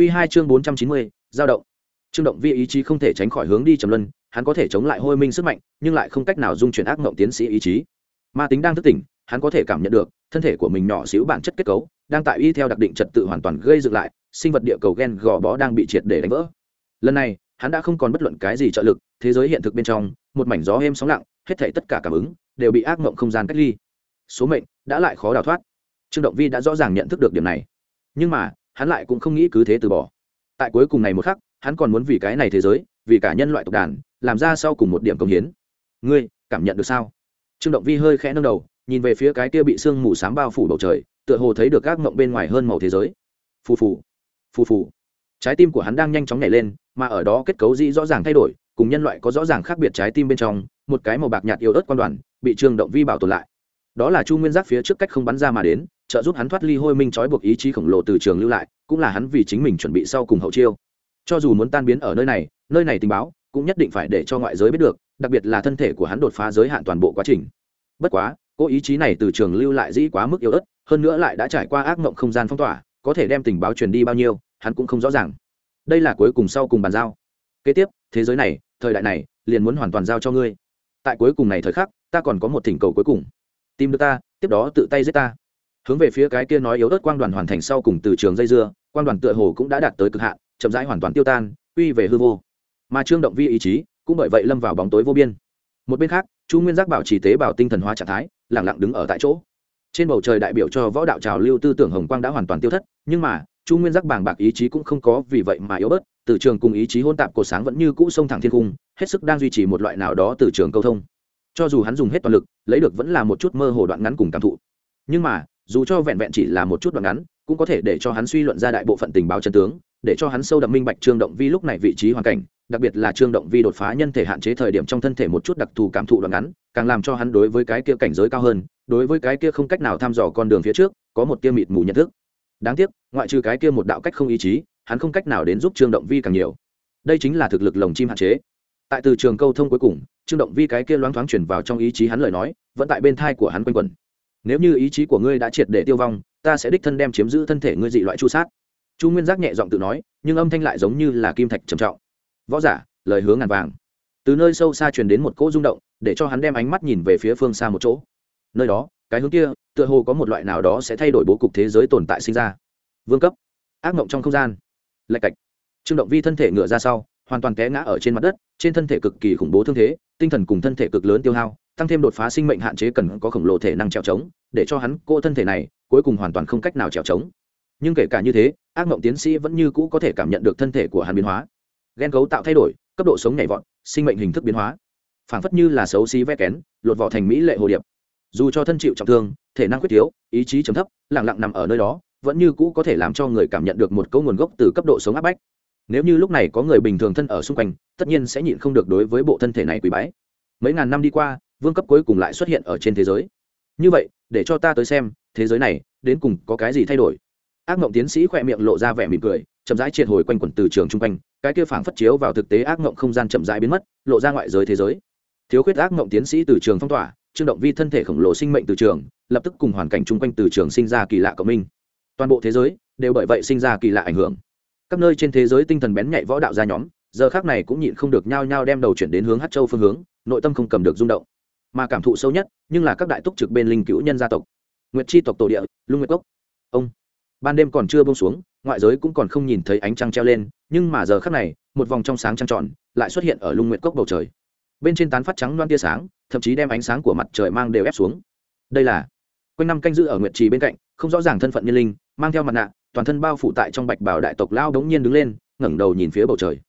Q2 chương bốn trăm chín mươi, giao động. Trương động vi ý chí không thể tránh khỏi hướng đi trầm luân, hắn có thể chống lại hôi minh sức mạnh, nhưng lại không cách nào dung chuyển ác mộng tiến sĩ ý chí. Ma tính đang thức tỉnh, hắn có thể cảm nhận được, thân thể của mình nhỏ xíu bản chất kết cấu, đang tại y theo đặc định trật tự hoàn toàn gây dựng lại, sinh vật địa cầu gen gò bó đang bị triệt để đánh vỡ. Lần này, hắn đã không còn bất luận cái gì trợ lực, thế giới hiện thực bên trong, một mảnh gió êm sóng lặng, hết thảy tất cả cảm ứng, đều bị ác mộng không gian cách ly. Số mệnh đã lại khó đào thoát. Trương động vi đã rõ ràng nhận thức được điểm này. Nhưng mà hắn lại cũng không nghĩ cứ thế từ bỏ. Tại cuối cùng này một khắc, hắn còn muốn vì cái này thế giới, vì cả nhân loại tộc đàn, làm ra sau cùng một điểm công hiến. Ngươi, cảm nhận được sao? Trương động vi hơi khẽ nâng đầu, nhìn về phía cái kia bị sương mù s á m bao phủ bầu trời, tựa hồ thấy được các mộng bên ngoài hơn màu thế giới. Phù phù phù phù. Trái tim của hắn đang nhanh chóng nhảy lên, mà ở đó kết cấu dĩ rõ ràng thay đổi, cùng nhân loại có rõ ràng khác biệt trái tim bên trong, một cái màu bạc nhạt yếu ớt quan đoàn, bị trương động vi bảo tồn lại. Đó là chu nguyên giác phía trước cách không bắn ra mà đến trợ giúp hắn thoát ly hôi minh trói buộc ý chí khổng lồ từ trường lưu lại, cũng là hắn vì chính mình chuẩn bị sau cùng hậu chiêu. Cho dù muốn tan biến ở nơi này nơi này tình báo cũng nhất định phải để cho ngoại giới biết được, đặc biệt là thân thể của hắn đột phá giới hạn toàn bộ quá trình. Bất quá cô ý chí này từ trường lưu lại dĩ quá mức yếu ớt, hơn nữa lại đã trải qua ác mộng không gian phong tỏa, có thể đem tình báo truyền đi bao nhiêu, hắn cũng không rõ ràng. Đây là cuối cùng sau cùng bàn giao. Kế tiếp, thế giới này, thời đại này, liền muốn hoàn toàn giao cho ngươi. Tại cuối cùng này thời khắc, ta còn có một thỉnh cầu cuối cùng. Tìm được ta, tiếp đó tự tay giết ta hướng về phía cái kia nói yếu ớt quang đoàn hoàn thành sau cùng từ trường dây dưa, quang đoàn tựa hồ cũng đã đạt tới cực hạn, chậm rãi hoàn toàn tiêu tan, quy về hư vô. Mà trương động vi ý chí cũng bởi vậy lâm vào bóng tối vô biên. Một bên khác, chu nguyên giác bảo trì tế bào tinh thần hóa trạng thái lẳng lặng đứng ở tại chỗ. Trên bầu trời đại biểu cho võ đạo trào lưu tư tưởng hồng quang đã hoàn toàn tiêu thất, nhưng mà, chu nguyên giác bàng bạc ý chí cũng không có vì vậy mà yếu bớt, từ trường cùng ý chí hôn tạp cột sáng vẫn như cũ sông thẳng thiên cung, hết sức đang duy trì một loại nào đó từ trường câu thông. Cho dù hắn dùng hết toàn lực, lấy được vẫn là một chút mơ hồ đoạn ngắn cùng cảm thụ. Nhưng mà dù cho vẹn vẹn chỉ là một chút đoạn ngắn, cũng có thể để cho hắn suy luận ra đại bộ phận tình báo chân tướng, để cho hắn sâu đậm minh bạch trương động vi lúc này vị trí hoàn cảnh, đặc biệt là trương động vi đột phá nhân thể hạn chế thời điểm trong thân thể một chút đặc thù cảm thụ đoạn ngắn, càng làm cho hắn đối với cái kia cảnh giới cao hơn, đối với cái kia không cách nào thăm dò con đường phía trước, có một tia mịt mù nhận thức. Đáng tiếc, ngoại trừ cái kia một đạo cách không ý chí, hắn không cách nào đến giúp trương động vi càng nhiều. Đây chính là thực lực lồng chim hạn chế. Tại từ trường câu thông cuối cùng, trương động vi cái kia loáng thoáng chuyển vào trong ý chí hắn lời nói, vẫn tại bên thai của hắn quanh quẩn nếu như ý chí của ngươi đã triệt để tiêu vong, ta sẽ đích thân đem chiếm giữ thân thể ngươi dị loại chu sát. Chu nguyên giác nhẹ giọng tự nói, nhưng âm thanh lại giống như là kim thạch trầm trọng. Võ giả, lời hướng ngàn vàng. Từ nơi sâu xa truyền đến một cỗ rung động, để cho hắn đem ánh mắt nhìn về phía phương xa một chỗ. Nơi đó, cái hướng kia, tựa hồ có một loại nào đó sẽ thay đổi bố cục thế giới tồn tại sinh ra. Vương cấp. Ác mộng trong không gian. Lạch cạch. Trương động vi thân thể ngựa ra sau hoàn toàn té ngã ở trên mặt đất, trên thân thể cực kỳ khủng bố thương thế, tinh thần cùng thân thể cực lớn tiêu hao, tăng thêm đột phá sinh mệnh hạn chế cần có khổng lồ thể năng trèo trống, để cho hắn cô thân thể này cuối cùng hoàn toàn không cách nào trèo trống. Nhưng kể cả như thế, ác mộng tiến sĩ vẫn như cũ có thể cảm nhận được thân thể của hắn biến hóa. Ghen cấu tạo thay đổi, cấp độ sống nhảy vọt, sinh mệnh hình thức biến hóa. Phảng phất như là xấu xí ve kén, lột vỏ thành mỹ lệ hồ điệp. Dù cho thân chịu trọng thương, thể năng quyết thiếu, ý chí chấm thấp lẳng lặng nằm ở nơi đó, vẫn như cũ có thể làm cho người cảm nhận được một câu nguồn gốc từ cấp độ sống áp bách nếu như lúc này có người bình thường thân ở xung quanh, tất nhiên sẽ nhịn không được đối với bộ thân thể này quỳ bái. Mấy ngàn năm đi qua, vương cấp cuối cùng lại xuất hiện ở trên thế giới. Như vậy, để cho ta tới xem, thế giới này, đến cùng có cái gì thay đổi. Ác mộng tiến sĩ khỏe miệng lộ ra vẻ mỉm cười, chậm rãi triệt hồi quanh quẩn từ trường chung quanh, cái kia phảng phất chiếu vào thực tế ác mộng không gian chậm rãi biến mất, lộ ra ngoại giới thế giới. Thiếu khuyết ác mộng tiến sĩ từ trường phong tỏa, trương động vi thân thể khổng lồ sinh mệnh từ trường, lập tức cùng hoàn cảnh chung quanh từ trường sinh ra kỳ lạ cộng minh. Toàn bộ thế giới đều bởi vậy sinh ra kỳ lạ ảnh hưởng các nơi trên thế giới tinh thần bén nhạy võ đạo ra nhóm, giờ khác này cũng nhịn không được nhao nhao đem đầu chuyển đến hướng hát châu phương hướng, nội tâm không cầm được rung động. Mà cảm thụ sâu nhất, nhưng là các đại túc trực bên linh cữu nhân gia tộc. Nguyệt chi tộc tổ địa, lung nguyệt cốc. Ông. Ban đêm còn chưa bông xuống, ngoại giới cũng còn không nhìn thấy ánh trăng treo lên, nhưng mà giờ khác này, một vòng trong sáng trăng tròn, lại xuất hiện ở lung nguyệt cốc bầu trời. Bên trên tán phát trắng loan tia sáng, thậm chí đem ánh sáng của mặt trời mang đều ép xuống. Đây là quanh năm canh giữ ở nguyệt trì bên cạnh, không rõ ràng thân phận nhân linh, mang theo mặt nạ toàn thân bao phủ tại trong bạch bảo đại tộc lao đống nhiên đứng lên, ngẩng đầu nhìn phía bầu trời.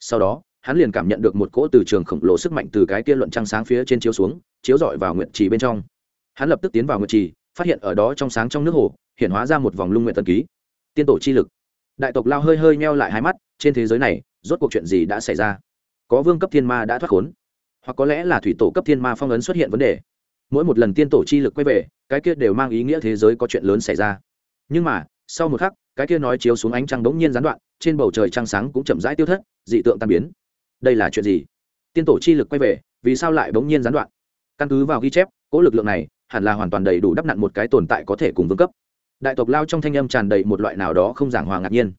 Sau đó, hắn liền cảm nhận được một cỗ từ trường khổng lồ sức mạnh từ cái kia luận trăng sáng phía trên chiếu xuống, chiếu rọi vào nguyện trì bên trong. Hắn lập tức tiến vào nguyện trì, phát hiện ở đó trong sáng trong nước hồ, hiện hóa ra một vòng lung nguyện tân ký. Tiên tổ chi lực. Đại tộc lao hơi hơi meo lại hai mắt, trên thế giới này, rốt cuộc chuyện gì đã xảy ra? Có vương cấp thiên ma đã thoát khốn, hoặc có lẽ là thủy tổ cấp thiên ma phong ấn xuất hiện vấn đề. Mỗi một lần tiên tổ chi lực quay về, cái kia đều mang ý nghĩa thế giới có chuyện lớn xảy ra. Nhưng mà sau một khắc, cái kia nói chiếu xuống ánh trăng đống nhiên gián đoạn, trên bầu trời trăng sáng cũng chậm rãi tiêu thất, dị tượng tan biến. Đây là chuyện gì? Tiên tổ chi lực quay về, vì sao lại đống nhiên gián đoạn? Căn cứ vào ghi chép, cỗ lực lượng này hẳn là hoàn toàn đầy đủ đắp nặn một cái tồn tại có thể cùng vương cấp. Đại tộc lao trong thanh âm tràn đầy một loại nào đó không giảng hòa ngạc nhiên.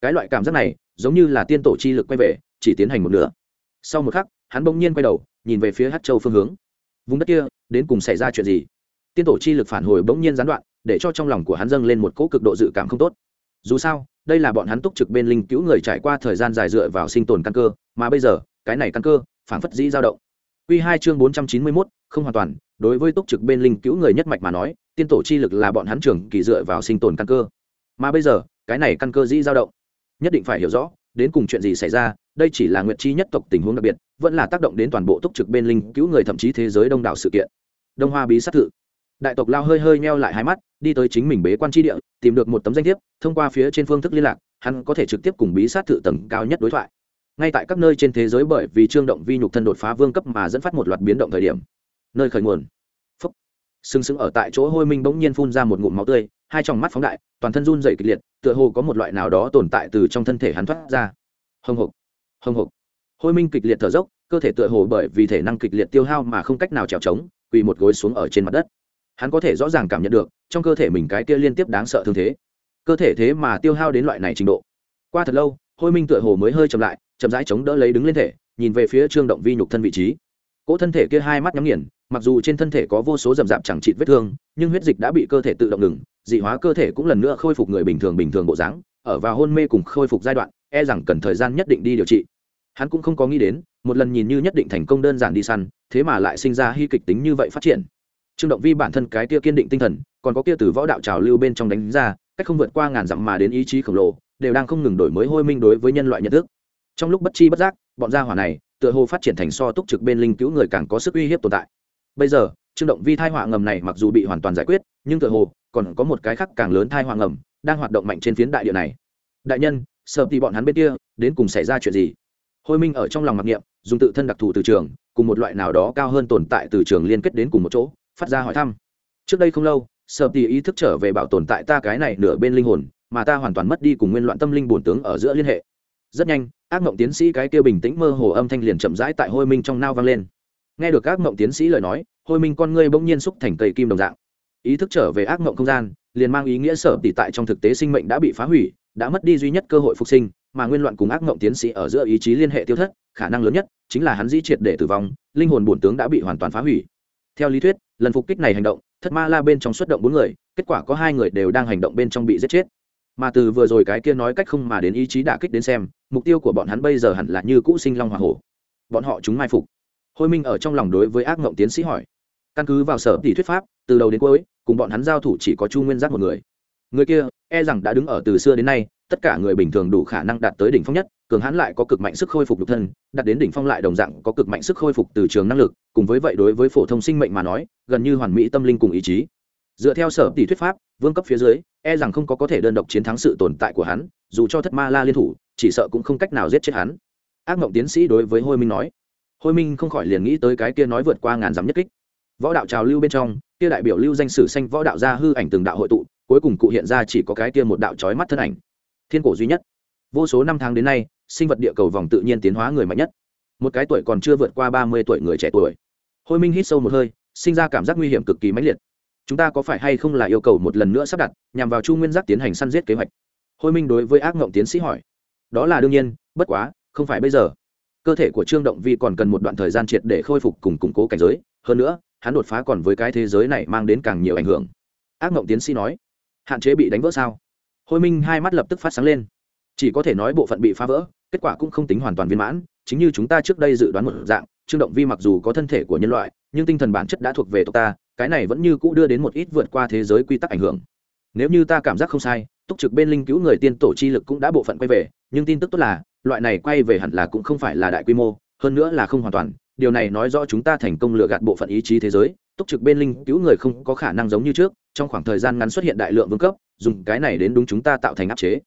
Cái loại cảm giác này, giống như là tiên tổ chi lực quay về, chỉ tiến hành một nửa. Sau một khắc, hắn bỗng nhiên quay đầu, nhìn về phía hát châu phương hướng. Vùng đất kia, đến cùng xảy ra chuyện gì? Tiên tổ chi lực phản hồi bỗng nhiên gián đoạn để cho trong lòng của hắn dâng lên một cỗ cực độ dự cảm không tốt dù sao đây là bọn hắn túc trực bên linh cứu người trải qua thời gian dài dựa vào sinh tồn căn cơ mà bây giờ cái này căn cơ phản phất dĩ dao động q hai chương bốn trăm chín mươi 491, không hoàn toàn, đối với túc trực bên linh cứu người nhất mạch mà nói, tiên tổ chi lực là bọn hắn trưởng kỳ dựa vào sinh tồn căn cơ. Mà bây giờ, cái này căn cơ dĩ dao động, nhất định phải hiểu rõ, đến cùng chuyện gì xảy ra, đây chỉ là nguyệt chi nhất tộc tình huống đặc biệt, vẫn là tác động đến toàn bộ túc trực bên linh cứu người thậm chí thế giới đông đảo sự kiện. Đông Hoa bí sát thự. Đại tộc lao hơi hơi meo lại hai mắt, đi tới chính mình bế quan tri địa tìm được một tấm danh thiếp thông qua phía trên phương thức liên lạc hắn có thể trực tiếp cùng bí sát thự tầng cao nhất đối thoại. Ngay tại các nơi trên thế giới bởi vì trương động vi nhục thân đột phá vương cấp mà dẫn phát một loạt biến động thời điểm nơi khởi nguồn. Phúc. Sừng sững ở tại chỗ hôi minh bỗng nhiên phun ra một ngụm máu tươi hai tròng mắt phóng đại toàn thân run dày kịch liệt tựa hồ có một loại nào đó tồn tại từ trong thân thể hắn thoát ra. Hồng hộc. Hồng hộc. Hôi minh kịch liệt thở dốc cơ thể tựa hồ bởi vì thể năng kịch liệt tiêu hao mà không cách nào trèo trống quỳ một gối xuống ở trên mặt đất hắn có thể rõ ràng cảm nhận được, trong cơ thể mình cái kia liên tiếp đáng sợ thương thế. Cơ thể thế mà tiêu hao đến loại này trình độ. Qua thật lâu, hôi minh tựa hồ mới hơi chậm lại, chậm rãi chống đỡ lấy đứng lên thể, nhìn về phía trương động vi nhục thân vị trí. Cỗ thân thể kia hai mắt nhắm nghiền, mặc dù trên thân thể có vô số rậm rạp chẳng chịt vết thương, nhưng huyết dịch đã bị cơ thể tự động ngừng, dị hóa cơ thể cũng lần nữa khôi phục người bình thường bình thường bộ dáng, ở vào hôn mê cùng khôi phục giai đoạn e rằng cần thời gian nhất định đi điều trị. Hắn cũng không có nghĩ đến, một lần nhìn như nhất định thành công đơn giản đi săn, thế mà lại sinh ra hy kịch tính như vậy phát triển trương động vi bản thân cái kia kiên định tinh thần, còn có kia từ võ đạo trào lưu bên trong đánh ra, cách không vượt qua ngàn dặm mà đến ý chí khổng lồ, đều đang không ngừng đổi mới hôi minh đối với nhân loại nhận thức. Trong lúc bất chi bất giác, bọn gia hỏa này, tựa hồ phát triển thành so túc trực bên linh cứu người càng có sức uy hiếp tồn tại. Bây giờ, trương động vi thai họa ngầm này mặc dù bị hoàn toàn giải quyết, nhưng tựa hồ, còn có một cái khác càng lớn thai họa ngầm, đang hoạt động mạnh trên phiến đại địa này. Đại nhân, sợ thì bọn hắn bên kia, đến cùng xảy ra chuyện gì? Hôi minh ở trong lòng mặc niệm, dùng tự thân đặc thù từ trường, cùng một loại nào đó cao hơn tồn tại từ trường liên kết đến cùng một chỗ phát ra hỏi thăm. Trước đây không lâu sợ tì ý thức trở về bảo tồn tại ta cái này nửa bên linh hồn, mà ta hoàn toàn mất đi cùng nguyên loạn tâm linh bổn tướng ở giữa liên hệ. Rất nhanh, ác mộng tiến sĩ cái kia bình tĩnh mơ hồ âm thanh liền chậm rãi tại hôi minh trong nao vang lên. Nghe được ác mộng tiến sĩ lời nói, hôi minh con ngươi bỗng nhiên xúc thành cây kim đồng dạng. Ý thức trở về ác mộng không gian, liền mang ý nghĩa sở tỷ tại trong thực tế sinh mệnh đã bị phá hủy, đã mất đi duy nhất cơ hội phục sinh, mà nguyên loạn cùng ác mộng tiến sĩ ở giữa ý chí liên hệ tiêu thất, khả năng lớn nhất chính là hắn di triệt để tử vong, linh hồn bổn tướng đã bị hoàn toàn phá hủy theo lý thuyết, lần phục kích này hành động, thất ma la bên trong xuất động bốn người, kết quả có hai người đều đang hành động bên trong bị giết chết. Mà từ vừa rồi cái kia nói cách không mà đến ý chí đả kích đến xem, mục tiêu của bọn hắn bây giờ hẳn là như cũ sinh long hoa hổ. Bọn họ chúng mai phục. Hôi minh ở trong lòng đối với ác mộng tiến sĩ hỏi. Căn cứ vào sở tỷ thuyết pháp, từ đầu đến cuối, cùng bọn hắn giao thủ chỉ có chu nguyên giác một người. Người kia e rằng đã đứng ở từ xưa đến nay tất cả người bình thường đủ khả năng đạt tới đỉnh phong nhất, cường hãn lại có cực mạnh sức khôi phục nhục thân, đạt đến đỉnh phong lại đồng dạng có cực mạnh sức khôi phục từ trường năng lực, cùng với vậy đối với phổ thông sinh mệnh mà nói, gần như hoàn mỹ tâm linh cùng ý chí. Dựa theo sở tỷ thuyết pháp, vương cấp phía dưới e rằng không có có thể đơn độc chiến thắng sự tồn tại của hắn, dù cho thất ma la liên thủ, chỉ sợ cũng không cách nào giết chết hắn. Ác mộng tiến sĩ đối với hôi minh nói. Hôi minh không khỏi liền nghĩ tới cái kia nói vượt qua ngàn dặm nhất kích. Võ đạo trào lưu bên trong, kia đại biểu lưu danh sử xanh võ đạo gia hư ảnh từng đạo hội tụ, cuối cùng cụ hiện ra chỉ có cái kia một đạo trói mắt thân ảnh thiên cổ duy nhất. Vô số năm tháng đến nay, sinh vật địa cầu vòng tự nhiên tiến hóa người mạnh nhất. Một cái tuổi còn chưa vượt qua ba mươi tuổi người trẻ tuổi. Hôi minh hít sâu một hơi, sinh ra cảm giác nguy hiểm cực kỳ mãnh liệt. Chúng ta có phải hay không là yêu cầu một lần nữa sắp đặt, nhằm vào chu nguyên giác tiến hành săn giết kế hoạch? Hôi minh đối với ác mộng tiến sĩ hỏi. Đó là đương nhiên, bất quá, không phải bây giờ. Cơ thể của trương động vi còn cần một đoạn thời gian triệt để khôi phục cùng củng cố cảnh giới, hơn nữa, hắn đột phá còn với cái thế giới này mang đến càng nhiều ảnh hưởng. Ác mộng tiến sĩ nói, hạn chế bị đánh vỡ sao? Hôi minh hai mắt lập tức phát sáng lên. Chỉ có thể nói bộ phận bị phá vỡ, kết quả cũng không tính hoàn toàn viên mãn, chính như chúng ta trước đây dự đoán một dạng, trương động vi mặc dù có thân thể của nhân loại, nhưng tinh thần bản chất đã thuộc về tộc ta, cái này vẫn như cũ đưa đến một ít vượt qua thế giới quy tắc ảnh hưởng. Nếu như ta cảm giác không sai, túc trực bên linh cứu người tiên tổ chi lực cũng đã bộ phận quay về, nhưng tin tức tốt là, loại này quay về hẳn là cũng không phải là đại quy mô, hơn nữa là không hoàn toàn. Điều này nói rõ chúng ta thành công lừa gạt bộ phận ý chí thế giới, túc trực bên linh cứu người không có khả năng giống như trước trong khoảng thời gian ngắn xuất hiện đại lượng vương cấp, dùng cái này đến đúng chúng ta tạo thành áp chế.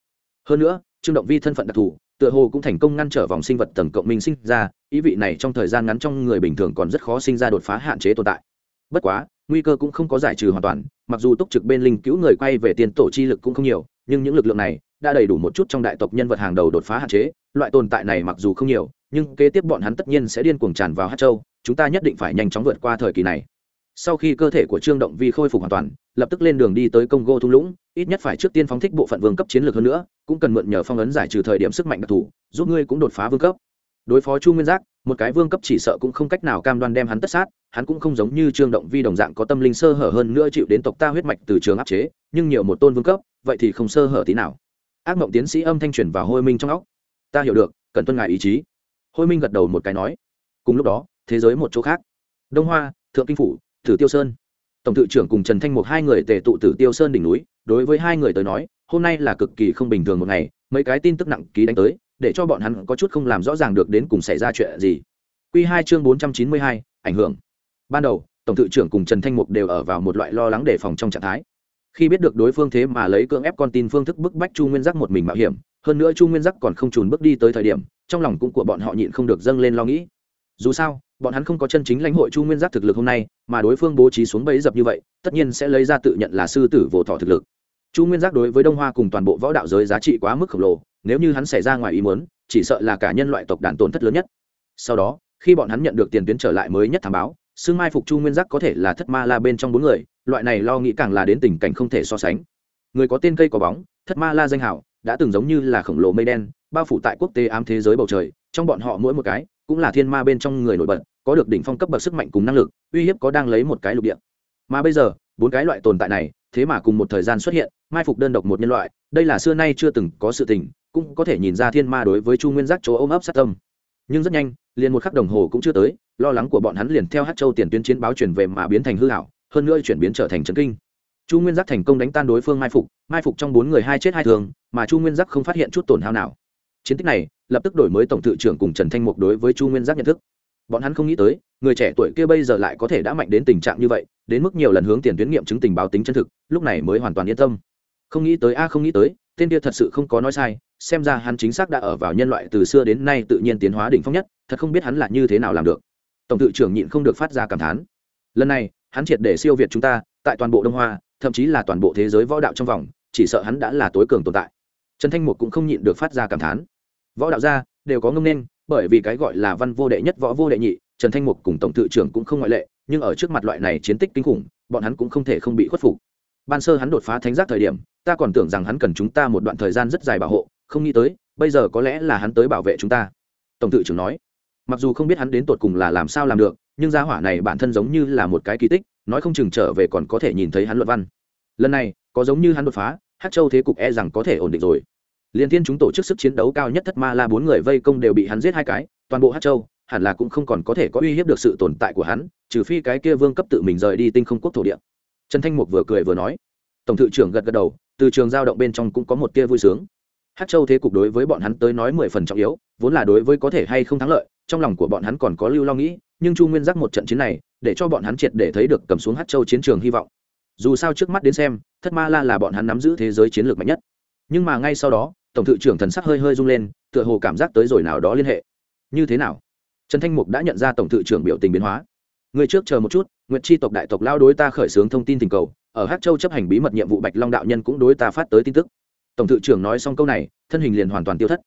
Hơn nữa, trương động vi thân phận đặc thù, tựa hồ cũng thành công ngăn trở vòng sinh vật tầng cộng minh sinh ra, ý vị này trong thời gian ngắn trong người bình thường còn rất khó sinh ra đột phá hạn chế tồn tại. Bất quá, nguy cơ cũng không có giải trừ hoàn toàn, mặc dù túc trực bên linh cứu người quay về tiền tổ chi lực cũng không nhiều, nhưng những lực lượng này đã đầy đủ một chút trong đại tộc nhân vật hàng đầu đột phá hạn chế, loại tồn tại này mặc dù không nhiều, nhưng kế tiếp bọn hắn tất nhiên sẽ điên cuồng tràn vào hát châu, chúng ta nhất định phải nhanh chóng vượt qua thời kỳ này sau khi cơ thể của trương động vi khôi phục hoàn toàn, lập tức lên đường đi tới congo thung lũng, ít nhất phải trước tiên phóng thích bộ phận vương cấp chiến lược hơn nữa, cũng cần mượn nhờ phong ấn giải trừ thời điểm sức mạnh đặc thù, giúp ngươi cũng đột phá vương cấp. Đối phó chu nguyên giác, một cái vương cấp chỉ sợ cũng không cách nào cam đoan đem hắn tất sát, hắn cũng không giống như trương động vi đồng dạng có tâm linh sơ hở hơn nữa chịu đến tộc ta huyết mạch từ trường áp chế, nhưng nhiều một tôn vương cấp, vậy thì không sơ hở tí nào. Ác mộng tiến sĩ âm thanh truyền vào hôi minh trong óc. Ta hiểu được, cần tuân ngài ý chí. Hôi minh gật đầu một cái nói. Cùng lúc đó, thế giới một chỗ khác. Đông hoa, thượng kinh phủ tử tiêu sơn. Tổng tự trưởng cùng trần thanh mục hai người tề tụ tử tiêu sơn đỉnh núi, đối với hai người tới nói, hôm nay là cực kỳ không bình thường một ngày, mấy cái tin tức nặng ký đánh tới, để cho bọn hắn có chút không làm rõ ràng được đến cùng xảy ra chuyện gì. Quy hai chương bốn trăm chín mươi hai, ảnh hưởng. Ban đầu, tổng tự trưởng cùng trần thanh mục đều ở vào một loại lo lắng đề phòng trong trạng thái. Khi biết được đối phương thế mà lấy cưỡng ép con tin phương thức bức bách chu nguyên giác một mình mạo hiểm, hơn nữa chu nguyên giác còn không trùn bước đi tới thời điểm, trong lòng cũng của bọn họ nhịn không được dâng lên lo nghĩ dù sao, bọn hắn không có chân chính lãnh hội chu nguyên giác thực lực hôm nay, mà đối phương bố trí xuống bẫy dập như vậy, tất nhiên sẽ lấy ra tự nhận là sư tử vỗ thọ thực lực. Chu nguyên giác đối với đông hoa cùng toàn bộ võ đạo giới giá trị quá mức khổng lồ, nếu như hắn xảy ra ngoài ý muốn, chỉ sợ là cả nhân loại tộc đàn tổn thất lớn nhất. Sau đó, khi bọn hắn nhận được tiền tuyến trở lại mới nhất thảm báo, sương mai phục chu nguyên giác có thể là thất ma la bên trong bốn người, loại này lo nghĩ càng là đến tình cảnh không thể so sánh. Người có tên cây có bóng, thất ma la danh hảo, đã từng giống như là khổng lồ mây đen, bao phủ tại quốc tế ám thế giới bầu trời trong bọn họ mỗi một cái cũng là thiên ma bên trong người nổi bật, có được đỉnh phong cấp bậc sức mạnh cùng năng lực, uy hiếp có đang lấy một cái lục địa. Mà bây giờ, bốn cái loại tồn tại này, thế mà cùng một thời gian xuất hiện, mai phục đơn độc một nhân loại, đây là xưa nay chưa từng có sự tình, cũng có thể nhìn ra thiên ma đối với chu nguyên giác chỗ ôm ấp sát tâm. Nhưng rất nhanh, liền một khắc đồng hồ cũng chưa tới, lo lắng của bọn hắn liền theo hát châu tiền tuyến chiến báo chuyển về mà biến thành hư hảo hơn nữa chuyển biến trở thành trấn kinh. Chu nguyên giác thành công đánh tan đối phương mai phục mai phục trong bốn người hai chết hai thường, mà chu nguyên giác không phát hiện chút tổn hao nào chiến tích này lập tức đổi mới tổng thự trưởng cùng trần thanh mục đối với chu nguyên giác nhận thức. Bọn hắn không nghĩ tới, người trẻ tuổi kia bây giờ lại có thể đã mạnh đến tình trạng như vậy, đến mức nhiều lần hướng tiền tuyến nghiệm chứng tình báo tính chân thực, lúc này mới hoàn toàn yên tâm. Không nghĩ tới, a, không nghĩ tới, tên kia thật sự không có nói sai, xem ra hắn chính xác đã ở vào nhân loại từ xưa đến nay tự nhiên tiến hóa đỉnh phong nhất, thật không biết hắn là như thế nào làm được. Tổng thự trưởng nhịn không được phát ra cảm thán. Lần này, hắn triệt để siêu việt chúng ta, tại toàn bộ đông hoa, thậm chí là toàn bộ thế giới võ đạo trong vòng, chỉ sợ hắn đã là tối cường tồn tại. Trần thanh mục cũng không nhịn được phát ra cảm thán võ đạo gia đều có ngâm nên, bởi vì cái gọi là văn vô đệ nhất, võ vô đệ nhị, trần thanh mục cùng tổng tự trưởng cũng không ngoại lệ, nhưng ở trước mặt loại này chiến tích kinh khủng, bọn hắn cũng không thể không bị khuất phục. Ban sơ hắn đột phá thánh giác thời điểm, ta còn tưởng rằng hắn cần chúng ta một đoạn thời gian rất dài bảo hộ, không nghĩ tới, bây giờ có lẽ là hắn tới bảo vệ chúng ta. Tổng tự trưởng nói. Mặc dù không biết hắn đến tột cùng là làm sao làm được, nhưng gia hỏa này bản thân giống như là một cái kỳ tích, nói không chừng trở về còn có thể nhìn thấy hắn luận văn. Lần này, có giống như hắn đột phá hát châu thế cục e rằng có thể ổn định rồi liên thiên chúng tổ chức sức chiến đấu cao nhất thất ma la bốn người vây công đều bị hắn giết hai cái, toàn bộ hát châu, hẳn là cũng không còn có thể có uy hiếp được sự tồn tại của hắn, trừ phi cái kia vương cấp tự mình rời đi tinh không quốc thổ địa. Trần thanh mục vừa cười vừa nói. Tổng thự trưởng gật gật đầu, từ trường giao động bên trong cũng có một tia vui sướng. Hát châu thế cục đối với bọn hắn tới nói mười phần trọng yếu, vốn là đối với có thể hay không thắng lợi, trong lòng của bọn hắn còn có lưu lo nghĩ, nhưng chu nguyên giác một trận chiến này, để cho bọn hắn triệt để thấy được cầm xuống hát châu chiến trường hy vọng. Dù sao trước mắt đến xem, thất ma la là bọn hắn nắm giữ thế giới chiến lược mạnh nhất. Nhưng mà ngay sau đó tổng thự trưởng thần sắc hơi hơi rung lên, tựa hồ cảm giác tới rồi nào đó liên hệ. Như thế nào? Trần thanh mục đã nhận ra tổng thự trưởng biểu tình biến hóa. Người trước chờ một chút nguyện tri tộc đại tộc lao đối ta khởi xướng thông tin tình cầu, ở hát châu chấp hành bí mật nhiệm vụ bạch long đạo nhân cũng đối ta phát tới tin tức. Tổng thự trưởng nói xong câu này, thân hình liền hoàn toàn tiêu thất.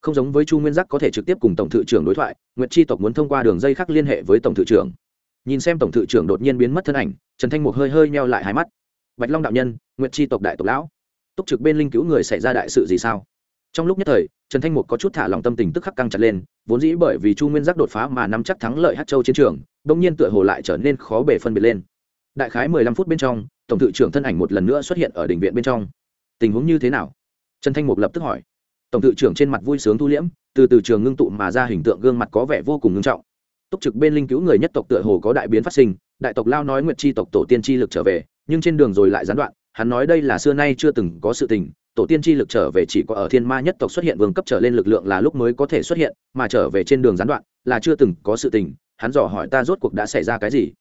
Không giống với chu nguyên giác có thể trực tiếp cùng tổng thự trưởng đối thoại, nguyệt tri tộc muốn thông qua đường dây khác liên hệ với tổng thự trưởng. Nhìn xem tổng thự trưởng đột nhiên biến mất thân ảnh, trần thanh mục hơi hơi meo lại hai mắt. Bạch long đạo nhân, nguyệt tri tộc đại tộc lão, túc trực bên linh cứu người xảy ra đại sự gì sao? Trong lúc nhất thời, trần thanh mục có chút thả lòng tâm tình tức khắc căng chặt lên, vốn dĩ bởi vì chu nguyên giác đột phá mà nắm chắc thắng lợi hát châu chiến trường đông nhiên tựa hồ lại trở nên khó bể phân biệt lên. Đại khái mười lăm phút bên trong, tổng thự trưởng thân ảnh một lần nữa xuất hiện ở đỉnh viện bên trong. Tình huống như thế nào? Trần thanh mục lập tức hỏi. Tổng thự trưởng trên mặt vui sướng thu liễm, từ từ trường ngưng tụ mà ra hình tượng gương mặt có vẻ vô cùng ngưng trọng. Túc trực bên linh cứu người nhất tộc tựa hồ có đại biến phát sinh, đại tộc lao nói nguyệt chi tộc tổ tiên chi lực trở về, nhưng trên đường rồi lại gián đoạn, hắn nói đây là xưa nay chưa từng có sự tình tổ tiên chi lực trở về chỉ có ở thiên ma nhất tộc xuất hiện vương cấp trở lên lực lượng là lúc mới có thể xuất hiện, mà trở về trên đường gián đoạn là chưa từng có sự tình, hắn dò hỏi ta rốt cuộc đã xảy ra cái gì.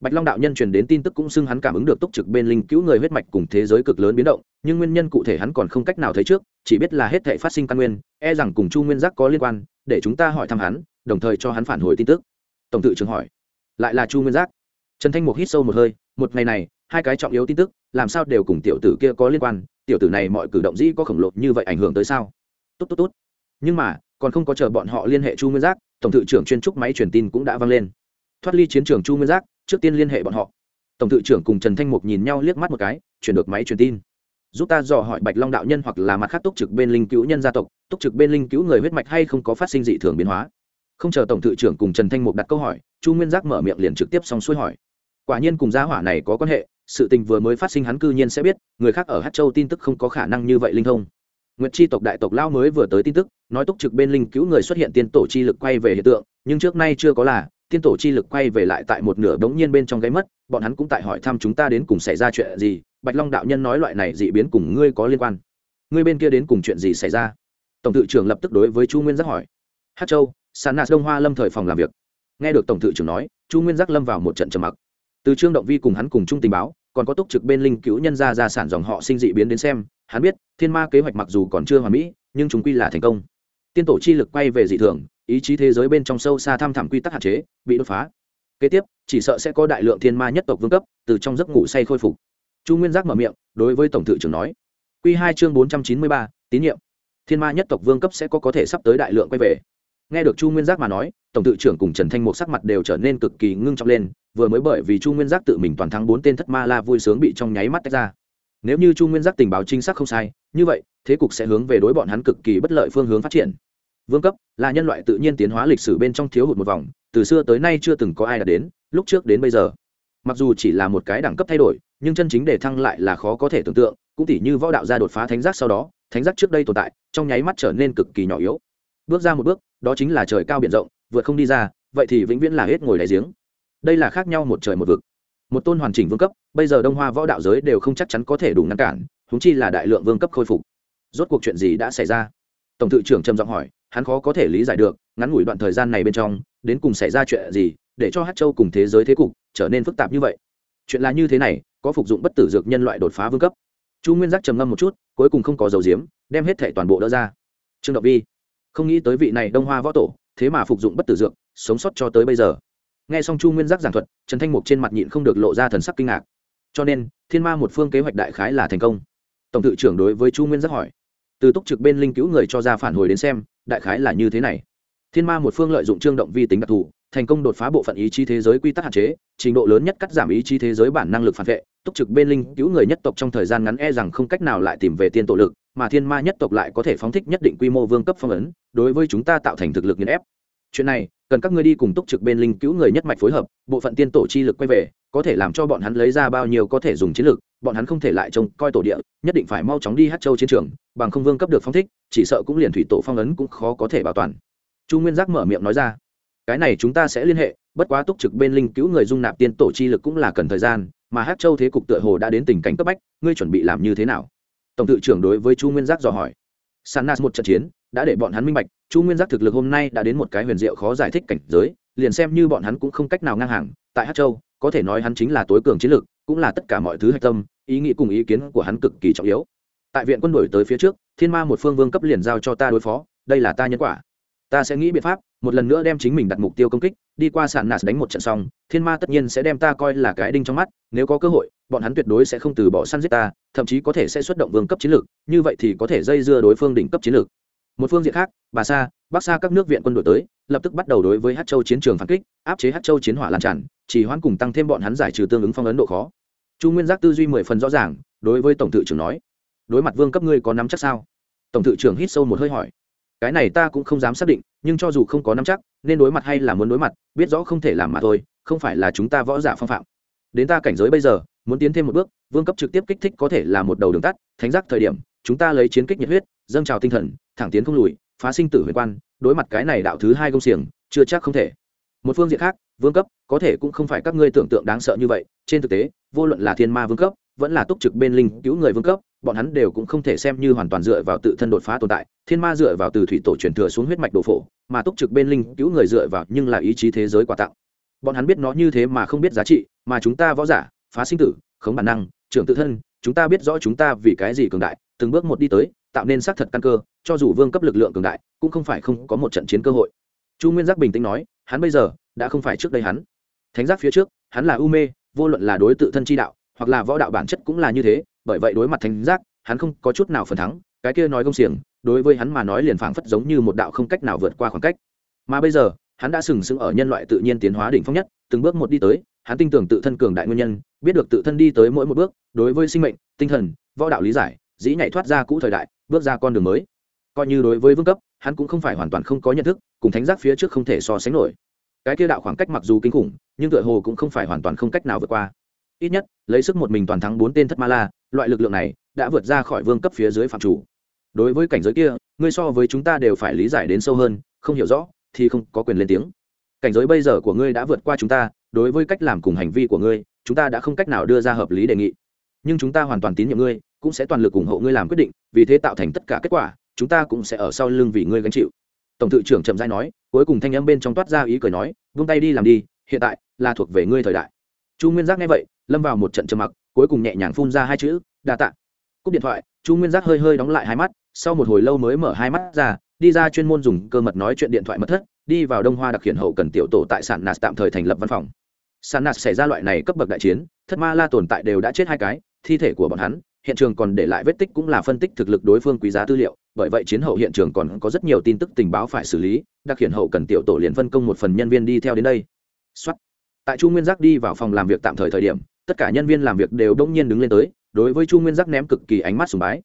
Bạch long đạo nhân truyền đến tin tức cũng xưng hắn cảm ứng được túc trực bên linh cứu người huyết mạch cùng thế giới cực lớn biến động, nhưng nguyên nhân cụ thể hắn còn không cách nào thấy trước, chỉ biết là hết thể phát sinh căn nguyên e rằng cùng chu nguyên giác có liên quan, để chúng ta hỏi thăm hắn, đồng thời cho hắn phản hồi tin tức. Tổng tự trường hỏi, lại là chu nguyên giác. Trần thanh mục hít sâu một hơi, một ngày này, hai cái trọng yếu tin tức, làm sao đều cùng tiểu tử kia có liên quan tiểu tử này mọi cử động dĩ có khổng lồ như vậy ảnh hưởng tới sao? Tốt tốt tốt. Nhưng mà, còn không có chờ bọn họ liên hệ chu nguyên giác, tổng tự trưởng chuyên trúc máy truyền tin cũng đã vang lên. Thoát ly chiến trường chu nguyên giác, trước tiên liên hệ bọn họ. Tổng tự trưởng cùng trần thanh mục nhìn nhau liếc mắt một cái, chuyển được máy truyền tin. Giúp ta dò hỏi bạch long đạo nhân hoặc là mặt khác túc trực bên linh cứu nhân gia tộc, túc trực bên linh cứu người huyết mạch hay không có phát sinh dị thường biến hóa? Không chờ tổng tự trưởng cùng trần thanh mục đặt câu hỏi, chu nguyên giác mở miệng liền trực tiếp xong xuôi hỏi. Quả nhiên cùng gia hỏa này có quan hệ sự tình vừa mới phát sinh hắn cư nhiên sẽ biết, người khác ở hát châu tin tức không có khả năng như vậy linh thông. Nguyệt chi tộc đại tộc lao mới vừa tới tin tức, nói túc trực bên linh cứu người xuất hiện tiên tổ chi lực quay về hiện tượng, nhưng trước nay chưa có là, tiên tổ chi lực quay về lại tại một nửa đống nhiên bên trong gáy mất, bọn hắn cũng tại hỏi thăm chúng ta đến cùng xảy ra chuyện gì, bạch long đạo nhân nói loại này dị biến cùng ngươi có liên quan. Ngươi bên kia đến cùng chuyện gì xảy ra? Tổng tự trưởng lập tức đối với chu nguyên giác hỏi. Hát châu sàn nạt đông hoa lâm thời phòng làm việc. Nghe được tổng tự trưởng nói, chu nguyên giác lâm vào một trận trầm mặc. Từ trương động vi cùng hắn cùng chung tình báo còn có túc trực bên linh cứu nhân gia gia sản dòng họ sinh dị biến đến xem, hắn biết, thiên ma kế hoạch mặc dù còn chưa hoàn mỹ, nhưng chúng quy là thành công. Tiên tổ chi lực quay về dị thường, ý chí thế giới bên trong sâu xa tham thẳm quy tắc hạn chế, bị đột phá. Kế tiếp, chỉ sợ sẽ có đại lượng thiên ma nhất tộc vương cấp, từ trong giấc ngủ say khôi phục. Chu nguyên giác mở miệng, đối với tổng thự trưởng nói q hai chương bốn trăm chín mươi ba, tín nhiệm. Thiên ma nhất tộc vương cấp sẽ có có thể sắp tới đại lượng quay về nghe được chu nguyên giác mà nói, tổng tự trưởng cùng trần thanh một sắc mặt đều trở nên cực kỳ ngưng trọng lên, vừa mới bởi vì chu nguyên giác tự mình toàn thắng bốn tên thất ma la vui sướng bị trong nháy mắt tách ra. Nếu như chu nguyên giác tình báo chính xác không sai, như vậy, thế cục sẽ hướng về đối bọn hắn cực kỳ bất lợi phương hướng phát triển. Vương cấp, là nhân loại tự nhiên tiến hóa lịch sử bên trong thiếu hụt một vòng, từ xưa tới nay chưa từng có ai đạt đến, lúc trước đến bây giờ. Mặc dù chỉ là một cái đẳng cấp thay đổi, nhưng chân chính để thăng lại là khó có thể tưởng tượng, cũng tỉ như võ đạo gia đột phá thánh giác sau đó, thánh giác trước đây tồn tại, trong nháy mắt trở nên cực kỳ nhỏ yếu bước ra một bước, đó chính là trời cao biển rộng, vượt không đi ra, vậy thì vĩnh viễn là hết ngồi đáy giếng. Đây là khác nhau một trời một vực. Một tôn hoàn chỉnh vương cấp, bây giờ đông hoa võ đạo giới đều không chắc chắn có thể đủ ngăn cản húng chi là đại lượng vương cấp khôi phục. Rốt cuộc chuyện gì đã xảy ra? Tổng tự trưởng trầm giọng hỏi, hắn khó có thể lý giải được, ngắn ngủi đoạn thời gian này bên trong, đến cùng xảy ra chuyện gì, để cho hát châu cùng thế giới thế cục trở nên phức tạp như vậy? Chuyện là như thế này, có phục dụng bất tử dược nhân loại đột phá vương cấp. Chu nguyên giác trầm ngâm một chút, cuối cùng không có dầu diếm, đem hết thẻ toàn bộ đỡ ra. Trương đạo vi không nghĩ tới vị này đông hoa võ tổ, thế mà phục dụng bất tử dược, sống sót cho tới bây giờ. Nghe xong chu nguyên giác giảng thuật, trần thanh mục trên mặt nhịn không được lộ ra thần sắc kinh ngạc. Cho nên, thiên ma một phương kế hoạch đại khái là thành công. Tổng tự trưởng đối với chu nguyên giác hỏi, từ túc trực bên linh cứu người cho ra phản hồi đến xem, đại khái là như thế này. Thiên ma một phương lợi dụng trương động vi tính đặc thù thành công đột phá bộ phận ý chí thế giới quy tắc hạn chế, trình độ lớn nhất cắt giảm ý chí thế giới bản năng lực phản vệ, túc trực bên linh cứu người nhất tộc trong thời gian ngắn e rằng không cách nào lại tìm về tiên tổ lực, mà thiên ma nhất tộc lại có thể phóng thích nhất định quy mô vương cấp phong ấn, đối với chúng ta tạo thành thực lực nghiền ép. Chuyện này, cần các ngươi đi cùng túc trực bên linh cứu người nhất mạch phối hợp, bộ phận tiên tổ chi lực quay về, có thể làm cho bọn hắn lấy ra bao nhiêu có thể dùng chiến lược bọn hắn không thể lại trông coi tổ địa, nhất định phải mau chóng đi hát châu chiến trường, bằng không vương cấp được phong thích, chỉ sợ cũng liền thủy tổ phong ấn cũng khó có thể bảo toàn. Chu nguyên giác mở miệng nói ra cái này chúng ta sẽ liên hệ bất quá túc trực bên linh cứu người dung nạp tiên tổ chi lực cũng là cần thời gian mà hát châu thế cục tựa hồ đã đến tình cảnh cấp bách ngươi chuẩn bị làm như thế nào? Tổng tự trưởng đối với chu nguyên giác dò hỏi. Sanas một trận chiến đã để bọn hắn minh bạch chu nguyên giác thực lực hôm nay đã đến một cái huyền diệu khó giải thích cảnh giới liền xem như bọn hắn cũng không cách nào ngang hàng tại hát châu có thể nói hắn chính là tối cường chiến lực, cũng là tất cả mọi thứ hạch tâm ý nghĩ cùng ý kiến của hắn cực kỳ trọng yếu. Tại viện quân đổi tới phía trước thiên ma một phương vương cấp liền giao cho ta đối phó đây là ta nhân quả ta sẽ nghĩ biện pháp, một lần nữa đem chính mình đặt mục tiêu công kích, đi qua sàn nạt đánh một trận xong, thiên ma tất nhiên sẽ đem ta coi là cái đinh trong mắt, nếu có cơ hội, bọn hắn tuyệt đối sẽ không từ bỏ săn giết ta, thậm chí có thể sẽ xuất động vương cấp chiến lược, như vậy thì có thể dây dưa đối phương đỉnh cấp chiến lược. Một phương diện khác, bà sa, bắc sa các nước viện quân đội tới, lập tức bắt đầu đối với hát châu chiến trường phản kích, áp chế hát châu chiến hỏa lan tràn, chỉ hoãn cùng tăng thêm bọn hắn giải trừ tương ứng phong ấn độ khó. Chu nguyên giác tư duy mười phần rõ ràng, đối với tổng thự trưởng nói, đối mặt vương cấp ngươi có nắm chắc sao? Tổng thự trưởng hít sâu một hơi hỏi cái này ta cũng không dám xác định, nhưng cho dù không có nắm chắc, nên đối mặt hay là muốn đối mặt, biết rõ không thể làm mà thôi, không phải là chúng ta võ giả phong phạm. Đến ta cảnh giới bây giờ, muốn tiến thêm một bước, vương cấp trực tiếp kích thích có thể là một đầu đường tắt, thánh giác thời điểm, chúng ta lấy chiến kích nhiệt huyết, dâng trào tinh thần, thẳng tiến không lùi, phá sinh tử huyền quan, đối mặt cái này đạo thứ hai công xiềng, chưa chắc không thể. Một phương diện khác, vương cấp, có thể cũng không phải các ngươi tưởng tượng đáng sợ như vậy, trên thực tế, vô luận là thiên ma vương cấp, vẫn là túc trực bên linh cứu người vương cấp bọn hắn đều cũng không thể xem như hoàn toàn dựa vào tự thân đột phá tồn tại, thiên ma dựa vào từ thủy tổ truyền thừa xuống huyết mạch đồ phổ, mà túc trực bên linh cứu người dựa vào nhưng là ý chí thế giới quà tặng. Bọn hắn biết nó như thế mà không biết giá trị, mà chúng ta võ giả, phá sinh tử, khống bản năng, trưởng tự thân, chúng ta biết rõ chúng ta vì cái gì cường đại, từng bước một đi tới, tạo nên xác thật căn cơ, cho dù vương cấp lực lượng cường đại, cũng không phải không có một trận chiến cơ hội. Chu nguyên giác bình tĩnh nói, hắn bây giờ đã không phải trước đây hắn. Thánh giác phía trước, hắn là u mê, vô luận là đối tự thân chi đạo, hoặc là võ đạo bản chất cũng là như thế bởi vậy đối mặt thánh giác, hắn không có chút nào phần thắng, cái kia nói công xiềng, đối với hắn mà nói liền phảng phất giống như một đạo không cách nào vượt qua khoảng cách. Mà bây giờ, hắn đã sừng sững ở nhân loại tự nhiên tiến hóa đỉnh phong nhất, từng bước một đi tới, hắn tin tưởng tự thân cường đại nguyên nhân, biết được tự thân đi tới mỗi một bước, đối với sinh mệnh, tinh thần, võ đạo lý giải, dĩ nhảy thoát ra cũ thời đại, bước ra con đường mới. Coi như đối với vương cấp, hắn cũng không phải hoàn toàn không có nhận thức, cùng thánh giác phía trước không thể so sánh nổi. Cái kia đạo khoảng cách mặc dù kinh khủng, nhưng tựa hồ cũng không phải hoàn toàn không cách nào vượt qua ít nhất, lấy sức một mình toàn thắng bốn tên thất ma la, loại lực lượng này đã vượt ra khỏi vương cấp phía dưới phạm chủ. Đối với cảnh giới kia, ngươi so với chúng ta đều phải lý giải đến sâu hơn, không hiểu rõ thì không có quyền lên tiếng. Cảnh giới bây giờ của ngươi đã vượt qua chúng ta, đối với cách làm cùng hành vi của ngươi, chúng ta đã không cách nào đưa ra hợp lý đề nghị. Nhưng chúng ta hoàn toàn tín nhiệm ngươi, cũng sẽ toàn lực ủng hộ ngươi làm quyết định, vì thế tạo thành tất cả kết quả, chúng ta cũng sẽ ở sau lưng vì ngươi gánh chịu. Tổng thự trưởng trầm dai nói, cuối cùng thanh âm bên trong toát ra ý cười nói, vung tay đi làm đi, hiện tại là thuộc về ngươi thời đại chu nguyên giác nghe vậy, lâm vào một trận trầm mặc, cuối cùng nhẹ nhàng phun ra hai chữ, đa tạ. Cúp điện thoại, chu nguyên giác hơi hơi đóng lại hai mắt, sau một hồi lâu mới mở hai mắt ra, đi ra chuyên môn dùng cơ mật nói chuyện điện thoại mật thất, đi vào đông hoa đặc hiện hậu cần tiểu tổ tại sản nạt tạm thời thành lập văn phòng. Sản nạt xảy ra loại này cấp bậc đại chiến, thất ma la tồn tại đều đã chết hai cái, thi thể của bọn hắn, hiện trường còn để lại vết tích cũng là phân tích thực lực đối phương quý giá tư liệu, bởi vậy chiến hậu hiện trường còn có rất nhiều tin tức tình báo phải xử lý, đặc hiện hậu cần tiểu tổ liền phân công một phần nhân viên đi theo đến đây tại chu nguyên giác đi vào phòng làm việc tạm thời thời điểm, tất cả nhân viên làm việc đều đông nhiên đứng lên tới, đối với chu nguyên giác ném cực kỳ ánh mắt sùng bái.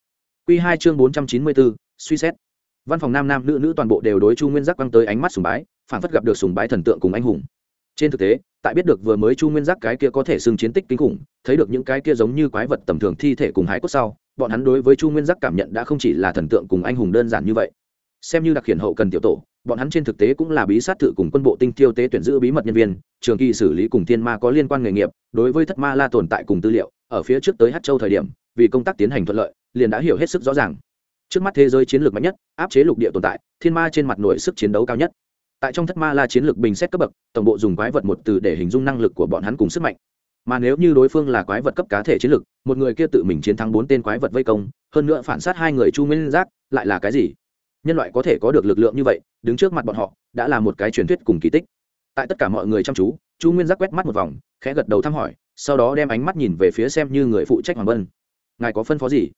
Q hai chương bốn trăm chín mươi bốn, suy xét. Văn phòng nam nam nữ nữ toàn bộ đều đối chu nguyên giác quăng tới ánh mắt sùng bái, phản phất gặp được sùng bái thần tượng cùng anh hùng. Trên thực tế, tại biết được vừa mới chu nguyên giác cái kia có thể xưng chiến tích kinh khủng, thấy được những cái kia giống như quái vật tầm thường thi thể cùng hải cốt sau, bọn hắn đối với chu nguyên giác cảm nhận đã không chỉ là thần tượng cùng anh hùng đơn giản như vậy. Xem như đặc hiện hậu cần tiểu tổ, bọn hắn trên thực tế cũng là bí sát thự cùng quân bộ tinh tiêu tế tuyển giữ bí mật nhân viên trường kỳ xử lý cùng thiên ma có liên quan nghề nghiệp, đối với thất ma la tồn tại cùng tư liệu, ở phía trước tới hát châu thời điểm, vì công tác tiến hành thuận lợi, liền đã hiểu hết sức rõ ràng. Trước mắt thế giới chiến lược mạnh nhất, áp chế lục địa tồn tại, thiên ma trên mặt nổi sức chiến đấu cao nhất. Tại trong thất ma la chiến lược bình xét cấp bậc, tổng bộ dùng quái vật một từ để hình dung năng lực của bọn hắn cùng sức mạnh. Mà nếu như đối phương là quái vật cấp cá thể chiến lược, một người kia tự mình chiến thắng bốn tên quái vật vây công, hơn nữa phản sát hai người chu nguyên giác, lại là cái gì? Nhân loại có thể có được lực lượng như vậy, đứng trước mặt bọn họ, đã là một cái truyền thuyết cùng kỳ tích tại tất cả mọi người chăm chú, chu nguyên giác quét mắt một vòng, khẽ gật đầu thăm hỏi, sau đó đem ánh mắt nhìn về phía xem như người phụ trách hoàng bân ngài có phân phó gì?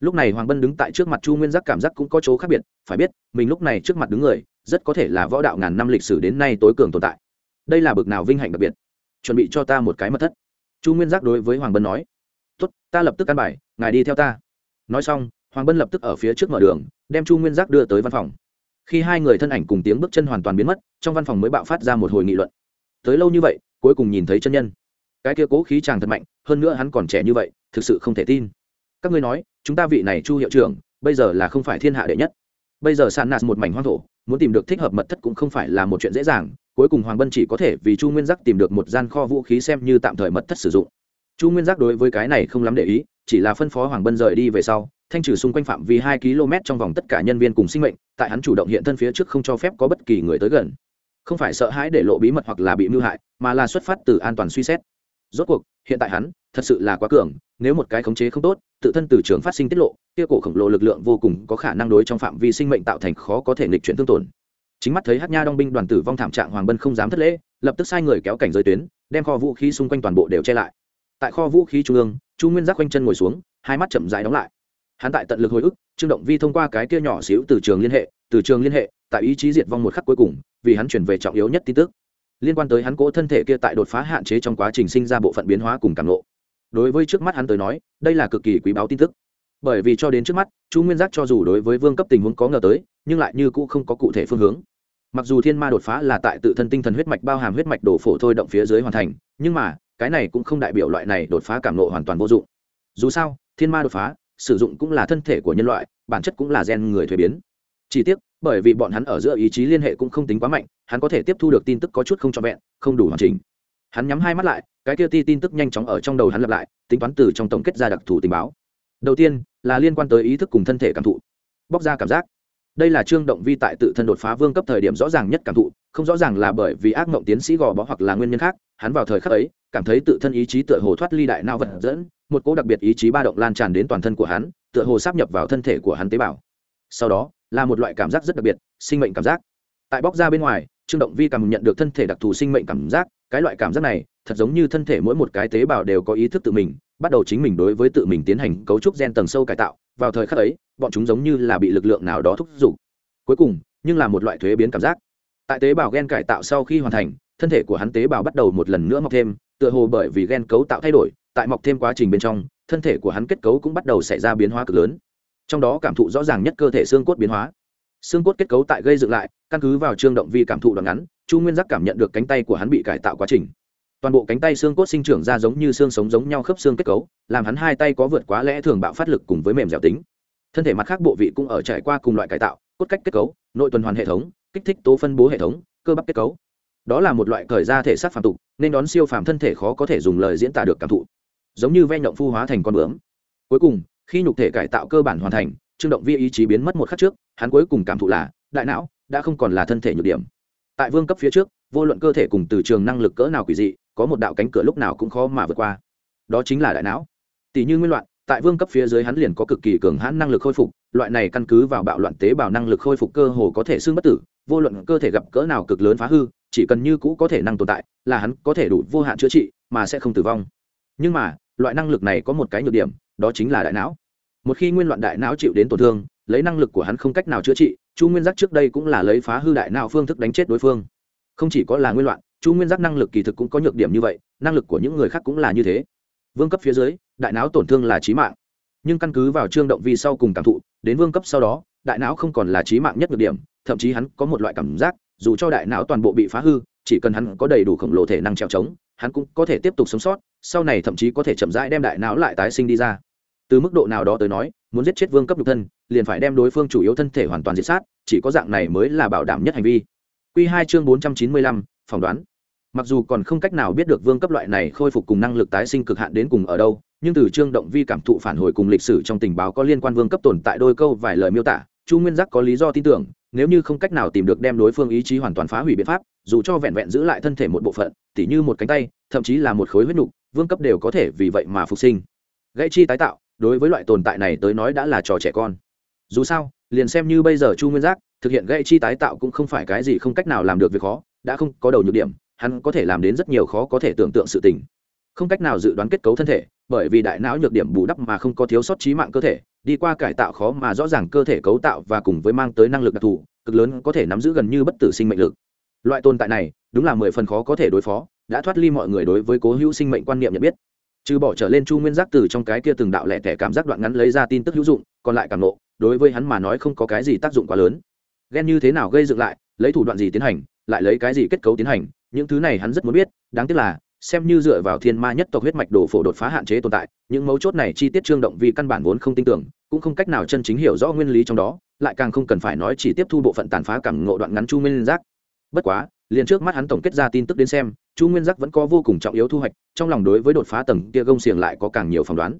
Lúc này hoàng bân đứng tại trước mặt chu nguyên giác cảm giác cũng có chỗ khác biệt, phải biết, mình lúc này trước mặt đứng người, rất có thể là võ đạo ngàn năm lịch sử đến nay tối cường tồn tại. Đây là bực nào vinh hạnh đặc biệt? Chuẩn bị cho ta một cái mật thất. Chu nguyên giác đối với hoàng bân nói. Tốt, ta lập tức căn bài, ngài đi theo ta. Nói xong, hoàng bân lập tức ở phía trước mở đường, đem chu nguyên giác đưa tới văn phòng khi hai người thân ảnh cùng tiếng bước chân hoàn toàn biến mất, trong văn phòng mới bạo phát ra một hồi nghị luận. Tới lâu như vậy, cuối cùng nhìn thấy chân nhân. Cái kia cố khí chàng thật mạnh, hơn nữa hắn còn trẻ như vậy, thực sự không thể tin. Các ngươi nói, chúng ta vị này chu hiệu trưởng, bây giờ là không phải thiên hạ đệ nhất. Bây giờ sàn nạt một mảnh hoang thổ, muốn tìm được thích hợp mật thất cũng không phải là một chuyện dễ dàng, cuối cùng hoàng bân chỉ có thể vì chu nguyên giác tìm được một gian kho vũ khí xem như tạm thời mật thất sử dụng. Chu nguyên giác đối với cái này không lắm để ý, chỉ là phân phó hoàng bân rời đi về sau thanh trừ xung quanh phạm vi hai km trong vòng tất cả nhân viên cùng sinh mệnh, tại hắn chủ động hiện thân phía trước không cho phép có bất kỳ người tới gần. Không phải sợ hãi để lộ bí mật hoặc là bị mưu hại, mà là xuất phát từ an toàn suy xét. Rốt cuộc, hiện tại hắn, thật sự là quá cường, nếu một cái khống chế không tốt, tự thân từ trường phát sinh tiết lộ, kia cổ khổng lồ lực lượng vô cùng có khả năng đối trong phạm vi sinh mệnh tạo thành khó có thể nghịch chuyển tương tổn. Chính mắt thấy hát nha đong binh đoàn tử vong thảm trạng hoàng bân không dám thất lễ, lập tức sai người kéo cảnh giới tuyến, đem kho vũ khí xung quanh toàn bộ đều che lại. Tại kho vũ khí trung ương, chu nguyên giác quanh chân ngồi xuống, hai mắt chậm dài đóng lại hắn tại tận lực hồi ức, trương động vi thông qua cái kia nhỏ xíu từ trường liên hệ, từ trường liên hệ, tại ý chí diệt vong một khắc cuối cùng, vì hắn chuyển về trọng yếu nhất tin tức. Liên quan tới hắn cố thân thể kia tại đột phá hạn chế trong quá trình sinh ra bộ phận biến hóa cùng cảm lộ đối với trước mắt hắn tới nói, đây là cực kỳ quý báu tin tức. Bởi vì cho đến trước mắt, chu nguyên giác cho dù đối với vương cấp tình huống có ngờ tới, nhưng lại như cũ không có cụ thể phương hướng. Mặc dù thiên ma đột phá là tại tự thân tinh thần huyết mạch bao hàm huyết mạch đổ phổ thôi động phía dưới hoàn thành, nhưng mà, cái này cũng không đại biểu loại này đột phá cảm nộ hoàn toàn vô dụng. Dù sao, thiên ma đột phá sử dụng cũng là thân thể của nhân loại, bản chất cũng là gen người thuế biến. Chỉ tiếc, bởi vì bọn hắn ở giữa ý chí liên hệ cũng không tính quá mạnh, hắn có thể tiếp thu được tin tức có chút không trọn vẹn, không đủ hoàn chỉnh. Hắn nhắm hai mắt lại, cái kia ti tin tức nhanh chóng ở trong đầu hắn lặp lại, tính toán từ trong tổng kết ra đặc thù tình báo. Đầu tiên, là liên quan tới ý thức cùng thân thể cảm thụ. Bóc ra cảm giác. Đây là trương động vi tại tự thân đột phá vương cấp thời điểm rõ ràng nhất cảm thụ, không rõ ràng là bởi vì ác mộng tiến sĩ gò bó hoặc là nguyên nhân khác, hắn vào thời khắc ấy, cảm thấy tự thân ý chí tựa hồ thoát ly đại não vật dẫn một cỗ đặc biệt ý chí ba động lan tràn đến toàn thân của hắn, tựa hồ sáp nhập vào thân thể của hắn tế bào. Sau đó, là một loại cảm giác rất đặc biệt, sinh mệnh cảm giác. Tại bóc ra bên ngoài, trương động vi cảm nhận được thân thể đặc thù sinh mệnh cảm giác, cái loại cảm giác này, thật giống như thân thể mỗi một cái tế bào đều có ý thức tự mình, bắt đầu chính mình đối với tự mình tiến hành cấu trúc gen tầng sâu cải tạo, vào thời khắc ấy, bọn chúng giống như là bị lực lượng nào đó thúc giục. Cuối cùng, nhưng là một loại thuế biến cảm giác. Tại tế bào gen cải tạo sau khi hoàn thành, thân thể của hắn tế bào bắt đầu một lần nữa mọc thêm tựa hồ bởi vì gen cấu tạo thay đổi, tại mọc thêm quá trình bên trong, thân thể của hắn kết cấu cũng bắt đầu xảy ra biến hóa cực lớn. Trong đó cảm thụ rõ ràng nhất cơ thể xương cốt biến hóa. Xương cốt kết cấu tại gây dựng lại, căn cứ vào trương động vi cảm thụ đoạn ngắn, chu nguyên giác cảm nhận được cánh tay của hắn bị cải tạo quá trình. Toàn bộ cánh tay xương cốt sinh trưởng ra giống như xương sống giống nhau khớp xương kết cấu, làm hắn hai tay có vượt quá lẽ thường bạo phát lực cùng với mềm dẻo tính. Thân thể mặt khác bộ vị cũng ở trải qua cùng loại cải tạo, cốt cách kết cấu, nội tuần hoàn hệ thống, kích thích tố phân bố hệ thống, cơ bắp kết cấu đó là một loại thời ra thể xác phàm tục, nên đón siêu phàm thân thể khó có thể dùng lời diễn tả được cảm thụ. Giống như ve nhộng phu hóa thành con bướm. Cuối cùng, khi nhục thể cải tạo cơ bản hoàn thành, trương động vi ý chí biến mất một khắc trước, hắn cuối cùng cảm thụ là, đại não đã không còn là thân thể nhược điểm. Tại vương cấp phía trước, vô luận cơ thể cùng từ trường năng lực cỡ nào quỷ dị, có một đạo cánh cửa lúc nào cũng khó mà vượt qua. Đó chính là đại não. Tỷ như nguyên loạn, tại vương cấp phía dưới hắn liền có cực kỳ cường hãn năng lực khôi phục, loại này căn cứ vào bạo loạn tế bào năng lực khôi phục cơ hồ có thể xương bất tử, vô luận cơ thể gặp cỡ nào cực lớn phá hư chỉ cần như cũ có thể năng tồn tại, là hắn có thể đủ vô hạn chữa trị, mà sẽ không tử vong. Nhưng mà, loại năng lực này có một cái nhược điểm, đó chính là đại não. Một khi nguyên loạn đại não chịu đến tổn thương, lấy năng lực của hắn không cách nào chữa trị, chu nguyên giác trước đây cũng là lấy phá hư đại não phương thức đánh chết đối phương. Không chỉ có là nguyên loạn, chu nguyên giác năng lực kỳ thực cũng có nhược điểm như vậy, năng lực của những người khác cũng là như thế. Vương cấp phía dưới, đại não tổn thương là trí mạng. Nhưng căn cứ vào trương động vi sau cùng cảm thụ, đến vương cấp sau đó, đại não không còn là trí mạng nhất nhược điểm, thậm chí hắn có một loại cảm giác dù cho đại não toàn bộ bị phá hư, chỉ cần hắn có đầy đủ khổng lồ thể năng trèo trống, hắn cũng có thể tiếp tục sống sót, sau này thậm chí có thể chậm rãi đem đại não lại tái sinh đi ra. Từ mức độ nào đó tới nói, muốn giết chết vương cấp nhục thân, liền phải đem đối phương chủ yếu thân thể hoàn toàn diệt sát, chỉ có dạng này mới là bảo đảm nhất hành vi. Q hai chương bốn trăm chín mươi lăm, phỏng đoán. Mặc dù còn không cách nào biết được vương cấp loại này khôi phục cùng năng lực tái sinh cực hạn đến cùng ở đâu, nhưng từ trương động vi cảm thụ phản hồi cùng lịch sử trong tình báo có liên quan vương cấp tồn tại đôi câu vài lời miêu tả, chu nguyên giác có lý do tin tưởng nếu như không cách nào tìm được đem đối phương ý chí hoàn toàn phá hủy biện pháp, dù cho vẹn vẹn giữ lại thân thể một bộ phận, tỉ như một cánh tay, thậm chí là một khối huyết nục, vương cấp đều có thể vì vậy mà phục sinh. Gãy chi tái tạo, đối với loại tồn tại này tới nói đã là trò trẻ con. Dù sao, liền xem như bây giờ chu nguyên giác, thực hiện gãy chi tái tạo cũng không phải cái gì không cách nào làm được việc khó, đã không có đầu nhược điểm, hắn có thể làm đến rất nhiều khó có thể tưởng tượng sự tình. Không cách nào dự đoán kết cấu thân thể bởi vì đại não nhược điểm bù đắp mà không có thiếu sót trí mạng cơ thể, đi qua cải tạo khó mà rõ ràng cơ thể cấu tạo và cùng với mang tới năng lực đặc thù, cực lớn có thể nắm giữ gần như bất tử sinh mệnh lực. Loại tồn tại này, đúng là mười phần khó có thể đối phó, đã thoát ly mọi người đối với cố hữu sinh mệnh quan niệm nhận biết. Trừ bỏ trở lên chu nguyên giác từ trong cái kia từng đạo lẻ tẻ cảm giác đoạn ngắn lấy ra tin tức hữu dụng, còn lại cảm nộ, đối với hắn mà nói không có cái gì tác dụng quá lớn. Ghen như thế nào gây dựng lại, lấy thủ đoạn gì tiến hành, lại lấy cái gì kết cấu tiến hành, những thứ này hắn rất muốn biết, đáng tiếc là xem như dựa vào thiên ma nhất tộc huyết mạch đồ phổ đột phá hạn chế tồn tại, những mấu chốt này chi tiết trương động vì căn bản vốn không tin tưởng, cũng không cách nào chân chính hiểu rõ nguyên lý trong đó, lại càng không cần phải nói chỉ tiếp thu bộ phận tàn phá cảm ngộ đoạn ngắn chu nguyên giác. Bất quá, liền trước mắt hắn tổng kết ra tin tức đến xem, chu nguyên giác vẫn có vô cùng trọng yếu thu hoạch, trong lòng đối với đột phá tầng kia gông xiềng lại có càng nhiều phỏng đoán.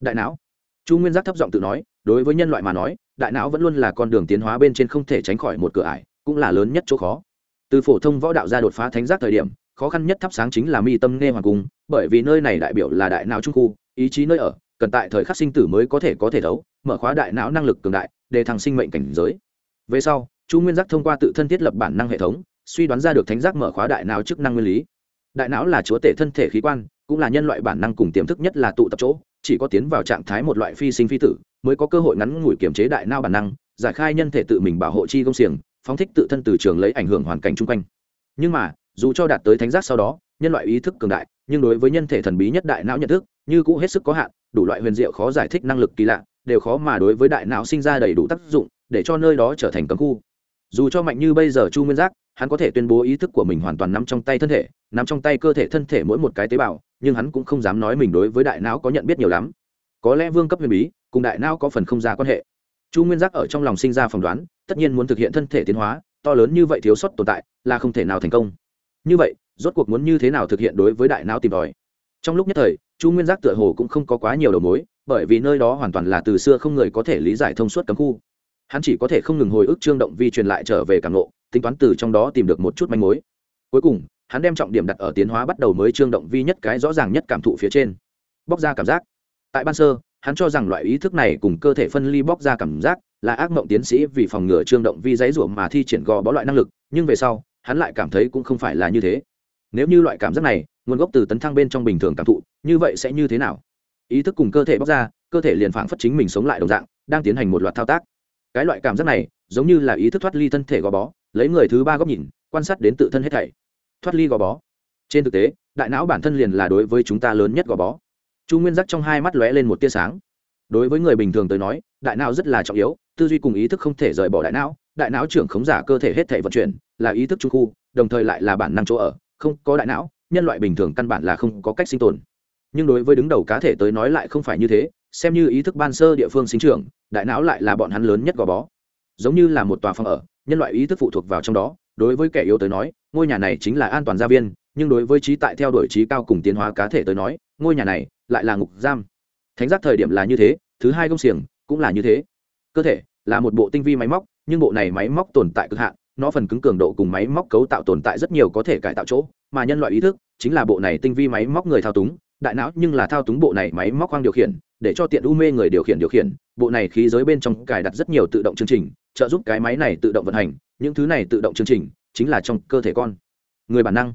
Đại não. Chu nguyên giác thấp giọng tự nói, đối với nhân loại mà nói, đại não vẫn luôn là con đường tiến hóa bên trên không thể tránh khỏi một cửa ải, cũng là lớn nhất chỗ khó. Từ phổ thông võ đạo ra đột phá thánh giác thời điểm khó khăn nhất thắp sáng chính là mi tâm nghe hoàng cung, bởi vì nơi này đại biểu là đại não trung khu, ý chí nơi ở, cần tại thời khắc sinh tử mới có thể có thể thấu mở khóa đại não năng lực cường đại, để thằng sinh mệnh cảnh giới. Về sau, chu nguyên giác thông qua tự thân thiết lập bản năng hệ thống, suy đoán ra được thánh giác mở khóa đại não chức năng nguyên lý. Đại não là chúa tể thân thể khí quan, cũng là nhân loại bản năng cùng tiềm thức nhất là tụ tập chỗ, chỉ có tiến vào trạng thái một loại phi sinh phi tử, mới có cơ hội ngắn ngủi kiểm chế đại não bản năng, giải khai nhân thể tự mình bảo hộ chi công xiềng, phóng thích tự thân từ trường lấy ảnh hưởng hoàn cảnh chung quanh. Nhưng mà dù cho đạt tới thánh giác sau đó, nhân loại ý thức cường đại, nhưng đối với nhân thể thần bí nhất đại não nhận thức, như cũ hết sức có hạn, đủ loại huyền diệu khó giải thích năng lực kỳ lạ, đều khó mà đối với đại não sinh ra đầy đủ tác dụng, để cho nơi đó trở thành cấm khu. Dù cho mạnh như bây giờ chu nguyên giác, hắn có thể tuyên bố ý thức của mình hoàn toàn nắm trong tay thân thể, nắm trong tay cơ thể thân thể mỗi một cái tế bào, nhưng hắn cũng không dám nói mình đối với đại não có nhận biết nhiều lắm. Có lẽ vương cấp huyền bí, cùng đại não có phần không ra quan hệ. Chu nguyên giác ở trong lòng sinh ra phỏng đoán, tất nhiên muốn thực hiện thân thể tiến hóa, to lớn như vậy thiếu sót tồn tại, là không thể nào thành công như vậy, rốt cuộc muốn như thế nào thực hiện đối với đại não tìm tòi? Trong lúc nhất thời, chu nguyên giác tựa hồ cũng không có quá nhiều đầu mối, bởi vì nơi đó hoàn toàn là từ xưa không người có thể lý giải thông suốt cấm khu. Hắn chỉ có thể không ngừng hồi ức trương động vi truyền lại trở về cảm lộ tính toán từ trong đó tìm được một chút manh mối. Cuối cùng, hắn đem trọng điểm đặt ở tiến hóa bắt đầu mới trương động vi nhất cái rõ ràng nhất cảm thụ phía trên. Bóc ra cảm giác. Tại ban sơ, hắn cho rằng loại ý thức này cùng cơ thể phân ly bóc ra cảm giác là ác mộng tiến sĩ vì phòng ngừa trương động vi giấy ruộng mà thi triển gò bó loại năng lực, nhưng về sau hắn lại cảm thấy cũng không phải là như thế. Nếu như loại cảm giác này, nguồn gốc từ tấn thăng bên trong bình thường cảm thụ, như vậy sẽ như thế nào? Ý thức cùng cơ thể bóc ra, cơ thể liền phảng phất chính mình sống lại đồng dạng, đang tiến hành một loạt thao tác. Cái loại cảm giác này, giống như là ý thức thoát ly thân thể gò bó, lấy người thứ ba góc nhìn, quan sát đến tự thân hết thảy. Thoát ly gò bó. Trên thực tế, đại não bản thân liền là đối với chúng ta lớn nhất gò bó. Chu nguyên giác trong hai mắt lóe lên một tia sáng. Đối với người bình thường tới nói, đại não rất là trọng yếu, tư duy cùng ý thức không thể rời bỏ đại não đại não trưởng khống giả cơ thể hết thể vận chuyển là ý thức trung khu, đồng thời lại là bản năng chỗ ở, không có đại não, nhân loại bình thường căn bản là không có cách sinh tồn. Nhưng đối với đứng đầu cá thể tới nói lại không phải như thế, xem như ý thức ban sơ địa phương sinh trưởng, đại não lại là bọn hắn lớn nhất gò bó. Giống như là một tòa phòng ở, nhân loại ý thức phụ thuộc vào trong đó, đối với kẻ yếu tới nói, ngôi nhà này chính là an toàn gia viên, nhưng đối với trí tại theo đuổi trí cao cùng tiến hóa cá thể tới nói, ngôi nhà này lại là ngục giam. Thánh giác thời điểm là như thế, thứ hai công xiềng cũng là như thế. Cơ thể là một bộ tinh vi máy móc, nhưng bộ này máy móc tồn tại cực hạn nó phần cứng cường độ cùng máy móc cấu tạo tồn tại rất nhiều có thể cải tạo chỗ, mà nhân loại ý thức chính là bộ này tinh vi máy móc người thao túng, đại não nhưng là thao túng bộ này máy móc khoang điều khiển, để cho tiện u mê người điều khiển điều khiển, bộ này khí giới bên trong cài đặt rất nhiều tự động chương trình, trợ giúp cái máy này tự động vận hành, những thứ này tự động chương trình chính là trong cơ thể con. Người bản năng.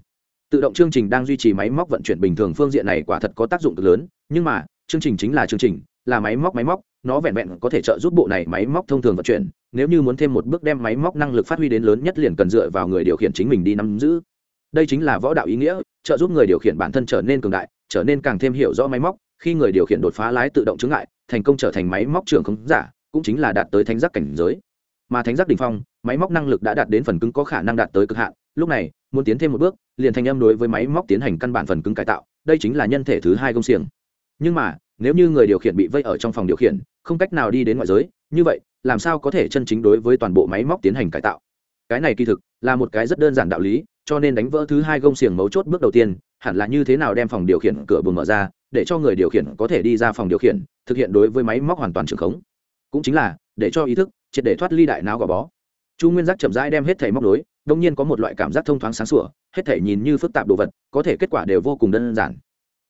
Tự động chương trình đang duy trì máy móc vận chuyển bình thường phương diện này quả thật có tác dụng cực lớn, nhưng mà, chương trình chính là chương trình, là máy móc máy móc nó vẹn vẹn có thể trợ giúp bộ này máy móc thông thường vận chuyển, nếu như muốn thêm một bước đem máy móc năng lực phát huy đến lớn nhất liền cần dựa vào người điều khiển chính mình đi nắm giữ. Đây chính là võ đạo ý nghĩa, trợ giúp người điều khiển bản thân trở nên cường đại, trở nên càng thêm hiểu rõ máy móc, khi người điều khiển đột phá lái tự động chứng ngại, thành công trở thành máy móc trưởng không giả, cũng chính là đạt tới thánh giác cảnh giới. Mà thánh giác đ ỉ n h phong, máy móc năng lực đã đạt đến phần cứng có khả năng đạt tới cực hạn, lúc này, muốn tiến thêm một bước, liền thành âm đối với máy móc tiến hành căn bản phần cứng cải tạo, đây chính là nhân thể thứ hai công xiềng. Nhưng mà nếu như người điều khiển bị vây ở trong phòng điều khiển, không cách nào đi đến ngoại giới, như vậy, làm sao có thể chân chính đối với toàn bộ máy móc tiến hành cải tạo? Cái này kỳ thực là một cái rất đơn giản đạo lý, cho nên đánh vỡ thứ hai gông xiềng mấu chốt bước đầu tiên, hẳn là như thế nào đem phòng điều khiển cửa buồng mở ra, để cho người điều khiển có thể đi ra phòng điều khiển, thực hiện đối với máy móc hoàn toàn trường khống. Cũng chính là, để cho ý thức, triệt để thoát ly đại não gò bó. Chu nguyên giác chậm rãi đem hết thể móc nối đông nhiên có một loại cảm giác thông thoáng sáng sủa, hết thể nhìn như phức tạp đồ vật, có thể kết quả đều vô cùng đơn giản.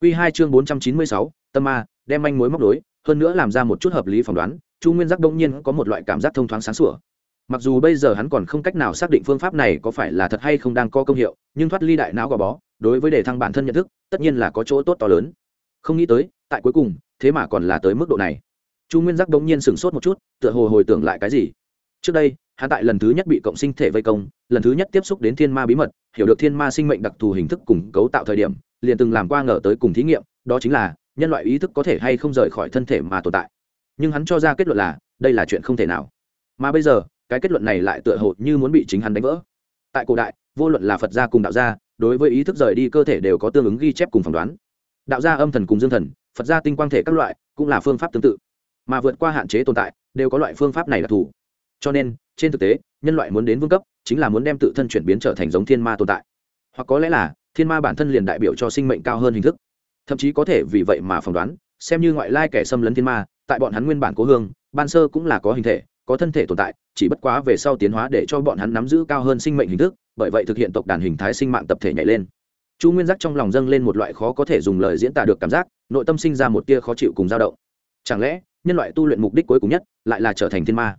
Quy hai chương bốn trăm chín mươi sáu, tâm ma đem manh mối móc đối hơn nữa làm ra một chút hợp lý phỏng đoán, chu nguyên giác đông nhiên có một loại cảm giác thông thoáng sáng sủa. Mặc dù bây giờ hắn còn không cách nào xác định phương pháp này có phải là thật hay không đang có công hiệu, nhưng thoát ly đại não gò bó, đối với đề thăng bản thân nhận thức, tất nhiên là có chỗ tốt to lớn. Không nghĩ tới, tại cuối cùng, thế mà còn là tới mức độ này. Chu nguyên giác đống nhiên sửng sốt một chút, tựa hồ hồi tưởng lại cái gì. Trước đây, hắn tại lần thứ nhất bị cộng sinh thể vây công, lần thứ nhất tiếp xúc đến thiên ma bí mật, hiểu được thiên ma sinh mệnh đặc thù hình thức cùng cấu tạo thời điểm, liền từng làm qua ngờ tới cùng thí nghiệm, đó chính là nhân loại ý thức có thể hay không rời khỏi thân thể mà tồn tại. Nhưng hắn cho ra kết luận là, đây là chuyện không thể nào. Mà bây giờ, cái kết luận này lại tựa hồ như muốn bị chính hắn đánh vỡ. Tại cổ đại, vô luận là phật gia cùng đạo gia, đối với ý thức rời đi cơ thể đều có tương ứng ghi chép cùng phỏng đoán. Đạo gia âm thần cùng dương thần, phật gia tinh quang thể các loại, cũng là phương pháp tương tự. Mà vượt qua hạn chế tồn tại, đều có loại phương pháp này đặc thù cho nên, trên thực tế, nhân loại muốn đến vương cấp, chính là muốn đem tự thân chuyển biến trở thành giống thiên ma tồn tại. Hoặc có lẽ là, thiên ma bản thân liền đại biểu cho sinh mệnh cao hơn hình thức thậm chí có thể vì vậy mà phỏng đoán, xem như ngoại lai kẻ xâm lấn thiên ma, tại bọn hắn nguyên bản cố hương, ban sơ cũng là có hình thể, có thân thể tồn tại, chỉ bất quá về sau tiến hóa để cho bọn hắn nắm giữ cao hơn sinh mệnh hình thức, bởi vậy thực hiện tộc đàn hình thái sinh mạng tập thể nhảy lên. Chu nguyên giác trong lòng dâng lên một loại khó có thể dùng lời diễn tả được cảm giác, nội tâm sinh ra một tia khó chịu cùng dao động. Chẳng lẽ, nhân loại tu luyện mục đích cuối cùng nhất lại là trở thành thiên ma?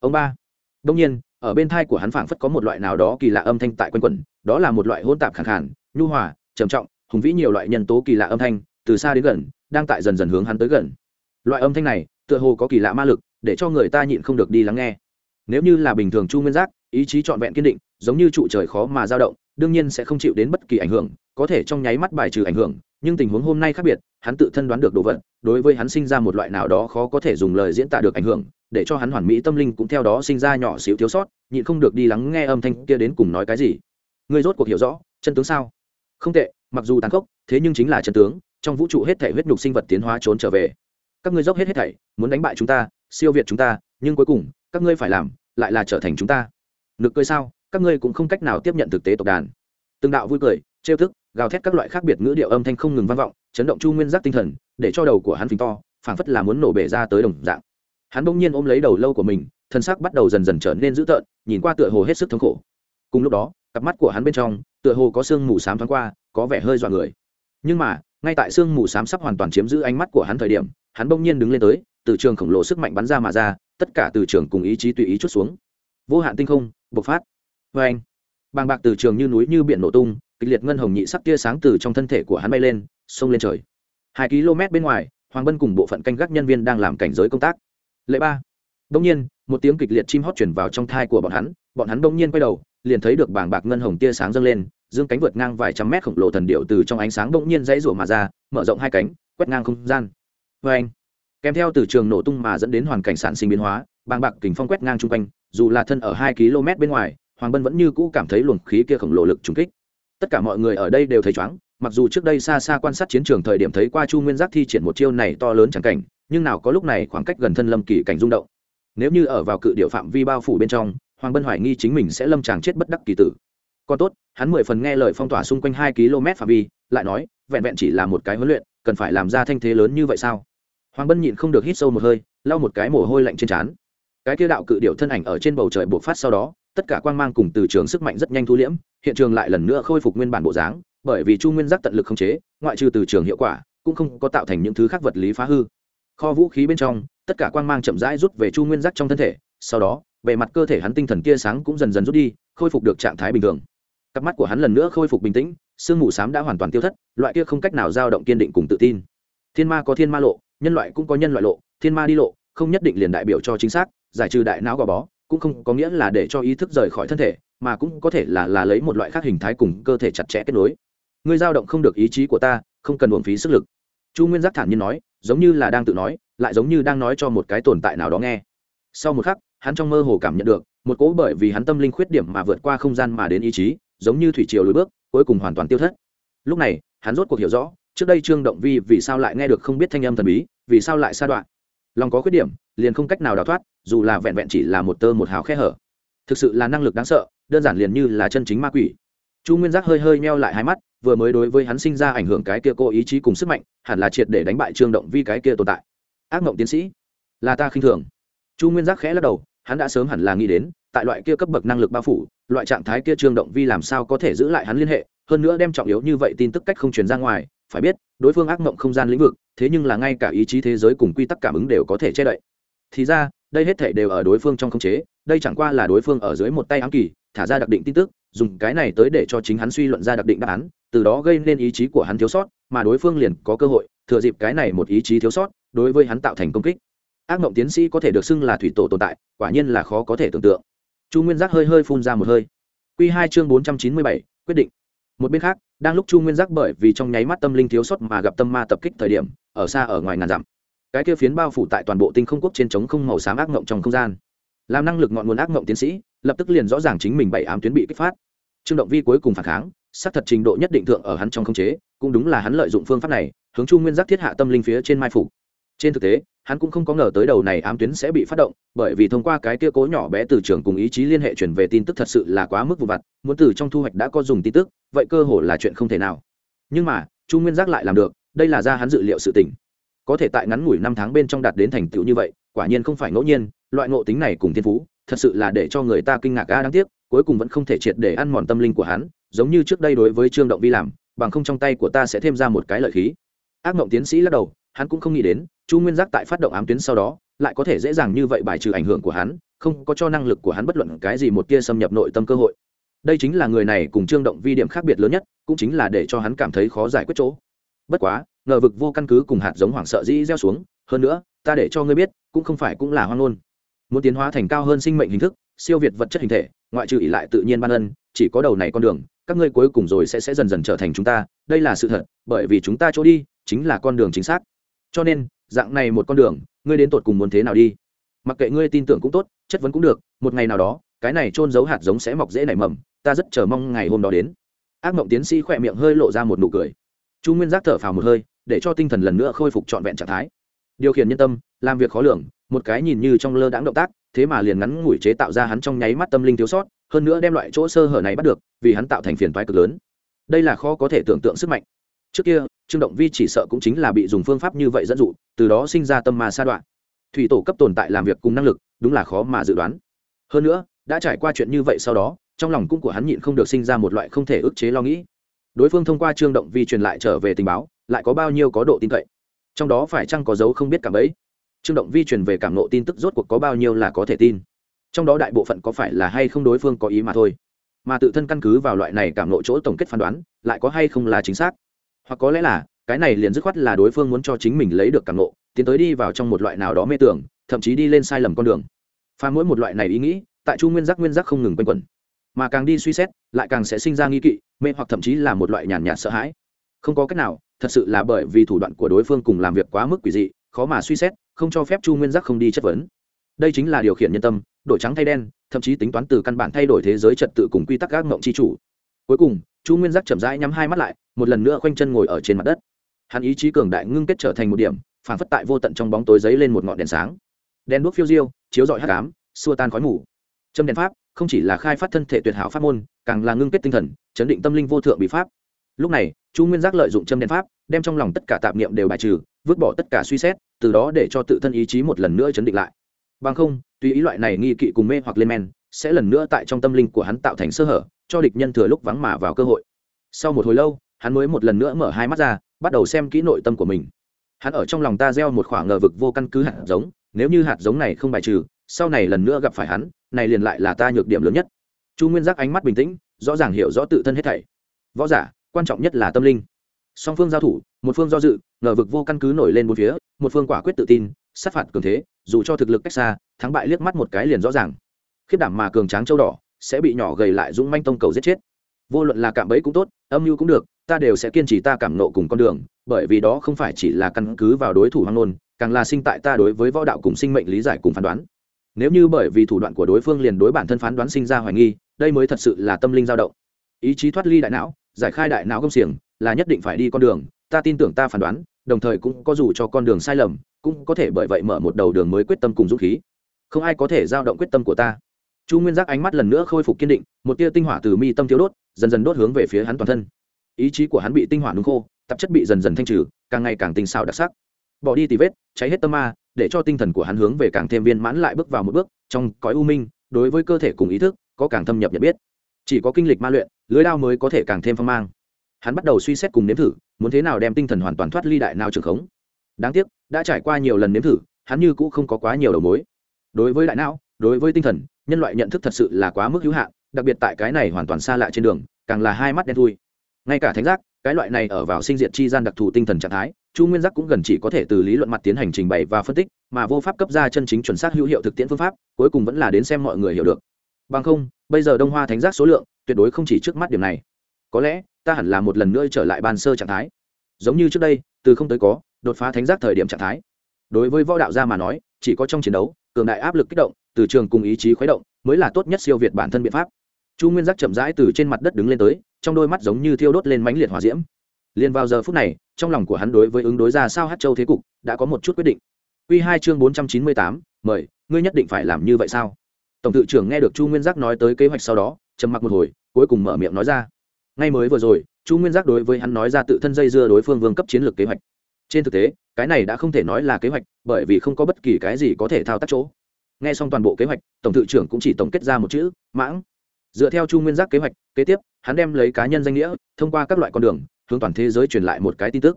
Ông ba. Đông nhiên, ở bên thai của hắn phảng phất có một loại nào đó kỳ lạ âm thanh tại quanh quẩn, đó là một loại hôn tạp khẳng khản nhu hòa, trầm trọng hùng vĩ nhiều loại nhân tố kỳ lạ âm thanh, từ xa đến gần, đang tại dần dần hướng hắn tới gần. Loại âm thanh này, tựa hồ có kỳ lạ ma lực, để cho người ta nhịn không được đi lắng nghe. Nếu như là bình thường chu nguyên giác, ý chí trọn vẹn kiên định, giống như trụ trời khó mà dao động, đương nhiên sẽ không chịu đến bất kỳ ảnh hưởng, có thể trong nháy mắt bài trừ ảnh hưởng, nhưng tình huống hôm nay khác biệt, hắn tự thân đoán được đồ vật, đối với hắn sinh ra một loại nào đó khó có thể dùng lời diễn tả được ảnh hưởng, để cho hắn hoàn mỹ tâm linh cũng theo đó sinh ra nhỏ xíu thiếu sót, nhịn không được đi lắng nghe âm thanh kia đến cùng nói cái gì. Ngươi rốt cuộc hiểu rõ, chân tướng sao? Không tệ mặc dù tàn khốc, thế nhưng chính là trần tướng, trong vũ trụ hết thể huyết nhục sinh vật tiến hóa trốn trở về. Các ngươi dốc hết hết thảy, muốn đánh bại chúng ta, siêu việt chúng ta, nhưng cuối cùng, các ngươi phải làm, lại là trở thành chúng ta. Nực cười sao, các ngươi cũng không cách nào tiếp nhận thực tế tộc đàn. Từng đạo vui cười, trêu thức, gào thét các loại khác biệt ngữ điệu âm thanh không ngừng vang vọng, chấn động chu nguyên giác tinh thần, để cho đầu của hắn phình to, phảng phất là muốn nổ bể ra tới đồng dạng. Hắn bỗng nhiên ôm lấy đầu lâu của mình, thân xác bắt đầu dần dần trở nên dữ tợn, nhìn qua tựa hồ hết sức thống khổ. Cùng lúc đó, cặp mắt của hắn bên trong, tựa hồ có sương mù sám thoáng qua có vẻ hơi dọa người. Nhưng mà, ngay tại sương mù s á m sắp hoàn toàn chiếm giữ ánh mắt của hắn thời điểm, hắn bỗng nhiên đứng lên tới, từ trường khổng lồ sức mạnh bắn ra mà ra, tất cả từ trường cùng ý chí tùy ý chút xuống. Vô hạn tinh không, bộc phát. Vê anh, bàng bạc từ trường như núi như biển nổ tung, kịch liệt ngân hồng nhị sắc tia sáng từ trong thân thể của hắn bay lên, xông lên trời. Hai km bên ngoài, hoàng bân cùng bộ phận canh gác nhân viên đang làm cảnh giới công tác. Lệ ba. Đông nhiên, một tiếng kịch liệt chim hót chuyển vào trong thai của bọn hắn bọn hắn đông nhiên quay đầu, liền thấy được bảng bạc ngân hồng tia sáng dâng lên dương cánh vượt ngang vài trăm mét khổng lồ thần điệu từ trong ánh sáng bỗng nhiên dãy rủa mà ra, mở rộng hai cánh, quét ngang không gian. Vê anh, kèm theo từ trường nổ tung mà dẫn đến hoàn cảnh sản sinh biến hóa, bàng bạc kính phong quét ngang chung quanh, dù là thân ở hai km bên ngoài, hoàng bân vẫn như cũ cảm thấy luồng khí kia khổng lồ lực trùng kích. Tất cả mọi người ở đây đều thấy chóng, mặc dù trước đây xa xa quan sát chiến trường thời điểm thấy qua chu nguyên giác thi triển một chiêu này to lớn chẳng cảnh, nhưng nào có lúc này khoảng cách gần thân lâm kỳ cảnh rung động. Nếu như ở vào cự điệu phạm vi bao phủ bên trong, hoàng bân hoài nghi chính mình sẽ lâm tràng chết bất đắc kỳ tử còn tốt, hắn mười phần nghe lời phong tỏa xung quanh hai km phạm vi, lại nói, vẹn vẹn chỉ là một cái huấn luyện, cần phải làm ra thanh thế lớn như vậy sao? Hoàng bân nhịn không được hít sâu một hơi, lau một cái mồ hôi lạnh trên trán. Cái kia đạo cự điệu thân ảnh ở trên bầu trời buộc phát sau đó, tất cả quang mang cùng từ trường sức mạnh rất nhanh thu liễm, hiện trường lại lần nữa khôi phục nguyên bản bộ dáng, bởi vì chu nguyên giác tận lực không chế, ngoại trừ từ trường hiệu quả, cũng không có tạo thành những thứ khác vật lý phá hư. Kho vũ khí bên trong, tất cả quang mang chậm rãi rút về chu nguyên giác trong thân thể, sau đó, bề mặt cơ thể hắn tinh thần tia sáng cũng dần dần rút đi, khôi phục được trạng thái bình thường cặp mắt của hắn lần nữa khôi phục bình tĩnh, sương mù s á m đã hoàn toàn tiêu thất, loại kia không cách nào dao động kiên định cùng tự tin. Thiên ma có thiên ma lộ, nhân loại cũng có nhân loại lộ, thiên ma đi lộ, không nhất định liền đại biểu cho chính xác, giải trừ đại não gò bó, cũng không có nghĩa là để cho ý thức rời khỏi thân thể, mà cũng có thể là là lấy một loại khác hình thái cùng cơ thể chặt chẽ kết nối. Ngươi dao động không được ý chí của ta, không cần uổng phí sức lực. Chu nguyên giác thản nhiên nói, giống như là đang tự nói, lại giống như đang nói cho một cái tồn tại nào đó nghe. Sau một khắc, hắn trong mơ hồ cảm nhận được, một cỗ bởi vì hắn tâm linh khuyết điểm mà vượt qua không gian mà đến ý chí giống như thủy triều lùi bước, cuối cùng hoàn toàn tiêu thất. Lúc này, hắn rốt cuộc hiểu rõ, trước đây trương động vi vì sao lại nghe được không biết thanh âm thần bí, vì sao lại sa đoạn. Lòng có khuyết điểm, liền không cách nào đào thoát, dù là vẹn vẹn chỉ là một tơ một hào khe hở. Thực sự là năng lực đáng sợ, đơn giản liền như là chân chính ma quỷ. Chu nguyên giác hơi hơi meo lại hai mắt, vừa mới đối với hắn sinh ra ảnh hưởng cái kia cô ý chí cùng sức mạnh, hẳn là triệt để đánh bại trương động vi cái kia tồn tại. Ác mộng tiến sĩ, là ta khinh thường. Chu nguyên giác khẽ lắc đầu, hắn đã sớm hẳn là nghĩ đến, tại loại kia cấp bậc năng lực bao phủ loại trạng thái kia trương động vi làm sao có thể giữ lại hắn liên hệ? Hơn nữa đem trọng yếu như vậy tin tức cách không truyền ra ngoài, phải biết, đối phương ác mộng không gian lĩnh vực, thế nhưng là ngay cả ý chí thế giới cùng quy tắc cảm ứng đều có thể che đậy. Thì ra, đây hết thể đều ở đối phương trong khống chế, đây chẳng qua là đối phương ở dưới một tay ám kỳ, thả ra đặc định tin tức, dùng cái này tới để cho chính hắn suy luận ra đặc định đáp án, từ đó gây nên ý chí của hắn thiếu sót, mà đối phương liền có cơ hội, thừa dịp cái này một ý chí thiếu sót, đối với hắn tạo thành công kích. Ác mộng tiến sĩ có thể được xưng là thủy tổ tồn tại, quả nhiên là khó có thể tưởng tượng chu nguyên giác hơi hơi phun ra một hơi. Q hai chương bốn trăm chín mươi bảy, quyết định. Một bên khác, đang lúc chu nguyên giác bởi vì trong nháy mắt tâm linh thiếu sót mà gặp tâm ma tập kích thời điểm, ở xa ở ngoài ngàn dặm, cái kia phiến bao phủ tại toàn bộ tinh không quốc trên trống không màu xám ác mộng trong không gian. Làm năng lực ngọn nguồn ác mộng tiến sĩ, lập tức liền rõ ràng chính mình bảy ám tuyến bị kích phát. Trương động vi cuối cùng phản kháng, xác thật trình độ nhất định thượng ở hắn trong không chế, cũng đúng là hắn lợi dụng phương pháp này, hướng chu nguyên giác thiết hạ tâm linh phía trên mai phục trên thực tế, hắn cũng không có ngờ tới đầu này ám tuyến sẽ bị phát động, bởi vì thông qua cái kia cố nhỏ bé từ trường cùng ý chí liên hệ chuyển về tin tức thật sự là quá mức vụ vặt, muốn từ trong thu hoạch đã có dùng tin tức, vậy cơ hồ là chuyện không thể nào. Nhưng mà, chu nguyên giác lại làm được, đây là ra hắn dự liệu sự tình. Có thể tại ngắn ngủi năm tháng bên trong đạt đến thành tựu như vậy, quả nhiên không phải ngẫu nhiên, loại ngộ tính này cùng thiên phú, thật sự là để cho người ta kinh ngạc ga đáng tiếc, cuối cùng vẫn không thể triệt để ăn mòn tâm linh của hắn, giống như trước đây đối với trương động vi làm, bằng không trong tay của ta sẽ thêm ra một cái lợi khí. Ác mộng tiến sĩ lắc đầu hắn cũng không nghĩ đến, chu nguyên giác tại phát động ám tuyến sau đó, lại có thể dễ dàng như vậy bài trừ ảnh hưởng của hắn, không có cho năng lực của hắn bất luận cái gì một tia xâm nhập nội tâm cơ hội. Đây chính là người này cùng trương động vi điểm khác biệt lớn nhất, cũng chính là để cho hắn cảm thấy khó giải quyết chỗ. Bất quá, ngờ vực vô căn cứ cùng hạt giống hoảng sợ dĩ gieo xuống, hơn nữa, ta để cho ngươi biết, cũng không phải cũng là hoang ngôn. Muốn tiến hóa thành cao hơn sinh mệnh hình thức, siêu việt vật chất hình thể, ngoại trừ ỷ lại tự nhiên ban ân, chỉ có đầu này con đường, các ngươi cuối cùng rồi sẽ sẽ dần dần trở thành chúng ta, đây là sự thật, bởi vì chúng ta chỗ đi, chính là con đường chính xác cho nên, dạng này một con đường, ngươi đến tột cùng muốn thế nào đi? Mặc kệ ngươi tin tưởng cũng tốt, chất vấn cũng được, một ngày nào đó, cái này trôn giấu hạt giống sẽ mọc dễ nảy mầm, ta rất chờ mong ngày hôm đó đến. Ác mộng tiến sĩ khỏe miệng hơi lộ ra một nụ cười. Chu nguyên giác thở phào một hơi, để cho tinh thần lần nữa khôi phục trọn vẹn trạng thái. Điều khiển nhân tâm, làm việc khó lường, một cái nhìn như trong lơ đãng động tác, thế mà liền ngắn ngủi chế tạo ra hắn trong nháy mắt tâm linh thiếu sót, hơn nữa đem loại chỗ sơ hở này bắt được, vì hắn tạo thành phiền toái cực lớn. Đây là khó có thể tưởng tượng sức mạnh. Trước kia trương động vi chỉ sợ cũng chính là bị dùng phương pháp như vậy dẫn dụ, từ đó sinh ra tâm ma sa đoạn. Thủy tổ cấp tồn tại làm việc cùng năng lực, đúng là khó mà dự đoán. Hơn nữa, đã trải qua chuyện như vậy sau đó, trong lòng cung của hắn nhịn không được sinh ra một loại không thể ức chế lo nghĩ. Đối phương thông qua trương động vi truyền lại trở về tình báo, lại có bao nhiêu có độ tin cậy? Trong đó phải chăng có dấu không biết cảm ấy? Trương động vi truyền về cảm nộ tin tức rốt cuộc có bao nhiêu là có thể tin? Trong đó đại bộ phận có phải là hay không đối phương có ý mà thôi. Mà tự thân căn cứ vào loại này cảm nộ chỗ tổng kết phán đoán, lại có hay không là chính xác? Hoặc có lẽ là, cái này liền dứt khoát là đối phương muốn cho chính mình lấy được cảm nộ tiến tới đi vào trong một loại nào đó mê tưởng, thậm chí đi lên sai lầm con đường. Pha mỗi một loại này ý nghĩ, tại chu nguyên giác nguyên giác không ngừng quanh quẩn. Mà càng đi suy xét, lại càng sẽ sinh ra nghi kỵ, mê hoặc thậm chí là một loại nhàn nhạt sợ hãi. Không có cách nào, thật sự là bởi vì thủ đoạn của đối phương cùng làm việc quá mức quỷ dị, khó mà suy xét, không cho phép chu nguyên giác không đi chất vấn. Đây chính là điều khiển nhân tâm, đổi trắng thay đen, thậm chí tính toán từ căn bản thay đổi thế giới trật tự cùng quy tắc gác mộng chi chủ. Cuối cùng chu nguyên giác chậm rãi nhắm hai mắt lại, một lần nữa khoanh chân ngồi ở trên mặt đất. Hắn ý chí cường đại ngưng kết trở thành một điểm phản phất tại vô tận trong bóng tối giấy lên một ngọn đèn sáng. Đèn đuốc phiêu diêu, chiếu rọi hắc ám, xua tan khói mù. Châm đèn pháp, không chỉ là khai phát thân thể tuyệt hảo pháp môn, càng là ngưng kết tinh thần, chấn định tâm linh vô thượng bị pháp. Lúc này, chu nguyên giác lợi dụng châm đèn pháp, đem trong lòng tất cả tạp niệm đều bài trừ, vứt bỏ tất cả suy xét, từ đó để cho tự thân ý chí một lần nữa chấn định lại. Bằng không, tùy ý loại này nghi kỵ cùng mê hoặc lên men, sẽ lần nữa tại trong tâm linh của hắn tạo thành sơ hở cho địch nhân thừa lúc vắng mà vào cơ hội. Sau một hồi lâu, hắn mới một lần nữa mở hai mắt ra, bắt đầu xem kỹ nội tâm của mình. Hắn ở trong lòng ta gieo một khoảng ngờ vực vô căn cứ hạt giống, nếu như hạt giống này không bài trừ, sau này lần nữa gặp phải hắn, này liền lại là ta nhược điểm lớn nhất. Chu nguyên giác ánh mắt bình tĩnh, rõ ràng hiểu rõ tự thân hết thảy. Võ giả, quan trọng nhất là tâm linh. Song phương giao thủ, một phương do dự, ngờ vực vô căn cứ nổi lên một phía, một phương quả quyết tự tin, sát phạt cường thế, dù cho thực lực cách xa, thắng bại liếc mắt một cái liền rõ ràng. Khiết đảm mà cường tráng châu đỏ sẽ bị nhỏ gầy lại dũng manh tông cầu giết chết. Vô luận là cạm bẫy cũng tốt, âm mưu cũng được, ta đều sẽ kiên trì ta cảm nộ cùng con đường, bởi vì đó không phải chỉ là căn cứ vào đối thủ hoang nôn càng là sinh tại ta đối với võ đạo cùng sinh mệnh lý giải cùng phán đoán. Nếu như bởi vì thủ đoạn của đối phương liền đối bản thân phán đoán sinh ra hoài nghi, đây mới thật sự là tâm linh dao động. Ý chí thoát ly đại não, giải khai đại não công xiềng, là nhất định phải đi con đường, ta tin tưởng ta phán đoán, đồng thời cũng có dù cho con đường sai lầm, cũng có thể bởi vậy mở một đầu đường mới quyết tâm cùng dũng khí. Không ai có thể dao động quyết tâm của ta chu nguyên giác ánh mắt lần nữa khôi phục kiên định, một tia tinh hỏa từ mi tâm thiếu đốt, dần dần đốt hướng về phía hắn toàn thân. Ý chí của hắn bị tinh hỏa nung khô, tạp chất bị dần dần thanh trừ, càng ngày càng tinh xào đặc sắc. Bỏ đi tì vết, cháy hết tâm ma, để cho tinh thần của hắn hướng về càng thêm viên mãn lại bước vào một bước, trong cõi u minh, đối với cơ thể cùng ý thức, có càng thâm nhập nhận biết. Chỉ có kinh lịch ma luyện, lưới đao mới có thể càng thêm phong mang. Hắn bắt đầu suy xét cùng nếm thử, muốn thế nào đem tinh thần hoàn toàn thoát ly đại nào trường khống. Đáng tiếc, đã trải qua nhiều lần nếm thử, hắn như cũ không có quá nhiều đầu mối. Đối với đại não, đối với tinh thần nhân loại nhận thức thật sự là quá mức hữu hạn, đặc biệt tại cái này hoàn toàn xa lạ trên đường, càng là hai mắt đen thui. Ngay cả thánh giác, cái loại này ở vào sinh diện chi gian đặc thù tinh thần trạng thái, chu nguyên giác cũng gần chỉ có thể từ lý luận mặt tiến hành trình bày và phân tích, mà vô pháp cấp ra chân chính chuẩn xác hữu hiệu thực tiễn phương pháp, cuối cùng vẫn là đến xem mọi người hiểu được. Bằng không, bây giờ đông hoa thánh giác số lượng tuyệt đối không chỉ trước mắt điểm này. Có lẽ, ta hẳn là một lần nữa trở lại ban sơ trạng thái. Giống như trước đây, từ không tới có, đột phá thánh giác thời điểm trạng thái. Đối với võ đạo gia mà nói, chỉ có trong chiến đấu, cường đại áp lực kích động từ trường cùng ý chí khuấy động, mới là tốt nhất siêu việt bản thân biện pháp. Chu nguyên giác chậm rãi từ trên mặt đất đứng lên tới, trong đôi mắt giống như thiêu đốt lên mãnh liệt hỏa diễm. Liền vào giờ phút này, trong lòng của hắn đối với ứng đối ra sao hát châu thế cục đã có một chút quyết định. Q hai chương bốn trăm chín mươi tám, mời, ngươi nhất định phải làm như vậy sao? Tổng tự trưởng nghe được chu nguyên giác nói tới kế hoạch sau đó, trầm mặc một hồi, cuối cùng mở miệng nói ra. Ngay mới vừa rồi, chu nguyên giác đối với hắn nói ra tự thân dây dưa đối phương vương cấp chiến lược kế hoạch. Trên thực tế, cái này đã không thể nói là kế hoạch, bởi vì không có bất kỳ cái gì có thể thao tác chỗ nghe xong toàn bộ kế hoạch, tổng tự trưởng cũng chỉ tổng kết ra một chữ, mãng. Dựa theo chu nguyên giác kế hoạch, kế tiếp, hắn đem lấy cá nhân danh nghĩa, thông qua các loại con đường, hướng toàn thế giới truyền lại một cái tin tức.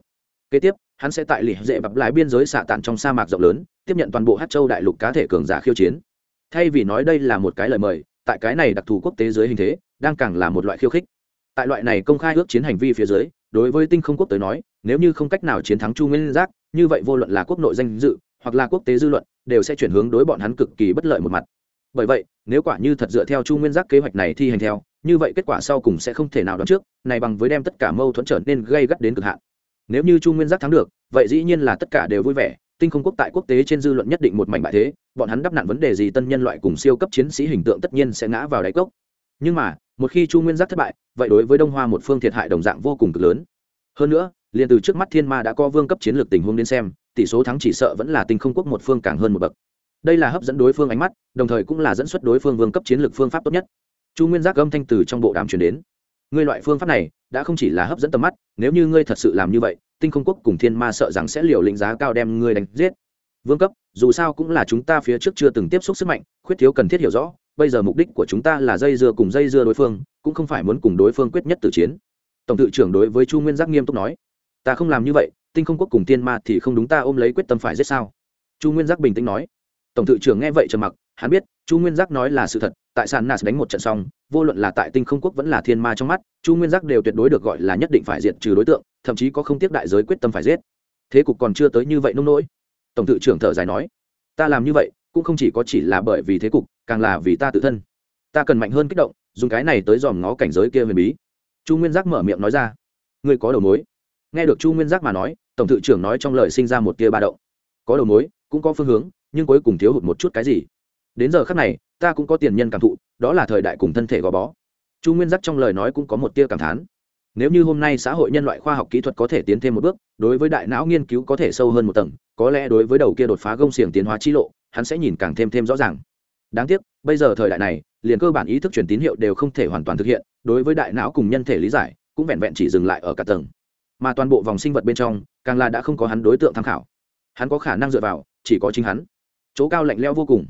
Kế tiếp, hắn sẽ tại lì dễ bập lại biên giới xạ tàn trong sa mạc rộng lớn, tiếp nhận toàn bộ hát châu đại lục cá thể cường giả khiêu chiến. Thay vì nói đây là một cái lời mời, tại cái này đặc thù quốc tế dưới hình thế, đang càng là một loại khiêu khích. Tại loại này công khai ước chiến hành vi phía dưới, đối với tinh không quốc tới nói, nếu như không cách nào chiến thắng chu nguyên giác, như vậy vô luận là quốc nội danh dự hoặc là quốc tế dư luận, đều sẽ chuyển hướng đối bọn hắn cực kỳ bất lợi một mặt. Bởi vậy, nếu quả như thật dựa theo chu nguyên giác kế hoạch này thi hành theo, như vậy kết quả sau cùng sẽ không thể nào đoán trước, này bằng với đem tất cả mâu thuẫn trở nên gây gắt đến cực hạn. Nếu như chu nguyên giác thắng được, vậy dĩ nhiên là tất cả đều vui vẻ, tinh không quốc tại quốc tế trên dư luận nhất định một mảnh bại thế, bọn hắn đắp nạn vấn đề gì tân nhân loại cùng siêu cấp chiến sĩ hình tượng tất nhiên sẽ ngã vào đáy cốc. Nhưng mà, một khi chu nguyên giác thất bại, vậy đối với đông hoa một phương thiệt hại đồng dạng vô cùng cực lớn. Hơn nữa, liền từ trước mắt thiên ma đã có vương cấp chiến lược tình huống đến xem tỷ số thắng chỉ sợ vẫn là tinh không quốc một phương càng hơn một bậc. Đây là hấp dẫn đối phương ánh mắt, đồng thời cũng là dẫn xuất đối phương vương cấp chiến lược phương pháp tốt nhất. Chu nguyên giác âm thanh từ trong bộ đàm truyền đến. Ngươi loại phương pháp này, đã không chỉ là hấp dẫn tầm mắt, nếu như ngươi thật sự làm như vậy, tinh không quốc cùng thiên ma sợ rằng sẽ liều lĩnh giá cao đem ngươi đánh giết. Vương cấp, dù sao cũng là chúng ta phía trước chưa từng tiếp xúc sức mạnh, khuyết thiếu cần thiết hiểu rõ, bây giờ mục đích của chúng ta là dây dưa cùng dây dưa đối phương, cũng không phải muốn cùng đối phương quyết nhất từ chiến. Tổng tự trưởng đối với chu nguyên giác nghiêm túc nói, ta không làm như vậy tinh không quốc cùng tiên ma thì không đúng ta ôm lấy quyết tâm phải giết sao? Chu nguyên giác bình tĩnh nói. Tổng thự trưởng nghe vậy trầm mặc, hắn biết, chu nguyên giác nói là sự thật, tại sàn nas đánh một trận xong, vô luận là tại tinh không quốc vẫn là thiên ma trong mắt, chu nguyên giác đều tuyệt đối được gọi là nhất định phải diệt trừ đối tượng, thậm chí có không tiếc đại giới quyết tâm phải giết. Thế cục còn chưa tới như vậy nông nỗi. Tổng thự trưởng thở dài nói. Ta làm như vậy, cũng không chỉ có chỉ là bởi vì thế cục, càng là vì ta tự thân. Ta cần mạnh hơn kích động, dùng cái này tới dòm ngó cảnh giới kia huyền bí. Chu nguyên giác mở miệng nói ra. Ngươi có đầu mối. Nghe được chu nguyên giác mà nói tổng thự trưởng nói trong lời sinh ra một tia ba động. Có đầu mối, cũng có phương hướng, nhưng cuối cùng thiếu hụt một chút cái gì. Đến giờ khác này, ta cũng có tiền nhân cảm thụ, đó là thời đại cùng thân thể gò bó. Chu nguyên giác trong lời nói cũng có một tia cảm thán. Nếu như hôm nay xã hội nhân loại khoa học kỹ thuật có thể tiến thêm một bước, đối với đại não nghiên cứu có thể sâu hơn một tầng, có lẽ đối với đầu kia đột phá gông xiềng tiến hóa chi lộ, hắn sẽ nhìn càng thêm thêm rõ ràng. Đáng tiếc, bây giờ thời đại này, liền cơ bản ý thức truyền tín hiệu đều không thể hoàn toàn thực hiện, đối với đại não cùng nhân thể lý giải, cũng vẹn vẹn chỉ dừng lại ở cả tầng mà toàn bộ vòng sinh vật bên trong, càng là đã không có hắn đối tượng tham khảo. Hắn có khả năng dựa vào, chỉ có chính hắn. Chỗ cao lạnh leo vô cùng.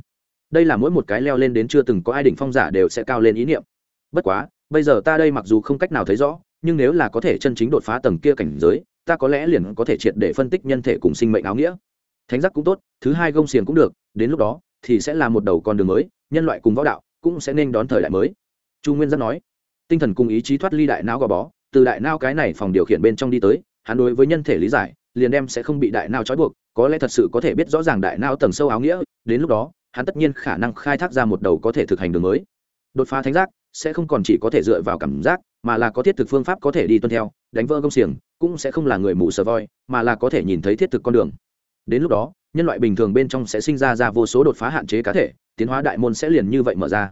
Đây là mỗi một cái leo lên đến chưa từng có ai đỉnh phong giả đều sẽ cao lên ý niệm. Bất quá, bây giờ ta đây mặc dù không cách nào thấy rõ, nhưng nếu là có thể chân chính đột phá tầng kia cảnh giới, ta có lẽ liền có thể triệt để phân tích nhân thể cùng sinh mệnh áo nghĩa. Thánh giác cũng tốt, thứ hai gông xiềng cũng được, đến lúc đó, thì sẽ là một đầu con đường mới, nhân loại cùng võ đạo cũng sẽ nên đón thời đại mới. Chu nguyên giác nói, tinh thần cùng ý chí thoát ly đại não gò bó từ đại não cái này phòng điều khiển bên trong đi tới, hắn đối với nhân thể lý giải, liền đem sẽ không bị đại não trói buộc, có lẽ thật sự có thể biết rõ ràng đại não tầng sâu áo nghĩa, đến lúc đó, hắn tất nhiên khả năng khai thác ra một đầu có thể thực hành đường mới. Đột phá thánh giác, sẽ không còn chỉ có thể dựa vào cảm giác, mà là có thiết thực phương pháp có thể đi tuân theo, đánh vỡ công xiềng, cũng sẽ không là người mù sờ voi, mà là có thể nhìn thấy thiết thực con đường. Đến lúc đó, nhân loại bình thường bên trong sẽ sinh ra ra vô số đột phá hạn chế cá thể, tiến hóa đại môn sẽ liền như vậy mở ra.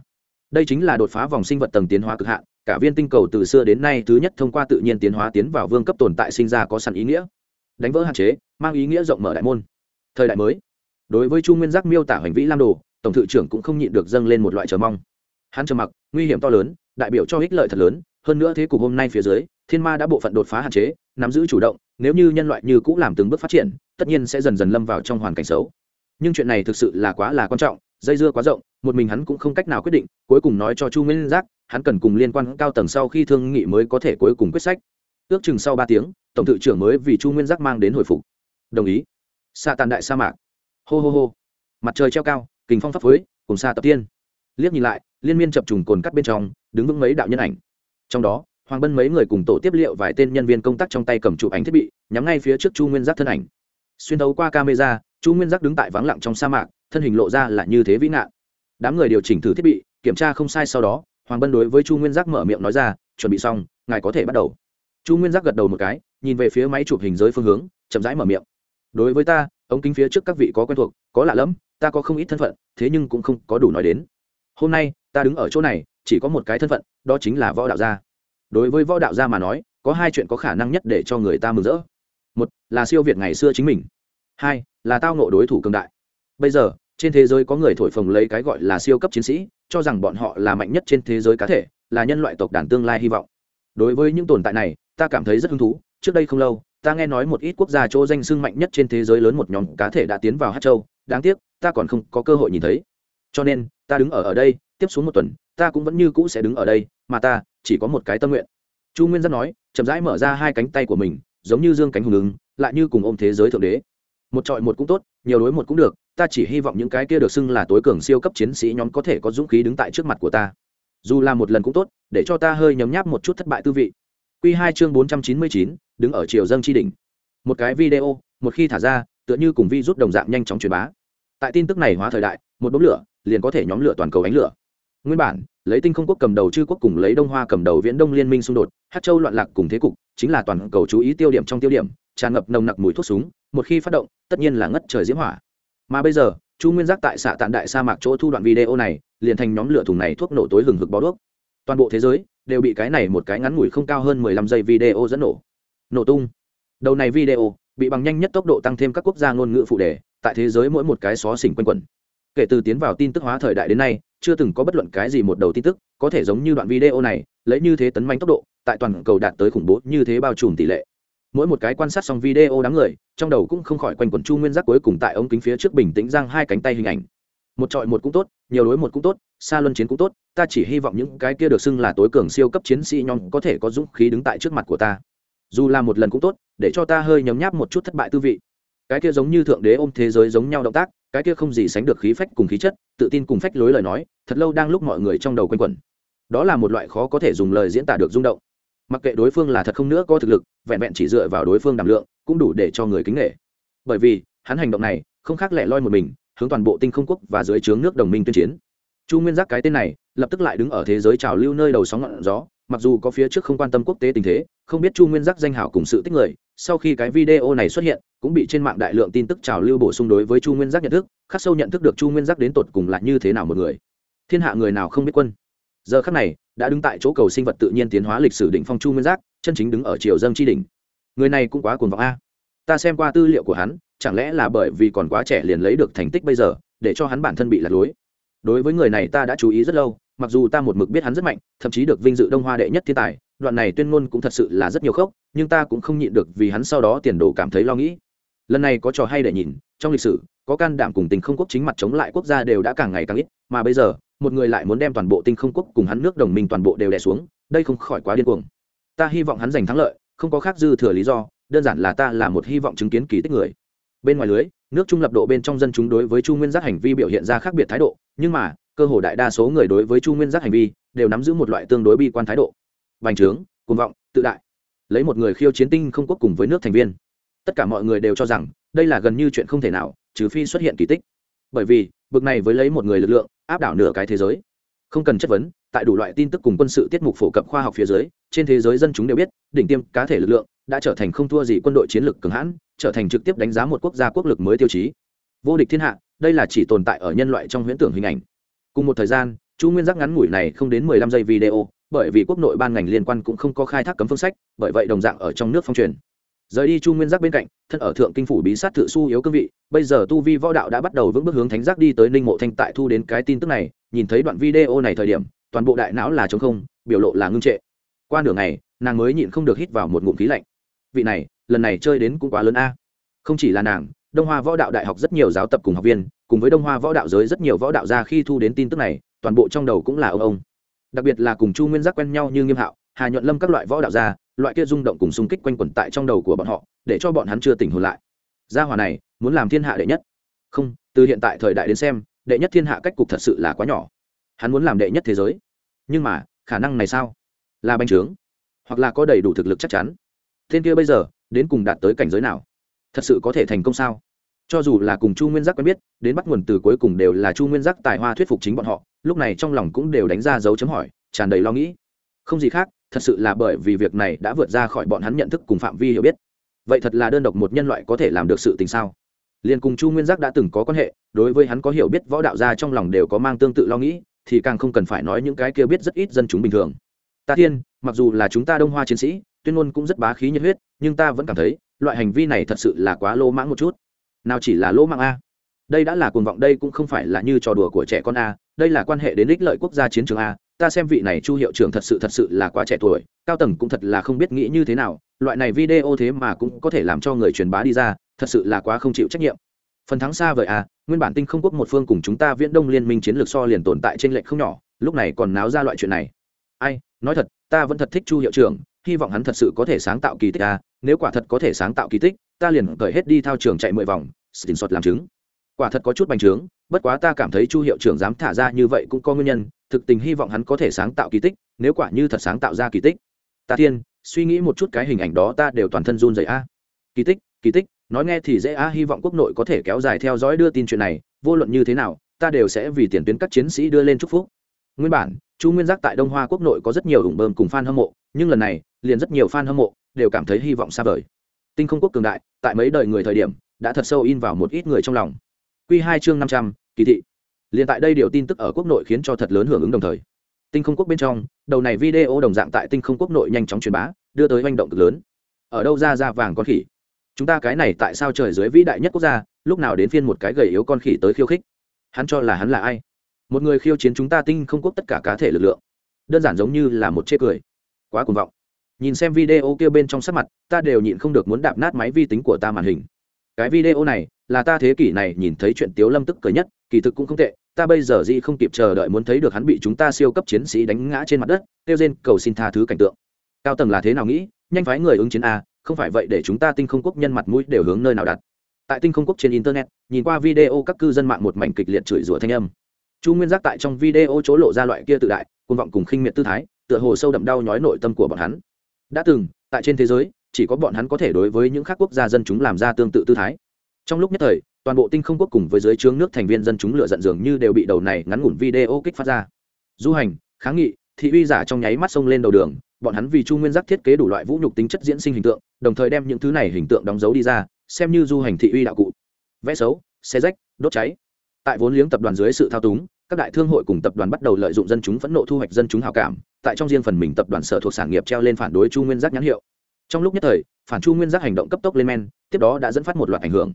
Đây chính là đột phá vòng sinh vật tầng tiến hóa cực hạn cả viên tinh cầu từ xưa đến nay thứ nhất thông qua tự nhiên tiến hóa tiến vào vương cấp tồn tại sinh ra có sẵn ý nghĩa. Đánh vỡ hạn chế, mang ý nghĩa rộng mở đại môn. Thời đại mới. Đối với chu nguyên giác miêu tả hành vĩ lam đồ, tổng thự trưởng cũng không nhịn được dâng lên một loại chờ mong. Hắn trầm mặc, nguy hiểm to lớn, đại biểu cho ích lợi thật lớn, hơn nữa thế cục hôm nay phía dưới, thiên ma đã bộ phận đột phá hạn chế, nắm giữ chủ động, nếu như nhân loại như cũng làm từng bước phát triển, tất nhiên sẽ dần dần lâm vào trong hoàn cảnh xấu. Nhưng chuyện này thực sự là quá là quan trọng, dây dưa quá rộng, một mình hắn cũng không cách nào quyết định, cuối cùng nói cho chu nguyên giác hắn cần cùng liên quan cao tầng sau khi thương nghị mới có thể cuối cùng quyết sách. Ước chừng sau ba tiếng, tổng thự trưởng mới vì chu nguyên giác mang đến hồi phục. Đồng ý. Xa tàn đại sa mạc. Hô hô hô. Mặt trời treo cao, kình phong pháp phới, cùng xa tập tiên. Liếc nhìn lại, liên miên chập trùng cồn cắt bên trong, đứng vững mấy đạo nhân ảnh. Trong đó, hoàng bân mấy người cùng tổ tiếp liệu vài tên nhân viên công tác trong tay cầm chụp ảnh thiết bị, nhắm ngay phía trước chu nguyên giác thân ảnh. Xuyên thấu qua camera, chu nguyên giác đứng tại vắng lặng trong sa mạc, thân hình lộ ra là như thế vĩ ngạn. Đám người điều chỉnh thử thiết bị, kiểm tra không sai sau đó hoàng bân đối với chu nguyên giác mở miệng nói ra, chuẩn bị xong, ngài có thể bắt đầu. Chu nguyên giác gật đầu một cái, nhìn về phía máy chụp hình giới phương hướng, chậm rãi mở miệng. Đối với ta, ống kính phía trước các vị có quen thuộc, có lạ lẫm, ta có không ít thân phận, thế nhưng cũng không có đủ nói đến. Hôm nay, ta đứng ở chỗ này, chỉ có một cái thân phận, đó chính là võ đạo gia. Đối với võ đạo gia mà nói, có hai chuyện có khả năng nhất để cho người ta mừng rỡ. Một, là siêu việt ngày xưa chính mình. Hai, là tao nộ đối thủ cường đại. Bây giờ, trên thế giới có người thổi phồng lấy cái gọi là siêu cấp chiến sĩ cho rằng bọn họ là mạnh nhất trên thế giới cá thể, là nhân loại tộc đàn tương lai hy vọng. Đối với những tồn tại này, ta cảm thấy rất hứng thú. Trước đây không lâu, ta nghe nói một ít quốc gia chỗ danh sưng mạnh nhất trên thế giới lớn một nhóm cá thể đã tiến vào hát châu. Đáng tiếc, ta còn không có cơ hội nhìn thấy. Cho nên, ta đứng ở ở đây, tiếp xuống một tuần, ta cũng vẫn như cũ sẽ đứng ở đây, mà ta chỉ có một cái tâm nguyện. Chu nguyên giác nói, chậm rãi mở ra hai cánh tay của mình, giống như dương cánh hùng ứng, lại như cùng ôm thế giới thượng đế. Một trọi một cũng tốt, nhiều đối một cũng được ta chỉ hy vọng những cái kia được xưng là tối cường siêu cấp chiến sĩ nhóm có thể có dũng khí đứng tại trước mặt của ta. Dù là một lần cũng tốt, để cho ta hơi nhấm nháp một chút thất bại tư vị. Q hai chương bốn trăm chín mươi chín, đứng ở chiều dâng tri đỉnh. Một cái video, một khi thả ra, tựa như cùng vi rút đồng dạng nhanh chóng truyền bá. Tại tin tức này hóa thời đại, một đốm lửa, liền có thể nhóm lửa toàn cầu ánh lửa. Nguyên bản, lấy tinh không quốc cầm đầu chư quốc cùng lấy đông hoa cầm đầu viễn đông liên minh xung đột hát châu loạn lạc cùng thế cục, chính là toàn cầu chú ý tiêu điểm trong tiêu điểm, tràn ngập nồng nặc mùi thuốc súng, một khi phát động, tất nhiên là ngất trời diễm hỏa mà bây giờ, chu nguyên giác tại xạ tạn đại sa mạc chỗ thu đoạn video này, liền thành nhóm lửa thùng này thuốc nổ tối hừng hực bó đuốc. Toàn bộ thế giới đều bị cái này một cái ngắn ngủi không cao hơn mười lăm giây video dẫn nổ. Nổ tung. Đầu này video bị bằng nhanh nhất tốc độ tăng thêm các quốc gia ngôn ngữ phụ đề, tại thế giới mỗi một cái xó xỉnh quanh quẩn. Kể từ tiến vào tin tức hóa thời đại đến nay, chưa từng có bất luận cái gì một đầu tin tức có thể giống như đoạn video này, lấy như thế tấn manh tốc độ, tại toàn cầu đạt tới khủng bố như thế bao trùm tỷ lệ. Mỗi một cái quan sát xong video đám người trong đầu cũng không khỏi quanh quẩn chu nguyên giác cuối cùng tại ống kính phía trước bình tĩnh giang hai cánh tay hình ảnh. Một trọi một cũng tốt, nhiều đối một cũng tốt, xa luân chiến cũng tốt, ta chỉ hy vọng những cái kia được xưng là tối cường siêu cấp chiến sĩ nhóm có thể có dũng khí đứng tại trước mặt của ta. Dù là một lần cũng tốt, để cho ta hơi nhấm nháp một chút thất bại tư vị. Cái kia giống như thượng đế ôm thế giới giống nhau động tác, cái kia không gì sánh được khí phách cùng khí chất, tự tin cùng phách lối lời nói, thật lâu đang lúc mọi người trong đầu quanh quẩn. Đó là một loại khó có thể dùng lời diễn tả được rung động. Mặc kệ đối phương là thật không nữa có thực lực, vẹn vẹn chỉ dựa vào đối phương đảm lượng cũng đủ để cho người kính nghệ bởi vì, hắn hành động này không khác lẻ loi một mình, hướng toàn bộ tinh không quốc và dưới trướng nước đồng minh tuyên chiến. Chu nguyên giác cái tên này, lập tức lại đứng ở thế giới trào lưu nơi đầu sóng ngọn gió, mặc dù có phía trước không quan tâm quốc tế tình thế, không biết chu nguyên giác danh hảo cùng sự tích người, sau khi cái video này xuất hiện, cũng bị trên mạng đại lượng tin tức trào lưu bổ sung đối với chu nguyên giác nhận thức, khắc sâu nhận thức được chu nguyên giác đến tột cùng là như thế nào một người. Thiên hạ người nào không biết quân? Giờ khắc này, đã đứng tại chỗ cầu sinh vật tự nhiên tiến hóa lịch sử đỉnh phong chu nguyên giác, chân chính đứng ở triều dâng tri đỉnh người này cũng quá cuồng vọng a. Ta xem qua tư liệu của hắn, chẳng lẽ là bởi vì còn quá trẻ liền lấy được thành tích bây giờ, để cho hắn bản thân bị lạc lối. Đối với người này ta đã chú ý rất lâu, mặc dù ta một mực biết hắn rất mạnh, thậm chí được vinh dự đông hoa đệ nhất thiên tài, đoạn này tuyên ngôn cũng thật sự là rất nhiều khốc, nhưng ta cũng không nhịn được vì hắn sau đó tiền đồ cảm thấy lo nghĩ. Lần này có trò hay để nhìn, trong lịch sử, có can đảm cùng tình không quốc chính mặt chống lại quốc gia đều đã càng ngày càng ít, mà bây giờ, một người lại muốn đem toàn bộ tinh không quốc cùng hắn nước đồng minh toàn bộ đều đè xuống, đây không khỏi quá điên cuồng. Ta hy vọng hắn giành thắng lợi không có khác dư thừa lý do, đơn giản là ta là một hy vọng chứng kiến kỳ tích người. Bên ngoài lưới, nước trung lập độ bên trong dân chúng đối với chu nguyên giác hành vi biểu hiện ra khác biệt thái độ, nhưng mà, cơ hồ đại đa số người đối với chu nguyên giác hành vi đều nắm giữ một loại tương đối bi quan thái độ. Bành trướng, cuồng vọng, tự đại. Lấy một người khiêu chiến tinh không quốc cùng với nước thành viên. Tất cả mọi người đều cho rằng, đây là gần như chuyện không thể nào, trừ phi xuất hiện kỳ tích. Bởi vì, bực này với lấy một người lực lượng, áp đảo nửa cái thế giới. Không cần chất vấn tại đủ loại tin tức cùng quân sự tiết mục phổ cập khoa học phía dưới, trên thế giới dân chúng đều biết, đỉnh tiêm cá thể lực lượng đã trở thành không thua gì quân đội chiến lược cường hãn, trở thành trực tiếp đánh giá một quốc gia quốc lực mới tiêu chí. Vô địch thiên hạ, đây là chỉ tồn tại ở nhân loại trong huyễn tưởng hình ảnh. Cùng một thời gian, chu nguyên giác ngắn ngủi này không đến mười lăm giây video, bởi vì quốc nội ban ngành liên quan cũng không có khai thác cấm phương sách, bởi vậy đồng dạng ở trong nước phong truyền. Rời đi chu nguyên giác bên cạnh, thân ở thượng kinh phủ bí sát thự su yếu cương vị, bây giờ tu vi võ đạo đã bắt đầu vững bước hướng thánh giác đi tới ninh mộ thanh tại thu đến cái tin tức này, nhìn thấy đoạn video này thời điểm toàn bộ đại não là trống không, biểu lộ là ngưng trệ. Qua nửa ngày, nàng mới nhịn không được hít vào một ngụm khí lạnh. Vị này, lần này chơi đến cũng quá lớn a. Không chỉ là nàng, đông hoa võ đạo đại học rất nhiều giáo tập cùng học viên, cùng với đông hoa võ đạo giới rất nhiều võ đạo gia khi thu đến tin tức này, toàn bộ trong đầu cũng là ông ông. Đặc biệt là cùng chu nguyên giác quen nhau như nghiêm hạo, hà nhuận lâm các loại võ đạo gia, loại kia rung động cùng xung kích quanh quẩn tại trong đầu của bọn họ, để cho bọn hắn chưa tỉnh hồn lại. Gia hòa này, muốn làm thiên hạ đệ nhất. Không, từ hiện tại thời đại đến xem, đệ nhất thiên hạ cách cục thật sự là quá nhỏ hắn muốn làm đệ nhất thế giới. Nhưng mà, khả năng này sao? Là bành trướng, hoặc là có đầy đủ thực lực chắc chắn? Thiên kia bây giờ, đến cùng đạt tới cảnh giới nào? Thật sự có thể thành công sao? Cho dù là cùng chu nguyên giác quen biết, đến bắt nguồn từ cuối cùng đều là chu nguyên giác tài hoa thuyết phục chính bọn họ, lúc này trong lòng cũng đều đánh ra dấu chấm hỏi, tràn đầy lo nghĩ. Không gì khác, thật sự là bởi vì việc này đã vượt ra khỏi bọn hắn nhận thức cùng phạm vi hiểu biết. Vậy thật là đơn độc một nhân loại có thể làm được sự tình sao? Liền cùng chu nguyên giác đã từng có quan hệ, đối với hắn có hiểu biết võ đạo gia trong lòng đều có mang tương tự lo nghĩ thì càng không cần phải nói những cái kia biết rất ít dân chúng bình thường. Ta thiên, mặc dù là chúng ta đông hoa chiến sĩ, tuyên ngôn cũng rất bá khí nhiệt huyết, nhưng ta vẫn cảm thấy, loại hành vi này thật sự là quá lô mãng một chút. Nào chỉ là lỗ mạng a. Đây đã là cuồng vọng, đây cũng không phải là như trò đùa của trẻ con a, đây là quan hệ đến ích lợi quốc gia chiến trường a. Ta xem vị này chu hiệu trưởng thật sự thật sự là quá trẻ tuổi, cao tầng cũng thật là không biết nghĩ như thế nào, loại này video thế mà cũng có thể làm cho người truyền bá đi ra, thật sự là quá không chịu trách nhiệm phần thắng xa vời à nguyên bản tinh không quốc một phương cùng chúng ta viễn đông liên minh chiến lược so liền tồn tại trên lệnh không nhỏ, lúc này còn náo ra loại chuyện này. Ai, nói thật, ta vẫn thật thích chu hiệu trưởng, hy vọng hắn thật sự có thể sáng tạo kỳ tích à nếu quả thật có thể sáng tạo kỳ tích, ta liền cởi hết đi thao trường chạy mười vòng, xin sọt làm chứng. Quả thật có chút bành trướng, bất quá ta cảm thấy chu hiệu trưởng dám thả ra như vậy cũng có nguyên nhân, thực tình hy vọng hắn có thể sáng tạo kỳ tích, nếu quả như thật sáng tạo ra kỳ tích. Ta thiên, suy nghĩ một chút cái hình ảnh đó ta đều toàn thân run rẩy a kỳ tích kỳ tích nói nghe thì dễ a hy vọng quốc nội có thể kéo dài theo dõi đưa tin chuyện này, vô luận như thế nào, ta đều sẽ vì tiền tuyến các chiến sĩ đưa lên chúc phúc. Nguyên bản, chu nguyên giác tại đông hoa quốc nội có rất nhiều ủng bơm cùng fan hâm mộ, nhưng lần này, liền rất nhiều fan hâm mộ đều cảm thấy hy vọng xa vời. Tinh không quốc cường đại, tại mấy đời người thời điểm, đã thật sâu in vào một ít người trong lòng. Q hai chương năm trăm, kỳ thị. Liền tại đây điều tin tức ở quốc nội khiến cho thật lớn hưởng ứng đồng thời. Tinh không quốc bên trong, đầu này video đồng dạng tại tinh không quốc nội nhanh chóng truyền bá, đưa tới manh động cực lớn. Ở đâu ra ra vàng con khỉ? Chúng ta cái này tại sao trời dưới vĩ đại nhất quốc gia, lúc nào đến phiên một cái gầy yếu con khỉ tới khiêu khích? Hắn cho là hắn là ai? Một người khiêu chiến chúng ta tinh không quốc tất cả cá thể lực lượng. Đơn giản giống như là một chê cười. Quá cuồng vọng. Nhìn xem video kia bên trong sắc mặt, ta đều nhịn không được muốn đạp nát máy vi tính của ta màn hình. Cái video này, là ta thế kỷ này nhìn thấy chuyện tiếu lâm tức cười nhất, kỳ thực cũng không tệ, ta bây giờ gì không kịp chờ đợi muốn thấy được hắn bị chúng ta siêu cấp chiến sĩ đánh ngã trên mặt đất, kêu trên cầu xin tha thứ cảnh tượng. Cao tầng là thế nào nghĩ, nhanh phái người ứng chiến a không phải vậy để chúng ta tinh không quốc nhân mặt mũi đều hướng nơi nào đặt. Tại tinh không quốc trên internet, nhìn qua video các cư dân mạng một mảnh kịch liệt chửi rủa thanh âm. Chu nguyên giác tại trong video chỗ lộ ra loại kia tự đại côn vọng cùng khinh miệt tư thái, tựa hồ sâu đậm đau nhói nội tâm của bọn hắn. Đã từng, tại trên thế giới, chỉ có bọn hắn có thể đối với những khác quốc gia dân chúng làm ra tương tự tư thái. Trong lúc nhất thời, toàn bộ tinh không quốc cùng với dưới trướng nước thành viên dân chúng lựa giận dường như đều bị đầu này ngắn ngủn video kích phát ra. Du hành, kháng nghị thị uy giả trong nháy mắt xông lên đầu đường, bọn hắn vì chu nguyên giác thiết kế đủ loại vũ nhục tính chất diễn sinh hình tượng, đồng thời đem những thứ này hình tượng đóng dấu đi ra, xem như du hành thị uy đạo cụ. Vẽ xấu, xe rách, đốt cháy. Tại vốn liếng tập đoàn dưới sự thao túng, các đại thương hội cùng tập đoàn bắt đầu lợi dụng dân chúng phẫn nộ thu hoạch dân chúng hào cảm, tại trong riêng phần mình tập đoàn sở thuộc sản nghiệp treo lên phản đối chu nguyên giác nhãn hiệu. Trong lúc nhất thời, phản chu nguyên giác hành động cấp tốc lên men, tiếp đó đã dẫn phát một loạt ảnh hưởng.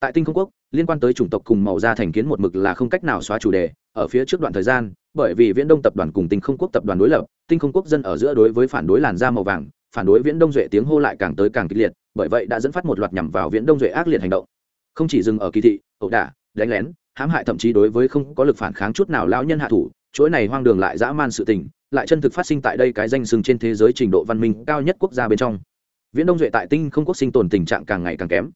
Tại tinh không quốc, liên quan tới chủng tộc cùng màu da thành kiến một mực là không cách nào xóa chủ đề ở phía trước đoạn thời gian, bởi vì viễn đông tập đoàn cùng tinh không quốc tập đoàn đối lập, tinh không quốc dân ở giữa đối với phản đối làn da màu vàng, phản đối viễn đông duệ tiếng hô lại càng tới càng kịch liệt, bởi vậy đã dẫn phát một loạt nhằm vào viễn đông duệ ác liệt hành động. Không chỉ dừng ở kỳ thị, ẩu đả, đánh lén, hãm hại thậm chí đối với không có lực phản kháng chút nào lão nhân hạ thủ, chuỗi này hoang đường lại dã man sự tình, lại chân thực phát sinh tại đây cái danh sừng trên thế giới trình độ văn minh cao nhất quốc gia bên trong. Viễn đông duệ tại tinh không quốc sinh tồn tình trạng càng ngày càng kém.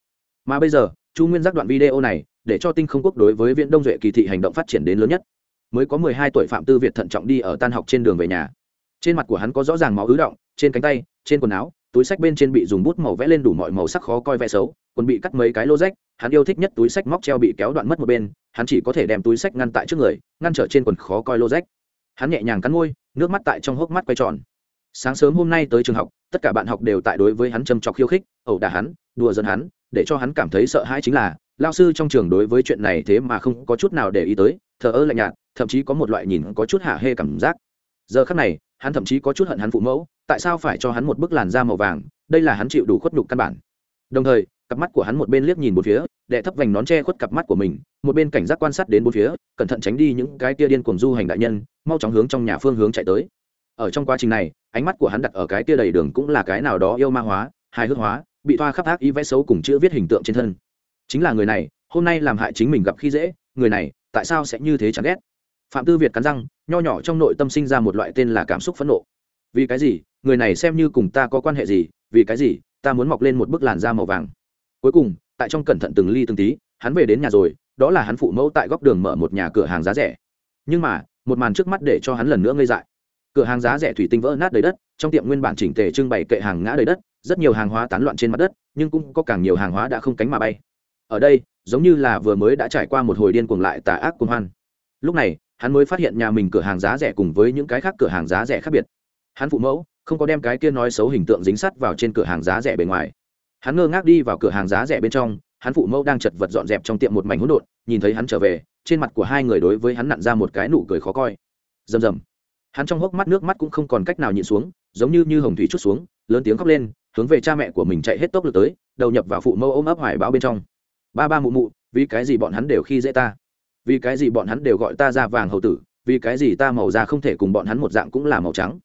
Mà bây giờ, chu nguyên giác đoạn video này để cho tinh không quốc đối với viễn đông duệ kỳ thị hành động phát triển đến lớn nhất. Mới có mười hai tuổi phạm tư việt thận trọng đi ở tan học trên đường về nhà. Trên mặt của hắn có rõ ràng máu ứ động, trên cánh tay, trên quần áo, túi sách bên trên bị dùng bút màu vẽ lên đủ mọi màu sắc khó coi vẽ xấu còn bị cắt mấy cái lô rách, hắn yêu thích nhất túi sách móc treo bị kéo đoạn mất một bên, hắn chỉ có thể đem túi sách ngăn tại trước người, ngăn trở trên quần khó coi lô rách. Hắn nhẹ nhàng cắn môi, nước mắt tại trong hốc mắt quay tròn. Sáng sớm hôm nay tới trường học, tất cả bạn học đều tại đối với hắn châm trọc khiêu khích, ẩu đả hắn, đùa giỡn hắn, để cho hắn cảm thấy sợ hãi chính là lao sư trong trường đối với chuyện này thế mà không có chút nào để ý tới, thờ ơ lạnh nhạt, thậm chí có một loại nhìn có chút hạ hê cảm giác. Giờ khắc này, hắn thậm chí có chút hận hắn phụ mẫu, tại sao phải cho hắn một bức làn da màu vàng, đây là hắn chịu đủ khuất nhục căn bản. Đồng thời, cặp mắt của hắn một bên liếc nhìn một phía, đệ thấp vành nón che khuất cặp mắt của mình, một bên cảnh giác quan sát đến bốn phía, cẩn thận tránh đi những cái tia điên cuồng du hành đại nhân, mau chóng hướng trong nhà phương hướng chạy tới. Ở trong quá trình này, ánh mắt của hắn đặt ở cái tia đầy đường cũng là cái nào đó yêu ma hóa, hài hước hóa, bị thoa khắp ác ý vẽ xấu cùng chữ viết hình tượng trên thân chính là người này, hôm nay làm hại chính mình gặp khi dễ, người này, tại sao sẽ như thế chẳng ghét? Phạm tư việt cắn răng, nho nhỏ trong nội tâm sinh ra một loại tên là cảm xúc phẫn nộ. Vì cái gì? Người này xem như cùng ta có quan hệ gì? Vì cái gì? Ta muốn mọc lên một bức làn da màu vàng. Cuối cùng, tại trong cẩn thận từng ly từng tí, hắn về đến nhà rồi, đó là hắn phụ mẫu tại góc đường mở một nhà cửa hàng giá rẻ. Nhưng mà, một màn trước mắt để cho hắn lần nữa ngây dại. Cửa hàng giá rẻ thủy tinh vỡ nát đầy đất, trong tiệm nguyên bản chỉnh tề trưng bày kệ hàng ngã đầy đất, rất nhiều hàng hóa tán loạn trên mặt đất, nhưng cũng có càng nhiều hàng hóa đã không cánh mà bay ở đây, giống như là vừa mới đã trải qua một hồi điên cuồng lại tà ác cuồng hoan. Lúc này, hắn mới phát hiện nhà mình cửa hàng giá rẻ cùng với những cái khác cửa hàng giá rẻ khác biệt. Hắn phụ mẫu, không có đem cái kia nói xấu hình tượng dính sắt vào trên cửa hàng giá rẻ bề ngoài. Hắn ngơ ngác đi vào cửa hàng giá rẻ bên trong, hắn phụ mẫu đang chật vật dọn dẹp trong tiệm một mảnh hỗn độn, nhìn thấy hắn trở về, trên mặt của hai người đối với hắn nặn ra một cái nụ cười khó coi. Rầm rầm. Hắn trong hốc mắt nước mắt cũng không còn cách nào nhịn xuống, giống như như hồng thủy chút xuống, lớn tiếng khóc lên, hướng về cha mẹ của mình chạy hết tốc lực tới, đầu nhập vào phụ mẫu ôm ấp hoài bão bên trong ba ba mụ mụ, vì cái gì bọn hắn đều khi dễ ta? Vì cái gì bọn hắn đều gọi ta ra vàng hầu tử, vì cái gì ta màu da không thể cùng bọn hắn một dạng cũng là màu trắng?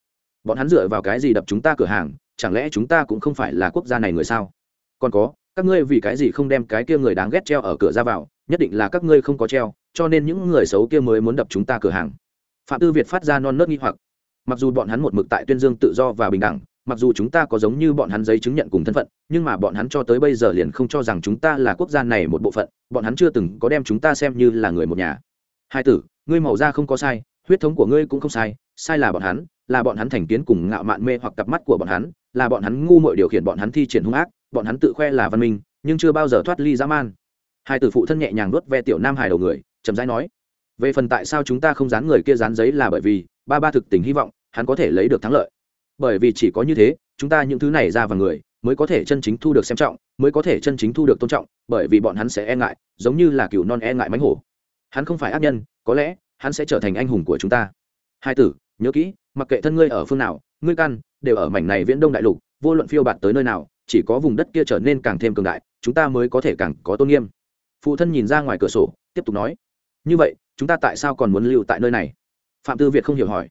Bọn hắn dựa vào cái gì đập chúng ta cửa hàng, chẳng lẽ chúng ta cũng không phải là quốc gia này người sao? Còn có, các ngươi vì cái gì không đem cái kia người đáng ghét treo ở cửa ra vào, nhất định là các ngươi không có treo, cho nên những người xấu kia mới muốn đập chúng ta cửa hàng. Phạm tư việt phát ra non nớt nghi hoặc. Mặc dù bọn hắn một mực tại tuyên dương tự do và bình đẳng mặc dù chúng ta có giống như bọn hắn giấy chứng nhận cùng thân phận, nhưng mà bọn hắn cho tới bây giờ liền không cho rằng chúng ta là quốc gia này một bộ phận, bọn hắn chưa từng có đem chúng ta xem như là người một nhà. Hai tử, ngươi màu da không có sai, huyết thống của ngươi cũng không sai sai là bọn hắn, là bọn hắn thành kiến cùng ngạo mạn mê hoặc cặp mắt của bọn hắn, là bọn hắn ngu muội điều khiển bọn hắn thi triển hung ác, bọn hắn tự khoe là văn minh, nhưng chưa bao giờ thoát ly dã man. Hai tử phụ thân nhẹ nhàng nuốt ve tiểu nam hài đầu người, chậm rãi nói, về phần tại sao chúng ta không dán người kia dán giấy là bởi vì ba ba thực tình hy vọng, hắn có thể lấy được thắng lợi bởi vì chỉ có như thế, chúng ta những thứ này ra vào người, mới có thể chân chính thu được xem trọng, mới có thể chân chính thu được tôn trọng, bởi vì bọn hắn sẽ e ngại, giống như là cựu non e ngại mánh hổ. Hắn không phải ác nhân, có lẽ, hắn sẽ trở thành anh hùng của chúng ta. Hai tử, nhớ kỹ, mặc kệ thân ngươi ở phương nào, ngươi căn, đều ở mảnh này viễn đông đại lục, vô luận phiêu bạt tới nơi nào, chỉ có vùng đất kia trở nên càng thêm cường đại, chúng ta mới có thể càng có tôn nghiêm. Phụ thân nhìn ra ngoài cửa sổ, tiếp tục nói. Như vậy, chúng ta tại sao còn muốn lưu tại nơi này? Phạm tư việt không hiểu hỏi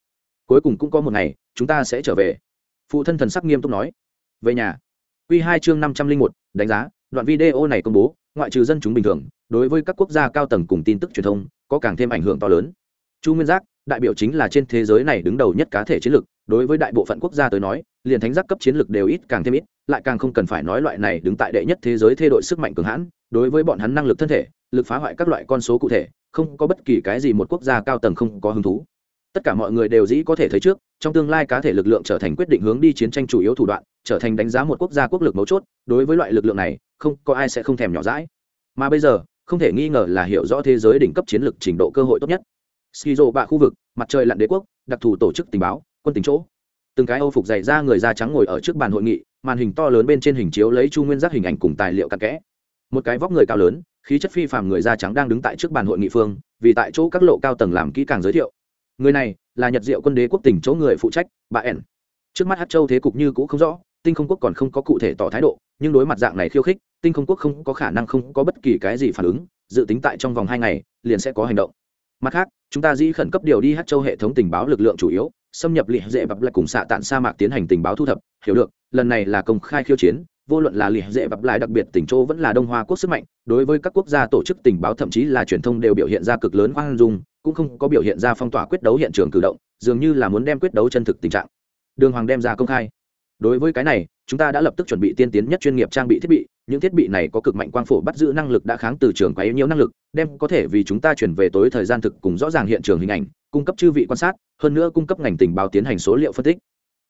cuối cùng cũng có một ngày, chúng ta sẽ trở về. Phụ thân thần sắc nghiêm túc nói. Về nhà. Q hai chương năm trăm linh một, đánh giá, đoạn video này công bố, ngoại trừ dân chúng bình thường, đối với các quốc gia cao tầng cùng tin tức truyền thông, có càng thêm ảnh hưởng to lớn. Chu nguyên giác, đại biểu chính là trên thế giới này đứng đầu nhất cá thể chiến lược, đối với đại bộ phận quốc gia tới nói, liền thánh giác cấp chiến lược đều ít càng thêm ít, lại càng không cần phải nói loại này đứng tại đệ nhất thế giới thay đổi sức mạnh cường hãn, đối với bọn hắn năng lực thân thể, lực phá hoại các loại con số cụ thể, không có bất kỳ cái gì một quốc gia cao tầng không có hứng thú tất cả mọi người đều dĩ có thể thấy trước, trong tương lai cá thể lực lượng trở thành quyết định hướng đi chiến tranh chủ yếu thủ đoạn, trở thành đánh giá một quốc gia quốc lực mấu chốt, đối với loại lực lượng này, không có ai sẽ không thèm nhỏ rãi mà bây giờ, không thể nghi ngờ là hiểu rõ thế giới đỉnh cấp chiến lược trình độ cơ hội tốt nhất. Skizo bạ khu vực, mặt trời lặn đế quốc, đặc thù tổ chức tình báo, quân tình chỗ. Từng cái âu phục dày ra người da trắng ngồi ở trước bàn hội nghị, màn hình to lớn bên trên hình chiếu lấy chu nguyên giác hình ảnh cùng tài liệu cặn kẽ. Một cái vóc người cao lớn, khí chất phi phàm người da trắng đang đứng tại trước bàn hội nghị phương, vì tại chỗ các lộ cao tầng làm kỹ càng giới thiệu người này là nhật diệu quân đế quốc tỉnh chỗ người phụ trách, bà ẻn. Trước mắt hát châu thế cục như cũ không rõ, tinh không quốc còn không có cụ thể tỏ thái độ, nhưng đối mặt dạng này khiêu khích, tinh không quốc không có khả năng không có bất kỳ cái gì phản ứng, dự tính tại trong vòng hai ngày, liền sẽ có hành động. Mặt khác, chúng ta dĩ khẩn cấp điều đi hát châu hệ thống tình báo lực lượng chủ yếu, xâm nhập lịa dễ bập lại cùng xạ tản sa mạc tiến hành tình báo thu thập, hiểu được, lần này là công khai khiêu chiến vô luận là lìa dễ bập lại đặc biệt tỉnh châu vẫn là đông hoa quốc sức mạnh, đối với các quốc gia tổ chức tình báo thậm chí là truyền thông đều biểu hiện ra cực lớn khoan dung, cũng không có biểu hiện ra phong tỏa quyết đấu hiện trường cử động, dường như là muốn đem quyết đấu chân thực tình trạng. Đường hoàng đem ra công khai. Đối với cái này, chúng ta đã lập tức chuẩn bị tiên tiến nhất chuyên nghiệp trang bị thiết bị, những thiết bị này có cực mạnh quang phổ bắt giữ năng lực đã kháng từ trường quá yếu nhiều năng lực, đem có thể vì chúng ta chuyển về tối thời gian thực cùng rõ ràng hiện trường hình ảnh, cung cấp chư vị quan sát, hơn nữa cung cấp ngành tình báo tiến hành số liệu phân tích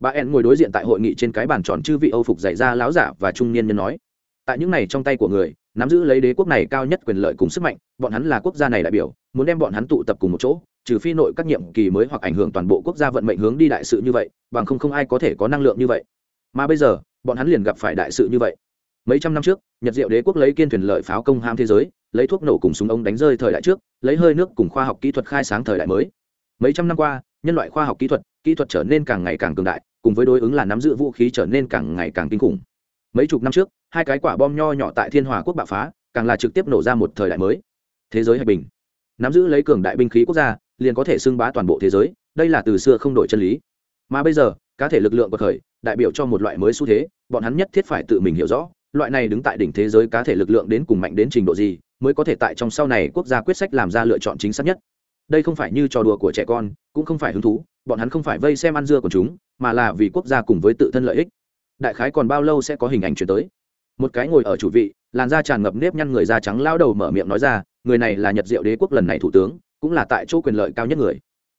bà en ngồi đối diện tại hội nghị trên cái bàn tròn chư vị âu phục dạy ra láo giả và trung niên nhân nói. Tại những này trong tay của người, nắm giữ lấy đế quốc này cao nhất quyền lợi cùng sức mạnh, bọn hắn là quốc gia này đại biểu, muốn đem bọn hắn tụ tập cùng một chỗ, trừ phi nội các nhiệm kỳ mới hoặc ảnh hưởng toàn bộ quốc gia vận mệnh hướng đi đại sự như vậy, bằng không không ai có thể có năng lượng như vậy. Mà bây giờ, bọn hắn liền gặp phải đại sự như vậy. Mấy trăm năm trước, nhật diệu đế quốc lấy kiên thuyền lợi pháo công ham thế giới, lấy thuốc nổ cùng súng ống đánh rơi thời đại trước, lấy hơi nước cùng khoa học kỹ thuật khai sáng thời đại mới. Mấy trăm năm qua, nhân loại khoa học kỹ thuật kỹ thuật trở nên càng ngày càng cường đại cùng với đối ứng là nắm giữ vũ khí trở nên càng ngày càng kinh khủng. Mấy chục năm trước, hai cái quả bom nho nhỏ tại thiên hòa quốc bạo phá, càng là trực tiếp nổ ra một thời đại mới. Thế giới hòa bình. Nắm giữ lấy cường đại binh khí quốc gia, liền có thể xưng bá toàn bộ thế giới, đây là từ xưa không đổi chân lý. Mà bây giờ, cá thể lực lượng bậc khởi đại biểu cho một loại mới xu thế, bọn hắn nhất thiết phải tự mình hiểu rõ, loại này đứng tại đỉnh thế giới cá thể lực lượng đến cùng mạnh đến trình độ gì, mới có thể tại trong sau này quốc gia quyết sách làm ra lựa chọn chính xác nhất. Đây không phải như trò đùa của trẻ con, cũng không phải hứng thú bọn hắn không phải vây xem ăn dưa của chúng, mà là vì quốc gia cùng với tự thân lợi ích. Đại khái còn bao lâu sẽ có hình ảnh chuyển tới? Một cái ngồi ở chủ vị, làn da tràn ngập nếp nhăn người da trắng lao đầu mở miệng nói ra, người này là nhật diệu đế quốc lần này thủ tướng, cũng là tại chỗ quyền lợi cao nhất người.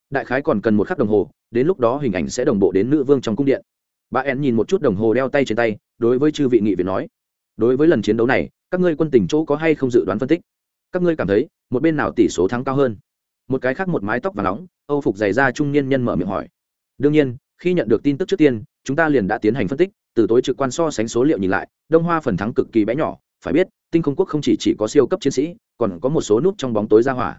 Đại khái còn cần một khắc đồng hồ, đến lúc đó hình ảnh sẽ đồng bộ đến nữ vương trong cung điện. Bà en nhìn một chút đồng hồ đeo tay trên tay, đối với chư vị nghị viện nói, đối với lần chiến đấu này, các ngươi quân tỉnh chỗ có hay không dự đoán phân tích? Các ngươi cảm thấy, một bên nào tỷ số thắng cao hơn? Một cái khác một mái tóc và nóng âu phục dày ra trung niên nhân mở miệng hỏi. Đương nhiên khi nhận được tin tức trước tiên chúng ta liền đã tiến hành phân tích từ tối trực quan so sánh số liệu nhìn lại đông hoa phần thắng cực kỳ bé nhỏ phải biết tinh không quốc không chỉ, chỉ có siêu cấp chiến sĩ còn có một số nút trong bóng tối ra hỏa.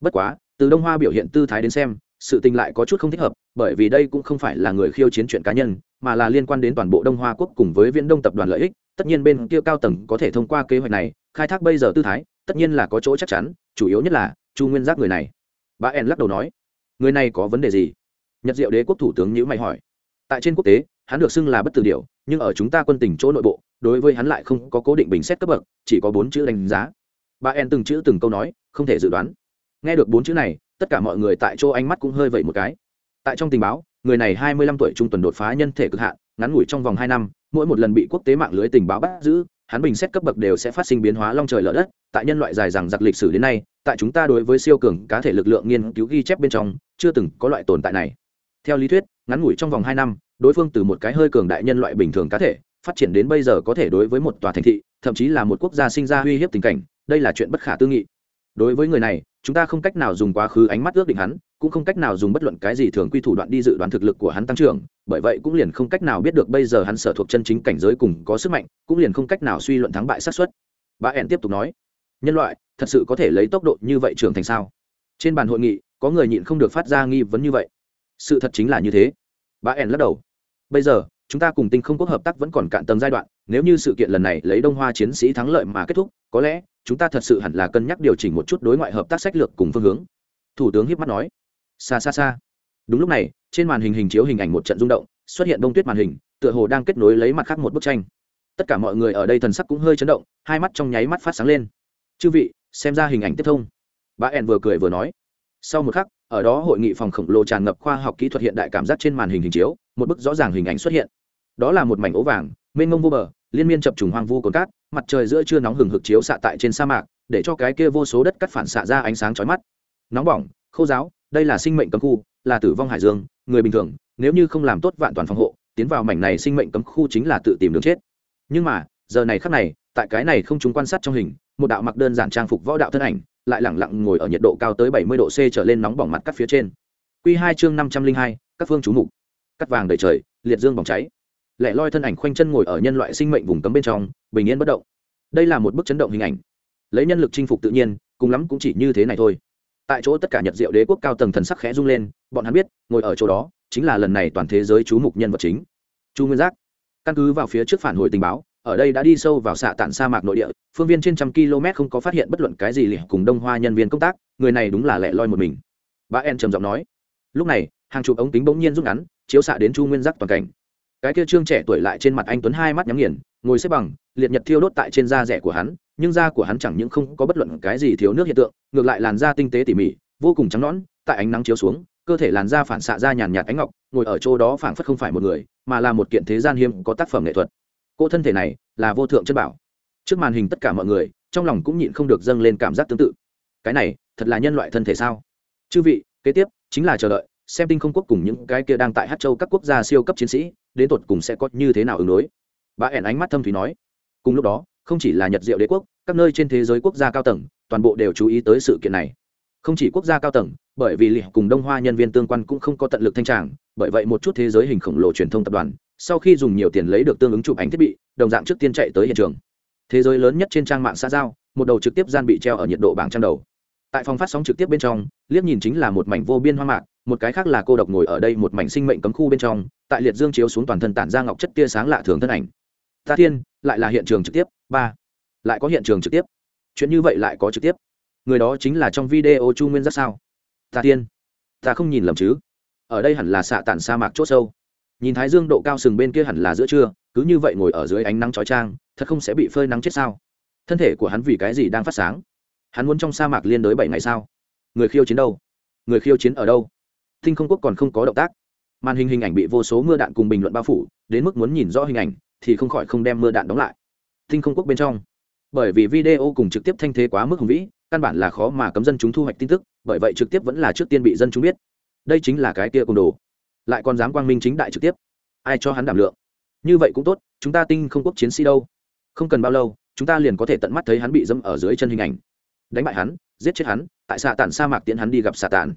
Bất quá từ đông hoa biểu hiện tư thái đến xem sự tình lại có chút không thích hợp bởi vì đây cũng không phải là người khiêu chiến chuyện cá nhân mà là liên quan đến toàn bộ đông hoa quốc cùng với viễn đông tập đoàn lợi ích tất nhiên bên kia cao tầng có thể thông qua kế hoạch này khai thác bây giờ tư thái tất nhiên là có chỗ chắc chắn chủ yếu nhất là chu nguyên giác người này. Bà en lắc đầu nói người này có vấn đề gì? Nhật diệu đế quốc thủ tướng nhữ mày hỏi. Tại trên quốc tế, hắn được xưng là bất tử điều nhưng ở chúng ta quân tình chỗ nội bộ, đối với hắn lại không có cố định bình xét cấp bậc, chỉ có bốn chữ đánh giá. Bà en từng chữ từng câu nói, không thể dự đoán. Nghe được bốn chữ này, tất cả mọi người tại chỗ ánh mắt cũng hơi vậy một cái. Tại trong tình báo, người này hai mươi lăm tuổi trung tuần đột phá nhân thể cực hạn, ngắn ngủi trong vòng hai năm, mỗi một lần bị quốc tế mạng lưới tình báo bắt giữ, hắn bình xét cấp bậc đều sẽ phát sinh biến hóa long trời lở đất. Tại nhân loại dài rằng giặc lịch sử đến nay tại chúng ta đối với siêu cường cá thể lực lượng nghiên cứu ghi chép bên trong, chưa từng có loại tồn tại này. Theo lý thuyết, ngắn ngủi trong vòng hai năm, đối phương từ một cái hơi cường đại nhân loại bình thường cá thể, phát triển đến bây giờ có thể đối với một tòa thành thị, thậm chí là một quốc gia sinh ra uy hiếp tình cảnh, đây là chuyện bất khả tư nghị. Đối với người này, chúng ta không cách nào dùng quá khứ ánh mắt ước định hắn, cũng không cách nào dùng bất luận cái gì thường quy thủ đoạn đi dự đoán thực lực của hắn tăng trưởng, bởi vậy cũng liền không cách nào biết được bây giờ hắn sở thuộc chân chính cảnh giới cùng có sức mạnh, cũng liền không cách nào suy luận thắng bại xác suất. Bà ẻn tiếp tục nói, nhân loại thật sự có thể lấy tốc độ như vậy trưởng thành sao? Trên bàn hội nghị, có người nhịn không được phát ra nghi vấn như vậy. Sự thật chính là như thế. Bà ẻn lắc đầu. Bây giờ, chúng ta cùng tinh không quốc hợp tác vẫn còn cạn tầng giai đoạn, nếu như sự kiện lần này lấy đông hoa chiến sĩ thắng lợi mà kết thúc, có lẽ chúng ta thật sự hẳn là cân nhắc điều chỉnh một chút đối ngoại hợp tác sách lược cùng phương hướng. Thủ tướng hiếp mắt nói. Xa xa xa. Đúng lúc này, trên màn hình hình chiếu hình ảnh một trận rung động, xuất hiện đông tuyết màn hình, tựa hồ đang kết nối lấy mặt khác một bức tranh. Tất cả mọi người ở đây thần sắc cũng hơi chấn động, hai mắt trong nháy mắt phát sáng lên. Chư vị xem ra hình ảnh tiếp thông. Bà ẻn vừa cười vừa nói. Sau một khắc, ở đó hội nghị phòng khổng lồ tràn ngập khoa học kỹ thuật hiện đại cảm giác trên màn hình hình chiếu, một bức rõ ràng hình ảnh xuất hiện. Đó là một mảnh ố vàng, mênh mông vô bờ, liên miên chập trùng hoang vu cồn cát, mặt trời giữa trưa nóng hừng hực chiếu xạ tại trên sa mạc, để cho cái kia vô số đất cắt phản xạ ra ánh sáng chói mắt. Nóng bỏng, khô giáo đây là sinh mệnh cấm khu, là tử vong hải dương, người bình thường, nếu như không làm tốt vạn toàn phòng hộ, tiến vào mảnh này sinh mệnh cấm khu chính là tự tìm đường chết. Nhưng mà, giờ này khắc này tại cái này không chúng quan sát trong hình, một đạo mặc đơn giản trang phục võ đạo thân ảnh, lại lẳng lặng ngồi ở nhiệt độ cao tới bảy mươi độ c trở lên nóng bỏng mặt cắt phía trên. Q hai chương năm trăm linh hai, các phương chú mục. Cắt vàng đầy trời, liệt dương bỏng cháy. Lẻ loi thân ảnh khoanh chân ngồi ở nhân loại sinh mệnh vùng cấm bên trong, bình yên bất động. Đây là một bức chấn động hình ảnh. Lấy nhân lực chinh phục tự nhiên, cùng lắm cũng chỉ như thế này thôi. Tại chỗ tất cả nhật diệu đế quốc cao tầng thần sắc khẽ rung lên, bọn hắn biết, ngồi ở chỗ đó, chính là lần này toàn thế giới chú mục nhân vật chính. Chu nguyên giác. Căn cứ vào phía trước phản hồi tình báo ở đây đã đi sâu vào xạ tản sa mạc nội địa, phương viên trên trăm km không có phát hiện bất luận cái gì liệt cùng đông hoa nhân viên công tác, người này đúng là lẻ loi một mình. Bà en trầm giọng nói. Lúc này, hàng chục ống kính bỗng nhiên rút ngắn, chiếu xạ đến chu nguyên giác toàn cảnh. Cái kia trương trẻ tuổi lại trên mặt anh tuấn hai mắt nhắm nghiền, ngồi xếp bằng, liệt nhật thiêu đốt tại trên da rẻ của hắn, nhưng da của hắn chẳng những không có bất luận cái gì thiếu nước hiện tượng, ngược lại làn da tinh tế tỉ mỉ, vô cùng trắng nõn, tại ánh nắng chiếu xuống, cơ thể làn da phản xạ ra nhàn nhạt ánh ngọc, ngồi ở chỗ đó phảng phất không phải một người, mà là một kiện thế gian hiếm có tác phẩm nghệ thuật cô thân thể này là vô thượng chân bảo. Trước màn hình tất cả mọi người, trong lòng cũng nhịn không được dâng lên cảm giác tương tự. Cái này thật là nhân loại thân thể sao? Chư vị, kế tiếp chính là chờ đợi, xem tinh không quốc cùng những cái kia đang tại hát châu các quốc gia siêu cấp chiến sĩ, đến tột cùng sẽ có như thế nào ứng đối? Bà ẻn ánh mắt thâm thủy nói. Cùng lúc đó, không chỉ là nhật diệu đế quốc, các nơi trên thế giới quốc gia cao tầng, toàn bộ đều chú ý tới sự kiện này. Không chỉ quốc gia cao tầng, bởi vì lì cùng đông hoa nhân viên tương quan cũng không có tận lực thanh tràng, bởi vậy một chút thế giới hình khổng lồ truyền thông tập đoàn sau khi dùng nhiều tiền lấy được tương ứng chụp ảnh thiết bị, đồng dạng trước tiên chạy tới hiện trường. Thế giới lớn nhất trên trang mạng xã giao, một đầu trực tiếp gian bị treo ở nhiệt độ bảng trang đầu. Tại phòng phát sóng trực tiếp bên trong, liếc nhìn chính là một mảnh vô biên hoa mạc, một cái khác là cô độc ngồi ở đây một mảnh sinh mệnh cấm khu bên trong, tại liệt dương chiếu xuống toàn thân tản ra ngọc chất tia sáng lạ thường thân ảnh. Ta thiên, lại là hiện trường trực tiếp, ba. Lại có hiện trường trực tiếp. Chuyện như vậy lại có trực tiếp. Người đó chính là trong video chu nguyên giác sao? Ta thiên. Ta không nhìn lầm chứ? Ở đây hẳn là xạ tản sa mạc c h ỗ sâu nhìn thái dương độ cao sừng bên kia hẳn là giữa trưa, cứ như vậy ngồi ở dưới ánh nắng chói trang thật không sẽ bị phơi nắng chết sao? Thân thể của hắn vì cái gì đang phát sáng? Hắn muốn trong sa mạc liên đới bảy ngày sao? Người khiêu chiến đâu? Người khiêu chiến ở đâu? Tinh không quốc còn không có động tác. Màn hình hình ảnh bị vô số mưa đạn cùng bình luận bao phủ, đến mức muốn nhìn rõ hình ảnh, thì không khỏi không đem mưa đạn đóng lại. Tinh không quốc bên trong. Bởi vì video cùng trực tiếp thanh thế quá mức hùng vĩ, căn bản là khó mà cấm dân chúng thu hoạch tin tức, bởi vậy trực tiếp vẫn là trước tiên bị dân chúng biết. Đây chính là cái kia côn đồ lại còn dám quang minh chính đại trực tiếp. Ai cho hắn đảm lượng? Như vậy cũng tốt, chúng ta tinh không quốc chiến sĩ đâu? Không cần bao lâu, chúng ta liền có thể tận mắt thấy hắn bị dẫm ở dưới chân hình ảnh. Đánh bại hắn, giết chết hắn, tại xạ tản sa mạc tiễn hắn đi gặp xạ tản.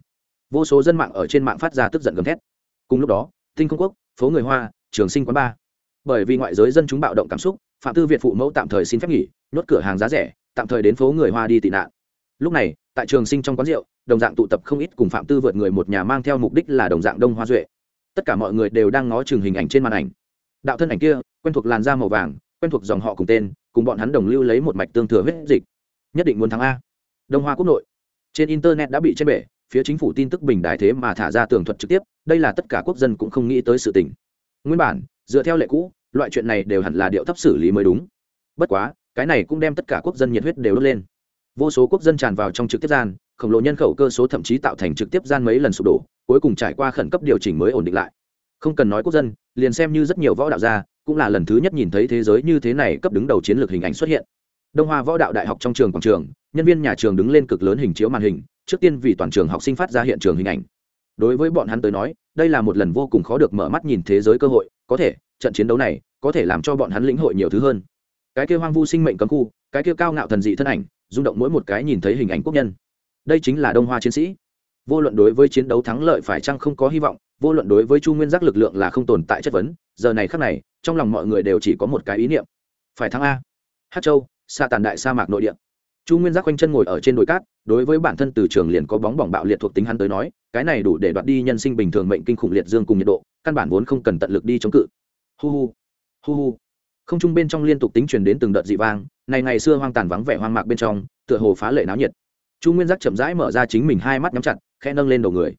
Vô số dân mạng ở trên mạng phát ra tức giận gầm thét. Cùng lúc đó, tinh không quốc, phố người hoa, trường sinh quán ba. Bởi vì ngoại giới dân chúng bạo động cảm xúc, phạm tư việt phụ mẫu tạm thời xin phép nghỉ, nhốt cửa hàng giá rẻ, tạm thời đến phố người hoa đi tị nạn. Lúc này, tại trường sinh trong quán rượu, đồng dạng tụ tập không ít cùng phạm tư vượt người một nhà mang theo mục đích là đồng dạng đông hoa duệ tất cả mọi người đều đang ngó chừng hình ảnh trên màn ảnh. Đạo thân ảnh kia, quen thuộc làn da màu vàng, quen thuộc dòng họ cùng tên, cùng bọn hắn đồng lưu lấy một mạch tương thừa huyết dịch. Nhất định muốn thắng a. Đông hoa quốc nội. Trên internet đã bị trên bể, phía chính phủ tin tức bình đại thế mà thả ra tường thuật trực tiếp, đây là tất cả quốc dân cũng không nghĩ tới sự tình. Nguyên bản, dựa theo lệ cũ, loại chuyện này đều hẳn là điệu thấp xử lý mới đúng. Bất quá, cái này cũng đem tất cả quốc dân nhiệt huyết đều đốt lên. Vô số quốc dân tràn vào trong trực tiếp gian, khổng lồ nhân khẩu cơ số thậm chí tạo thành trực tiếp gian mấy lần sụp đổ cuối cùng trải qua khẩn cấp điều chỉnh mới ổn định lại. Không cần nói quốc dân, liền xem như rất nhiều võ đạo gia, cũng là lần thứ nhất nhìn thấy thế giới như thế này cấp đứng đầu chiến lược hình ảnh xuất hiện. Đông hoa võ đạo đại học trong trường quảng trường, nhân viên nhà trường đứng lên cực lớn hình chiếu màn hình, trước tiên vì toàn trường học sinh phát ra hiện trường hình ảnh. Đối với bọn hắn tới nói, đây là một lần vô cùng khó được mở mắt nhìn thế giới cơ hội, có thể, trận chiến đấu này, có thể làm cho bọn hắn lĩnh hội nhiều thứ hơn. Cái kia hoang vu sinh mệnh cấm khu, cái kia cao ngạo thần dị thân ảnh, rung động mỗi một cái nhìn thấy hình ảnh quốc nhân. Đây chính là đông hoa chiến sĩ vô luận đối với chiến đấu thắng lợi phải chăng không có hy vọng, vô luận đối với chu nguyên giác lực lượng là không tồn tại chất vấn, giờ này khắc này, trong lòng mọi người đều chỉ có một cái ý niệm. Phải thắng a. Hát châu xa tàn đại sa mạc nội địa. Chu nguyên giác quanh chân ngồi ở trên đồi cát, đối với bản thân từ trường liền có bóng bỏng bạo liệt thuộc tính hắn tới nói, cái này đủ để đoạt đi nhân sinh bình thường mệnh kinh khủng liệt dương cùng nhiệt độ, căn bản vốn không cần tận lực đi chống cự. Hu hu hu hu. Không trung bên trong liên tục tính truyền đến từng đợt dị vang, này ngày xưa hoang tàn vắng vẻ hoang mạc bên trong, tựa hồ phá lệ náo nhiệt. Chu nguyên giác chậm rãi mở ra chính mình hai mắt nhắm chặt khẽ nâng lên đầu người.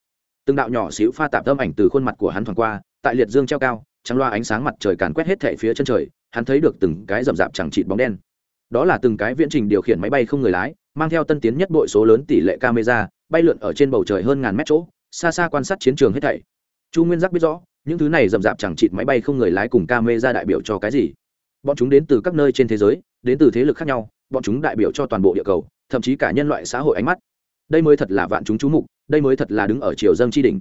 Từng đạo nhỏ xíu pha tạp âm ảnh từ khuôn mặt của hắn thoảng qua, tại liệt dương treo cao, trắng loa ánh sáng mặt trời càn quét hết thệ phía chân trời, hắn thấy được từng cái rậm rạp chẳng trịt bóng đen. Đó là từng cái viễn trình điều khiển máy bay không người lái, mang theo tân tiến nhất bội số lớn tỷ lệ camera, bay lượn ở trên bầu trời hơn ngàn mét chỗ, xa xa quan sát chiến trường hết thảy. Chu nguyên giác biết rõ, những thứ này rậm rạp chẳng trịt máy bay không người lái cùng camera đại biểu cho cái gì? Bọn chúng đến từ các nơi trên thế giới, đến từ thế lực khác nhau, bọn chúng đại biểu cho toàn bộ địa cầu, thậm chí cả nhân loại xã hội ánh mắt. Đây mới thật là vạn chúng chú mục đây mới thật là đứng ở chiều dâng chi đỉnh.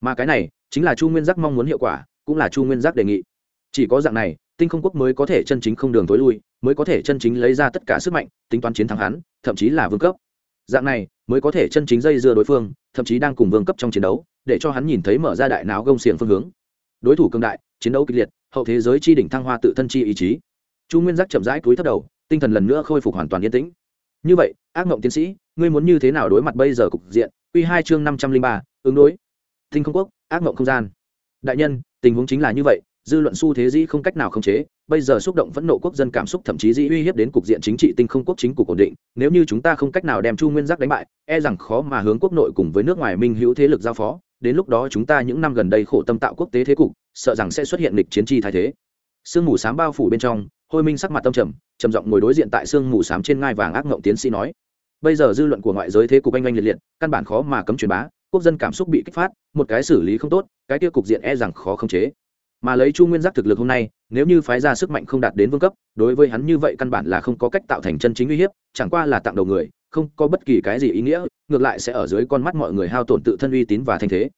Mà cái này, chính là chu nguyên giác mong muốn hiệu quả, cũng là chu nguyên giác đề nghị. Chỉ có dạng này, tinh không quốc mới có thể chân chính không đường tối lui, mới có thể chân chính lấy ra tất cả sức mạnh, tính toán chiến thắng hắn, thậm chí là vương cấp. Dạng này, mới có thể chân chính dây dưa đối phương, thậm chí đang cùng vương cấp trong chiến đấu, để cho hắn nhìn thấy mở ra đại não gông xiềng phương hướng. Đối thủ cương đại, chiến đấu kịch liệt, hậu thế giới chi đỉnh thăng hoa tự thân chi ý chí. Chu nguyên giác chậm rãi cúi thấp đầu, tinh thần lần nữa khôi phục hoàn toàn yên tĩnh. Như vậy, ác mộng tiến sĩ, ngươi muốn như thế nào đối mặt bây giờ cục diện? Quy hai chương năm trăm linh ba, ứng đối. Tinh không quốc, ác mộng không gian. Đại nhân, tình huống chính là như vậy, dư luận xu thế dĩ không cách nào khống chế, bây giờ xúc động phẫn nộ quốc dân cảm xúc thậm chí dĩ uy hiếp đến cục diện chính trị tinh không quốc chính cục ổn định, nếu như chúng ta không cách nào đem chu nguyên giác đánh bại e rằng khó mà hướng quốc nội cùng với nước ngoài minh hữu thế lực giao phó, đến lúc đó chúng ta những năm gần đây khổ tâm tạo quốc tế thế cục, sợ rằng sẽ xuất hiện lịch chiến chi thay thế. Sương mù xám bao phủ bên trong, hôi minh sắc mặt tâm trầm trầm giọng ngồi đối diện tại sương mù xám trên ngai vàng ác ngộng tiến sĩ nói bây giờ dư luận của ngoại giới thế cục anh anh liệt liệt, căn bản khó mà cấm truyền bá, quốc dân cảm xúc bị kích phát, một cái xử lý không tốt, cái tiêu cục diện e rằng khó khống chế. Mà lấy chu nguyên giác thực lực hôm nay, nếu như phái ra sức mạnh không đạt đến vương cấp, đối với hắn như vậy căn bản là không có cách tạo thành chân chính uy hiếp, chẳng qua là tặng đầu người, không có bất kỳ cái gì ý nghĩa, ngược lại sẽ ở dưới con mắt mọi người hao tổn tự thân uy tín và thanh thế.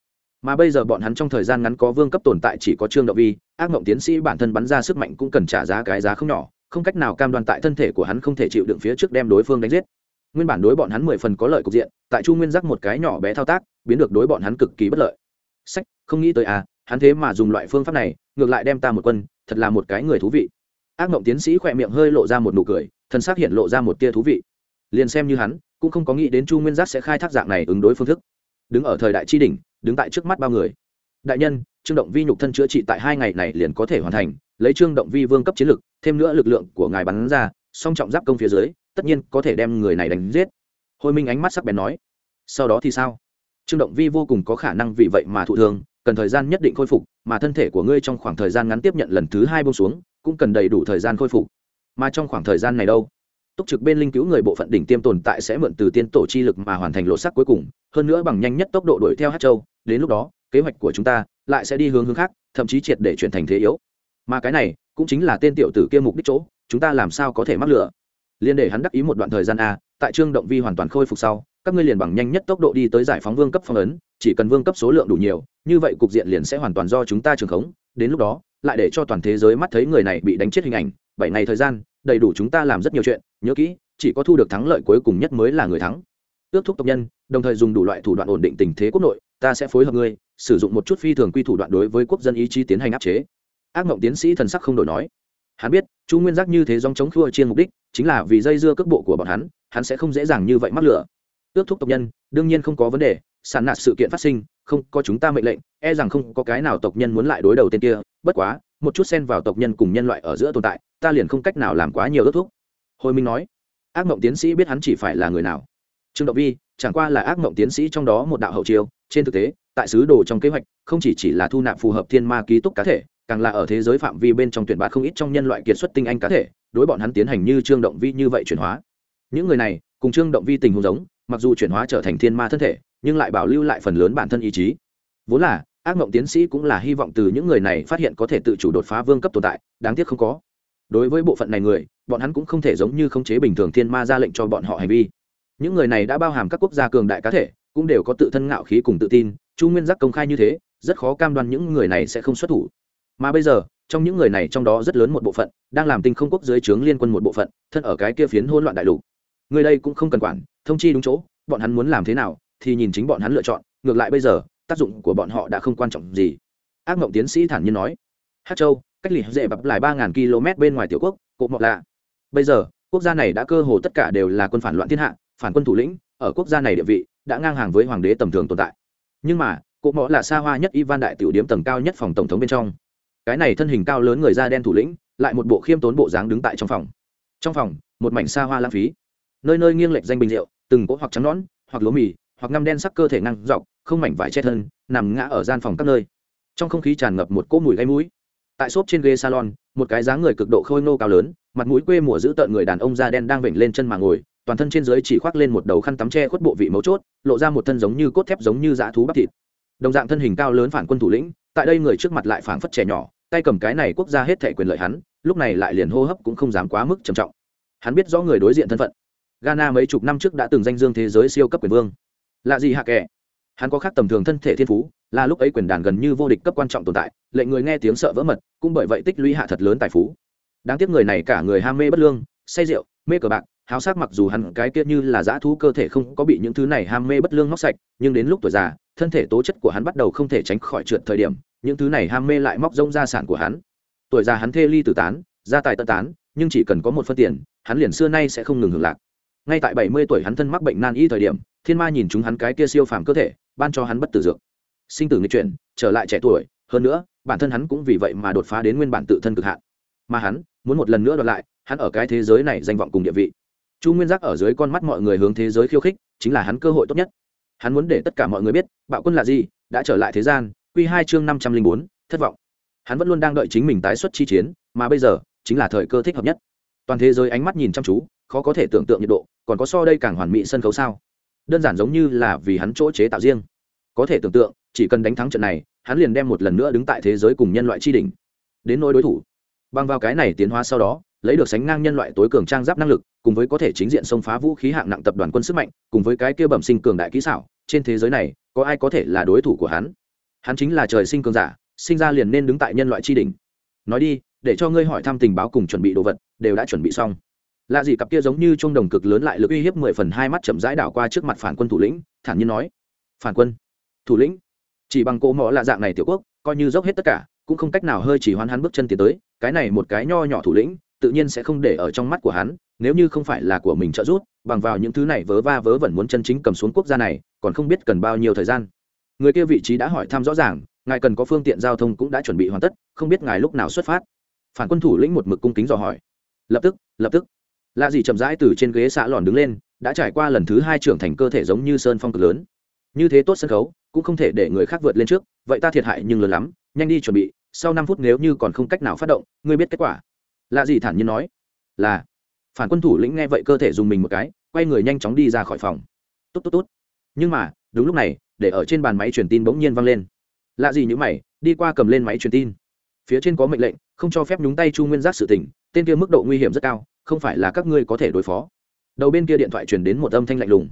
Mà bây giờ bọn hắn trong thời gian ngắn có vương cấp tồn tại chỉ có trương Đạo vi, ác mộng tiến sĩ bản thân bắn ra sức mạnh cũng cần trả giá cái giá không nhỏ, không cách nào cam đoan tại thân thể của hắn không thể chịu đựng phía trước đem đối phương đánh giết nguyên bản đối bọn hắn mười phần có lợi cục diện, tại chu nguyên giác một cái nhỏ bé thao tác, biến được đối bọn hắn cực kỳ bất lợi. Sách, không nghĩ tới à hắn thế mà dùng loại phương pháp này, ngược lại đem ta một quân, thật là một cái người thú vị. Ác mộng tiến sĩ khỏe miệng hơi lộ ra một nụ cười thân xác hiện lộ ra một tia thú vị. Liền xem như hắn, cũng không có nghĩ đến chu nguyên giác sẽ khai thác dạng này ứng đối phương thức. Đứng ở thời đại tri đỉnh, đứng tại trước mắt bao người. Đại nhân, trương động vi nhục thân chữa trị tại hai ngày này liền có thể hoàn thành, lấy trương động vi vương cấp chiến lực, thêm nữa lực lượng của ngài bắn ra, song trọng giáp công phía dưới tất nhiên có thể đem người này đánh giết. Hồi minh ánh mắt sắc bén nói, sau đó thì sao? Trương động vi vô cùng có khả năng vì vậy mà thụ thương, cần thời gian nhất định khôi phục, mà thân thể của ngươi trong khoảng thời gian ngắn tiếp nhận lần thứ hai bông xuống, cũng cần đầy đủ thời gian khôi phục. Mà trong khoảng thời gian này đâu? Túc trực bên linh cứu người bộ phận đỉnh tiêm tồn tại sẽ mượn từ tiên tổ chi lực mà hoàn thành lộ sắc cuối cùng, hơn nữa bằng nhanh nhất tốc độ đuổi theo hát châu, đến lúc đó, kế hoạch của chúng ta lại sẽ đi hướng hướng khác, thậm chí triệt để chuyển thành thế yếu. Mà cái này cũng chính là tên tiểu tử kia mục đích chỗ, chúng ta làm sao có thể mắc lửa? Liên để hắn đắc ý một đoạn thời gian a, tại trương động vi hoàn toàn khôi phục sau, các ngươi liền bằng nhanh nhất tốc độ đi tới giải phóng vương cấp phong ấn, chỉ cần vương cấp số lượng đủ nhiều, như vậy cục diện liền sẽ hoàn toàn do chúng ta trường khống. Đến lúc đó, lại để cho toàn thế giới mắt thấy người này bị đánh chết hình ảnh, bảy ngày thời gian, đầy đủ chúng ta làm rất nhiều chuyện, nhớ kỹ, chỉ có thu được thắng lợi cuối cùng nhất mới là người thắng. Ước thúc tộc nhân, đồng thời dùng đủ loại thủ đoạn ổn định tình thế quốc nội, ta sẽ phối hợp ngươi, sử dụng một chút phi thường quy thủ đoạn đối với quốc dân ý chí tiến hành áp chế. Ác mộng tiến sĩ thần sắc không đổi nói hắn biết, chu nguyên giác như thế dòng chống khua chiên mục đích, chính là vì dây dưa cước bộ của bọn hắn hắn sẽ không dễ dàng như vậy mắc lửa ước thúc tộc nhân, đương nhiên không có vấn đề, Sàn nạt sự kiện phát sinh, không có chúng ta mệnh lệnh e rằng không có cái nào tộc nhân muốn lại đối đầu tên kia, bất quá, một chút xen vào tộc nhân cùng nhân loại ở giữa tồn tại, ta liền không cách nào làm quá nhiều ước thúc. Hồi minh nói, ác mộng tiến sĩ biết hắn chỉ phải là người nào? Trương động vi, chẳng qua là ác mộng tiến sĩ trong đó một đạo hậu chiêu, trên thực tế, tại sứ đồ trong kế hoạch, không chỉ chỉ là thu nạp phù hợp thiên ma ký túc cá thể càng là ở thế giới phạm vi bên trong tuyển bạt không ít trong nhân loại kiệt xuất tinh anh cá thể, đối bọn hắn tiến hành như trương động vi như vậy chuyển hóa. Những người này, cùng trương động vi tình huống giống, mặc dù chuyển hóa trở thành thiên ma thân thể, nhưng lại bảo lưu lại phần lớn bản thân ý chí. Vốn là, ác mộng tiến sĩ cũng là hy vọng từ những người này phát hiện có thể tự chủ đột phá vương cấp tồn tại, đáng tiếc không có. Đối với bộ phận này người, bọn hắn cũng không thể giống như khống chế bình thường thiên ma ra lệnh cho bọn họ hành vi. Những người này đã bao hàm các quốc gia cường đại cá thể, cũng đều có tự thân ngạo khí cùng tự tin, chu nguyên giác công khai như thế, rất khó cam đoan những người này sẽ không xuất thủ mà bây giờ, trong những người này trong đó rất lớn một bộ phận, đang làm tinh không quốc dưới trướng liên quân một bộ phận, thân ở cái kia phiến hỗn loạn đại lục. Người đây cũng không cần quản, thông chi đúng chỗ, bọn hắn muốn làm thế nào thì nhìn chính bọn hắn lựa chọn, ngược lại bây giờ, tác dụng của bọn họ đã không quan trọng gì. Ác mộng tiến sĩ thản nhiên nói, hát châu, cách lì dễ bập lại ba ngàn km bên ngoài tiểu quốc cộ mọc lạ. Bây giờ, quốc gia này đã cơ hồ tất cả đều là quân phản loạn thiên hạ, phản quân thủ lĩnh, ở quốc gia này địa vị, đã ngang hàng với hoàng đế tầm thường tồn tại. Nhưng mà cộ mọc là xa hoa nhất ivan đại tiểu điếm tầng cao nhất phòng tổng thống bên trong cái này thân hình cao lớn người da đen thủ lĩnh, lại một bộ khiêm tốn bộ dáng đứng tại trong phòng. Trong phòng, một mảnh xa hoa lãng phí. Nơi nơi nghiêng lệch danh bình rượu, từng cỗ hoặc trắng nón hoặc lúa mì, hoặc ngăm đen sắc cơ thể ngăn dọc, không mảnh vải che thân, nằm ngã ở gian phòng các nơi. Trong không khí tràn ngập một cỗ mùi gáy mũi. Tại xốp trên ghế salon, một cái dáng người cực độ khôi nô cao lớn, mặt mũi quê mùa giữ tợn người đàn ông da đen đang vểnh lên chân mà ngồi, toàn thân trên dưới chỉ khoác lên một đầu khăn tắm tre khuất bộ vị mấu chốt, lộ ra một thân giống như cốt thép giống như dã thú bắp thịt đồng dạng thân hình cao lớn phản quân thủ lĩnh, tại đây người trước mặt lại phảng phất trẻ nhỏ, tay cầm cái này quốc gia hết thể quyền lợi hắn, lúc này lại liền hô hấp cũng không dám quá mức trầm trọng. Hắn biết rõ người đối diện thân phận. Ghana mấy chục năm trước đã từng danh dương thế giới siêu cấp quyền vương. Là gì hạ kệ hắn có khác tầm thường thân thể thiên phú, là lúc ấy quyền đàn gần như vô địch cấp quan trọng tồn tại, lệnh người nghe tiếng sợ vỡ mật, cũng bởi vậy tích lũy hạ thật lớn tài phú. Đáng tiếc người này cả người ham mê bất lương, say rượu, mê cờ bạc háo sắc mặc dù hắn cái kia như là dã thú cơ thể không có bị những thứ này ham mê bất lương móc sạch, nhưng đến lúc tuổi già, thân thể tố chất của hắn bắt đầu không thể tránh khỏi trượt thời điểm, những thứ này ham mê lại móc rông gia sản của hắn. Tuổi già hắn thê ly tử tán, gia tài tận tán, nhưng chỉ cần có một phân tiền, hắn liền xưa nay sẽ không ngừng hưởng lạc. Ngay tại bảy mươi tuổi hắn thân mắc bệnh nan y thời điểm, thiên ma nhìn chúng hắn cái kia siêu phàm cơ thể, ban cho hắn bất tử dược. Sinh tử nghịch chuyển, trở lại trẻ tuổi, hơn nữa, bản thân hắn cũng vì vậy mà đột phá đến nguyên bản tự thân cực hạn. Mà hắn, muốn một lần nữa đoạt lại, hắn ở cái thế giới này danh vọng cùng địa vị chu nguyên giác ở dưới con mắt mọi người hướng thế giới khiêu khích, chính là hắn cơ hội tốt nhất. Hắn muốn để tất cả mọi người biết, bạo quân là gì, đã trở lại thế gian q hai chương năm trăm linh bốn, thất vọng. Hắn vẫn luôn đang đợi chính mình tái xuất chi chiến, mà bây giờ, chính là thời cơ thích hợp nhất. Toàn thế giới ánh mắt nhìn chăm chú, khó có thể tưởng tượng nhiệt độ, còn có so đây càng hoàn mỹ sân khấu sao? Đơn giản giống như là vì hắn chỗ chế tạo riêng. Có thể tưởng tượng, chỉ cần đánh thắng trận này, hắn liền đem một lần nữa đứng tại thế giới cùng nhân loại tri đỉnh. Đến nỗi đối thủ. Bằng vào cái này tiến hóa sau đó lấy được sánh ngang nhân loại tối cường trang giáp năng lực, cùng với có thể chính diện xông phá vũ khí hạng nặng tập đoàn quân sức mạnh, cùng với cái kia bẩm sinh cường đại kỹ xảo, trên thế giới này, có ai có thể là đối thủ của hắn? Hắn chính là trời sinh cường giả, sinh ra liền nên đứng tại nhân loại tri đỉnh. Nói đi, để cho ngươi hỏi thăm tình báo cùng chuẩn bị đồ vật, đều đã chuẩn bị xong. Lạ gì cặp kia giống như trung đồng cực lớn lại lực uy hiếp mười phần hai mắt chậm rãi đảo qua trước mặt phản quân thủ lĩnh, thản nhiên nói. Phản quân? Thủ lĩnh? Chỉ bằng cỗ mõ lạ dạng này tiểu quốc, coi như dốc hết tất cả, cũng không cách nào hơi chỉ hoán hắn bước chân tiến tới, cái này một cái nho nhỏ thủ lĩnh tự nhiên sẽ không để ở trong mắt của hắn, nếu như không phải là của mình trợ giúp, bằng vào những thứ này vớ va vớ vẩn muốn chân chính cầm xuống quốc gia này, còn không biết cần bao nhiêu thời gian. Người kia vị trí đã hỏi thăm rõ ràng, ngài cần có phương tiện giao thông cũng đã chuẩn bị hoàn tất, không biết ngài lúc nào xuất phát. Phản quân thủ lĩnh một mực cung kính dò hỏi. Lập tức lập tức. Lạ gì chậm rãi từ trên ghế xã lòn đứng lên, đã trải qua lần thứ hai trưởng thành cơ thể giống như sơn phong cực lớn. Như thế tốt sân khấu, cũng không thể để người khác vượt lên trước, vậy ta thiệt hại nhưng lớn lắm, nhanh đi chuẩn bị, sau năm phút nếu như còn không cách nào phát động, ngươi biết kết quả lạ gì thản nhiên nói, là. Phản quân thủ lĩnh nghe vậy cơ thể dùng mình một cái, quay người nhanh chóng đi ra khỏi phòng. Tốt tốt tốt nhưng mà, đúng lúc này, để ở trên bàn máy truyền tin bỗng nhiên vang lên. Lạ gì nhữ mày, đi qua cầm lên máy truyền tin. Phía trên có mệnh lệnh, không cho phép nhúng tay chu nguyên giác sự tình, tên kia mức độ nguy hiểm rất cao, không phải là các ngươi có thể đối phó. Đầu bên kia điện thoại truyền đến một âm thanh lạnh lùng.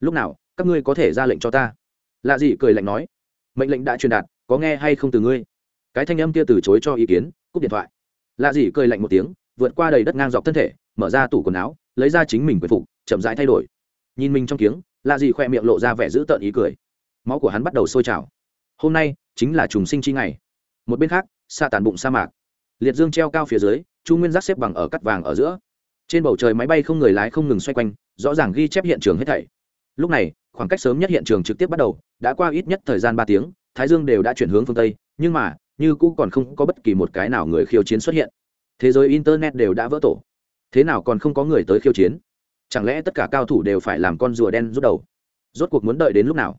Lúc nào, các ngươi có thể ra lệnh cho ta? Lạ gì cười lạnh nói. Mệnh lệnh đã truyền đạt, có nghe hay không từ ngươi? Cái thanh âm kia từ chối cho ý kiến, cúp điện thoại lạ gì cười lạnh một tiếng, vượt qua đầy đất ngang dọc thân thể, mở ra tủ quần áo, lấy ra chính mình quyền phục, chậm rãi thay đổi. Nhìn mình trong kiếng, lạ gì khoe miệng lộ ra vẻ dữ tợn ý cười. Máu của hắn bắt đầu sôi trào. Hôm nay chính là trùng sinh chi ngày. Một bên khác xa tàn bụng sa mạc. Liệt dương treo cao phía dưới, chu nguyên giác xếp bằng ở cắt vàng ở giữa. Trên bầu trời máy bay không người lái không ngừng xoay quanh, rõ ràng ghi chép hiện trường hết thảy. Lúc này, khoảng cách sớm nhất hiện trường trực tiếp bắt đầu, đã qua ít nhất thời gian ba tiếng, thái dương đều đã chuyển hướng phương tây, nhưng mà như cũng còn không có bất kỳ một cái nào người khiêu chiến xuất hiện. Thế giới internet đều đã vỡ tổ. Thế nào còn không có người tới khiêu chiến? Chẳng lẽ tất cả cao thủ đều phải làm con rùa đen rút đầu? Rốt cuộc muốn đợi đến lúc nào?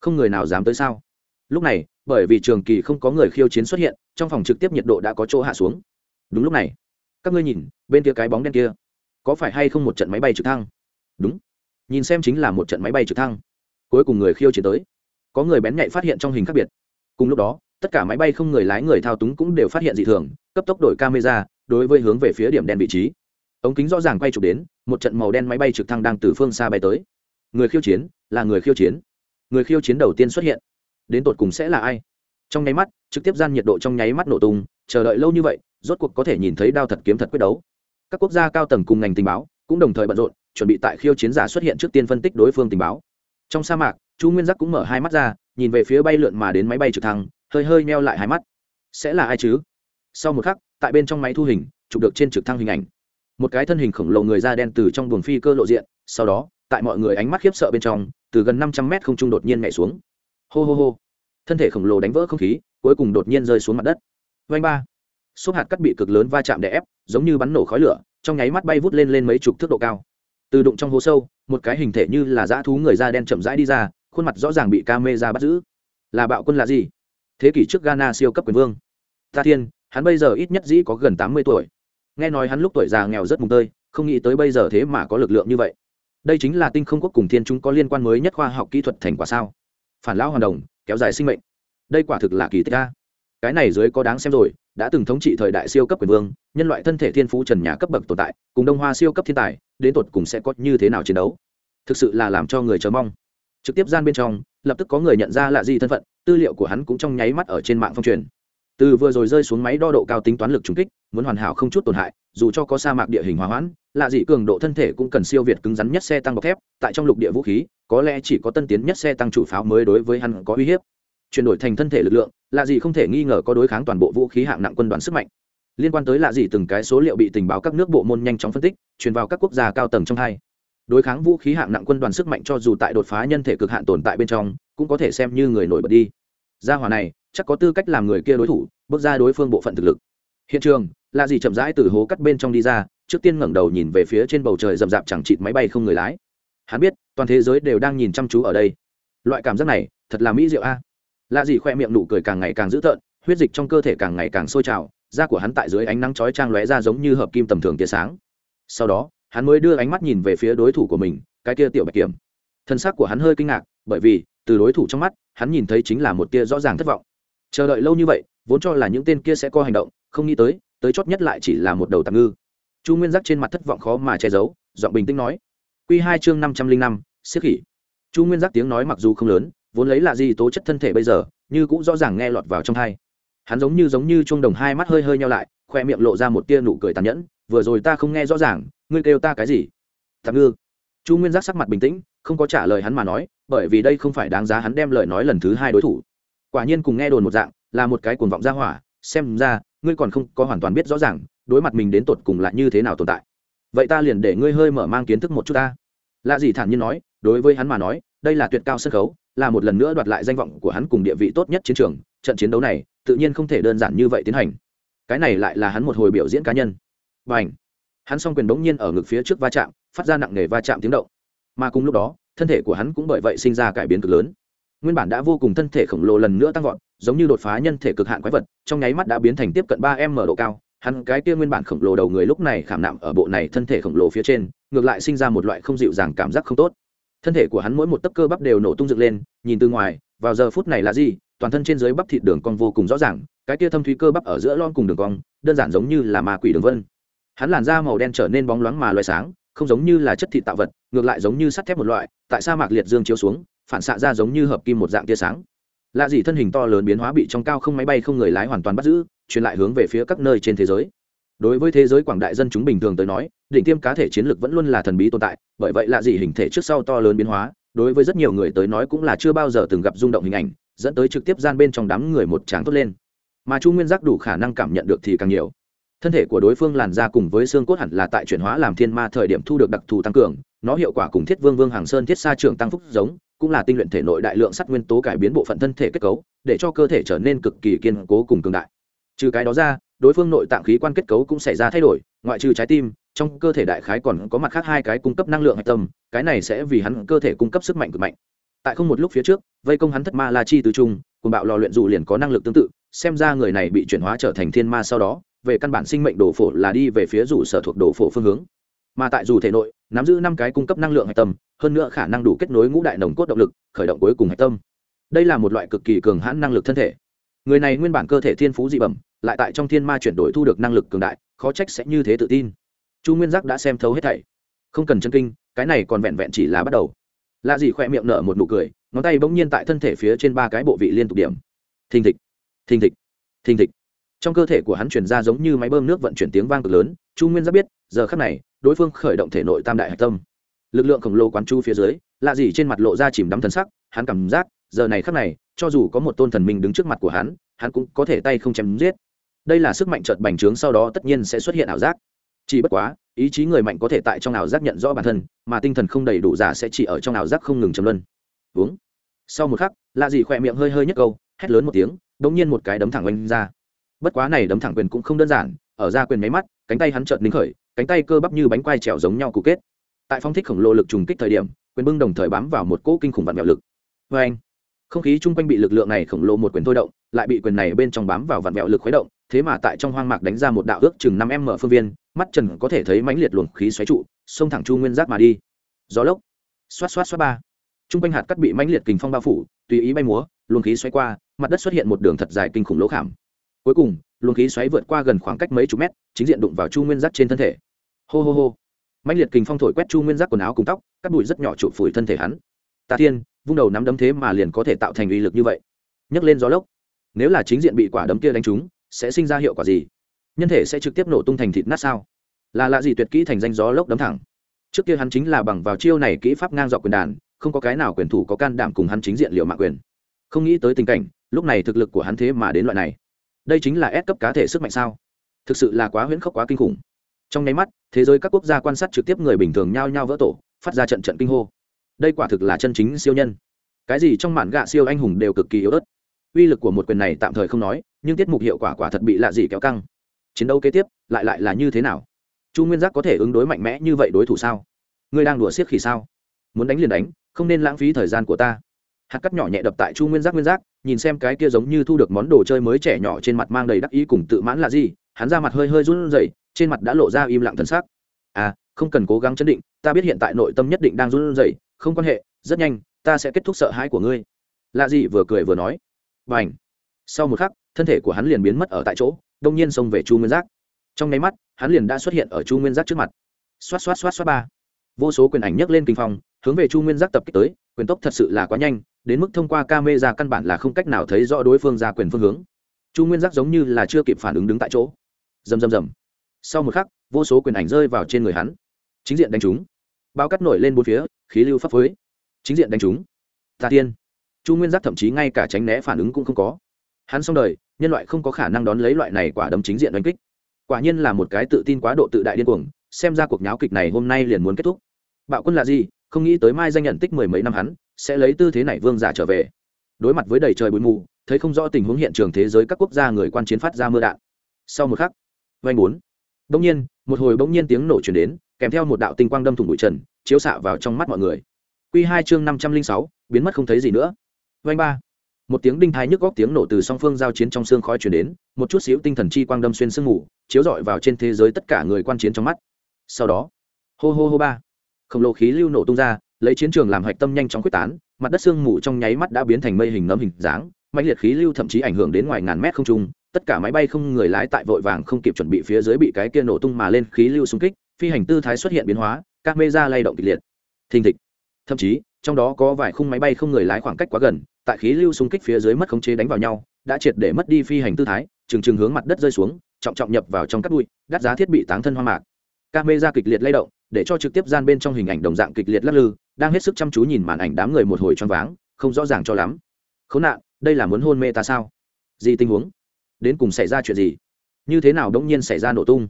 Không người nào dám tới sao? Lúc này, bởi vì trường kỳ không có người khiêu chiến xuất hiện, trong phòng trực tiếp nhiệt độ đã có chỗ hạ xuống. Đúng lúc này, các ngươi nhìn, bên kia cái bóng đen kia, có phải hay không một trận máy bay trực thăng? Đúng. Nhìn xem chính là một trận máy bay trực thăng. Cuối cùng người khiêu chiến tới. Có người bén nhạy phát hiện trong hình khác biệt. Cùng lúc đó tất cả máy bay không người lái người thao túng cũng đều phát hiện dị thường, cấp tốc đổi camera, đối với hướng về phía điểm đen vị trí. Ống kính rõ ràng quay chụp đến, một trận màu đen máy bay trực thăng đang từ phương xa bay tới. Người khiêu chiến, là người khiêu chiến. Người khiêu chiến đầu tiên xuất hiện. Đến tột cùng sẽ là ai? Trong nháy mắt, trực tiếp gian nhiệt độ trong nháy mắt nổ tung, chờ đợi lâu như vậy, rốt cuộc có thể nhìn thấy đao thật kiếm thật quyết đấu. Các quốc gia cao tầng cùng ngành tình báo cũng đồng thời bận rộn, chuẩn bị tại khiêu chiến giả xuất hiện trước tiên phân tích đối phương tình báo. Trong sa mạc, chu nguyên giác cũng mở hai mắt ra, nhìn về phía bay lượn mà đến máy bay trực thăng hơi hơi meo lại hai mắt. Sẽ là ai chứ? Sau một khắc, tại bên trong máy thu hình, chụp được trên trực thăng hình ảnh. Một cái thân hình khổng lồ người da đen từ trong buồng phi cơ lộ diện, sau đó, tại mọi người ánh mắt khiếp sợ bên trong, từ gần năm trăm mét không trung đột nhiên nhảy xuống. Hô hô hô. Thân thể khổng lồ đánh vỡ không khí, cuối cùng đột nhiên rơi xuống mặt đất. Vanh ba. Xốp hạt cắt bị cực lớn va chạm đè ép, giống như bắn nổ khói lửa, trong nháy mắt bay vút lên lên mấy chục thước độ cao. Từ đụng trong hố sâu, một cái hình thể như là dã thú người da đen chậm rãi đi ra, khuôn mặt rõ ràng bị ca mê ra bắt giữ. Là bạo quân là gì? Thế kỷ trước ghana siêu cấp quyền vương. Ta thiên, hắn bây giờ ít nhất dĩ có gần tám mươi tuổi. Nghe nói hắn lúc tuổi già nghèo rất mùng tơi, không nghĩ tới bây giờ thế mà có lực lượng như vậy. Đây chính là tinh không quốc cùng thiên chúng có liên quan mới nhất khoa học kỹ thuật thành quả sao? Phản lão hoàn đồng, kéo dài sinh mệnh. Đây quả thực là kỳ tích a. Cái này dưới có đáng xem rồi, đã từng thống trị thời đại siêu cấp quyền vương, nhân loại thân thể thiên phú trần nhà cấp bậc tồn tại, cùng đông hoa siêu cấp thiên tài, đến tột cùng sẽ có như thế nào chiến đấu? Thực sự là làm cho người chờ mong. Trực tiếp gian bên trong lập tức có người nhận ra là gì thân phận, tư liệu của hắn cũng trong nháy mắt ở trên mạng phong truyền. Từ vừa rồi rơi xuống máy đo độ cao tính toán lực trùng kích, muốn hoàn hảo không chút tổn hại, dù cho có sa mạc địa hình hòa hoãn, lạ dị cường độ thân thể cũng cần siêu việt cứng rắn nhất xe tăng bọc thép, tại trong lục địa vũ khí, có lẽ chỉ có tân tiến nhất xe tăng chủ pháo mới đối với hắn có uy hiếp. Chuyển đổi thành thân thể lực lượng, lạ dị không thể nghi ngờ có đối kháng toàn bộ vũ khí hạng nặng quân đoàn sức mạnh. Liên quan tới lạ dị từng cái số liệu bị tình báo các nước bộ môn nhanh chóng phân tích, truyền vào các quốc gia cao tầng trong hai đối kháng vũ khí hạng nặng quân đoàn sức mạnh cho dù tại đột phá nhân thể cực hạn tồn tại bên trong, cũng có thể xem như người nổi bật đi. Gia hỏa này, chắc có tư cách làm người kia đối thủ, bước ra đối phương bộ phận thực lực. Hiện trường là gì chậm rãi từ hố cắt bên trong đi ra, trước tiên ngẩng đầu nhìn về phía trên bầu trời rậm rạp chẳng chịt máy bay không người lái. Hắn biết, toàn thế giới đều đang nhìn chăm chú ở đây. Loại cảm giác này, thật là mỹ diệu a. À? lạ gì khoe miệng nụ cười càng ngày càng dữ tợn, huyết dịch trong cơ thể càng ngày càng sôi trào, da của hắn tại dưới ánh nắng chói trang lóe ra giống như hợp kim tầm thường tia sáng. Sau đó hắn mới đưa ánh mắt nhìn về phía đối thủ của mình, cái kia tiểu bạch kiểm. Thân xác của hắn hơi kinh ngạc, bởi vì, từ đối thủ trong mắt, hắn nhìn thấy chính là một tia rõ ràng thất vọng. Chờ đợi lâu như vậy, vốn cho là những tên kia sẽ có hành động, không nghĩ tới tới chót nhất lại chỉ là một đầu tạm ngư. Chu nguyên giác trên mặt thất vọng khó mà che giấu, giọng bình tĩnh nói q hai chương năm trăm linh năm siết khỉ. Chu nguyên giác tiếng nói mặc dù không lớn, vốn lấy là gì tố chất thân thể bây giờ, như cũng rõ ràng nghe lọt vào trong tai. hắn giống như giống như chuông đồng hai mắt hơi hơi nhau lại, khoe miệng lộ ra một tia nụ cười tàn nhẫn, vừa rồi ta không nghe rõ ràng ngươi kêu ta cái gì? Tạm ngư. Chu nguyên giác sắc mặt bình tĩnh, không có trả lời hắn mà nói, bởi vì đây không phải đáng giá hắn đem lời nói lần thứ hai đối thủ. Quả nhiên cùng nghe đồn một dạng, là một cái cuồng vọng ra hỏa, xem ra, ngươi còn không có hoàn toàn biết rõ ràng, đối mặt mình đến tột cùng là như thế nào tồn tại. Vậy ta liền để ngươi hơi mở mang kiến thức một chút ta. Lạ gì thản nhiên nói, đối với hắn mà nói, đây là tuyệt cao sân khấu, là một lần nữa đoạt lại danh vọng của hắn cùng địa vị tốt nhất chiến trường, trận chiến đấu này, tự nhiên không thể đơn giản như vậy tiến hành. Cái này lại là hắn một hồi biểu diễn cá nhân. Và ảnh hắn s o n g quyền bỗng nhiên ở ngực phía trước va chạm, phát ra nặng nề va chạm tiếng động. Mà cùng lúc đó, thân thể của hắn cũng bởi vậy sinh ra cải biến cực lớn. Nguyên bản đã vô cùng thân thể khổng lồ lần nữa tăng vọt, giống như đột phá nhân thể cực hạn quái vật, trong nháy mắt đã biến thành tiếp cận ba m độ cao. Hắn cái kia nguyên bản khổng lồ đầu người lúc này khảm nạm ở bộ này thân thể khổng lồ phía trên, ngược lại sinh ra một loại không dịu dàng cảm giác không tốt. Thân thể của hắn mỗi một tấc cơ bắp đều nổ tung dựng lên, nhìn từ ngoài, vào giờ phút này là gì? Toàn thân trên dưới bắp thịt đường cong vô cùng rõ ràng, cái kia thâm thúy cơ bắp ở giữa lon cùng đường cong, đơn giản giống như là ma quỷ đường vân hắn làn da màu đen trở nên bóng loáng mà loài sáng, không giống như là chất thịt tạo vật, ngược lại giống như sắt thép một loại, tại sa mạc liệt dương chiếu xuống, phản xạ ra giống như hợp kim một dạng tia sáng. Lạ gì thân hình to lớn biến hóa bị trong cao không máy bay không người lái hoàn toàn bắt giữ, truyền lại hướng về phía các nơi trên thế giới. Đối với thế giới quảng đại dân chúng bình thường tới nói, đỉnh tiêm cá thể chiến lược vẫn luôn là thần bí tồn tại, bởi vậy lạ gì hình thể trước sau to lớn biến hóa, đối với rất nhiều người tới nói cũng là chưa bao giờ từng gặp rung động hình ảnh, dẫn tới trực tiếp gian bên trong đám người một tràng tốt lên. Mà chu nguyên giác đủ khả năng cảm nhận được thì càng nhiều thân thể của đối phương làn ra cùng với xương cốt hẳn là tại chuyển hóa làm thiên ma thời điểm thu được đặc thù tăng cường, nó hiệu quả cùng thiết vương vương hàng sơn thiết sa trường tăng phúc giống, cũng là tinh luyện thể nội đại lượng sắt nguyên tố cải biến bộ phận thân thể kết cấu, để cho cơ thể trở nên cực kỳ kiên cố cùng cường đại. Trừ cái đó ra, đối phương nội tạng khí quan kết cấu cũng xảy ra thay đổi, ngoại trừ trái tim, trong cơ thể đại khái còn có mặt khác hai cái cung cấp năng lượng hạch tâm, cái này sẽ vì hắn cơ thể cung cấp sức mạnh cực mạnh. Tại không một lúc phía trước, vây công hắn thất ma la chi từ trung, cùng bạo lò luyện dù liền có năng lực tương tự, xem ra người này bị chuyển hóa trở thành thiên ma sau đó về căn bản sinh mệnh đồ phổ là đi về phía rủ sở thuộc đồ phổ phương hướng. Mà tại dù thể nội, nắm giữ năm cái cung cấp năng lượng hạch tâm, hơn nữa khả năng đủ kết nối ngũ đại nồng cốt động lực, khởi động cuối cùng hạch tâm. Đây là một loại cực kỳ cường hãn năng lực thân thể. Người này nguyên bản cơ thể thiên phú dị bẩm, lại tại trong thiên ma chuyển đổi thu được năng lực cường đại, khó trách sẽ như thế tự tin. Chu nguyên giác đã xem thấu hết thảy. Không cần chân kinh, cái này còn vẹn vẹn chỉ là bắt đầu. Lạ gì khỏe miệng nở một nụ cười, ngón tay bỗng nhiên tại thân thể phía trên ba cái bộ vị liên tục điểm. Thình thịch thình thịch thình thịch trong cơ thể của hắn chuyển ra giống như máy bơm nước vận chuyển tiếng vang cực lớn, chu nguyên giác biết, giờ khắc này, đối phương khởi động thể nội tam đại hạch tâm. Lực lượng khổng lồ quán chu phía dưới, lạ gì trên mặt lộ ra chìm đắm thần sắc, hắn cảm giác, giờ này khắc này, cho dù có một tôn thần minh đứng trước mặt của hắn hắn cũng có thể tay không chém giết. Đây là sức mạnh trợt bành trướng sau đó tất nhiên sẽ xuất hiện ảo giác. Chỉ bất quá, ý chí người mạnh có thể tại trong ảo giác nhận rõ bản thân, mà tinh thần không đầy đủ giả sẽ chỉ ở trong ảo giác không ngừng chấm luân. Uống. Sau một khắc, lạ gì khỏe miệng hơi hơi nhấc câu, hét lớn một tiếng đ ỗ n g nhiên một cái đấm thẳng oanh ra bất quá này đấm thẳng quyền cũng không đơn giản, ở ra quyền máy mắt, cánh tay hắn trợn nính khởi, cánh tay cơ bắp như bánh quai trèo giống nhau cụ kết. Tại phong thích khổng lồ lực trùng kích thời điểm, quyền bưng đồng thời bám vào một cỗ kinh khủng vạn vẹo lực. Vê anh, không khí chung quanh bị lực lượng này khổng lồ một quyền thôi động, lại bị quyền này bên trong bám vào vạn vẹo lực khuấy động, thế mà tại trong hoang mạc đánh ra một đạo ước chừng năm m phương viên, mắt trần có thể thấy mãnh liệt luồng khí xoáy trụ, xông thẳng chu nguyên giác mà đi. Gió lốc, xoát xoát xoát ba. Chung quanh hạt cắt bị mãnh liệt kình phong bao phủ, tùy ý bay múa, luồng khí xoáy qua, mặt đất xuất hiện một đường thật dài kinh khủng lỗ khảm cuối cùng, luồng khí xoáy vượt qua gần khoảng cách mấy chục mét, chính diện đụng vào chu nguyên giác trên thân thể. Hô hô hô. Mạnh liệt kình phong thổi quét chu nguyên giác quần áo cùng tóc, cắt bụi rất nhỏ trụ phủi thân thể hắn. Tà thiên, vung đầu nắm đấm thế mà liền có thể tạo thành uy lực như vậy. Nhấc lên gió lốc. Nếu là chính diện bị quả đấm kia đánh trúng, sẽ sinh ra hiệu quả gì? Nhân thể sẽ trực tiếp nổ tung thành thịt nát sao? Là lạ gì tuyệt kỹ thành danh gió lốc đấm thẳng. Trước kia hắn chính là bằng vào chiêu này kỹ pháp ngang dọc quyền đàn, không có cái nào quyền thủ có can đảm cùng hắn chính diện liệu mạng quyền. Không nghĩ tới tình cảnh, lúc này thực lực của hắn thế mà đến loại này đây chính là ép cấp cá thể sức mạnh sao? Thực sự là quá huyễn khốc quá kinh khủng. Trong nháy mắt, thế giới các quốc gia quan sát trực tiếp người bình thường nhao nhao vỡ tổ, phát ra trận trận kinh hô. Đây quả thực là chân chính siêu nhân. Cái gì trong mạn gạ siêu anh hùng đều cực kỳ yếu ớt. Uy lực của một quyền này tạm thời không nói, nhưng tiết mục hiệu quả quả thật bị lạ gì kéo căng. Chiến đấu kế tiếp, lại lại là như thế nào? Chu nguyên giác có thể ứng đối mạnh mẽ như vậy đối thủ sao? Ngươi đang đùa siết khỉ sao? Muốn đánh liền đánh, không nên lãng phí thời gian của ta hạt cắt nhỏ nhẹ đập tại chu nguyên giác nguyên giác, nhìn xem cái kia giống như thu được món đồ chơi mới trẻ nhỏ trên mặt mang đầy đắc ý cùng tự mãn là gì, hắn ra mặt hơi hơi run rẩy, trên mặt đã lộ ra im lặng thần sắc. À không cần cố gắng chấn định, ta biết hiện tại nội tâm nhất định đang run rẩy, không quan hệ, rất nhanh, ta sẽ kết thúc sợ hãi của ngươi. Lạ gì vừa cười vừa nói. Và ảnh sau một khắc, thân thể của hắn liền biến mất ở tại chỗ, đông nhiên xông về chu nguyên giác. Trong nháy mắt, hắn liền đã xuất hiện ở chu nguyên giác trước mặt. Xoát xoát xoát xoát ba. Vô số quyền ảnh nhấc lên kinh phong, hướng về chu nguyên giác tập kích tới, quyền tốc thật sự là quá nhanh đến mức thông qua camera căn bản là không cách nào thấy rõ đối phương ra quyền phương hướng. Chu nguyên giác giống như là chưa kịp phản ứng đứng tại chỗ. Rầm rầm rầm. Sau một khắc, vô số quyền ảnh rơi vào trên người hắn. Chính diện đánh trúng bao cắt nổi lên bốn phía, khí lưu pháp phới. Chính diện đánh trúng tà tiên. Chu nguyên giác thậm chí ngay cả tránh né phản ứng cũng không có. Hắn xong đời, nhân loại không có khả năng đón lấy loại này quả đấm chính diện đánh kích. Quả nhiên là một cái tự tin quá độ tự đại điên cuồng, xem ra cuộc nháo kịch này hôm nay liền muốn kết thúc. Bạo quân là gì? Không nghĩ tới mai danh nhận tích mười mấy năm hắn sẽ lấy tư thế này vương giả trở về. Đối mặt với đầy trời bụi mù, thấy không rõ tình huống hiện trường thế giới các quốc gia người quan chiến phát ra mưa đạn. Sau một khắc vanh bốn. Bỗng nhiên, một hồi bỗng nhiên tiếng nổ chuyển đến, kèm theo một đạo tinh quang đâm thủng bụi trần, chiếu xạ vào trong mắt mọi người. Q hai chương năm trăm linh sáu, biến mất không thấy gì nữa. Vanh ba. Một tiếng đinh thái nhức góc tiếng nổ từ song phương giao chiến trong xương khói chuyển đến, một chút xíu tinh thần chi quang đâm xuyên sương mù, chiếu rọi vào trên thế giới tất cả người quan chiến trong mắt. Sau đó, hô hô hô ba. Khổng lồ khí lưu nổ tung ra lấy chiến trường làm hạch tâm nhanh chóng quyết tán, mặt đất sương mù trong nháy mắt đã biến thành mây hình nấm hình dáng mạnh liệt khí lưu thậm chí ảnh hưởng đến ngoài ngàn mét không trung, tất cả máy bay không người lái tại vội vàng không kịp chuẩn bị phía dưới bị cái kia nổ tung mà lên khí lưu xung kích, phi hành tư thái xuất hiện biến hóa, các mê ra lay động kịch liệt. Thình thịch. Thậm chí, trong đó có vài khung máy bay không người lái khoảng cách quá gần, tại khí lưu xung kích phía dưới mất khống chế đánh vào nhau, đã triệt để mất đi phi hành tư thái, trừng trừng hướng mặt đất rơi xuống, trọng trọng nhập vào trong các bụi, đắt giá thiết bị táng thân hoang mạc. Ca mê ra kịch liệt lay động, để cho trực tiếp gian bên trong hình ảnh đồng dạng kịch liệt lắc lư đang hết sức chăm chú nhìn màn ảnh đám người một hồi choáng váng, không rõ ràng cho lắm. Khốn nạn, đây là muốn hôn mê ta sao? Gì tình huống? Đến cùng xảy ra chuyện gì? Như thế nào đông nhiên xảy ra nổ tung?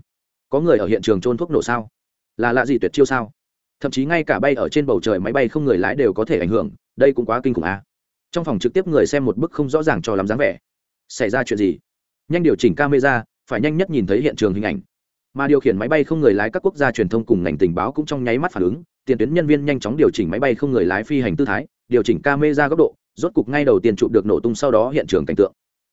Có người ở hiện trường trôn thuốc nổ sao? Là lạ gì tuyệt chiêu sao? Thậm chí ngay cả bay ở trên bầu trời máy bay không người lái đều có thể ảnh hưởng, đây cũng quá kinh khủng à. trong phòng trực tiếp người xem một bức không rõ ràng cho lắm dáng vẻ. Xảy ra chuyện gì? Nhanh điều chỉnh camera, phải nhanh nhất nhìn thấy hiện trường hình ảnh mà điều khiển máy bay không người lái các quốc gia truyền thông cùng ngành tình báo cũng trong nháy mắt phản ứng, tiền tuyến nhân viên nhanh chóng điều chỉnh máy bay không người lái phi hành tư thái, điều chỉnh camera góc độ, rốt cục ngay đầu tiên chụp được nổ tung sau đó hiện trường cảnh tượng.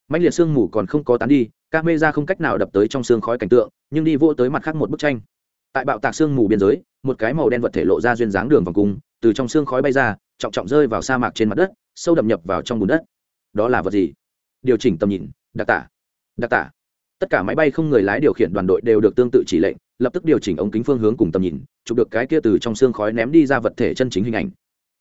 Mạnh liệt sương mù còn không có tán đi, camera không cách nào đập tới trong xương khói cảnh tượng, nhưng đi vô tới mặt khác một bức tranh. Tại bạo tạc sương mù biên giới, một cái màu đen vật thể lộ ra duyên dáng đường vòng cung, từ trong xương khói bay ra, trọng trọng rơi vào sa mạc trên mặt đất, sâu đậm nhập vào trong bùn đất. Đó là vật gì? Điều chỉnh tầm nhìn, đặc tả. Đặc tả tất cả máy bay không người lái điều khiển đoàn đội đều được tương tự chỉ lệnh, lập tức điều chỉnh ống kính phương hướng cùng tầm nhìn, chụp được cái kia từ trong xương khói ném đi ra vật thể chân chính hình ảnh.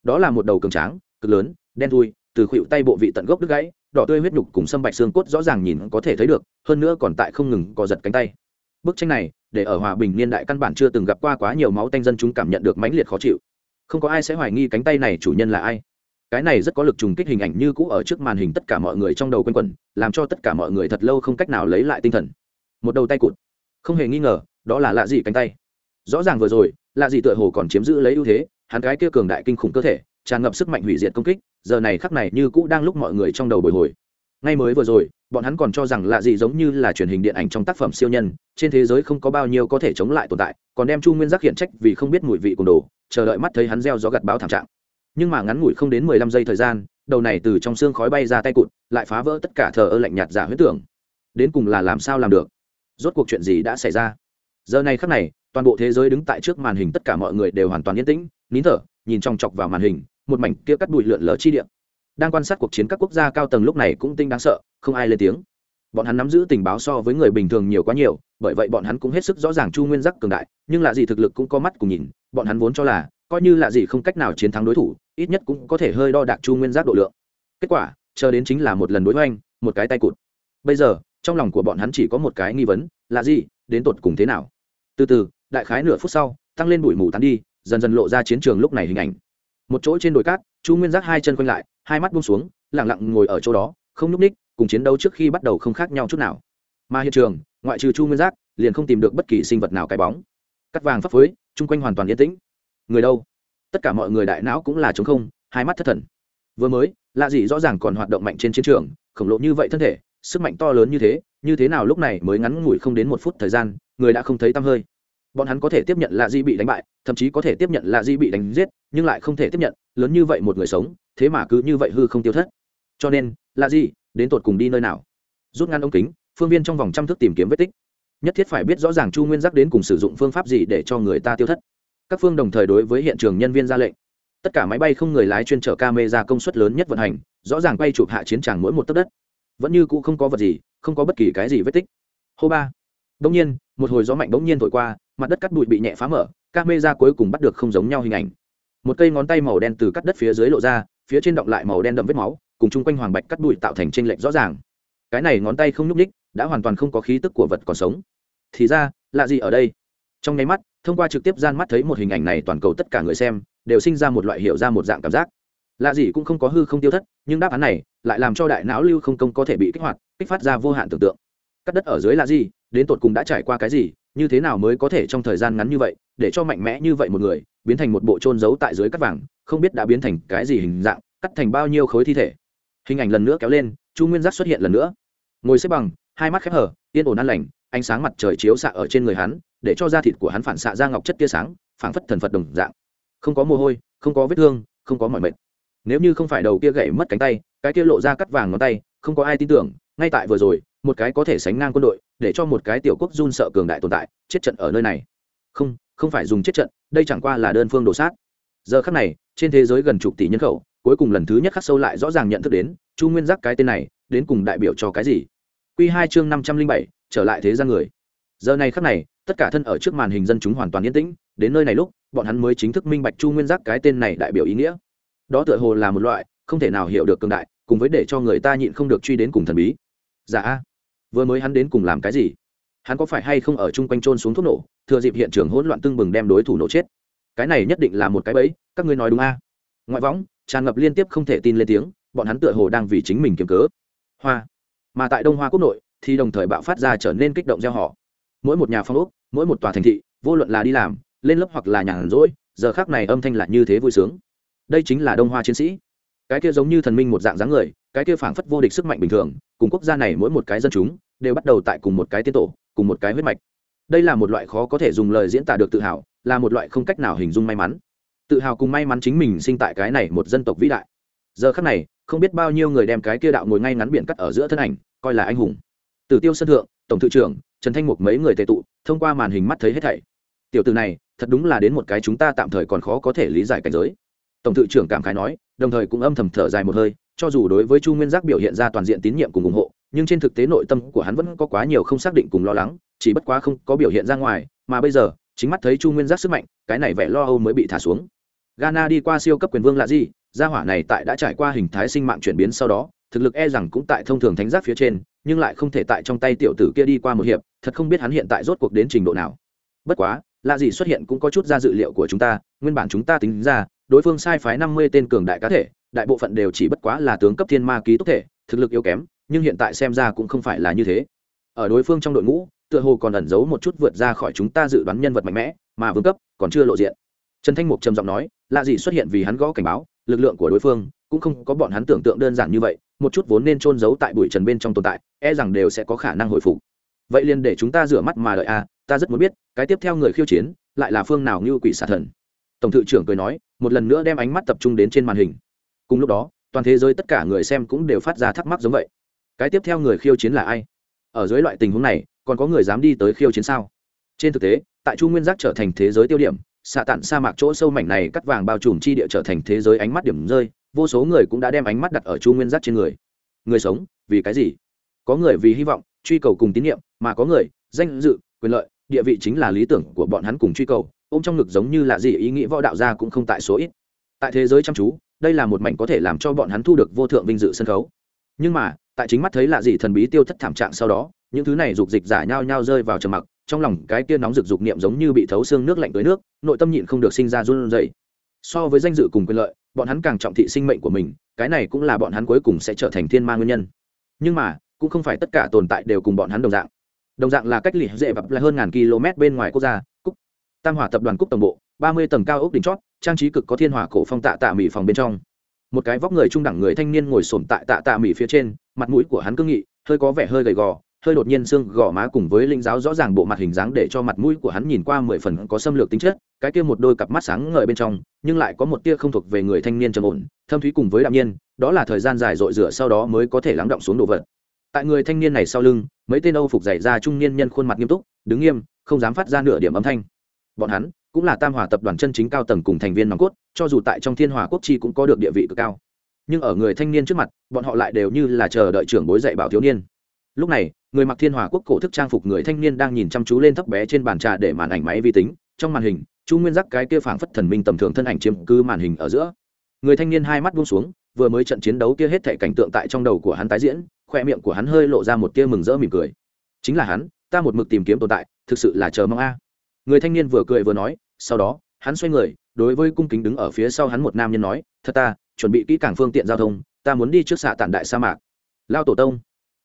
Đó là một đầu cường tráng, cực lớn, đen thui, từ khuỵu tay bộ vị tận gốc đứt gãy, đỏ tươi huyết nhục cùng sâm bạch xương cốt rõ ràng nhìn có thể thấy được, hơn nữa còn tại không ngừng co giật cánh tay. Bức tranh này, để ở hòa bình niên đại căn bản chưa từng gặp qua quá nhiều máu tanh dân chúng cảm nhận được mãnh liệt khó chịu. Không có ai sẽ hoài nghi cánh tay này chủ nhân là ai cái này rất có lực trùng kích hình ảnh như cũ ở trước màn hình tất cả mọi người trong đầu quanh quẩn, làm cho tất cả mọi người thật lâu không cách nào lấy lại tinh thần. Một đầu tay cụt. Không hề nghi ngờ, đó là lạ gì cánh tay. Rõ ràng vừa rồi, lạ gì tựa hồ còn chiếm giữ lấy ưu thế, hắn cái kia cường đại kinh khủng cơ thể, tràn ngập sức mạnh hủy diệt công kích, giờ này khắc này như cũ đang lúc mọi người trong đầu bồi hồi. Ngay mới vừa rồi, bọn hắn còn cho rằng lạ gì giống như là truyền hình điện ảnh trong tác phẩm siêu nhân, trên thế giới không có bao nhiêu có thể chống lại tồn tại, còn đem chu nguyên giác hiện trách vì không biết mùi vị cùng đồ, chờ đợi mắt thấy hắn gieo gió gặt báo thảm trạng nhưng mà ngắn ngủi không đến mười lăm giây thời gian, đầu này từ trong xương khói bay ra tay cụt, lại phá vỡ tất cả thờ ơ lạnh nhạt giả huyết tưởng. Đến cùng là làm sao làm được? Rốt cuộc chuyện gì đã xảy ra? Giờ này khắc này, toàn bộ thế giới đứng tại trước màn hình tất cả mọi người đều hoàn toàn yên tĩnh, nín thở, nhìn trong chọc vào màn hình, một mảnh kia cắt bụi lượn lỡ chi điện đang quan sát cuộc chiến các quốc gia cao tầng lúc này cũng tinh đáng sợ, không ai lên tiếng. Bọn hắn nắm giữ tình báo so với người bình thường nhiều quá nhiều, bởi vậy bọn hắn cũng hết sức rõ ràng chu nguyên giác cường đại, nhưng lạ gì thực lực cũng có mắt cùng nhìn, bọn hắn vốn cho là, coi như lạ gì không cách nào chiến thắng đối thủ ít nhất cũng có thể hơi đo đạc chu nguyên giác độ lượng. Kết quả, chờ đến chính là một lần đối hoành, một cái tay cụt. Bây giờ, trong lòng của bọn hắn chỉ có một cái nghi vấn, là gì, đến tột cùng thế nào? Từ từ, đại khái nửa phút sau, tăng lên bụi mù tán đi, dần dần lộ ra chiến trường lúc này hình ảnh. Một chỗ trên đồi cát, chu nguyên giác hai chân quanh lại, hai mắt buông xuống lẳng lặng ngồi ở chỗ đó, không nhúc ních, cùng chiến đấu trước khi bắt đầu không khác nhau chút nào. Mà hiện trường, ngoại trừ chu nguyên giác, liền không tìm được bất kỳ sinh vật nào cái bóng. Cắt vàng phấp phới, chung quanh hoàn toàn yên tĩnh. Người đâu? Tất cả mọi người đại não cũng là trống không, hai mắt thất thần. Vừa mới, lạ gì rõ ràng còn hoạt động mạnh trên chiến trường, khổng lồ như vậy thân thể, sức mạnh to lớn như thế như thế nào lúc này mới ngắn ngủi không đến một phút thời gian, người đã không thấy tăm hơi. Bọn hắn có thể tiếp nhận lạ di bị đánh bại, thậm chí có thể tiếp nhận lạ di bị đánh giết, nhưng lại không thể tiếp nhận, lớn như vậy một người sống, thế mà cứ như vậy hư không tiêu thất. Cho nên, lạ di đến tột cùng đi nơi nào? Rút ngắn ống kính, phương viên trong vòng trăm thước tìm kiếm vết tích. Nhất thiết phải biết rõ ràng chu nguyên giác đến cùng sử dụng phương pháp gì để cho người ta tiêu thất các phương đồng thời đối với hiện trường nhân viên ra lệnh. Tất cả máy bay không người lái chuyên chở camera công suất lớn nhất vận hành, rõ ràng quay chụp hạ chiến tràng mỗi một tấc đất. Vẫn như cũ không có vật gì, không có bất kỳ cái gì vết tích. Hô ba. Bỗng nhiên, một hồi gió mạnh bỗng nhiên thổi qua, mặt đất cắt bụi bị nhẹ phá mở, camera cuối cùng bắt được không giống nhau hình ảnh. Một cây ngón tay màu đen từ cắt đất phía dưới lộ ra, phía trên động lại màu đen đậm vết máu, cùng chung quanh hoàng bạch cắt bụi tạo thành tranh lệch rõ ràng. Cái này ngón tay không nhúc ních đã hoàn toàn không có khí tức của vật còn sống. Thì ra, lạ gì ở đây? Trong nháy mắt thông qua trực tiếp gian mắt thấy một hình ảnh này toàn cầu tất cả người xem đều sinh ra một loại hiểu ra một dạng cảm giác. Lạ gì cũng không có hư không tiêu thất, nhưng đáp án này lại làm cho đại não lưu không công có thể bị kích hoạt, kích phát ra vô hạn tưởng tượng. Cắt đất ở dưới là gì, đến tột cùng đã trải qua cái gì, như thế nào mới có thể trong thời gian ngắn như vậy, để cho mạnh mẽ như vậy một người biến thành một bộ trôn giấu tại dưới cắt vàng, không biết đã biến thành cái gì hình dạng, cắt thành bao nhiêu khối thi thể. Hình ảnh lần nữa kéo lên, chu nguyên giác xuất hiện lần nữa. Ngồi xếp bằng, hai mắt khép hở, yên ổn an lành ánh sáng mặt trời chiếu xạ ở trên người hắn, để cho da thịt của hắn phản xạ ra ngọc chất tia sáng, phảng phất thần phật đồng dạng. Không có mồ hôi, không có vết thương, không có mọi mệt. Nếu như không phải đầu kia gãy mất cánh tay, cái kia lộ ra cắt vàng ngón tay, không có ai tin tưởng, ngay tại vừa rồi, một cái có thể sánh ngang quân đội, để cho một cái tiểu quốc run sợ cường đại tồn tại, chết trận ở nơi này. Không không phải dùng chết trận, đây chẳng qua là đơn phương đổ sát. Giờ khắc này, trên thế giới gần chục tỷ nhân khẩu, cuối cùng lần thứ nhất khắc sâu lại rõ ràng nhận thức đến, chu nguyên giác cái tên này, đến cùng đại biểu cho cái gì? Q hai chương năm trăm linh bảy trở lại thế gian người. Giờ này khắc này, tất cả thân ở trước màn hình dân chúng hoàn toàn yên tĩnh, đến nơi này lúc, bọn hắn mới chính thức minh bạch chu nguyên giác cái tên này đại biểu ý nghĩa. Đó tựa hồ là một loại, không thể nào hiểu được cường đại, cùng với để cho người ta nhịn không được truy đến cùng thần bí. Dạ a, vừa mới hắn đến cùng làm cái gì? Hắn có phải hay không ở chung quanh trôn xuống thuốc nổ, thừa dịp hiện trường hỗn loạn tưng bừng đem đối thủ nổ chết? Cái này nhất định là một cái bẫy, các ngươi nói đúng a. Ngoại võng, tràn ngập liên tiếp không thể tin lên tiếng, bọn hắn tựa hồ đang vì chính mình kiếm cớ. Hoa, mà tại đông hoa quốc nội thì đồng thời bạo phát ra trở nên kích động gieo họ. Mỗi một nhà phong ốc, mỗi một tòa thành thị, vô luận là đi làm, lên lớp hoặc là nhàn rỗi, giờ khác này âm thanh là như thế vui sướng. Đây chính là đông hoa chiến sĩ. Cái kia giống như thần minh một dạng dáng người, cái kia phảng phất vô địch sức mạnh bình thường, cùng quốc gia này mỗi một cái dân chúng, đều bắt đầu tại cùng một cái tiên tổ, cùng một cái huyết mạch. Đây là một loại khó có thể dùng lời diễn tả được tự hào, là một loại không cách nào hình dung may mắn. Tự hào cùng may mắn chính mình sinh tại cái này một dân tộc vĩ đại. Giờ khắc này, không biết bao nhiêu người đem cái kia đạo ngồi ngay ngắn biển cắt ở giữa thân ảnh, coi là anh hùng tử tiêu sân thượng, tổng thư trưởng, trần thanh mục mấy người tề tụ, thông qua màn hình mắt thấy hết thảy. Tiểu tử này, thật đúng là đến một cái chúng ta tạm thời còn khó có thể lý giải cảnh giới. Tổng thư trưởng cảm khái nói, đồng thời cũng âm thầm thở dài một hơi, cho dù đối với chu nguyên giác biểu hiện ra toàn diện tín nhiệm cùng ủng hộ, nhưng trên thực tế nội tâm của hắn vẫn có quá nhiều không xác định cùng lo lắng, chỉ bất quá không có biểu hiện ra ngoài, mà bây giờ, chính mắt thấy chu nguyên giác sức mạnh, cái này vẻ lo âu mới bị thả xuống. Ghana đi qua siêu cấp quyền vương là gì? Gia hỏa này tại đã trải qua hình thái sinh mạng chuyển biến sau đó, thực lực e rằng cũng tại thông thường thánh giác phía trên nhưng lại không thể tại trong tay tiểu tử kia đi qua một hiệp, thật không biết hắn hiện tại rốt cuộc đến trình độ nào. Bất quá là gì xuất hiện cũng có chút ra dự liệu của chúng ta, nguyên bản chúng ta tính ra, đối phương sai phái năm mươi tên cường đại cá thể, đại bộ phận đều chỉ bất quá là tướng cấp thiên ma ký túc thể, thực lực yếu kém, nhưng hiện tại xem ra cũng không phải là như thế. Ở đối phương trong đội ngũ, tựa hồ còn ẩn giấu một chút vượt ra khỏi chúng ta dự đoán nhân vật mạnh mẽ, mà vương cấp còn chưa lộ diện. Trần thanh mục trầm giọng nói, lạ gì xuất hiện vì hắn gõ cảnh báo, lực lượng của đối phương cũng không có bọn hắn tưởng tượng đơn giản như vậy, một chút vốn nên trôn giấu tại bụi trần bên trong tồn tại e rằng đều sẽ có khả năng hồi phục. Vậy liền để chúng ta rửa mắt mà đợi a ta rất muốn biết, cái tiếp theo người khiêu chiến, lại là phương nào như quỷ xà thần? Tổng thự trưởng cười nói, một lần nữa đem ánh mắt tập trung đến trên màn hình. Cùng lúc đó, toàn thế giới tất cả người xem cũng đều phát ra thắc mắc giống vậy. Cái tiếp theo người khiêu chiến là ai? Ở dưới loại tình huống này, còn có người dám đi tới khiêu chiến sao? Trên thực tế, tại chu nguyên giác trở thành thế giới tiêu điểm, xạ tản sa mạc chỗ sâu mảnh này cắt vàng bao trùm chi địa trở thành thế giới ánh mắt điểm rơi vô số người cũng đã đem ánh mắt đặt ở chu nguyên giác trên người. Người sống, vì cái gì? Có người vì hy vọng, truy cầu cùng tín nhiệm, mà có người, danh dự, quyền lợi, địa vị chính là lý tưởng của bọn hắn cùng truy cầu, ôm trong ngực giống như là gì ý nghĩ võ đạo gia cũng không tại số ít. Tại thế giới chăm chú, đây là một mảnh có thể làm cho bọn hắn thu được vô thượng vinh dự sân khấu. Nhưng mà, tại chính mắt thấy lạ gì thần bí tiêu thất thảm trạng sau đó, những thứ này dục dịch giả nhao nhao rơi vào trầm mặc, trong lòng cái kia nóng rực dục niệm giống như bị thấu xương nước lạnh tới nước, nội tâm nhịn không được sinh ra run rẩy. So với danh dự cùng quyền lợi bọn hắn càng trọng thị sinh mệnh của mình, cái này cũng là bọn hắn cuối cùng sẽ trở thành thiên ma nguyên nhân. Nhưng mà, cũng không phải tất cả tồn tại đều cùng bọn hắn đồng dạng. Đồng dạng là cách lì dễ bập là hơn ngàn km bên ngoài quốc gia, cúc, tam hỏa tập đoàn cúc tổng bộ, ba mươi tầng cao ốc đỉnh chót, trang trí cực có thiên hỏa cổ phong tạ tạ mỹ phòng bên trong. Một cái vóc người trung đẳng người thanh niên ngồi sổm tại tạ tạ mỹ phía trên, mặt mũi của hắn cương nghị, hơi có vẻ hơi gầy gò hơi đột nhiên xương gò má cùng với linh giáo rõ ràng bộ mặt hình dáng để cho mặt mũi của hắn nhìn qua mười phần có xâm lược tính chất, cái kia một đôi cặp mắt sáng ngời bên trong, nhưng lại có một tia không thuộc về người thanh niên trầm ổn, thâm thúy cùng với đạm nhiên, đó là thời gian dài dội rửa sau đó mới có thể lắng động xuống đồ vật. Tại người thanh niên này sau lưng, mấy tên âu phục dày ra trung niên nhân khuôn mặt nghiêm túc, đứng nghiêm, không dám phát ra nửa điểm âm thanh. Bọn hắn cũng là tam hòa tập đoàn chân chính cao tầng cùng thành viên nòng cốt, cho dù tại trong thiên hòa quốc chi cũng có được địa vị cực cao. Nhưng ở người thanh niên trước mặt, bọn họ lại đều như là chờ đợi trưởng bối dạy bảo thiếu niên. Lúc này người mặc thiên hòa quốc cổ thức trang phục người thanh niên đang nhìn chăm chú lên thấp bé trên bàn trà để màn ảnh máy vi tính. Trong màn hình, chu nguyên giác cái kia phảng phất thần minh tầm thường thân ảnh chiếm cứ màn hình ở giữa. Người thanh niên hai mắt buông xuống, vừa mới trận chiến đấu kia hết thể cảnh tượng tại trong đầu của hắn tái diễn, khoe miệng của hắn hơi lộ ra một tia mừng rỡ mỉm cười. Chính là hắn, ta một mực tìm kiếm tồn tại, thực sự là chờ mong a. Người thanh niên vừa cười vừa nói, sau đó, hắn xoay người, đối với cung kính đứng ở phía sau hắn một nam nhân nói, thật ta, chuẩn bị kỹ càng phương tiện giao thông, ta muốn đi trước xạ tản đại sa mạc. Lao tổ tông.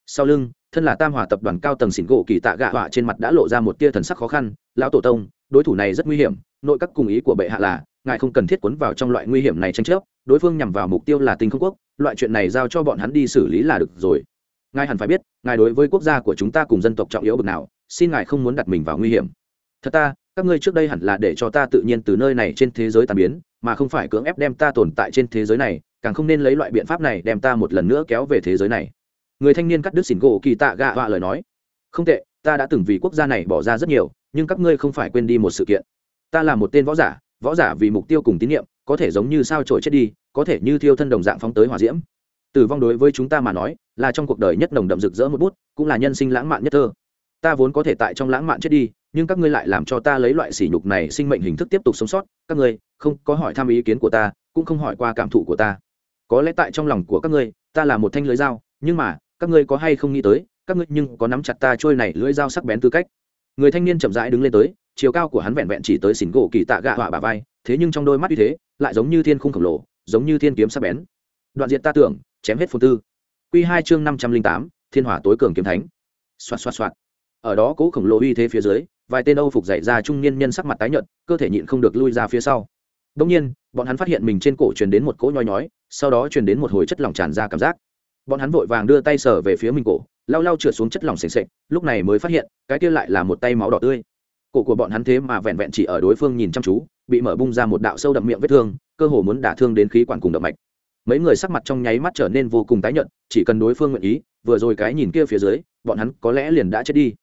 Sau lưng thân là tam hòa tập đoàn cao tầng xỉn gỗ kỳ tạ gạ họa trên mặt đã lộ ra một tia thần sắc khó khăn, lão tổ tông, đối thủ này rất nguy hiểm, nội các cùng ý của bệ hạ là, ngài không cần thiết cuốn vào trong loại nguy hiểm này tranh chấp, đối phương nhằm vào mục tiêu là tinh không quốc, loại chuyện này giao cho bọn hắn đi xử lý là được rồi. Ngài hẳn phải biết, ngài đối với quốc gia của chúng ta cùng dân tộc trọng yếu bực nào, xin ngài không muốn đặt mình vào nguy hiểm. Thật ta, các ngươi trước đây hẳn là để cho ta tự nhiên từ nơi này trên thế giới tàn biến, mà không phải cưỡng ép đem ta tồn tại trên thế giới này, càng không nên lấy loại biện pháp này đem ta một lần nữa kéo về thế giới này người thanh niên cắt đứt xỉn gỗ kỳ tạ gạ họa lời nói. Không tệ, ta đã từng vì quốc gia này bỏ ra rất nhiều, nhưng các ngươi không phải quên đi một sự kiện. Ta là một tên võ giả võ giả vì mục tiêu cùng tín nhiệm, có thể giống như sao trổi chết đi, có thể như thiêu thân đồng dạng phóng tới hỏa diễm. Tử vong đối với chúng ta mà nói, là trong cuộc đời nhất nồng đậm rực rỡ một bút, cũng là nhân sinh lãng mạn nhất thơ. Ta vốn có thể tại trong lãng mạn chết đi, nhưng các ngươi lại làm cho ta lấy loại sỉ nhục này sinh mệnh hình thức tiếp tục sống sót. Các ngươi không có hỏi thăm ý kiến của ta, cũng không hỏi qua cảm thụ của ta. Có lẽ tại trong lòng của các ngươi, ta là một thanh lưới dao, nhưng mà các ngươi có hay không nghĩ tới, các ngươi nhưng có nắm chặt ta trôi này lưỡi dao sắc bén tư cách. Người thanh niên chậm rãi đứng lên tới, chiều cao của hắn vẹn vẹn chỉ tới xỉn gỗ kỳ tạ gạ họa bà vai, thế nhưng trong đôi mắt như thế lại giống như thiên khung khổng lồ, giống như thiên kiếm sắc bén. Đoạn diện ta tưởng, chém hết phồn tư. Q hai chương năm trăm linh tám, thiên hỏa tối cường kiếm thánh. Xoạt xoạt xoạt. Ở đó cố khổng lồ uy thế phía dưới, vài tên âu phục dạy ra trung niên nhân sắc mặt tái nhợt, cơ thể nhịn không được lui ra phía sau. Đông nhiên, bọn hắn phát hiện mình trên cổ truyền đến một cỗ nhói nhói, sau đó truyền đến một hồi chất lỏng tràn ra cảm giác bọn hắn vội vàng đưa tay sờ về phía mình cổ, lau lau trượt xuống chất lỏng s ề n lúc này mới phát hiện, cái kia lại là một tay máu đỏ tươi. Cổ của bọn hắn thế mà vẹn vẹn chỉ ở đối phương nhìn chăm chú, bị mở bung ra một đạo sâu đậm miệng vết thương, cơ hồ muốn đả thương đến khí quản cùng động mạch. Mấy người sắc mặt trong nháy mắt trở nên vô cùng tái nhợt, chỉ cần đối phương nguyện ý, vừa rồi cái nhìn kia phía dưới, bọn hắn có lẽ liền đã chết đi.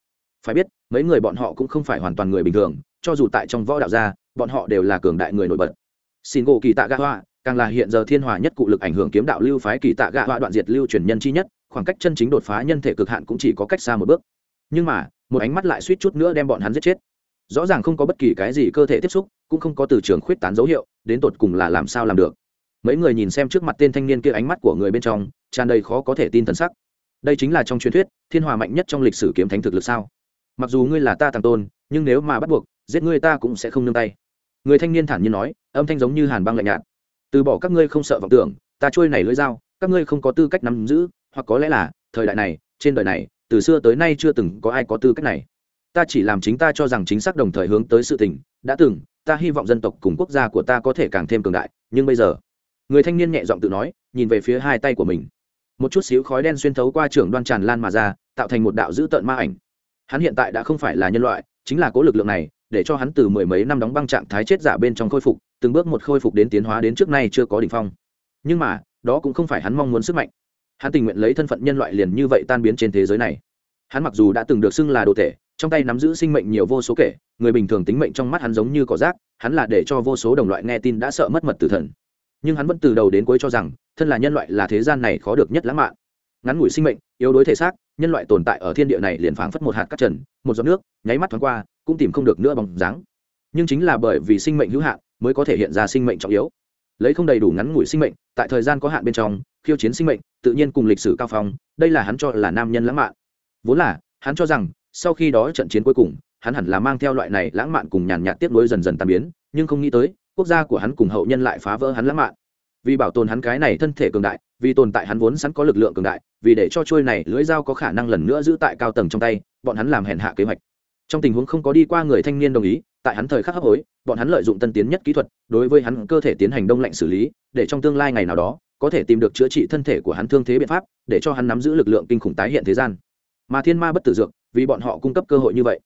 Phải biết, mấy người bọn họ cũng không phải hoàn toàn người bình thường, cho dù tại trong võ đạo gia, bọn họ đều là cường đại người nổi bật. Xin gỗ kỳ tạ gã hoa càng là hiện giờ thiên hòa nhất cụ lực ảnh hưởng kiếm đạo lưu phái kỳ tạ gạ hoa đoạn diệt lưu truyền nhân chi nhất, khoảng cách chân chính đột phá nhân thể cực hạn cũng chỉ có cách xa một bước. Nhưng mà, một ánh mắt lại suýt chút nữa đem bọn hắn giết chết. Rõ ràng không có bất kỳ cái gì cơ thể tiếp xúc, cũng không có từ trường khuyết tán dấu hiệu, đến tột cùng là làm sao làm được. Mấy người nhìn xem trước mặt tên thanh niên kia ánh mắt của người bên trong, tràn đầy khó có thể tin thần sắc. Đây chính là trong truyền thuyết, thiên hòa mạnh nhất trong lịch sử kiếm thánh thực lực sao? Mặc dù ngươi là ta tàng tôn, nhưng nếu mà bắt buộc, giết ngươi ta cũng sẽ không nương tay. Người thanh niên thản nhiên nói, âm thanh giống như hàn băng lạnh nhạt từ bỏ các ngươi không sợ vọng tưởng, ta trôi này lưỡi dao, các ngươi không có tư cách nắm giữ, hoặc có lẽ là, thời đại này, trên đời này, từ xưa tới nay chưa từng có ai có tư cách này. Ta chỉ làm chính ta cho rằng chính xác đồng thời hướng tới sự tình, đã từng, ta hy vọng dân tộc cùng quốc gia của ta có thể càng thêm cường đại, nhưng bây giờ, người thanh niên nhẹ giọng tự nói, nhìn về phía hai tay của mình. Một chút xíu khói đen xuyên thấu qua trưởng đoan tràn lan mà ra, tạo thành một đạo dữ tợn ma ảnh. Hắn hiện tại đã không phải là nhân loại, chính là cố lực lượng này để cho hắn từ mười mấy năm đóng băng trạng thái chết giả bên trong khôi phục, từng bước một khôi phục đến tiến hóa đến trước nay chưa có đ ỉ n h phong. Nhưng mà, đó cũng không phải hắn mong muốn sức mạnh. Hắn tình nguyện lấy thân phận nhân loại liền như vậy tan biến trên thế giới này. Hắn mặc dù đã từng được xưng là đồ thể trong tay nắm giữ sinh mệnh nhiều vô số kể, người bình thường tính mệnh trong mắt hắn giống như cỏ rác, hắn là để cho vô số đồng loại nghe tin đã sợ mất mật tử thần. Nhưng hắn vẫn từ đầu đến cuối cho rằng, thân là nhân loại là thế gian này khó được nhất lãng mạn. Ngắn ngủi sinh mệnh, yếu đối thể xác, nhân loại tồn tại ở thiên địa này liền phảng phất một hạt cát trần, một giọt nước, nháy mắt thoáng qua cũng tìm không được nữa bằng dáng. Nhưng chính là bởi vì sinh mệnh hữu hạn mới có thể hiện ra sinh mệnh trọng yếu. Lấy không đầy đủ ngắn ngủi sinh mệnh, tại thời gian có hạn bên trong, khiêu chiến sinh mệnh, tự nhiên cùng lịch sử cao phong, đây là hắn cho là nam nhân lãng mạn. Vốn là, hắn cho rằng, sau khi đó trận chiến cuối cùng, hắn hẳn là mang theo loại này lãng mạn cùng nhàn nhạt tiếp nối dần dần tan biến, nhưng không nghĩ tới, quốc gia của hắn cùng hậu nhân lại phá vỡ hắn lãng mạn. Vì bảo tồn hắn cái này thân thể cường đại, vì tồn tại hắn vốn sẵn có lực lượng cường đại, vì để cho trôi này lưỡi dao có khả năng lần nữa giữ tại cao tầng trong tay, bọn hắn làm hèn hạ kế hoạch trong tình huống không có đi qua người thanh niên đồng ý, tại hắn thời khắc hấp hối, bọn hắn lợi dụng tân tiến nhất kỹ thuật, đối với hắn cơ thể tiến hành đông lạnh xử lý, để trong tương lai ngày nào đó, có thể tìm được chữa trị thân thể của hắn thương thế biện pháp, để cho hắn nắm giữ lực lượng kinh khủng tái hiện thế gian. Mà thiên ma bất tử dược, vì bọn họ cung cấp cơ hội như vậy.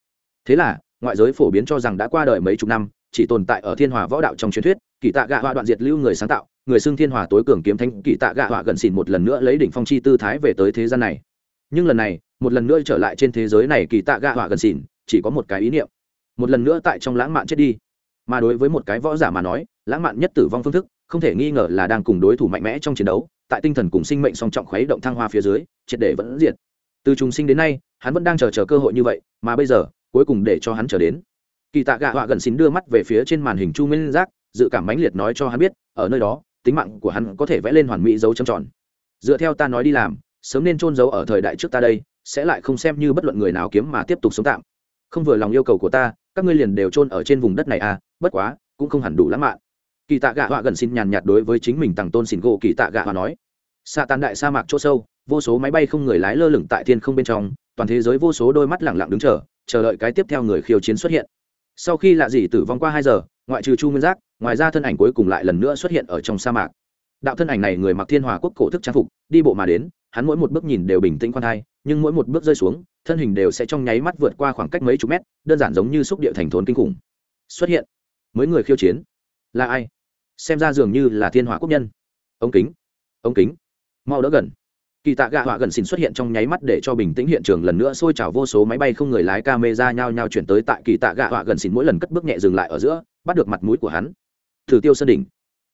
Thế là, ngoại giới phổ biến cho rằng đã qua đời mấy chục năm, chỉ tồn tại ở thiên hòa võ đạo trong truyền thuyết, kỳ tạ gạ họa đoạn diệt lưu người sáng tạo, người xưng thiên hòa tối cường kiếm thanh kỳ tạ gạ họa gần xỉn một lần nữa lấy đỉnh phong chi tư thái về tới thế gian này. Nhưng lần này, một lần nữa trở lại trên thế giới này kỳ tạ gạ họa gần xỉn chỉ có một cái ý niệm. Một lần nữa tại trong lãng mạn chết đi. Mà đối với một cái võ giả mà nói, lãng mạn nhất tử vong phương thức, không thể nghi ngờ là đang cùng đối thủ mạnh mẽ trong chiến đấu, tại tinh thần cùng sinh mệnh song trọng khuấy động thăng hoa phía dưới, triệt để vẫn diệt. Từ trùng sinh đến nay, hắn vẫn đang chờ chờ cơ hội như vậy, mà bây giờ, cuối cùng để cho hắn trở đến. Kỳ tạ gạ họa gần xín đưa mắt về phía trên màn hình chu minh giác, dự cảm mãnh liệt nói cho hắn biết, ở nơi đó, tính mạng của hắn có thể vẽ lên hoàn mỹ dấu trầm tròn. Dựa theo ta nói đi làm, sớm nên trôn giấu ở thời đại trước ta đây, sẽ lại không xem như bất luận người nào kiếm mà tiếp tục sống tạm không vừa lòng yêu cầu của ta, các ngươi liền đều trôn ở trên vùng đất này à bất quá, cũng không hẳn đủ lãng mạn. Kỳ tạ gạ họa gần xin nhàn nhạt đối với chính mình tằng tôn xin gỗ, kỳ tạ gạ họa nói. Xạ tàn đại sa mạc chỗ sâu, vô số máy bay không người lái lơ lửng tại thiên không bên trong, toàn thế giới vô số đôi mắt lẳng lặng đứng chờ chờ đợi cái tiếp theo người khiêu chiến xuất hiện. Sau khi lạ dị tử vong qua hai giờ, ngoại trừ chu nguyên giác, ngoài ra thân ảnh cuối cùng lại lần nữa xuất hiện ở trong sa mạc. Đạo thân ảnh này người mặc thiên hòa quốc cổ thức trang phục, đi bộ mà đến, hắn mỗi một bước nhìn đều bình tĩnh khoan thai nhưng mỗi một bước rơi xuống, thân hình đều sẽ trong nháy mắt vượt qua khoảng cách mấy chục mét, đơn giản giống như xúc địa thành thốn kinh khủng. Xuất hiện. Mới người khiêu chiến. Là ai? Xem ra dường như là thiên hỏa quốc nhân. Ống kính. Ống kính. Mau đỡ gần. Kỳ tạ gạ họa gần xin xuất hiện trong nháy mắt để cho bình tĩnh hiện trường lần nữa xôi trào vô số máy bay không người lái ca mê ra nhau nhau chuyển tới tại kỳ tạ gạ họa gần xin mỗi lần cất bước nhẹ dừng lại ở giữa, bắt được mặt mũi của hắn. Thử tiêu sơn đỉnh.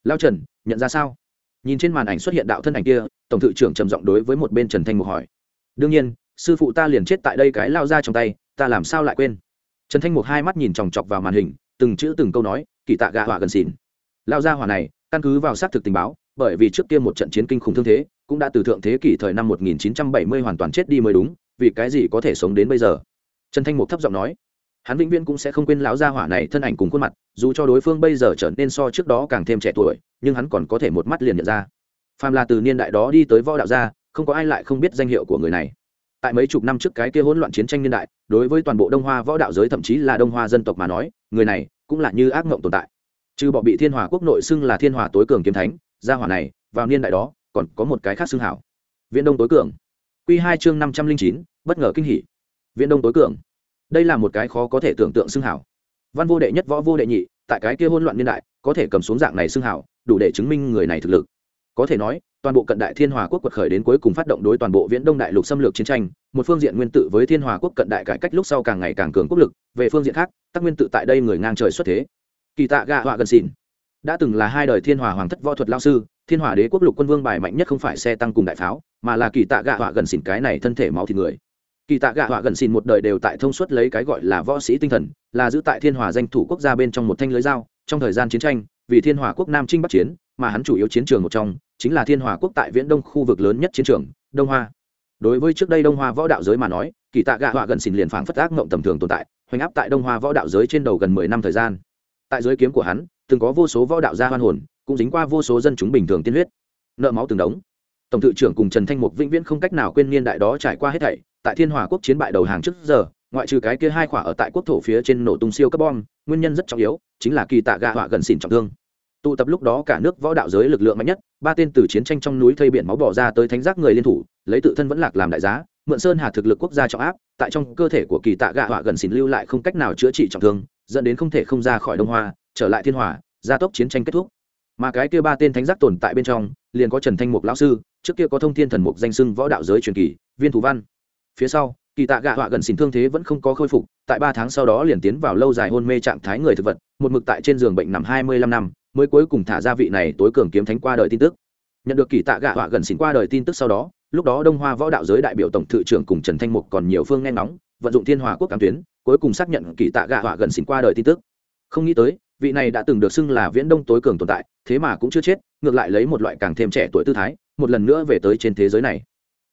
Lao trần, nhận ra sao? Nhìn trên màn ảnh xuất hiện đạo thân ảnh kia, tổng thự trưởng trầm giọng đối với một bên trần thanh mục hỏi đương nhiên, sư phụ ta liền chết tại đây cái lao ra trong tay, ta làm sao lại quên? Trần thanh mục hai mắt nhìn chòng chọc vào màn hình, từng chữ từng câu nói, kỳ tạ gạ hỏa gần xỉn. Lao ra hỏa này, căn cứ vào xác thực tình báo, bởi vì trước kia một trận chiến kinh khủng thương thế, cũng đã từ thượng thế kỷ thời năm 1970 hoàn toàn chết đi mới đúng, vì cái gì có thể sống đến bây giờ? Trần thanh mục thấp giọng nói. Hắn vĩnh viễn cũng sẽ không quên lão gia hỏa này thân ảnh cùng khuôn mặt, dù cho đối phương bây giờ trở nên so trước đó càng thêm trẻ tuổi, nhưng hắn còn có thể một mắt liền nhận ra. Phàm là từ niên đại đó đi tới võ đạo gia không có ai lại không biết danh hiệu của người này. Tại mấy chục năm trước cái kia hỗn loạn chiến tranh niên đại, đối với toàn bộ đông hoa võ đạo giới thậm chí là đông hoa dân tộc mà nói, người này cũng là như ác mộng tồn tại. Trừ bỏ bị thiên hòa quốc nội xưng là thiên hòa tối cường kiếm thánh, gia hỏa này, vào niên đại đó, còn có một cái khác xưng hảo. Viễn đông tối cường. Q hai chương năm trăm linh chín, bất ngờ kinh hỉ. Viễn đông tối cường. Đây là một cái khó có thể tưởng tượng xưng hảo. Văn vô đệ nhất, võ vô đệ nhị, tại cái kia hỗn loạn niên đại, có thể cầm xuống dạng này xưng hảo, đủ để chứng minh người này thực lực có thể nói, toàn bộ cận đại thiên hòa quốc quật khởi đến cuối cùng phát động đối toàn bộ viễn đông đại lục xâm lược chiến tranh, một phương diện nguyên tự với thiên hòa quốc cận đại cải cách lúc sau càng ngày càng cường quốc lực, về phương diện khác tắc nguyên tự tại đây người ngang trời xuất thế. Kỳ tạ gạ họa gần xỉn. Đã từng là hai đời thiên hòa hoàng thất võ thuật lao sư, thiên hòa đế quốc lục quân vương bài mạnh nhất không phải xe tăng cùng đại pháo, mà là kỳ tạ gạ họa gần xỉn cái này thân thể máu thịt người. Kỳ tạ gạ họa gần xỉn một đời đều tại thông suất lấy cái gọi là võ sĩ tinh thần, là giữ tại thiên hòa danh thủ quốc gia bên trong một thanh lưới dao, trong thời gian chiến tranh, vì thiên hòa quốc nam trinh bắc chiến mà hắn chủ yếu chiến trường một trong chính là thiên hòa quốc tại viễn đông khu vực lớn nhất chiến trường, đông hoa. Đối với trước đây đông hoa võ đạo giới mà nói, kỳ tạ gạ họa gần xỉn liền phảng phất ác mộng tầm thường tồn tại, hoành áp tại đông hoa võ đạo giới trên đầu gần mười năm thời gian. Tại giới kiếm của hắn, từng có vô số võ đạo gia hoan hồn, cũng dính qua vô số dân chúng bình thường tiên huyết. Nợ máu từng đống. Tổng thự trưởng cùng trần thanh mục vĩnh viễn không cách nào quên niên đại đó trải qua hết thảy, tại thiên hòa quốc chiến bại đầu hàng trước giờ, ngoại trừ cái kia hai khỏa ở tại quốc thổ phía trên nổ tung siêu cấp bom, nguyên nhân rất trọng yếu, chính là kỳ tạ gạ họa gần xỉn trọng thương tụ tập lúc đó cả nước võ đạo giới lực lượng mạnh nhất, ba tên từ chiến tranh trong núi thây biển máu bỏ ra tới thánh giác người liên thủ, lấy tự thân vẫn lạc làm đại giá, mượn sơn hà thực lực quốc gia trọng áp, tại trong cơ thể của kỳ tạ gạ họa gần xỉn lưu lại không cách nào chữa trị trọng thương, dẫn đến không thể không ra khỏi đông hoa, trở lại thiên hòa, gia tốc chiến tranh kết thúc. Mà cái kia ba tên thánh giác tồn tại bên trong, liền có trần thanh mục lão sư, trước kia có thông thiên thần mục danh sưng võ đạo giới truyền kỳ, viên thù văn. Phía sau, kỳ tạ gạ họa gần xỉn thương thế vẫn không có khôi phục, tại ba tháng sau đó liền tiến vào lâu dài hôn mê trạng thái người thực vật, một mực tại trên giường bệnh nằm hai mươi lăm năm mới cuối cùng thả ra vị này tối cường kiếm thánh qua đời tin tức. Nhận được kỳ tạ gạ họa gần xỉn qua đời tin tức sau đó, lúc đó đông hoa võ đạo giới đại biểu tổng thự trưởng cùng trần thanh mục còn nhiều phương nghe ngóng, vận dụng thiên hòa quốc cảm tuyến, cuối cùng xác nhận kỳ tạ gạ họa gần xỉn qua đời tin tức. Không nghĩ tới, vị này đã từng được xưng là viễn đông tối cường tồn tại, thế mà cũng chưa chết, ngược lại lấy một loại càng thêm trẻ tuổi tư thái, một lần nữa về tới trên thế giới này.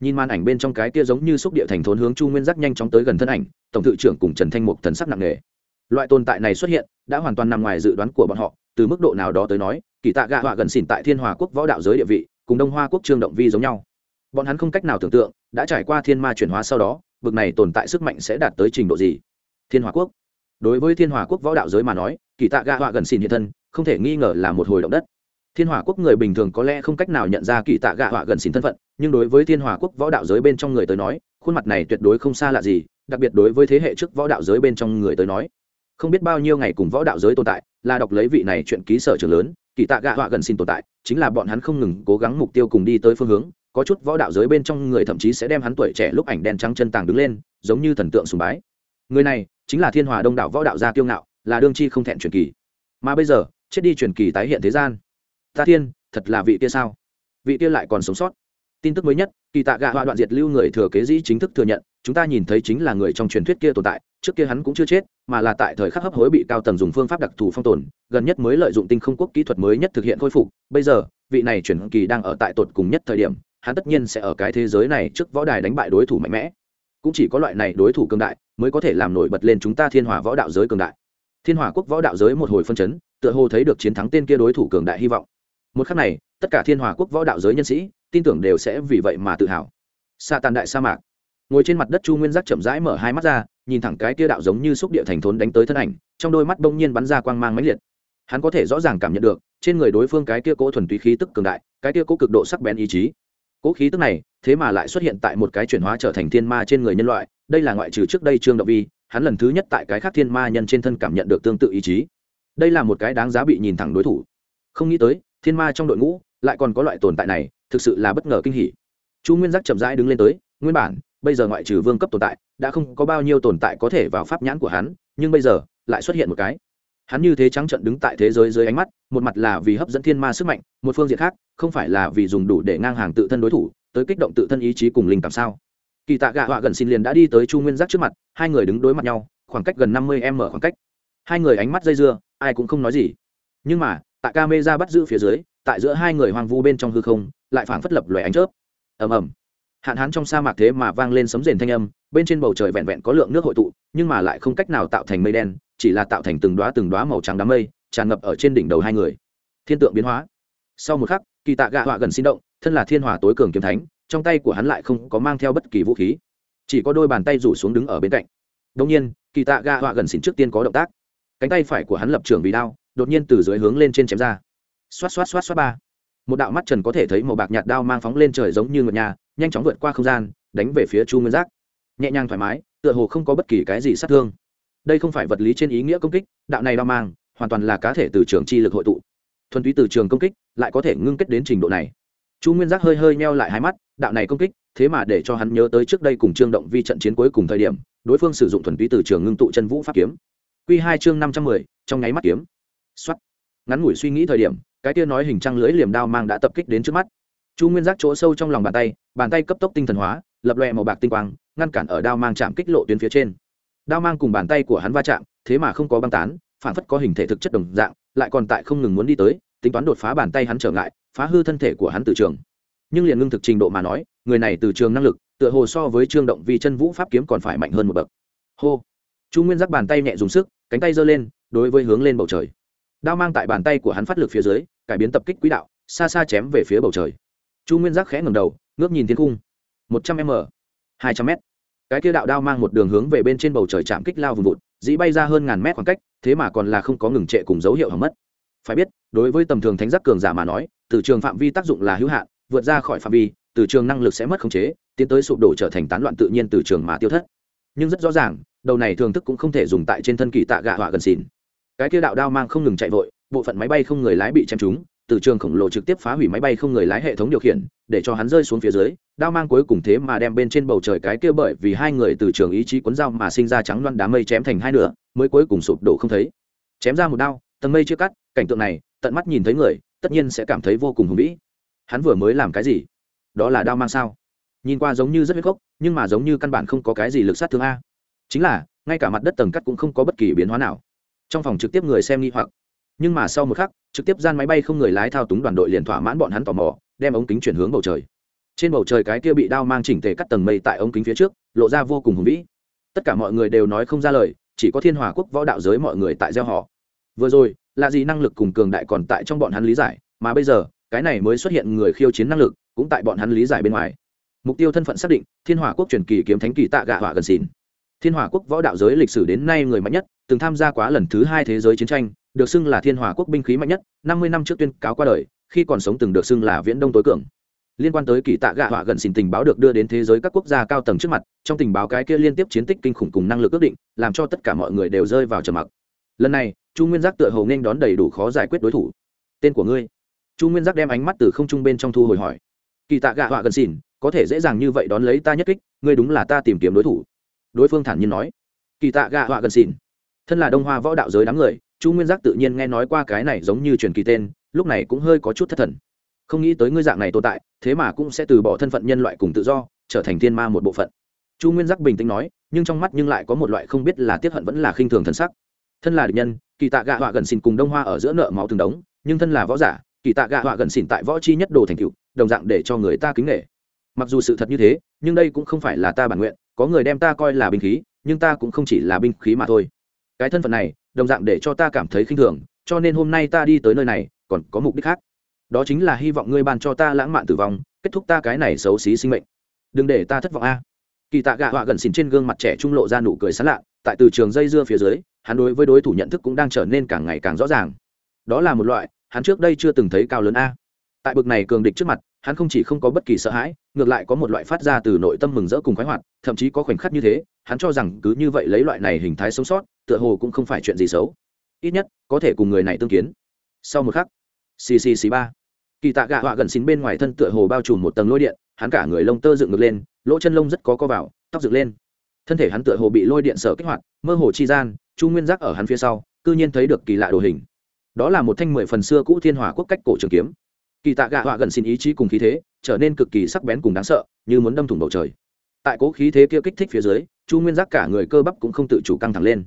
Nhìn màn ảnh bên trong cái kia giống như xúc địa thành thốn hướng chu nguyên giác nhanh chóng tới gần thân ảnh, tổng thự trưởng cùng trần thanh mục thần sắc nặng nề. Loại tồn tại này xuất hiện, đã hoàn toàn nằm ngoài dự đoán của bọn họ từ mức độ nào đó tới nói, kỳ tạ gạ họa gần xỉn tại thiên hòa quốc võ đạo giới địa vị, cùng đông hoa quốc trương động vi giống nhau. Bọn hắn không cách nào tưởng tượng, đã trải qua thiên ma chuyển hóa sau đó, vực này tồn tại sức mạnh sẽ đạt tới trình độ gì? Thiên hòa quốc. Đối với thiên hòa quốc võ đạo giới mà nói, kỳ tạ gạ họa gần xỉn hiện thân, không thể nghi ngờ là một hồi động đất. Thiên hòa quốc người bình thường có lẽ không cách nào nhận ra kỳ tạ gạ họa gần xỉn thân phận, nhưng đối với thiên hòa quốc võ đạo giới bên trong người tới nói, khuôn mặt này tuyệt đối không xa lạ gì, đặc biệt đối với thế hệ trước võ đạo giới bên trong người tới nói. Không biết bao nhiêu ngày cùng võ đạo giới tồn tại là đọc lấy vị này chuyện ký sở trường lớn, kỳ tạ gạ họa gần xin tồn tại, chính là bọn hắn không ngừng cố gắng mục tiêu cùng đi tới phương hướng, có chút võ đạo giới bên trong người thậm chí sẽ đem hắn tuổi trẻ lúc ảnh đen trắng chân tàng đứng lên, giống như thần tượng sùng bái. Người này chính là thiên hòa đông đảo võ đạo gia kiêu ngạo, là đương chi không thẹn truyền kỳ. Mà bây giờ, chết đi truyền kỳ tái hiện thế gian. Ta thiên, thật là vị kia sao? Vị kia lại còn sống sót. Tin tức mới nhất, kỳ tạ gạ họa đoạn diệt lưu người thừa kế dĩ chính thức thừa nhận chúng ta nhìn thấy chính là người trong truyền thuyết kia tồn tại, trước kia hắn cũng chưa chết, mà là tại thời khắc hấp hối bị cao tầng dùng phương pháp đặc thù phong tồn, gần nhất mới lợi dụng tinh không quốc kỹ thuật mới nhất thực hiện khôi phục, bây giờ, vị này chuyển kỳ đang ở tại tột cùng nhất thời điểm, hắn tất nhiên sẽ ở cái thế giới này trước võ đài đánh bại đối thủ mạnh mẽ. Cũng chỉ có loại này đối thủ cường đại, mới có thể làm nổi bật lên chúng ta thiên hòa võ đạo giới cường đại. Thiên hòa quốc võ đạo giới một hồi phân chấn, tựa hồ thấy được chiến thắng tên kia đối thủ cường đại hy vọng. Một khắc này, tất cả thiên hòa quốc võ đạo giới nhân sĩ, tin tưởng đều sẽ vì vậy mà tự hào. Sa tàn đại sa mạc ngồi trên mặt đất chu nguyên giác chậm rãi mở hai mắt ra, nhìn thẳng cái kia đạo giống như xúc địa thành thốn đánh tới thân ảnh, trong đôi mắt bỗng nhiên bắn ra quang mang mãnh liệt. Hắn có thể rõ ràng cảm nhận được, trên người đối phương cái kia cố thuần túy khí tức cường đại, cái kia cố cực độ sắc bén ý chí. Cố khí tức này, thế mà lại xuất hiện tại một cái chuyển hóa trở thành thiên ma trên người nhân loại, đây là ngoại trừ trước đây trương Đạo vi, hắn lần thứ nhất tại cái khác thiên ma nhân trên thân cảm nhận được tương tự ý chí. Đây là một cái đáng giá bị nhìn thẳng đối thủ. Không nghĩ tới, thiên ma trong đội ngũ lại còn có loại tồn tại này, thực sự là bất ngờ kinh hỉ. Chu nguyên giác chậm rãi đứng lên tới, nguyên bản bây giờ ngoại trừ vương cấp tồn tại, đã không có bao nhiêu tồn tại có thể vào pháp nhãn của hắn, nhưng bây giờ, lại xuất hiện một cái. Hắn như thế trắng trận đứng tại thế giới dưới ánh mắt, một mặt là vì hấp dẫn thiên ma sức mạnh, một phương diện khác, không phải là vì dùng đủ để ngang hàng tự thân đối thủ, tới kích động tự thân ý chí cùng linh cảm sao. Kỳ tạ gạ họa gần xin liền đã đi tới chu nguyên giác trước mặt, hai người đứng đối mặt nhau, khoảng cách gần năm mươi m khoảng cách. Hai người ánh mắt dây dưa, ai cũng không nói gì. Nhưng mà, tại ca mê ra bắt giữ phía dưới, tại giữa hai người hoang vu bên trong hư không, lại phảng phất lập loè ánh chớp. Ầm ầm hạn hán trong sa mạc thế mà vang lên sấm rền thanh âm, bên trên bầu trời vẹn vẹn có lượng nước hội tụ, nhưng mà lại không cách nào tạo thành mây đen, chỉ là tạo thành từng đoá từng đoá màu trắng đám mây, tràn ngập ở trên đỉnh đầu hai người. Thiên tượng biến hóa. Sau một khắc, kỳ tạ gạ họa gần sinh động, thân là thiên hòa tối cường kiếm thánh, trong tay của hắn lại không có mang theo bất kỳ vũ khí, chỉ có đôi bàn tay rủ xuống đứng ở bên cạnh. Đông nhiên, kỳ tạ gạ họa gần xỉn trước tiên có động tác. Cánh tay phải của hắn lập trường vì đao, đột nhiên từ dưới hướng lên trên chém ra. Xoát xoát xoát xoát ba. Một đạo mắt trần có thể thấy màu bạc nhạt đao mang phóng lên trời giống như ngựa nhà nhanh chóng vượt qua không gian, đánh về phía chu nguyên giác. Nhẹ nhàng thoải mái, tựa hồ không có bất kỳ cái gì sát thương. Đây không phải vật lý trên ý nghĩa công kích, đạo này đao mang, hoàn toàn là cá thể từ trường chi lực hội tụ. Thuần túy từ trường công kích, lại có thể ngưng kết đến trình độ này. Chu nguyên giác hơi hơi meo lại hai mắt, đạo này công kích, thế mà để cho hắn nhớ tới trước đây cùng trương động vi trận chiến cuối cùng thời điểm, đối phương sử dụng thuần túy từ trường ngưng tụ chân vũ pháp kiếm. Q hai chương năm trăm mười, trong nháy mắt kiếm. X ngắn ngủi suy nghĩ thời điểm, cái kia nói hình trăng lưỡi liềm đao mang đã tập kích đến trước mắt chu nguyên giác chỗ sâu trong lòng bàn tay bàn tay cấp tốc tinh thần hóa, lập lòe màu bạc tinh quang, ngăn cản ở đao mang chạm kích lộ tuyến phía trên. Đao mang cùng bàn tay của hắn va chạm, thế mà không có băng tán, phản phất có hình thể thực chất đồng dạng, lại còn tại không ngừng muốn đi tới, tính toán đột phá bàn tay hắn trở ngại, phá hư thân thể của hắn từ trường. Nhưng liền ngưng thực trình độ mà nói, người này từ trường năng lực, tựa hồ so với trương động vi chân vũ pháp kiếm còn phải mạnh hơn một bậc. Hô! Chu nguyên giác bàn tay nhẹ dùng sức, cánh tay giơ lên, đối với hướng lên bầu trời. Đao mang tại bàn tay của hắn phát lực phía dưới, cải biến tập kích quỹ đạo, xa xa chém về phía bầu trời chu nguyên giác khẽ ngầm đầu, ngước nhìn thiên cung một trăm m, hai trăm m cái kia đạo đao mang một đường hướng về bên trên bầu trời chạm kích lao vùng vụt, dĩ bay ra hơn ngàn mét khoảng cách, thế mà còn là không có ngừng trệ cùng dấu hiệu hỏng mất. Phải biết, đối với tầm thường thánh giác cường giả mà nói, từ trường phạm vi tác dụng là hữu hạn, vượt ra khỏi phạm vi, từ trường năng lực sẽ mất khống chế, tiến tới sụp đổ trở thành tán loạn tự nhiên từ trường mà tiêu thất. Nhưng rất rõ ràng, đầu này thường thức cũng không thể dùng tại trên thân kỳ tạ gạ họa gần xìn cái kia đạo đao mang không ngừng chạy vội, bộ phận máy bay không người lái bị chém trúng từ trường khổng lồ trực tiếp phá hủy máy bay không người lái hệ thống điều khiển, để cho hắn rơi xuống phía dưới, đao mang cuối cùng thế mà đem bên trên bầu trời cái kia bởi vì hai người từ trường ý chí cuốn dao mà sinh ra trắng loan đám mây chém thành hai nửa, mới cuối cùng sụp đổ không thấy. Chém ra một đao, tầng mây chưa cắt, cảnh tượng này, tận mắt nhìn thấy người, tất nhiên sẽ cảm thấy vô cùng hùng vĩ. Hắn vừa mới làm cái gì? Đó là đao mang sao? Nhìn qua giống như rất huyết gốc nhưng mà giống như căn bản không có cái gì lực sát thương a. Chính là, ngay cả mặt đất tầng cắt cũng không có bất kỳ biến hóa nào. Trong phòng trực tiếp người xem nghi hoặc. Nhưng mà sau một khắc trực tiếp gian máy bay không người lái thao túng đoàn đội liền thỏa mãn bọn hắn tò mò, đem ống kính chuyển hướng bầu trời. Trên bầu trời cái kia bị đao mang chỉnh tề cắt tầng mây tại ống kính phía trước, lộ ra vô cùng hùng vĩ. Tất cả mọi người đều nói không ra lời, chỉ có thiên hòa quốc võ đạo giới mọi người tại gieo họ. Vừa rồi là gì năng lực cùng cường đại còn tại trong bọn hắn lý giải, mà bây giờ, cái này mới xuất hiện người khiêu chiến năng lực, cũng tại bọn hắn lý giải bên ngoài. Mục tiêu thân phận xác định, thiên hòa quốc truyền kỳ kiếm thánh kỳ tạ gạ họa gần xỉn. Thiên hòa quốc võ đạo giới lịch sử đến nay người mạnh nhất, từng tham gia quá lần thứ hai thế giới chiến tranh được xưng là thiên hòa quốc binh khí mạnh nhất, năm mươi năm trước tuyên cáo qua đời, khi còn sống từng được xưng là viễn đông tối cường. Liên quan tới kỳ tạ gạ họa gần xỉn tình báo được đưa đến thế giới các quốc gia cao tầng trước mặt, trong tình báo cái kia liên tiếp chiến tích kinh khủng cùng năng lực ước định, làm cho tất cả mọi người đều rơi vào trầm mặc. Lần này, chu nguyên giác tựa hầu nên đón đầy đủ khó giải quyết đối thủ. Tên của ngươi? Chu nguyên giác đem ánh mắt từ không trung bên trong thu hồi hỏi. Kỳ tạ gạ họa gần xỉn có thể dễ dàng như vậy đón lấy ta nhất kích, ngươi đúng là ta tìm kiếm đối thủ. Đối phương thản nhiên nói. Kỳ tạ gạ họa gần xỉn thân là đông hoa võ đạo giới đám người, chu nguyên giác tự nhiên nghe nói qua cái này giống như truyền kỳ tên, lúc này cũng hơi có chút thất thần. Không nghĩ tới ngươi dạng này tồn tại, thế mà cũng sẽ từ bỏ thân phận nhân loại cùng tự do, trở thành thiên ma một bộ phận. Chu nguyên giác bình tĩnh nói, nhưng trong mắt nhưng lại có một loại không biết là tiếp hận vẫn là khinh thường thân sắc. Thân là địch nhân, kỳ tạ gạ họa gần xỉn cùng đông hoa ở giữa nợ máu từng đống, nhưng thân là võ giả, kỳ tạ gạ họa gần xỉn tại võ chi nhất đồ thành cựu đồng dạng để cho người ta kính nghệ mặc dù sự thật như thế, nhưng đây cũng không phải là ta bản nguyện, có người đem ta coi là binh khí, nhưng ta cũng không chỉ là binh khí mà thôi cái thân phận này, đồng dạng để cho ta cảm thấy khinh thường, cho nên hôm nay ta đi tới nơi này, còn có mục đích khác. Đó chính là hy vọng ngươi ban cho ta lãng mạn tử vong, kết thúc ta cái này xấu xí sinh mệnh. Đừng để ta thất vọng a. Kỳ tạ gạ họa gần xỉn trên gương mặt trẻ trung lộ ra nụ cười sán lạ, tại từ trường dây dưa phía dưới, hắn đối với đối thủ nhận thức cũng đang trở nên càng ngày càng rõ ràng. Đó là một loại, hắn trước đây chưa từng thấy cao lớn a. Tại bực này cường địch trước mặt, hắn không chỉ không có bất kỳ sợ hãi, ngược lại có một loại phát ra từ nội tâm mừng rỡ cùng khoái hoạt, thậm chí có khoảnh khắc như thế, hắn cho rằng cứ như vậy lấy loại này hình thái sống sót tựa hồ cũng không phải chuyện gì xấu. Ít nhất, có thể cùng người này tương kiến. Sau một khắc ccc ba. Kỳ tạ gạ họa gần xin bên ngoài thân tựa hồ bao trùm một tầng lôi điện, hắn cả người lông tơ dựng ngược lên, lỗ chân lông rất có co vào, tóc dựng lên. Thân thể hắn tựa hồ bị lôi điện sở kích hoạt, mơ hồ chi gian, chu nguyên giác ở hắn phía sau, cư nhiên thấy được kỳ lạ đồ hình. Đó là một thanh mười phần xưa cũ thiên hỏa quốc cách cổ trường kiếm. Kỳ tạ gạ họa gần xin ý chí cùng khí thế, trở nên cực kỳ sắc bén cùng đáng sợ, như muốn đâm thủng bầu trời. Tại cố khí thế kia kích thích phía dưới, chu nguyên giác cả người cơ bắp cũng không tự chủ căng thẳng lên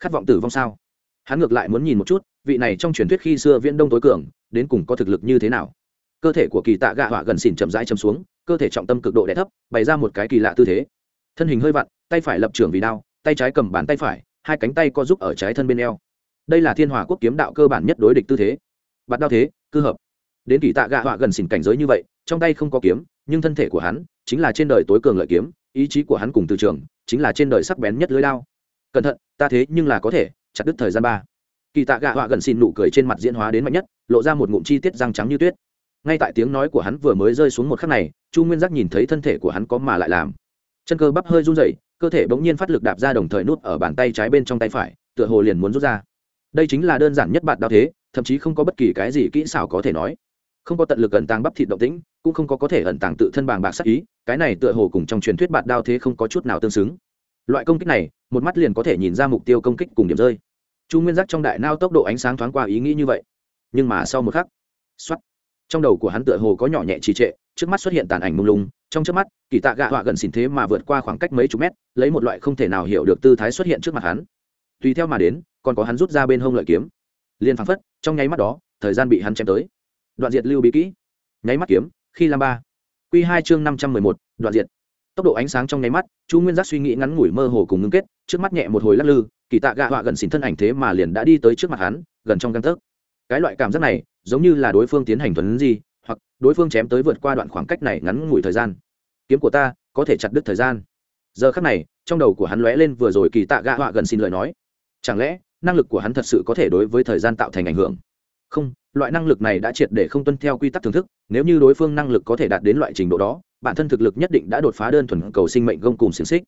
khát vọng tử vong sao? Hắn ngược lại muốn nhìn một chút, vị này trong truyền thuyết khi xưa viễn đông tối cường, đến cùng có thực lực như thế nào? Cơ thể của kỳ tạ gạ họa gần xỉn chậm rãi chầm xuống, cơ thể trọng tâm cực độ đẻ thấp, bày ra một cái kỳ lạ tư thế. Thân hình hơi vặn, tay phải lập trường vì đao, tay trái cầm bàn tay phải, hai cánh tay co giúp ở trái thân bên eo. Đây là thiên hòa quốc kiếm đạo cơ bản nhất đối địch tư thế. Bạt đao thế, cư hợp. Đến kỳ tạ gạ họa gần xỉn cảnh giới như vậy, trong tay không có kiếm, nhưng thân thể của hắn chính là trên đời tối cường lợi kiếm, ý chí của hắn cùng từ trường chính là trên đời sắc bén nhất lưới đao cẩn thận, ta thế nhưng là có thể, chặt đứt thời gian ba. Kỳ tạ gạ họa gần xin nụ cười trên mặt diễn hóa đến mạnh nhất, lộ ra một ngụm chi tiết răng trắng như tuyết. Ngay tại tiếng nói của hắn vừa mới rơi xuống một khắc này, chu nguyên giác nhìn thấy thân thể của hắn có mà lại làm. Chân cơ bắp hơi run rẩy, cơ thể bỗng nhiên phát lực đạp ra đồng thời nút ở bàn tay trái bên trong tay phải, tựa hồ liền muốn rút ra. Đây chính là đơn giản nhất bạn đao thế, thậm chí không có bất kỳ cái gì kỹ xảo có thể nói. Không có tận lực ẩn tàng bắp thịt động tĩnh, cũng không có có thể ẩn tàng tự thân bàng bạc sắc ý, cái này tựa hồ cùng trong truyền thuyết bạn đao thế không có chút nào tương xứng. Loại công kích này một mắt liền có thể nhìn ra mục tiêu công kích cùng điểm rơi. Chu nguyên giác trong đại nao tốc độ ánh sáng thoáng qua ý nghĩ như vậy. Nhưng mà sau một khắc x trong đầu của hắn tựa hồ có nhỏ nhẹ trì trệ, trước mắt xuất hiện tàn ảnh mông lung, trong trước mắt, kỳ tạ gạ họa gần xỉn thế mà vượt qua khoảng cách mấy chục mét, lấy một loại không thể nào hiểu được tư thái xuất hiện trước mặt hắn. Tùy theo mà đến, còn có hắn rút ra bên hông lợi kiếm. Liền phăng phất, trong nháy mắt đó, thời gian bị hắn chém tới. Đoạn diệt lưu bí kỹ. Nháy mắt kiếm, khi làm ba. Q hai chương năm trăm mười một, đoạn diệt tốc độ ánh sáng trong nháy mắt, chu nguyên giác suy nghĩ ngắn ngủi mơ hồ cùng ngưng kết, trước mắt nhẹ một hồi lắc lư, kỳ tạ gạ họa gần xỉn thân ảnh thế mà liền đã đi tới trước mặt hắn, gần trong găng tấc. Cái loại cảm giác này, giống như là đối phương tiến hành thuấn gì hoặc đối phương chém tới vượt qua đoạn khoảng cách này ngắn ngủi thời gian. Kiếm của ta, có thể chặt đứt thời gian. Giờ khắc này, trong đầu của hắn lóe lên vừa rồi kỳ tạ gạ họa gần xin lời nói. Chẳng lẽ, năng lực của hắn thật sự có thể đối với thời gian tạo thành ảnh hưởng? Không, loại năng lực này đã triệt để không tuân theo quy tắc thưởng thức, nếu như đối phương năng lực có thể đạt đến loại trình độ đó bản thân thực lực nhất định đã đột phá đơn thuần cầu sinh mệnh gông cùng xiềng xích.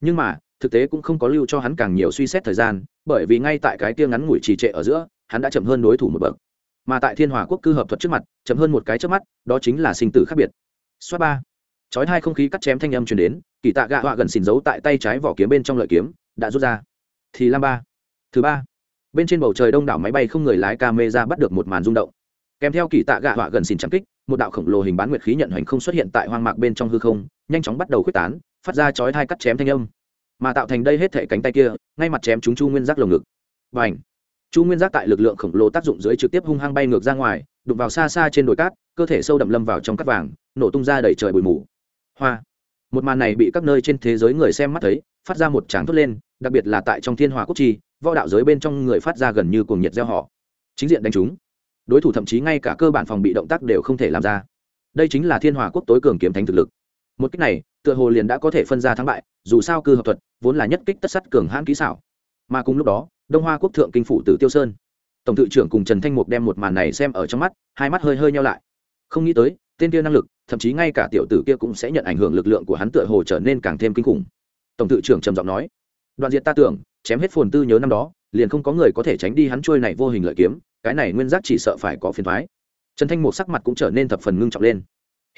Nhưng mà, thực tế cũng không có lưu cho hắn càng nhiều suy xét thời gian, bởi vì ngay tại cái tia ngắn ngủi trì trệ ở giữa, hắn đã chậm hơn đối thủ một bậc. Mà tại thiên hòa quốc cư hợp thuật trước mặt, chậm hơn một cái trước mắt, đó chính là sinh tử khác biệt. Xoát ba. Chói hai không khí cắt chém thanh âm truyền đến, kỳ tạ gạ họa gần xìn giấu tại tay trái vỏ kiếm bên trong lợi kiếm, đã rút ra. Thì lam ba. Thứ ba. Bên trên bầu trời đông đảo máy bay không người lái camera bắt được một màn rung động kèm theo kỳ tạ gạ họa gần xin trắng kích, một đạo khổng lồ hình bán nguyệt khí nhận hành không xuất hiện tại hoang mạc bên trong hư không, nhanh chóng bắt đầu khuếch tán, phát ra chói thai cắt chém thanh âm. Mà tạo thành đây hết thể cánh tay kia, ngay mặt chém chúng chu nguyên giác lồng ngực. Và ảnh chu nguyên giác tại lực lượng khổng lồ tác dụng dưới trực tiếp hung hăng bay ngược ra ngoài, đụng vào xa xa trên đồi cát, cơ thể sâu đậm lâm vào trong cắt vàng, nổ tung ra đầy trời bụi mù. Hoa! Một màn này bị các nơi trên thế giới người xem mắt thấy, phát ra một tràng thốt lên, đặc biệt là tại trong thiên hòa quốc chi, võ đạo giới bên trong người phát ra gần như cuồng nhiệt gieo họ. Chính diện đánh chúng đối thủ thậm chí ngay cả cơ bản phòng bị động tác đều không thể làm ra. Đây chính là thiên hòa quốc tối cường kiếm thánh thực lực. Một cách này, tựa hồ liền đã có thể phân ra thắng bại, dù sao cư hợp thuật vốn là nhất kích tất sắt cường hãn kỹ xảo. Mà cùng lúc đó, đông hoa quốc thượng kinh phủ tử tiêu sơn. Tổng thự trưởng cùng trần thanh mục đem một màn này xem ở trong mắt, hai mắt hơi hơi nhau lại. Không nghĩ tới, tên kia năng lực, thậm chí ngay cả tiểu tử kia cũng sẽ nhận ảnh hưởng lực lượng của hắn tựa hồ trở nên càng thêm kinh khủng. Tổng thự trưởng trầm giọng nói, đoạn diệt ta tưởng, chém hết phồn tư nhớ năm đó, liền không có người có thể tránh đi hắn trôi này vô hình lợi kiếm cái này nguyên giác chỉ sợ phải có phiền thoái. Trần thanh một sắc mặt cũng trở nên thập phần ngưng trọng lên.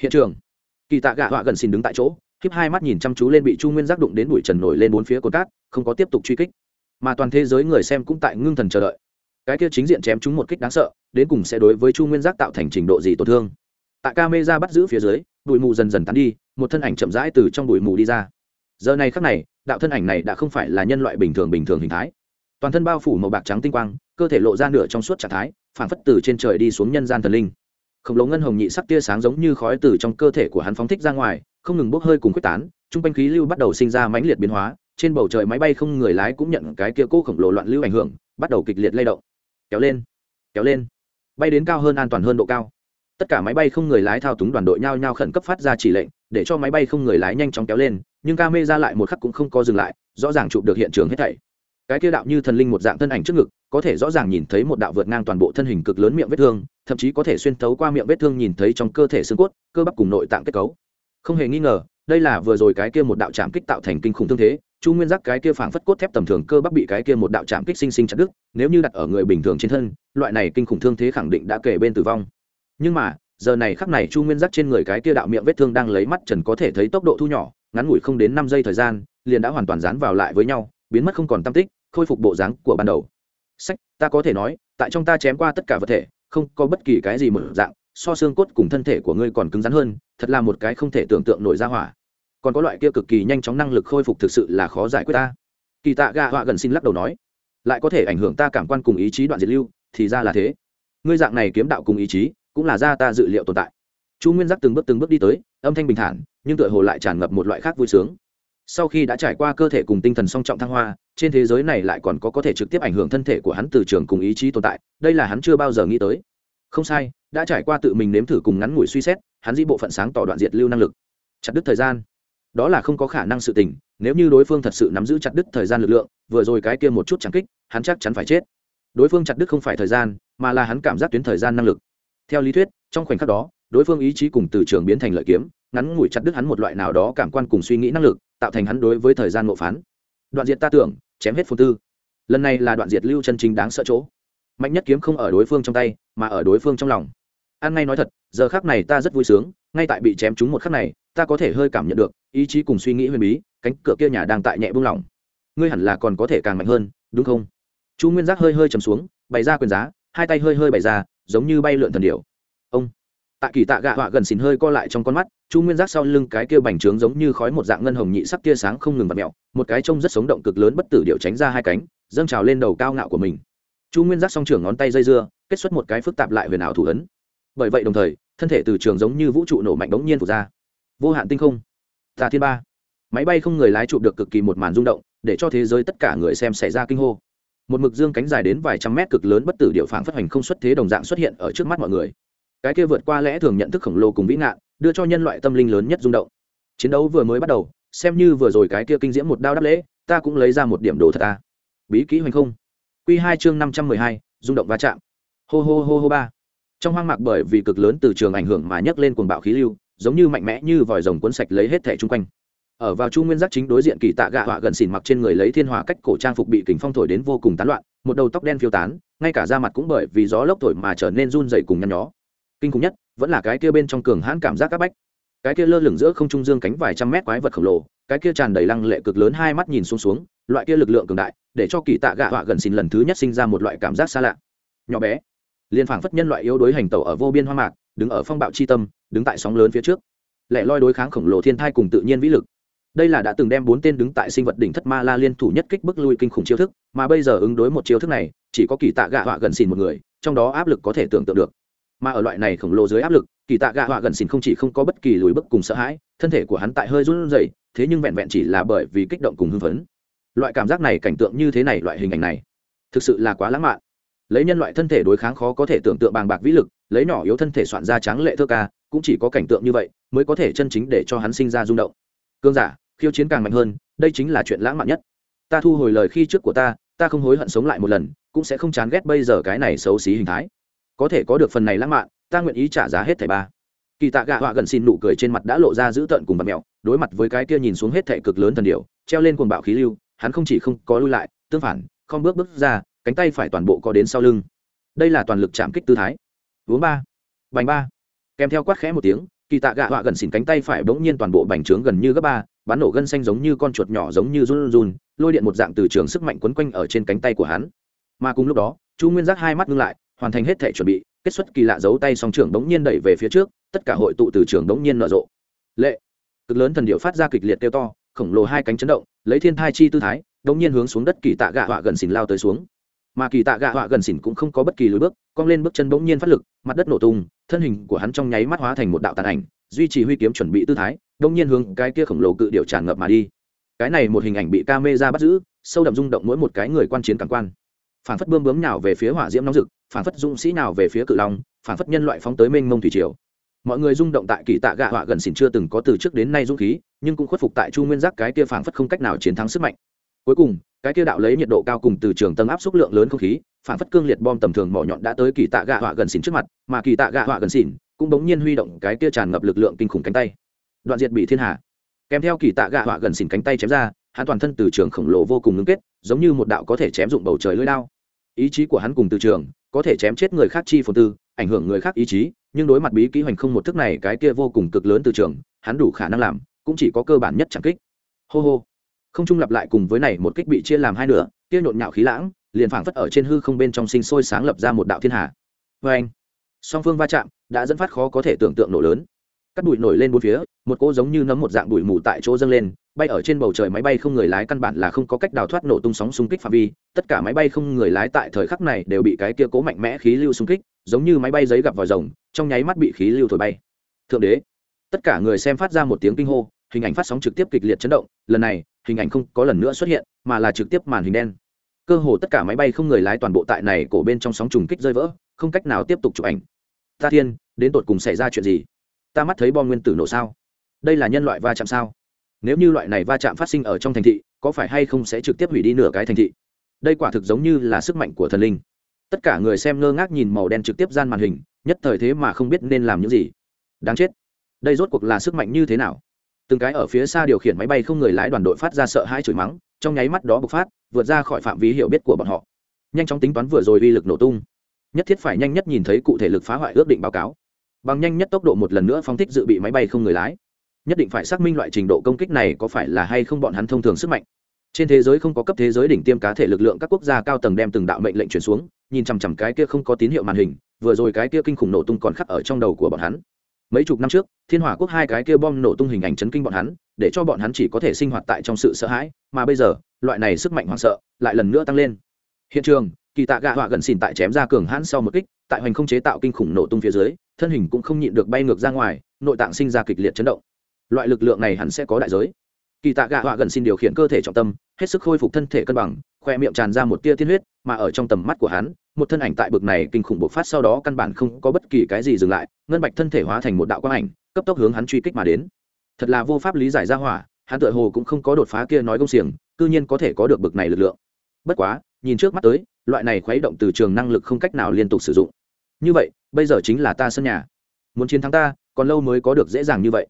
Hiện trường. Kỳ tạ gạ họa gần xin đứng tại chỗ, khiếp hai mắt nhìn chăm chú lên bị chu nguyên giác đụng đến bụi trần nổi lên bốn phía cột cát, không có tiếp tục truy kích. Mà toàn thế giới người xem cũng tại ngưng thần chờ đợi. Cái kia chính diện chém chúng một kích đáng sợ, đến cùng sẽ đối với chu nguyên giác tạo thành trình độ gì tổn thương. Tại ca mê ra bắt giữ phía dưới, bụi mù dần dần tắn đi, một thân ảnh chậm rãi từ trong bụi mù đi ra. Giờ này khắc này, đạo thân ảnh này đã không phải là nhân loại bình thường bình thường hình thái toàn thân bao phủ màu bạc trắng tinh quang, cơ thể lộ ra nửa trong suốt trạng thái phản phất từ trên trời đi xuống nhân gian thần linh. Khổng lồ ngân hồng nhị sắc tia sáng giống như khói từ trong cơ thể của hắn phóng thích ra ngoài, không ngừng bốc hơi cùng quyết tán, trung quanh khí lưu bắt đầu sinh ra mãnh liệt biến hóa, trên bầu trời máy bay không người lái cũng nhận cái kia cố khổng lồ loạn lưu ảnh hưởng, bắt đầu kịch liệt lay động. Kéo lên kéo lên. Bay đến cao hơn an toàn hơn độ cao. Tất cả máy bay không người lái thao túng đoàn đội nhao nhao khẩn cấp phát ra chỉ lệnh, để cho máy bay không người lái nhanh chóng kéo lên, nhưng ca mê ra lại một khắc cũng không có dừng lại, rõ ràng chụp được hiện trường hết thảy cái kia đạo như thần linh một dạng thân ảnh trước ngực, có thể rõ ràng nhìn thấy một đạo vượt ngang toàn bộ thân hình cực lớn miệng vết thương, thậm chí có thể xuyên thấu qua miệng vết thương nhìn thấy trong cơ thể xương cốt, cơ bắp cùng nội tạng kết cấu. Không hề nghi ngờ, đây là vừa rồi cái kia một đạo chạm kích tạo thành kinh khủng thương thế, chu nguyên giác cái kia phảng phất cốt thép tầm thường cơ bắp bị cái kia một đạo chạm kích sinh sinh chặt đứt, nếu như đặt ở người bình thường trên thân, loại này kinh khủng thương thế khẳng định đã kể bên tử vong. Nhưng mà, giờ này khắc này chu nguyên giác trên người cái kia đạo miệng vết thương đang lấy mắt trần có thể thấy tốc độ thu nhỏ, ngắn ngủi không đến năm giây thời gian, liền đã hoàn toàn dán vào lại với nhau, biến mất không còn tam tích khôi phục bộ dáng của ban đầu. Sách, ta có thể nói, tại trong ta chém qua tất cả vật thể, không có bất kỳ cái gì mở dạng, so xương cốt cùng thân thể của ngươi còn cứng rắn hơn, thật là một cái không thể tưởng tượng nổi ra hỏa. Còn có loại kia cực kỳ nhanh chóng năng lực khôi phục thực sự là khó giải quyết ta. Kỳ tạ gạ họa gần xin lắc đầu nói, lại có thể ảnh hưởng ta cảm quan cùng ý chí đoạn diệt lưu, thì ra là thế. Ngươi dạng này kiếm đạo cùng ý chí, cũng là ra ta dự liệu tồn tại. Chu nguyên giác từng bước từng bước đi tới, âm thanh bình thản, nhưng tựa hồ lại tràn ngập một loại khác vui sướng sau khi đã trải qua cơ thể cùng tinh thần song trọng thăng hoa, trên thế giới này lại còn có có thể trực tiếp ảnh hưởng thân thể của hắn từ trường cùng ý chí tồn tại, đây là hắn chưa bao giờ nghĩ tới. Không sai, đã trải qua tự mình nếm thử cùng ngắn ngủi suy xét, hắn dĩ bộ phận sáng tỏ đoạn diệt lưu năng lực. Chặt đứt thời gian. Đó là không có khả năng sự tình, nếu như đối phương thật sự nắm giữ chặt đứt thời gian lực lượng, vừa rồi cái kia một chút chẳng kích, hắn chắc chắn phải chết. Đối phương chặt đứt không phải thời gian, mà là hắn cảm giác tuyến thời gian năng lực. Theo lý thuyết, trong khoảnh khắc đó, đối phương ý chí cùng từ trường biến thành lợi kiếm, ngắn ngủi chặt đứt hắn một loại nào đó cảm quan cùng suy nghĩ năng lực tạo thành hắn đối với thời gian ngộ phán. Đoạn diệt ta tưởng, chém hết phồn tư. Lần này là đoạn diệt lưu chân chính đáng sợ chỗ. Mạnh nhất kiếm không ở đối phương trong tay, mà ở đối phương trong lòng. An ngay nói thật, giờ khác này ta rất vui sướng, ngay tại bị chém trúng một khắc này, ta có thể hơi cảm nhận được, ý chí cùng suy nghĩ huyền bí, cánh cửa kia nhà đang tại nhẹ buông lỏng. Ngươi hẳn là còn có thể càng mạnh hơn, đúng không? Chu nguyên giác hơi hơi chầm xuống, bày ra quyền giá, hai tay hơi hơi bày ra, giống như bay lượn thần điệu ông! Tại kỳ tạ gạ họa gần xìn hơi co lại trong con mắt, chu nguyên giác sau lưng cái kia bành trướng giống như khói một dạng ngân hồng nhị sắc tia sáng không ngừng vặt mẹo một cái trông rất sống động cực lớn bất tử điệu tránh ra hai cánh, dâng trào lên đầu cao ngạo của mình. Chu nguyên giác song trưởng ngón tay dây dưa, kết xuất một cái phức tạp lại huyền ảo thủ ấn. Bởi vậy đồng thời, thân thể từ trường giống như vũ trụ nổ mạnh bỗng nhiên phủ ra. Vô hạn tinh không. Tà thiên ba. Máy bay không người lái chụp được cực kỳ một màn rung động, để cho thế giới tất cả người xem xảy ra kinh hô. Một mực dương cánh dài đến vài trăm mét cực lớn bất tử điệu phản phát hành không xuất thế đồng dạng xuất hiện ở trước mắt mọi người cái kia vượt qua lẽ thường nhận thức khổng lồ cùng vĩ nạn đưa cho nhân loại tâm linh lớn nhất rung động. Chiến đấu vừa mới bắt đầu, xem như vừa rồi cái kia kinh diễm một đao đáp lễ, ta cũng lấy ra một điểm đồ thật ta bí kỹ hoành không. Q hai chương năm trăm mười hai, rung động va chạm. Hô hô hô hô ba. Trong hoang mạc bởi vì cực lớn từ trường ảnh hưởng mà nhấc lên cuồng bạo khí lưu, giống như mạnh mẽ như vòi rồng cuốn sạch lấy hết thẻ chung quanh. Ở vào chu nguyên giác chính đối diện kỳ tạ gạ họa gần xỉn mặc trên người lấy thiên hỏa cách cổ trang phục bị kính phong thổi đến vô cùng tán loạn, một đầu tóc đen phiêu tán, ngay cả da mặt cũng bởi vì gió lốc thổi mà trở nên run dày cùng nhăn nhó kinh khủng nhất, vẫn là cái kia bên trong cường hãn cảm giác áp bách. Cái kia lơ lửng giữa không trung dương cánh vài trăm mét quái vật khổng lồ, cái kia tràn đầy lăng lệ cực lớn hai mắt nhìn xuống xuống, loại kia lực lượng cường đại, để cho kỳ tạ gạ họa gần xỉn lần thứ nhất sinh ra một loại cảm giác xa lạ. Nhỏ bé liên phảng phất nhân loại yếu đối hành tẩu ở vô biên hoa mạc, đứng ở phong bạo chi tâm, đứng tại sóng lớn phía trước. Lẻ loi đối kháng khổng lồ thiên thai cùng tự nhiên vĩ lực. Đây là đã từng đem bốn tên đứng tại sinh vật đỉnh thất ma la liên thủ nhất kích bức lui kinh khủng chiêu thức, mà bây giờ ứng đối một chiêu thức này, chỉ có kỳ tạ gạ họa gần xin một người, trong đó áp lực có thể tưởng tượng được mà ở loại này khổng lồ dưới áp lực, kỳ tạ gạ họa gần xỉn không chỉ không có bất kỳ lùi bước cùng sợ hãi, thân thể của hắn tại hơi run rẩy, thế nhưng vẹn vẹn chỉ là bởi vì kích động cùng hưng phấn. Loại cảm giác này cảnh tượng như thế này, loại hình ảnh này, thực sự là quá lãng mạn. Lấy nhân loại thân thể đối kháng khó có thể tưởng tượng bàng bạc vĩ lực, lấy nhỏ yếu thân thể soạn ra tráng lệ thơ ca, cũng chỉ có cảnh tượng như vậy mới có thể chân chính để cho hắn sinh ra rung động. Cương giả, khiêu chiến càng mạnh hơn, đây chính là chuyện lãng mạn nhất. Ta thu hồi lời khi trước của ta ta không hối hận sống lại một lần, cũng sẽ không chán ghét bây giờ cái này xấu xí hình thái có thể có được phần này lãng mạn, ta nguyện ý trả giá hết thẻ ba. Kỳ tạ gạ họa gần xin nụ cười trên mặt đã lộ ra dữ tợn cùng vật mẹo, đối mặt với cái kia nhìn xuống hết thẻ cực lớn thần điệu treo lên cuồng bạo khí lưu, hắn không chỉ không có lui lại, tương phản, không bước bước ra, cánh tay phải toàn bộ có đến sau lưng. Đây là toàn lực chạm kích tư thái. Uống ba. Bành ba. Kèm theo quát khẽ một tiếng, kỳ tạ gạ họa gần xỉn cánh tay phải bỗng nhiên toàn bộ bành trướng gần như gấp ba, bắn nổ gân xanh giống như con chuột nhỏ giống như run run, lôi điện một dạng từ trường sức mạnh quấn quanh ở trên cánh tay của hắn. Mà cùng lúc đó, chu nguyên giác hai mắt ngưng lại hoàn thành hết thể chuẩn bị, kết xuất kỳ lạ giấu tay song trưởng đống nhiên đẩy về phía trước, tất cả hội tụ từ trường đống nhiên nở rộ. Lệ. Cực lớn thần điệu phát ra kịch liệt tiêu to, khổng lồ hai cánh chấn động, lấy thiên thai chi tư thái đống nhiên hướng xuống đất kỳ tạ gạ họa gần xỉn lao tới xuống. Mà kỳ tạ gạ họa gần xỉn cũng không có bất kỳ lối bước, cong lên bước chân bỗng nhiên phát lực, mặt đất nổ tung, thân hình của hắn trong nháy mắt hóa thành một đạo tàn ảnh, duy trì huy kiếm chuẩn bị tư thái đống nhiên hướng cái kia khổng lồ cự điệu tràn ngập mà đi. Cái này một hình ảnh bị ca mê ra bắt giữ, sâu đậm rung động mỗi một cái người quan chiến cảm quan. Phản phất bươm bướm nhào về phía hỏa diễm nóng rực phản phất dũng sĩ nào về phía cự long phản phất nhân loại phóng tới mênh mông thủy triều. Mọi người rung động tại kỳ tạ gạ họa gần xỉn chưa từng có từ trước đến nay dũng khí, nhưng cũng khuất phục tại chu nguyên giác cái kia phản phất không cách nào chiến thắng sức mạnh. Cuối cùng, cái kia đạo lấy nhiệt độ cao cùng từ trường tầng áp xúc lượng lớn không khí phản phất cương liệt bom tầm thường mỏ nhọn đã tới kỳ tạ gạ họa gần xỉn trước mặt, mà kỳ tạ gạ họa gần xỉn cũng bỗng nhiên huy động cái kia tràn ngập lực lượng kinh khủng cánh tay. Đoạn diệt bị thiên hạ. Kèm theo kỳ tạ gạ họa gần xỉn cánh tay chém ra, hắn toàn thân từ trường khổng lồ vô cùng ngưng kết, giống như một đạo có thể chém dụng bầu trời lưỡi đao. Ý chí của hắn cùng từ trường có thể chém chết người khác chi phồn tư, ảnh hưởng người khác ý chí, nhưng đối mặt bí kỹ hoành không một thức này, cái kia vô cùng cực lớn từ trường, hắn đủ khả năng làm, cũng chỉ có cơ bản nhất chẳng kích. Hô hô. Không trung lặp lại cùng với này một kích bị chia làm hai nửa, kia nhộn nhạo khí lãng, liền phảng phất ở trên hư không bên trong sinh sôi sáng lập ra một đạo thiên hà. Vê anh song phương va chạm, đã dẫn phát khó có thể tưởng tượng nổ lớn. Cắt bụi nổi lên bốn phía, một cỗ giống như nấm một dạng bụi mù tại chỗ dâng lên bay ở trên bầu trời máy bay không người lái căn bản là không có cách đào thoát nổ tung sóng xung kích phạm vi, tất cả máy bay không người lái tại thời khắc này đều bị cái kia cố mạnh mẽ khí lưu xung kích, giống như máy bay giấy gặp vòi rồng, trong nháy mắt bị khí lưu thổi bay. Thượng đế, tất cả người xem phát ra một tiếng kinh hô, hình ảnh phát sóng trực tiếp kịch liệt chấn động, lần này, hình ảnh không có lần nữa xuất hiện, mà là trực tiếp màn hình đen. Cơ hồ tất cả máy bay không người lái toàn bộ tại này cổ bên trong sóng trùng kích rơi vỡ, không cách nào tiếp tục chụp ảnh. Ta thiên, đến tột cùng xảy ra chuyện gì? Ta mắt thấy bom nguyên tử nổ sao? Đây là nhân loại va chạm sao? Nếu như loại này va chạm phát sinh ở trong thành thị, có phải hay không sẽ trực tiếp hủy đi nửa cái thành thị? Đây quả thực giống như là sức mạnh của thần linh. Tất cả người xem ngơ ngác nhìn màu đen trực tiếp gian màn hình, nhất thời thế mà không biết nên làm những gì. Đáng chết. Đây rốt cuộc là sức mạnh như thế nào? Từng cái ở phía xa điều khiển máy bay không người lái đoàn đội phát ra sợ hãi chửi mắng, trong nháy mắt đó bộc phát, vượt ra khỏi phạm vi hiểu biết của bọn họ. Nhanh chóng tính toán vừa rồi uy lực nổ tung. Nhất thiết phải nhanh nhất nhìn thấy cụ thể lực phá hoại ước định báo cáo. Bằng nhanh nhất tốc độ một lần nữa phóng thích dự bị máy bay không người lái nhất định phải xác minh loại trình độ công kích này có phải là hay không bọn hắn thông thường sức mạnh. Trên thế giới không có cấp thế giới đỉnh tiêm cá thể lực lượng các quốc gia cao tầng đem từng đạo mệnh lệnh chuyển xuống, nhìn chằm chằm cái kia không có tín hiệu màn hình, vừa rồi cái kia kinh khủng nổ tung còn khắc ở trong đầu của bọn hắn. Mấy chục năm trước, thiên hỏa quốc hai cái kia bom nổ tung hình ảnh chấn kinh bọn hắn, để cho bọn hắn chỉ có thể sinh hoạt tại trong sự sợ hãi, mà bây giờ, loại này sức mạnh hoảng sợ lại lần nữa tăng lên. Hiện trường, kỳ tạ gạ họa gần xìn tại chém ra cường hãn sau một kích, tại hoành không chế tạo kinh khủng nổ tung phía dưới, thân hình cũng không nhịn được bay ngược ra ngoài, nội tạng sinh ra kịch liệt chấn động loại lực lượng này hẳn sẽ có đại giới. Kỳ tạ gạ họa gần xin điều khiển cơ thể trọng tâm, hết sức khôi phục thân thể cân bằng, khoe miệng tràn ra một tia tiên huyết, mà ở trong tầm mắt của hắn, một thân ảnh tại bực này kinh khủng bộc phát sau đó căn bản không có bất kỳ cái gì dừng lại, ngân bạch thân thể hóa thành một đạo quang ảnh, cấp tốc hướng hắn truy kích mà đến. Thật là vô pháp lý giải ra hỏa, hắn tựa hồ cũng không có đột phá kia nói công xiềng, cư nhiên có thể có được bực này lực lượng. Bất quá, nhìn trước mắt tới, loại này khuấy động từ trường năng lực không cách nào liên tục sử dụng. Như vậy, bây giờ chính là ta sân nhà. Muốn chiến thắng ta, còn lâu mới có được dễ dàng như vậy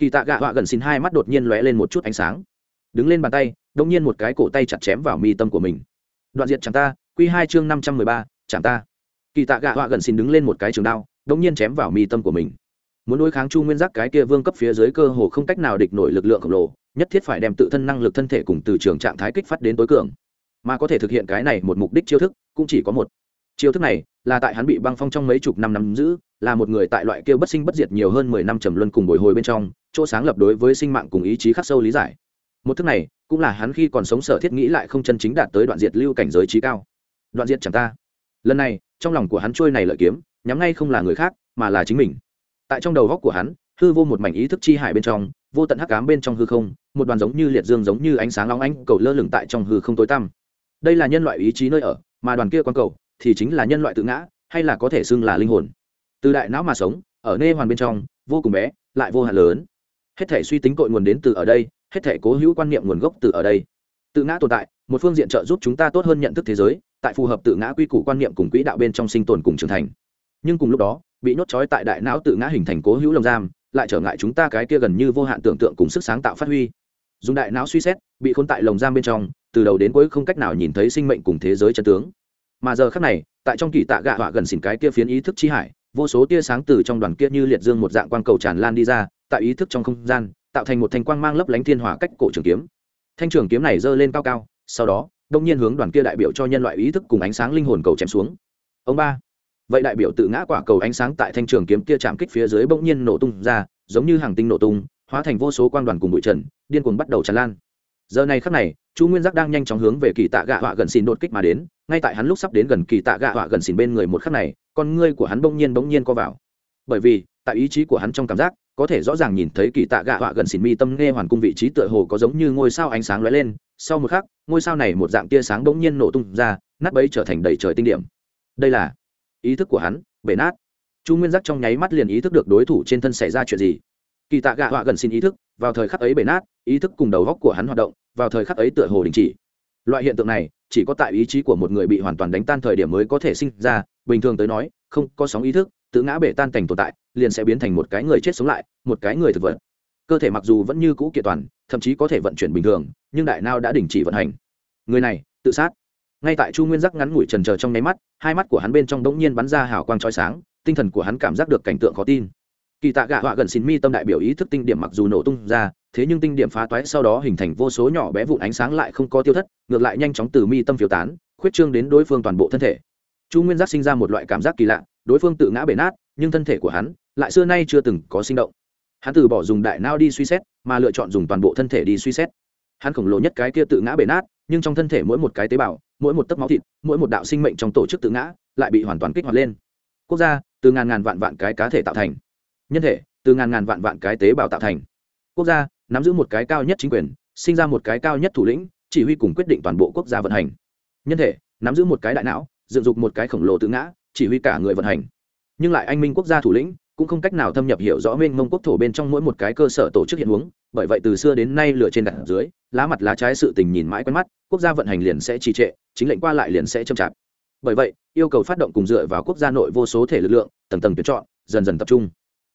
kỳ tạ gạ họa gần xin hai mắt đột nhiên lóe lên một chút ánh sáng. Đứng lên bàn tay đông nhiên một cái cổ tay chặt chém vào mi tâm của mình. Đoạn diện chẳng ta q hai chương năm trăm mười ba, chẳng ta. Kỳ tạ gạ họa gần xin đứng lên một cái trường đao đông nhiên chém vào mi tâm của mình. Muốn đối kháng chu nguyên giác, cái kia vương cấp phía dưới cơ hồ không cách nào địch nổi lực lượng khổng lồ, nhất thiết phải đem tự thân năng lực thân thể cùng từ trường trạng thái kích phát đến tối cường. Mà có thể thực hiện cái này một mục đích chiêu thức, cũng chỉ có một. Chiêu thức này là tại hắn bị băng phong trong mấy chục năm nắm giữ là một người tại loại kêu bất sinh bất diệt nhiều hơn mười năm trầm luân cùng bồi hồi bên trong, chỗ sáng lập đối với sinh mạng cùng ý chí khắc sâu lý giải. Một thức này, cũng là hắn khi còn sống sở thiết nghĩ lại không chân chính đạt tới đoạn diệt lưu cảnh giới trí cao. Đoạn diệt chẳng ta. Lần này, trong lòng của hắn trôi này lợi kiếm, nhắm ngay không là người khác, mà là chính mình. Tại trong đầu góc của hắn, hư vô một mảnh ý thức chi hải bên trong, vô tận hắc ám bên trong hư không, một đoàn giống như liệt dương giống như ánh sáng long ánh cầu lơ lửng tại trong hư không tối tăm. Đây là nhân loại ý chí nơi ở, mà đoàn kia quan cầu thì chính là nhân loại tự ngã, hay là có thể xưng là linh hồn từ đại não mà sống, ở nê hoàn bên trong, vô cùng bé, lại vô hạn lớn. Hết thể suy tính cội nguồn đến từ ở đây, hết thể cố hữu quan niệm nguồn gốc từ ở đây. Tự ngã tồn tại, một phương diện trợ giúp chúng ta tốt hơn nhận thức thế giới, tại phù hợp tự ngã quy củ quan niệm cùng quỹ đạo bên trong sinh tồn cùng trưởng thành. Nhưng cùng lúc đó, bị nhốt trói tại đại não tự ngã hình thành cố hữu lồng giam, lại trở ngại chúng ta cái kia gần như vô hạn tưởng tượng cùng sức sáng tạo phát huy. Dùng đại não suy xét, bị khốn tại lồng giam bên trong, từ đầu đến cuối không cách nào nhìn thấy sinh mệnh cùng thế giới chân tướng. Mà giờ khác này, tại trong kỳ tạ gạ họa gần xỉn cái kia phiến ý thức chi hải vô số tia sáng từ trong đoàn kia như liệt dương một dạng quang cầu tràn lan đi ra, tại ý thức trong không gian, tạo thành một thanh quang mang lấp lánh thiên hỏa cách cổ trường kiếm. Thanh trường kiếm này giơ lên cao cao, sau đó, đông nhiên hướng đoàn kia đại biểu cho nhân loại ý thức cùng ánh sáng linh hồn cầu chém xuống. Ông ba. Vậy đại biểu tự ngã quả cầu ánh sáng tại thanh trường kiếm kia chạm kích phía dưới bỗng nhiên nổ tung ra, giống như hàng tinh nổ tung, hóa thành vô số quang đoàn cùng bụi trần, điên cuồng bắt đầu tràn lan. Giờ này khắc này, chu nguyên giác đang nhanh chóng hướng về kỳ tạ gạ họa gần xin đột kích mà đến, ngay tại hắn lúc sắp đến gần kỳ tạ gạ họa gần xin bên người một khắc này con ngươi của hắn bỗng nhiên bỗng nhiên co vào. Bởi vì, tại ý chí của hắn trong cảm giác, có thể rõ ràng nhìn thấy kỳ tạ gạ họa gần xỉn mi tâm nghe hoàn cung vị trí tựa hồ có giống như ngôi sao ánh sáng lóe lên. Sau một khắc, ngôi sao này một dạng tia sáng bỗng nhiên nổ tung ra, nát bấy trở thành đầy trời tinh điểm. Đây là ý thức của hắn, bể nát. Chu nguyên giác trong nháy mắt liền ý thức được đối thủ trên thân xảy ra chuyện gì. Kỳ tạ gạ họa gần xin ý thức, vào thời khắc ấy bể nát, ý thức cùng đầu góc của hắn hoạt động, vào thời khắc ấy tựa hồ đình chỉ. Loại hiện tượng này, chỉ có tại ý chí của một người bị hoàn toàn đánh tan thời điểm mới có thể sinh ra bình thường tới nói, không có sóng ý thức, tự ngã bể tan cảnh tồn tại, liền sẽ biến thành một cái người chết sống lại, một cái người thực vật. Cơ thể mặc dù vẫn như cũ kiện toàn, thậm chí có thể vận chuyển bình thường, nhưng đại nao đã đình chỉ vận hành. Người này, tự sát. Ngay tại chu nguyên giác ngắn ngủi trần trờ trong nháy mắt, hai mắt của hắn bên trong đ ỗ n g nhiên bắn ra hào quang trói sáng, tinh thần của hắn cảm giác được cảnh tượng khó tin. Kỳ tạ gạ họa gần xin mi tâm đại biểu ý thức tinh điểm mặc dù nổ tung ra, thế nhưng tinh điểm phá toái sau đó hình thành vô số nhỏ bé vụn ánh sáng lại không có tiêu thất, ngược lại nhanh chóng từ mi tâm phiếu tán, khuyết trương đến đối phương toàn bộ thân thể chu nguyên giác sinh ra một loại cảm giác kỳ lạ, đối phương tự ngã bể nát, nhưng thân thể của hắn lại xưa nay chưa từng có sinh động. Hắn từ bỏ dùng đại nao đi suy xét, mà lựa chọn dùng toàn bộ thân thể đi suy xét. Hắn khổng lồ nhất cái kia tự ngã bể nát, nhưng trong thân thể mỗi một cái tế bào, mỗi một tấc máu thịt, mỗi một đạo sinh mệnh trong tổ chức tự ngã lại bị hoàn toàn kích hoạt lên. Quốc gia, từ ngàn ngàn vạn vạn cái cá thể tạo thành. Nhân thể, từ ngàn ngàn vạn vạn cái tế bào tạo thành. Quốc gia, nắm giữ một cái cao nhất chính quyền, sinh ra một cái cao nhất thủ lĩnh, chỉ huy cùng quyết định toàn bộ quốc gia vận hành. Nhân thể, nắm giữ một cái đại não dựng dục một cái khổng lồ tự ngã, chỉ huy cả người vận hành. Nhưng lại anh minh quốc gia thủ lĩnh cũng không cách nào thâm nhập hiểu rõ mênh mông quốc thổ bên trong mỗi một cái cơ sở tổ chức hiện huống, bởi vậy từ xưa đến nay lửa trên đặt dưới, lá mặt lá trái sự tình nhìn mãi quen mắt, quốc gia vận hành liền sẽ trì trệ, chính lệnh qua lại liền sẽ chậm chạp. Bởi vậy, yêu cầu phát động cùng dựa vào quốc gia nội vô số thể lực lượng, tầng tầng tuyển chọn, dần dần tập trung.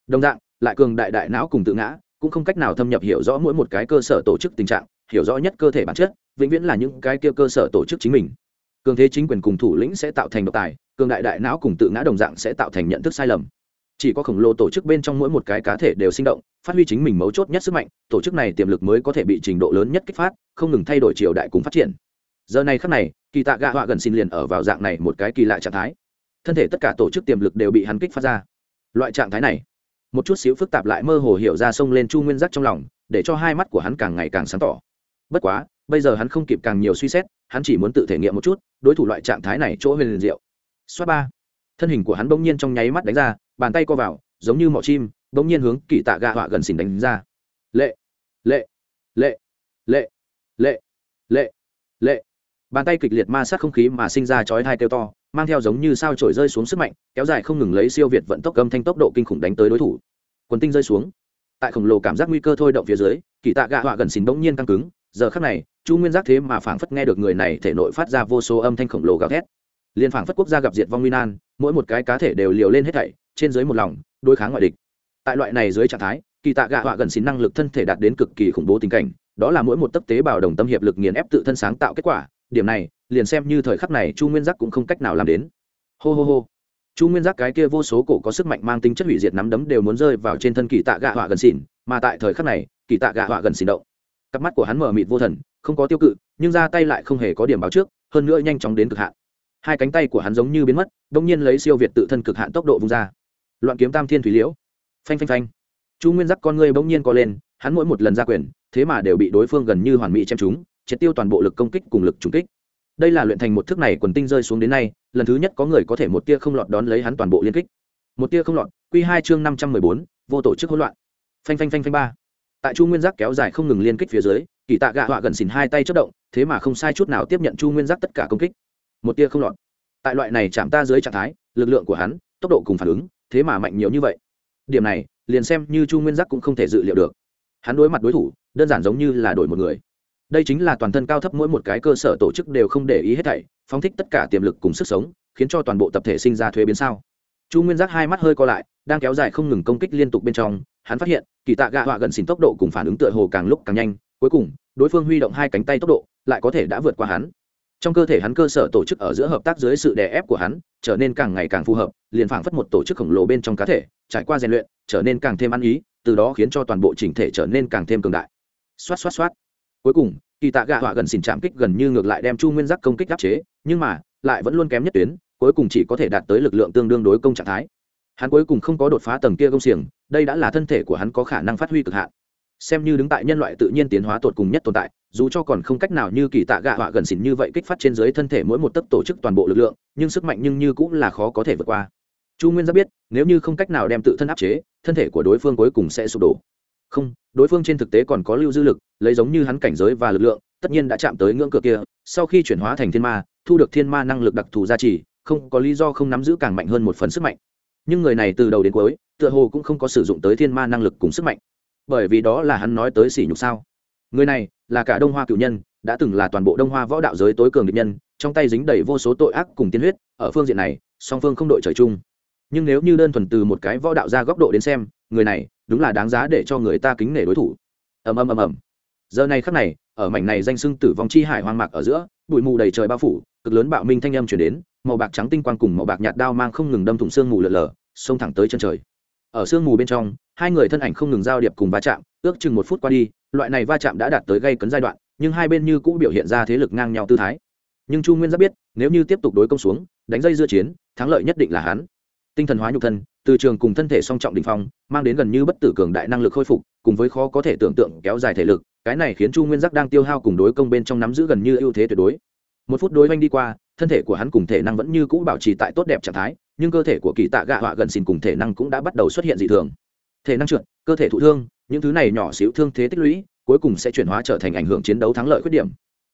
Đồng dạng, lại cường đại đại não cùng tự ngã, cũng không cách nào thâm nhập hiểu rõ mỗi một cái cơ sở tổ chức tình trạng, hiểu rõ nhất cơ thể bản chất, vĩnh viễn là những cái kia cơ sở tổ chức chính mình cường thế chính quyền cùng thủ lĩnh sẽ tạo thành độc tài, cường đại đại não cùng tự ngã đồng dạng sẽ tạo thành nhận thức sai lầm. Chỉ có khổng lồ tổ chức bên trong mỗi một cái cá thể đều sinh động, phát huy chính mình mấu chốt nhất sức mạnh, tổ chức này tiềm lực mới có thể bị trình độ lớn nhất kích phát, không ngừng thay đổi triều đại cùng phát triển. Giờ này khắc này, kỳ tạ gạ họa gần xin liền ở vào dạng này một cái kỳ lạ trạng thái. Thân thể tất cả tổ chức tiềm lực đều bị hắn kích phát ra. Loại trạng thái này, một chút xíu phức tạp lại mơ hồ hiểu ra sông lên chu nguyên giác trong lòng, để cho hai mắt của hắn càng ngày càng sáng tỏ. Bất quá bây giờ hắn không kịp càng nhiều suy xét, hắn chỉ muốn tự thể nghiệm một chút, đối thủ loại trạng thái này chỗ huyền liền diệu. Xoát ba. Thân hình của hắn bỗng nhiên trong nháy mắt đánh ra, bàn tay co vào, giống như mỏ chim, bỗng nhiên hướng kỳ tạ gạ họa gần xỉn đánh ra. Lệ. Lệ. Lệ. Lệ. Lệ. Lệ. Lệ. Bàn tay kịch liệt ma sát không khí mà sinh ra chói hai kêu to, mang theo giống như sao trổi rơi xuống sức mạnh, kéo dài không ngừng lấy siêu việt vận tốc âm thanh tốc độ kinh khủng đánh tới đối thủ. Quần tinh rơi xuống. Tại khổng lồ cảm giác nguy cơ thôi động phía dưới, kỳ tạ gạ họa gần xỉn bỗng nhiên căng cứng giờ khắc này, chu nguyên giác thế mà phảng phất nghe được người này thể nội phát ra vô số âm thanh khổng lồ gào thét. Liên phảng phất quốc gia gặp diệt vong nguy nan, mỗi một cái cá thể đều liều lên hết thảy, trên dưới một lòng, đối kháng ngoại địch. Tại loại này dưới trạng thái, kỳ tạ gạ họa gần xin năng lực thân thể đạt đến cực kỳ khủng bố tình cảnh, đó là mỗi một tấc tế bào đồng tâm hiệp lực nghiền ép tự thân sáng tạo kết quả, điểm này, liền xem như thời khắc này chu nguyên giác cũng không cách nào làm đến. Hô hô hô. Chu nguyên giác cái kia vô số cổ có sức mạnh mang tính chất hủy diệt nắm đấm đều muốn rơi vào trên thân kỳ tạ gạ họa gần xỉn mà tại thời khắc này, kỳ tạ gạ họa gần xỉn động cặp mắt của hắn mở mịt vô thần, không có tiêu cự, nhưng ra tay lại không hề có điểm báo trước, hơn nữa nhanh chóng đến cực hạn. Hai cánh tay của hắn giống như biến mất đ ỗ n g nhiên lấy siêu việt tự thân cực hạn tốc độ vung ra. Loạn kiếm tam thiên thủy liễu. Phanh phanh phanh. Chu nguyên giắc con ngươi bỗng nhiên co lên, hắn mỗi một lần ra quyền, thế mà đều bị đối phương gần như hoàn mỹ chém chúng triệt tiêu toàn bộ lực công kích cùng lực trúng kích. Đây là luyện thành một thức này quần tinh rơi xuống đến nay, lần thứ nhất có người có thể một tia không lọt đón lấy hắn toàn bộ liên kích. Một tia không lọt q hai chương năm trăm mười bốn, vô tổ chức hỗn loạn. Phanh phanh phanh phanh ba tại chu nguyên giác kéo dài không ngừng liên kích phía dưới, kỳ tạ gạ họa gần xỉn hai tay chất động, thế mà không sai chút nào tiếp nhận chu nguyên giác tất cả công kích. Một tia không lọt. Tại loại này chạm ta dưới trạng thái, lực lượng của hắn, tốc độ cùng phản ứng, thế mà mạnh nhiều như vậy. Điểm này, liền xem như chu nguyên giác cũng không thể dự liệu được. Hắn đối mặt đối thủ, đơn giản giống như là đổi một người. Đây chính là toàn thân cao thấp mỗi một cái cơ sở tổ chức đều không để ý hết thảy, phóng thích tất cả tiềm lực cùng sức sống, khiến cho toàn bộ tập thể sinh ra thuế biến sao. Chu nguyên giác hai mắt hơi co lại, đang kéo dài không ngừng công kích liên tục bên trong hắn phát hiện, kỳ tạ gạ họa gần xin tốc độ cùng phản ứng tựa hồ càng lúc càng nhanh. Cuối cùng, đối phương huy động hai cánh tay tốc độ, lại có thể đã vượt qua hắn. Trong cơ thể hắn cơ sở tổ chức ở giữa hợp tác dưới sự đè ép của hắn, trở nên càng ngày càng phù hợp, liền phảng phất một tổ chức khổng lồ bên trong cá thể, trải qua rèn luyện, trở nên càng thêm ăn ý, từ đó khiến cho toàn bộ chỉnh thể trở nên càng thêm cường đại. Xoát xoát xoát. Cuối cùng, kỳ tạ gạ họa gần xin chạm kích gần như ngược lại đem chu nguyên giác công kích áp chế, nhưng mà, lại vẫn luôn kém nhất tuyến, cuối cùng chỉ có thể đạt tới lực lượng tương đương đối công trạng thái hắn cuối cùng không có đột phá tầng kia công xiềng, đây đã là thân thể của hắn có khả năng phát huy cực hạn. Xem như đứng tại nhân loại tự nhiên tiến hóa tột cùng nhất tồn tại, dù cho còn không cách nào như kỳ tạ gạ họa gần xỉn như vậy kích phát trên dưới thân thể mỗi một tấc tổ chức toàn bộ lực lượng, nhưng sức mạnh nhưng như cũng là khó có thể vượt qua. Chu nguyên giáp biết, nếu như không cách nào đem tự thân áp chế, thân thể của đối phương cuối cùng sẽ sụp đổ. Không, đối phương trên thực tế còn có lưu dư lực, lấy giống như hắn cảnh giới và lực lượng, tất nhiên đã chạm tới ngưỡng cửa kia, sau khi chuyển hóa thành thiên ma, thu được thiên ma năng lực đặc thù gia trì, không có lý do không nắm giữ càng mạnh hơn một phần sức mạnh nhưng người này từ đầu đến cuối, tựa hồ cũng không có sử dụng tới thiên ma năng lực cùng sức mạnh. Bởi vì đó là hắn nói tới sỉ nhục sao. Người này là cả đông hoa cựu nhân, đã từng là toàn bộ đông hoa võ đạo giới tối cường địch nhân, trong tay dính đầy vô số tội ác cùng tiên huyết, ở phương diện này, song phương không đội trời chung. Nhưng nếu như đơn thuần từ một cái võ đạo ra góc độ đến xem, người này đúng là đáng giá để cho người ta kính nể đối thủ. Ầm ầm ầm ầm. Giờ này khắc này, ở mảnh này danh sưng tử vong chi hải hoang mạc ở giữa, bụi mù đầy trời bao phủ, cực lớn bạo minh thanh âm chuyển đến màu bạc trắng tinh quang cùng màu bạc nhạt đao mang không ngừng đâm thủng xương mù lở lở, xông thẳng tới chân trời. Ở sương mù bên trong, hai người thân ảnh không ngừng giao điệp cùng va chạm, ước chừng một phút qua đi, loại này va chạm đã đạt tới gây cấn giai đoạn, nhưng hai bên như cũng biểu hiện ra thế lực ngang nhau tư thái. Nhưng chu nguyên rất biết, nếu như tiếp tục đối công xuống, đánh dây dưa chiến, thắng lợi nhất định là hắn. Tinh thần hóa nhục thân, từ trường cùng thân thể song trọng đỉnh phong, mang đến gần như bất tử cường đại năng lực khôi phục, cùng với khó có thể tưởng tượng kéo dài thể lực, cái này khiến chu nguyên giác đang tiêu hao cùng đối công bên trong nắm giữ gần như ưu thế tuyệt đối một phút đối oanh đi qua, thân thể của hắn cùng thể năng vẫn như cũ bảo trì tại tốt đẹp trạng thái, nhưng cơ thể của kỳ tạ gạ họa gần xin cùng thể năng cũng đã bắt đầu xuất hiện dị thường. Thể năng trượt, cơ thể thụ thương, những thứ này nhỏ xíu thương thế tích lũy, cuối cùng sẽ chuyển hóa trở thành ảnh hưởng chiến đấu thắng lợi khuyết điểm.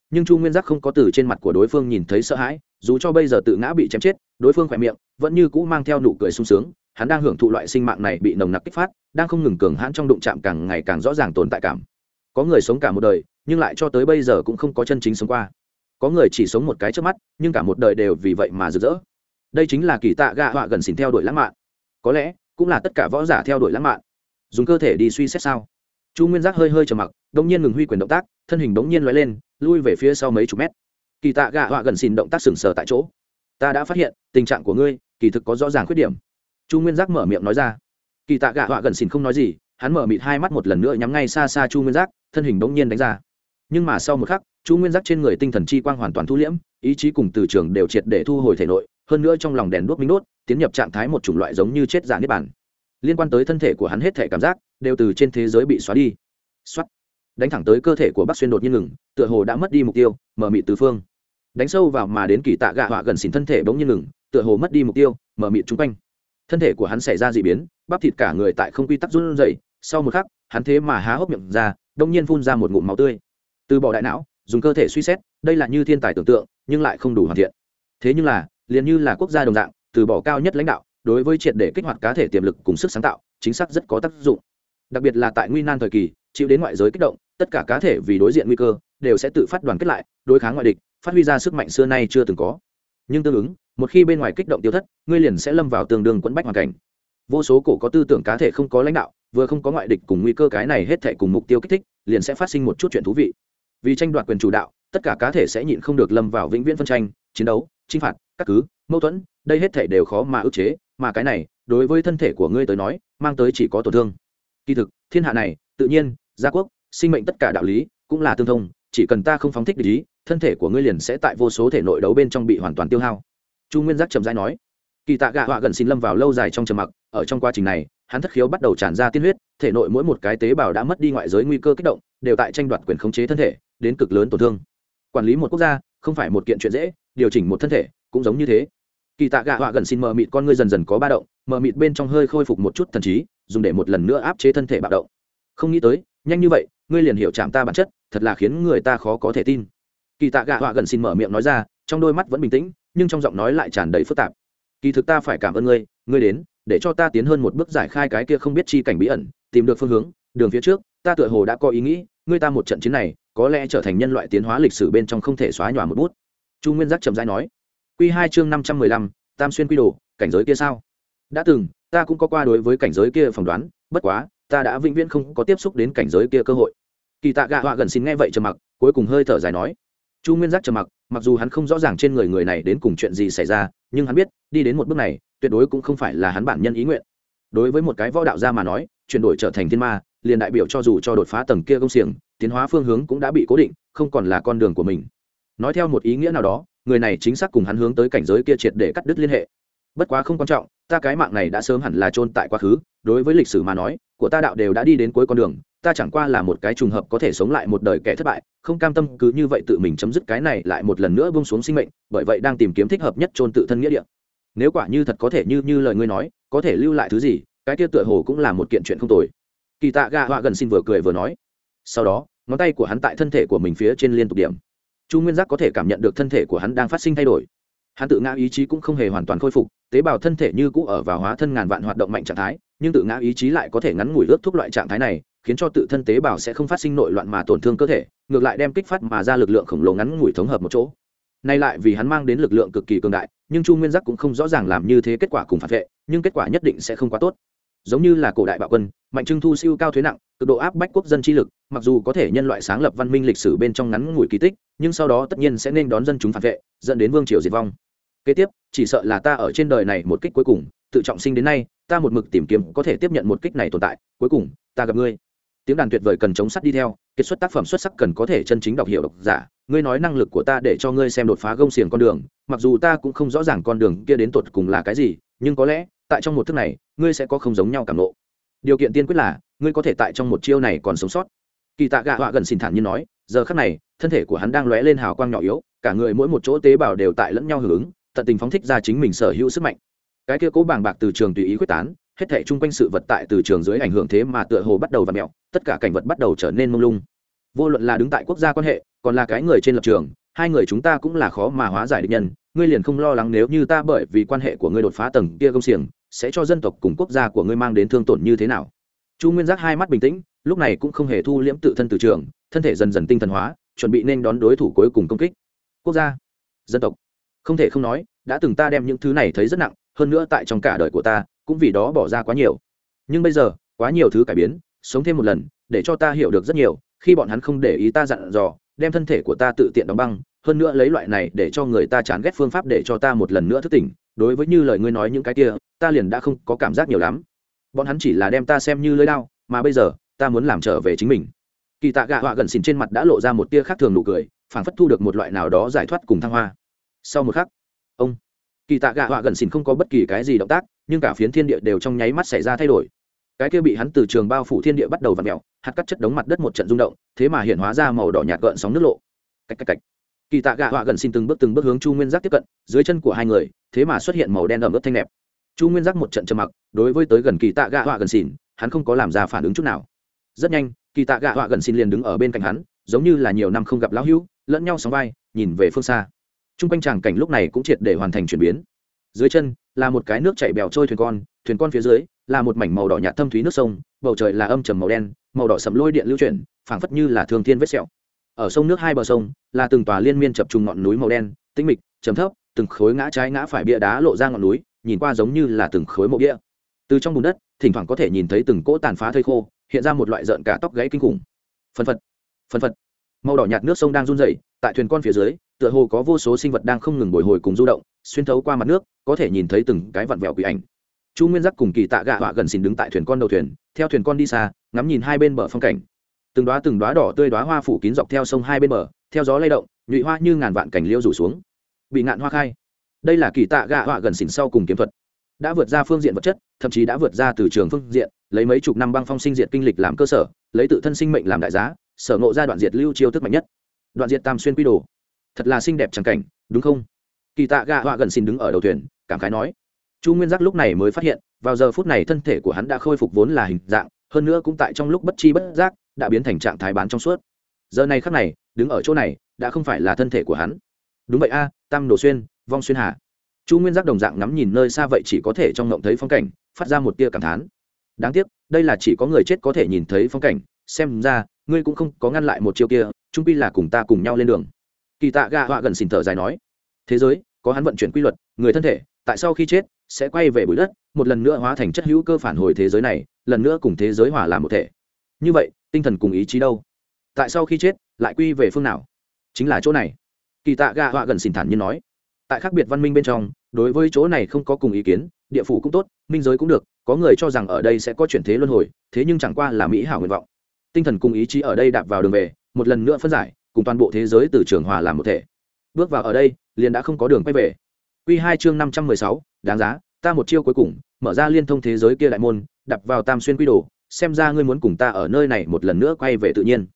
Nhưng chu nguyên giác không có từ trên mặt của đối phương nhìn thấy sợ hãi, dù cho bây giờ tự ngã bị chém chết, đối phương khỏe miệng vẫn như cũ mang theo nụ cười sung sướng, hắn đang hưởng thụ loại sinh mạng này bị nồng nặc kích phát, đang không ngừng cường hãn trong đụng chạm càng ngày càng rõ ràng tồn tại cảm. Có người sống cả một đời, nhưng lại cho tới bây giờ cũng không có chân chính sống qua có người chỉ sống một cái trước mắt, nhưng cả một đời đều vì vậy mà rực rỡ. Đây chính là kỳ tạ gạ họa gần xỉn theo đuổi lãng mạn. Có lẽ, cũng là tất cả võ giả theo đuổi lãng mạn. Dùng cơ thể đi suy xét sao? Chu nguyên giác hơi hơi trầm mặc đông nhiên ngừng huy quyền động tác, thân hình đống nhiên l lên, lui về phía sau mấy chục mét. Kỳ tạ gạ họa gần xỉn động tác sừng sờ tại chỗ. Ta đã phát hiện, tình trạng của ngươi, kỳ thực có rõ ràng khuyết điểm. Chu nguyên giác mở miệng nói ra. Kỳ tạ gạ họa gần xỉn không nói gì, hắn mở mịt hai mắt một lần nữa nhắm ngay xa xa chu nguyên giác, thân hình đống nhiên đánh ra. Nhưng mà sau một khắc chu nguyên giác trên người tinh thần chi quang hoàn toàn thu liễm, ý chí cùng từ trường đều triệt để thu hồi thể nội, hơn nữa trong lòng đèn đuốc minh đốt, tiến nhập trạng thái một chủng loại giống như chết giả niết bản liên quan tới thân thể của hắn hết thể cảm giác, đều từ trên thế giới bị xóa đi. Xoắt đánh thẳng tới cơ thể của bác xuyên đột nhiên ngừng, tựa hồ đã mất đi mục tiêu, mở mị tứ phương. Đánh sâu vào mà đến kỳ tạ gạ họa gần xỉn thân thể bỗng nhiên ngừng, tựa hồ mất đi mục tiêu, mở mịt chung quanh. Thân thể của hắn xảy ra d ị biến, bắp thịt cả người tại không quy tắc run dậy sau một khắc, hắn thế mà há hốc miệng ra, đông nhiên phun ra một ngụm máu tươi. Từ bỏ đại não dùng cơ thể suy xét, đây là như thiên tài tưởng tượng, nhưng lại không đủ hoàn thiện. Thế nhưng là, liền như là quốc gia đồng dạng, từ bỏ cao nhất lãnh đạo, đối với triệt để kích hoạt cá thể tiềm lực cùng sức sáng tạo, chính xác rất có tác dụng. Đặc biệt là tại nguy nan thời kỳ, chịu đến ngoại giới kích động, tất cả cá thể vì đối diện nguy cơ, đều sẽ tự phát đoàn kết lại, đối kháng ngoại địch, phát huy ra sức mạnh xưa nay chưa từng có. Nhưng tương ứng, một khi bên ngoài kích động tiêu thất, ngươi liền sẽ lâm vào tương đương quẫn bách hoàn cảnh. Vô số cổ có tư tưởng cá thể không có lãnh đạo, vừa không có ngoại địch cùng nguy cơ cái này hết thể cùng mục tiêu kích thích, liền sẽ phát sinh một chút chuyện thú vị vì tranh đoạt quyền chủ đạo, tất cả cá thể sẽ nhịn không được lâm vào vĩnh viễn phân tranh, chiến đấu, chinh phạt các cứ, mâu thuẫn, đây hết thể đều khó mà ức chế, mà cái này, đối với thân thể của ngươi tới nói, mang tới chỉ có tổn thương. Kỳ thực, thiên hạ này, tự nhiên, gia quốc, sinh mệnh tất cả đạo lý, cũng là tương thông, chỉ cần ta không phóng thích lý thân thể của ngươi liền sẽ tại vô số thể nội đấu bên trong bị hoàn toàn tiêu hao. Chu nguyên giác trầm dai nói, kỳ tạ gạ họa gần xin lâm vào lâu dài trong trầm mặc, ở trong quá trình này, hắn thất khiếu bắt đầu tràn ra tiên huyết, thể nội mỗi một cái tế bào đã mất đi ngoại giới nguy cơ kích động, đều tại tranh đoạt quyền khống chế thân thể đến cực lớn tổn thương. Quản lý một quốc gia, không phải một kiện chuyện dễ, điều chỉnh một thân thể, cũng giống như thế. Kỳ tạ gạ họa gần xin mờ mịt con ngươi dần dần có ba động, mờ mịt bên trong hơi khôi phục một chút thần trí, dùng để một lần nữa áp chế thân thể bạo động. Không nghĩ tới, nhanh như vậy, ngươi liền hiểu chạm ta bản chất, thật là khiến người ta khó có thể tin. Kỳ tạ gạ họa gần xin mở miệng nói ra, trong đôi mắt vẫn bình tĩnh, nhưng trong giọng nói lại tràn đầy phức tạp. Kỳ thực ta phải cảm ơn ngươi ngươi đến, để cho ta tiến hơn một bước giải khai cái kia không biết chi cảnh bí ẩn, tìm được phương hướng, đường phía trước, ta tựa hồ đã có ý nghĩ, ngươi ta một trận chiến này có lẽ trở thành nhân loại tiến hóa lịch sử bên trong không thể xóa nhòa một bút. Chu nguyên giác trầm dai nói q hai chương năm trăm mười lăm, tam xuyên quy đồ, cảnh giới kia sao? Đã từng, ta cũng có qua đối với cảnh giới kia phỏng đoán, bất quá, ta đã vĩnh viễn không có tiếp xúc đến cảnh giới kia cơ hội. Kỳ tạ gạ họa gần xin nghe vậy trầm mặc, cuối cùng hơi thở dài nói, chu nguyên giác trầm mặc mặc dù hắn không rõ ràng trên người người này đến cùng chuyện gì xảy ra, nhưng hắn biết, đi đến một bước này, tuyệt đối cũng không phải là hắn bản nhân ý nguyện. Đối với một cái võ đạo gia mà nói, chuyển đổi trở thành thiên ma, liền đại biểu cho dù cho đột phá tầng kia công xiềng tiến hóa phương hướng cũng đã bị cố định, không còn là con đường của mình. Nói theo một ý nghĩa nào đó, người này chính xác cùng hắn hướng tới cảnh giới kia triệt để cắt đứt liên hệ. Bất quá không quan trọng, ta cái mạng này đã sớm hẳn là chôn tại quá khứ, đối với lịch sử mà nói, của ta đạo đều đã đi đến cuối con đường, ta chẳng qua là một cái trùng hợp có thể sống lại một đời kẻ thất bại, không cam tâm cứ như vậy tự mình chấm dứt cái này lại một lần nữa bông xuống sinh mệnh, bởi vậy đang tìm kiếm thích hợp nhất chôn tự thân nghĩa địa. Nếu quả như thật có thể như như lời ngươi nói, có thể lưu lại thứ gì, cái kia tựa hồ cũng là một kiện chuyện không tồi. Kỳ tạ gạ họa gần xin vừa cười vừa nói. Sau đó ngón tay của hắn tại thân thể của mình phía trên liên tục điểm. Chu nguyên giác có thể cảm nhận được thân thể của hắn đang phát sinh thay đổi. Hắn tự ngã ý chí cũng không hề hoàn toàn khôi phục, tế bào thân thể như cũ ở vào hóa thân ngàn vạn hoạt động mạnh trạng thái, nhưng tự ngã ý chí lại có thể ngắn ngủi ướt thuốc loại trạng thái này, khiến cho tự thân tế bào sẽ không phát sinh nội loạn mà tổn thương cơ thể, ngược lại đem kích phát mà ra lực lượng khổng lồ ngắn ngủi thống hợp một chỗ. Nay lại vì hắn mang đến lực lượng cực kỳ cường đại, nhưng chu nguyên giác cũng không rõ ràng làm như thế kết quả cùng phản vệ, nhưng kết quả nhất định sẽ không quá tốt. Giống như là cổ đại bạo quân, mạnh trưng thu siêu cao thuế nặng cực độ áp bách quốc dân chi lực, mặc dù có thể nhân loại sáng lập văn minh lịch sử bên trong ngắn ngủi kỳ tích, nhưng sau đó tất nhiên sẽ nên đón dân chúng phản vệ, dẫn đến vương triều diệt vong. Kế tiếp, chỉ sợ là ta ở trên đời này một kích cuối cùng, tự trọng sinh đến nay, ta một mực tìm kiếm có thể tiếp nhận một kích này tồn tại, cuối cùng, ta gặp ngươi. Tiếng đàn tuyệt vời cần chống sắt đi theo, kết xuất tác phẩm xuất sắc cần có thể chân chính đọc hiểu độc giả, ngươi nói năng lực của ta để cho ngươi xem đột phá gông xiềng con đường, mặc dù ta cũng không rõ ràng con đường kia đến tột cùng là cái gì, nhưng có lẽ, tại trong một thức này, ngươi sẽ có không giống nhau cảm lộ điều kiện tiên quyết là, ngươi có thể tại trong một chiêu này còn sống sót. Kỳ tạ gạ họa gần xin thản như nói, giờ khắc này, thân thể của hắn đang lóe lên hào quang nhỏ yếu, cả người mỗi một chỗ tế bào đều tại lẫn nhau hưởng ứng, tận tình phóng thích ra chính mình sở hữu sức mạnh. Cái kia cố bàng bạc từ trường tùy ý quyết tán, hết thể chung quanh sự vật tại từ trường dưới ảnh hưởng thế mà tựa hồ bắt đầu và mẹo tất cả cảnh vật bắt đầu trở nên mông lung. Vô luận là đứng tại quốc gia quan hệ, còn là cái người trên lập trường, hai người chúng ta cũng là khó mà hóa giải được nhân, ngươi liền không lo lắng nếu như ta bởi vì quan hệ của ngươi đột phá tầng kia công xiềng sẽ cho dân tộc cùng quốc gia của ngươi mang đến thương tổn như thế nào? Chu nguyên giác hai mắt bình tĩnh, lúc này cũng không hề thu liễm tự thân từ trường, thân thể dần dần tinh thần hóa, chuẩn bị nên đón đối thủ cuối cùng công kích. Quốc gia, dân tộc. Không thể không nói, đã từng ta đem những thứ này thấy rất nặng, hơn nữa tại trong cả đời của ta, cũng vì đó bỏ ra quá nhiều. Nhưng bây giờ, quá nhiều thứ cải biến, sống thêm một lần, để cho ta hiểu được rất nhiều, khi bọn hắn không để ý ta dặn dò, đem thân thể của ta tự tiện đóng băng, hơn nữa lấy loại này để cho người ta chán ghét phương pháp để cho ta một lần nữa thức tỉnh đối với như lời ngươi nói những cái kia, ta liền đã không có cảm giác nhiều lắm. Bọn hắn chỉ là đem ta xem như lưỡi đao, mà bây giờ, ta muốn làm trở về chính mình. Kỳ tạ gạ họa gần xìn trên mặt đã lộ ra một tia khác thường nụ cười, phảng phất thu được một loại nào đó giải thoát cùng thăng hoa. Sau một khắc, ông, kỳ tạ gạ họa gần xìn không có bất kỳ cái gì động tác, nhưng cả phiến thiên địa đều trong nháy mắt xảy ra thay đổi. Cái kia bị hắn từ trường bao phủ thiên địa bắt đầu v ặ mẹo hạt cắt chất đống mặt đất một trận rung động, thế mà hiện hóa ra màu đỏ nhạt gợn sóng nước lộ. Cách cách cách kỳ tạ gạ họa gần xin từng bước từng bước hướng chu nguyên giác tiếp cận dưới chân của hai người thế mà xuất hiện màu đen ẩm ướt thanh đẹp chu nguyên giác một trận trầm mặc đối với tới gần kỳ tạ gạ họa gần xin, hắn không có làm ra phản ứng chút nào. Rất nhanh kỳ tạ gạ họa gần xin liền đứng ở bên cạnh hắn giống như là nhiều năm không gặp lão hữu lẫn nhau sóng vai nhìn về phương xa. T r u n g quanh tràng cảnh lúc này cũng triệt để hoàn thành chuyển biến. Dưới chân là một cái nước chảy bèo trôi thuyền con thuyền con phía dưới là một mảnh màu đỏ nhạt thâm thúy nước sông bầu trời là âm trầm màu đen màu đỏ sầm lôi điện lưu chuyển phảng phất như là thương thiên vết sẹo ở sông nước hai bờ sông, là từng tòa liên miên chập trùng ngọn núi màu đen, tĩnh mịch chấm thấp, từng khối ngã trái ngã phải bia đá lộ ra ngọn núi, nhìn qua giống như là từng khối mộ bia. Từ trong bùn đất, thỉnh thoảng có thể nhìn thấy từng cỗ tàn phá thây khô, hiện ra một loại rợn cả tóc gãy kinh khủng. Phân phật phân phật. Màu đỏ nhạt nước sông đang run dày tại thuyền con phía dưới, tựa hồ có vô số sinh vật đang không ngừng bồi hồi cùng du động, xuyên thấu qua mặt nước, có thể nhìn thấy từng cái vặn vẹo quỷ ảnh. Chu nguyên giác cùng kỳ tạ gạ họa gần xin đứng tại thuyền con đầu thuyền, theo thuyền con đi xa, ngắm nhìn hai bên bờ phong cảnh từng đoá từng đoá đỏ tươi đoá hoa phủ kín dọc theo sông hai bên bờ, theo gió lay động, nhụy hoa như ngàn vạn cảnh liêu rủ xuống. Bị ngạn hoa khai. Đây là kỳ tạ gạ họa gần xỉn sau cùng kiếm thuật. Đã vượt ra phương diện vật chất, thậm chí đã vượt ra từ trường phương diện, lấy mấy chục năm băng phong sinh diện kinh lịch làm cơ sở, lấy tự thân sinh mệnh làm đại giá, sở ngộ ra đoạn diệt lưu chiêu thức mạnh nhất. Đoạn diệt tam xuyên quy đồ. Thật là xinh đẹp trắng cảnh, đúng không? Kỳ tạ gạ họa gần xin đứng ở đầu thuyền, cảm khái nói. Chu nguyên giác lúc này mới phát hiện, vào giờ phút này thân thể của hắn đã khôi phục vốn là hình dạng, hơn nữa cũng tại trong lúc bất chi bất giác đã biến thành trạng thái bán trong suốt. Giờ này khắc này, đứng ở chỗ này, đã không phải là thân thể của hắn. Đúng vậy a, tam đồ xuyên, vong xuyên hà. Chu nguyên giác đồng dạng ngắm nhìn nơi xa vậy chỉ có thể trong ngộng thấy phong cảnh, phát ra một tia cảm thán. Đáng tiếc, đây là chỉ có người chết có thể nhìn thấy phong cảnh, xem ra, ngươi cũng không có ngăn lại một chiêu kia trung pi là cùng ta cùng nhau lên đường. Kỳ tạ gạ họa gần xìn thở dài nói, thế giới, có hắn vận chuyển quy luật, người thân thể, tại sau khi chết, sẽ quay về bụi đất, một lần nữa hóa thành chất hữu cơ phản hồi thế giới này, lần nữa cùng thế giới hòa làm một thể. Như vậy tinh thần cùng ý chí đâu? Tại sau khi chết, lại quy về phương nào? Chính là chỗ này. Kỳ tạ gạ họa gần xỉn thản như nói. Tại khác biệt văn minh bên trong, đối với chỗ này không có cùng ý kiến, địa phủ cũng tốt, minh giới cũng được, có người cho rằng ở đây sẽ có chuyển thế luân hồi, thế nhưng chẳng qua là mỹ hảo nguyện vọng. Tinh thần cùng ý chí ở đây đạp vào đường về, một lần nữa phân giải, cùng toàn bộ thế giới từ trường hòa làm một thể. Bước vào ở đây, liền đã không có đường quay về. Q hai chương năm trăm mười sáu, đáng giá, ta một chiêu cuối cùng, mở ra liên thông thế giới kia đại môn đập vào tam xuyên quy đồ xem ra ngươi muốn cùng ta ở nơi này một lần nữa quay về tự nhiên.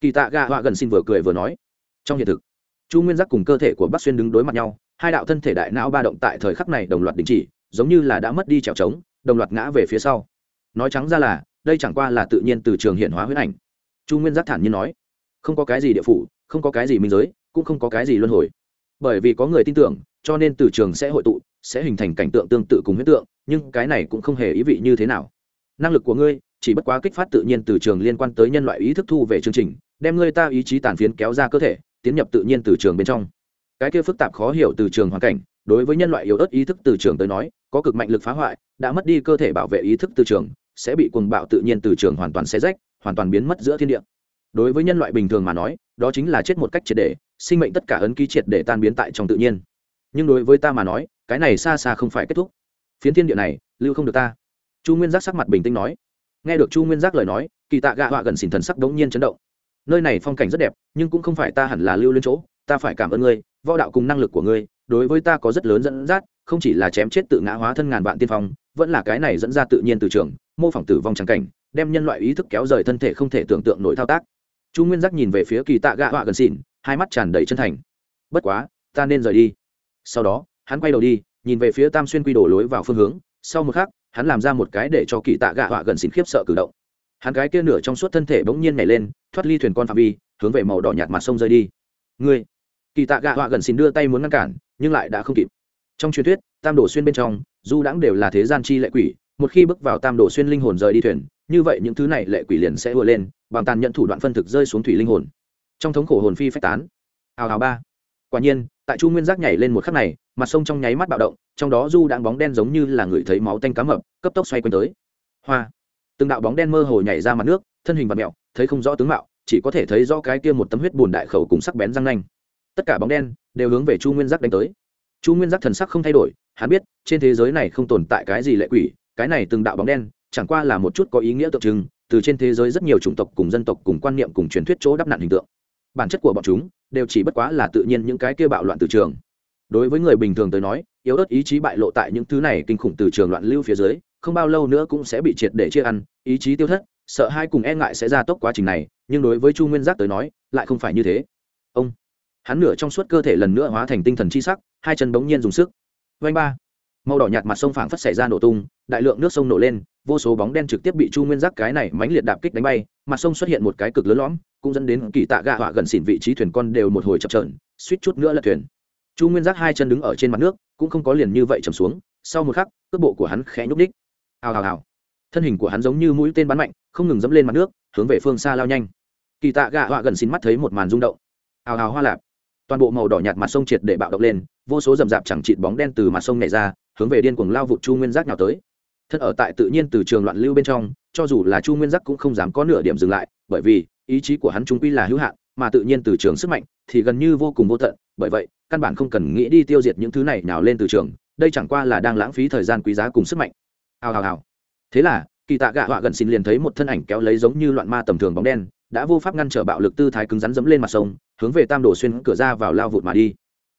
Kỳ tạ gạ họa gần xin vừa cười vừa nói. Trong hiện thực, chu nguyên giác cùng cơ thể của bác xuyên đứng đối mặt nhau, hai đạo thân thể đại não ba động tại thời khắc này đồng loạt đình chỉ, giống như là đã mất đi trèo trống, đồng loạt ngã về phía sau. Nói trắng ra là, đây chẳng qua là tự nhiên từ trường hiện hóa huyết ảnh. Chu nguyên giác thản nhiên nói. Không có cái gì địa phủ, không có cái gì minh giới, cũng không có cái gì luân hồi. Bởi vì có người tin tưởng, cho nên từ trường sẽ hội tụ, sẽ hình thành cảnh tượng tương tự cùng huyết tượng, nhưng cái này cũng không hề ý vị như thế nào. Năng lực của ngươi chỉ bất quá kích phát tự nhiên từ trường liên quan tới nhân loại ý thức thu về chương trình, đem người ta ý chí tàn phiến kéo ra cơ thể, tiến nhập tự nhiên từ trường bên trong. Cái kia phức tạp khó hiểu từ trường hoàn cảnh, đối với nhân loại yếu ớt ý thức từ trường tới nói, có cực mạnh lực phá hoại, đã mất đi cơ thể bảo vệ ý thức từ trường, sẽ bị cuồng bạo tự nhiên từ trường hoàn toàn xé rách, hoàn toàn biến mất giữa thiên địa. Đối với nhân loại bình thường mà nói, đó chính là chết một cách triệt để, sinh mệnh tất cả ấn ký triệt để tan biến tại trong tự nhiên. Nhưng đối với ta mà nói, cái này xa xa không phải kết thúc. Phiến thiên địa này, lưu không được ta. Chu nguyên giác sắc mặt bình tĩnh nói nghe được chu nguyên giác lời nói, kỳ tạ gạ họa gần xỉn thần sắc đống nhiên chấn động. Nơi này phong cảnh rất đẹp, nhưng cũng không phải ta hẳn là lưu lên chỗ, ta phải cảm ơn ngươi, võ đạo cùng năng lực của ngươi, đối với ta có rất lớn dẫn dắt, không chỉ là chém chết tự ngã hóa thân ngàn vạn tiên phong, vẫn là cái này dẫn ra tự nhiên từ trường, mô phỏng tử vong trắng cảnh, đem nhân loại ý thức kéo rời thân thể không thể tưởng tượng nổi thao tác. Chu nguyên giác nhìn về phía kỳ tạ gạ họa gần xỉn, hai mắt tràn đầy chân thành. Bất quá, ta nên rời đi. Sau đó, hắn quay đầu đi, nhìn về phía tam xuyên quy đổ lối vào phương hướng, sau một khắc hắn làm ra một cái để cho kỳ tạ gạ họa gần xin khiếp sợ cử động. Hắn cái kia nửa trong suốt thân thể bỗng nhiên nhảy lên, thoát ly thuyền con phạm vi, hướng về màu đỏ nhạt mặt sông rơi đi. Ngươi, kỳ tạ gạ họa gần xin đưa tay muốn ngăn cản, nhưng lại đã không kịp. Trong truyền thuyết, tam đổ xuyên bên trong, du đãng đều là thế gian chi lệ quỷ, một khi bước vào tam đổ xuyên linh hồn rời đi thuyền, như vậy những thứ này lệ quỷ liền sẽ vừa lên, bằng tàn nhận thủ đoạn phân thực rơi xuống thủy linh hồn. Trong thống khổ hồn phi phách tán. Hào hào ba. Quả nhiên tại chu nguyên giác nhảy lên một khắc này, mặt sông trong nháy mắt bạo động, trong đó du đang bóng đen giống như là người thấy máu tanh cá mập, cấp tốc xoay quanh tới. Hoa! Từng đạo bóng đen mơ hồ nhảy ra mặt nước, thân hình và mẹo, thấy không rõ tướng mạo, chỉ có thể thấy rõ cái kia một tấm huyết bùn đại khẩu cùng sắc bén răng nanh. Tất cả bóng đen đều hướng về chu nguyên giác đánh tới. Chu nguyên giác thần sắc không thay đổi, hắn biết, trên thế giới này không tồn tại cái gì lệ quỷ, cái này từng đạo bóng đen, chẳng qua là một chút có ý nghĩa tượng trưng, từ trên thế giới rất nhiều chủng tộc cùng dân tộc cùng quan niệm cùng truyền thuyết chỗ đắp nặn hình tượng. Bản chất của bọn chúng đều chỉ bất quá là tự nhiên những cái kia bạo loạn từ trường. Đối với người bình thường tới nói, yếu ớt ý chí bại lộ tại những thứ này kinh khủng từ trường loạn lưu phía dưới, không bao lâu nữa cũng sẽ bị triệt để chia ăn, ý chí tiêu thất, sợ hai cùng e ngại sẽ ra tốc quá trình này, nhưng đối với chu nguyên giác tới nói, lại không phải như thế. Ông, hắn nửa trong suốt cơ thể lần nữa hóa thành tinh thần chi sắc, hai chân bỗng nhiên dùng sức. Vanh ba màu đỏ nhạt mặt sông phảng phất xảy ra nổ tung, đại lượng nước sông nổ lên, vô số bóng đen trực tiếp bị chu nguyên giác cái này mánh liệt đạp kích đánh bay, mặt sông xuất hiện một cái cực lớn lõm, cũng dẫn đến kỳ tạ gạ họa gần xỉn vị trí thuyền con đều một hồi chập trởn suýt chút nữa là thuyền. Chu nguyên giác hai chân đứng ở trên mặt nước, cũng không có liền như vậy chầm xuống, sau một khắc, cước bộ của hắn khẽ nhúc ních. hào hào hào. Thân hình của hắn giống như mũi tên bắn mạnh, không ngừng dẫm lên mặt nước, hướng về phương xa lao nhanh. Kỳ tạ gạ họa gần xỉn mắt thấy một màn rung động. Hào hào hoa lạp. Toàn bộ màu đỏ nhạt mặt sông triệt để bạo động lên, vô số rầm rạp chẳng chịt bóng đen từ mặt sông nhảy ra hướng về điên cuồng lao vụt chu nguyên giác nhào tới. Thân ở tại tự nhiên từ trường loạn lưu bên trong, cho dù là chu nguyên giác cũng không dám có nửa điểm dừng lại, bởi vì ý chí của hắn trung quy là hữu hạn, mà tự nhiên từ trường sức mạnh thì gần như vô cùng vô tận, bởi vậy, căn bản không cần nghĩ đi tiêu diệt những thứ này nào lên từ trường, đây chẳng qua là đang lãng phí thời gian quý giá cùng sức mạnh. Hào hào hào. Thế là, kỳ tạ gạ họa gần xin liền thấy một thân ảnh kéo lấy giống như loạn ma tầm thường bóng đen, đã vô pháp ngăn trở bạo lực tư thái cứng rắn dẫm lên mặt sông, hướng về tam đồ xuyên cửa ra vào lao vụt mà đi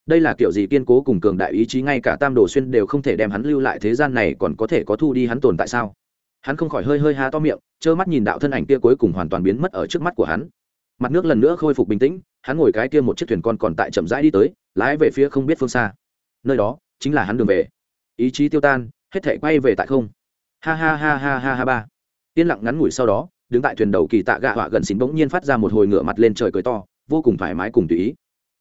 đây là kiểu gì kiên cố cùng cường đại ý chí ngay cả tam đồ xuyên đều không thể đem hắn lưu lại thế gian này còn có thể có thu đi hắn tồn tại sao? Hắn không khỏi hơi hơi há to miệng, trơ mắt nhìn đạo thân ảnh kia cuối cùng hoàn toàn biến mất ở trước mắt của hắn. Mặt nước lần nữa khôi phục bình tĩnh, hắn ngồi cái kia một chiếc thuyền con còn tại chậm rãi đi tới, lái về phía không biết phương xa. Nơi đó, chính là hắn đường về. Ý chí tiêu tan, hết thể quay về tại không. Ha ha ha ha ha ha ba. Yên lặng ngắn ngủi sau đó, đứng tại thuyền đầu kỳ tạ gạ họa gần xín bỗng nhiên phát ra một hồi ngựa mặt lên trời cười to, vô cùng thoải mái cùng tùy ý.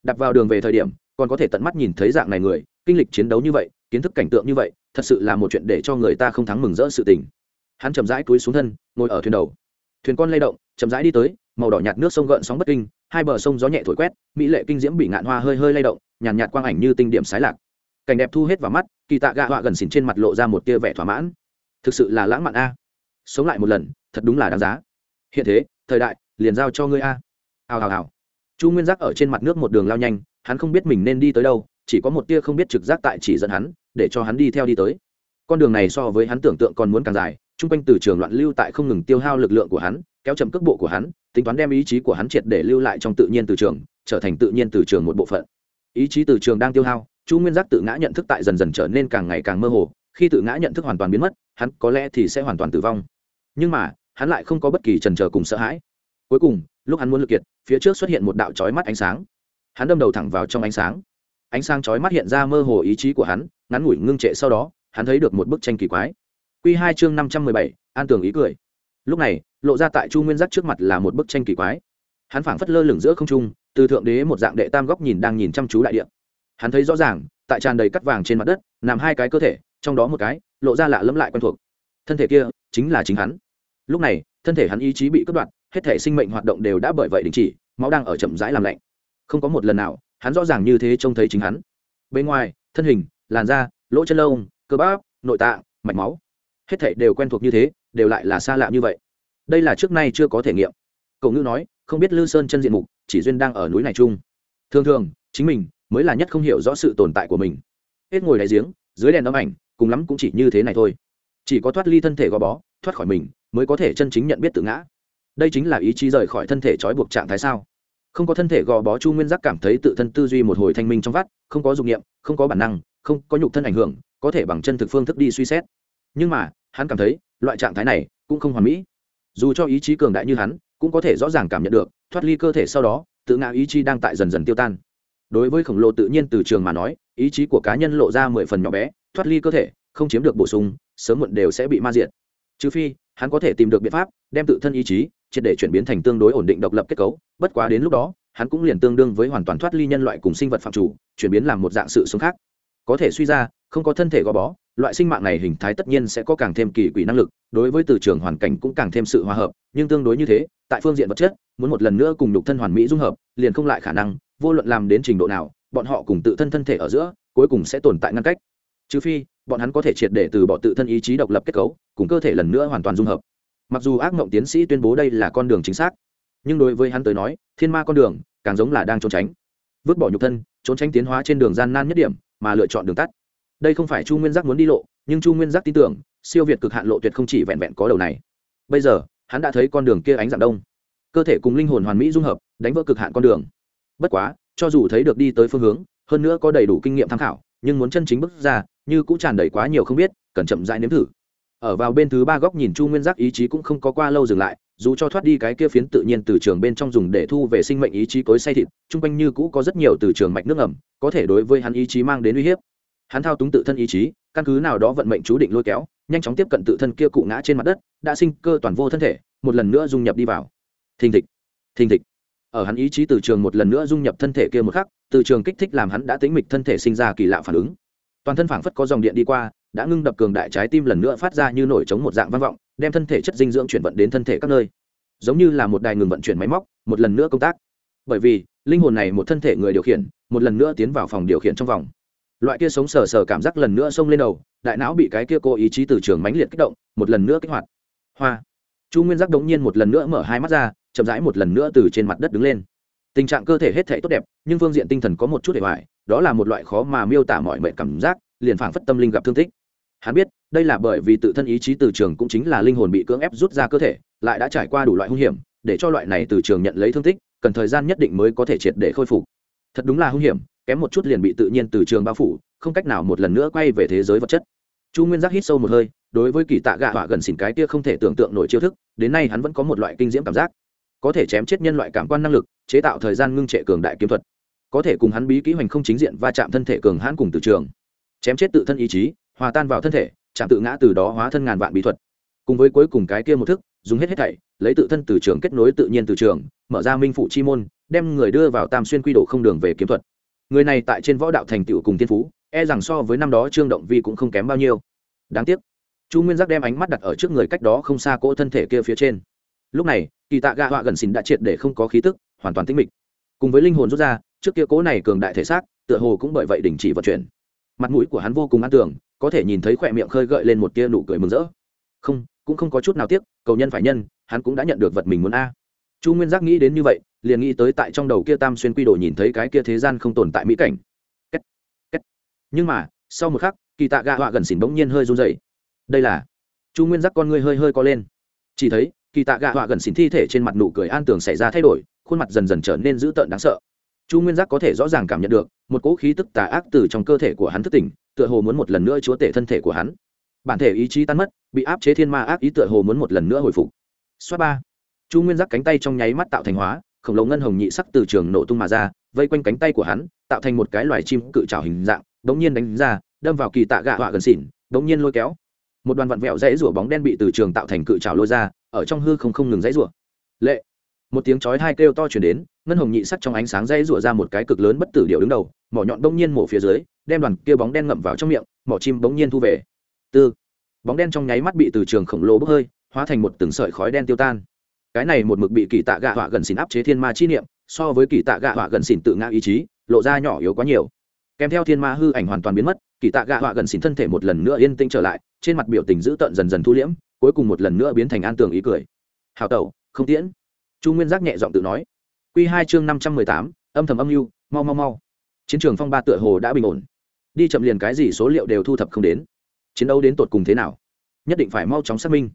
Đặt vào đường về thời điểm còn có thể tận mắt nhìn thấy dạng này người kinh lịch chiến đấu như vậy kiến thức cảnh tượng như vậy thật sự là một chuyện để cho người ta không thắng mừng rỡ sự tình. Hắn chậm rãi túi xuống thân ngồi ở thuyền đầu. Thuyền con lay động chậm rãi đi tới màu đỏ nhạt nước sông gợn sóng bất kinh hai bờ sông gió nhẹ thổi quét mỹ lệ kinh diễm bị ngạn hoa hơi hơi lay động nhàn nhạt, nhạt quang ảnh như tinh điểm sái lạc. Cảnh đẹp thu hết vào mắt kỳ tạ gạ họa gần xỉn trên mặt lộ ra một tia vẻ thỏa mãn. Thực sự là lãng mạn a. Sống lại một lần thật đúng là đáng giá. Hiện thế thời đại liền giao cho ngươi a. Hào hào hào. Chu nguyên giác ở trên mặt nước một đường lao nhanh hắn không biết mình nên đi tới đâu, chỉ có một tia không biết trực giác tại chỉ dẫn hắn, để cho hắn đi theo đi tới. Con đường này so với hắn tưởng tượng còn muốn càng dài, chung quanh từ trường loạn lưu tại không ngừng tiêu hao lực lượng của hắn, kéo chậm cước bộ của hắn, tính toán đem ý chí của hắn triệt để lưu lại trong tự nhiên từ trường, trở thành tự nhiên từ trường một bộ phận. Ý chí từ trường đang tiêu hao, chu nguyên giác tự ngã nhận thức tại dần dần trở nên càng ngày càng mơ hồ, khi tự ngã nhận thức hoàn toàn biến mất, hắn có lẽ thì sẽ hoàn toàn tử vong. Nhưng mà, hắn lại không có bất kỳ trần trờ cùng sợ hãi. Cuối cùng, lúc hắn muốn lực kiệt, phía trước xuất hiện một đạo trói mắt ánh sáng hắn đâm đầu thẳng vào trong ánh sáng. Ánh sáng chói mắt hiện ra mơ hồ ý chí của hắn, ngắn ngủi ngưng trệ sau đó, hắn thấy được một bức tranh kỳ quái. Q hai chương năm trăm mười bảy, an tường ý cười. Lúc này, lộ ra tại chu nguyên giác trước mặt là một bức tranh kỳ quái. Hắn phảng phất lơ lửng giữa không trung, từ thượng đế một dạng đệ tam góc nhìn đang nhìn chăm chú đại điện hắn thấy rõ ràng, tại tràn đầy cắt vàng trên mặt đất, nằm hai cái cơ thể, trong đó một cái, lộ ra lạ lẫm lại quen thuộc. Thân thể kia, chính là chính hắn. Lúc này, thân thể hắn ý chí bị cắt đoạn, hết thể sinh mệnh hoạt động đều đã bởi vậy đình chỉ, máu đang ở chậm rãi làm lạnh không có một lần nào, hắn rõ ràng như thế trông thấy chính hắn. Bên ngoài, thân hình, làn da, lỗ chân lông, cơ bắp, nội tạng, mạch máu, hết thảy đều quen thuộc như thế, đều lại là xa lạ như vậy. Đây là trước nay chưa có thể nghiệm. Cậu ngữ nói, không biết lư sơn chân diện mục, chỉ duyên đang ở núi này chung. Thường thường, chính mình mới là nhất không hiểu rõ sự tồn tại của mình. Hết ngồi đáy giếng, dưới đèn âm ảnh, cùng lắm cũng chỉ như thế này thôi. Chỉ có thoát ly thân thể gò bó, thoát khỏi mình, mới có thể chân chính nhận biết tự ngã. Đây chính là ý chí rời khỏi thân thể trói buộc trạng thái sao? Không có thân thể gò bó chu nguyên giác cảm thấy tự thân tư duy một hồi thanh minh trong vắt, không có dụng nghiệm không có bản năng, không có nhục thân ảnh hưởng, có thể bằng chân thực phương thức đi suy xét. Nhưng mà, hắn cảm thấy, loại trạng thái này cũng không hoàn mỹ. Dù cho ý chí cường đại như hắn, cũng có thể rõ ràng cảm nhận được, thoát ly cơ thể sau đó, tự ngã ý chí đang tại dần dần tiêu tan. Đối với khổng lồ tự nhiên từ trường mà nói, ý chí của cá nhân lộ ra mười phần nhỏ bé, thoát ly cơ thể, không chiếm được bổ sung, sớm muộn đều sẽ bị ma diệt. Trừ phi, hắn có thể tìm được biện pháp, đem tự thân ý chí triệt để chuyển biến thành tương đối ổn định độc lập kết cấu, bất quá đến lúc đó, hắn cũng liền tương đương với hoàn toàn thoát ly nhân loại cùng sinh vật phạm chủ, chuyển biến làm một dạng sự sống khác. Có thể suy ra, không có thân thể gò bó, loại sinh mạng này hình thái tất nhiên sẽ có càng thêm kỳ quỷ năng lực, đối với từ trường hoàn cảnh cũng càng thêm sự hòa hợp, nhưng tương đối như thế, tại phương diện vật chất, muốn một lần nữa cùng nhục thân hoàn mỹ dung hợp, liền không lại khả năng, vô luận làm đến trình độ nào, bọn họ cùng tự thân thân thể ở giữa, cuối cùng sẽ tồn tại ngăn cách. Trừ phi, bọn hắn có thể triệt để từ bỏ tự thân ý chí độc lập kết cấu, cùng cơ thể lần nữa hoàn toàn dung hợp mặc dù ác mộng tiến sĩ tuyên bố đây là con đường chính xác, nhưng đối với hắn tới nói, thiên ma con đường càng giống là đang trốn tránh. Vứt bỏ nhục thân, trốn tránh tiến hóa trên đường gian nan nhất điểm, mà lựa chọn đường tắt. Đây không phải chu nguyên giác muốn đi lộ, nhưng chu nguyên giác tin tưởng, siêu việt cực hạn lộ tuyệt không chỉ vẹn vẹn có đầu này. Bây giờ, hắn đã thấy con đường kia ánh dạng đông. Cơ thể cùng linh hồn hoàn mỹ dung hợp, đánh vỡ cực hạn con đường. Bất quá, cho dù thấy được đi tới phương hướng, hơn nữa có đầy đủ kinh nghiệm tham khảo, nhưng muốn chân chính bước ra, như cũng tràn đầy quá nhiều không biết, cần chậm dãi nếm thử ở vào bên thứ ba góc nhìn chu nguyên giác ý chí cũng không có qua lâu dừng lại, dù cho thoát đi cái kia phiến tự nhiên từ trường bên trong dùng để thu về sinh mệnh ý chí cối say thịt, chung quanh như cũ có rất nhiều từ trường mạch nước ẩm có thể đối với hắn ý chí mang đến uy hiếp. Hắn thao túng tự thân ý chí, căn cứ nào đó vận mệnh chú định lôi kéo, nhanh chóng tiếp cận tự thân kia cụ ngã trên mặt đất, đã sinh cơ toàn vô thân thể, một lần nữa dung nhập đi vào. Thình thịch thình thịch. Ở hắn ý chí từ trường một lần nữa dung nhập thân thể kia một khắc, từ trường kích thích làm hắn đã tính mịch thân thể sinh ra kỳ lạ phản ứng. Toàn thân phảng phất có dòng điện đi qua đã ngưng đập cường đại trái tim lần nữa phát ra như nổi trống một dạng vang vọng, đem thân thể chất dinh dưỡng chuyển vận đến thân thể các nơi. Giống như là một đài ngừng vận chuyển máy móc, một lần nữa công tác. Bởi vì, linh hồn này một thân thể người điều khiển, một lần nữa tiến vào phòng điều khiển trong vòng. Loại kia sống sờ sờ cảm giác lần nữa xông lên đầu, đại não bị cái kia cô ý chí từ trường mãnh liệt kích động, một lần nữa kích hoạt. Hoa. Chu nguyên giác đống nhiên một lần nữa mở hai mắt ra, chậm rãi một lần nữa từ trên mặt đất đứng lên. Tình trạng cơ thể hết thể tốt đẹp, nhưng phương diện tinh thần có một chút để hoài, đó là một loại khó mà miêu tả mọi mệnh cảm giác, liền phảng phất tâm linh gặp thương tích hắn biết, đây là bởi vì tự thân ý chí từ trường cũng chính là linh hồn bị cưỡng ép rút ra cơ thể, lại đã trải qua đủ loại hung hiểm, để cho loại này từ trường nhận lấy thương tích, cần thời gian nhất định mới có thể triệt để khôi phục. Thật đúng là hung hiểm, kém một chút liền bị tự nhiên từ trường bao phủ, không cách nào một lần nữa quay về thế giới vật chất. Chu nguyên giác hít sâu một hơi, đối với kỳ tạ gạ họa gần xỉn cái kia không thể tưởng tượng nổi chiêu thức, đến nay hắn vẫn có một loại kinh diễm cảm giác. Có thể chém chết nhân loại cảm quan năng lực, chế tạo thời gian ngưng trệ cường đại kiếm thuật. Có thể cùng hắn bí kỹ hoành không chính diện va chạm thân thể cường hãn cùng từ trường. Chém chết tự thân ý chí hòa tan vào thân thể, chạm tự ngã từ đó hóa thân ngàn vạn bí thuật. Cùng với cuối cùng cái kia một thức, dùng hết hết thảy, lấy tự thân từ trường kết nối tự nhiên từ trường, mở ra minh phụ chi môn, đem người đưa vào tam xuyên quy độ không đường về kiếm thuật. Người này tại trên võ đạo thành tựu cùng thiên phú e rằng so với năm đó trương động vi cũng không kém bao nhiêu. Đáng tiếc, chu nguyên giác đem ánh mắt đặt ở trước người cách đó không xa cỗ thân thể kia phía trên. Lúc này, kỳ tạ gạ họa gần xìn đã triệt để không có khí tức, hoàn toàn tĩnh mịch. Cùng với linh hồn rút ra, trước kia cỗ này cường đại thể xác, tựa hồ cũng bởi vậy đình chỉ vận chuyển mặt mũi của hắn vô cùng an tưởng có thể nhìn thấy khỏe miệng khơi gợi lên một tia nụ cười mừng rỡ. Không, cũng không có chút nào tiếc, cầu nhân phải nhân, hắn cũng đã nhận được vật mình muốn a. Chu nguyên giác nghĩ đến như vậy, liền nghĩ tới tại trong đầu kia tam xuyên quy đồ nhìn thấy cái kia thế gian không tồn tại mỹ cảnh. Kết. Kết. nhưng mà, sau một khắc, kỳ tạ gạ họa gần xỉn bỗng nhiên hơi run dậy đây là, chu nguyên giác con ngươi hơi hơi co lên. Chỉ thấy, kỳ tạ gạ họa gần xỉn thi thể trên mặt nụ cười an tường xảy ra thay đổi, khuôn mặt dần dần trở nên dữ tợn đáng sợ chu nguyên giác có thể rõ ràng cảm nhận được, một cỗ khí tức tà ác từ trong cơ thể của hắn thức tỉnh, tựa hồ muốn một lần nữa chúa tể thân thể của hắn. Bản thể ý chí tan mất, bị áp chế thiên ma ác ý tựa hồ muốn một lần nữa hồi phục. Xoát ba. Chu nguyên giác cánh tay trong nháy mắt tạo thành hóa, khổng lồ ngân hồng nhị sắc từ trường nổ tung mà ra, vây quanh cánh tay của hắn, tạo thành một cái loài chim cự trào hình dạng, đống nhiên đánh ra, đâm vào kỳ tạ gạ họa gần xỉn, đống nhiên lôi kéo. Một đoàn vặn vẹo dãy rủa bóng đen bị từ trường tạo thành cự trào lôi ra, ở trong hư không không ngừng dãy rủa. Lệ một tiếng chói hai kêu to chuyển đến, ngân hồng nhị sắc trong ánh sáng dây rụa ra một cái cực lớn bất tử điệu đứng đầu, mỏ nhọn bỗng nhiên mổ phía dưới, đem đoàn kia bóng đen ngậm vào trong miệng, mỏ chim bỗng nhiên thu về. Tư. Bóng đen trong nháy mắt bị từ trường khổng lồ bốc hơi, hóa thành một từng sợi khói đen tiêu tan. Cái này một mực bị kỳ tạ gạ họa gần xỉn áp chế thiên ma chi niệm, so với kỳ tạ gạ họa gần xỉn tự ngã ý chí, lộ ra nhỏ yếu quá nhiều. Kèm theo thiên ma hư ảnh hoàn toàn biến mất, kỳ tạ gạ họa gần xỉn thân thể một lần nữa yên tĩnh trở lại, trên mặt biểu tình dữ tợn dần dần thu liễm, cuối cùng một lần nữa biến thành an tường ý cười. Hào tẩu, không tiễn chu nguyên giác nhẹ giọng tự nói. Q hai chương năm trăm mười tám, âm thầm âm mưu, mau mau mau. Chiến trường phong ba tựa hồ đã bình ổn. Đi chậm liền cái gì số liệu đều thu thập không đến. Chiến đấu đến tột cùng thế nào? Nhất định phải mau chóng xác minh.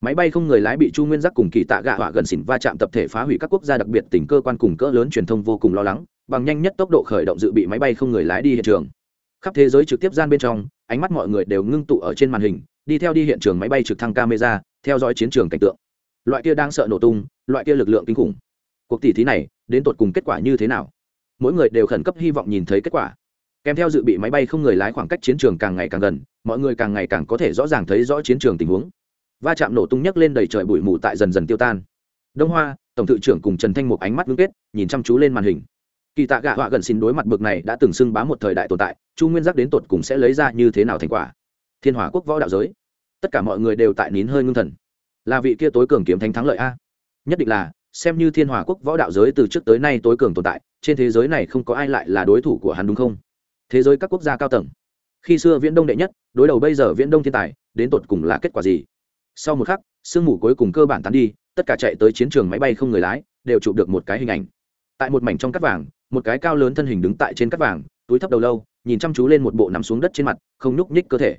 Máy bay không người lái bị chu nguyên giác cùng kỳ tạ gạ hỏa gần xỉn va chạm tập thể phá hủy các quốc gia đặc biệt tỉnh cơ quan cùng cỡ lớn truyền thông vô cùng lo lắng, bằng nhanh nhất tốc độ khởi động dự bị máy bay không người lái đi hiện trường. Khắp thế giới trực tiếp gian bên trong, ánh mắt mọi người đều ngưng tụ ở trên màn hình, đi theo đi hiện trường máy bay trực thăng camera, theo dõi chiến trường cảnh tượng loại kia đang sợ nổ tung, loại kia lực lượng kinh khủng. Cuộc tỷ thí này, đến tột cùng kết quả như thế nào? Mỗi người đều khẩn cấp hy vọng nhìn thấy kết quả. Kèm theo dự bị máy bay không người lái khoảng cách chiến trường càng ngày càng gần, mọi người càng ngày càng có thể rõ ràng thấy rõ chiến trường tình huống. Va chạm nổ tung nhấc lên đầy trời bụi mù tại dần dần tiêu tan. Đông hoa, tổng thự trưởng cùng trần thanh một ánh mắt ngưng kết, nhìn chăm chú lên màn hình. Kỳ tạ gạ họa gần xin đối mặt bực này đã từng xưng bá một thời đại tồn tại, chu nguyên giác đến tột cùng sẽ lấy ra như thế nào thành quả? Thiên hòa quốc võ đạo giới. Tất cả mọi người đều tại nín hơi ngưng thần là vị kia tối cường kiếm thánh thắng lợi a. Nhất định là, xem như thiên hòa quốc võ đạo giới từ trước tới nay tối cường tồn tại, trên thế giới này không có ai lại là đối thủ của hắn đúng không? Thế giới các quốc gia cao tầng. Khi xưa viễn đông đệ nhất, đối đầu bây giờ viễn đông thiên tài, đến tột cùng là kết quả gì? Sau một khắc, sương mù cuối cùng cơ bản tán đi, tất cả chạy tới chiến trường máy bay không người lái, đều chụp được một cái hình ảnh. Tại một mảnh trong cắt vàng, một cái cao lớn thân hình đứng tại trên cắt vàng, túi thấp đầu lâu, nhìn chăm chú lên một bộ nằm xuống đất trên mặt, không nhúc nhích cơ thể.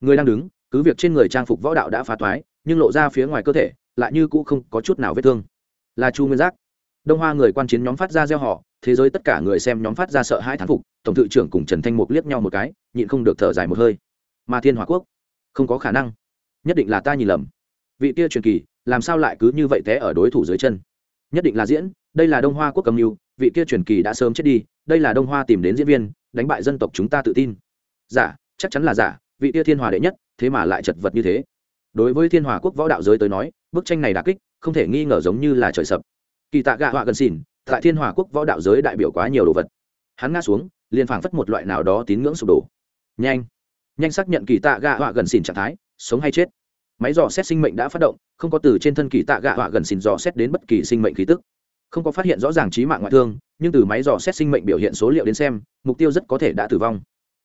Người đang đứng, cứ việc trên người trang phục võ đạo đã phá toái nhưng lộ ra phía ngoài cơ thể, lại như cũ không có chút nào vết thương. Là chu nguyên giác. Đông hoa người quan chiến nhóm phát ra gieo họ thế giới tất cả người xem nhóm phát ra sợ hãi thán phục, tổng thự trưởng cùng trần thanh mục liếc nhau một cái, nhịn không được thở dài một hơi. Mà thiên hòa quốc, không có khả năng. Nhất định là ta nhìn lầm. Vị kia truyền kỳ, làm sao lại cứ như vậy té ở đối thủ dưới chân? Nhất định là diễn, đây là đông hoa quốc cầm mưu, vị kia truyền kỳ đã sớm chết đi, đây là đông hoa tìm đến diễn viên, đánh bại dân tộc chúng ta tự tin. Giả, chắc chắn là giả, vị kia thiên hòa đệ nhất, thế mà lại chật vật như thế đối với thiên hòa quốc võ đạo giới tới nói, bức tranh này đà kích, không thể nghi ngờ giống như là trời sập. Kỳ tạ gạ họa gần xỉn, tại thiên hòa quốc võ đạo giới đại biểu quá nhiều đồ vật. Hắn ngã xuống, liền phảng phất một loại nào đó tín ngưỡng sụp đổ. Nhanh nhanh xác nhận kỳ tạ gạ họa gần xỉn trạng thái, sống hay chết. Máy dò xét sinh mệnh đã phát động, không có từ trên thân kỳ tạ gạ họa gần xỉn dò xét đến bất kỳ sinh mệnh khí tức. Không có phát hiện rõ ràng trí mạng ngoại thương, nhưng từ máy dò xét sinh mệnh biểu hiện số liệu đến xem, mục tiêu rất có thể đã tử vong.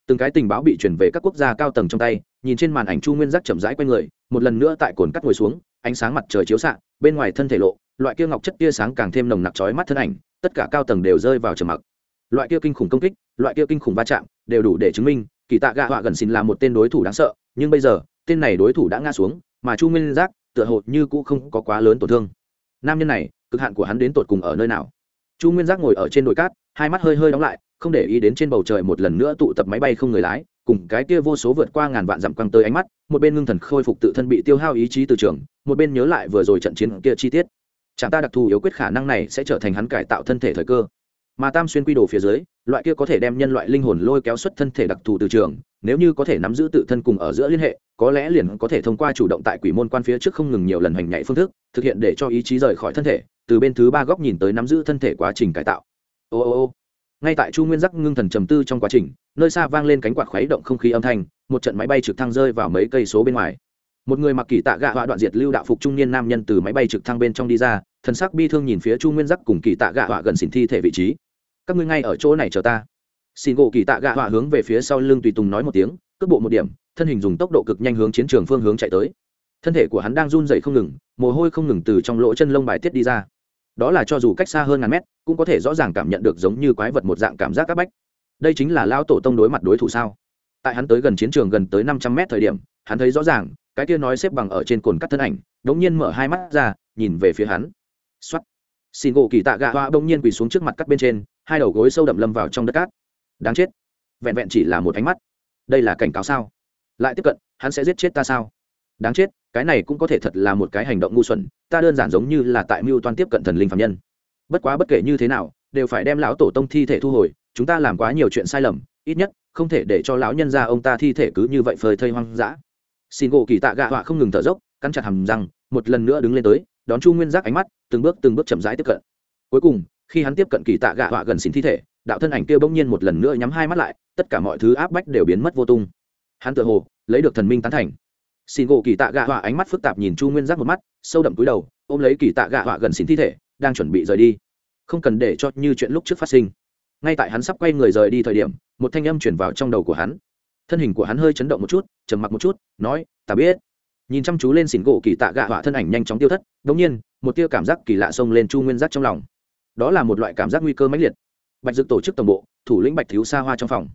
Từng cái tình báo bị chuyển về các quốc gia cao tầng trong tay nhìn trên màn ảnh chu nguyên giác chậm rãi q u a n người, một lần nữa tại cồn cắt ngồi xuống, ánh sáng mặt trời chiếu xạ, bên ngoài thân thể lộ, loại kia ngọc chất tia sáng càng thêm nồng nặc trói mắt thân ảnh, tất cả cao tầng đều rơi vào trầm mặc. Loại kia kinh khủng công kích, loại kia kinh khủng va chạm, đều đủ để chứng minh, kỳ tạ gạ họa gần xin là một tên đối thủ đáng sợ, nhưng bây giờ, tên này đối thủ đã ngã xuống, mà chu nguyên giác, tựa hồ như cũng không có quá lớn tổn thương. Nam nhân này, cực hạn của hắn đến tột cùng ở nơi nào? Chu nguyên giác ngồi ở trên đồi cát, hai mắt hơi hơi đóng lại, không để ý đến trên bầu trời một lần nữa tụ tập máy bay không người lái cùng cái kia vô số vượt qua ngàn vạn dặm quăng tới ánh mắt, một bên ngưng thần khôi phục tự thân bị tiêu hao ý chí từ trường, một bên nhớ lại vừa rồi trận chiến kia chi tiết. Chẳng ta đặc thù yếu quyết khả năng này sẽ trở thành hắn cải tạo thân thể thời cơ. Mà tam xuyên quy đồ phía dưới, loại kia có thể đem nhân loại linh hồn lôi kéo xuất thân thể đặc thù từ trường, nếu như có thể nắm giữ tự thân cùng ở giữa liên hệ, có lẽ liền có thể thông qua chủ động tại quỷ môn quan phía trước không ngừng nhiều lần hành nhảy phương thức, thực hiện để cho ý chí rời khỏi thân thể, từ bên thứ ba góc nhìn tới nắm giữ thân thể quá trình cải tạo. Ô ô ô ngay tại chu nguyên giác ngưng thần trầm tư trong quá trình, nơi xa vang lên cánh quạt khuấy động không khí âm thanh, một trận máy bay trực thăng rơi vào mấy cây số bên ngoài. Một người mặc kỳ tạ gạ họa đoạn diệt lưu đạo phục trung niên nam nhân từ máy bay trực thăng bên trong đi ra, thần sắc bi thương nhìn phía chu nguyên giác cùng kỳ tạ gạ họa gần xỉn thi thể vị trí. Các ngươi ngay ở chỗ này chờ ta. Xin gỗ kỳ tạ gạ họa hướng về phía sau lưng tùy tùng nói một tiếng, cước bộ một điểm, thân hình dùng tốc độ cực nhanh hướng chiến trường phương hướng chạy tới. Thân thể của hắn đang run dậy không ngừng, mồ hôi không ngừng từ trong lỗ chân lông bài tiết đi ra đó là cho dù cách xa hơn ngàn mét, cũng có thể rõ ràng cảm nhận được giống như quái vật một dạng cảm giác c áp bách. Đây chính là lao tổ tông đối mặt đối thủ sao? Tại hắn tới gần chiến trường gần tới năm trăm mét thời điểm, hắn thấy rõ ràng, cái kia nói xếp bằng ở trên cồn cắt thân ảnh đ ỗ n g nhiên mở hai mắt ra, nhìn về phía hắn. X o á t xin gỗ kỳ tạ gạ hoa bỗng nhiên quỳ xuống trước mặt cắt bên trên, hai đầu gối sâu đậm lâm vào trong đất cát. Đáng chết. Vẹn vẹn chỉ là một ánh mắt. Đây là cảnh cáo sao? Lại tiếp cận, hắn sẽ giết chết ta sao? Đáng chết, cái này cũng có thể thật là một cái hành động ngu xuẩn ta đơn giản giống như là tại mưu toan tiếp cận thần linh phạm nhân. Bất quá bất kể như thế nào, đều phải đem lão tổ tông thi thể thu hồi, chúng ta làm quá nhiều chuyện sai lầm, ít nhất, không thể để cho lão nhân ra ông ta thi thể cứ như vậy phơi thây hoang dã. Xin gỗ kỳ tạ gạ họa không ngừng thở dốc, cắn chặt hầm răng, một lần nữa đứng lên tới, đón chu nguyên giác ánh mắt, từng bước từng bước chậm rãi tiếp cận. Cuối cùng, khi hắn tiếp cận kỳ tạ gạ họa gần xin thi thể, đạo thân ảnh kia bỗng nhiên một lần nữa nhắm hai mắt lại, tất cả mọi thứ áp bách đều biến mất vô tung. Hắn tự hồ, lấy được thần minh tán thành xin gỗ kỳ tạ gạ họa ánh mắt phức tạp nhìn chu nguyên giác một mắt, sâu đậm cúi đầu, ôm lấy kỳ tạ gạ họa gần xin thi thể, đang chuẩn bị rời đi. Không cần để cho như chuyện lúc trước phát sinh. Ngay tại hắn sắp quay người rời đi thời điểm, một thanh âm chuyển vào trong đầu của hắn. Thân hình của hắn hơi chấn động một chút, trầm mặc một chút, nói, ta biết. Nhìn chăm chú lên xỉn gỗ kỳ tạ gạ họa thân ảnh nhanh chóng tiêu thất đ ỗ n g nhiên, một tia cảm giác kỳ lạ xông lên chu nguyên giác trong lòng. Đó là một loại cảm giác nguy cơ mãnh liệt. Bạch dực tổ chức tổng bộ, thủ lĩnh bạch thiếu xa hoa trong phòng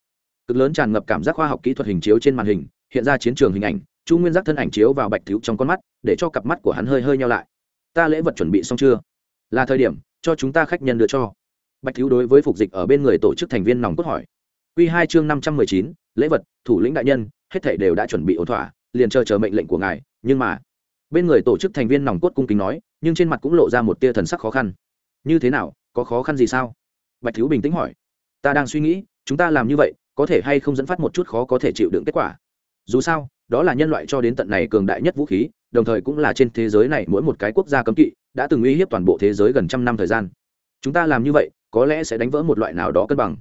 cực lớn tràn ngập cảm giác khoa học kỹ thuật hình chiếu trên màn hình, hiện ra chiến trường hình ảnh, chu nguyên giác thân ảnh chiếu vào bạch thiếu trong con mắt, để cho cặp mắt của hắn hơi hơi nhau lại. Ta lễ vật chuẩn bị xong chưa? Là thời điểm, cho chúng ta khách nhân đưa cho. Bạch thiếu đối với phục dịch ở bên người tổ chức thành viên nòng cốt hỏi. Q hai chương năm trăm mười chín, lễ vật, thủ lĩnh đại nhân, hết thể đều đã chuẩn bị ổn thỏa, liền chờ chờ mệnh lệnh của ngài, nhưng mà bên người tổ chức thành viên nòng cốt cung kính nói, nhưng trên mặt cũng lộ ra một tia thần sắc khó khăn. Như thế nào, có khó khăn gì sao? Bạch thiếu bình tĩnh hỏi. Ta đang suy nghĩ, chúng ta làm như vậy có thể hay không dẫn phát một chút khó có thể chịu đựng kết quả. Dù sao, đó là nhân loại cho đến tận này cường đại nhất vũ khí, đồng thời cũng là trên thế giới này mỗi một cái quốc gia cấm kỵ, đã từng uy hiếp toàn bộ thế giới gần trăm năm thời gian. Chúng ta làm như vậy, có lẽ sẽ đánh vỡ một loại nào đó cân bằng.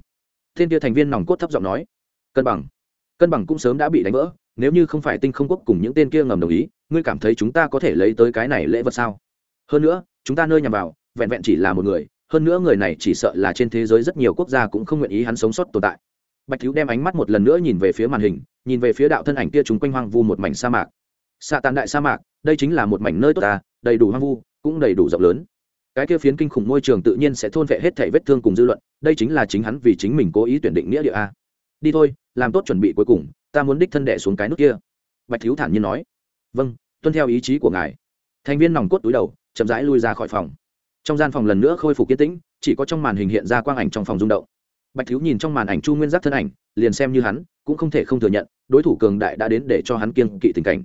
Thiên kia thành viên nòng cốt thấp giọng nói. Cân bằng. Cân bằng cũng sớm đã bị đánh vỡ, nếu như không phải tinh không quốc cùng những tên kia ngầm đồng ý, ngươi cảm thấy chúng ta có thể lấy tới cái này lễ vật sao? Hơn nữa, chúng ta nơi nhằm vào, vẹn vẹn chỉ là một người, hơn nữa người này chỉ sợ là trên thế giới rất nhiều quốc gia cũng không nguyện ý hắn sống sót tồn tại bạch thiếu đem ánh mắt một lần nữa nhìn về phía màn hình, nhìn về phía đạo thân ảnh kia chúng quanh hoang vu một mảnh sa mạc. Xạ tàn đại sa mạc, đây chính là một mảnh nơi tốt ta, đầy đủ hoang vu, cũng đầy đủ rộng lớn. Cái kia phiến kinh khủng môi trường tự nhiên sẽ thôn vệ hết thảy vết thương cùng dư luận, đây chính là chính hắn vì chính mình cố ý tuyển định nghĩa địa a. Đi thôi, làm tốt chuẩn bị cuối cùng, ta muốn đích thân đệ xuống cái nút kia. Bạch thiếu thản nhiên nói. Vâng tuân theo ý chí của ngài. Thành viên nòng cốt túi đầu, chậm rãi lui ra khỏi phòng. Trong gian phòng lần nữa khôi phục kiến tĩnh, chỉ có trong màn hình hiện ra quang ảnh trong phòng rung động bạch thiếu nhìn trong màn ảnh chu nguyên giác thân ảnh, liền xem như hắn, cũng không thể không thừa nhận, đối thủ cường đại đã đến để cho hắn kiêng kỵ tình cảnh.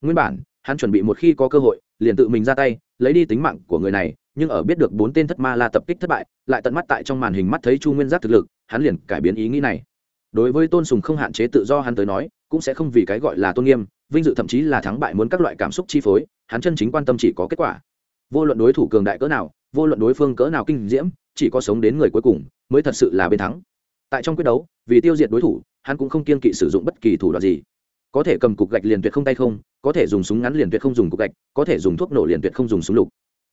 Nguyên bản, hắn chuẩn bị một khi có cơ hội, liền tự mình ra tay, lấy đi tính mạng của người này, nhưng ở biết được bốn tên thất ma la tập kích thất bại, lại tận mắt tại trong màn hình mắt thấy chu nguyên giác thực lực, hắn liền cải biến ý nghĩ này. Đối với tôn sùng không hạn chế tự do hắn tới nói, cũng sẽ không vì cái gọi là tôn nghiêm, vinh dự thậm chí là thắng bại muốn các loại cảm xúc chi phối, hắn chân chính quan tâm chỉ có kết quả. Vô luận đối thủ cường đại cỡ nào, vô luận đối phương cỡ nào kinh diễm, chỉ có sống đến người cuối cùng mới thật sự là bên thắng. Tại trong quyết đấu, vì tiêu diệt đối thủ, hắn cũng không kiên kỵ sử dụng bất kỳ thủ đoạn gì. Có thể cầm cục gạch liền tuyệt không tay không, có thể dùng súng ngắn liền tuyệt không dùng cục gạch, có thể dùng thuốc nổ liền tuyệt không dùng súng lục.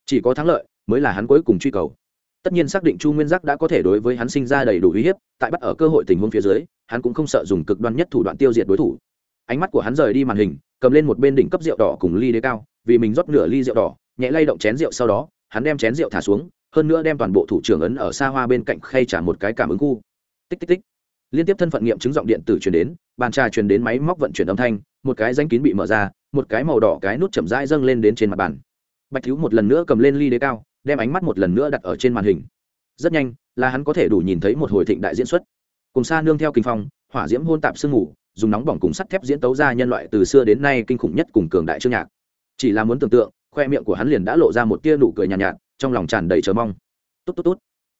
Chỉ có thắng lợi mới là hắn cuối cùng truy cầu. Tất nhiên xác định chu nguyên giác đã có thể đối với hắn sinh ra đầy đủ uy hiếp, tại bắt ở cơ hội tình huống phía dưới, hắn cũng không sợ dùng cực đoan nhất thủ đoạn tiêu diệt đối thủ. Ánh mắt của hắn rời đi màn hình, cầm lên một bên đỉnh cấp rượu đỏ cùng ly đế cao, vì mình rót nửa ly rượu đỏ, nhẹ lay động chén rượu sau đó, hắn đem chén rượu thả xuống hơn nữa đem toàn bộ thủ trưởng ấn ở xa hoa bên cạnh khay trả một cái cảm ứng khu. Tích tích tích. Liên tiếp thân phận nghiệm chứng giọng điện tử truyền đến bàn trà truyền đến máy móc vận chuyển âm thanh một cái danh kín bị mở ra một cái màu đỏ cái nút chậm rãi dâng lên đến trên mặt bàn. Bạch thiếu một lần nữa cầm lên ly đế cao đem ánh mắt một lần nữa đặt ở trên màn hình. Rất nhanh là hắn có thể đủ nhìn thấy một hồi thịnh đại diễn xuất. Cùng xa nương theo kinh phong hỏa diễm hôn tạp sương mù dùng nóng bỏng cùng sắt thép diễn tấu ra nhân loại từ xưa đến nay kinh khủng nhất cùng cường đại chương nhạc. Chỉ là muốn tưởng tượng khoe miệng của hắn liền đã lộ ra một tia nụ cười nhàn nhạt, nhạt trong lòng tràn đầy chờ mong. Tốt tốt tốt.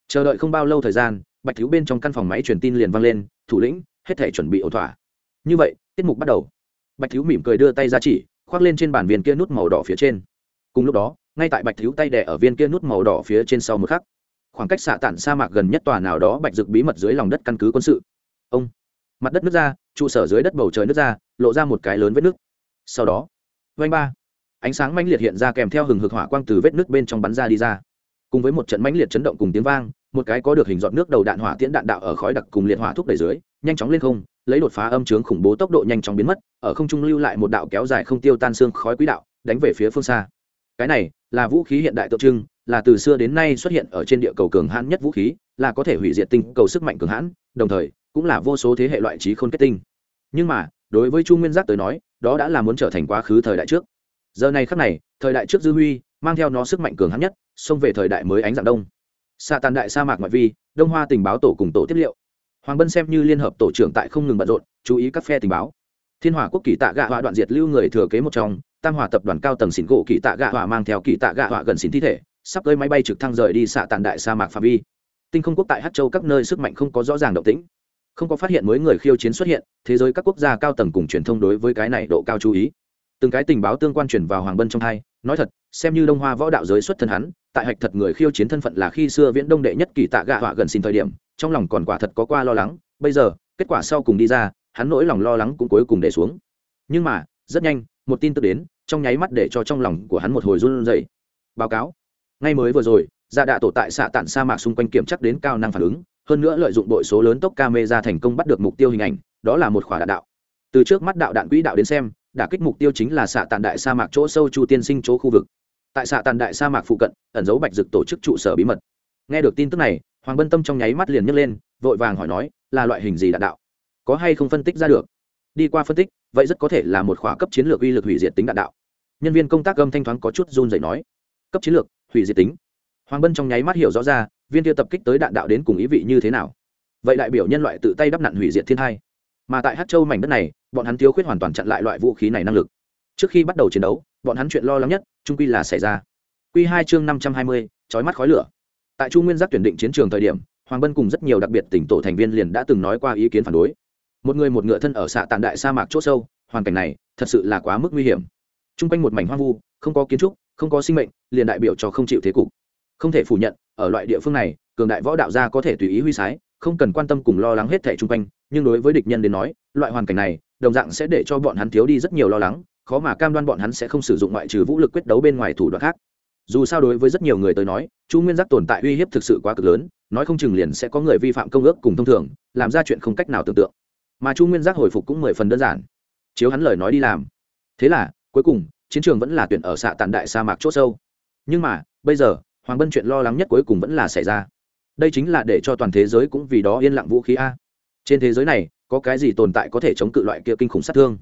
Chờ đợi không bao lâu thời gian, bạch thiếu bên trong căn phòng máy truyền tin liền vang lên, thủ lĩnh, hết thể chuẩn bị ổn thỏa. Như vậy, tiết mục bắt đầu. Bạch thiếu mỉm cười đưa tay ra chỉ, khoác lên trên bàn viên kia nút màu đỏ phía trên. Cùng lúc đó, ngay tại bạch thiếu tay đẻ ở viên kia nút màu đỏ phía trên sau một khắc, khoảng cách xạ tản sa mạc gần nhất tòa nào đó bạch rực bí mật dưới lòng đất căn cứ quân sự. Ông, mặt đất nước ra, trụ sở dưới đất bầu trời nước ra, lộ ra một cái lớn vết nước sau đó vanh ba ánh sáng mãnh liệt hiện ra kèm theo hừng hực hỏa quang từ vết nước bên trong bắn ra đi ra. Cùng với một trận mãnh liệt chấn động cùng tiếng vang, một cái có được hình dọn nước đầu đạn hỏa tiễn đạn đạo ở khói đặc cùng liệt hỏa thúc đẩy dưới, nhanh chóng lên không, lấy đột phá âm trướng khủng bố tốc độ nhanh chóng biến mất, ở không trung lưu lại một đạo kéo dài không tiêu tan xương khói quỹ đạo, đánh về phía phương xa. Cái này là vũ khí hiện đại tượng trưng, là từ xưa đến nay xuất hiện ở trên địa cầu cường hãn nhất vũ khí, là có thể hủy diệt tinh cầu sức mạnh cường hãn, đồng thời cũng là vô số thế hệ loại trí khôn kết tinh. Nhưng mà, đối với chu nguyên giác tới nói, đó đã là muốn trở thành quá khứ thời đại trước giờ này khắc này, thời đại trước dư huy, mang theo nó sức mạnh cường hãn nhất, xông về thời đại mới ánh dạng đông. Xạ tàn đại sa mạc ngoại vi, đông hoa tình báo tổ cùng tổ tiếp liệu. Hoàng bân xem như liên hợp tổ trưởng tại không ngừng bận rộn, chú ý các phe tình báo. Thiên hỏa quốc kỳ tạ gạ họa đoạn diệt lưu người thừa kế một trong, tam hỏa tập đoàn cao tầng xỉn gỗ kỳ tạ gạ họa mang theo kỳ tạ gạ họa gần xỉn thi thể, sắp cơi máy bay trực thăng rời đi xạ tàn đại sa mạc phạm vi. Tinh không quốc tại hát châu các nơi sức mạnh không có rõ ràng động tĩnh. Không có phát hiện mới người khiêu chiến xuất hiện, thế giới các quốc gia cao tầng cùng truyền thông đối với cái này độ cao chú ý từng cái tình báo tương quan chuyển vào hoàng bân trong hai, nói thật, xem như đông hoa võ đạo giới xuất thân hắn, tại hạch thật người khiêu chiến thân phận là khi xưa viễn đông đệ nhất kỳ tạ gạ họa gần xin thời điểm, trong lòng còn quả thật có qua lo lắng, bây giờ, kết quả sau cùng đi ra, hắn nỗi lòng lo lắng cũng cuối cùng để xuống. Nhưng mà, rất nhanh, một tin tức đến, trong nháy mắt để cho trong lòng của hắn một hồi run rẩy. Báo cáo. Ngay mới vừa rồi dạ đạ tổ tại xạ tản sa mạc xung quanh kiểm chắc đến cao năng phản ứng, hơn nữa lợi dụng đội số lớn tốc camera thành công bắt được mục tiêu hình ảnh, đó là một khỏa đạn đạo. Từ trước mắt đạo đạn quỹ đạo đến xem đả kích mục tiêu chính là xạ tàn đại sa mạc chỗ sâu chu tiên sinh chỗ khu vực. Tại xạ tàn đại sa mạc phụ cận, ẩn dấu bạch dực tổ chức trụ sở bí mật. Nghe được tin tức này, hoàng bân tâm trong nháy mắt liền nhấc lên, vội vàng hỏi nói, là loại hình gì đạn đạo? Có hay không phân tích ra được? Đi qua phân tích, vậy rất có thể là một khóa cấp chiến lược uy lực hủy diệt tính đạn đạo. Nhân viên công tác gâm thanh thoáng có chút run dậy nói, cấp chiến lược, hủy diệt tính. Hoàng bân trong nháy mắt hiểu rõ ra, viên tiêu tập kích tới đạn đạo đến cùng ý vị như thế nào. Vậy đại biểu nhân loại tự tay đắp nặn hủy diệt thiên hai mà tại hát châu mảnh đất này, bọn hắn thiếu khuyết hoàn toàn chặn lại loại vũ khí này năng lực. Trước khi bắt đầu chiến đấu, bọn hắn chuyện lo lắng nhất, trung quy là xảy ra. Q hai chương năm trăm hai mươi trói mắt khói lửa. Tại trung nguyên giác tuyển định chiến trường thời điểm, hoàng bân cùng rất nhiều đặc biệt tỉnh tổ thành viên liền đã từng nói qua ý kiến phản đối. Một người một ngựa thân ở xạ tàn đại sa mạc c h ỗ sâu, hoàn cảnh này thật sự là quá mức nguy hiểm. T r u n g quanh một mảnh hoang vu, không có kiến trúc, không có sinh mệnh, liền đại biểu cho không chịu thế cục. Không thể phủ nhận, ở loại địa phương này, cường đại võ đạo gia có thể tùy ý huy sái không cần quan tâm cùng lo lắng hết thẻ chung quanh, nhưng đối với địch nhân đến nói, loại hoàn cảnh này, đồng dạng sẽ để cho bọn hắn thiếu đi rất nhiều lo lắng, khó mà cam đoan bọn hắn sẽ không sử dụng ngoại trừ vũ lực quyết đấu bên ngoài thủ đoạn khác. Dù sao đối với rất nhiều người tới nói, chu nguyên giác tồn tại uy hiếp thực sự quá cực lớn, nói không chừng liền sẽ có người vi phạm công ước cùng thông thường, làm ra chuyện không cách nào tưởng tượng. Mà chu nguyên giác hồi phục cũng mười phần đơn giản. Chiếu hắn lời nói đi làm. Thế là, cuối cùng, chiến trường vẫn là tuyển ở xạ tàn đại sa mạc c h ỗ sâu. Nhưng mà, bây giờ, hoàng bân chuyện lo lắng nhất cuối cùng vẫn là xảy ra đây chính là để cho toàn thế giới cũng vì đó yên lặng vũ khí a. Trên thế giới này, có cái gì tồn tại có thể chống cự loại kia kinh khủng sát thương?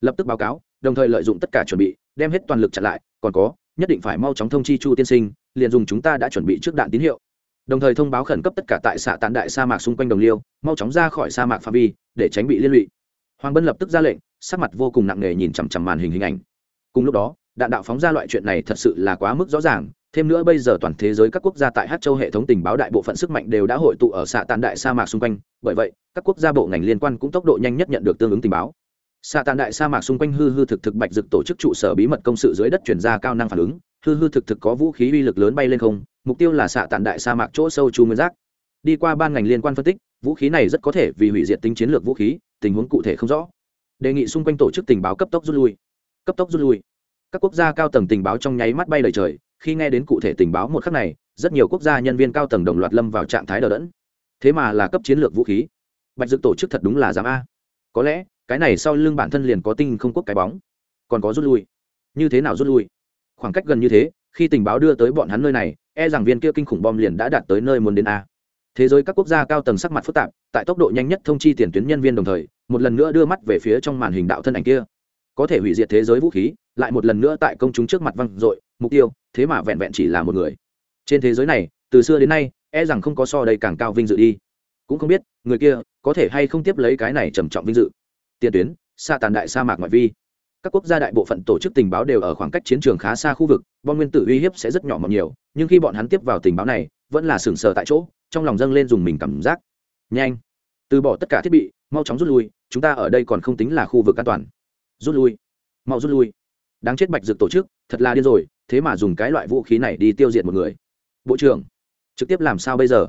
Lập tức báo cáo, đồng thời lợi dụng tất cả chuẩn bị, đem hết toàn lực chặn lại, còn có, nhất định phải mau chóng thông chi chu tiên sinh, liền dùng chúng ta đã chuẩn bị trước đạn tín hiệu. Đồng thời thông báo khẩn cấp tất cả tại xạ tàn đại sa mạc xung quanh đồng liêu, mau chóng ra khỏi sa mạc pha vi, để tránh bị liên lụy. Hoàng bân lập tức ra lệnh, sắc mặt vô cùng nặng nề nhìn chằm chằm màn hình hình ảnh. Cùng lúc đó đạn đạo phóng ra loại chuyện này thật sự là quá mức rõ ràng, thêm nữa bây giờ toàn thế giới các quốc gia tại hát châu hệ thống tình báo đại bộ phận sức mạnh đều đã hội tụ ở xạ tàn đại sa mạc xung quanh, bởi vậy, các quốc gia bộ ngành liên quan cũng tốc độ nhanh nhất nhận được tương ứng tình báo. Xạ tàn đại sa mạc xung quanh hư hư thực thực bạch dực tổ chức trụ sở bí mật công sự dưới đất chuyển ra cao năng phản ứng, hư hư thực thực có vũ khí uy lực lớn bay lên không, mục tiêu là xạ tàn đại sa mạc chỗ sâu chu nguyên giác. Đi qua ban ngành liên quan phân tích, vũ khí này rất có thể vì hủy diệt tính chiến lược vũ khí, tình huống cụ thể không rõ. Đề nghị xung quanh tổ chức tình báo cấp tốc rút lui. Cấp tốc rút lui các quốc gia cao tầng tình báo trong nháy mắt bay lời trời, khi nghe đến cụ thể tình báo một khắc này, rất nhiều quốc gia nhân viên cao tầng đồng loạt lâm vào trạng thái đờ đẫn. Thế mà là cấp chiến lược vũ khí. Bạch dực tổ chức thật đúng là dám a. Có lẽ, cái này sau lưng bản thân liền có tinh không quốc cái bóng. Còn có rút lui. Như thế nào rút lui? Khoảng cách gần như thế, khi tình báo đưa tới bọn hắn nơi này e rằng viên kia kinh khủng bom liền đã đạt tới nơi muốn đến a. Thế giới các quốc gia cao tầng sắc mặt phức tạp, tại tốc độ nhanh nhất thông chi tiền tuyến nhân viên đồng thời, một lần nữa đưa mắt về phía trong màn hình đạo thân ảnh kia có thể hủy diệt thế giới vũ khí, lại một lần nữa tại công chúng trước mặt văng dội, mục tiêu, thế mà vẹn vẹn chỉ là một người. Trên thế giới này, từ xưa đến nay e rằng không có so đây càng cao vinh dự đi. Cũng không biết, người kia có thể hay không tiếp lấy cái này trầm trọng vinh dự. Tiền tuyến xa tàn đại sa mạc ngoại vi. Các quốc gia đại bộ phận tổ chức tình báo đều ở khoảng cách chiến trường khá xa khu vực, bom nguyên tử uy hiếp sẽ rất nhỏ mọc nhiều, nhưng khi bọn hắn tiếp vào tình báo này, vẫn là sừng sờ tại chỗ, trong lòng dâng lên dùng mình cảm giác. Nhanh. Từ bỏ tất cả thiết bị, mau chóng rút lui, chúng ta ở đây còn không tính là khu vực an toàn rút lui. Mau rút lui. Đáng chết bạch dược tổ chức, thật là điên rồi, thế mà dùng cái loại vũ khí này đi tiêu diệt một người. Bộ trưởng, trực tiếp làm sao bây giờ?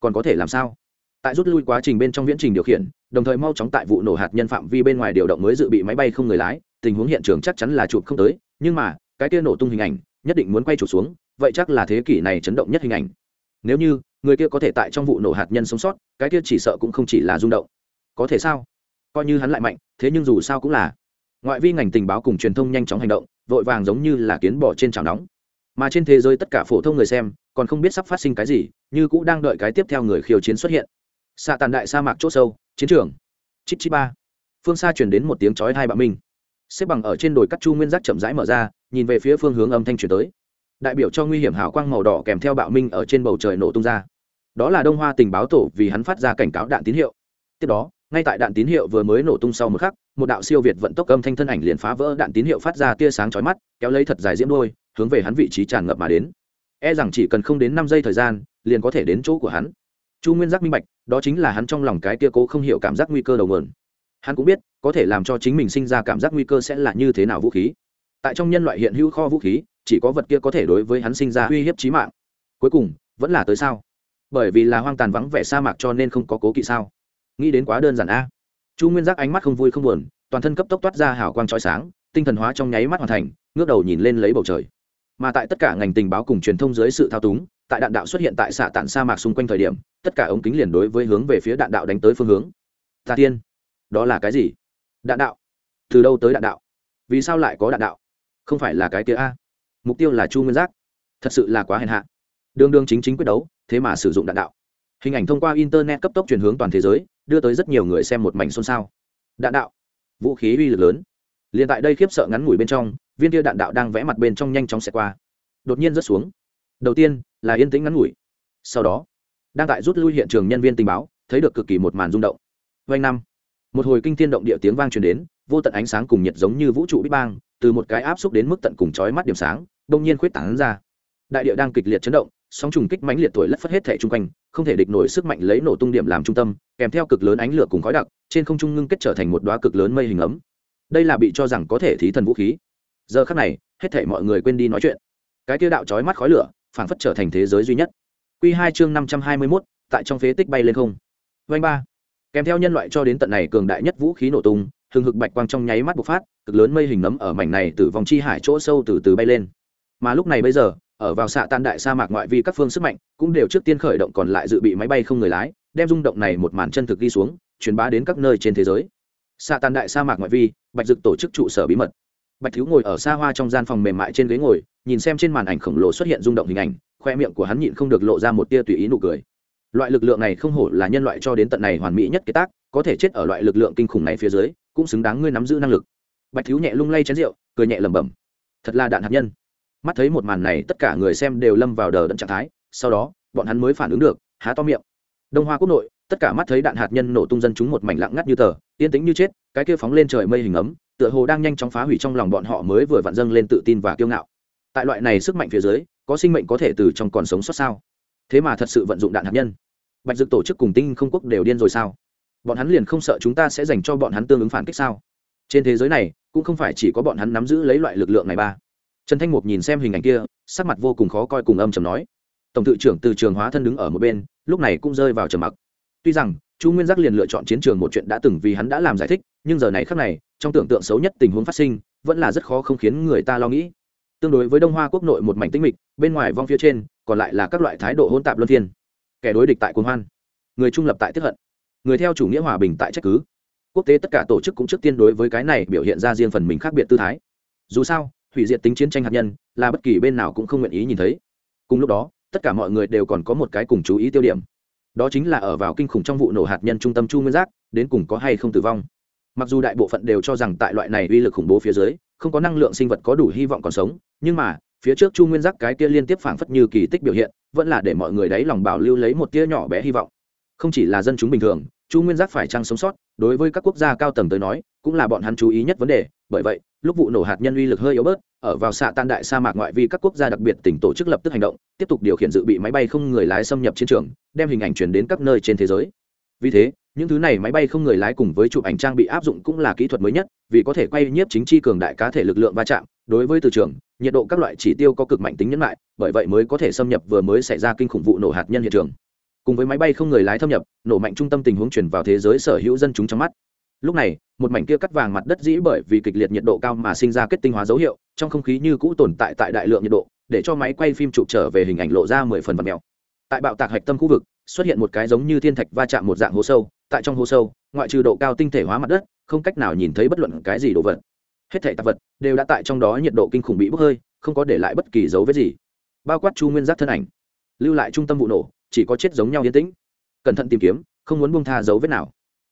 Còn có thể làm sao? Tại rút lui quá trình bên trong viễn trình điều khiển, đồng thời mau chóng tại vụ nổ hạt nhân phạm vi bên ngoài điều động mới dự bị máy bay không người lái, tình huống hiện trường chắc chắn là chụp không tới, nhưng mà, cái kia nổ tung hình ảnh, nhất định muốn quay chụp xuống, vậy chắc là thế kỷ này chấn động nhất hình ảnh. Nếu như, người kia có thể tại trong vụ nổ hạt nhân sống sót, cái kia chỉ sợ cũng không chỉ là rung động. Có thể sao? Coi như hắn lại mạnh, thế nhưng dù sao cũng là ngoại vi ngành tình báo cùng truyền thông nhanh chóng hành động, vội vàng giống như là kiến bỏ trên chảo nóng. Mà trên thế giới tất cả phổ thông người xem còn không biết sắp phát sinh cái gì, như cũng đang đợi cái tiếp theo người khiêu chiến xuất hiện. Xạ tàn đại sa mạc c h ỗ sâu, chiến trường. Chích chít ba. Phương xa chuyển đến một tiếng chói hai bạo minh. Xếp bằng ở trên đồi cắt chu nguyên giác chậm rãi mở ra, nhìn về phía phương hướng âm thanh chuyển tới. Đại biểu cho nguy hiểm hào quang màu đỏ kèm theo bạo minh ở trên bầu trời nổ tung ra. Đó là đông hoa tình báo tổ vì hắn phát ra cảnh cáo đạn tín hiệu. Tiếp đó, ngay tại đạn tín hiệu vừa mới nổ tung sau một khắc một đạo siêu việt vận tốc âm thanh thân ảnh liền phá vỡ đạn tín hiệu phát ra tia sáng chói mắt, kéo lấy thật dài diễm đôi, hướng về hắn vị trí tràn ngập mà đến. E rằng chỉ cần không đến năm giây thời gian, liền có thể đến chỗ của hắn. Chu nguyên giác minh bạch, đó chính là hắn trong lòng cái tia cố không hiểu cảm giác nguy cơ đầu mượn hắn cũng biết, có thể làm cho chính mình sinh ra cảm giác nguy cơ sẽ là như thế nào vũ khí. Tại trong nhân loại hiện hữu kho vũ khí, chỉ có vật kia có thể đối với hắn sinh ra uy hiếp trí mạng. Cuối cùng, vẫn là tới sao? Bởi vì là hoang tàn vắng vẻ sa mạc cho nên không có cố kỵ sao? Nghĩ đến quá đơn giản a chu nguyên giác ánh mắt không vui không buồn, toàn thân cấp tốc toát ra hào quang trói sáng, tinh thần hóa trong nháy mắt hoàn thành, ngước đầu nhìn lên lấy bầu trời. Mà tại tất cả ngành tình báo cùng truyền thông dưới sự thao túng, tại đạn đạo xuất hiện tại xạ tản sa mạc xung quanh thời điểm, tất cả ống kính liền đối với hướng về phía đạn đạo đánh tới phương hướng. Ta tiên, đó là cái gì? Đạn đạo? Từ đâu tới đạn đạo? Vì sao lại có đạn đạo? Không phải là cái kia a? Mục tiêu là chu nguyên giác. Thật sự là quá hèn hạ. Đương đương chính chính quyết đấu, thế mà sử dụng đạn đạo. Hình ảnh thông qua internet cấp tốc chuyển hướng toàn thế giới đưa tới rất nhiều người xem một mảnh xôn xao. Đạn đạo, vũ khí uy lực lớn. Liền tại đây khiếp sợ ngắn ngủi bên trong, viên kia đạn đạo đang vẽ mặt bên trong nhanh chóng xẹt qua. Đột nhiên rớt xuống. Đầu tiên, là yên tĩnh ngắn ngủi. Sau đó, đang tại rút lui hiện trường nhân viên tình báo, thấy được cực kỳ một màn rung động. Vanh năm, một hồi kinh thiên động địa tiếng vang truyền đến, vô tận ánh sáng cùng nhiệt giống như vũ trụ big bang, từ một cái áp xúc đến mức tận cùng chói mắt điểm sáng, đông nhiên khuyết tảng ra. Đại địa đang kịch liệt chấn động sóng trùng kích mãnh liệt tuổi lất phất hết thể chung quanh, không thể địch nổi sức mạnh lấy nổ tung điểm làm trung tâm, kèm theo cực lớn ánh lửa cùng khói đặc, trên không trung ngưng kết trở thành một đoá cực lớn mây hình ấm. Đây là bị cho rằng có thể thí thần vũ khí. Giờ khắc này, hết thể mọi người quên đi nói chuyện. Cái tiêu đạo trói mắt khói lửa, phảng phất trở thành thế giới duy nhất. Q hai chương năm trăm hai mươi mốt, tại trong phế tích bay lên không. Vanh ba. Kèm theo nhân loại cho đến tận này cường đại nhất vũ khí nổ tung, hừng hực bạch quang trong nháy mắt bộc phát, cực lớn mây hình nấm ở mảnh này từ vòng chi hải chỗ sâu từ từ bay lên. Mà lúc này bây giờ ở vào xạ tan đại sa mạc ngoại vi các phương sức mạnh, cũng đều trước tiên khởi động còn lại dự bị máy bay không người lái, đem rung động này một màn chân thực đi xuống, truyền bá đến các nơi trên thế giới. Xạ tan đại sa mạc ngoại vi, bạch dực tổ chức trụ sở bí mật. Bạch thiếu ngồi ở xa hoa trong gian phòng mềm mại trên ghế ngồi, nhìn xem trên màn ảnh khổng lồ xuất hiện rung động hình ảnh, khoe miệng của hắn nhịn không được lộ ra một tia tùy ý nụ cười. Loại lực lượng này không hổ là nhân loại cho đến tận này hoàn mỹ nhất kế tác, có thể chết ở loại lực lượng kinh khủng này phía dưới, cũng xứng đáng ngươi nắm giữ năng lực. Bạch thiếu nhẹ lung lay chén rượu, cười nhẹ lẩm bẩm. Thật là đạn hạt nhân mắt thấy một màn này tất cả người xem đều lâm vào đờ đẫn trạng thái, sau đó, bọn hắn mới phản ứng được, há to miệng. Đông hoa quốc nội, tất cả mắt thấy đạn hạt nhân nổ tung dân chúng một mảnh lặng ngắt như tờ, yên tĩnh như chết, cái kia phóng lên trời mây hình ấm, tựa hồ đang nhanh chóng phá hủy trong lòng bọn họ mới vừa vặn dâng lên tự tin và kiêu ngạo. Tại loại này sức mạnh phía dưới, có sinh mệnh có thể từ trong còn sống xót sao? Thế mà thật sự vận dụng đạn hạt nhân. Bạch dực tổ chức cùng tinh không quốc đều điên rồi sao? Bọn hắn liền không sợ chúng ta sẽ dành cho bọn hắn tương ứng phản kích sao? Trên thế giới này, cũng không phải chỉ có bọn hắn nắm giữ lấy loại lực lượng này ba trần thanh mục nhìn xem hình ảnh kia, sắc mặt vô cùng khó coi cùng âm chầm nói, tổng tự trưởng từ trường hóa thân đứng ở một bên, lúc này cũng rơi vào trầm mặc. Tuy rằng, chu nguyên giác liền lựa chọn chiến trường một chuyện đã từng vì hắn đã làm giải thích, nhưng giờ này khác này, trong tưởng tượng xấu nhất tình huống phát sinh, vẫn là rất khó không khiến người ta lo nghĩ. Tương đối với đông hoa quốc nội một mảnh tinh mịch, bên ngoài vong phía trên, còn lại là các loại thái độ hôn tạp luân phiên. Kẻ đối địch tại quân hoan, người trung lập tại tiếp hận, người theo chủ nghĩa hòa bình tại trách cứ. Quốc tế tất cả tổ chức cũng trước tiên đối với cái này biểu hiện ra riêng phần mình khác biệt tư thái. Dù sao hủy diệt tính chiến tranh hạt nhân, là bất kỳ bên nào cũng không nguyện ý nhìn thấy. Cùng lúc đó, tất cả mọi người đều còn có một cái cùng chú ý tiêu điểm. Đó chính là ở vào kinh khủng trong vụ nổ hạt nhân trung tâm chu nguyên giác, đến cùng có hay không tử vong. Mặc dù đại bộ phận đều cho rằng tại loại này uy lực khủng bố phía dưới, không có năng lượng sinh vật có đủ hy vọng còn sống, nhưng mà, phía trước chu nguyên giác cái kia liên tiếp phảng phất như kỳ tích biểu hiện, vẫn là để mọi người đấy lòng bảo lưu lấy một tia nhỏ bé hy vọng. Không chỉ là dân chúng bình thường, chu nguyên giác phải chăng sống sót, đối với các quốc gia cao tầng tới nói, cũng là bọn hắn chú ý nhất vấn đề. Bởi vậy, lúc vụ nổ hạt nhân uy lực hơi yếu bớt ở vào xạ tan đại sa mạc ngoại vi các quốc gia đặc biệt tỉnh tổ chức lập tức hành động, tiếp tục điều khiển dự bị máy bay không người lái xâm nhập chiến trường, đem hình ảnh truyền đến các nơi trên thế giới. Vì thế, những thứ này máy bay không người lái cùng với chụp ảnh trang bị áp dụng cũng là kỹ thuật mới nhất, vì có thể quay nhiếp chính chi cường đại cá thể lực lượng va chạm, đối với từ trường, nhiệt độ các loại chỉ tiêu có cực mạnh tính nhẫn lại bởi vậy mới có thể xâm nhập vừa mới xảy ra kinh khủng vụ nổ hạt nhân hiện trường. Cùng với máy bay không người lái thâm nhập, nổ mạnh trung tâm tình huống chuyển vào thế giới sở hữu dân chúng trong mắt lúc này, một mảnh kia cắt vàng mặt đất dĩ bởi vì kịch liệt nhiệt độ cao mà sinh ra kết tinh hóa dấu hiệu, trong không khí như cũ tồn tại tại đại lượng nhiệt độ, để cho máy quay phim chụp trở về hình ảnh lộ ra mười phần vật mèo tại bạo tạc hạch tâm khu vực, xuất hiện một cái giống như thiên thạch va chạm một dạng hố sâu, tại trong hố sâu, ngoại trừ độ cao tinh thể hóa mặt đất, không cách nào nhìn thấy bất luận cái gì đồ vật. Hết thể tạp vật đều đã tại trong đó nhiệt độ kinh khủng bị bốc hơi, không có để lại bất kỳ dấu vết gì. Bao quát chu nguyên giác thân ảnh, lưu lại trung tâm vụ nổ, chỉ có chết giống nhau yên tĩnh. Cẩn thận tìm kiếm, không muốn buông tha dấu vết nào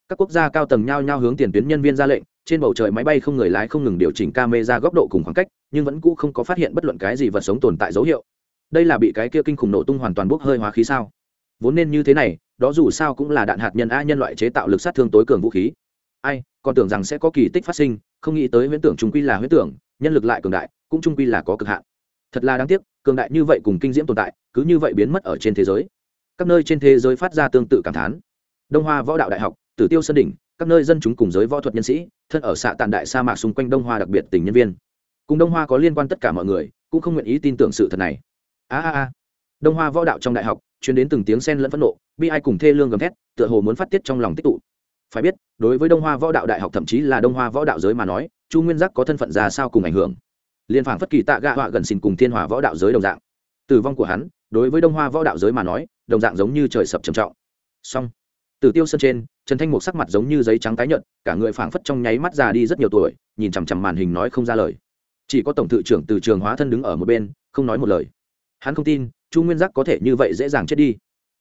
các quốc gia cao tầng nhao nhao hướng tiền tuyến nhân viên ra lệnh, trên bầu trời máy bay không người lái không ngừng điều chỉnh camera góc độ cùng khoảng cách, nhưng vẫn cũ không có phát hiện bất luận cái gì vật sống tồn tại dấu hiệu. Đây là bị cái kia kinh khủng nổ tung hoàn toàn bốc hơi hóa khí sao? Vốn nên như thế này, đó dù sao cũng là đạn hạt nhân a nhân loại chế tạo lực sát thương tối cường vũ khí. Ai, còn tưởng rằng sẽ có kỳ tích phát sinh, không nghĩ tới huyễn tưởng trung quy là huyễn tưởng, nhân lực lại cường đại, cũng trung quy là có cực hạn. Thật là đáng tiếc, cường đại như vậy cùng kinh diễm tồn tại, cứ như vậy biến mất ở trên thế giới. Các nơi trên thế giới phát ra tương tự cảm thán. Đông hoa võ đạo đại học tử tiêu sơn đỉnh, các nơi dân chúng cùng giới võ thuật nhân sĩ, thân ở xạ tàn đại sa mạc xung quanh đông hoa đặc biệt tình nhân viên. Cùng đông hoa có liên quan tất cả mọi người, cũng không nguyện ý tin tưởng sự thật này. A a a. Đông hoa võ đạo trong đại học chuyến đến từng tiếng sen lẫn phẫn nộ, bi ai cùng thê lương gầm thét, tựa hồ muốn phát tiết trong lòng tích tụ. Phải biết, đối với đông hoa võ đạo đại học thậm chí là đông hoa võ đạo giới mà nói, chu nguyên giác có thân phận ra sao cùng ảnh hưởng. Liên phảng phất kỳ tạ gạ họa gần xin cùng thiên hòa võ đạo giới đồng dạng. Tử vong của hắn, đối với đông hoa võ đạo giới mà nói, đồng dạng giống như trời sập trầm trọng. Song Tử tiêu sân trên trần thanh mục sắc mặt giống như giấy trắng tái nhợt, cả người phảng phất trong nháy mắt già đi rất nhiều tuổi, nhìn chằm chằm màn hình nói không ra lời. Chỉ có tổng thự trưởng từ trường hóa thân đứng ở một bên, không nói một lời. Hắn không tin, chu nguyên giác có thể như vậy dễ dàng chết đi.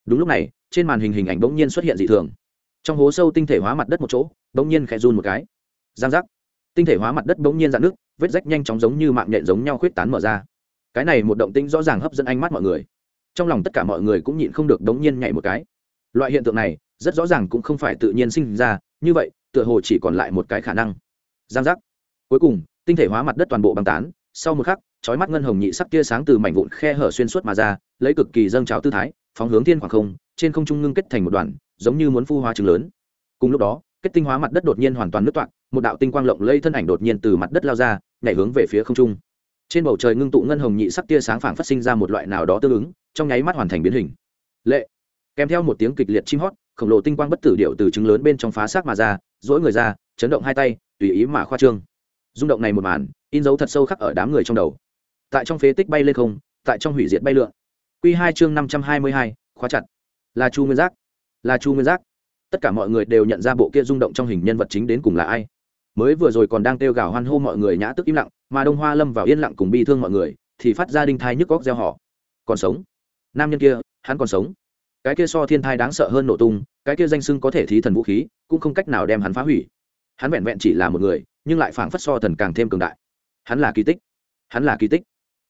Đúng lúc này, trên màn hình hình ảnh bỗng nhiên xuất hiện dị thường. Trong hố sâu tinh thể hóa mặt đất một chỗ, bỗng nhiên khẽ run một cái. Giang giác. Tinh thể hóa mặt đất bỗng nhiên dạn nước vết rách nhanh chóng giống như mạng nhện giống nhau khuyết tán mở ra. Cái này một động tĩnh rõ ràng hấp dẫn ánh mắt mọi người. Trong lòng tất cả mọi người cũng nhịn không được đống nhiên nhảy một cái. Loại hiện tượng này rất rõ ràng cũng không phải tự nhiên sinh ra, như vậy, tựa hồ chỉ còn lại một cái khả năng. Giang giác. Cuối cùng, tinh thể hóa mặt đất toàn bộ băng tán, sau một khắc, chói mắt ngân hồng nhị sắc tia sáng từ mảnh vụn khe hở xuyên suốt mà ra, lấy cực kỳ dâng trào tư thái, phóng hướng thiên khoảng không, trên không trung ngưng kết thành một đoàn, giống như muốn phu hóa trứng lớn. Cùng lúc đó, kết tinh hóa mặt đất đột nhiên hoàn toàn nứt toạc, một đạo tinh quang lộng lây thân ảnh đột nhiên từ mặt đất lao ra, nhảy hướng về phía không trung. Trên bầu trời ngưng tụ ngân hồng nhị sắc tia sáng phảng phát sinh ra một loại nào đó tương ứng, trong nháy mắt hoàn thành biến hình. Lệ. Kèm theo một tiếng kịch liệt chim hót khổng lồ tinh quang bất tử điệu từ trứng lớn bên trong phá xác mà ra dỗi người ra, chấn động hai tay, tùy ý mà khoa trương. Rung động này một màn, in dấu thật sâu khắc ở đám người trong đầu. Tại trong phế tích bay lên không, tại trong hủy diệt bay lượn. Q hai chương năm trăm hai mươi hai, khóa chặt. Là chu nguyên giác. Là chu nguyên giác. Tất cả mọi người đều nhận ra bộ kia rung động trong hình nhân vật chính đến cùng là ai. Mới vừa rồi còn đang kêu gào hoan hô mọi người nhã tức im lặng, mà đông hoa lâm vào yên lặng cùng bi thương mọi người, thì phát ra đinh thai nhức góc gieo họ còn sống. Nam nhân kia, hắn còn sống cái kia so thiên thai đáng sợ hơn nổ tung, cái kia danh sưng có thể thí thần vũ khí, cũng không cách nào đem hắn phá hủy. Hắn vẹn vẹn chỉ là một người, nhưng lại phảng phất so thần càng thêm cường đại. Hắn là kỳ tích. Hắn là kỳ tích.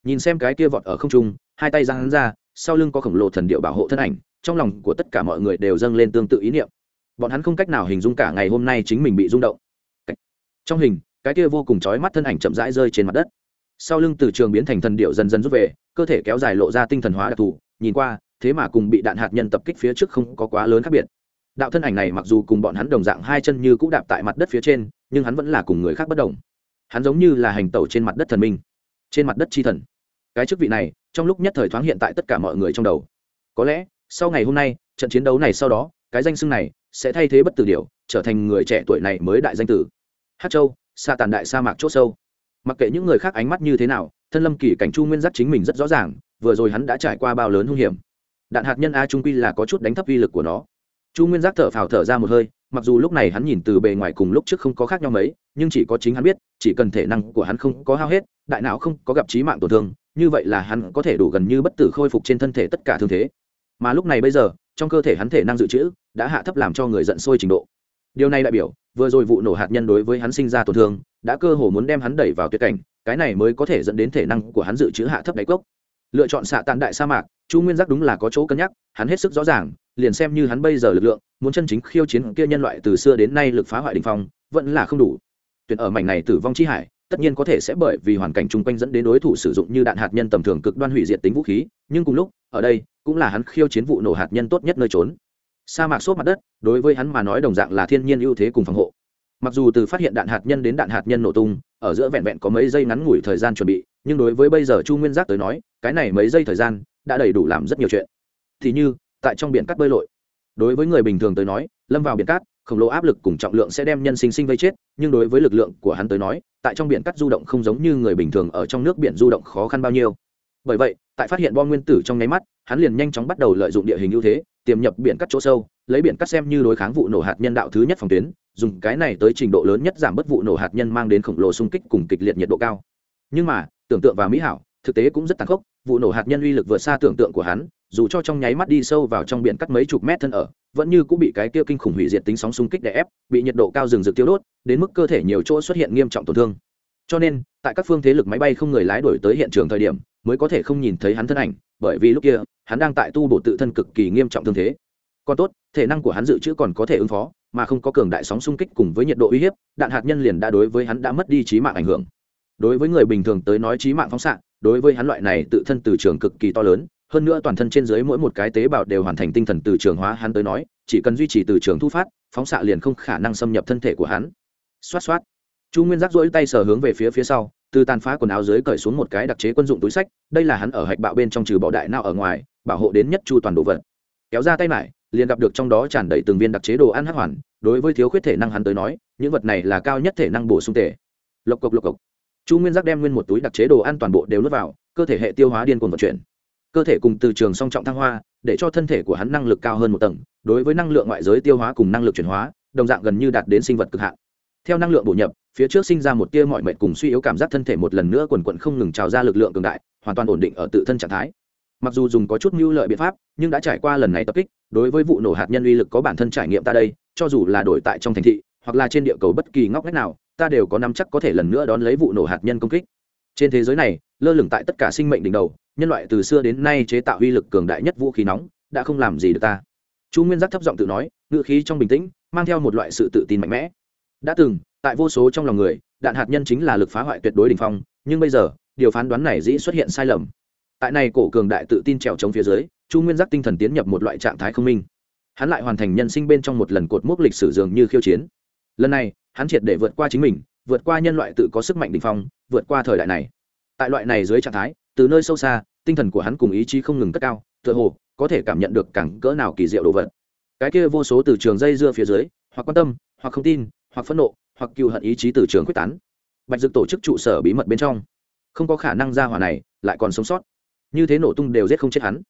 Nhìn xem cái kia vọt ở không trung, hai tay giang hắn ra, sau lưng có khổng lồ thần điệu bảo hộ thân ảnh, trong lòng của tất cả mọi người đều dâng lên tương tự ý niệm. Bọn hắn không cách nào hình dung cả ngày hôm nay chính mình bị rung động. Trong hình, cái kia vô cùng chói mắt thân ảnh chậm rãi rơi trên mặt đất. Sau lưng từ trường biến thành thần điệu dần dần rút về, cơ thể kéo dài lộ ra tinh thần hóa đặc thù, nhìn qua thế mà cùng bị đạn hạt nhân tập kích phía trước không có quá lớn khác biệt. Đạo thân ảnh này mặc dù cùng bọn hắn đồng dạng hai chân như cũ đạp tại mặt đất phía trên, nhưng hắn vẫn là cùng người khác bất đồng. Hắn giống như là hành tẩu trên mặt đất thần minh, trên mặt đất chi thần. Cái chức vị này, trong lúc nhất thời thoáng hiện tại tất cả mọi người trong đầu. Có lẽ, sau ngày hôm nay, trận chiến đấu này sau đó, cái danh xưng này sẽ thay thế bất tử điều trở thành người trẻ tuổi này mới đại danh tử. Hát châu xa tàn đại sa mạc c h sâu. Mặc kệ những người khác ánh mắt như thế nào, thân lâm kỳ cảnh chu nguyên giác chính mình rất rõ ràng, vừa rồi hắn đã trải qua bao lớn hung hiểm đạn hạt nhân a trung quy là có chút đánh thấp uy lực của nó. Chu nguyên giác thở phào thở ra một hơi, mặc dù lúc này hắn nhìn từ bề ngoài cùng lúc trước không có khác nhau mấy, nhưng chỉ có chính hắn biết, chỉ cần thể năng của hắn không có hao hết, đại não không có gặp trí mạng tổn thương, như vậy là hắn có thể đủ gần như bất tử khôi phục trên thân thể tất cả thương thế. Mà lúc này bây giờ, trong cơ thể hắn thể năng dự trữ đã hạ thấp làm cho người giận sôi trình độ. Điều này đại biểu, vừa rồi vụ nổ hạt nhân đối với hắn sinh ra tổn thương, đã cơ hồ muốn đem hắn đẩy vào tuyệt cảnh, cái này mới có thể dẫn đến thể năng của hắn dự trữ hạ thấp đáy cốc lựa chọn xạ tàn đại sa mạc, chu nguyên giác đúng là có chỗ cân nhắc, hắn hết sức rõ ràng, liền xem như hắn bây giờ lực lượng, muốn chân chính khiêu chiến kia nhân loại từ xưa đến nay lực phá hoại đình phong, vẫn là không đủ. Tuyển ở mảnh này tử vong chi hải, tất nhiên có thể sẽ bởi vì hoàn cảnh chung quanh dẫn đến đối thủ sử dụng như đạn hạt nhân tầm thường cực đoan hủy diệt tính vũ khí, nhưng cùng lúc, ở đây, cũng là hắn khiêu chiến vụ nổ hạt nhân tốt nhất nơi trốn. Sa mạc xốp mặt đất, đối với hắn mà nói đồng dạng là thiên nhiên ưu thế cùng phòng hộ. Mặc dù từ phát hiện đạn hạt nhân đến đạn hạt nhân nổ tung ở giữa vẹn vẹn có mấy giây ngắn ngủi thời gian chuẩn bị, nhưng đối với bây giờ chu nguyên giác tới nói, cái này mấy giây thời gian đã đầy đủ làm rất nhiều chuyện. Thì như, tại trong biển cát bơi lội. Đối với người bình thường tới nói, lâm vào biển cát, khổng lồ áp lực cùng trọng lượng sẽ đem nhân sinh sinh vây chết, nhưng đối với lực lượng của hắn tới nói, tại trong biển cát du động không giống như người bình thường ở trong nước biển du động khó khăn bao nhiêu. Bởi vậy tại phát hiện bom nguyên tử trong nháy mắt, hắn liền nhanh chóng bắt đầu lợi dụng địa hình ưu thế, tiềm nhập biển cắt chỗ sâu, lấy biển cắt xem như đối kháng vụ nổ hạt nhân đạo thứ nhất phòng tuyến, dùng cái này tới trình độ lớn nhất giảm bất vụ nổ hạt nhân mang đến khổng lồ xung kích cùng kịch liệt nhiệt độ cao. Nhưng mà, tưởng tượng và mỹ hảo, thực tế cũng rất tàn khốc, vụ nổ hạt nhân uy lực vượt xa tưởng tượng của hắn, dù cho trong nháy mắt đi sâu vào trong biển cắt mấy chục mét thân ở, vẫn như cũng bị cái kia kinh khủng hủy diệt tính sóng xung kích đè ép, bị nhiệt độ cao rừng rực tiêu đốt, đến mức cơ thể nhiều chỗ xuất hiện nghiêm trọng tổn thương. Cho nên, tại các phương thế lực máy bay không người lái đổi tới hiện trường thời điểm mới có thể không nhìn thấy hắn thân ảnh, bởi vì lúc kia, hắn đang tại tu bổ tự thân cực kỳ nghiêm trọng thương thế. Còn tốt, thể năng của hắn dự trữ còn có thể ứng phó, mà không có cường đại sóng xung kích cùng với nhiệt độ uy hiếp, đạn hạt nhân liền đã đối với hắn đã mất đi trí mạng ảnh hưởng. Đối với người bình thường tới nói trí mạng phóng xạ, đối với hắn loại này tự thân từ trường cực kỳ to lớn, hơn nữa toàn thân trên dưới mỗi một cái tế bào đều hoàn thành tinh thần từ trường hóa hắn tới nói, chỉ cần duy trì từ trường thu phát, phóng xạ liền không khả năng xâm nhập thân thể của hắn. Xoát xoát. Chu nguyên giác rỗi tay sờ hướng về phía phía sau từ tàn phá quần áo dưới cởi xuống một cái đặc chế quân dụng túi sách, đây là hắn ở hạch bạo bên trong trừ bỏ đại nào ở ngoài, bảo hộ đến nhất chu toàn đồ vật. Kéo ra tay lại, liền gặp được trong đó tràn đầy từng viên đặc chế đồ ăn hắc hoàn, đối với thiếu khuyết thể năng hắn tới nói, những vật này là cao nhất thể năng bổ sung tể lộc cộc lộc cộc. Chu nguyên giác đem nguyên một túi đặc chế đồ ăn toàn bộ đều nuốt vào, cơ thể hệ tiêu hóa điên cuồng vận chuyển. Cơ thể cùng từ trường song trọng thăng hoa, để cho thân thể của hắn năng lực cao hơn một tầng, đối với năng lượng ngoại giới tiêu hóa cùng năng lực chuyển hóa, đồng dạng gần như đạt đến sinh vật cực hạn theo năng lượng bổ nhập, phía trước sinh ra một tia mọi mệnh cùng suy yếu cảm giác thân thể một lần nữa quần quận không ngừng trào ra lực lượng cường đại, hoàn toàn ổn định ở tự thân trạng thái. Mặc dù dùng có chút mưu lợi biện pháp, nhưng đã trải qua lần này tập kích, đối với vụ nổ hạt nhân uy lực có bản thân trải nghiệm ta đây, cho dù là đổi tại trong thành thị, hoặc là trên địa cầu bất kỳ ngóc ngách nào, ta đều có nắm chắc có thể lần nữa đón lấy vụ nổ hạt nhân công kích. Trên thế giới này, lơ lửng tại tất cả sinh mệnh đỉnh đầu, nhân loại từ xưa đến nay chế tạo uy lực cường đại nhất vũ khí nóng, đã không làm gì được ta. Chu nguyên giác thấp giọng tự nói ngự khí trong bình tĩnh, mang theo một loại sự tự tin mạnh mẽ đã từng, tại vô số trong lòng người, đạn hạt nhân chính là lực phá hoại tuyệt đối đ ỉ n h phong, nhưng bây giờ, điều phán đoán này dĩ xuất hiện sai lầm. Tại này cổ cường đại tự tin trèo chống phía dưới, chu nguyên giác tinh thần tiến nhập một loại trạng thái không minh. Hắn lại hoàn thành nhân sinh bên trong một lần cột mốc lịch sử dường như khiêu chiến. Lần này, hắn triệt để vượt qua chính mình, vượt qua nhân loại tự có sức mạnh đ ỉ n h phong, vượt qua thời đại này. Tại loại này dưới trạng thái, từ nơi sâu xa, tinh thần của hắn cùng ý chí không ngừng cất cao, tựa hồ, có thể cảm nhận được cẳng cỡ nào kỳ diệu đồ vật. Cái kia vô số từ trường dây dưa phía dưới, hoặc quan tâm, hoặc không tin hoặc phẫn nộ, hoặc cựu hận ý chí từ trường quyết tán. Bạch dực tổ chức trụ sở bí mật bên trong. Không có khả năng ra hỏa này, lại còn sống sót. Như thế nổ tung đều giết không chết hắn.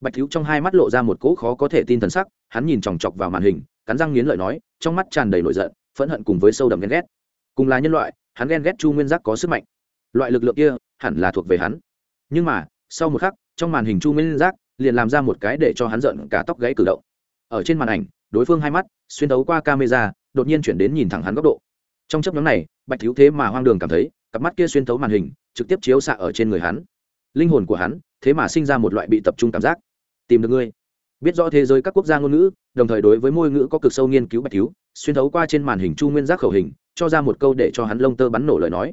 Bạch thiếu trong hai mắt lộ ra một cỗ khó có thể tin thần sắc, hắn nhìn chòng chọc vào màn hình, cắn răng nghiến lợi nói, trong mắt tràn đầy nổi giận, phẫn hận cùng với sâu đậm ghen ghét. Cùng là nhân loại, hắn ghen ghét chu nguyên giác có sức mạnh. Loại lực lượng kia, hẳn là thuộc về hắn. Nhưng mà, sau một khắc, trong màn hình chu nguyên giác liền làm ra một cái để cho hắn giận cả tóc gãy cử động. Ở trên màn ảnh, đối phương hai mắt xuyên tấu qua camera đột nhiên chuyển đến nhìn thẳng hắn góc độ. Trong chấp nhóm này, bạch thiếu thế mà hoang đường cảm thấy, cặp mắt kia xuyên thấu màn hình, trực tiếp chiếu xạ ở trên người hắn. Linh hồn của hắn, thế mà sinh ra một loại bị tập trung cảm giác. Tìm được ngươi. Biết rõ thế giới các quốc gia ngôn ngữ, đồng thời đối với môi ngữ có cực sâu nghiên cứu bạch thiếu, xuyên thấu qua trên màn hình chu nguyên giác khẩu hình, cho ra một câu để cho hắn lông tơ bắn nổ lời nói.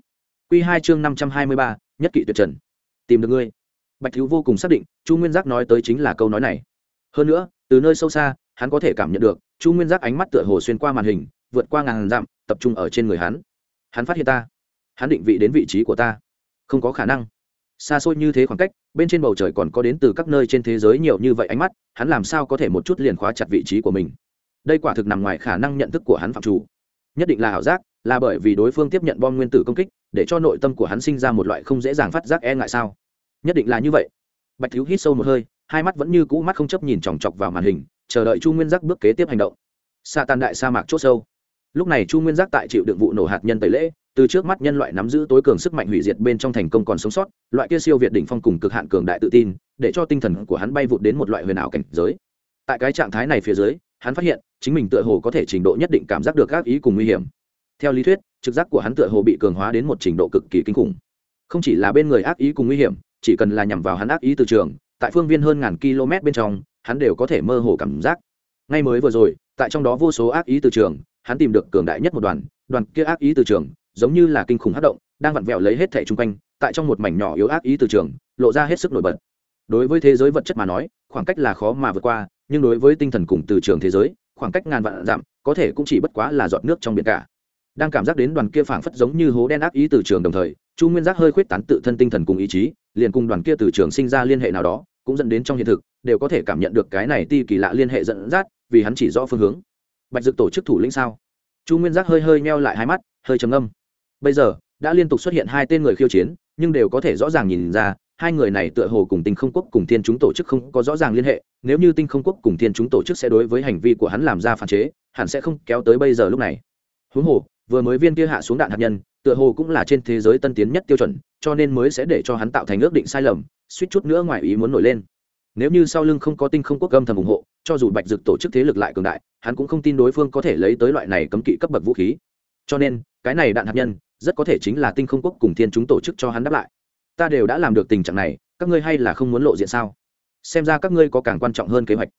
Q hai chương năm trăm hai mươi ba, nhất kỵ tuyệt trần. Tìm được ngươi. Bạch thiếu vô cùng xác định, chu nguyên giác nói tới chính là câu nói này. Hơn nữa, từ nơi sâu xa, hắn có thể cảm nhận được chu nguyên giác ánh mắt tựa hồ xuyên qua màn hình, vượt qua ngàn dặm, tập trung ở trên người hắn. Hắn phát hiện ta. Hắn định vị đến vị trí của ta. Không có khả năng. Xa xôi như thế khoảng cách, bên trên bầu trời còn có đến từ các nơi trên thế giới nhiều như vậy ánh mắt, hắn làm sao có thể một chút liền khóa chặt vị trí của mình? Đây quả thực nằm ngoài khả năng nhận thức của hắn phạm chủ. Nhất định là ảo giác, là bởi vì đối phương tiếp nhận bom nguyên tử công kích, để cho nội tâm của hắn sinh ra một loại không dễ dàng phát giác e ngại sao? Nhất định là như vậy. Bạch thiếu hít sâu một hơi, hai mắt vẫn như cũ mắt không chấp nhìn chòng chọc vào màn hình chờ đợi chu nguyên giác bước kế tiếp hành động. Sa tan đại sa mạc chốt sâu. Lúc này chu nguyên giác tại chịu đựng vụ nổ hạt nhân tẩy lễ, từ trước mắt nhân loại nắm giữ tối cường sức mạnh hủy diệt bên trong thành công còn sống sót, loại kia siêu việt đỉnh phong cùng cực hạn cường đại tự tin, để cho tinh thần của hắn bay vụt đến một loại huyền ảo cảnh giới. Tại cái trạng thái này phía dưới, hắn phát hiện, chính mình tựa hồ có thể trình độ nhất định cảm giác được các ý cùng nguy hiểm. Theo lý thuyết, trực giác của hắn tựa hồ bị cường hóa đến một trình độ cực kỳ kinh khủng. Không chỉ là bên người ác ý cùng nguy hiểm, chỉ cần là nhằm vào hắn ác ý từ trường, tại phương viên hơn ngàn km bên trong hắn đều có thể mơ hồ cảm giác. Ngay mới vừa rồi, tại trong đó vô số ác ý từ trường, hắn tìm được cường đại nhất một đoàn đoàn kia ác ý từ trường, giống như là kinh khủng hát động, đang vặn vẹo lấy hết thẻ chung quanh, tại trong một mảnh nhỏ yếu ác ý từ trường, lộ ra hết sức nổi bật. Đối với thế giới vật chất mà nói, khoảng cách là khó mà vượt qua, nhưng đối với tinh thần cùng từ trường thế giới, khoảng cách ngàn vạn giảm có thể cũng chỉ bất quá là giọt nước trong biển cả. Đang cảm giác đến đoàn kia phảng phất giống như hố đen ác ý từ trường đồng thời, chu nguyên giác hơi khuyết tán tự thân tinh thần cùng ý chí, liền cùng đoàn kia từ trường sinh ra liên hệ nào đó cũng dẫn đến trong hiện thực, đều có thể cảm nhận được cái này ti kỳ lạ liên hệ dẫn dắt, vì hắn chỉ rõ phương hướng. Bạch dực tổ chức thủ lĩnh sao? Chu nguyên giác hơi hơi meo lại hai mắt, hơi trầm âm bây giờ, đã liên tục xuất hiện hai tên người khiêu chiến, nhưng đều có thể rõ ràng nhìn ra, hai người này tựa hồ cùng tinh không quốc cùng thiên chúng tổ chức không có rõ ràng liên hệ, nếu như tinh không quốc cùng thiên chúng tổ chức sẽ đối với hành vi của hắn làm ra phản chế, hẳn sẽ không kéo tới bây giờ lúc này. Huống hồ vừa mới viên kia hạ xuống đạn hạt nhân, tựa hồ cũng là trên thế giới tân tiến nhất tiêu chuẩn, cho nên mới sẽ để cho hắn tạo thành ước định sai lầm, suýt chút nữa ngoài ý muốn nổi lên. Nếu như sau lưng không có tinh không quốc âm thầm ủng hộ, cho dù bạch dực tổ chức thế lực lại cường đại, hắn cũng không tin đối phương có thể lấy tới loại này cấm kỵ cấp bậc vũ khí. Cho nên, cái này đạn hạt nhân, rất có thể chính là tinh không quốc cùng thiên chúng tổ chức cho hắn đáp lại. Ta đều đã làm được tình trạng này, các ngươi hay là không muốn lộ diện sao? Xem ra các ngươi có càng quan trọng hơn kế hoạch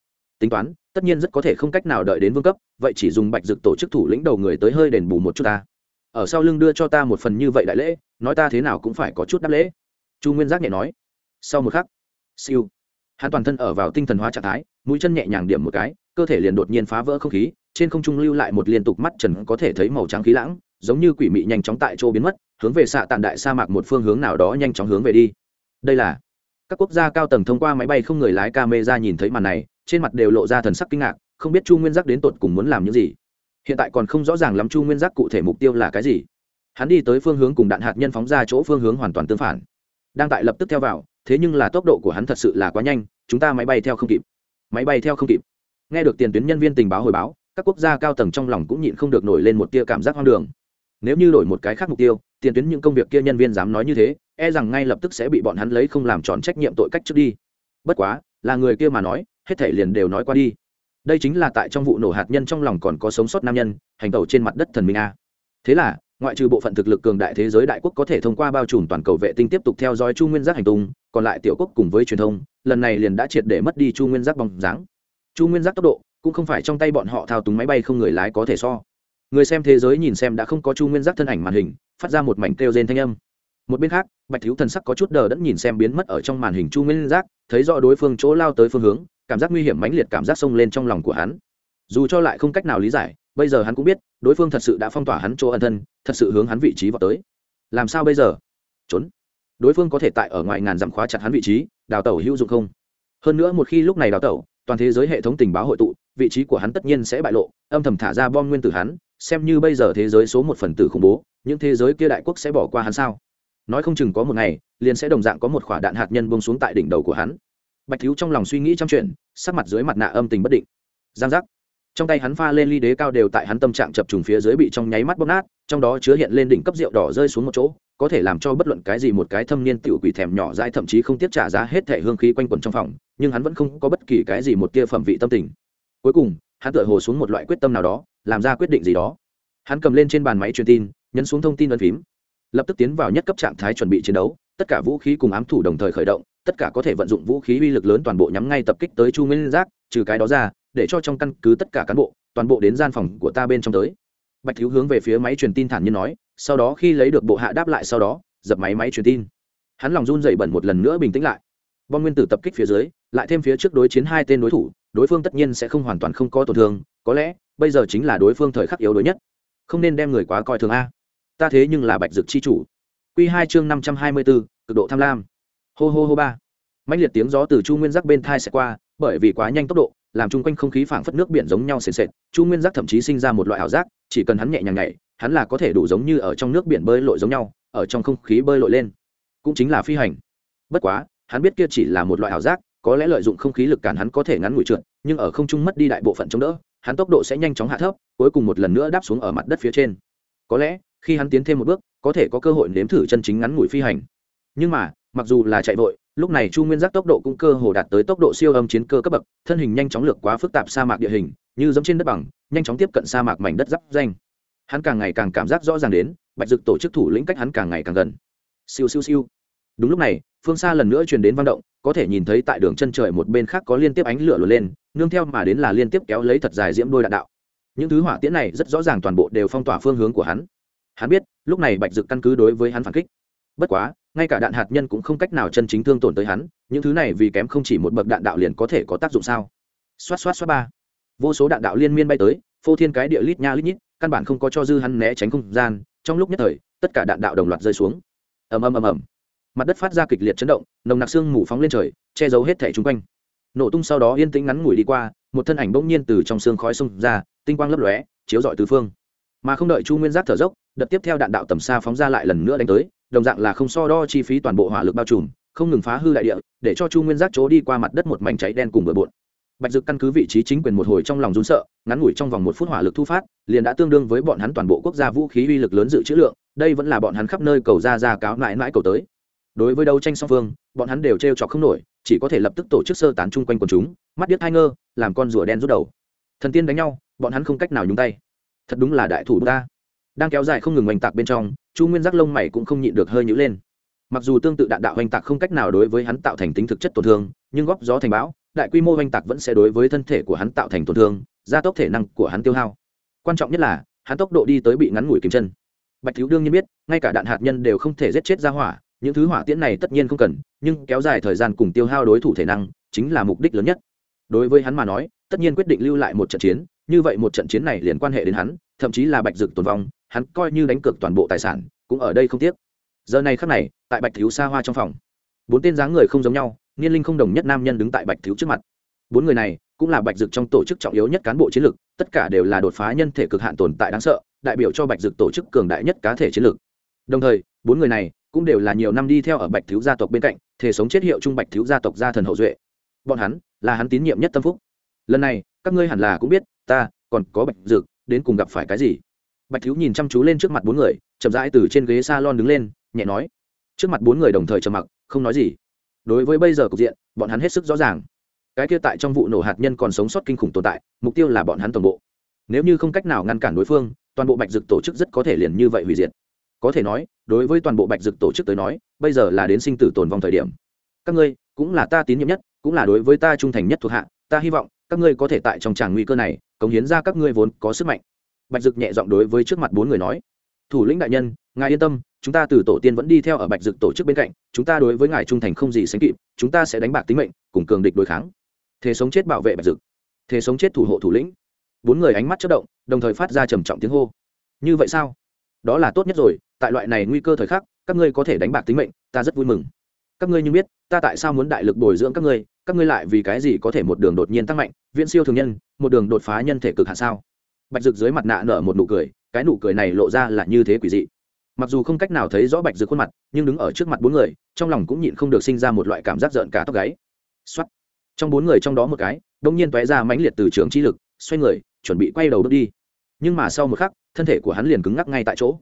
tính toán, tất nhiên rất có thể không cách nào đợi đến vương cấp, vậy chỉ dùng bạch dực tổ chức thủ lĩnh đầu người tới hơi đền bù một chút ta. Ở sau lưng đưa cho ta một phần như vậy đại lễ, nói ta thế nào cũng phải có chút đáp lễ. Chu nguyên giác nhẹ nói. Sau một khắc, siêu. Hắn toàn thân ở vào tinh thần hóa trạng thái, mũi chân nhẹ nhàng điểm một cái, cơ thể liền đột nhiên phá vỡ không khí, trên không trung lưu lại một liên tục mắt trần có thể thấy màu trắng khí lãng, giống như quỷ mị nhanh chóng tại chỗ biến mất, hướng về xạ tàn đại sa mạc một phương hướng nào đó nhanh chóng hướng về đi. Đây là các quốc gia cao tầng thông qua máy bay không người lái camera nhìn thấy màn này trên mặt đều lộ ra thần sắc kinh ngạc, không biết chu nguyên giác đến tột cùng muốn làm những gì. Hiện tại còn không rõ ràng lắm chu nguyên giác cụ thể mục tiêu là cái gì. Hắn đi tới phương hướng cùng đạn hạt nhân phóng ra chỗ phương hướng hoàn toàn tương phản. Đang tại lập tức theo vào, thế nhưng là tốc độ của hắn thật sự là quá nhanh, chúng ta máy bay theo không kịp. Máy bay theo không kịp. Nghe được tiền tuyến nhân viên tình báo hồi báo, các quốc gia cao tầng trong lòng cũng nhịn không được nổi lên một tia cảm giác hoang đường. Nếu như đổi một cái khác mục tiêu, tiền tuyến những công việc kia nhân viên dám nói như thế e rằng ngay lập tức sẽ bị bọn hắn lấy không làm tròn trách nhiệm tội cách trước đi. Bất quá, là người kia mà nói hết thể liền đều nói qua đi. Đây chính là tại trong vụ nổ hạt nhân trong lòng còn có sống sót nam nhân, hành tẩu trên mặt đất thần minh a. Thế là, ngoại trừ bộ phận thực lực cường đại thế giới đại quốc có thể thông qua bao trùm toàn cầu vệ tinh tiếp tục theo dõi chu nguyên giác hành tung, còn lại tiểu quốc cùng với truyền thông, lần này liền đã triệt để mất đi chu nguyên giác bóng dáng. Chu nguyên giác tốc độ, cũng không phải trong tay bọn họ thao túng máy bay không người lái có thể so. Người xem thế giới nhìn xem đã không có chu nguyên giác thân ảnh màn hình, phát ra một mảnh kêu rên thanh âm một bên khác, bạch thiếu thần sắc có chút đờ đẫn nhìn xem biến mất ở trong màn hình chu nguyên giác, thấy rõ đối phương chỗ lao tới phương hướng, cảm giác nguy hiểm mãnh liệt cảm giác xông lên trong lòng của hắn. Dù cho lại không cách nào lý giải, bây giờ hắn cũng biết, đối phương thật sự đã phong tỏa hắn chỗ ẩn thân, thật sự hướng hắn vị trí vào tới. Làm sao bây giờ? Trốn. Đối phương có thể tại ở ngoài ngàn dặm khóa chặt hắn vị trí, đào tẩu hữu dụng không? Hơn nữa một khi lúc này đào tẩu, toàn thế giới hệ thống tình báo hội tụ, vị trí của hắn tất nhiên sẽ bại lộ, âm thầm thả ra bom nguyên tử hắn, xem như bây giờ thế giới số một phần tử khủng bố, những thế giới kia đại quốc sẽ bỏ qua hắn sao? Nói không chừng có một ngày, liền sẽ đồng dạng có một quả đạn hạt nhân buông xuống tại đỉnh đầu của hắn. Bạch thiếu trong lòng suy nghĩ trong chuyện, sắc mặt dưới mặt nạ âm tình bất định. Giang giác. Trong tay hắn pha lên ly đế cao đều tại hắn tâm trạng chập trùng phía dưới bị trong nháy mắt bóp nát, trong đó chứa hiện lên đỉnh cấp rượu đỏ rơi xuống một chỗ, có thể làm cho bất luận cái gì một cái thâm niên tiểu quỷ thèm nhỏ dãi thậm chí không tiếp trả giá hết thể hương khí quanh quẩn trong phòng, nhưng hắn vẫn không có bất kỳ cái gì một tia phẩm vị tâm tình. Cuối cùng, hắn tựa hồ xuống một loại quyết tâm nào đó, làm ra quyết định gì đó. Hắn cầm lên trên bàn máy truyền tin, nhấn xuống thông tin ấn phím lập tức tiến vào nhất cấp trạng thái chuẩn bị chiến đấu, tất cả vũ khí cùng ám thủ đồng thời khởi động, tất cả có thể vận dụng vũ khí uy lực lớn toàn bộ nhắm ngay tập kích tới chu nguyên giác, trừ cái đó ra, để cho trong căn cứ tất cả cán bộ, toàn bộ đến gian phòng của ta bên trong tới. Bạch thiếu hướng về phía máy truyền tin thản nhiên nói, sau đó khi lấy được bộ hạ đáp lại sau đó, dập máy máy truyền tin. Hắn lòng run dậy bẩn một lần nữa bình tĩnh lại. Bom nguyên tử tập kích phía dưới, lại thêm phía trước đối chiến hai tên đối thủ, đối phương tất nhiên sẽ không hoàn toàn không có tổn thương, có lẽ, bây giờ chính là đối phương thời khắc yếu đối nhất. Không nên đem người quá coi thường a ta thế nhưng là bạch dực chi chủ. Q hai chương năm trăm hai mươi bốn cực độ tham lam. Hô hô hô ba. Mạnh liệt tiếng gió từ chu nguyên giác bên thai sẽ qua, bởi vì quá nhanh tốc độ, làm chung quanh không khí phảng phất nước biển giống nhau sền sệt, chu nguyên giác thậm chí sinh ra một loại ảo giác, chỉ cần hắn nhẹ nhàng nhảy, hắn là có thể đủ giống như ở trong nước biển bơi lội giống nhau, ở trong không khí bơi lội lên. Cũng chính là phi hành. Bất quá, hắn biết kia chỉ là một loại ảo giác, có lẽ lợi dụng không khí lực cản hắn có thể ngắn ngủi trượt, nhưng ở không trung mất đi đại bộ phận chống đỡ, hắn tốc độ sẽ nhanh chóng hạ thấp, cuối cùng một lần nữa đáp xuống ở mặt đất phía trên. Có lẽ khi hắn tiến thêm một bước, có thể có cơ hội nếm thử chân chính ngắn ngủi phi hành. Nhưng mà, mặc dù là chạy vội, lúc này chu nguyên giác tốc độ cũng cơ hồ đạt tới tốc độ siêu âm chiến cơ cấp bậc, thân hình nhanh chóng lược quá phức tạp sa mạc địa hình, như giống trên đất bằng, nhanh chóng tiếp cận sa mạc mảnh đất giáp danh. Hắn càng ngày càng cảm giác rõ ràng đến, bạch dực tổ chức thủ lĩnh cách hắn càng ngày càng gần. Siêu siêu siêu. Đúng lúc này, phương xa lần nữa truyền đến vang động, có thể nhìn thấy tại đường chân trời một bên khác có liên tiếp ánh lửa lửa lên, nương theo mà đến là liên tiếp kéo lấy thật dài diễm đôi đạn đạo. Những thứ hỏa tiễn này rất rõ ràng toàn bộ đều phong tỏa phương hướng của hắn hắn biết, lúc này bạch dực căn cứ đối với hắn phản kích. Bất quá, ngay cả đạn hạt nhân cũng không cách nào chân chính thương tổn tới hắn, những thứ này vì kém không chỉ một bậc đạn đạo liền có thể có tác dụng sao? Xoát xoát xoát ba. Vô số đạn đạo liên miên bay tới, phô thiên cái địa lít nha lít nhít, căn bản không có cho dư hắn né tránh không gian, trong lúc nhất thời, tất cả đạn đạo đồng loạt rơi xuống. Ầm ầm ầm ầm. Mặt đất phát ra kịch liệt chấn động, nồng nặc xương mù phóng lên trời, che giấu hết thẻ chung quanh. Nổ tung sau đó yên tĩnh ngắn ngủi đi qua, một thân ảnh bỗng nhiên từ trong xương khói xông ra, tinh quang lấp lóe, chiếu rọi tứ phương. Mà không đợi chu nguyên giáp thở dốc đợt tiếp theo đạn đạo tầm xa phóng ra lại lần nữa đánh tới, đồng dạng là không so đo chi phí toàn bộ hỏa lực bao trùm, không ngừng phá hư đại địa, để cho chu nguyên giác chỗ đi qua mặt đất một mảnh cháy đen cùng bừa bộn. Bạch dực căn cứ vị trí chính quyền một hồi trong lòng rún sợ, ngắn ngủi trong vòng một phút hỏa lực thu phát, liền đã tương đương với bọn hắn toàn bộ quốc gia vũ khí uy lực lớn dự trữ lượng, đây vẫn là bọn hắn khắp nơi cầu ra ra cáo mãi mãi cầu tới. Đối với đấu tranh song phương, bọn hắn đều t r e o không nổi, chỉ có thể lập tức tổ chức sơ tán chung quanh quần chúng, mắt điếc hai ngơ, làm con rùa đen rút đầu. Thần tiên đánh nhau, bọn hắn không cách nào nhúng tay. Thật đúng là đại thủ ta đang kéo dài không ngừng oanh tạc bên trong, chu nguyên giác lông mày cũng không nhịn được hơi nhữ lên. Mặc dù tương tự đạn đạo oanh tạc không cách nào đối với hắn tạo thành tính thực chất tổn thương, nhưng góp gió thành bão, đại quy mô oanh tạc vẫn sẽ đối với thân thể của hắn tạo thành tổn thương, gia tốc thể năng của hắn tiêu hao. Quan trọng nhất là, hắn tốc độ đi tới bị ngắn ngủi kìm chân. Bạch thiếu đương nhiên biết, ngay cả đạn hạt nhân đều không thể giết chết ra hỏa, những thứ hỏa tiễn này tất nhiên không cần, nhưng kéo dài thời gian cùng tiêu hao đối thủ thể năng chính là mục đích lớn nhất. Đối với hắn mà nói, tất nhiên quyết định lưu lại một trận chiến, như vậy một trận chiến này liền quan hệ đến hắn, thậm chí là bạch dực tồn vong hắn coi như đánh cược toàn bộ tài sản, cũng ở đây không tiếc. Giờ này khắc này, tại bạch thiếu xa hoa trong phòng, bốn tên dáng người không giống nhau, niên linh không đồng nhất nam nhân đứng tại bạch thiếu trước mặt. Bốn người này, cũng là bạch dực trong tổ chức trọng yếu nhất cán bộ chiến lược tất cả đều là đột phá nhân thể cực hạn tồn tại đáng sợ, đại biểu cho bạch dực tổ chức cường đại nhất cá thể chiến lược đồng thời, bốn người này, cũng đều là nhiều năm đi theo ở bạch thiếu gia tộc bên cạnh thể sống chết hiệu trung bạch thiếu gia tộc gia thần hậu duệ. Bọn hắn, là hắn tín nhiệm nhất tâm phúc. Lần này, các ngươi hẳn là cũng biết, ta còn có bạch dực, đến cùng gặp phải cái gì? Bạch thiếu nhìn chăm chú lên trước mặt bốn người, chậm rãi từ trên ghế s a lon đứng lên, nhẹ nói. Trước mặt bốn người đồng thời trầm mặc, không nói gì. Đối với bây giờ cục diện, bọn hắn hết sức rõ ràng. Cái kia tại trong vụ nổ hạt nhân còn sống sót kinh khủng tồn tại, mục tiêu là bọn hắn toàn bộ. Nếu như không cách nào ngăn cản đối phương, toàn bộ bạch dực tổ chức rất có thể liền như vậy hủy diệt. Có thể nói, đối với toàn bộ bạch dực tổ chức tới nói, bây giờ là đến sinh tử tồn vong thời điểm. Các ngươi, cũng là ta tín nhiệm nhất, cũng là đối với ta trung thành nhất thuộc hạ, ta hy vọng các ngươi có thể tại trong tràng nguy cơ này, cống hiến ra các ngươi vốn có sức mạnh bạch dực nhẹ giọng đối với trước mặt bốn người nói, thủ lĩnh đại nhân, ngài yên tâm, chúng ta từ tổ tiên vẫn đi theo ở bạch dực tổ chức bên cạnh, chúng ta đối với ngài trung thành không gì sánh kịp, chúng ta sẽ đánh bạc tính mệnh, cùng cường địch đối kháng. Thế sống chết bảo vệ bạch dực. Thế sống chết thủ hộ thủ lĩnh. Bốn người ánh mắt chất động, đồng thời phát ra trầm trọng tiếng hô. Như vậy sao? Đó là tốt nhất rồi, tại loại này nguy cơ thời khắc, các ngươi có thể đánh bạc tính mệnh, ta rất vui mừng. Các ngươi như biết, ta tại sao muốn đại lực bồi dưỡng các ngươi các ngươi lại vì cái gì có thể một đường đột nhiên tăng mạnh? Viễn siêu thường nhân, một đường đột phá nhân thể cực hạ sao? Bạch rực dưới mặt nạ nở một nụ cười, cái nụ cười này lộ ra là như thế quỷ dị. Mặc dù không cách nào thấy rõ bạch rực khuôn mặt, nhưng đứng ở trước mặt bốn người, trong lòng cũng nhịn không được sinh ra một loại cảm giác rợn cả tóc gáy. Xuất trong bốn người trong đó một cái, đông nhiên tóe ra mãnh liệt từ trường chi lực, xoay người, chuẩn bị quay đầu bước đi. Nhưng mà sau một khắc, thân thể của hắn liền cứng ngắc ngay tại chỗ.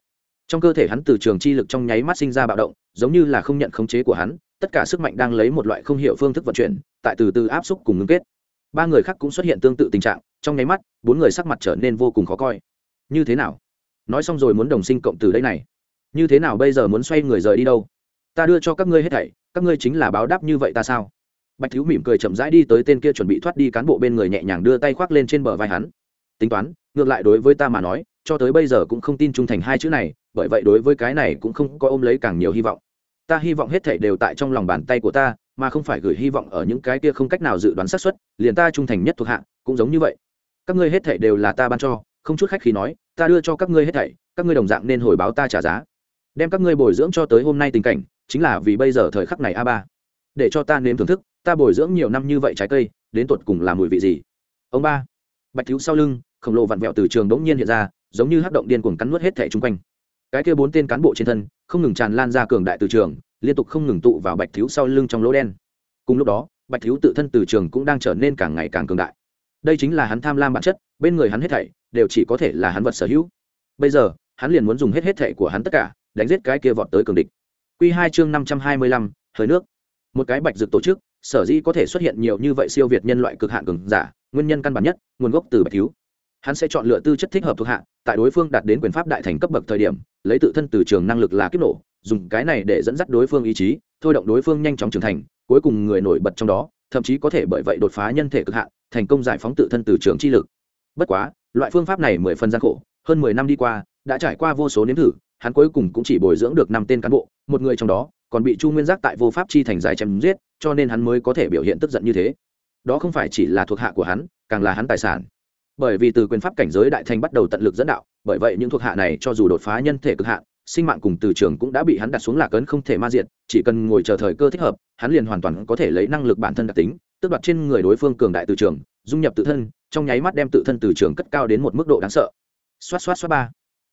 Trong cơ thể hắn từ trường chi lực trong nháy mắt sinh ra bạo động, giống như là không nhận khống chế của hắn, tất cả sức mạnh đang lấy một loại không hiểu phương thức vận chuyển, tại từ từ áp xúc cùng ngưng kết. Ba người khác cũng xuất hiện tương tự tình trạng trong nháy mắt, bốn người sắc mặt trở nên vô cùng khó coi. Như thế nào? Nói xong rồi muốn đồng sinh cộng từ đây này. Như thế nào bây giờ muốn xoay người rời đi đâu? Ta đưa cho các ngươi hết thảy, các ngươi chính là báo đáp như vậy ta sao? Bạch thiếu mỉm cười chậm rãi đi tới tên kia chuẩn bị thoát đi cán bộ bên người nhẹ nhàng đưa tay khoác lên trên bờ vai hắn. Tính toán, ngược lại đối với ta mà nói, cho tới bây giờ cũng không tin trung thành hai chữ này, bởi vậy đối với cái này cũng không có ôm lấy càng nhiều hy vọng. Ta hy vọng hết thảy đều tại trong lòng bàn tay của ta, mà không phải gửi hy vọng ở những cái kia không cách nào dự đoán xác suất, liền ta trung thành nhất thuộc hạ, cũng giống như vậy các ngươi hết thảy đều là ta ban cho, không chút khách khí nói, ta đưa cho các ngươi hết thảy, các ngươi đồng dạng nên hồi báo ta trả giá. Đem các ngươi bồi dưỡng cho tới hôm nay tình cảnh, chính là vì bây giờ thời khắc này a ba. Để cho ta nếm thưởng thức, ta bồi dưỡng nhiều năm như vậy trái cây, đến tột cùng là mùi vị gì? Ông ba. Bạch thiếu sau lưng, khổng lồ vặn vẹo từ trường đống nhiên hiện ra, giống như hắc động điên cuồng cắn nuốt hết thẻ chung quanh. Cái kia bốn tên cán bộ trên thân, không ngừng tràn lan ra cường đại từ trường, liên tục không ngừng tụ vào bạch thiếu sau lưng trong lỗ đen. Cùng lúc đó, bạch thiếu tự thân từ trường cũng đang trở nên càng ngày càng cường đại đây chính là hắn tham lam bản chất, bên người hắn hết thảy đều chỉ có thể là hắn vật sở hữu. Bây giờ, hắn liền muốn dùng hết hết thảy của hắn tất cả, đánh giết cái kia vọt tới cường địch. Q hai chương năm trăm hai mươi lăm, hơi nước. Một cái bạch dược tổ chức, sở dĩ có thể xuất hiện nhiều như vậy siêu việt nhân loại cực hạn cường giả, nguyên nhân căn bản nhất, nguồn gốc từ bạch thiếu hắn sẽ chọn lựa tư chất thích hợp thuộc hạ, tại đối phương đạt đến quyền pháp đại thành cấp bậc thời điểm, lấy tự thân từ trường năng lực là kiếp nổ, dùng cái này để dẫn dắt đối phương ý chí, thôi động đối phương nhanh chóng trưởng thành, cuối cùng người nổi bật trong đó, thậm chí có thể bởi vậy đột phá nhân thể cực hạn thành công giải phóng tự thân từ trường chi lực. Bất quá, loại phương pháp này mười phần gian khổ, hơn mười năm đi qua, đã trải qua vô số nếm thử, hắn cuối cùng cũng chỉ bồi dưỡng được năm tên cán bộ, một người trong đó còn bị chu nguyên giác tại vô pháp chi thành giải chém giết, cho nên hắn mới có thể biểu hiện tức giận như thế. Đó không phải chỉ là thuộc hạ của hắn, càng là hắn tài sản. Bởi vì từ quyền pháp cảnh giới đại thành bắt đầu tận lực dẫn đạo, bởi vậy những thuộc hạ này cho dù đột phá nhân thể cực hạn sinh mạng cùng từ trường cũng đã bị hắn đặt xuống lạc ấn không thể ma diện chỉ cần ngồi chờ thời cơ thích hợp, hắn liền hoàn toàn có thể lấy năng lực bản thân đặc tính tức đoạt trên người đối phương cường đại từ trường, dung nhập tự thân, trong nháy mắt đem tự thân từ trường cất cao đến một mức độ đáng sợ. Xoát xoát xoát ba.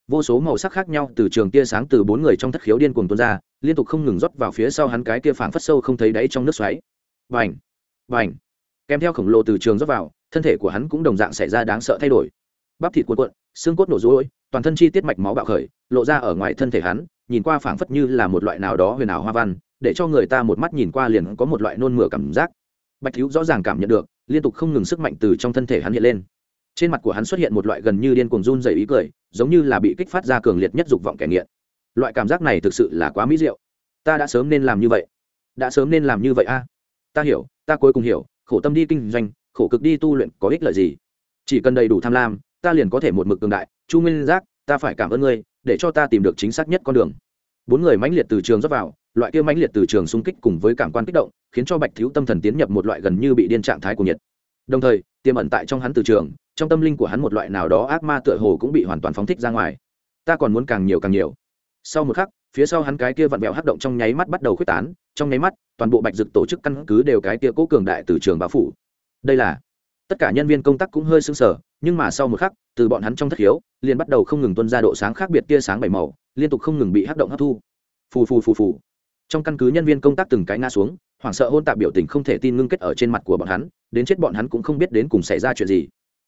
Vô số màu sắc khác nhau từ trường tia sáng từ bốn người trong thất khiếu điên cuồng tuôn ra, liên tục không ngừng rót vào phía sau hắn cái kia phảng phất sâu không thấy đáy trong nước xoáy. Vành vành kèm theo khổng lồ từ trường rót vào, thân thể của hắn cũng đồng dạng xảy ra đáng sợ thay đổi. Bắp thịt cuộn cuộn, xương cốt nổ rối toàn thân chi tiết mạch máu bạo khởi, lộ ra ở ngoài thân thể hắn, nhìn qua phảng phất như là một loại nào đó huyền ảo hoa văn, để cho người ta một mắt nhìn qua liền có một loại nôn mửa cảm giác. Bạch thiếu rõ ràng cảm nhận được, liên tục không ngừng sức mạnh từ trong thân thể hắn hiện lên. Trên mặt của hắn xuất hiện một loại gần như điên cuồng run dày ý cười, giống như là bị kích phát ra cường liệt nhất dục vọng kẻ nghiện. Loại cảm giác này thực sự là quá mỹ diệu. Ta đã sớm nên làm như vậy. Đã sớm nên làm như vậy a. Ta hiểu, ta cuối cùng hiểu, khổ tâm đi kinh doanh, khổ cực đi tu luyện có ích lợi gì. Chỉ cần đầy đủ tham lam, ta liền có thể một mực cường đại chu nguyên giác, ta phải cảm ơn ngươi, để cho ta tìm được chính xác nhất con đường. Bốn người mãnh liệt từ trường rót vào, loại kia mãnh liệt từ trường xung kích cùng với cảm quan kích động, khiến cho bạch thiếu tâm thần tiến nhập một loại gần như bị điên trạng thái của nhiệt. Đồng thời, tiềm ẩn tại trong hắn từ trường, trong tâm linh của hắn một loại nào đó ác ma tựa hồ cũng bị hoàn toàn phóng thích ra ngoài. Ta còn muốn càng nhiều càng nhiều. Sau một khắc, phía sau hắn cái kia vặn vẹo hắc động trong nháy mắt bắt đầu khuếch tán, trong nháy mắt, toàn bộ bạch dực tổ chức căn cứ đều cái kia cố cường đại từ trường bao phủ. Đây là tất cả nhân viên công tác cũng hơi sưng sở nhưng mà sau một khắc, từ bọn hắn trong thất hiếu liền bắt đầu không ngừng tuân ra độ sáng khác biệt tia sáng bảy màu, liên tục không ngừng bị hắc động hấp thu. Phù phù phù phù. Trong căn cứ nhân viên công tác từng cái ngã xuống, hoảng sợ hôn tạp biểu tình không thể tin ngưng kết ở trên mặt của bọn hắn, đến chết bọn hắn cũng không biết đến cùng xảy ra chuyện gì.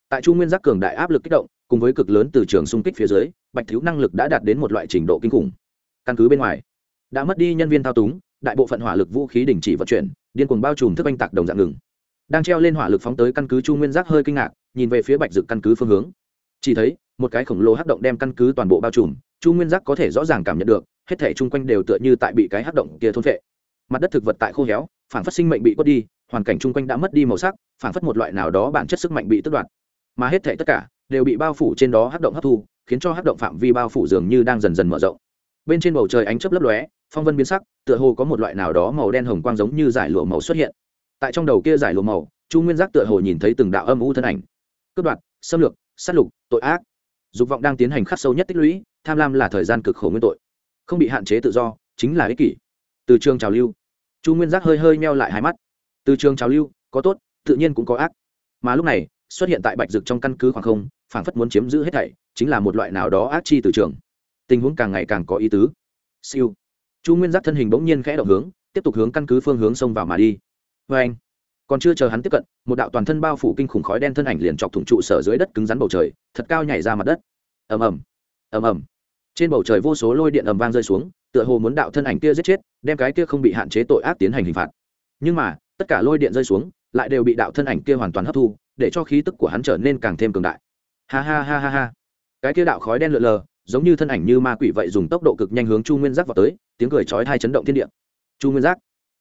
Tại chu nguyên giác cường đại áp lực kích động, cùng với cực lớn từ trường xung kích phía dưới, bạch thiếu năng lực đã đạt đến một loại trình độ kinh khủng. Căn cứ bên ngoài, đã mất đi nhân viên thao túng, đại bộ phận hỏa lực vũ khí đình chỉ vận chuyển, điên cuồng bao trùm thức anh tạc đồng dạng ngừng đang treo lên hỏa lực phóng tới căn cứ chu nguyên giác hơi kinh ngạc, nhìn về phía bạch dực căn cứ phương hướng. Chỉ thấy, một cái khổng lồ hắc động đem căn cứ toàn bộ bao trùm, chu nguyên giác có thể rõ ràng cảm nhận được, hết thể chung quanh đều tựa như tại bị cái hắc động kia thôn vệ mặt đất thực vật tại khô héo, phản phát sinh mệnh bị quất đi, hoàn cảnh chung quanh đã mất đi màu sắc, phản phất một loại nào đó bản chất sức mạnh bị tước đoạt. Mà hết thể tất cả, đều bị bao phủ trên đó hắc động hấp thu, khiến cho hắc động phạm vi bao phủ dường như đang dần dần mở rộng. Bên trên bầu trời ánh chớp lấp lóe, phong vân biến sắc, tựa hồ có một loại nào đó màu đen hồng quang giống như giải lụa màu xuất hiện tại trong đầu kia giải lùa màu, chu nguyên giác tựa hồ nhìn thấy từng đạo âm u thân ảnh. Cướp đoạt, xâm lược, sát lục, tội ác. Dục vọng đang tiến hành khắc sâu nhất tích lũy, tham lam là thời gian cực khổ nguyên tội. Không bị hạn chế tự do, chính là ích kỷ. Từ trường trào lưu, chu nguyên giác hơi hơi meo lại hai mắt. Từ trường trào lưu, có tốt, tự nhiên cũng có ác. Mà lúc này, xuất hiện tại bạch dực trong căn cứ khoảng không, phảng phất muốn chiếm giữ hết thảy, chính là một loại nào đó ác chi từ trường. Tình huống càng ngày càng có ý tứ. Siêu. Chu nguyên giác thân hình bỗng nhiên khẽ động hướng, tiếp tục hướng căn cứ phương hướng xông vào mà đi vê anh. Còn chưa chờ hắn tiếp cận, một đạo toàn thân bao phủ kinh khủng khói đen thân ảnh liền chọc thủng trụ sở dưới đất cứng rắn bầu trời, thật cao nhảy ra mặt đất. Ầm ầm. Ầm ầm. Trên bầu trời vô số lôi điện ầm vang rơi xuống, tựa hồ muốn đạo thân ảnh kia giết chết, đem cái kia không bị hạn chế tội ác tiến hành hình phạt. Nhưng mà, tất cả lôi điện rơi xuống, lại đều bị đạo thân ảnh kia hoàn toàn hấp thu, để cho khí tức của hắn trở nên càng thêm cường đại. Ha ha ha ha ha. Cái kia đạo khói đen lượn lờ, giống như thân ảnh như ma quỷ vậy dùng tốc độ cực nhanh hướng chu nguyên giác vào tới, tiếng cười chói tai chấn động thiên địa. Chu nguyên giác,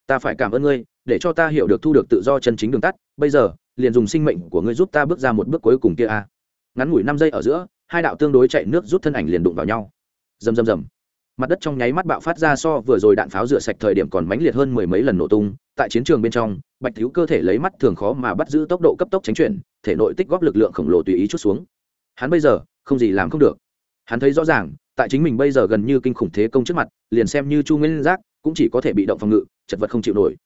ta phải cảm ơn ngươi để cho ta hiểu được thu được tự do chân chính đường tắt, bây giờ, liền dùng sinh mệnh của ngươi giúp ta bước ra một bước cuối cùng kia a. À. Ngắn ngủi năm giây ở giữa, hai đạo tương đối chạy nước rút thân ảnh liền đụng vào nhau. Rầm rầm rầm. Mặt đất trong nháy mắt bạo phát ra so vừa rồi đạn pháo rửa sạch thời điểm còn mãnh liệt hơn mười mấy lần nổ tung, tại chiến trường bên trong, bạch thiếu cơ thể lấy mắt thường khó mà bắt giữ tốc độ cấp tốc tránh chuyển, thể nội tích góp lực lượng khổng lồ tùy ý chút xuống. Hắn bây giờ, không gì làm không được. Hắn thấy rõ ràng, tại chính mình bây giờ gần như kinh khủng thế công trước mặt, liền xem như chu nguyên giác, cũng chỉ có thể bị động phòng ngự, chật vật không chịu nổi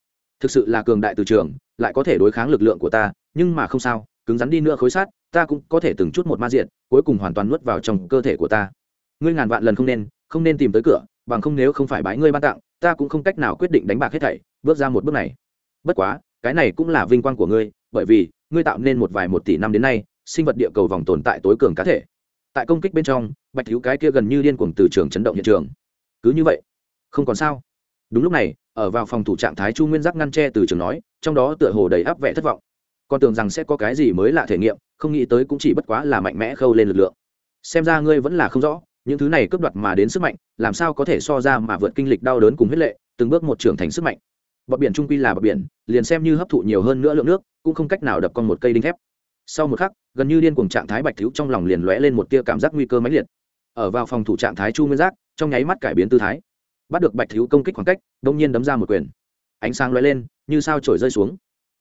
thực sự là cường đại từ trường, lại có thể đối kháng lực lượng của ta, nhưng mà không sao, cứng rắn đi nữa khối sát, ta cũng có thể từng chút một ma diện, cuối cùng hoàn toàn nuốt vào trong cơ thể của ta. Ngươi ngàn vạn lần không nên không nên tìm tới cửa, bằng không nếu không phải bái ngươi ban tặng, ta cũng không cách nào quyết định đánh bạc hết thảy, bước ra một bước này. Bất quá, cái này cũng là vinh quang của ngươi, bởi vì, ngươi tạo nên một vài một tỷ năm đến nay, sinh vật địa cầu vòng tồn tại tối cường cá thể. Tại công kích bên trong, bạch thiếu cái kia gần như điên cuồng từ trường chấn động hiện trường. Cứ như vậy, không còn sao đúng lúc này, ở vào phòng thủ trạng thái chu nguyên giác ngăn tre từ trường nói, trong đó tựa hồ đầy áp vẻ thất vọng. Con tưởng rằng sẽ có cái gì mới lạ thể nghiệm, không nghĩ tới cũng chỉ bất quá là mạnh mẽ khâu lên lực lượng. Xem ra ngươi vẫn là không rõ, những thứ này cướp đoạt mà đến sức mạnh, làm sao có thể so ra mà vượt kinh lịch đau đớn cùng huyết lệ, từng bước một trưởng thành sức mạnh. Bọt biển trung quy là bọt biển, liền xem như hấp thụ nhiều hơn nữa lượng nước, cũng không cách nào đập con một cây đinh thép. Sau một khắc, gần như điên cuồng trạng thái bạch thiếu trong lòng liền lóe lên một tia cảm giác nguy cơ mãnh liệt. Ở vào phòng thủ trạng thái chu nguyên giác, trong nháy mắt cải biến tư thái bắt được bạch thiếu công kích khoảng cách, đông nhiên đấm ra một quyền. Ánh sáng lóe lên, như sao trổi rơi xuống.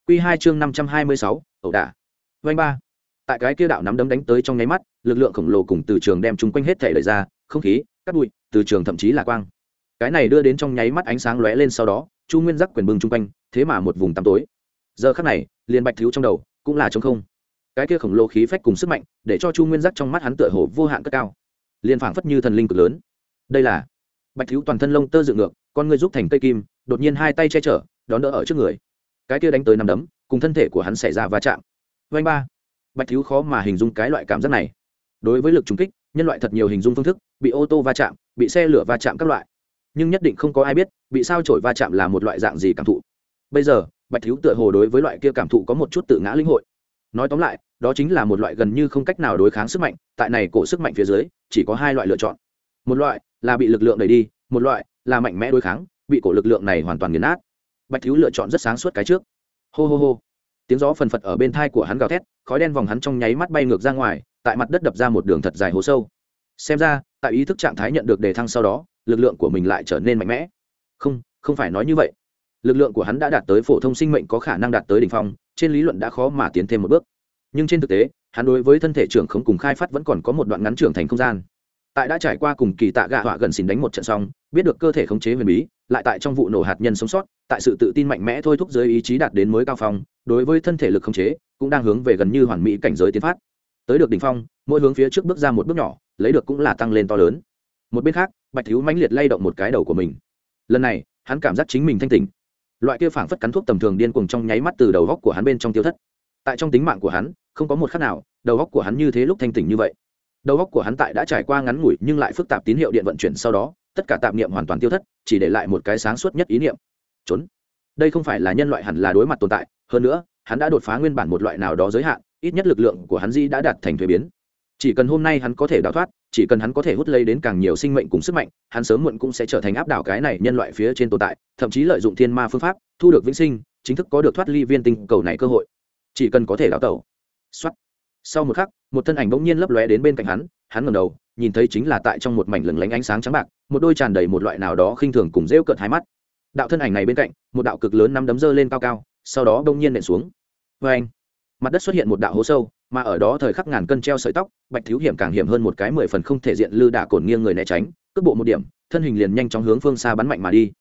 Q hai chương năm trăm hai mươi sáu, ẩu đả. Vanh ba. Tại cái kia đạo nắm đấm đánh tới trong nháy mắt, lực lượng khổng lồ cùng từ trường đem chung quanh hết thể lời ra, không khí cắt bụi, từ trường thậm chí là quang. Cái này đưa đến trong nháy mắt ánh sáng lóe lên sau đó, chu nguyên giác quyền bưng chung quanh, thế mà một vùng tăm tối. Giờ khắc này, liền bạch thiếu trong đầu cũng là trống không. Cái kia khổng lồ khí phách cùng sức mạnh, để cho chu nguyên giác trong mắt hắn tựa hồ vô hạn cất cao. Liền phảng phất như thần linh cực lớn. Đây là bạch thiếu toàn thân lông tơ dựng ngược, con người giúp thành cây kim, đột nhiên hai tay che chở, đón đỡ ở trước người. Cái kia đánh tới nằm đấm, cùng thân thể của hắn xảy ra va chạm. Vanh ba. Bạch thiếu khó mà hình dung cái loại cảm giác này. Đối với lực trùng kích, nhân loại thật nhiều hình dung phương thức, bị ô tô va chạm, bị xe lửa va chạm các loại. Nhưng nhất định không có ai biết, bị sao trổi va chạm là một loại dạng gì cảm thụ. Bây giờ, bạch thiếu tựa hồ đối với loại kia cảm thụ có một chút tự ngã linh hội. Nói tóm lại, đó chính là một loại gần như không cách nào đối kháng sức mạnh, tại này cổ sức mạnh phía dưới, chỉ có hai loại lựa chọn. Một loại là bị lực lượng đẩy đi, một loại là mạnh mẽ đối kháng, bị cổ lực lượng này hoàn toàn nghiền nát. Bạch thiếu lựa chọn rất sáng suốt cái trước. Hô hô hô. Tiếng gió phần phật ở bên thai của hắn gào thét, khói đen vòng hắn trong nháy mắt bay ngược ra ngoài, tại mặt đất đập ra một đường thật dài hố sâu. Xem ra, tại ý thức trạng thái nhận được đề thăng sau đó, lực lượng của mình lại trở nên mạnh mẽ. Không không phải nói như vậy. Lực lượng của hắn đã đạt tới phổ thông sinh mệnh có khả năng đạt tới đ ỉ n h phong, trên lý luận đã khó mà tiến thêm một bước. Nhưng trên thực tế, hắn đối với thân thể trưởng không cùng khai phát vẫn còn có một đoạn ngắn trưởng thành không gian tại đã trải qua cùng kỳ tạ gạ họa gần xìn đánh một trận xong, biết được cơ thể khống chế huyền bí, lại tại trong vụ nổ hạt nhân sống sót, tại sự tự tin mạnh mẽ thôi thúc giới ý chí đạt đến mới cao phong, đối với thân thể lực khống chế, cũng đang hướng về gần như hoàn mỹ cảnh giới tiến phát. Tới được đỉnh phong, mỗi hướng phía trước bước ra một bước nhỏ, lấy được cũng là tăng lên to lớn. Một bên khác, bạch thiếu mãnh liệt lay động một cái đầu của mình. Lần này, hắn cảm giác chính mình thanh tỉnh. Loại kia phảng phất cắn thuốc tầm thường điên cuồng trong nháy mắt từ đầu góc của hắn bên trong tiêu thất. Tại trong tính mạng của hắn, không có một khắc nào, đầu góc của hắn như thế lúc thanh tỉnh như vậy đầu góc của hắn tại đã trải qua ngắn ngủi nhưng lại phức tạp tín hiệu điện vận chuyển sau đó, tất cả tạp niệm hoàn toàn tiêu thất, chỉ để lại một cái sáng suốt nhất ý niệm. Trốn. Đây không phải là nhân loại hẳn là đối mặt tồn tại, hơn nữa, hắn đã đột phá nguyên bản một loại nào đó giới hạn, ít nhất lực lượng của hắn di đã đạt thành thuế biến. Chỉ cần hôm nay hắn có thể đào thoát, chỉ cần hắn có thể hút lấy đến càng nhiều sinh mệnh cùng sức mạnh, hắn sớm muộn cũng sẽ trở thành áp đảo cái này nhân loại phía trên tồn tại, thậm chí lợi dụng thiên ma phương pháp, thu được vĩnh sinh, chính thức có được thoát ly viên tinh cầu này cơ hội. Chỉ cần có thể đào tẩu. Xuất sau một khắc, một thân ảnh bỗng nhiên lấp lóe đến bên cạnh hắn hắn ngầm đầu, nhìn thấy chính là tại trong một mảnh lừng lánh ánh sáng trắng bạc, một đôi tràn đầy một loại nào đó khinh thường cùng rêu cợt hai mắt. Đạo thân ảnh này bên cạnh, một đạo cực lớn nắm đấm dơ lên cao cao, sau đó bỗng nhiên nện xuống. Vê anh, mặt đất xuất hiện một đạo hố sâu, mà ở đó thời khắc ngàn cân treo sợi tóc, bạch thiếu hiểm càng hiểm hơn một cái mười phần không thể diện lư đả cổn nghiêng người né tránh, cước bộ một điểm, thân hình liền nhanh chóng hướng phương xa bắn mạnh mà đi.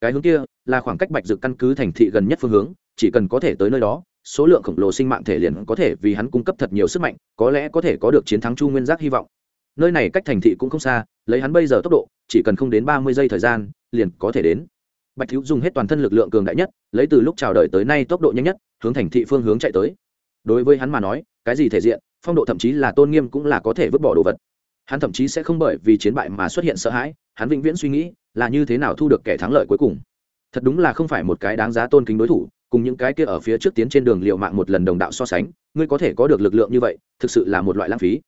Cái hướng kia là khoảng cách bạch dực căn cứ thành thị gần nhất phương hướng, chỉ cần có thể tới nơi đó số lượng khổng lồ sinh mạng thể liền có thể vì hắn cung cấp thật nhiều sức mạnh, có lẽ có thể có được chiến thắng chu nguyên giác hy vọng. Nơi này cách thành thị cũng không xa, lấy hắn bây giờ tốc độ, chỉ cần không đến ba mươi giây thời gian, liền có thể đến. Bạch thiếu dùng hết toàn thân lực lượng cường đại nhất, lấy từ lúc chào đời tới nay tốc độ nhanh nhất, hướng thành thị phương hướng chạy tới. Đối với hắn mà nói, cái gì thể diện, phong độ thậm chí là tôn nghiêm cũng là có thể vứt bỏ đồ vật. Hắn thậm chí sẽ không bởi vì chiến bại mà xuất hiện sợ hãi, hắn vĩnh viễn suy nghĩ là như thế nào thu được kẻ thắng lợi cuối cùng. Thật đúng là không phải một cái đáng giá tôn kính đối thủ cùng những cái kia ở phía trước tiến trên đường liệu mạng một lần đồng đạo so sánh, ngươi có thể có được lực lượng như vậy, thực sự là một loại lãng phí.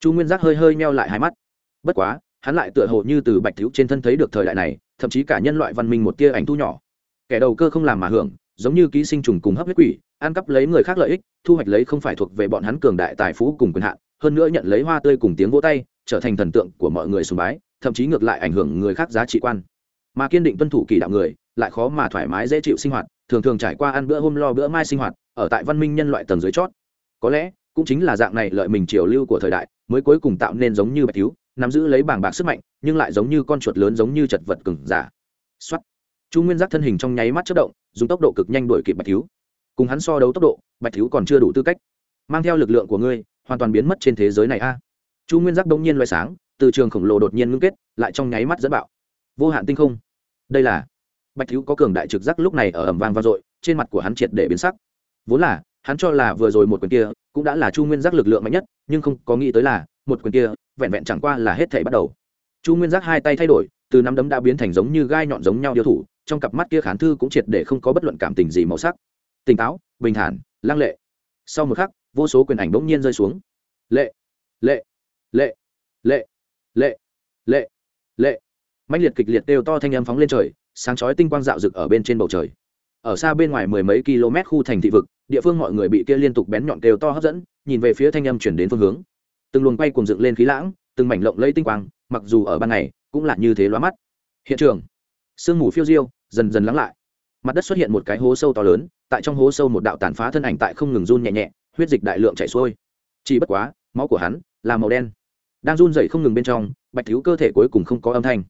Chu nguyên giác hơi hơi meo lại hai mắt. Bất quá, hắn lại tựa hồ như từ bạch thiếu trên thân thấy được thời đại này, thậm chí cả nhân loại văn minh một tia ảnh thu nhỏ. Kẻ đầu cơ không làm mà hưởng, giống như ký sinh trùng cùng hấp huyết quỷ, ăn cắp lấy người khác lợi ích, thu hoạch lấy không phải thuộc về bọn hắn cường đại tài phú cùng quyền hạn, hơn nữa nhận lấy hoa tươi cùng tiếng vỗ tay, trở thành thần tượng của mọi người sùng bái, thậm chí ngược lại ảnh hưởng người khác giá trị quan. Mà kiên định tuân thủ kỳ đạo người, lại khó mà thoải mái dễ chịu sinh hoạt thường thường trải qua ăn bữa hôm lo bữa mai sinh hoạt, ở tại văn minh nhân loại tầng dưới chót. Có lẽ, cũng chính là dạng này lợi mình triều lưu của thời đại, mới cuối cùng tạo nên giống như bạch thiếu, nắm giữ lấy bảng bạc sức mạnh, nhưng lại giống như con chuột lớn giống như chật vật cừng giả. Xuất chu nguyên giác thân hình trong nháy mắt chất động, dùng tốc độ cực nhanh đuổi kịp bạch thiếu. Cùng hắn so đấu tốc độ, bạch thiếu còn chưa đủ tư cách. Mang theo lực lượng của ngươi, hoàn toàn biến mất trên thế giới này a. Chu nguyên giác đông nhiên loại sáng, từ trường khổng lồ đột nhiên ngưng kết, lại trong nháy mắt dẫn bạo. Vô hạn tinh không. Đây là bạch thiếu có cường đại trực giác lúc này ở ẩm vang vang dội, trên mặt của hắn triệt để biến sắc. Vốn là, hắn cho là vừa rồi một quyền kia cũng đã là chu nguyên giác lực lượng mạnh nhất, nhưng không có nghĩ tới là, một quyền kia vẹn vẹn chẳng qua là hết thể bắt đầu. Chu nguyên giác hai tay thay đổi, từ nắm đấm đã biến thành giống như gai nhọn giống nhau điêu thủ, trong cặp mắt kia khán thư cũng triệt để không có bất luận cảm tình gì màu sắc. Tỉnh táo, bình thản, lăng lệ. Sau một khắc, vô số quyền ảnh bỗng nhiên rơi xuống. Lệ lệ lệ lệ lệ lệ lệ. Mạnh liệt kịch liệt đều to thanh âm phóng lên trời sáng chói tinh quang dạo rực ở bên trên bầu trời. Ở xa bên ngoài mười mấy km khu thành thị vực, địa phương mọi người bị kia liên tục bén nhọn kêu to hấp dẫn, nhìn về phía thanh âm chuyển đến phương hướng. Từng luồng quay cùng dựng lên khí lãng, từng mảnh lộng lây tinh quang, mặc dù ở ban ngày, cũng là như thế lóa mắt. Hiện trường, sương mù phiêu diêu, dần dần lắng lại. Mặt đất xuất hiện một cái hố sâu to lớn, tại trong hố sâu một đạo tàn phá thân ảnh tại không ngừng run nhẹ nhẹ, huyết dịch đại lượng chảy xuôi. Chỉ bất quá, máu của hắn là màu đen, đang run rẩy không ngừng bên trong, bạch thiếu cơ thể cuối cùng không có âm thanh.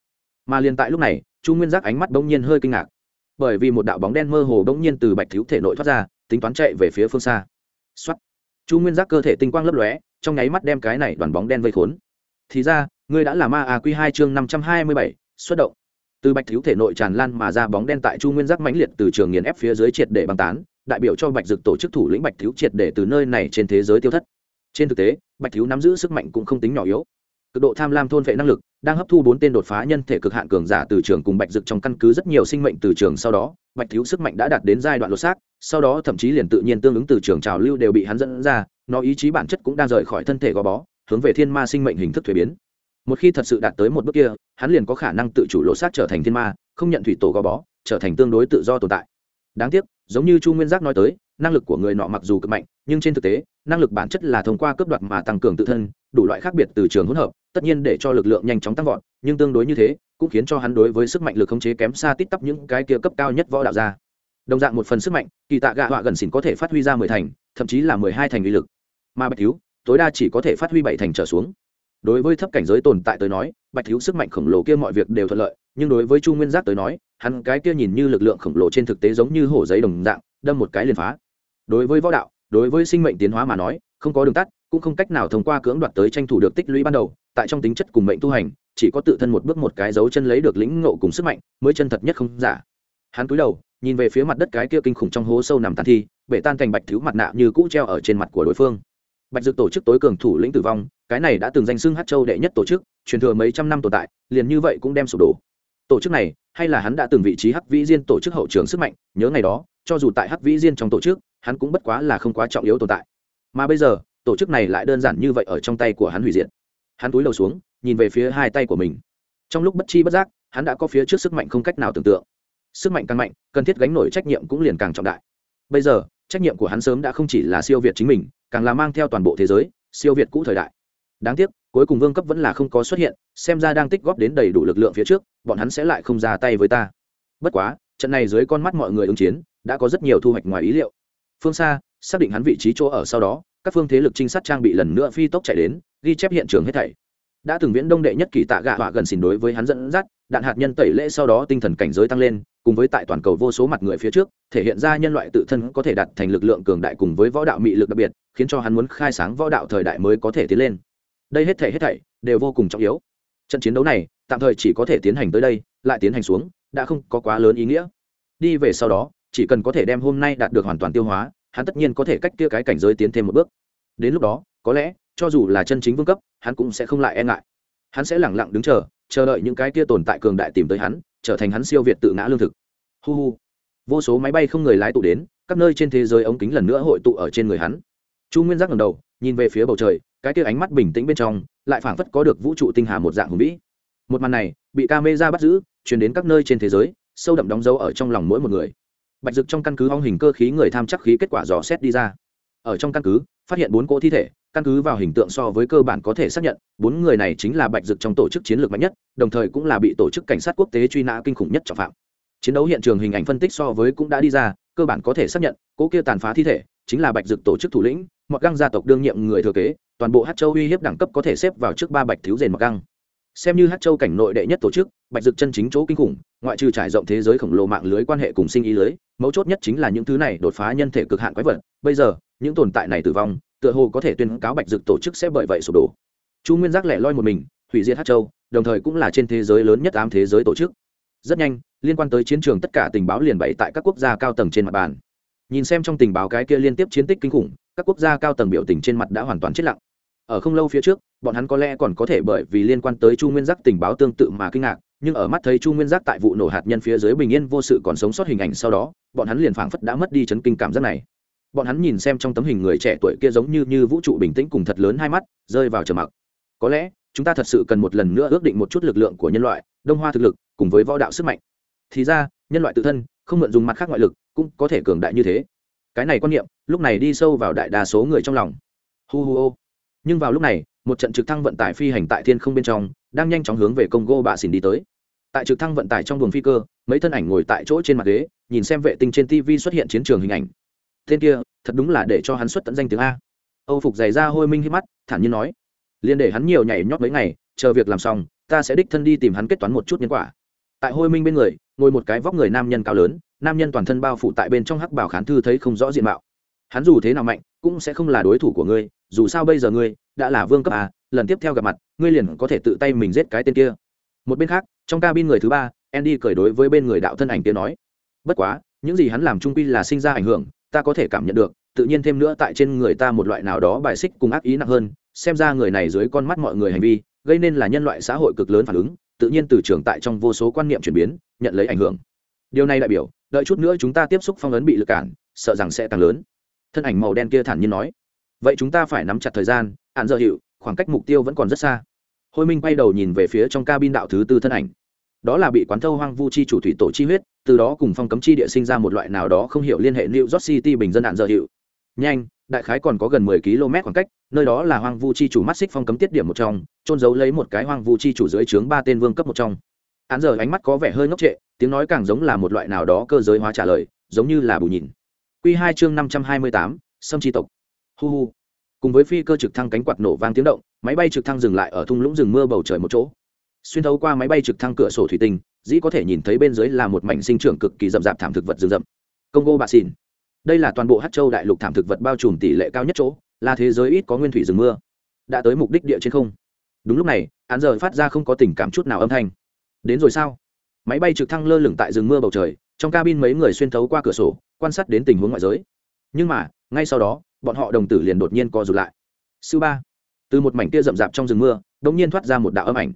Mà liền tại lúc này chu nguyên giác ánh mắt bỗng nhiên hơi kinh ngạc. Bởi vì một đạo bóng đen mơ hồ bỗng nhiên từ bạch thiếu thể nội thoát ra, tính toán chạy về phía phương xa. Xuất chu nguyên giác cơ thể tinh quang lấp lóe, trong nháy mắt đem cái này đoàn bóng đen vây khốn. Thì ra, ngươi đã là ma a q hai chương năm trăm hai mươi bảy, xuất động. Từ bạch thiếu thể nội tràn lan mà ra bóng đen tại chu nguyên giác mãnh liệt từ trường nghiền ép phía dưới triệt để băng tán, đại biểu cho bạch dực tổ chức thủ lĩnh bạch thiếu triệt để từ nơi này trên thế giới tiêu thất. Trên thực tế, bạch thiếu nắm giữ sức mạnh cũng không tính nhỏ yếu cực độ tham lam thôn vệ năng lực, đang hấp thu bốn tên đột phá nhân thể cực hạn cường giả từ trường cùng bạch dực trong căn cứ rất nhiều sinh mệnh từ trường sau đó, bạch thiếu sức mạnh đã đạt đến giai đoạn lột xác, sau đó thậm chí liền tự nhiên tương ứng từ trường trào lưu đều bị hắn dẫn ra, nó ý chí bản chất cũng đang rời khỏi thân thể gò bó, hướng về thiên ma sinh mệnh hình thức thuế biến. Một khi thật sự đạt tới một bước kia, hắn liền có khả năng tự chủ lột xác trở thành thiên ma, không nhận thủy tổ gò bó, trở thành tương đối tự do tồn tại. Đáng tiếc, giống như chu nguyên giác nói tới, năng lực của người nọ mặc dù cực mạnh, nhưng trên thực tế, năng lực bản chất là thông qua cướp đoạt mà tăng cường tự thân, đủ loại khác biệt từ trường hỗn hợp tất nhiên để cho lực lượng nhanh chóng tăng vọt, nhưng tương đối như thế, cũng khiến cho hắn đối với sức mạnh lực khống chế kém xa tít tắp những cái kia cấp cao nhất võ đạo ra đồng dạng một phần sức mạnh, kỳ tạ gạ họa gần xỉn có thể phát huy ra mười thành, thậm chí là mười hai thành uy lực. Mà bạch thiếu, tối đa chỉ có thể phát huy bảy thành trở xuống. Đối với thấp cảnh giới tồn tại tới nói, bạch thiếu sức mạnh khổng lồ kia mọi việc đều thuận lợi, nhưng đối với chu nguyên giác tới nói, hắn cái kia nhìn như lực lượng khổng lồ trên thực tế giống như hổ giấy đồng dạng, đâm một cái liền phá. Đối với võ đạo, đối với sinh mệnh tiến hóa mà nói, không có đường tắt, cũng không cách nào thông qua cưỡng đoạt tới tranh thủ được tích lũy ban đầu tại trong tính chất cùng mệnh tu hành, chỉ có tự thân một bước một cái dấu chân lấy được lĩnh ngộ cùng sức mạnh, mới chân thật nhất không giả. Hắn cúi đầu, nhìn về phía mặt đất cái kia kinh khủng trong hố sâu nằm tàn thi, bể tan thành bạch thiếu mặt nạ như cũ treo ở trên mặt của đối phương. Bạch dược tổ chức tối cường thủ lĩnh tử vong, cái này đã từng danh xưng hát châu đệ nhất tổ chức, truyền thừa mấy trăm năm tồn tại, liền như vậy cũng đem sụp đổ. Tổ chức này, hay là hắn đã từng vị trí hắc vĩ diên tổ chức hậu trường sức mạnh, nhớ ngày đó, cho dù tại hắc vĩ diên trong tổ chức, hắn cũng bất quá là không quá trọng yếu tồn tại. Mà bây giờ, tổ chức này lại đơn giản như vậy ở trong tay của hắn hủy diệt hắn túi đầu xuống, nhìn về phía hai tay của mình. Trong lúc bất chi bất giác, hắn đã có phía trước sức mạnh không cách nào tưởng tượng. Sức mạnh càng mạnh, cần thiết gánh nổi trách nhiệm cũng liền càng trọng đại. Bây giờ, trách nhiệm của hắn sớm đã không chỉ là siêu việt chính mình, càng là mang theo toàn bộ thế giới, siêu việt cũ thời đại. Đáng tiếc, cuối cùng vương cấp vẫn là không có xuất hiện, xem ra đang tích góp đến đầy đủ lực lượng phía trước, bọn hắn sẽ lại không ra tay với ta. Bất quá, trận này dưới con mắt mọi người ứng chiến, đã có rất nhiều thu hoạch ngoài ý liệu. Phương xa, xác định hắn vị trí chỗ ở sau đó các phương thế lực trinh sát trang bị lần nữa phi tốc chạy đến, ghi chép hiện trường hết thảy. Đã từng viễn đông đệ nhất kỳ tạ gạ họa gần xỉn đối với hắn dẫn dắt, đạn hạt nhân tẩy lễ sau đó tinh thần cảnh giới tăng lên, cùng với tại toàn cầu vô số mặt người phía trước, thể hiện ra nhân loại tự thân có thể đạt thành lực lượng cường đại cùng với võ đạo mị lực đặc biệt, khiến cho hắn muốn khai sáng võ đạo thời đại mới có thể tiến lên. Đây hết thảy hết thảy đều vô cùng trọng yếu. Trận chiến đấu này tạm thời chỉ có thể tiến hành tới đây, lại tiến hành xuống, đã không có quá lớn ý nghĩa. Đi về sau đó, chỉ cần có thể đem hôm nay đạt được hoàn toàn tiêu hóa hắn tất nhiên có thể cách kia cái cảnh giới tiến thêm một bước. Đến lúc đó, có lẽ, cho dù là chân chính vương cấp, hắn cũng sẽ không lại e ngại. Hắn sẽ lẳng lặng đứng chờ chờ đợi những cái kia tồn tại cường đại tìm tới hắn, trở thành hắn siêu việt tự ngã lương thực. Hu hu. Vô số máy bay không người lái tụ đến, các nơi trên thế giới ống kính lần nữa hội tụ ở trên người hắn. Chu nguyên giác ngầm đầu, nhìn về phía bầu trời, cái kia ánh mắt bình tĩnh bên trong, lại phảng phất có được vũ trụ tinh hà một dạng hùng vĩ. Một màn này, bị ca mê ra bắt giữ chuyển đến các nơi trên thế giới, sâu đậm đóng dấu ở trong lòng mỗi một người bạch dực trong căn cứ ong hình cơ khí người tham chắc khí kết quả dò xét đi ra. Ở trong căn cứ, phát hiện bốn cỗ thi thể, căn cứ vào hình tượng so với cơ bản có thể xác nhận, bốn người này chính là bạch dực trong tổ chức chiến lược mạnh nhất, đồng thời cũng là bị tổ chức cảnh sát quốc tế truy nã kinh khủng nhất trọng phạm. Chiến đấu hiện trường hình ảnh phân tích so với cũng đã đi ra, cơ bản có thể xác nhận, cỗ kia tàn phá thi thể chính là bạch dực tổ chức thủ lĩnh, mặc găng gia tộc đương nhiệm người thừa kế, toàn bộ hát châu uy hiếp đẳng cấp có thể xếp vào trước ba bạch thiếu rền mặc găng xem như hát châu cảnh nội đệ nhất tổ chức, bạch dực chân chính chỗ kinh khủng, ngoại trừ trải rộng thế giới khổng lồ mạng lưới quan hệ cùng sinh ý lưới, mấu chốt nhất chính là những thứ này đột phá nhân thể cực hạn quái vật. Bây giờ, những tồn tại này tử vong, tựa hồ có thể tuyên cáo bạch dực tổ chức sẽ bởi vậy sụp đổ. Chu nguyên giác lẻ loi một mình, hủy diệt hát châu, đồng thời cũng là trên thế giới lớn nhất ám thế giới tổ chức. Rất nhanh, liên quan tới chiến trường tất cả tình báo liền bày tại các quốc gia cao tầng trên mặt bàn. Nhìn xem trong tình báo cái kia liên tiếp chiến tích kinh khủng, các quốc gia cao tầng biểu tình trên mặt đã hoàn toàn chết lặng ở không lâu phía trước, bọn hắn có lẽ còn có thể bởi vì liên quan tới chu nguyên giác tình báo tương tự mà kinh ngạc, nhưng ở mắt thấy chu nguyên giác tại vụ nổ hạt nhân phía dưới bình yên vô sự còn sống sót hình ảnh sau đó, bọn hắn liền phảng phất đã mất đi chấn kinh cảm giác này. Bọn hắn nhìn xem trong tấm hình người trẻ tuổi kia giống như như vũ trụ bình tĩnh cùng thật lớn hai mắt, rơi vào trầm mặc. Có lẽ, chúng ta thật sự cần một lần nữa ước định một chút lực lượng của nhân loại, đông hoa thực lực, cùng với võ đạo sức mạnh. Thì ra, nhân loại tự thân, không mượn dùng mặt khác ngoại lực, cũng có thể cường đại như thế. Cái này quan niệm, lúc này đi sâu vào đại đa số người trong lòng. Hu hu ô nhưng vào lúc này, một trận trực thăng vận tải phi hành tại thiên không bên trong, đang nhanh chóng hướng về congo bạ xỉn đi tới. Tại trực thăng vận tải trong buồng phi cơ, mấy thân ảnh ngồi tại chỗ trên mặt ghế, nhìn xem vệ tinh trên tv xuất hiện chiến trường hình ảnh. Tên kia, thật đúng là để cho hắn xuất tận danh tiếng a. Âu phục giày ra hôi minh hít mắt, thản nhiên nói. Liền để hắn nhiều nhảy nhót mấy ngày, chờ việc làm xong, ta sẽ đích thân đi tìm hắn kết toán một chút nhân quả. Tại hôi minh bên người, ngồi một cái vóc người nam nhân cao lớn, nam nhân toàn thân bao phủ tại bên trong hắc bảo khán thư thấy không rõ diện mạo hắn dù thế nào mạnh, cũng sẽ không là đối thủ của ngươi, dù sao bây giờ ngươi đã là vương cấp à lần tiếp theo gặp mặt, ngươi liền có thể tự tay mình giết cái tên kia. Một bên khác, trong cabin người thứ ba, andy cởi đối với bên người đạo thân ảnh kia nói, bất quá, những gì hắn làm trung quy là sinh ra ảnh hưởng, ta có thể cảm nhận được, tự nhiên thêm nữa tại trên người ta một loại nào đó bài xích cùng ác ý nặng hơn, xem ra người này dưới con mắt mọi người hành vi, gây nên là nhân loại xã hội cực lớn phản ứng, tự nhiên từ trường tại trong vô số quan niệm chuyển biến, nhận lấy ảnh hưởng. Điều này đại biểu, đợi chút nữa chúng ta tiếp xúc phong ấn bị lực cản, sợ rằng sẽ tăng lớn thân ảnh màu đen kia thản nhiên nói, vậy chúng ta phải nắm chặt thời gian, hạn dợ hiệu, khoảng cách mục tiêu vẫn còn rất xa. Hôi minh quay đầu nhìn về phía trong cabin đạo thứ tư thân ảnh. Đó là bị quán thâu hoang vu chi chủ thủy tổ chi huyết, từ đó cùng phong cấm chi địa sinh ra một loại nào đó không hiểu liên hệ new york city bình dân hạn dợ hiệu. Nhanh, đại khái còn có gần mười km khoảng cách, nơi đó là hoang vu chi chủ mắt xích phong cấm tiết điểm một trong trôn giấu lấy một cái hoang vu chi chủ dưới trướng ba tên vương cấp một trong. Án giờ ánh mắt có vẻ hơi ngốc trệ, tiếng nói càng giống là một loại nào đó cơ giới hóa trả lời, giống như là bù nhìn. Quy hai chương năm trăm hai mươi tám, sâm Chi tộc. Hu hu. Cùng với phi cơ trực thăng cánh quạt nổ vang tiếng động, máy bay trực thăng dừng lại ở thung lũng rừng mưa bầu trời một chỗ. Xuyên thấu qua máy bay trực thăng cửa sổ thủy tinh, dĩ có thể nhìn thấy bên dưới là một mảnh sinh trưởng cực kỳ rậm rạp thảm thực vật rừng rậm. Congo bạ xìn đây là toàn bộ Hắc châu đại lục thảm thực vật bao trùm tỷ lệ cao nhất chỗ, là thế giới ít có nguyên thủy rừng mưa. Đã tới mục đích địa trên không. Đúng lúc này án giờ phát ra không có tình cảm chút nào âm thanh. Đến rồi sao? Máy bay trực thăng lơ lửng tại rừng mưa bầu trời trong cabin mấy người xuyên thấu qua cửa sổ, quan sát đến tình huống ngoại giới. Nhưng mà, ngay sau đó, bọn họ đồng tử liền đột nhiên co rụt lại. Sư ba. Từ một mảnh kia rậm rạp trong rừng mưa đông nhiên thoát ra một đạo âm ảnh.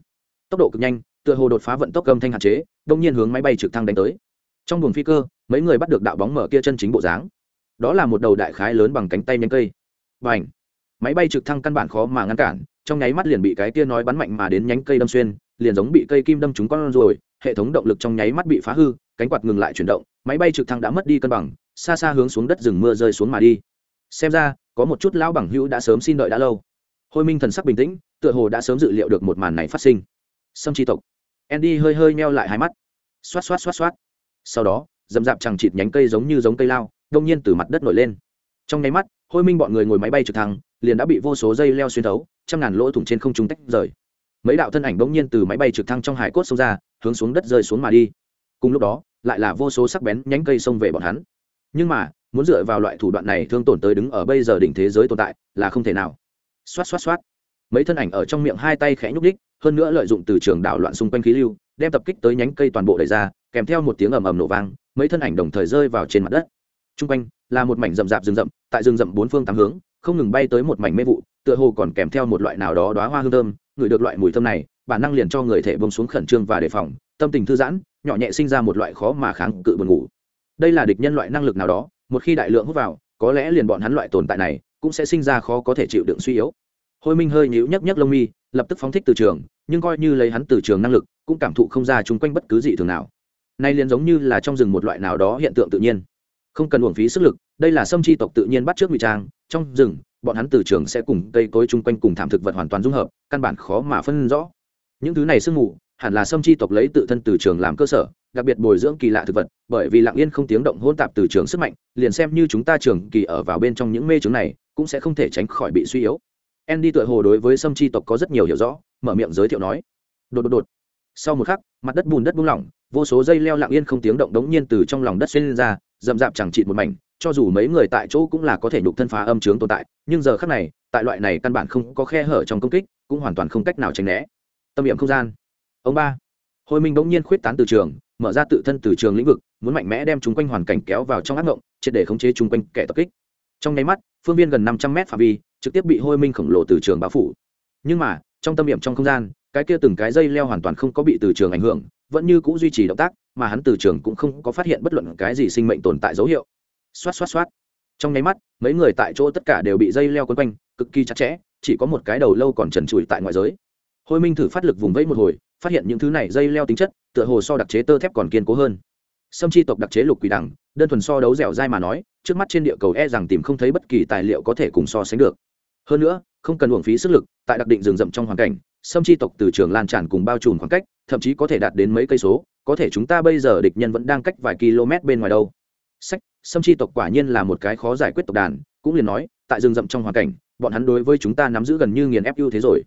Tốc độ cực nhanh, tựa hồ đột phá vận tốc âm thanh hạn chế đông nhiên hướng máy bay trực thăng đánh tới. Trong buồng phi cơ, mấy người bắt được đạo bóng mở kia chân chính bộ dáng. Đó là một đầu đại khái lớn bằng cánh tay nhánh cây. Và ảnh máy bay trực thăng căn bản khó mà ngăn cản, trong nháy mắt liền bị cái kia nói bắn mạnh mà đến nhánh cây đâm xuyên, liền giống bị cây kim đâm trúng con rồi hệ thống động lực trong nháy mắt bị phá hư cánh quạt ngừng lại chuyển động, máy bay trực thăng đã mất đi cân bằng, xa xa hướng xuống đất rừng mưa rơi xuống mà đi. Xem ra, có một chút lão bằng hữu đã sớm xin đợi đã lâu. Hôi minh thần sắc bình tĩnh, tựa hồ đã sớm dự liệu được một màn này phát sinh. Sâm tri tộc. Andy hơi hơi meo lại hai mắt. Xoát xoát xoát xoát. Sau đó, dầm dạp chẳng chịt nhánh cây giống như giống cây lao, đông nhiên từ mặt đất nổi lên. Trong nháy mắt, hôi minh bọn người ngồi máy bay trực thăng, liền đã bị vô số dây leo xuyên thấu, trăm ngàn lỗ thủng trên không trung tách rời. Mấy đạo thân ảnh bỗng nhiên từ máy bay trực thăng trong hải cốt xông ra, hướng xuống đất rơi xuống mà đi cùng lúc đó, lại là vô số sắc bén nhánh cây xông về bọn hắn. Nhưng mà, muốn dựa vào loại thủ đoạn này thương tổn tới đứng ở bây giờ đỉnh thế giới tồn tại, là không thể nào. Xoát xoát xoát. Mấy thân ảnh ở trong miệng hai tay khẽ nhúc đích hơn nữa lợi dụng từ trường đảo loạn xung quanh khí lưu, đem tập kích tới nhánh cây toàn bộ đẩy ra, kèm theo một tiếng ầm ầm nổ vang, mấy thân ảnh đồng thời rơi vào trên mặt đất. T r u n g quanh, là một mảnh rậm rạp rừng rậm, tại rừng rậm bốn phương tám hướng, không ngừng bay tới một mảnh mê vụ, tựa hồ còn kèm theo một loại nào đó đoá hoa hương thơm, ngửi được loại mùi thơm này, bản năng liền cho người thể bông xuống khẩn trương và đề phòng tâm tình thư giãn, nhỏ nhẹ sinh ra một loại khó mà kháng cự buồn ngủ. Đây là địch nhân loại năng lực nào đó, một khi đại lượng hút vào, có lẽ liền bọn hắn loại tồn tại này cũng sẽ sinh ra khó có thể chịu đựng suy yếu. Hôi minh hơi nhíu nhấc nhấc lông mi, lập tức phóng thích từ trường, nhưng coi như lấy hắn từ trường năng lực, cũng cảm thụ không ra chung quanh bất cứ gì thường nào. Nay liền giống như là trong rừng một loại nào đó hiện tượng tự nhiên. Không cần uổng phí sức lực, đây là sâm chi tộc tự nhiên bắt trước ngụy trang, trong rừng, bọn hắn từ trường sẽ cùng cây cối chung quanh cùng thảm thực vật hoàn toàn dung hợp, căn bản khó mà phân rõ. Những thứ này sương mù hẳn là sâm chi tộc lấy tự thân từ trường làm cơ sở, đặc biệt bồi dưỡng kỳ lạ thực vật, bởi vì lặng yên không tiếng động hôn tạp từ trường sức mạnh, liền xem như chúng ta trường kỳ ở vào bên trong những mê chứng này, cũng sẽ không thể tránh khỏi bị suy yếu. Andy tựa hồ đối với sâm chi tộc có rất nhiều hiểu rõ, mở miệng giới thiệu nói. Đột đột đột. Sau một khắc, mặt đất bùn đất buông lỏng, vô số dây leo lặng yên không tiếng động đống nhiên từ trong lòng đất xuyên ra, rậm rạp chẳng chịt một mảnh, cho dù mấy người tại chỗ cũng là có thể nhục thân phá âm trướng tồn tại, nhưng giờ khắc này, tại loại này căn bản không có khe hở trong công kích, cũng hoàn toàn không cách nào tránh né. Tâm niệm không gian ông ba. Hồi minh bỗng nhiên khuyết tán từ trường, mở ra tự thân từ trường lĩnh vực, muốn mạnh mẽ đem chúng quanh hoàn cảnh kéo vào trong ác ngộng, triệt để khống chế chung quanh kẻ tập kích. Trong nháy mắt, phương viên gần năm trăm mét phạm vi, trực tiếp bị hôi minh khổng lồ từ trường bao phủ. Nhưng mà, trong tâm điểm trong không gian, cái kia từng cái dây leo hoàn toàn không có bị từ trường ảnh hưởng, vẫn như c ũ duy trì động tác, mà hắn từ trường cũng không có phát hiện bất luận cái gì sinh mệnh tồn tại dấu hiệu. Xoát xoát xoát. Trong nháy mắt, mấy người tại chỗ tất cả đều bị dây leo quấn quanh, cực kỳ chặt chẽ, chỉ có một cái đầu lâu còn trần trụi tại ngoại giới. Hôi minh thử phát lực vùng vẫy một hồi phát hiện những thứ này dây leo tính chất tựa hồ so đặc chế tơ thép còn kiên cố hơn. Sâm chi tộc đặc chế lục quỷ đẳng, đơn thuần so đấu dẻo dai mà nói trước mắt trên địa cầu e rằng tìm không thấy bất kỳ tài liệu có thể cùng so sánh được. Hơn nữa không cần uổng phí sức lực tại đặc định rừng rậm trong hoàn cảnh sâm chi tộc từ trường lan tràn cùng bao trùm khoảng cách thậm chí có thể đạt đến mấy cây số có thể chúng ta bây giờ địch nhân vẫn đang cách vài km bên ngoài đâu. Sách sâm chi tộc quả nhiên là một cái khó giải quyết tộc đàn cũng liền nói tại rừng rậm trong hoàn cảnh bọn hắn đối với chúng ta nắm giữ gần như nghiền ép ưu thế rồi.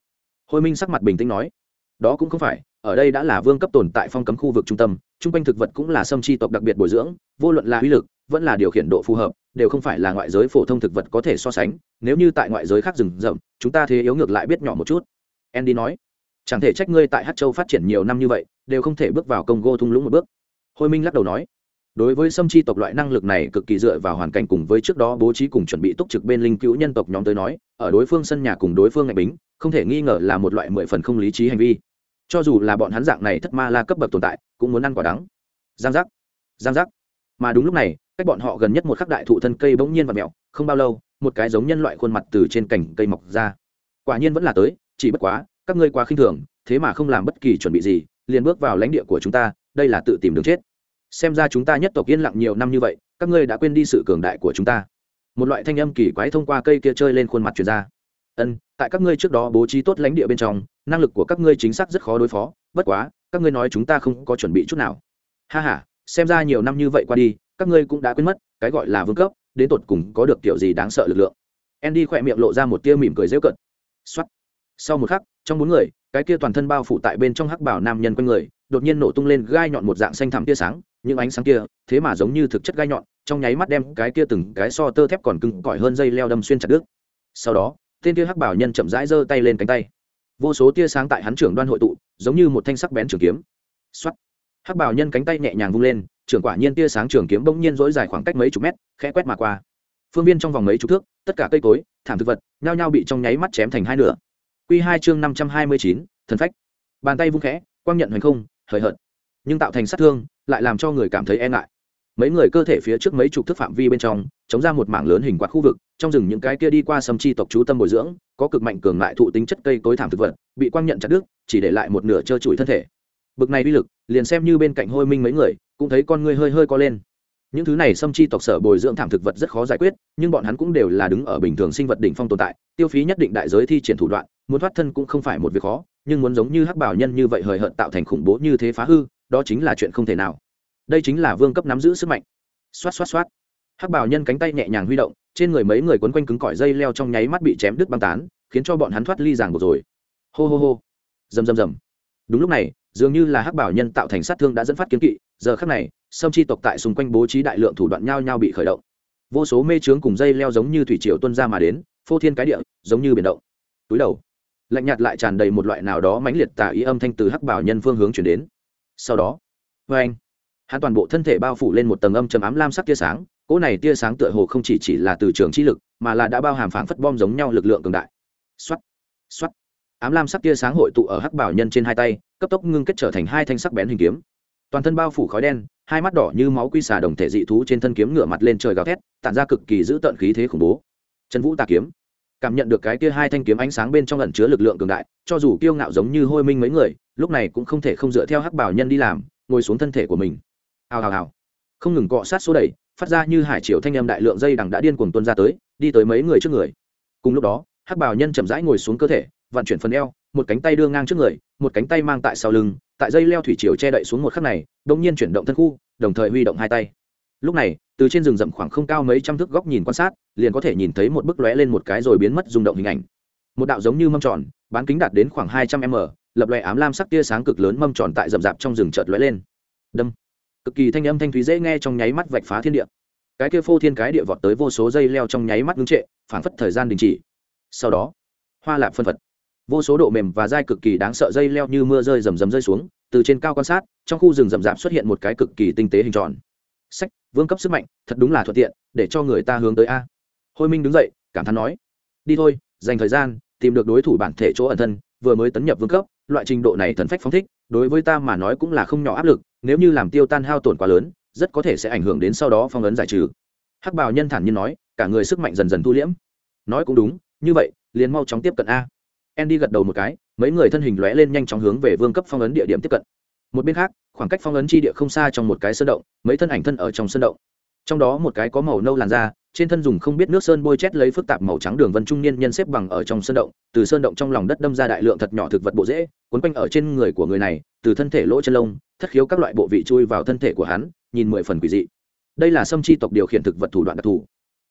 Hôi minh sắc mặt bình tĩnh nói đó cũng không phải, ở đây đã là vương cấp tồn tại phong cấm khu vực trung tâm, chung quanh thực vật cũng là sâm chi tộc đặc biệt bồi dưỡng, vô luận là uy lực, vẫn là điều khiển độ phù hợp, đều không phải là ngoại giới phổ thông thực vật có thể so sánh. Nếu như tại ngoại giới khác rừng rậm, chúng ta thế yếu ngược lại biết nhỏ một chút. Andy nói. Chẳng thể trách ngươi tại hát châu phát triển nhiều năm như vậy, đều không thể bước vào congo thung lũng một bước. Hôi minh lắc đầu nói. Đối với sâm chi tộc loại năng lực này cực kỳ dựa vào hoàn cảnh cùng với trước đó bố trí cùng chuẩn bị túc trực bên linh cứu nhân tộc nhóm tới nói, ở đối phương sân nhà cùng đối phương ngạch bính, không thể nghi ngờ là một loại mười phần không lý trí hành vi cho dù là bọn hắn dạng này thất ma la cấp bậc tồn tại, cũng muốn ăn quả đắng. Giang giác giang giác. Mà đúng lúc này, cách bọn họ gần nhất một khắc đại thụ thân cây bỗng nhiên và mẹo không bao lâu, một cái giống nhân loại khuôn mặt từ trên cành cây mọc ra. Quả nhiên vẫn là tới, chỉ bất quá, các ngươi quá khinh thường, thế mà không làm bất kỳ chuẩn bị gì, liền bước vào lãnh địa của chúng ta, đây là tự tìm đường chết. Xem ra chúng ta nhất tộc yên lặng nhiều năm như vậy, các ngươi đã quên đi sự cường đại của chúng ta. Một loại thanh âm kỳ quái thông qua cây kia chơi lên khuôn mặt truyền ra. Ân tại các ngươi trước đó bố trí tốt lãnh địa bên trong, năng lực của các ngươi chính xác rất khó đối phó, bất quá, các ngươi nói chúng ta không có chuẩn bị chút nào. Ha h a xem ra nhiều năm như vậy qua đi, các ngươi cũng đã quên mất, cái gọi là vương cấp, đến tột cùng có được kiểu gì đáng sợ lực lượng. Andy khỏe miệng lộ ra một tia mỉm cười rêu cận x sau một khắc, trong bốn người, cái kia toàn thân bao phủ tại bên trong hắc bảo nam nhân quanh người, đột nhiên nổ tung lên gai nhọn một dạng xanh thẳm tia sáng, những ánh sáng kia, thế mà giống như thực chất gai nhọn, trong nháy mắt đem cái kia từng cái so tơ thép còn cứng cỏi hơn dây leo đâm xuyên chặt đứt. Sau đó tên tia hắc bảo nhân chậm rãi giơ tay lên cánh tay. Vô số tia sáng tại hắn trưởng đoan hội tụ, giống như một thanh sắc bén trường kiếm. Xuất hắc bảo nhân cánh tay nhẹ nhàng vung lên, trưởng quả nhiên tia sáng trường kiếm bỗng nhiên dỗi dài khoảng cách mấy chục mét, khẽ quét mà qua. Phương viên trong vòng mấy chục thước, tất cả cây cối, thảm thực vật, nhao nhao bị trong nháy mắt chém thành hai nửa. Q hai chương năm trăm hai mươi chín, thần phách. Bàn tay vung khẽ, quang nhận hoành không, hời hợt. Nhưng tạo thành sát thương, lại làm cho người cảm thấy e ngại mấy người cơ thể phía trước mấy chục thước phạm vi bên trong, chống ra một mảng lớn hình quạt khu vực, trong rừng những cái kia đi qua sâm chi tộc chú tâm bồi dưỡng, có cực mạnh cường lại thụ tính chất cây tối thảm thực vật, bị quang nhận chặt đứt, chỉ để lại một nửa trơ trụi thân thể. Bực này uy lực, liền xem như bên cạnh hôi minh mấy người, cũng thấy con ngươi hơi hơi co lên. Những thứ này sâm chi tộc sở bồi dưỡng thảm thực vật rất khó giải quyết, nhưng bọn hắn cũng đều là đứng ở bình thường sinh vật đỉnh phong tồn tại, tiêu phí nhất định đại giới thi triển thủ đoạn, muốn thoát thân cũng không phải một việc khó, nhưng muốn giống như hắc bảo nhân như vậy hời hợt tạo thành khủng bố như thế phá hư, đó chính là chuyện không thể nào đây chính là vương cấp nắm giữ sức mạnh. Xoát xoát xoát. Hắc bảo nhân cánh tay nhẹ nhàng huy động, trên người mấy người quấn quanh cứng cỏi dây leo trong nháy mắt bị chém đứt băng tán, khiến cho bọn hắn thoát ly ràng buộc rồi. Hô hô hô. Rầm rầm rầm. Đúng lúc này, dường như là hắc bảo nhân tạo thành sát thương đã dẫn phát kiến kỵ, giờ khắc này, sâm chi tộc tại xung quanh bố trí đại lượng thủ đoạn nhau nhau bị khởi động. Vô số mê trướng cùng dây leo giống như thủy triều tuân ra mà đến, phô thiên cái địa, giống như biển động. Túi đầu, lạnh nhạt lại tràn đầy một loại nào đó mãnh liệt tả ý âm thanh từ hắc bảo nhân phương hướng chuyển đến. Sau đó vê anh hắn toàn bộ thân thể bao phủ lên một tầng âm trầm ám lam sắc tia sáng, cỗ này tia sáng tựa hồ không chỉ chỉ là từ trường trí lực, mà là đã bao hàm phảng phất bom giống nhau lực lượng cường đại. Xuất xuất ám lam sắc tia sáng hội tụ ở hắc bảo nhân trên hai tay, cấp tốc ngưng kết trở thành hai thanh sắc bén hình kiếm. Toàn thân bao phủ khói đen, hai mắt đỏ như máu quy xà đồng thể dị thú trên thân kiếm ngửa mặt lên trời gào thét, tản ra cực kỳ dữ tợn khí thế khủng bố. Trần vũ tà kiếm. Cảm nhận được cái kia hai thanh kiếm ánh sáng bên trong ẩn chứa lực lượng cường đại, cho dù kiêu ngạo giống như hôi minh mấy người, lúc này cũng không thể không dựa theo hắc bảo nhân đi làm, ngồi xuống thân thể của mình hào hào hào. Không ngừng cọ sát số đẩy, phát ra như hải triều thanh âm đại lượng dây đằng đã điên cuồng tuân ra tới, đi tới mấy người trước người. Cùng lúc đó, hắc bảo nhân chậm rãi ngồi xuống cơ thể, vận chuyển phần eo, một cánh tay đưa ngang trước người, một cánh tay mang tại sau lưng, tại dây leo thủy triều che đậy xuống một khắc này, đột nhiên chuyển động thân khu, đồng thời huy động hai tay. Lúc này, từ trên rừng rậm khoảng không cao mấy trăm thước góc nhìn quan sát, liền có thể nhìn thấy một bức lóe lên một cái rồi biến mất rung động hình ảnh. Một đạo giống như mâm tròn, bán kính đạt đến khoảng hai trăm m, lập loè ám lam sắc tia sáng cực lớn mâm tròn tại rậm rạp trong rừng chợt lóe lên. Đâm cực kỳ thanh âm thanh thúy dễ nghe trong nháy mắt vạch phá thiên địa. Cái kia phô thiên cái địa vọt tới vô số dây leo trong nháy mắt ngưng trệ phản phất thời gian đình chỉ. Sau đó, hoa lạp phân phật. Vô số độ mềm và dai cực kỳ đáng sợ dây leo như mưa rơi rầm rầm rơi xuống, từ trên cao quan sát, trong khu rừng rậm rạp xuất hiện một cái cực kỳ tinh tế hình tròn. Sách, vương cấp sức mạnh, thật đúng là thuận tiện, để cho người ta hướng tới a. Hôi minh đứng dậy, cảm thán nói, đi thôi, dành thời gian, tìm được đối thủ bản thể chỗ ẩn thân, vừa mới tấn nhập vương cấp, loại trình độ này thần phách phóng thích, đối với ta mà nói cũng là không nhỏ áp lực nếu như làm tiêu tan hao tổn quá lớn, rất có thể sẽ ảnh hưởng đến sau đó phong ấn giải trừ. Hắc bào nhân thản nhiên nói, cả người sức mạnh dần dần thu liễm. Nói cũng đúng, như vậy, liền mau chóng tiếp cận a. Andy gật đầu một cái, mấy người thân hình lóe lên nhanh chóng hướng về vương cấp phong ấn địa điểm tiếp cận. Một bên khác, khoảng cách phong ấn chi địa không xa trong một cái sơn động, mấy thân ảnh thân ở trong sơn động. Trong đó một cái có màu nâu làn da, trên thân dùng không biết nước sơn bôi chét lấy phức tạp màu trắng đường vân trung niên nhân xếp bằng ở trong sơn động, từ sơn động trong lòng đất đâm ra đại lượng thật nhỏ thực vật bộ rễ quấn quanh ở trên người của người này, từ thân thể lỗ chân lông thất khiếu các loại bộ vị chui vào thân thể của hắn, nhìn mười phần quỷ dị. Đây là sâm chi tộc điều khiển thực vật thủ đoạn đặc thù.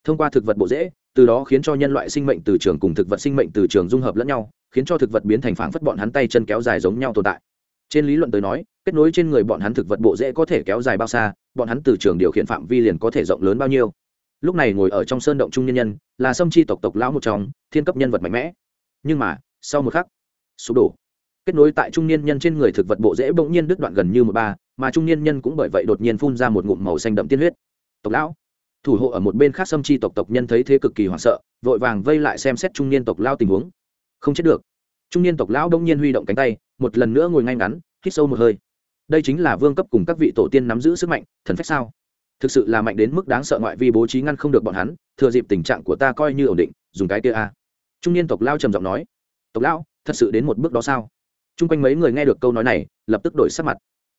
Thông qua thực vật bộ dễ, từ đó khiến cho nhân loại sinh mệnh từ trường cùng thực vật sinh mệnh từ trường dung hợp lẫn nhau, khiến cho thực vật biến thành phảng phất bọn hắn tay chân kéo dài giống nhau tồn tại. Trên lý luận tới nói, kết nối trên người bọn hắn thực vật bộ dễ có thể kéo dài bao xa, bọn hắn từ trường điều khiển phạm vi liền có thể rộng lớn bao nhiêu. Lúc này ngồi ở trong sơn động trung nhân nhân, là sâm chi tộc tộc lão một trong, thiên cấp nhân vật mạnh mẽ. Nhưng mà, sau một khắc, sụp đổ kết nối tại trung niên nhân trên người thực vật bộ rễ bỗng nhiên đứt đoạn gần như một ba, mà trung niên nhân cũng bởi vậy đột nhiên phun ra một ngụm màu xanh đậm tiên huyết. Tộc lão, thủ hộ ở một bên khác xâm chi tộc tộc nhân thấy thế cực kỳ hoảng sợ, vội vàng vây lại xem xét trung niên tộc lao tình huống. Không chết được. Trung niên tộc lão đông nhiên huy động cánh tay, một lần nữa ngồi ngay ngắn, hít sâu một hơi. Đây chính là vương cấp cùng các vị tổ tiên nắm giữ sức mạnh, thần phách sao? Thực sự là mạnh đến mức đáng sợ ngoại vi bố trí ngăn không được bọn hắn, thừa dịp tình trạng của ta coi như ổn định, dùng cái kia a. Trung niên tộc lao trầm giọng nói. Tộc lão, thật sự đến một bước đó sao? Chung quanh mấy người nghe được câu nói này, lập tức đổi sắc mặt.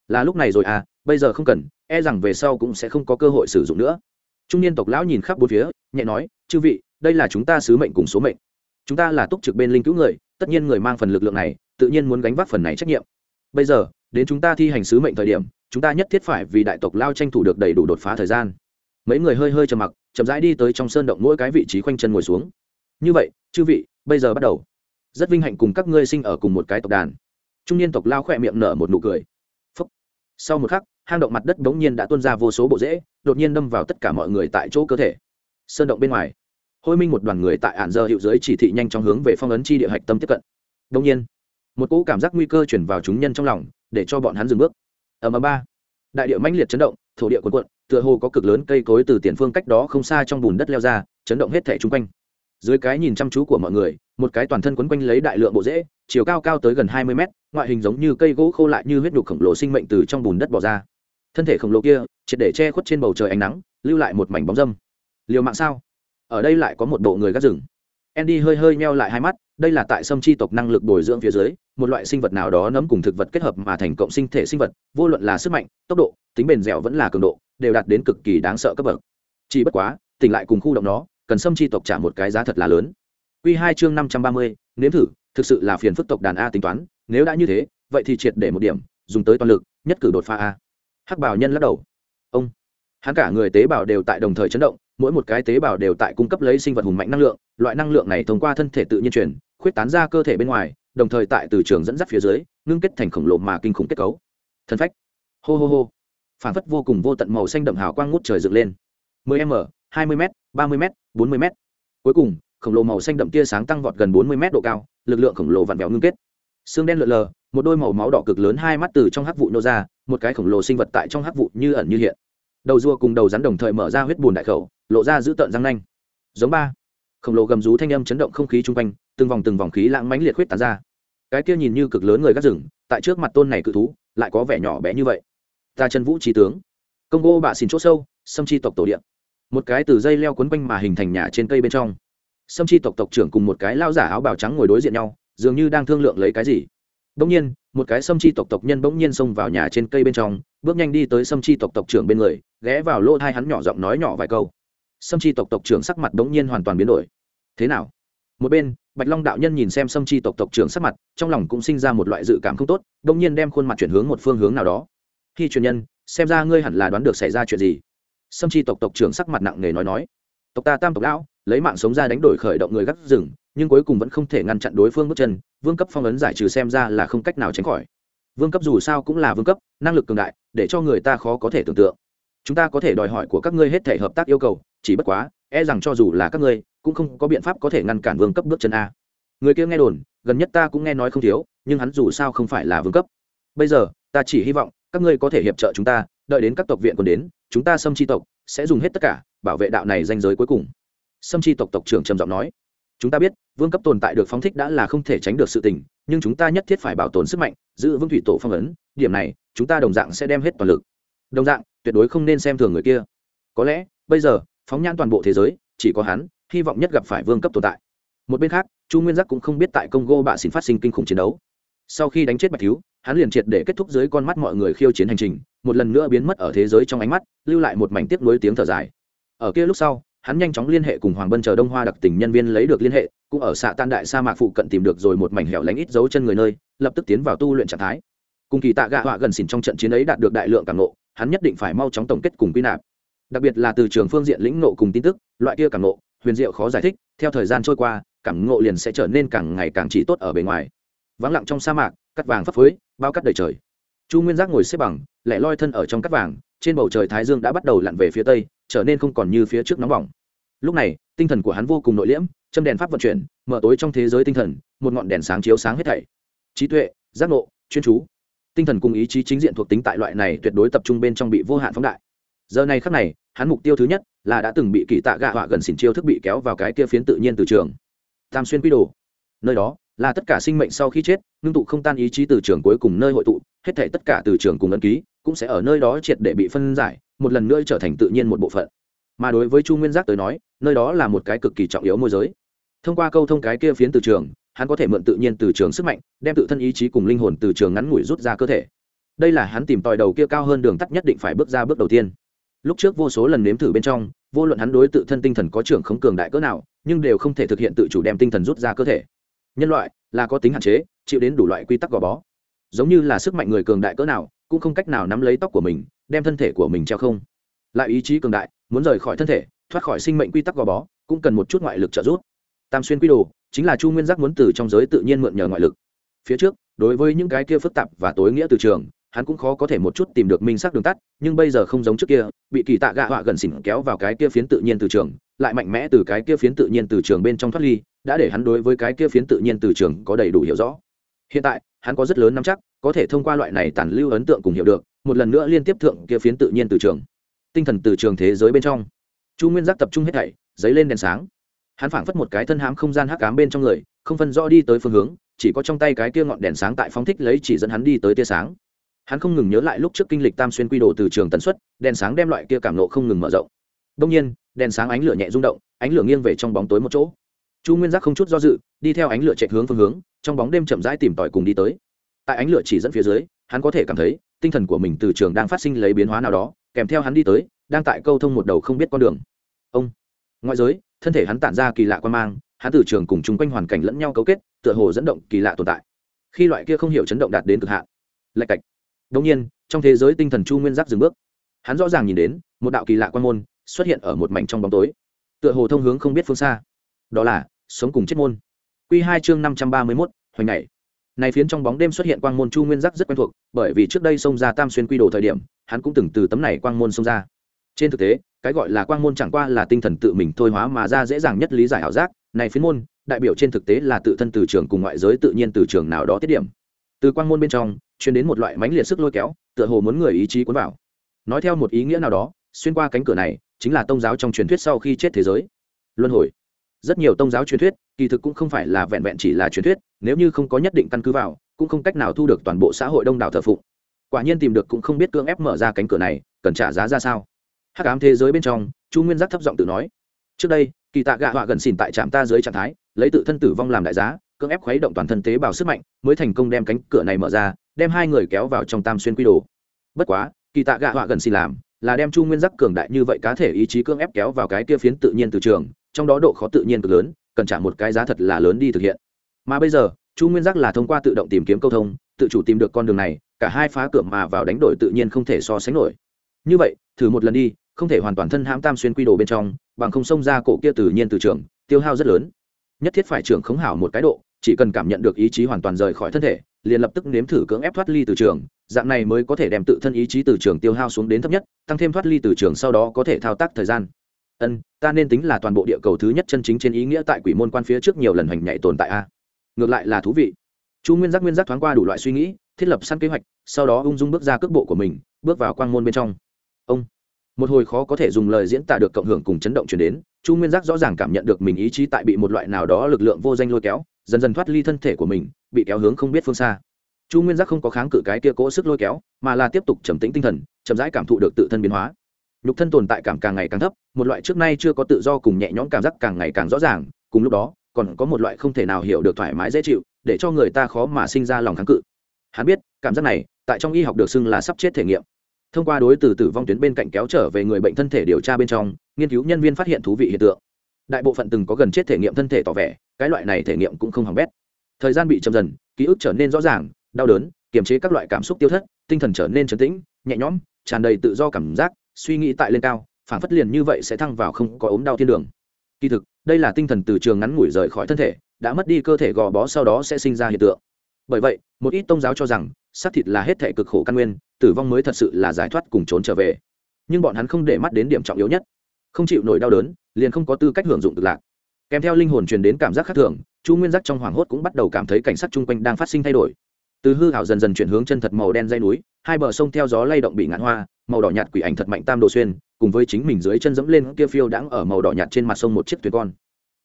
Là lúc này rồi à bây giờ không cần e rằng về sau cũng sẽ không có cơ hội sử dụng nữa. Trung niên tộc lão nhìn khắp bốn phía, nhẹ nói, chư vị, đây là chúng ta sứ mệnh cùng số mệnh. Chúng ta là túc trực bên linh cứu người, tất nhiên người mang phần lực lượng này, tự nhiên muốn gánh vác phần này trách nhiệm. Bây giờ, đến chúng ta thi hành sứ mệnh thời điểm, chúng ta nhất thiết phải vì đại tộc lao tranh thủ được đầy đủ đột phá thời gian. Mấy người hơi hơi trầm mặc, chậm rãi đi tới trong sơn động mỗi cái vị trí khoanh chân ngồi xuống. Như vậy, chư vị, bây giờ bắt đầu. Rất vinh hạnh cùng các ngươi sinh ở cùng một cái tộc đàn trung niên tộc lao khỏe miệng nở một nụ cười. Phúc. sau một khắc, hang động mặt đất bỗng nhiên đã tuôn ra vô số bộ rễ, đột nhiên đâm vào tất cả mọi người tại chỗ cơ thể. Sơn động bên ngoài, hôi minh một đoàn người tại ản dơ hiệu dưới chỉ thị nhanh chóng hướng về phong ấn chi địa hạch tâm tiếp cận. Đông nhiên, một cỗ cảm giác nguy cơ chuyển vào chúng nhân trong lòng, để cho bọn hắn dừng bước. Ở mà ba. Đại địa mãnh liệt chấn động, thổ địa cuộn cuộn, tựa hồ có cực lớn cây cối từ tiền phương cách đó không xa trong bùn đất leo ra, chấn động hết thảy chung quanh. Dưới cái nhìn chăm chú của mọi người một cái toàn thân quấn quanh lấy đại lượng bộ rễ, chiều cao cao tới gần hai mươi mét, ngoại hình giống như cây gỗ khô lại như huyết nhục khổng lồ sinh mệnh từ trong bùn đất bỏ ra. Thân thể khổng lồ kia, triệt để che khuất trên bầu trời ánh nắng, lưu lại một mảnh bóng dâm. Liều mạng sao? Ở đây lại có một bộ người gác rừng. Andy hơi hơi meo lại hai mắt, đây là tại sâm chi tộc năng lực bồi dưỡng phía dưới, một loại sinh vật nào đó nấm cùng thực vật kết hợp mà thành cộng sinh thể sinh vật, vô luận là sức mạnh, tốc độ, tính bền dẻo vẫn là cường độ, đều đạt đến cực kỳ đáng sợ cấp bậc. Chỉ bất quá, tỉnh lại cùng khu động nó, cần sâm chi tộc trả một cái giá thật là lớn. Quy hai chương năm trăm ba mươi, nếm thử, thực sự là phiền phức tộc đàn a tính toán, nếu đã như thế, vậy thì triệt để một điểm, dùng tới toàn lực, nhất cử đột phá a. Hắc bảo nhân lắc đầu. Ông. Hắn cả người tế bào đều tại đồng thời chấn động, mỗi một cái tế bào đều tại cung cấp lấy sinh vật hùng mạnh năng lượng, loại năng lượng này thông qua thân thể tự nhiên truyền, khuyết tán ra cơ thể bên ngoài, đồng thời tại từ trường dẫn dắt phía dưới, ngưng kết thành khổng lồ mà kinh khủng kết cấu. Thần phách. Hô hô hô. Phản phất vô cùng vô tận màu xanh đậm hào quang ngút trời dựng lên. 10 m 20 m 30 m 40 m. Cuối cùng khổng lồ màu xanh đậm tia sáng tăng vọt gần 40 mét độ cao, lực lượng khổng lồ vặn vẹo ngưng kết. Xương đen lượn lờ, một đôi màu máu đỏ cực lớn hai mắt từ trong hắc vụ nô ra, một cái khổng lồ sinh vật tại trong hắc vụ như ẩn như hiện. Đầu rùa cùng đầu rắn đồng thời mở ra huyết bùn đại khẩu, lộ ra giữ tợn răng nanh. Giống ba. Khổng lồ gầm rú thanh âm chấn động không khí chung quanh, từng vòng từng vòng khí lãng mãnh liệt huyết tán ra. Cái kia nhìn như cực lớn người gác rừng, tại trước mặt tôn này cự thú, lại có vẻ nhỏ bé như vậy. Ta chân vũ trí tướng. Công gô bạ xin chỗ sâu xâm chi tộc tổ điện một cái từ dây leo quấn quanh mà hình thành nhà trên cây bên trong. Sâm chi tộc tộc trưởng cùng một cái lao giả áo bào trắng ngồi đối diện nhau, dường như đang thương lượng lấy cái gì. Bỗng nhiên, một cái sâm chi tộc tộc nhân bỗng nhiên xông vào nhà trên cây bên trong, bước nhanh đi tới sâm chi tộc tộc trưởng bên người, ghé vào lỗ thai hắn nhỏ giọng nói nhỏ vài câu. Sâm chi tộc tộc trưởng sắc mặt bỗng nhiên hoàn toàn biến đổi. Thế nào? Một bên, bạch long đạo nhân nhìn xem sâm chi tộc tộc trưởng sắc mặt, trong lòng cũng sinh ra một loại dự cảm không tốt bỗng nhiên đem khuôn mặt chuyển hướng một phương hướng nào đó. Khi truyền nhân, xem ra ngươi hẳn là đoán được xảy ra chuyện gì. Sâm chi tộc tộc trưởng sắc mặt nặng nề nói nói. Tộc ta tam tộc lão lấy mạng sống ra đánh đổi khởi động người gắt rừng, nhưng cuối cùng vẫn không thể ngăn chặn đối phương bước chân, vương cấp phong ấn giải trừ xem ra là không cách nào tránh khỏi. Vương cấp dù sao cũng là vương cấp, năng lực cường đại, để cho người ta khó có thể tưởng tượng. Chúng ta có thể đòi hỏi của các ngươi hết thể hợp tác yêu cầu, chỉ bất quá e rằng cho dù là các ngươi, cũng không có biện pháp có thể ngăn cản vương cấp bước chân a. Người kia nghe đồn, gần nhất ta cũng nghe nói không thiếu, nhưng hắn dù sao không phải là vương cấp. Bây giờ, ta chỉ hy vọng, các ngươi có thể hiệp trợ chúng ta, đợi đến các tộc viện còn đến, chúng ta xâm chi tộc, sẽ dùng hết tất cả, bảo vệ đạo này danh giới cuối cùng. Sâm chi tộc tộc trưởng trầm giọng nói, chúng ta biết, vương cấp tồn tại được phóng thích đã là không thể tránh được sự tình, nhưng chúng ta nhất thiết phải bảo tồn sức mạnh, giữ vững thủy tổ phong ấn, điểm này, chúng ta đồng dạng sẽ đem hết toàn lực. Đồng dạng, tuyệt đối không nên xem thường người kia. Có lẽ, bây giờ, phóng nhan toàn bộ thế giới, chỉ có hắn, hy vọng nhất gặp phải vương cấp tồn tại. Một bên khác, chu nguyên giác cũng không biết tại congo bạ xin phát sinh kinh khủng chiến đấu. Sau khi đánh chết bạch thiếu, hắn liền triệt để kết thúc dưới con mắt mọi người khiêu chiến hành trình, một lần nữa biến mất ở thế giới trong ánh mắt, lưu lại một mảnh tiếc nuối tiếng thở dài. Ở kia lúc sau hắn nhanh chóng liên hệ cùng hoàng bân chờ đông hoa đặc tình nhân viên lấy được liên hệ, cũng ở xạ tan đại sa mạc phụ cận tìm được rồi một mảnh hẻo lánh ít dấu chân người nơi, lập tức tiến vào tu luyện trạng thái. Cùng kỳ tạ gạ họa gần xỉn trong trận chiến ấy đạt được đại lượng cảm nộ hắn nhất định phải mau chóng tổng kết cùng quy nạp. Đặc biệt là từ trường phương diện lĩnh nộ cùng tin tức, loại kia cảm nộ huyền diệu khó giải thích, theo thời gian trôi qua, cảm ngộ liền sẽ trở nên càng ngày càng chỉ tốt ở bề ngoài. Vắng lặng trong sa mạc, cắt vàng phấp phới, bao cắt đầy trời. Chu nguyên giác ngồi xếp bằng, lẻ loi thân ở trong cắt vàng, trên bầu trời thái dương đã bắt đầu lặn về phía tây trở nên không còn như phía trước nóng bỏng. Lúc này, tinh thần của hắn vô cùng nội liễm, châm đèn pháp vận chuyển, mở tối trong thế giới tinh thần, một ngọn đèn sáng chiếu sáng hết thảy. Trí tuệ, giác ngộ, chuyên chú. Tinh thần cùng ý chí chính diện thuộc tính tại loại này tuyệt đối tập trung bên trong bị vô hạn phóng đại. Giờ này khắc này, hắn mục tiêu thứ nhất là đã từng bị kỳ tạ gạ họa gần xỉn chiêu thức bị kéo vào cái kia phiến tự nhiên từ trường. Tam xuyên quy đồ. Nơi đó là tất cả sinh mệnh sau khi chết, ngưng tụ không tan ý chí từ trường cuối cùng nơi hội tụ, hết thể tất cả từ trường cùng ấn ký cũng sẽ ở nơi đó triệt để bị phân giải, một lần nữa trở thành tự nhiên một bộ phận. Mà đối với chu nguyên giác tới nói, nơi đó là một cái cực kỳ trọng yếu môi giới. Thông qua câu thông cái kia phiến từ trường, hắn có thể mượn tự nhiên từ trường sức mạnh, đem tự thân ý chí cùng linh hồn từ trường ngắn ngủi rút ra cơ thể. Đây là hắn tìm tòi đầu kia cao hơn đường tắt nhất định phải bước ra bước đầu tiên. Lúc trước vô số lần nếm thử bên trong, vô luận hắn đối tự thân tinh thần có trưởng không cường đại cỡ nào, nhưng đều không thể thực hiện tự chủ đem tinh thần rút ra cơ thể. Nhân loại là có tính hạn chế, chịu đến đủ loại quy tắc gò bó. Giống như là sức mạnh người cường đại cỡ nào cũng không cách nào nắm lấy tóc của mình, đem thân thể của mình treo không. Lại ý chí cường đại, muốn rời khỏi thân thể, thoát khỏi sinh mệnh quy tắc gò bó, cũng cần một chút ngoại lực trợ giúp. Tam xuyên quy đồ, chính là chu nguyên giác muốn từ trong giới tự nhiên mượn nhờ ngoại lực. Phía trước, đối với những cái kia phức tạp và tối nghĩa từ trường, hắn cũng khó có thể một chút tìm được minh xác đường tắt, nhưng bây giờ không giống trước kia, bị kỳ tạ gạ họa gần xỉn kéo vào cái kia phiến tự nhiên từ trường, lại mạnh mẽ từ cái kia phiến tự nhiên từ trường bên trong thoát ly, đã để hắn đối với cái kia phiến tự nhiên từ trường có đầy đủ hiểu rõ hiện tại, hắn có rất lớn nắm chắc, có thể thông qua loại này tàn lưu ấn tượng cùng hiểu được, một lần nữa liên tiếp thượng kia phiến tự nhiên từ trường. Tinh thần từ trường thế giới bên trong. Chu nguyên giác tập trung hết thảy dấy lên đèn sáng. Hắn phảng phất một cái thân hám không gian hắc cám bên trong người, không phân rõ đi tới phương hướng, chỉ có trong tay cái kia ngọn đèn sáng tại phóng thích lấy chỉ dẫn hắn đi tới tia sáng. Hắn không ngừng nhớ lại lúc trước kinh lịch tam xuyên quy đồ từ trường tần suất, đèn sáng đem loại kia cảm nộ không ngừng mở rộng. Đông nhiên, đèn sáng ánh lửa nhẹ rung động, ánh lửa nghiêng về trong bóng tối một chỗ. Chu nguyên giác không chút do dự, đi theo ánh lửa chạy hướng phương hướng trong bóng đêm chậm rãi tìm tòi cùng đi tới. Tại ánh lửa chỉ dẫn phía dưới, hắn có thể cảm thấy, tinh thần của mình từ trường đang phát sinh lấy biến hóa nào đó, kèm theo hắn đi tới, đang tại câu thông một đầu không biết con đường. Ông, ngoại giới, thân thể hắn tản ra kỳ lạ quan mang, hắn từ trường cùng chung quanh hoàn cảnh lẫn nhau cấu kết, tựa hồ dẫn động kỳ lạ tồn tại. Khi loại kia không hiểu chấn động đạt đến cực hạn lạch cạch. Đông nhiên, trong thế giới tinh thần chu nguyên giáp dừng bước. Hắn rõ ràng nhìn đến, một đạo kỳ lạ quan môn xuất hiện ở một mảnh trong bóng tối. Tựa hồ thông hướng không biết phương xa. Đó là, sống cùng chết môn. Quy hai chương năm trăm ba mươi này này phiến trong bóng đêm xuất hiện quang môn chu nguyên giác rất quen thuộc, bởi vì trước đây xông ra tam xuyên quy đồ thời điểm, hắn cũng từng từ tấm này quang môn xông ra. Trên thực tế, cái gọi là quang môn chẳng qua là tinh thần tự mình thôi hóa mà ra dễ dàng nhất lý giải ảo giác, này phiến môn, đại biểu trên thực tế là tự thân từ trường cùng ngoại giới tự nhiên từ trường nào đó tiết điểm. Từ quang môn bên trong, truyền đến một loại mãnh liệt sức lôi kéo, tựa hồ muốn người ý chí cuốn vào. Nói theo một ý nghĩa nào đó, xuyên qua cánh cửa này, chính là tông giáo trong truyền thuyết sau khi chết thế giới. Luân hồi. Rất nhiều tông giáo truyền thuyết kỳ thực cũng không phải là vẹn vẹn chỉ là truyền thuyết, nếu như không có nhất định căn cứ vào, cũng không cách nào thu được toàn bộ xã hội đông đảo thờ phụng. Quả nhiên tìm được cũng không biết cưỡng ép mở ra cánh cửa này, cần trả giá ra sao? Hắc ám thế giới bên trong, chu nguyên giác thấp giọng tự nói, trước đây, kỳ tạ gạ họa gần xỉn tại trạm ta dưới trạng thái, lấy tự thân tử vong làm đại giá, cưỡng ép khuấy động toàn thân tế bào sức mạnh, mới thành công đem cánh cửa này mở ra, đem hai người kéo vào trong tam xuyên quy đồ. Bất quá, kỳ tạ gạ họa gần xỉn làm, là đem chu nguyên giác cường đại như vậy cá thể ý chí cưỡng ép kéo vào cái kia phiến tự nhiên từ trường, trong đó độ khó tự nhiên cực lớn cần trả một cái giá thật là lớn đi thực hiện. Mà bây giờ, chu nguyên giác là thông qua tự động tìm kiếm câu thông, tự chủ tìm được con đường này, cả hai phá cửa mà vào đánh đổi tự nhiên không thể so sánh nổi. Như vậy, thử một lần đi, không thể hoàn toàn thân hãm tam xuyên quy đồ bên trong, bằng không xông ra cổ kia tự nhiên từ trường tiêu hao rất lớn. Nhất thiết phải trưởng khống hảo một cái độ, chỉ cần cảm nhận được ý chí hoàn toàn rời khỏi thân thể, liền lập tức nếm thử cưỡng ép thoát ly từ trường, dạng này mới có thể đem tự thân ý chí từ trường tiêu hao xuống đến thấp nhất, tăng thêm thoát ly từ trường sau đó có thể thao tác thời gian ân, ta nên tính là toàn bộ địa cầu thứ nhất chân chính trên ý nghĩa tại quỷ môn quan phía trước nhiều lần hoành nhảy tồn tại a. Ngược lại là thú vị. Chu nguyên giác nguyên giác thoáng qua đủ loại suy nghĩ, thiết lập săn kế hoạch, sau đó ung dung bước ra cước bộ của mình, bước vào quang môn bên trong. Ông, một hồi khó có thể dùng lời diễn tả được cộng hưởng cùng chấn động chuyển đến, chu nguyên giác rõ ràng cảm nhận được mình ý chí tại bị một loại nào đó lực lượng vô danh lôi kéo, dần dần thoát ly thân thể của mình, bị kéo hướng không biết phương xa. Chu nguyên giác không có kháng cự cái kia cỗ sức lôi kéo, mà là tiếp tục trầm tĩnh tinh thần, chậm rãi cảm thụ được tự thân biến hóa nhục thân tồn tại cảm càng ngày càng thấp, một loại trước nay chưa có tự do cùng nhẹ nhõm cảm giác càng ngày càng rõ ràng, cùng lúc đó, còn có một loại không thể nào hiểu được thoải mái dễ chịu, để cho người ta khó mà sinh ra lòng kháng cự. Hắn biết, cảm giác này, tại trong y học được xưng là sắp chết thể nghiệm. Thông qua đối từ tử vong tuyến bên cạnh kéo trở về người bệnh thân thể điều tra bên trong, nghiên cứu nhân viên phát hiện thú vị hiện tượng. Đại bộ phận từng có gần chết thể nghiệm thân thể tỏ vẻ, cái loại này thể nghiệm cũng không hỏng bét. Thời gian bị chậm dần, ký ức trở nên rõ ràng, đau đớn, kiềm chế các loại cảm xúc tiêu thất, tinh thần trở nên trấn tĩnh, nhẹ nhõm, tràn đầy tự do cảm giác suy nghĩ tại lên cao phản phất liền như vậy sẽ thăng vào không có ốm đau thiên đường. Kỳ thực, đây là tinh thần từ trường ngắn ngủi rời khỏi thân thể, đã mất đi cơ thể gò bó sau đó sẽ sinh ra hiện tượng. Bởi vậy, một ít tôn giáo cho rằng, xác thịt là hết thể cực khổ căn nguyên, tử vong mới thật sự là giải thoát cùng trốn trở về. Nhưng bọn hắn không để mắt đến điểm trọng yếu nhất. Không chịu nổi đau đớn, liền không có tư cách hưởng dụng cực lạc. Kèm theo linh hồn truyền đến cảm giác khác thường, chu nguyên giác trong hoảng hốt cũng bắt đầu cảm thấy cảnh sát chung quanh đang phát sinh thay đổi. Từ hư hảo dần dần chuyển hướng chân thật màu đen dây núi, hai bờ sông theo gió lay động bị ngạn hoa màu đỏ nhạt quỷ ảnh thật mạnh tam đồ xuyên, cùng với chính mình dưới chân dẫm lên kia phiêu đãng ở màu đỏ nhạt trên mặt sông một chiếc thuyền con.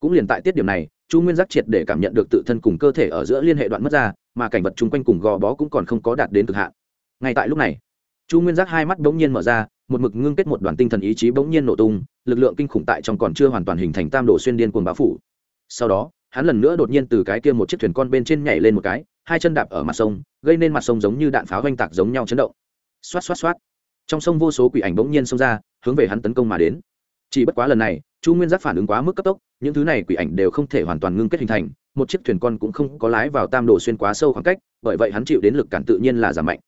Cũng liền tại tiết điểm này, chu nguyên giác triệt để cảm nhận được tự thân cùng cơ thể ở giữa liên hệ đoạn mất ra, mà cảnh vật chung quanh cùng gò bó cũng còn không có đạt đến cực hạn. Ngay tại lúc này, chu nguyên giác hai mắt bỗng nhiên mở ra, một mực ngưng kết một đoàn tinh thần ý chí bỗng nhiên nổ tung, lực lượng kinh khủng tại trong còn chưa hoàn toàn hình thành tam đồ xuyên điên cuồng bá phủ. Sau đó, hắn lần nữa đột nhiên từ cái kia một chiếc thuyền con bên trên nhảy lên một cái, hai chân đạp ở mặt sông, gây nên mặt sông giống như đạn pháo oanh tạc giống nhau chấn động. Xoát xoát xoát trong sông vô số quỷ ảnh bỗng nhiên xông ra, hướng về hắn tấn công mà đến. Chỉ bất quá lần này, chu nguyên giác phản ứng quá mức cấp tốc, những thứ này quỷ ảnh đều không thể hoàn toàn ngưng kết hình thành, một chiếc thuyền con cũng không có lái vào tam đồ xuyên quá sâu khoảng cách, bởi vậy hắn chịu đến lực cản tự nhiên là giảm mạnh.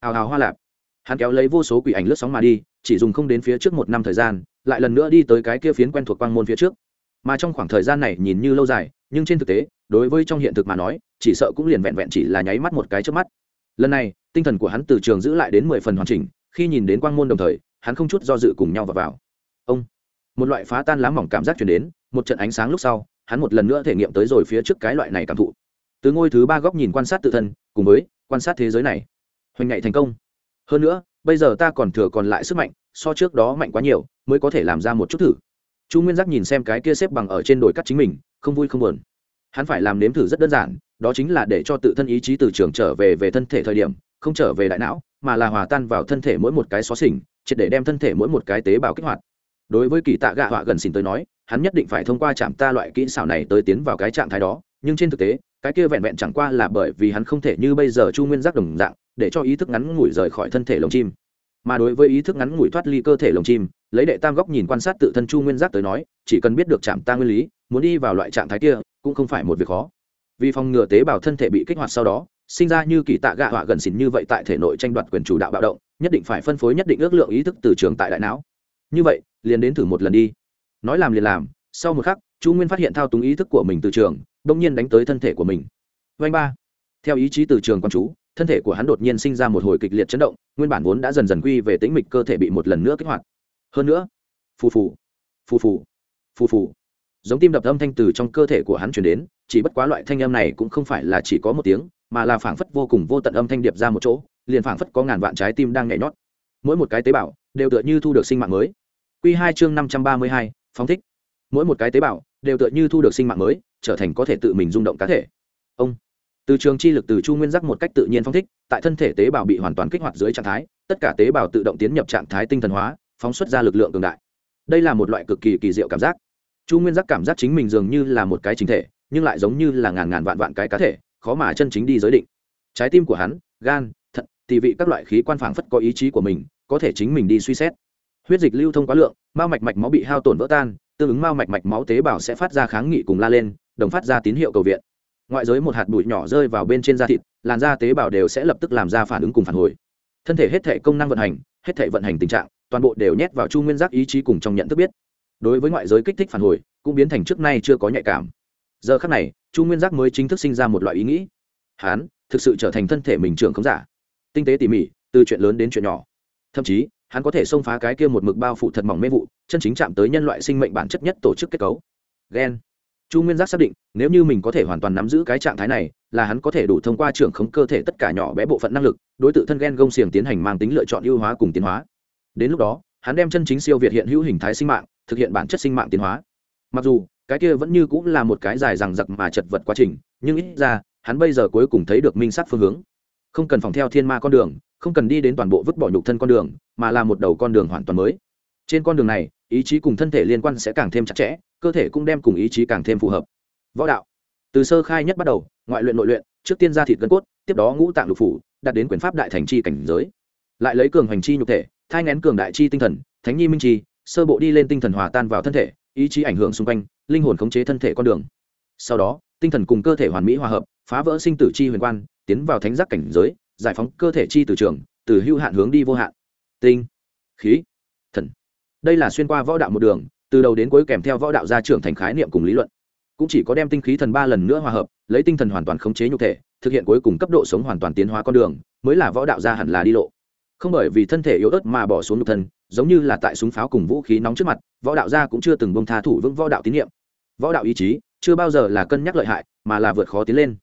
Hào hào hoa lạp. Hắn kéo lấy vô số quỷ ảnh lướt sóng mà đi, chỉ dùng không đến phía trước một năm thời gian, lại lần nữa đi tới cái kia phiến quen thuộc quang môn phía trước. Mà trong khoảng thời gian này nhìn như lâu dài, nhưng trên thực tế, đối với trong hiện thực mà nói, chỉ sợ cũng liền vẹn vẹn chỉ là nháy mắt một cái trước mắt. Lần này, tinh thần của hắn từ trường giữ lại đến mười phần hoàn chỉnh khi nhìn đến quang môn đồng thời hắn không chút do dự cùng nhau vào, vào. ông một loại phá tan lá mỏng cảm giác chuyển đến một trận ánh sáng lúc sau hắn một lần nữa thể nghiệm tới rồi phía trước cái loại này cảm thụ. Từ ngôi thứ ba góc nhìn quan sát tự thân cùng với quan sát thế giới này hoành ngại thành công. Hơn nữa bây giờ ta còn thừa còn lại sức mạnh so trước đó mạnh quá nhiều mới có thể làm ra một chút thử. Chu nguyên giác nhìn xem cái kia xếp bằng ở trên đồi cắt chính mình không vui không buồn. Hắn phải làm nếm thử rất đơn giản đó chính là để cho tự thân ý chí từ trường trở về về thân thể thời điểm không trở về đại não mà là hòa tan vào thân thể mỗi một cái xó xỉnh, triệt để đem thân thể mỗi một cái tế bào kích hoạt. Đối với kỳ tạ gạ họa gần xỉn tới nói, hắn nhất định phải thông qua chạm ta loại kỹ xảo này tới tiến vào cái trạng thái đó, nhưng trên thực tế, cái kia vẹn vẹn chẳng qua là bởi vì hắn không thể như bây giờ chu nguyên giác đồng dạng, để cho ý thức ngắn ngủi rời khỏi thân thể lồng chim. Mà đối với ý thức ngắn ngủi thoát ly cơ thể lồng chim, lấy đệ tam góc nhìn quan sát tự thân chu nguyên giác tới nói, chỉ cần biết được chạm ta nguyên lý, muốn đi vào loại trạng thái kia, cũng không phải một việc khó. Vì phòng ngừa tế bào thân thể bị kích hoạt sau đó sinh ra như kỳ tạ gạ họa gần xỉn như vậy tại thể nội tranh đoạt quyền chủ đạo bạo động, nhất định phải phân phối nhất định ước lượng ý thức từ trường tại đại não. Như vậy, liền đến thử một lần đi. Nói làm liền làm, sau một khắc, chu nguyên phát hiện thao túng ý thức của mình từ trường đông nhiên đánh tới thân thể của mình. Vanh ba. Theo ý chí từ trường con chú, thân thể của hắn đột nhiên sinh ra một hồi kịch liệt chấn động, nguyên bản vốn đã dần dần quy về tĩnh mịch cơ thể bị một lần nữa kích hoạt. Hơn nữa, phù phù phù phù phù phù. Giống tim đập âm thanh từ trong cơ thể của hắn chuyển đến, chỉ bất quá loại thanh âm này cũng không phải là chỉ có một tiếng mà là phảng phất vô cùng vô tận âm thanh điệp ra một chỗ, liền phảng phất có ngàn vạn trái tim đang nhảy nhót. Mỗi một cái tế bào đều tựa như thu được sinh mạng mới. Q hai chương năm trăm ba mươi hai, phóng thích. Mỗi một cái tế bào đều tựa như thu được sinh mạng mới, trở thành có thể tự mình rung động cá thể. Ông. Từ trường chi lực từ chu nguyên giác một cách tự nhiên phóng thích, tại thân thể tế bào bị hoàn toàn kích hoạt dưới trạng thái, tất cả tế bào tự động tiến nhập trạng thái tinh thần hóa, phóng xuất ra lực lượng cường đại. Đây là một loại cực kỳ kỳ diệu cảm giác. Chu nguyên giác cảm giác chính mình dường như là một cái chính thể, nhưng lại giống như là ngàn ngàn vạn vạn cái cá thể khó mà chân chính đi giới định. Trái tim của hắn, gan, thận, tỳ vị các loại khí quan phảng phất có ý chí của mình, có thể chính mình đi suy xét. Huyết dịch lưu thông quá lượng, mao mạch mạch máu bị hao tổn vỡ tan, tương ứng mao mạch mạch máu tế bào sẽ phát ra kháng nghị cùng la lên, đồng phát ra tín hiệu cầu viện. Ngoại giới một hạt bụi nhỏ rơi vào bên trên da thịt, làn da tế bào đều sẽ lập tức làm ra phản ứng cùng phản hồi. Thân thể hết thể công năng vận hành, hết thể vận hành tình trạng, toàn bộ đều nhét vào chu nguyên giác ý chí cùng trong nhận thức biết. Đối với ngoại giới kích thích phản hồi, cũng biến thành trước nay chưa có nhạy cảm giờ khắc này, chu nguyên giác mới chính thức sinh ra một loại ý nghĩ. Hán, thực sự trở thành thân thể mình trưởng không giả. Tinh tế tỉ mỉ, từ chuyện lớn đến chuyện nhỏ. Thậm chí, hắn có thể xông phá cái kia một mực bao phủ thật mỏng mê vụ, chân chính chạm tới nhân loại sinh mệnh bản chất nhất tổ chức kết cấu. Gen. Chu nguyên giác xác định, nếu như mình có thể hoàn toàn nắm giữ cái trạng thái này, là hắn có thể đủ thông qua trưởng khống cơ thể tất cả nhỏ bé bộ phận năng lực, đối t thân gen gông xiềng tiến hành mang tính lựa chọn ưu hóa cùng tiến hóa. Đến lúc đó, hắn đem chân chính siêu việt hiện hữu hình thái sinh mạng, thực hiện bản chất sinh mạng tiến hóa. Mặc dù cái kia vẫn như cũng là một cái dài rằng giặc mà chật vật quá trình, nhưng ít ra, hắn bây giờ cuối cùng thấy được minh sát phương hướng. Không cần phòng theo thiên ma con đường, không cần đi đến toàn bộ vứt bỏ nhục thân con đường, mà là một đầu con đường hoàn toàn mới. Trên con đường này, ý chí cùng thân thể liên quan sẽ càng thêm chặt chẽ, cơ thể cũng đem cùng ý chí càng thêm phù hợp. Võ đạo. Từ sơ khai nhất bắt đầu, ngoại luyện nội luyện, trước tiên ra thịt gân cốt, tiếp đó ngũ tạng lục phủ, đạt đến quyền pháp đại thành chi cảnh giới. Lại lấy cường hành chi nhục thể, thai ngén cường đại chi tinh thần, thánh nhi minh chi, sơ bộ đi lên tinh thần hòa tan vào thân thể, ý chí ảnh hưởng xung quanh linh hồn khống chế thân thể con đường. Sau đó, tinh thần cùng cơ thể hoàn mỹ hòa hợp, phá vỡ sinh tử chi huyền quan, tiến vào thánh giác cảnh giới, giải phóng cơ thể chi từ trường, từ hưu hạn hướng đi vô hạn. Tinh, khí, thần. Đây là xuyên qua võ đạo một đường, từ đầu đến cuối kèm theo võ đạo gia trưởng thành khái niệm cùng lý luận. Cũng chỉ có đem tinh khí thần ba lần nữa hòa hợp, lấy tinh thần hoàn toàn khống chế nhục thể, thực hiện cuối cùng cấp độ sống hoàn toàn tiến hóa con đường, mới là võ đạo gia hẳn là đi lộ. Không bởi vì thân thể yếu ớt mà bỏ xuống nhục thân, giống như là tại súng pháo cùng vũ khí nóng trước mặt, võ đạo gia cũng chưa từng bông tha thủ vững võ đạo tín nhiệm võ đạo ý chí, chưa bao giờ là cân nhắc lợi hại, mà là vượt khó tiến lên.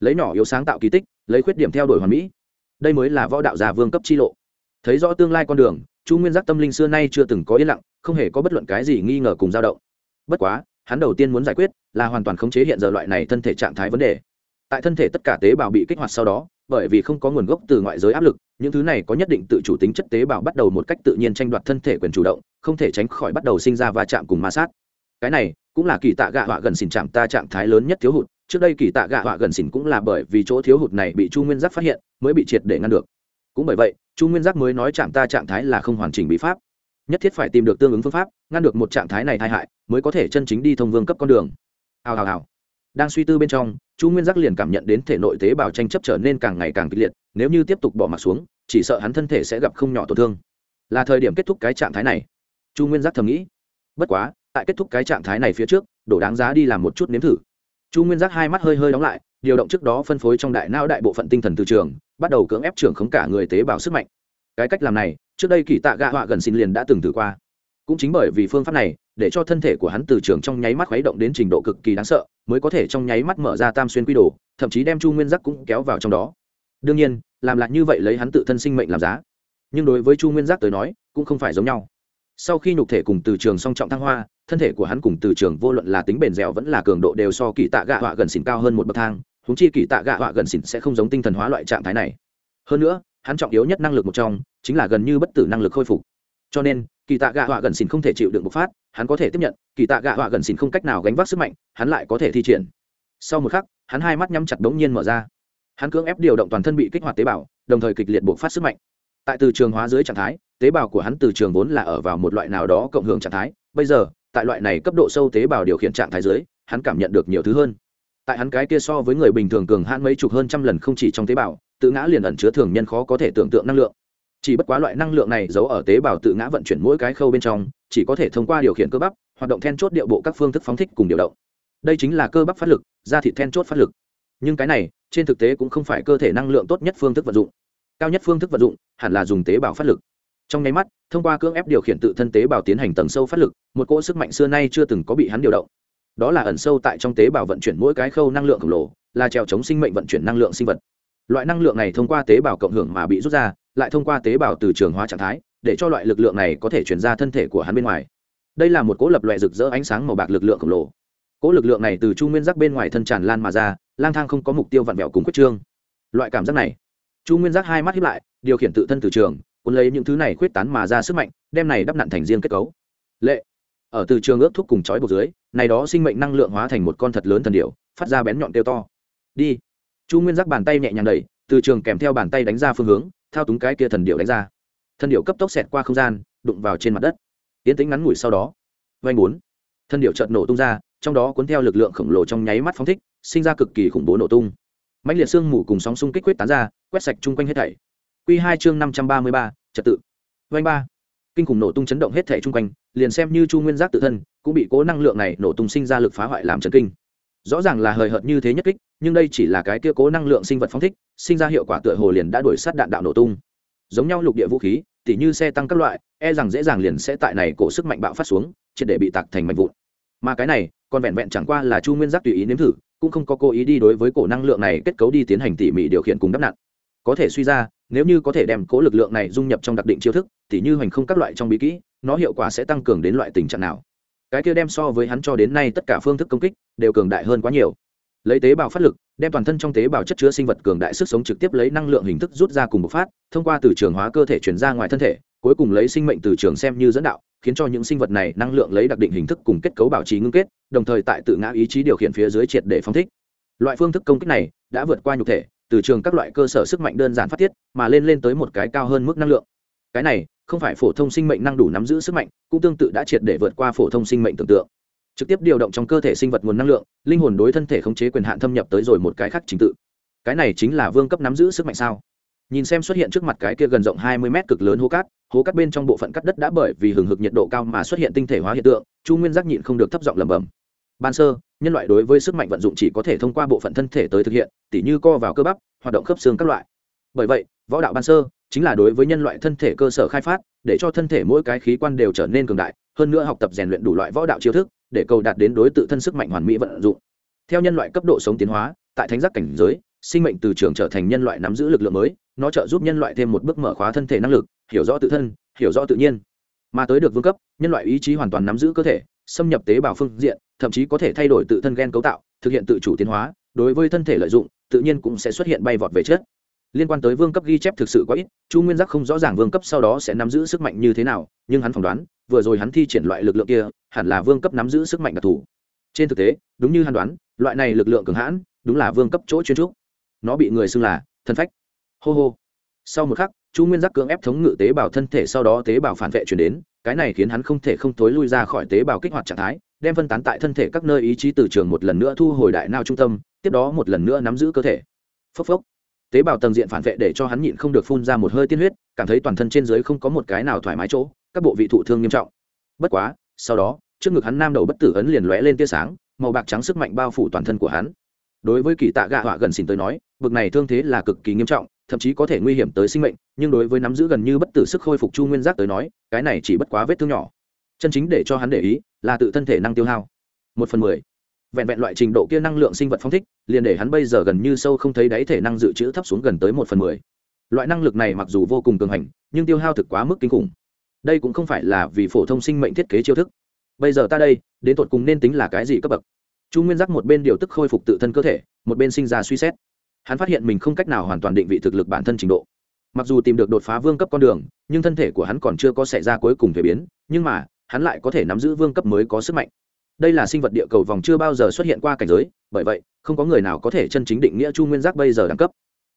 Lấy nhỏ yếu sáng tạo kỳ tích, lấy khuyết điểm theo đuổi hoàn mỹ. Đây mới là võ đạo gia vương cấp chi lộ. Thấy rõ tương lai con đường, chu nguyên giác tâm linh xưa nay chưa từng có yên lặng, không hề có bất luận cái gì nghi ngờ cùng dao động. Bất quá, hắn đầu tiên muốn giải quyết là hoàn toàn khống chế hiện giờ loại này thân thể trạng thái vấn đề. Tại thân thể tất cả tế bào bị kích hoạt sau đó, bởi vì không có nguồn gốc từ ngoại giới áp lực, những thứ này có nhất định tự chủ tính chất tế bào bắt đầu một cách tự nhiên tranh đoạt thân thể quyền chủ động, không thể tránh khỏi bắt đầu sinh ra va chạm cùng ma sát. Cái này cũng là kỳ tạ gạ họa gần xỉn chạm ta trạng thái lớn nhất thiếu hụt, trước đây kỳ tạ gạ họa gần xỉn cũng là bởi vì chỗ thiếu hụt này bị chu nguyên giác phát hiện, mới bị triệt để ngăn được. Cũng bởi vậy, chu nguyên giác mới nói chạm ta trạng thái là không hoàn chỉnh bí pháp. Nhất thiết phải tìm được tương ứng phương pháp, ngăn được một trạng thái này tai hại, mới có thể chân chính đi thông vương cấp con đường. Hào hào hào. Đang suy tư bên trong, chu nguyên giác liền cảm nhận đến thể nội tế bào tranh chấp trở nên càng ngày càng kịch liệt, nếu như tiếp tục bỏ mặt xuống, chỉ sợ hắn thân thể sẽ gặp không nhỏ tổn thương. Là thời điểm kết thúc cái trạng thái này. Chu nguyên giác thầm nghĩ. Bất quá tại kết thúc cái trạng thái này phía trước, đổ đáng giá đi làm một chút nếm thử. Chu nguyên giác hai mắt hơi hơi đóng lại, điều động trước đó phân phối trong đại não đại bộ phận tinh thần từ trường, bắt đầu cưỡng ép trưởng khống cả người tế bào sức mạnh. Cái cách làm này, trước đây kỳ tạ gạ họa gần xin liền đã từng thử qua. Cũng chính bởi vì phương pháp này, để cho thân thể của hắn từ trường trong nháy mắt khuấy động đến trình độ cực kỳ đáng sợ, mới có thể trong nháy mắt mở ra tam xuyên quy đồ, thậm chí đem chu nguyên giác cũng kéo vào trong đó. Đương nhiên, làm lại như vậy lấy hắn tự thân sinh mệnh làm giá. Nhưng đối với chu nguyên giác tới nói, cũng không phải giống nhau. Sau khi nhục thể cùng từ trường song trọng thăng hoa thân thể của hắn cùng từ trường vô luận là tính bền dẻo vẫn là cường độ đều so kỳ tạ gạ họa gần xỉn cao hơn một bậc thang húng chi kỳ tạ gạ họa gần xỉn sẽ không giống tinh thần hóa loại trạng thái này. Hơn nữa, hắn trọng yếu nhất năng lực một trong, chính là gần như bất tử năng lực khôi phục. Cho nên, kỳ tạ gạ họa gần xỉn không thể chịu đựng bộc phát, hắn có thể tiếp nhận, kỳ tạ gạ họa gần xỉn không cách nào gánh vác sức mạnh, hắn lại có thể thi triển. Sau một khắc, hắn hai mắt nhắm chặt đống nhiên mở ra. Hắn cưỡng ép điều động toàn thân bị kích hoạt tế bào, đồng thời kịch liệt bộc phát sức mạnh. Tại từ trường hóa dưới trạng thái, tế bào của hắn từ trường vốn là ở vào một loại nào đó cộng hưởng trạng thái. Bây giờ tại loại này cấp độ sâu tế bào điều khiển trạng thái dưới, hắn cảm nhận được nhiều thứ hơn. Tại hắn cái kia so với người bình thường cường hãn mấy chục hơn trăm lần không chỉ trong tế bào, tự ngã liền ẩn chứa thường nhân khó có thể tưởng tượng năng lượng. Chỉ bất quá loại năng lượng này giấu ở tế bào tự ngã vận chuyển mỗi cái khâu bên trong, chỉ có thể thông qua điều khiển cơ bắp, hoạt động then chốt điệu bộ các phương thức phóng thích cùng điều động. Đây chính là cơ bắp phát lực, da thịt then chốt phát lực. Nhưng cái này, trên thực tế cũng không phải cơ thể năng lượng tốt nhất phương thức vận dụng. Cao nhất phương thức vận dụng hẳn là dùng tế bào phát lực trong nháy mắt, thông qua cưỡng ép điều khiển tự thân tế bào tiến hành tầng sâu phát lực, một cỗ sức mạnh xưa nay chưa từng có bị hắn điều động. Đó là ẩn sâu tại trong tế bào vận chuyển mỗi cái khâu năng lượng khổng lồ, là trèo chống sinh mệnh vận chuyển năng lượng sinh vật. Loại năng lượng này thông qua tế bào cộng hưởng mà bị rút ra, lại thông qua tế bào từ trường hóa trạng thái, để cho loại lực lượng này có thể chuyển ra thân thể của hắn bên ngoài. Đây là một cỗ lập loại rực rỡ ánh sáng màu bạc lực lượng khổng lồ. Cỗ lực lượng này từ chu nguyên giác bên ngoài thân tràn lan mà ra, lang thang không có mục tiêu vặn vẹo cùng quyết trương. Loại cảm giác này. Chu nguyên giác hai mắt hiếp lại, điều khiển tự thân từ trường cuốn lấy những thứ này khuyết tán mà ra sức mạnh, đem này đắp nặn thành riêng kết cấu. Lệ. Ở từ trường ước thúc cùng chói buộc dưới, này đó sinh mệnh năng lượng hóa thành một con thật lớn thần điệu phát ra bén nhọn tiêu to. Đi. Chu nguyên giác bàn tay nhẹ nhàng đẩy, từ trường kèm theo bàn tay đánh ra phương hướng, thao túng cái kia thần điệu đánh ra. Thần điệu cấp tốc xẹt qua không gian, đụng vào trên mặt đất. Tiến tính ngắn ngủi sau đó vanh bốn. Thần điệu chợt nổ tung ra, trong đó cuốn theo lực lượng khổng lồ trong nháy mắt phóng thích, sinh ra cực kỳ khủng bố nổ tung. Mạnh liệt xương mù cùng sóng xung kích quyết tán ra, quét sạch chung quanh hết thảy. Quy hai chương năm trăm ba mươi ba, trật tự. Vành ba. Kinh khủng nổ tung chấn động hết thảy xung quanh, liền xem như chu nguyên giác tự thân, cũng bị cố năng lượng này nổ tung sinh ra lực phá hoại làm chấn kinh. Rõ ràng là hời hợt như thế nhất kích, nhưng đây chỉ là cái kia cố năng lượng sinh vật phóng thích, sinh ra hiệu quả tựa hồ liền đã đuổi sát đạn đạo nổ tung. Giống nhau lục địa vũ khí, tỉ như xe tăng các loại e rằng dễ dàng liền sẽ tại này cổ sức mạnh bạo phát xuống, triệt để bị tạc thành mảnh vụn. Mà cái này, còn vẹn vẹn chẳng qua là chu nguyên giác tùy ý nếm thử, cũng không có cố ý đi đối với cổ năng lượng này kết cấu đi tiến hành tỉ mỉ điều khiển cùng đắp nặn. Có thể suy ra nếu như có thể đem cố lực lượng này dung nhập trong đặc định chiêu thức thì như hoành không các loại trong bí kỹ, nó hiệu quả sẽ tăng cường đến loại tình trạng nào? Cái kia đem so với hắn cho đến nay tất cả phương thức công kích đều cường đại hơn quá nhiều. Lấy tế bào phát lực, đem toàn thân trong tế bào chất chứa sinh vật cường đại sức sống trực tiếp lấy năng lượng hình thức rút ra cùng một phát, thông qua từ trường hóa cơ thể chuyển ra ngoài thân thể, cuối cùng lấy sinh mệnh từ trường xem như dẫn đạo, khiến cho những sinh vật này năng lượng lấy đặc định hình thức cùng kết cấu bảo trì ngưng kết, đồng thời tại tự ngã ý chí điều khiển phía dưới triệt để phóng thích. Loại phương thức công kích này đã vượt qua nhục thể từ trường các loại cơ sở sức mạnh đơn giản phát tiết, mà lên lên tới một cái cao hơn mức năng lượng. Cái này, không phải phổ thông sinh mệnh năng đủ nắm giữ sức mạnh, cũng tương tự đã triệt để vượt qua phổ thông sinh mệnh tưởng tượng. Trực tiếp điều động trong cơ thể sinh vật nguồn năng lượng, linh hồn đối thân thể khống chế quyền hạn thâm nhập tới rồi một cái khác chính tự. Cái này chính là vương cấp nắm giữ sức mạnh sao? Nhìn xem xuất hiện trước mặt cái kia gần rộng hai mươi mét cực lớn hố cát hố cát bên trong bộ phận cắt đất đã bởi vì hừng hực nhiệt độ cao mà xuất hiện tinh thể hóa hiện tượng, chu nguyên giác nhịn không được thấp giọng lẩm bẩm ban sơ, nhân loại đối với sức mạnh vận dụng chỉ có thể thông qua bộ phận thân thể tới thực hiện, tỉ như co vào cơ bắp, hoạt động khớp xương các loại. Bởi vậy, võ đạo ban sơ chính là đối với nhân loại thân thể cơ sở khai phát, để cho thân thể mỗi cái khí quan đều trở nên cường đại, hơn nữa học tập rèn luyện đủ loại võ đạo chiêu thức, để cầu đạt đến đối tự thân sức mạnh hoàn mỹ vận dụng. Theo nhân loại cấp độ sống tiến hóa, tại thánh giác cảnh giới, sinh mệnh từ trường trở thành nhân loại nắm giữ lực lượng mới, nó trợ giúp nhân loại thêm một bước mở khóa thân thể năng lực, hiểu rõ tự thân, hiểu rõ tự nhiên. Mà tới được vương cấp, nhân loại ý chí hoàn toàn nắm giữ cơ thể, xâm nhập tế bào phương diện thậm chí có thể thay đổi tự thân gen cấu tạo, thực hiện tự chủ tiến hóa, đối với thân thể lợi dụng, tự nhiên cũng sẽ xuất hiện bay vọt về chết liên quan tới vương cấp ghi chép thực sự quá ít, chu nguyên giác không rõ ràng vương cấp sau đó sẽ nắm giữ sức mạnh như thế nào, nhưng hắn phỏng đoán, vừa rồi hắn thi triển loại lực lượng kia, hẳn là vương cấp nắm giữ sức mạnh đặc thù. Trên thực tế, đúng như hắn đoán, loại này lực lượng cường hãn, đúng là vương cấp chỗ chuyên trúc. Nó bị người xưng là thân phách. Hô hô. Sau một khắc, chu nguyên giác cưỡng ép thống ngự tế bào thân thể, sau đó tế bào phản vệ chuyển đến, cái này khiến hắn không thể không thối lui ra khỏi tế bào kích hoạt trạng thái đem phân tán tại thân thể các nơi ý chí từ trường một lần nữa thu hồi đại nao trung tâm, tiếp đó một lần nữa nắm giữ cơ thể. Phốc phốc. Tế bào tầng diện phản vệ để cho hắn nhịn không được phun ra một hơi tiên huyết, cảm thấy toàn thân trên dưới không có một cái nào thoải mái chỗ, các bộ vị thụ thương nghiêm trọng. Bất quá, sau đó, trước ngực hắn nam đầu bất tử ấn liền lóe lên tia sáng, màu bạc trắng sức mạnh bao phủ toàn thân của hắn. Đối với kỳ tạ gạ họa gần xỉn tới nói vực này thương thế là cực kỳ nghiêm trọng, thậm chí có thể nguy hiểm tới sinh mệnh, nhưng đối với nắm giữ gần như bất tử sức khôi phục chu nguyên giác tới nói, cái này chỉ bất quá vết thương nhỏ chân chính để cho hắn để ý là tự thân thể năng tiêu hao. Một phần mười. Vẹn vẹn loại trình độ kia năng lượng sinh vật phong thích, liền để hắn bây giờ gần như sâu không thấy đáy thể năng dự trữ thấp xuống gần tới một phần mười. Loại năng lực này mặc dù vô cùng cường hành, nhưng tiêu hao thực quá mức kinh khủng. Đây cũng không phải là vì phổ thông sinh mệnh thiết kế chiêu thức. Bây giờ ta đây, đến tột cùng nên tính là cái gì cấp bậc? Chu nguyên giác một bên điều tức khôi phục tự thân cơ thể, một bên sinh ra suy xét. Hắn phát hiện mình không cách nào hoàn toàn định vị thực lực bản thân trình độ. Mặc dù tìm được đột phá vương cấp con đường, nhưng thân thể của hắn còn chưa có xảy ra cuối cùng thể biến, nhưng mà hắn lại có thể nắm giữ vương cấp mới có sức mạnh. Đây là sinh vật địa cầu vòng chưa bao giờ xuất hiện qua cảnh giới, bởi vậy, không có người nào có thể chân chính định nghĩa chu nguyên giác bây giờ đẳng cấp.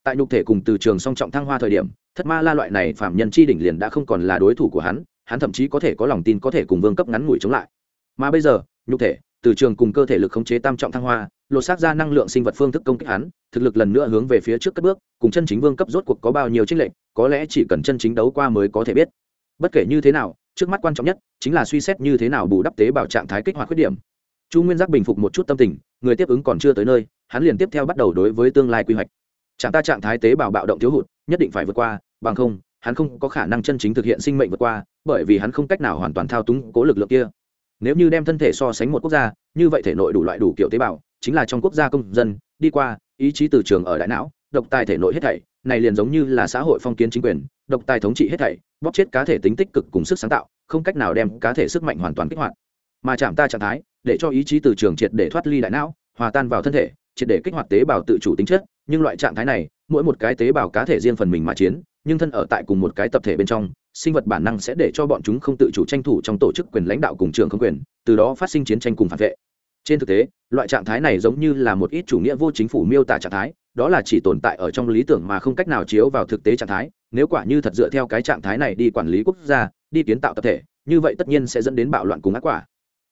Tại nhục thể cùng từ trường song trọng thăng hoa thời điểm, thất ma la loại này phạm nhân chi đỉnh liền đã không còn là đối thủ của hắn hắn thậm chí có thể có lòng tin có thể cùng vương cấp ngắn ngủi chống lại. Mà bây giờ, nhục thể, từ trường cùng cơ thể lực khống chế tam trọng thăng hoa, lột xác ra năng lượng sinh vật phương thức công kích hắn, thực lực lần nữa hướng về phía trước cất bước, cùng chân chính vương cấp rốt cuộc có bao nhiêu trích lệnh có lẽ chỉ cần chân chính đấu qua mới có thể biết. Bất kể như thế nào trước mắt quan trọng nhất chính là suy xét như thế nào bù đắp tế bào trạng thái kích hoạt khuyết điểm. Chu nguyên giác bình phục một chút tâm tình, người tiếp ứng còn chưa tới nơi, hắn liền tiếp theo bắt đầu đối với tương lai quy hoạch. Chẳng ta trạng thái tế bào bạo động thiếu hụt, nhất định phải vượt qua, bằng không, hắn không có khả năng chân chính thực hiện sinh mệnh vượt qua, bởi vì hắn không cách nào hoàn toàn thao túng cố lực lượng kia. Nếu như đem thân thể so sánh một quốc gia, như vậy thể nội đủ loại đủ kiểu tế bào, chính là trong quốc gia công dân, đi qua, ý chí từ trường ở đại não, độc tài thể nội hết thảy này liền giống như là xã hội phong kiến chính quyền, độc tài thống trị hết thảy, bóp chết cá thể tính tích cực cùng sức sáng tạo, không cách nào đem cá thể sức mạnh hoàn toàn kích hoạt. Mà chạm ta trạng thái, để cho ý chí từ trường triệt để thoát ly đại não, hòa tan vào thân thể, triệt để kích hoạt tế bào tự chủ tính chất. Nhưng loại trạng thái này, mỗi một cái tế bào cá thể riêng phần mình mà chiến, nhưng thân ở tại cùng một cái tập thể bên trong, sinh vật bản năng sẽ để cho bọn chúng không tự chủ tranh thủ trong tổ chức quyền lãnh đạo cùng trường không quyền, từ đó phát sinh chiến tranh cùng phản vệ. Trên thực tế, loại trạng thái này giống như là một ít chủ nghĩa vô chính phủ miêu tả trạng thái đó là chỉ tồn tại ở trong lý tưởng mà không cách nào chiếu vào thực tế trạng thái, nếu quả như thật dựa theo cái trạng thái này đi quản lý quốc gia, đi kiến tạo tập thể, như vậy tất nhiên sẽ dẫn đến bạo loạn cùng ác quả.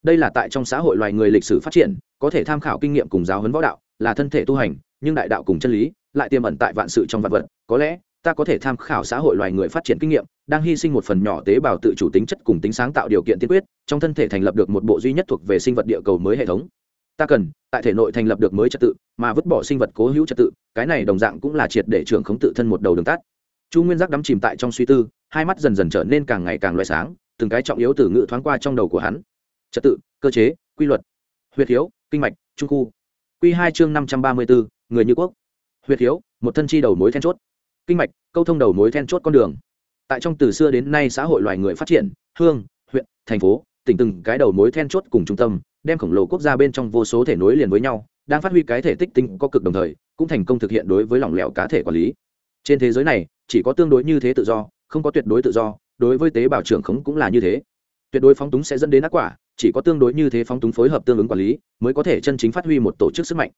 Đây là tại trong xã hội loài người lịch sử phát triển, có thể tham khảo kinh nghiệm cùng giáo huấn võ đạo, là thân thể tu hành, nhưng đại đạo cùng chân lý lại tiềm ẩn tại vạn sự trong vạn vật. Có lẽ, ta có thể tham khảo xã hội loài người phát triển kinh nghiệm, đang hy sinh một phần nhỏ tế bào tự chủ tính chất cùng tính sáng tạo điều kiện tiên quyết, trong thân thể thành lập được một bộ duy nhất thuộc về sinh vật địa cầu mới hệ thống ta cần, tại thể nội thành lập được mới trật tự, mà vứt bỏ sinh vật cố hữu trật tự, cái này đồng dạng cũng là triệt để trưởng khống tự thân một đầu đường tắt. Chu nguyên giác đắm chìm tại trong suy tư, hai mắt dần dần trở nên càng ngày càng loại sáng, từng cái trọng yếu từ ngữ thoáng qua trong đầu của hắn. Trật tự, cơ chế, quy luật. Huyệt hiếu kinh mạch, trung khu. Q hai chương năm trăm ba mươi bốn người như quốc. Huyệt hiếu một thân chi đầu mối then chốt. Kinh mạch, câu thông đầu mối then chốt con đường. Tại trong từ xưa đến nay xã hội loài người phát triển, hương, huyện, thành phố, tỉnh từng cái đầu mối then chốt cùng trung tâm đem khổng lồ quốc gia bên trong vô số thể nối liền với nhau, đang phát huy cái thể tích tinh có cực đồng thời, cũng thành công thực hiện đối với lỏng lẻo cá thể quản lý. Trên thế giới này, chỉ có tương đối như thế tự do, không có tuyệt đối tự do, đối với tế bào trưởng khống cũng là như thế. Tuyệt đối phóng túng sẽ dẫn đến ác quả, chỉ có tương đối như thế phóng túng phối hợp tương ứng quản lý, mới có thể chân chính phát huy một tổ chức sức mạnh.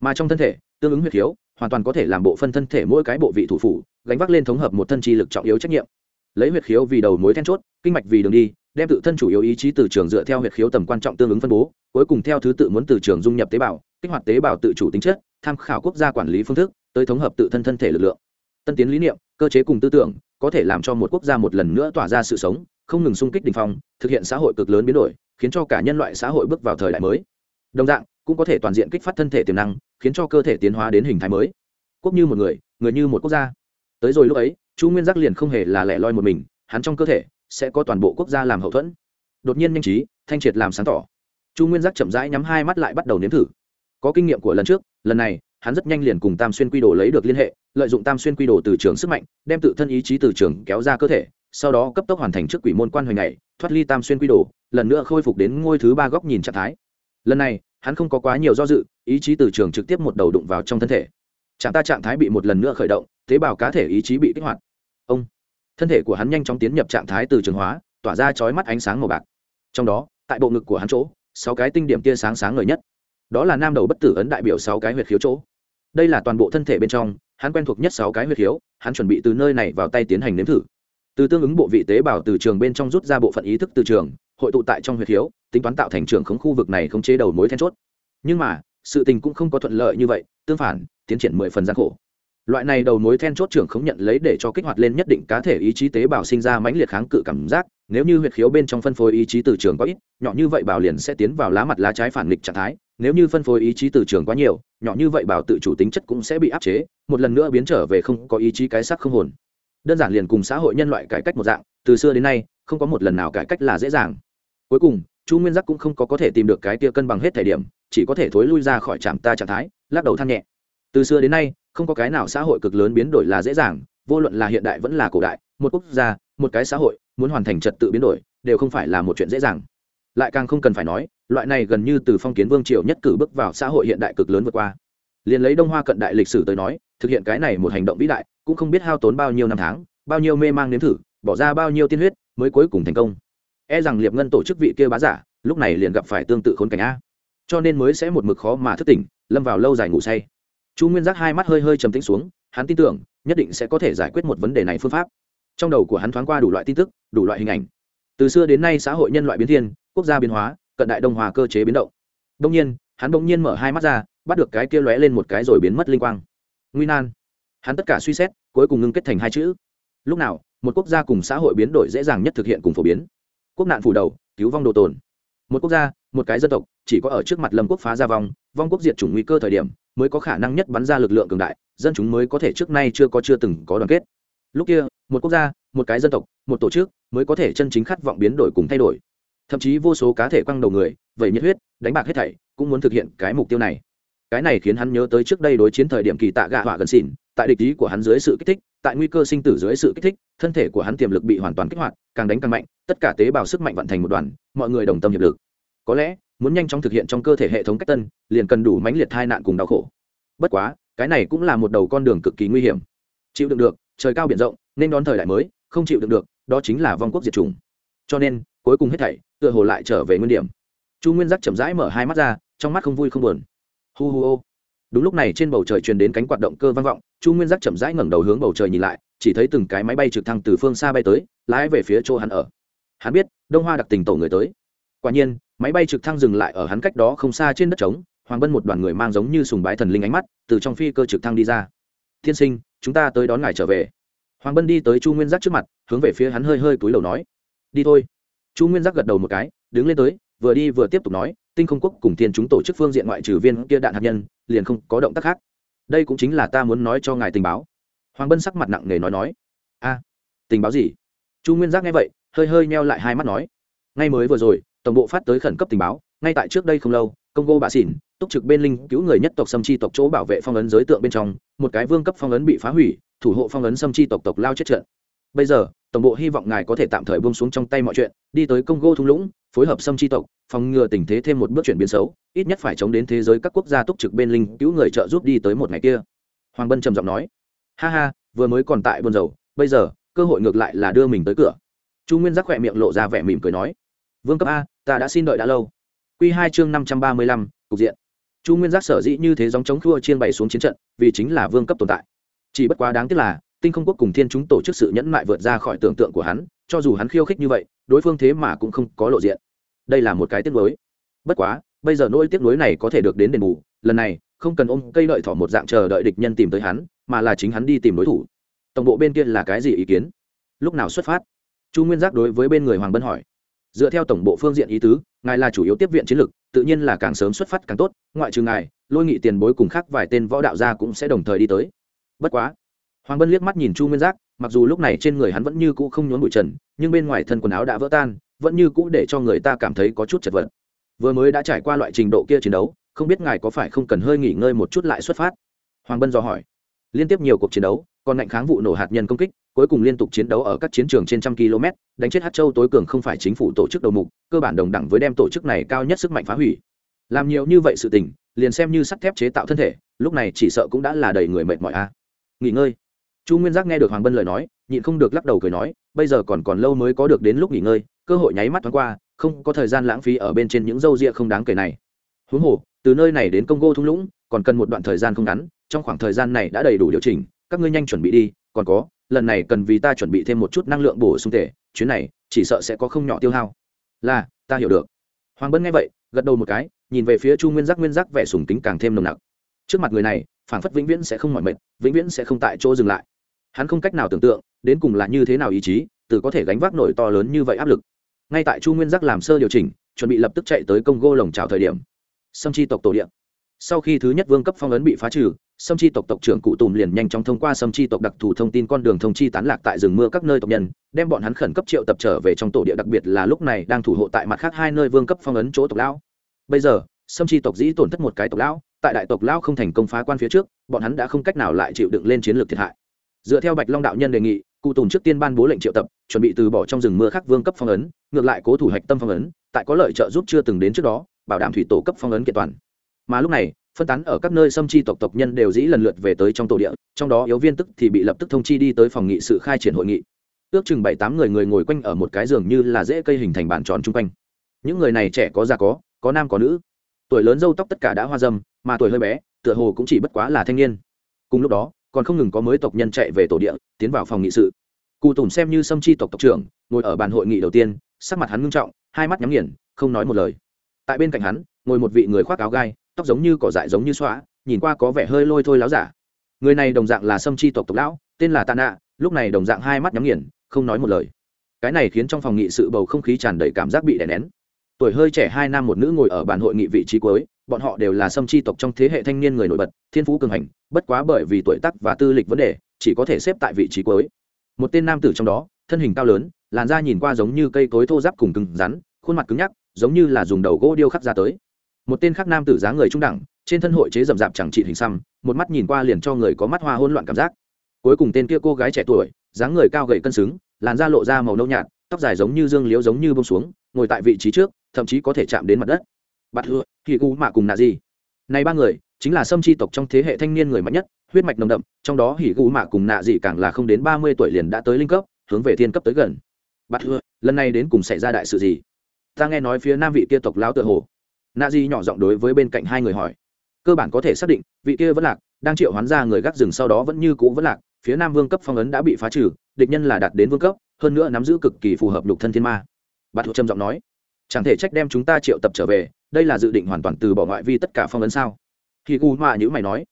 Mà trong thân thể, tương ứng huyết thiếu, hoàn toàn có thể làm bộ phân thân thể mỗi cái bộ vị thủ phủ, gánh vác lên thống hợp một thân chi lực trọng yếu trách nhiệm. Lấy huyệt khiếu vì đầu mối then chốt, kinh mạch vì đường đi đem tự thân chủ yếu ý chí từ trường dựa theo huyệt khiếu tầm quan trọng tương ứng phân bố, cuối cùng theo thứ tự muốn từ trường dung nhập tế bào, kích hoạt tế bào tự chủ tính chất, tham khảo quốc gia quản lý phương thức, tới thống hợp tự thân thân thể lực lượng. Tân tiến lý niệm, cơ chế cùng tư tưởng, có thể làm cho một quốc gia một lần nữa tỏa ra sự sống, không ngừng xung kích đình phong, thực hiện xã hội cực lớn biến đổi, khiến cho cả nhân loại xã hội bước vào thời đại mới. Đồng dạng, cũng có thể toàn diện kích phát thân thể tiềm năng, khiến cho cơ thể tiến hóa đến hình thái mới. Quốc như một người người như một quốc gia. Tới rồi lúc ấy, chu nguyên giác liền không hề là lẻ loi một mình, hắn trong cơ thể sẽ có toàn bộ quốc gia làm hậu thuẫn. Đột nhiên nhanh trí, thanh triệt làm sáng tỏ. Chu nguyên giác chậm rãi nhắm hai mắt lại bắt đầu nếm thử. Có kinh nghiệm của lần trước, lần này, hắn rất nhanh liền cùng tam xuyên quy đồ lấy được liên hệ, lợi dụng tam xuyên quy đồ từ trường sức mạnh, đem tự thân ý chí từ trường kéo ra cơ thể, sau đó cấp tốc hoàn thành trước quỷ môn quan hồi này, thoát ly tam xuyên quy đồ, lần nữa khôi phục đến ngôi thứ ba góc nhìn trạng thái. Lần này, hắn không có quá nhiều do dự, ý chí từ trường trực tiếp một đầu đụng vào trong thân thể. Chạm ta trạng thái bị một lần nữa khởi động, tế bào cá thể ý chí bị kích hoạt. Ông! Thân thể của hắn nhanh chóng tiến nhập trạng thái từ trường hóa, tỏa ra chói mắt ánh sáng màu bạc. Trong đó, tại bộ ngực của hắn chỗ, sáu cái tinh điểm tia sáng sáng ngời nhất. Đó là nam đầu bất tử ấn đại biểu sáu cái huyệt khiếu chỗ. Đây là toàn bộ thân thể bên trong, hắn quen thuộc nhất sáu cái huyệt khiếu, hắn chuẩn bị từ nơi này vào tay tiến hành nếm thử. Từ tương ứng bộ vị tế bào từ trường bên trong rút ra bộ phận ý thức từ trường, hội tụ tại trong huyệt khiếu, tính toán tạo thành trường khống khu vực này không chế đầu mối then chốt. Nhưng mà, sự tình cũng không có thuận lợi như vậy, tương phản, tiến triển mười phần gian khổ loại này đầu mối then chốt trưởng không nhận lấy để cho kích hoạt lên nhất định cá thể ý chí tế bào sinh ra mãnh liệt kháng cự cảm giác, nếu như huyệt khiếu bên trong phân phối ý chí từ trường có ít, nhỏ như vậy bảo liền sẽ tiến vào lá mặt lá trái phản nghịch trạng thái, nếu như phân phối ý chí từ trường quá nhiều, nhỏ như vậy bảo tự chủ tính chất cũng sẽ bị áp chế, một lần nữa biến trở về không có ý chí cái sắc không hồn. Đơn giản liền cùng xã hội nhân loại cải cách một dạng, từ xưa đến nay, không có một lần nào cải cách là dễ dàng. Cuối cùng, chu nguyên giác cũng không có có thể tìm được cái tia cân bằng hết thời điểm, chỉ có thể thối lui ra khỏi trạm ta trạng thái, lắc đầu than nhẹ. Từ xưa đến nay không có cái nào xã hội cực lớn biến đổi là dễ dàng, vô luận là hiện đại vẫn là cổ đại, một quốc gia, một cái xã hội, muốn hoàn thành trật tự biến đổi, đều không phải là một chuyện dễ dàng. Lại càng không cần phải nói, loại này gần như từ phong kiến vương triều nhất cử bước vào xã hội hiện đại cực lớn vượt qua. Liền lấy đông hoa cận đại lịch sử tới nói, thực hiện cái này một hành động vĩ đại, cũng không biết hao tốn bao nhiêu năm tháng, bao nhiêu mê mang nếm thử, bỏ ra bao nhiêu tiên huyết, mới cuối cùng thành công. E rằng liệp ngân tổ chức vị kia bá giả, lúc này liền gặp phải tương tự khốn cảnh a. Cho nên mới sẽ một mực khó mà thức tỉnh, lâm vào lâu dài ngủ say chu nguyên giác hai mắt hơi hơi trầm tĩnh xuống, hắn tin tưởng, nhất định sẽ có thể giải quyết một vấn đề này phương pháp. Trong đầu của hắn thoáng qua đủ loại tin tức, đủ loại hình ảnh. Từ xưa đến nay xã hội nhân loại biến thiên, quốc gia biến hóa, cận đại đông hòa cơ chế biến động. Đông nhiên, hắn bỗng nhiên mở hai mắt ra, bắt được cái kia lóe lên một cái rồi biến mất linh quang. Nguy nan. Hắn tất cả suy xét, cuối cùng ngưng kết thành hai chữ. Lúc nào, một quốc gia cùng xã hội biến đổi dễ dàng nhất thực hiện cùng phổ biến. Quốc nạn phủ đầu, cứu vong đồ tồn. Một quốc gia một cái dân tộc, chỉ có ở trước mặt lâm quốc phá ra vong vong quốc diệt chủng nguy cơ thời điểm mới có khả năng nhất bắn ra lực lượng cường đại, dân chúng mới có thể trước nay chưa có chưa từng có đoàn kết. Lúc kia, một quốc gia, một cái dân tộc, một tổ chức mới có thể chân chính khát vọng biến đổi cùng thay đổi. Thậm chí vô số cá thể quăng đầu người vậy nhiệt huyết, đánh bạc hết thảy cũng muốn thực hiện cái mục tiêu này. Cái này khiến hắn nhớ tới trước đây đối chiến thời điểm kỳ tạ gạ họa gần xỉn, tại địch ý của hắn dưới sự kích thích, tại nguy cơ sinh tử dưới sự kích thích, thân thể của hắn tiềm lực bị hoàn toàn kích hoạt, càng đánh càng mạnh, tất cả tế bào sức mạnh vận thành một đoàn, mọi người đồng tâm hiệp lực có lẽ muốn nhanh chóng thực hiện trong cơ thể hệ thống cách tân, liền cần đủ mãnh liệt tai nạn cùng đau khổ. Bất quá, cái này cũng là một đầu con đường cực kỳ nguy hiểm. Chịu đựng được, trời cao biển rộng, nên đón thời đại mới, không chịu đựng được, đó chính là vong quốc diệt chủng. Cho nên, cuối cùng hết thảy, tựa hồ lại trở về nguyên điểm. Chu nguyên giác chậm rãi mở hai mắt ra, trong mắt không vui không buồn. Hu hu ô. Đúng lúc này trên bầu trời truyền đến cánh quạt động cơ vang vọng, chu nguyên giác chậm rãi ngẩng đầu hướng bầu trời nhìn lại, chỉ thấy từng cái máy bay trực thăng từ phương xa bay tới, lái về phía chỗ hắn ở. Hắn biết, đông hoa đặc tình tổ người tới. Quả nhiên máy bay trực thăng dừng lại ở hắn cách đó không xa trên đất trống, hoàng bân một đoàn người mang giống như sùng bái thần linh ánh mắt, từ trong phi cơ trực thăng đi ra. Tiên sinh, chúng ta tới đón ngài trở về. Hoàng bân đi tới chu nguyên giác trước mặt, hướng về phía hắn hơi hơi túi lầu nói. Đi thôi. Chu nguyên giác gật đầu một cái, đứng lên tới, vừa đi vừa tiếp tục nói, tinh không quốc cùng thiên chúng tổ chức phương diện ngoại trừ viên kia đạn hạt nhân, liền không có động tác khác. Đây cũng chính là ta muốn nói cho ngài tình báo. Hoàng bân sắc mặt nặng nề nói nói. A, tình báo gì? Chu nguyên giác nghe vậy, hơi hơi neo lại hai mắt nói. Ngay mới vừa rồi tổng bộ phát tới khẩn cấp tình báo, ngay tại trước đây không lâu, congo bạ xỉn, túc trực bên linh cứu người nhất tộc sâm chi tộc chỗ bảo vệ phong ấn giới tượng bên trong, một cái vương cấp phong ấn bị phá hủy, thủ hộ phong ấn sâm chi tộc tộc lao chết trận. Bây giờ, tổng bộ hy vọng ngài có thể tạm thời buông xuống trong tay mọi chuyện, đi tới congo thung lũng, phối hợp sâm chi tộc, phòng ngừa tình thế thêm một bước chuyển biến xấu, ít nhất phải chống đến thế giới các quốc gia túc trực bên linh cứu người trợ giúp đi tới một ngày kia. Hoàng bân trầm giọng nói. Ha ha, vừa mới còn tại buôn dầu bây giờ, cơ hội ngược lại là đưa mình tới cửa. Chu nguyên giác khỏe miệng lộ ra vẻ mỉm cười nói vương cấp a, ta đã xin đợi đã lâu. Q hai chương năm trăm ba mươi lăm, cục diện. Chu nguyên giác sở dĩ như thế dòng chống khua chiên bày xuống chiến trận, vì chính là vương cấp tồn tại. Chỉ bất quá đáng tiếc là, tinh không quốc cùng thiên chúng tổ chức sự nhẫn mại vượt ra khỏi tưởng tượng của hắn, cho dù hắn khiêu khích như vậy, đối phương thế mà cũng không có lộ diện. Đây là một cái tiếc nuối. Bất quá, bây giờ nỗi tiếc nuối này có thể được đến đền bù, lần này, không cần ôm cây lợi thỏ một dạng chờ đợi địch nhân tìm tới hắn, mà là chính hắn đi tìm đối thủ. Tổng bộ bên kia là cái gì ý kiến? Lúc nào xuất phát? Chu nguyên giác đối với bên người hoàng bân hỏi dựa theo tổng bộ phương diện ý tứ, ngài là chủ yếu tiếp viện chiến lược, tự nhiên là càng sớm xuất phát càng tốt, ngoại trừ ngài, lôi nghị tiền bối cùng khác vài tên võ đạo gia cũng sẽ đồng thời đi tới. Bất quá, hoàng bân liếc mắt nhìn chu nguyên giác, mặc dù lúc này trên người hắn vẫn như cũ không nhốn bụi trần, nhưng bên ngoài thân quần áo đã vỡ tan, vẫn như cũ để cho người ta cảm thấy có chút chật vật. Vừa mới đã trải qua loại trình độ kia chiến đấu, không biết ngài có phải không cần hơi nghỉ ngơi một chút lại xuất phát? Hoàng bân dò hỏi. Liên tiếp nhiều cuộc chiến đấu, còn ngạnh kháng vụ nổ hạt nhân công kích cuối cùng liên tục chiến đấu ở các chiến trường trên trăm km, đánh chết hát châu tối cường không phải chính phủ tổ chức đầu mục, cơ bản đồng đẳng với đem tổ chức này cao nhất sức mạnh phá hủy. Làm nhiều như vậy sự tình, liền xem như sắt thép chế tạo thân thể, lúc này chỉ sợ cũng đã là đầy người mệt mỏi a. Nghỉ ngơi. Chu nguyên giác nghe được hoàng bân lời nói, nhịn không được lắc đầu cười nói, bây giờ còn còn lâu mới có được đến lúc nghỉ ngơi, cơ hội nháy mắt thoáng qua, không có thời gian lãng phí ở bên trên những dâu ria không đáng kể này. Huống hồ, từ nơi này đến congo thung lũng, còn cần một đoạn thời gian không ngắn, trong khoảng thời gian này đã đầy đủ điều chỉnh, các ngươi nhanh chuẩn bị đi, còn có lần này cần vì ta chuẩn bị thêm một chút năng lượng bổ sung thể, chuyến này, chỉ sợ sẽ có không nhỏ tiêu hao. Là, ta hiểu được. Hoàng bân nghe vậy, gật đầu một cái, nhìn về phía chu nguyên giác nguyên giác vẻ sùng kính càng thêm nồng nặc. Trước mặt người này phản phất vĩnh viễn sẽ không mỏi mệt, vĩnh viễn sẽ không tại chỗ dừng lại. Hắn không cách nào tưởng tượng, đến cùng là như thế nào ý chí, từ có thể gánh vác nổi to lớn như vậy áp lực. Ngay tại chu nguyên giác làm sơ điều chỉnh, chuẩn bị lập tức chạy tới công gô lồng trào thời điểm. Sâm chi tộc tổ điện sau khi thứ nhất vương cấp phong ấn bị phá trừ, sâm chi tộc tộc trưởng cụ tùm liền nhanh chóng thông qua sâm chi tộc đặc thù thông tin con đường thông chi tán lạc tại rừng mưa các nơi tộc nhân, đem bọn hắn khẩn cấp triệu tập trở về trong tổ địa đặc biệt là lúc này đang thủ hộ tại mặt khác hai nơi vương cấp phong ấn chỗ tộc lão. Bây giờ, sâm chi tộc dĩ tổn thất một cái tộc lão, tại đại tộc lão không thành công phá quan phía trước, bọn hắn đã không cách nào lại chịu đựng lên chiến lược thiệt hại. Dựa theo bạch long đạo nhân đề nghị, cụ tùng trước tiên ban bố lệnh triệu tập, chuẩn bị từ bỏ trong rừng mưa khắc vương cấp phong ấn, ngược lại cố thủ hạch tâm phong ấn, tại có lợi trợ giúp chưa từng đến trước đó, bảo đảm thủy tổ cấp phong ấn kiện toàn mà lúc này, phân tán ở các nơi xâm chi tộc tộc nhân đều dĩ lần lượt về tới trong tổ địa, trong đó yếu viên tức thì bị lập tức thông chi đi tới phòng nghị sự khai triển hội nghị. Ước chừng bảy tám người người ngồi quanh ở một cái giường như là dễ cây hình thành bàn tròn chung quanh. Những người này trẻ có già có có nam có nữ. Tuổi lớn dâu tóc tất cả đã hoa dâm, mà tuổi hơi bé, tựa hồ cũng chỉ bất quá là thanh niên. Cùng lúc đó, còn không ngừng có mới tộc nhân chạy về tổ địa, tiến vào phòng nghị sự. Cụ tùng xem như xâm chi tộc tộc trưởng, ngồi ở bàn hội nghị đầu tiên, sắc mặt hắn ngưng trọng, hai mắt nhắm nghiền, không nói một lời. Tại bên cạnh hắn, ngồi một vị người khoác áo gai tóc giống như cỏ dại giống như xóa, nhìn qua có vẻ hơi lôi thôi láo giả. Người này đồng dạng là sâm chi tộc tộc lão, tên là tạ nạ lúc này đồng dạng hai mắt nhắm nghiền, không nói một lời. Cái này khiến trong phòng nghị sự bầu không khí tràn đầy cảm giác bị đè nén. Tuổi hơi trẻ hai nam một nữ ngồi ở bàn hội nghị vị trí cuối, bọn họ đều là sâm chi tộc trong thế hệ thanh niên người nổi bật, thiên phú cường hành, bất quá bởi vì tuổi tác và tư lịch vấn đề, chỉ có thể xếp tại vị trí cuối. Một tên nam tử trong đó, thân hình cao lớn, làn da nhìn qua giống như cây cối thô giáp cùng cứng rắn, khuôn mặt cứng nhắc, giống như là dùng đầu gỗ điêu khắc ra tới một tên khác nam tử dáng người trung đẳng, trên thân hội chế rậm rạp chẳng trị hình xăm, một mắt nhìn qua liền cho người có mắt hoa hôn loạn cảm giác. Cuối cùng tên kia cô gái trẻ tuổi, dáng người cao gầy cân xứng, làn da lộ ra màu nâu nhạt, tóc dài giống như dương liễu giống như bông xuống, ngồi tại vị trí trước, thậm chí có thể chạm đến mặt đất. Bạt hựa hì u mạ cùng nạ gì này ba người, chính là sâm chi tộc trong thế hệ thanh niên người mạnh nhất, huyết mạch nồng đậm, trong đó hỉ u mạ cùng nạ gì càng là không đến ba mươi tuổi liền đã tới linh cấp, hướng về thiên cấp tới gần. Bạt hựa, lần này đến cùng xảy ra đại sự gì? Ta nghe nói phía nam vị kia tộc lão tựa hồ nạ di nhỏ giọng đối với bên cạnh hai người hỏi. Cơ bản có thể xác định, vị kia vẫn lạc, đang triệu hoán ra người gác rừng sau đó vẫn như cũ vẫn lạc, phía nam vương cấp phong ấn đã bị phá trừ, địch nhân là đạt đến vương cấp, hơn nữa nắm giữ cực kỳ phù hợp lục thân thiên ma. Bà thuộc trầm giọng nói, chẳng thể trách đem chúng ta triệu tập trở về, đây là dự định hoàn toàn từ bỏ ngoại vi tất cả phong ấn sao? Khi U mạ nhữ mày nói,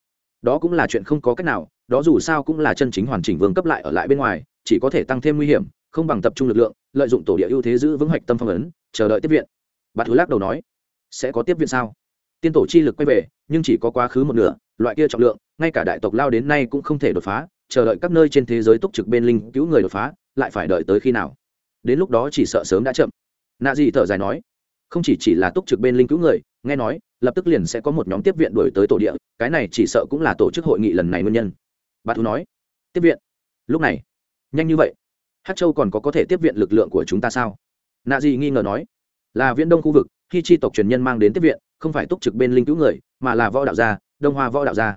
đó cũng là chuyện không có cách nào, đó dù sao cũng là chân chính hoàn chỉnh vương cấp lại ở lại bên ngoài, chỉ có thể tăng thêm nguy hiểm, không bằng tập trung lực lượng, lợi dụng tổ địa ưu thế giữ vững hoạch tâm phong ấn, chờ đợi tiếp viện. Bà thú lắc đầu nói sẽ có tiếp viện sao? Tiên tổ chi lực quay về, nhưng chỉ có quá khứ một nửa, loại kia trọng lượng, ngay cả đại tộc lao đến nay cũng không thể đột phá, chờ đợi các nơi trên thế giới túc trực bên linh cứu người đột phá, lại phải đợi tới khi nào? Đến lúc đó chỉ sợ sớm đã chậm. Nạ dị thở dài nói, không chỉ chỉ là túc trực bên linh cứu người, nghe nói, lập tức liền sẽ có một nhóm tiếp viện đổi tới tổ địa, cái này chỉ sợ cũng là tổ chức hội nghị lần này nguyên nhân. Bà thú nói, tiếp viện? Lúc này, nhanh như vậy? Hát châu còn có có thể tiếp viện lực lượng của chúng ta sao? Nạ dị nghi ngờ nói, là viễn đông khu vực khi tri tộc truyền nhân mang đến tiếp viện không phải túc trực bên linh cứu người mà là võ đạo gia đông hoa võ đạo gia.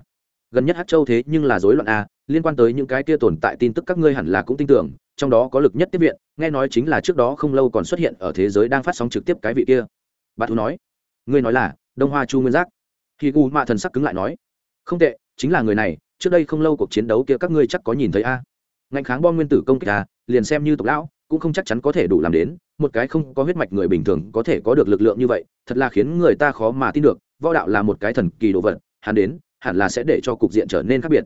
Gần nhất hát châu thế nhưng là rối loạn a liên quan tới những cái kia tồn tại tin tức các ngươi hẳn là cũng tin tưởng trong đó có lực nhất tiếp viện nghe nói chính là trước đó không lâu còn xuất hiện ở thế giới đang phát sóng trực tiếp cái vị kia. Bà thú nói ngươi nói là đông hoa chu nguyên giác. Khi U mạ thần sắc cứng lại nói không tệ chính là người này trước đây không lâu cuộc chiến đấu kia các ngươi chắc có nhìn thấy a. Ngạnh kháng bom nguyên tử công kích a, liền xem như tộc lão cũng không chắc chắn có thể đủ làm đến, một cái không có huyết mạch người bình thường có thể có được lực lượng như vậy, thật là khiến người ta khó mà tin được, võ đạo là một cái thần kỳ đồ vật, hắn đến, hẳn là sẽ để cho cục diện trở nên khác biệt.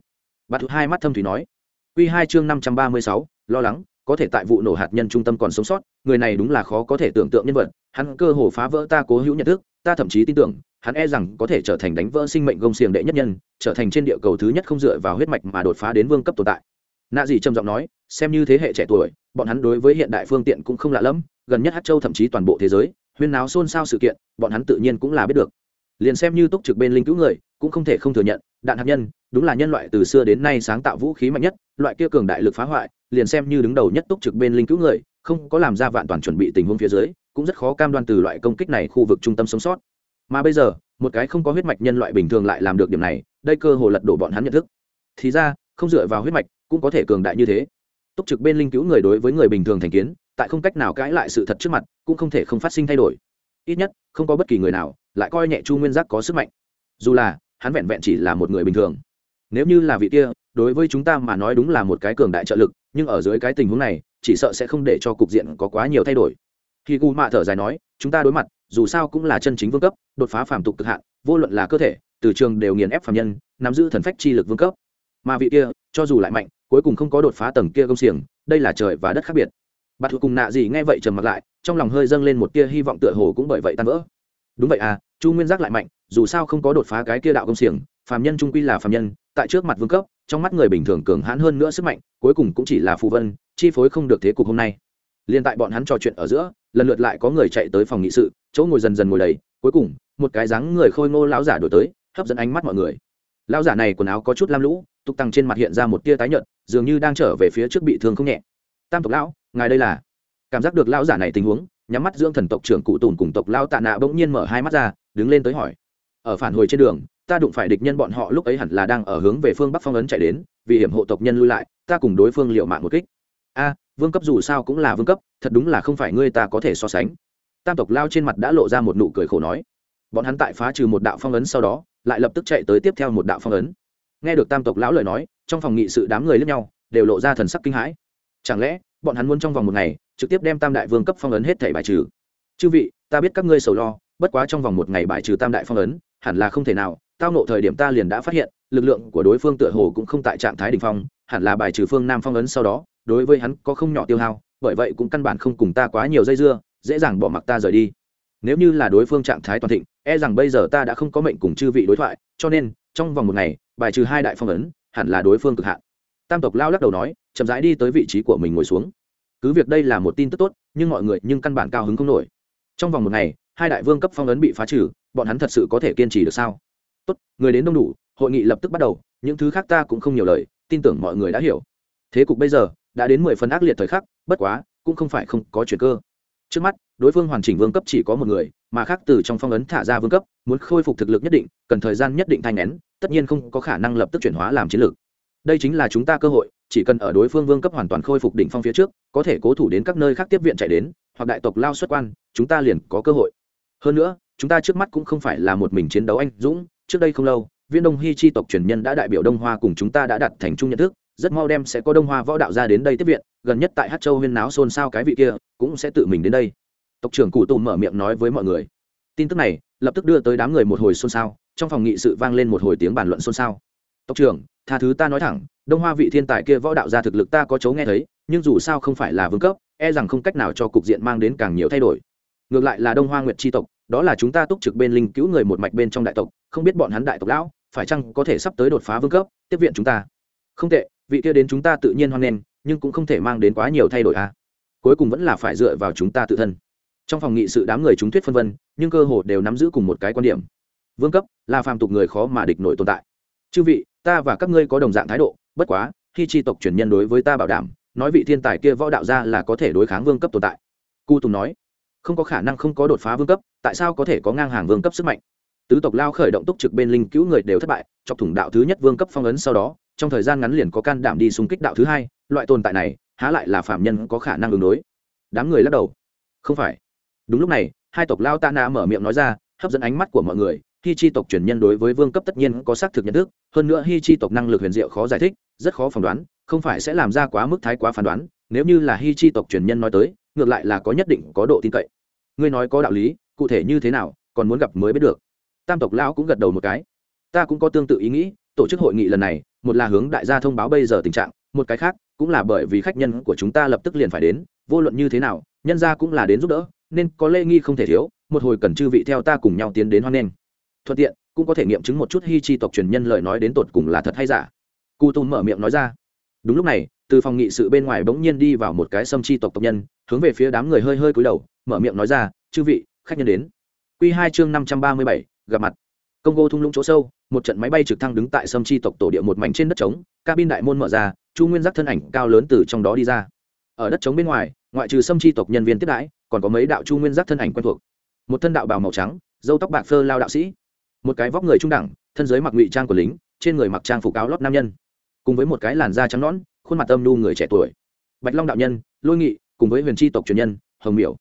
Bà thứ hai mắt thâm thủy nói. Q hai chương năm trăm ba mươi sáu, lo lắng, có thể tại vụ nổ hạt nhân trung tâm còn sống sót, người này đúng là khó có thể tưởng tượng nhân vật, hắn cơ hồ phá vỡ ta cố hữu nhận thức, ta thậm chí tin tưởng, hắn e rằng có thể trở thành đánh vỡ sinh mệnh gông xiềng đệ nhất nhân, trở thành trên địa cầu thứ nhất không dựa vào huyết mạch mà đột phá đến vương cấp tồn tại nạ dị trầm giọng nói, xem như thế hệ trẻ tuổi, bọn hắn đối với hiện đại phương tiện cũng không lạ lẫm, gần nhất hát châu thậm chí toàn bộ thế giới, huyên náo xôn xao sự kiện, bọn hắn tự nhiên cũng là biết được. Liền xem như túc trực bên linh cứu người, cũng không thể không thừa nhận, đạn hạt nhân, đúng là nhân loại từ xưa đến nay sáng tạo vũ khí mạnh nhất, loại kia cường đại lực phá hoại, liền xem như đứng đầu nhất túc trực bên linh cứu người, không có làm ra vạn toàn chuẩn bị tình huống phía dưới, cũng rất khó cam đoan từ loại công kích này khu vực trung tâm sống sót. Mà bây giờ, một cái không có huyết mạch nhân loại bình thường lại làm được điểm này, đây cơ hồ lật đổ bọn hắn nhận thức. Thì ra, không dựa vào huyết mạch cũng có thể cường đại như thế. Túc trực bên linh cứu người đối với người bình thường thành kiến, tại không cách nào cãi lại sự thật trước mặt, cũng không thể không phát sinh thay đổi. Ít nhất, không có bất kỳ người nào, lại coi nhẹ chu nguyên giác có sức mạnh. Dù là, hắn vẹn vẹn chỉ là một người bình thường. Nếu như là vị kia, đối với chúng ta mà nói đúng là một cái cường đại trợ lực, nhưng ở dưới cái tình huống này, chỉ sợ sẽ không để cho cục diện có quá nhiều thay đổi. Khi gu mạ thở dài nói, chúng ta đối mặt, dù sao cũng là chân chính vương cấp, đột phá phàm tục cực hạn, vô luận là cơ thể, từ trường đều nghiền ép phàm nhân, nắm giữ thần phách chi lực vương cấp mà vị kia, cho dù lại mạnh, cuối cùng không có đột phá tầng kia công xiềng, đây là trời và đất khác biệt. Bà thuộc cùng nạ gì nghe vậy trầm mặc lại, trong lòng hơi dâng lên một tia hy vọng tựa hồ cũng bởi vậy tan vỡ. Đúng vậy à chu nguyên giác lại mạnh, dù sao không có đột phá cái kia đạo công xiềng, phàm nhân trung quy là phàm nhân, tại trước mặt vương cấp, trong mắt người bình thường cường hãn hơn nữa sức mạnh, cuối cùng cũng chỉ là phù vân, chi phối không được thế cục hôm nay. Liên tại bọn hắn trò chuyện ở giữa, lần lượt lại có người chạy tới phòng nghị sự, chỗ ngồi dần dần ngồi đầy, cuối cùng, một cái dáng người khôi ngô lão giả đổi tới, hấp dẫn ánh mắt mọi người. Lão giả này quần áo có chút lam lũ tục tăng trên mặt hiện ra một tia tái nhợt, dường như đang trở về phía trước bị thương không nhẹ. Tam tộc lão, ngài đây là? Cảm giác được lão giả này tình huống, nhắm mắt dưỡng thần tộc trưởng cụ tùn cùng tộc lão tạ nạ bỗng nhiên mở hai mắt ra, đứng lên tới hỏi. Ở phản hồi trên đường, ta đụng phải địch nhân bọn họ lúc ấy hẳn là đang ở hướng về phương bắc phong ấn chạy đến, vì hiểm hộ tộc nhân lui lại, ta cùng đối phương liệu mạng một kích. A, vương cấp dù sao cũng là vương cấp, thật đúng là không phải ngươi ta có thể so sánh. Tam tộc lao trên mặt đã lộ ra một nụ cười khổ nói. Bọn hắn tại phá trừ một đạo phong ấn sau đó, lại lập tức chạy tới tiếp theo một đạo phong ấn nghe được tam tộc lão lời nói, trong phòng nghị sự đám người lẫn nhau, đều lộ ra thần sắc kinh hãi. Chẳng lẽ, bọn hắn muốn trong vòng một ngày, trực tiếp đem tam đại vương cấp phong ấn hết thể bài trừ? Chư vị, ta biết các ngươi sầu lo, bất quá trong vòng một ngày bài trừ tam đại phong ấn, hẳn là không thể nào, tao nộ thời điểm ta liền đã phát hiện, lực lượng của đối phương tựa hồ cũng không tại trạng thái đ ỉ n h phong, hẳn là bài trừ phương nam phong ấn sau đó, đối với hắn có không nhỏ tiêu hao, bởi vậy cũng căn bản không cùng ta quá nhiều dây dưa, dễ dàng bỏ mặc ta rời đi nếu như là đối phương trạng thái toàn thịnh e rằng bây giờ ta đã không có mệnh cùng chư vị đối thoại, cho nên, trong vòng một ngày, bài trừ hai đại phong ấn, hẳn là đối phương cực hạn. Tam tộc lao lắc đầu nói, chậm rãi đi tới vị trí của mình ngồi xuống. Cứ việc đây là một tin tức tốt, nhưng mọi người nhưng căn bản cao hứng không nổi. Trong vòng một ngày, hai đại vương cấp phong ấn bị phá trừ, bọn hắn thật sự có thể kiên trì được sao? Tốt, người đến đông đủ, hội nghị lập tức bắt đầu, những thứ khác ta cũng không nhiều lời, tin tưởng mọi người đã hiểu. Thế cục bây giờ, đã đến mười phần ác liệt thời khắc, bất quá, cũng không phải không có chuyện cơ. Trước mắt đối phương hoàn chỉnh vương cấp chỉ có một người, mà khác từ trong phong ấn thả ra vương cấp, muốn khôi phục thực lực nhất định, cần thời gian nhất định thanh nén, tất nhiên không có khả năng lập tức chuyển hóa làm chiến lược. Đây chính là chúng ta cơ hội, chỉ cần ở đối phương vương cấp hoàn toàn khôi phục đỉnh phong phía trước, có thể cố thủ đến các nơi khác tiếp viện chạy đến, hoặc đại tộc lao xuất quan, chúng ta liền có cơ hội. Hơn nữa, chúng ta trước mắt cũng không phải là một mình chiến đấu anh dũng, trước đây không lâu, viên đông hy chi tộc truyền nhân đã đại biểu đông hoa cùng chúng ta đã đặt thành chung nhận thức, rất mau đem sẽ có đông hoa võ đạo ra đến đây tiếp viện, gần nhất tại hát châu huyên náo xôn xao cái vị kia, cũng sẽ tự mình đến đây tộc trưởng cụ tùm mở miệng nói với mọi người. Tin tức này lập tức đưa tới đám người một hồi xôn xao, trong phòng nghị sự vang lên một hồi tiếng bàn luận xôn xao. Tộc trưởng, tha thứ ta nói thẳng, đông hoa vị thiên tài kia võ đạo gia thực lực ta có chấu nghe thấy, nhưng dù sao không phải là vương cấp e rằng không cách nào cho cục diện mang đến càng nhiều thay đổi. Ngược lại là đông hoa nguyệt tri tộc, đó là chúng ta túc trực bên linh cứu người một mạch bên trong đại tộc, không biết bọn hắn đại tộc lão, phải chăng có thể sắp tới đột phá vương cấp, tiếp viện chúng ta? Không tệ, vị kia đến chúng ta tự nhiên hoan nghênh, nhưng cũng không thể mang đến quá nhiều thay đổi à. cuối cùng vẫn là phải dựa vào chúng ta tự thân trong phòng nghị sự đám người chúng thuyết phân vân, nhưng cơ hồ đều nắm giữ cùng một cái quan điểm. Vương cấp là phàm tục người khó mà địch nổi tồn tại. Chư vị, ta và các ngươi có đồng dạng thái độ, bất quá, khi tri tộc truyền nhân đối với ta bảo đảm, nói vị thiên tài kia võ đạo ra là có thể đối kháng vương cấp tồn tại. Cu tùng nói, không có khả năng không có đột phá vương cấp, tại sao có thể có ngang hàng vương cấp sức mạnh? Tứ tộc lao khởi động túc trực bên linh cứu người đều thất bại, chọc thủng đạo thứ nhất vương cấp phong ấn sau đó, trong thời gian ngắn liền có can đảm đi xung kích đạo thứ hai, loại tồn tại này, há lại là phạm nhân có khả năng ứng đối? Đám người lắc đầu. Không phải đúng lúc này, hai tộc lao ta na mở miệng nói ra, hấp dẫn ánh mắt của mọi người, hi chi tộc truyền nhân đối với vương cấp tất nhiên có xác thực nhận thức, hơn nữa hy chi tộc năng lực huyền diệu khó giải thích, rất khó phỏng đoán, không phải sẽ làm ra quá mức thái quá phán đoán, nếu như là hy chi tộc truyền nhân nói tới, ngược lại là có nhất định có độ tin cậy. Ngươi nói có đạo lý, cụ thể như thế nào, còn muốn gặp mới biết được. Tam tộc lão cũng gật đầu một cái. Ta cũng có tương tự ý nghĩ, tổ chức hội nghị lần này, một là hướng đại gia thông báo bây giờ tình trạng, một cái khác cũng là bởi vì khách nhân của chúng ta lập tức liền phải đến, vô luận như thế nào, nhân gia cũng là đến giúp đỡ nên có lễ nghi không thể thiếu, một hồi cần chư vị theo ta cùng nhau tiến đến hoan nghênh. Thuận tiện, cũng có thể nghiệm chứng một chút hy chi tộc truyền nhân lời nói đến tột cùng là thật hay giả. Cụ tùng mở miệng nói ra. Đúng lúc này, từ phòng nghị sự bên ngoài bỗng nhiên đi vào một cái sâm chi tộc tộc nhân, hướng về phía đám người hơi hơi cúi đầu, mở miệng nói ra, chư vị, khách nhân đến. Q hai chương năm trăm ba mươi bảy, gặp mặt. Công gô thung lũng chỗ sâu, một trận máy bay trực thăng đứng tại sâm chi tộc tổ địa một mảnh trên đất trống, cabin đại môn mở ra, chu nguyên giác thân ảnh cao lớn từ trong đó đi ra. Ở đất trống bên ngoài, ngoại trừ sâm chi tộc nhân viên tiếp đãi còn có mấy đạo chu nguyên giác thân ảnh quen thuộc. Một thân đạo bào màu trắng dâu tóc bạc phơ lao đạo sĩ. Một cái vóc người trung đẳng, thân giới mặc ngụy trang của lính, trên người mặc trang phục áo lót nam nhân. Cùng với một cái làn da trắng nõn, khuôn mặt âm nu người trẻ tuổi. Bạch long đạo nhân, lôi nghị, cùng với huyền tri tộc truyền nhân, hồng miểu.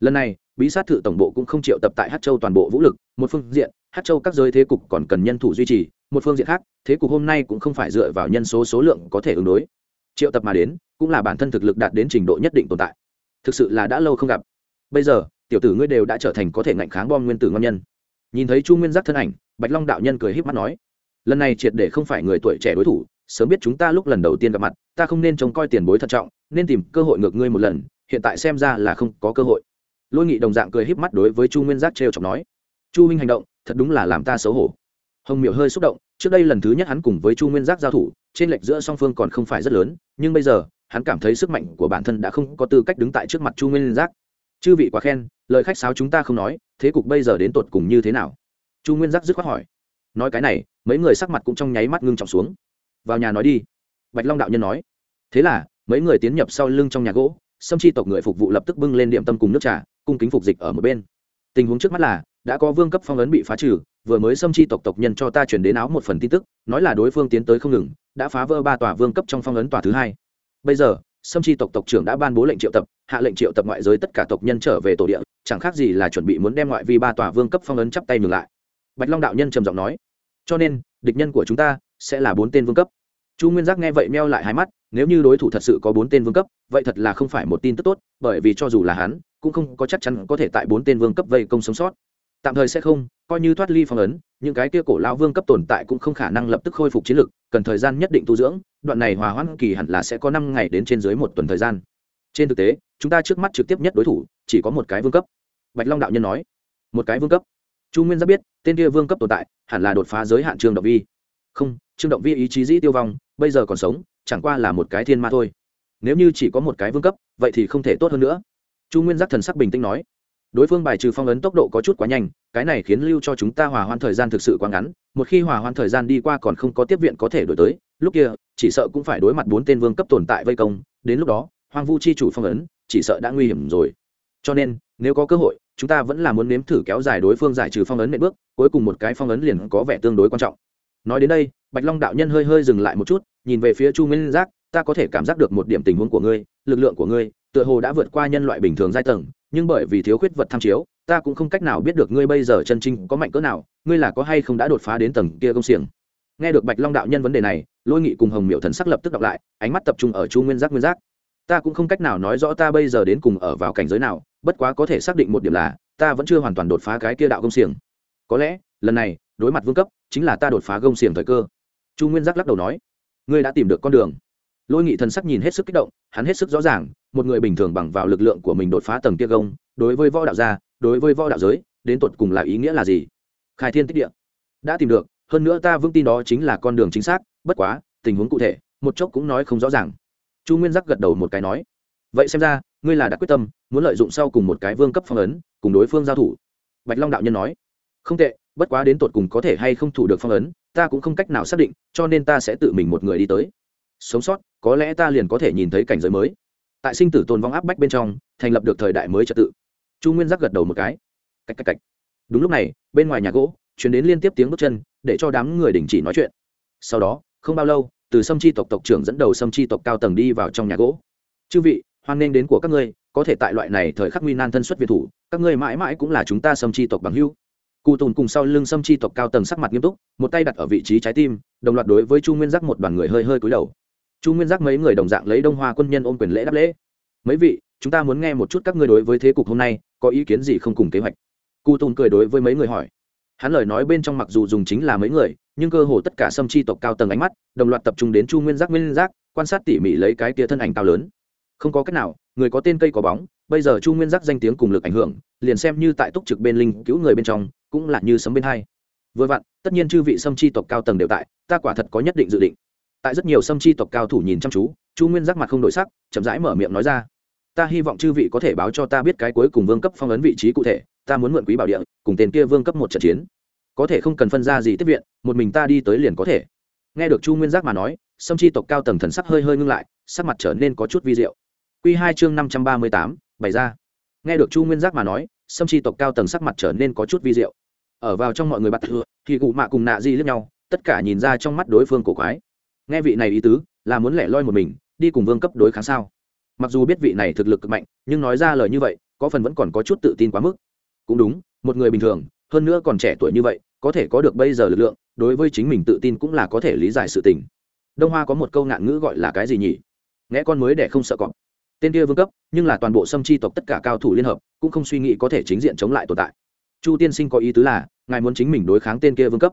Lần này, bí sát thự tổng bộ cũng không triệu tập tại hát châu toàn bộ vũ lực, một phương diện hát châu các giới thế cục còn cần nhân thủ duy trì, một phương diện khác, thế cục hôm nay cũng không phải dựa vào nhân số số lượng có thể ứng đối. Triệu tập mà đến, cũng là bản thân thực lực đạt đến trình độ nhất định tồn tại. Thực sự là đã lâu không gặp bây giờ, tiểu tử ngươi đều đã trở thành có thể ngạnh kháng bom nguyên tử ngon nhân. Nhìn thấy chu nguyên giác thân ảnh, bạch long đạo nhân cười h í p mắt nói, lần này triệt để không phải người tuổi trẻ đối thủ, sớm biết chúng ta lúc lần đầu tiên gặp mặt, ta không nên trông coi tiền bối thận trọng, nên tìm cơ hội ngược ngươi một lần, hiện tại xem ra là không có cơ hội. Lôi nghị đồng dạng cười híp mắt đối với chu nguyên giác trêu chọc nói, chu huynh hành động, thật đúng là làm ta xấu hổ. Hồng miệu hơi xúc động, trước đây lần thứ nhất hắn cùng với chu nguyên giác giao thủ, trên lệch giữa song phương còn không phải rất lớn, nhưng bây giờ, hắn cảm thấy sức mạnh của bản thân đã không có tư cách đứng tại trước mặt chu nguyên giác chư vị quá khen, lời khách sáo chúng ta không nói, thế cục bây giờ đến tột cùng như thế nào? Chu nguyên giác dứt khoát hỏi. Nói cái này, mấy người sắc mặt cũng trong nháy mắt ngưng trọng xuống. Vào nhà nói đi. Bạch long đạo nhân nói. Thế là, mấy người tiến nhập sau lưng trong nhà gỗ, sâm chi tộc người phục vụ lập tức bưng lên điểm tâm cùng nước trà, cung kính phục dịch ở một bên. Tình huống trước mắt là, đã có vương cấp phong ấn bị phá trừ, vừa mới xâm chi tộc tộc nhân cho ta chuyển đến áo một phần tin tức, nói là đối phương tiến tới không ngừng, đã phá vỡ ba tòa vương cấp trong phong ấn tòa thứ hai. Bây giờ Sâm chi tộc tộc trưởng đã ban bố lệnh triệu tập, hạ lệnh triệu tập ngoại giới tất cả tộc nhân trở về tổ địa, chẳng khác gì là chuẩn bị muốn đem ngoại vi ba tòa vương cấp phong ấn chắp tay ngừng lại. Bạch long đạo nhân trầm giọng nói, cho nên, địch nhân của chúng ta sẽ là bốn tên vương cấp. Chu nguyên giác nghe vậy meo lại hai mắt, nếu như đối thủ thật sự có bốn tên vương cấp, vậy thật là không phải một tin tức tốt, bởi vì cho dù là hắn, cũng không có chắc chắn có thể tại bốn tên vương cấp vây công sống sót tạm thời sẽ không, coi như thoát ly phong ấn, những cái kia cổ lao vương cấp tồn tại cũng không khả năng lập tức khôi phục chiến lực, cần thời gian nhất định tu dưỡng, đoạn này hòa hoãn kỳ hẳn là sẽ có năm ngày đến trên dưới một tuần thời gian. Trên thực tế, chúng ta trước mắt trực tiếp nhất đối thủ, chỉ có một cái vương cấp. Bạch long đạo nhân nói. Một cái vương cấp? Chu nguyên giáp biết, tên kia vương cấp tồn tại, hẳn là đột phá giới hạn trương động vi. Không, trương động vi ý chí dĩ tiêu vong, bây giờ còn sống, chẳng qua là một cái thiên ma thôi. Nếu như chỉ có một cái vương cấp, vậy thì không thể tốt hơn nữa. Chu nguyên giác thần sắc bình tĩnh nói đối phương bài trừ phong ấn tốc độ có chút quá nhanh, cái này khiến lưu cho chúng ta hòa hoãn thời gian thực sự quá ngắn, một khi hòa hoãn thời gian đi qua còn không có tiếp viện có thể đổi tới, lúc kia, chỉ sợ cũng phải đối mặt bốn tên vương cấp tồn tại vây công, đến lúc đó, hoang vu chi chủ phong ấn, chỉ sợ đã nguy hiểm rồi. Cho nên, nếu có cơ hội, chúng ta vẫn là muốn nếm thử kéo dài đối phương giải trừ phong ấn nệm bước, cuối cùng một cái phong ấn liền có vẻ tương đối quan trọng. Nói đến đây, bạch long đạo nhân hơi hơi dừng lại một chút, nhìn về phía chu Minh giác, ta có thể cảm giác được một điểm tình huống của ngươi, lực lượng của ngươi, tựa hồ đã vượt qua nhân loại bình thường giai tầng nhưng bởi vì thiếu khuyết vật tham chiếu, ta cũng không cách nào biết được ngươi bây giờ chân chính có mạnh cỡ nào, ngươi là có hay không đã đột phá đến tầng kia công xiềng. Nghe được bạch long đạo nhân vấn đề này, lôi nghị cùng hồng miệu thần sắc lập tức đọc lại, ánh mắt tập trung ở chu nguyên giác nguyên giác. Ta cũng không cách nào nói rõ ta bây giờ đến cùng ở vào cảnh giới nào, bất quá có thể xác định một điểm là, ta vẫn chưa hoàn toàn đột phá cái kia đạo công xiềng. Có lẽ, lần này, đối mặt vương cấp, chính là ta đột phá công xiềng thời cơ. Chu nguyên giác lắc đầu nói, ngươi đã tìm được con đường. Lôi nghị thần sắc nhìn hết sức kích động, hắn hết sức rõ ràng một người bình thường bằng vào lực lượng của mình đột phá tầng kia gông, đối với võ đạo gia, đối với võ đạo giới, đến tột cùng là ý nghĩa là gì? Khai thiên tích địa. Đã tìm được, hơn nữa ta vững tin đó chính là con đường chính xác, bất quá, tình huống cụ thể, một chốc cũng nói không rõ ràng. Chu nguyên giác gật đầu một cái nói, vậy xem ra, ngươi là đã quyết tâm, muốn lợi dụng sau cùng một cái vương cấp phong ấn, cùng đối phương giao thủ. Bạch long đạo nhân nói, không tệ, bất quá đến tột cùng có thể hay không thủ được phong ấn, ta cũng không cách nào xác định, cho nên ta sẽ tự mình một người đi tới. Sống sót, có lẽ ta liền có thể nhìn thấy cảnh giới mới tại sinh tử tồn vong áp bách bên trong, thành lập được thời đại mới trật tự. Chu nguyên giác gật đầu một cái. Cách cách cách. Đúng lúc này, bên ngoài nhà gỗ chuyển đến liên tiếp tiếng bước chân, để cho đám người đình chỉ nói chuyện. Sau đó, không bao lâu, từ sâm chi tộc tộc trưởng dẫn đầu sâm chi tộc cao tầng đi vào trong nhà gỗ. Chư vị, hoan nghênh đến của các ngươi, có thể tại loại này thời khắc nguy nan thân xuất việt thủ, các ngươi mãi mãi cũng là chúng ta sâm chi tộc bằng hưu cụ tùn cùng sau lưng sâm chi tộc cao tầng sắc mặt nghiêm túc, một tay đặt ở vị trí trái tim, đồng loạt đối với chu nguyên giác một đoàn người hơi hơi cúi đầu chu nguyên giác mấy người đồng dạng lấy đông hoa quân nhân ôm quyền lễ đáp lễ. Mấy vị, chúng ta muốn nghe một chút các ngươi đối với thế cục hôm nay, có ý kiến gì không cùng kế hoạch? Cụ tùng cười đối với mấy người hỏi. Hắn lời nói bên trong mặc dù dùng chính là mấy người, nhưng cơ hồ tất cả sâm chi tộc cao tầng ánh mắt, đồng loạt tập trung đến chu nguyên giác nguyên giác, quan sát tỉ mỉ lấy cái tia thân ảnh cao lớn. Không có cách nào, người có tên cây có bóng, bây giờ chu nguyên giác danh tiếng cùng lực ảnh hưởng, liền xem như tại túc trực bên linh cứu người bên trong, cũng là như sấm bên hai. Vừa vặn, tất nhiên chư vị sâm chi tộc cao tầng đều tại, ta quả thật có nhất định dự định tại rất nhiều sâm chi tộc cao thủ nhìn chăm chú, chu nguyên giác mặt không đổi sắc, chậm rãi mở miệng nói ra. Ta hy vọng chư vị có thể báo cho ta biết cái cuối cùng vương cấp phong ấn vị trí cụ thể, ta muốn mượn quý bảo địa, cùng tên kia vương cấp một trận chiến. Có thể không cần phân ra gì tiếp viện, một mình ta đi tới liền có thể. Nghe được chu nguyên giác mà nói, sâm chi tộc cao tầng thần sắc hơi hơi ngưng lại, sắc mặt trở nên có chút vi diệu. Q hai chương năm trăm ba mươi tám, bày ra. Nghe được chu nguyên giác mà nói, sâm chi tộc cao tầng sắc mặt trở nên có chút vi diệu. Ở vào trong mọi người bắt thừa thì cụ mạ cùng nạ di lướt nhau, tất cả nhìn ra trong mắt đối phương cổ quái nghe vị này ý tứ, là muốn lẻ loi một mình, đi cùng vương cấp đối kháng sao? Mặc dù biết vị này thực lực cực mạnh, nhưng nói ra lời như vậy, có phần vẫn còn có chút tự tin quá mức. Cũng đúng, một người bình thường, hơn nữa còn trẻ tuổi như vậy, có thể có được bây giờ lực lượng, đối với chính mình tự tin cũng là có thể lý giải sự tình. Đông hoa có một câu ngạn ngữ gọi là cái gì nhỉ? Nghe con mới để không sợ cọp. Tên kia vương cấp, nhưng là toàn bộ xâm chi tộc tất cả cao thủ liên hợp, cũng không suy nghĩ có thể chính diện chống lại tồn tại. Chu tiên sinh có ý tứ là, ngài muốn chính mình đối kháng tên kia vương cấp.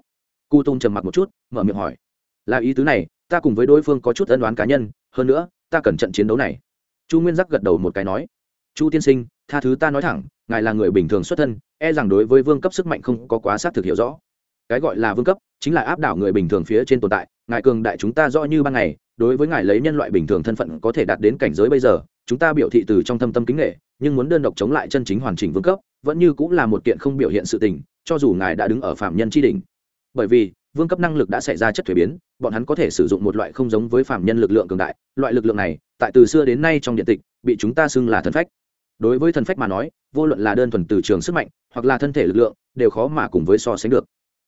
Cu tung trầm mặc một chút, mở miệng hỏi. Là ý tứ này ta cùng với đối phương có chút ân đoán cá nhân, hơn nữa, ta cần trận chiến đấu này. Chu nguyên giác gật đầu một cái nói. Chu tiên sinh, tha thứ ta nói thẳng, ngài là người bình thường xuất thân e rằng đối với vương cấp sức mạnh không có quá xác thực hiểu rõ. Cái gọi là vương cấp, chính là áp đảo người bình thường phía trên tồn tại, ngài cường đại chúng ta rõ như ban ngày, đối với ngài lấy nhân loại bình thường thân phận có thể đạt đến cảnh giới bây giờ, chúng ta biểu thị từ trong thâm tâm kính nghệ nhưng muốn đơn độc chống lại chân chính hoàn chỉnh vương cấp, vẫn như cũng là một kiện không biểu hiện sự tình, cho dù ngài đã đứng ở phạm nhân tri đình bởi vì vương cấp năng lực đã xảy ra chất thuế biến, bọn hắn có thể sử dụng một loại không giống với phạm nhân lực lượng cường đại, loại lực lượng này, tại từ xưa đến nay trong điện tịch, bị chúng ta xưng là thần phách. Đối với thần phách mà nói, vô luận là đơn thuần từ trường sức mạnh, hoặc là thân thể lực lượng, đều khó mà cùng với so sánh được.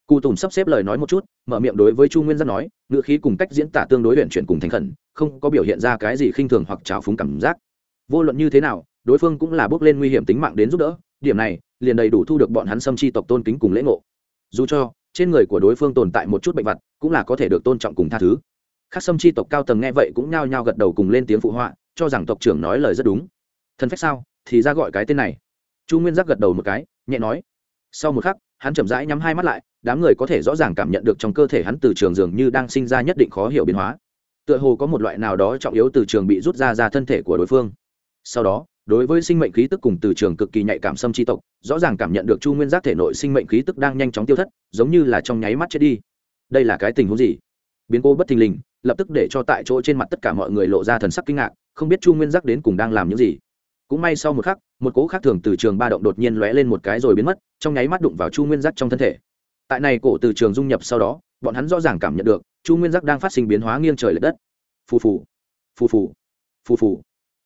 Cụ tùng sắp xếp lời nói một chút, mở miệng đối với chu nguyên giác nói ngựa khí cùng cách diễn tả tương đối huyện chuyển cùng thành khẩn, không có biểu hiện ra cái gì khinh thường hoặc trào phúng cảm giác. Vô luận như thế nào, đối phương cũng là bước lên nguy hiểm tính mạng đến giúp đỡ, điểm này, liền đầy đủ thu được bọn hắn xâm chi tộc tôn kính cùng lễ ngộ. Dù cho trên người của đối phương tồn tại một chút bệnh vật, cũng là có thể được tôn trọng cùng tha thứ. Các sâm chi tộc cao tầng nghe vậy cũng nhao nhao gật đầu cùng lên tiếng phụ họa, cho rằng tộc trưởng nói lời rất đúng. Thần phách sao? Thì ra gọi cái tên này. Chu nguyên giác gật đầu một cái, nhẹ nói. Sau một khắc, hắn chậm rãi nhắm hai mắt lại, đám người có thể rõ ràng cảm nhận được trong cơ thể hắn từ trường dường như đang sinh ra nhất định khó hiểu biến hóa. Tựa hồ có một loại nào đó trọng yếu từ trường bị rút ra ra thân thể của đối phương. Sau đó đối với sinh mệnh khí tức cùng từ trường cực kỳ nhạy cảm xâm chi tộc, rõ ràng cảm nhận được chu nguyên giác thể nội sinh mệnh khí tức đang nhanh chóng tiêu thất, giống như là trong nháy mắt chết đi. Đây là cái tình huống gì? Biến cố bất thình lình, lập tức để cho tại chỗ trên mặt tất cả mọi người lộ ra thần sắc kinh ngạc, không biết chu nguyên giác đến cùng đang làm những gì. Cũng may sau một khắc, một cố khác thường từ trường ba động đột nhiên lóe lên một cái rồi biến mất, trong nháy mắt đụng vào chu nguyên giác trong thân thể. Tại này cổ từ trường dung nhập sau đó, bọn hắn rõ ràng cảm nhận được chu nguyên giác đang phát sinh biến hóa nghiêng trời l ệ đất. Phù phù phù phù phù phù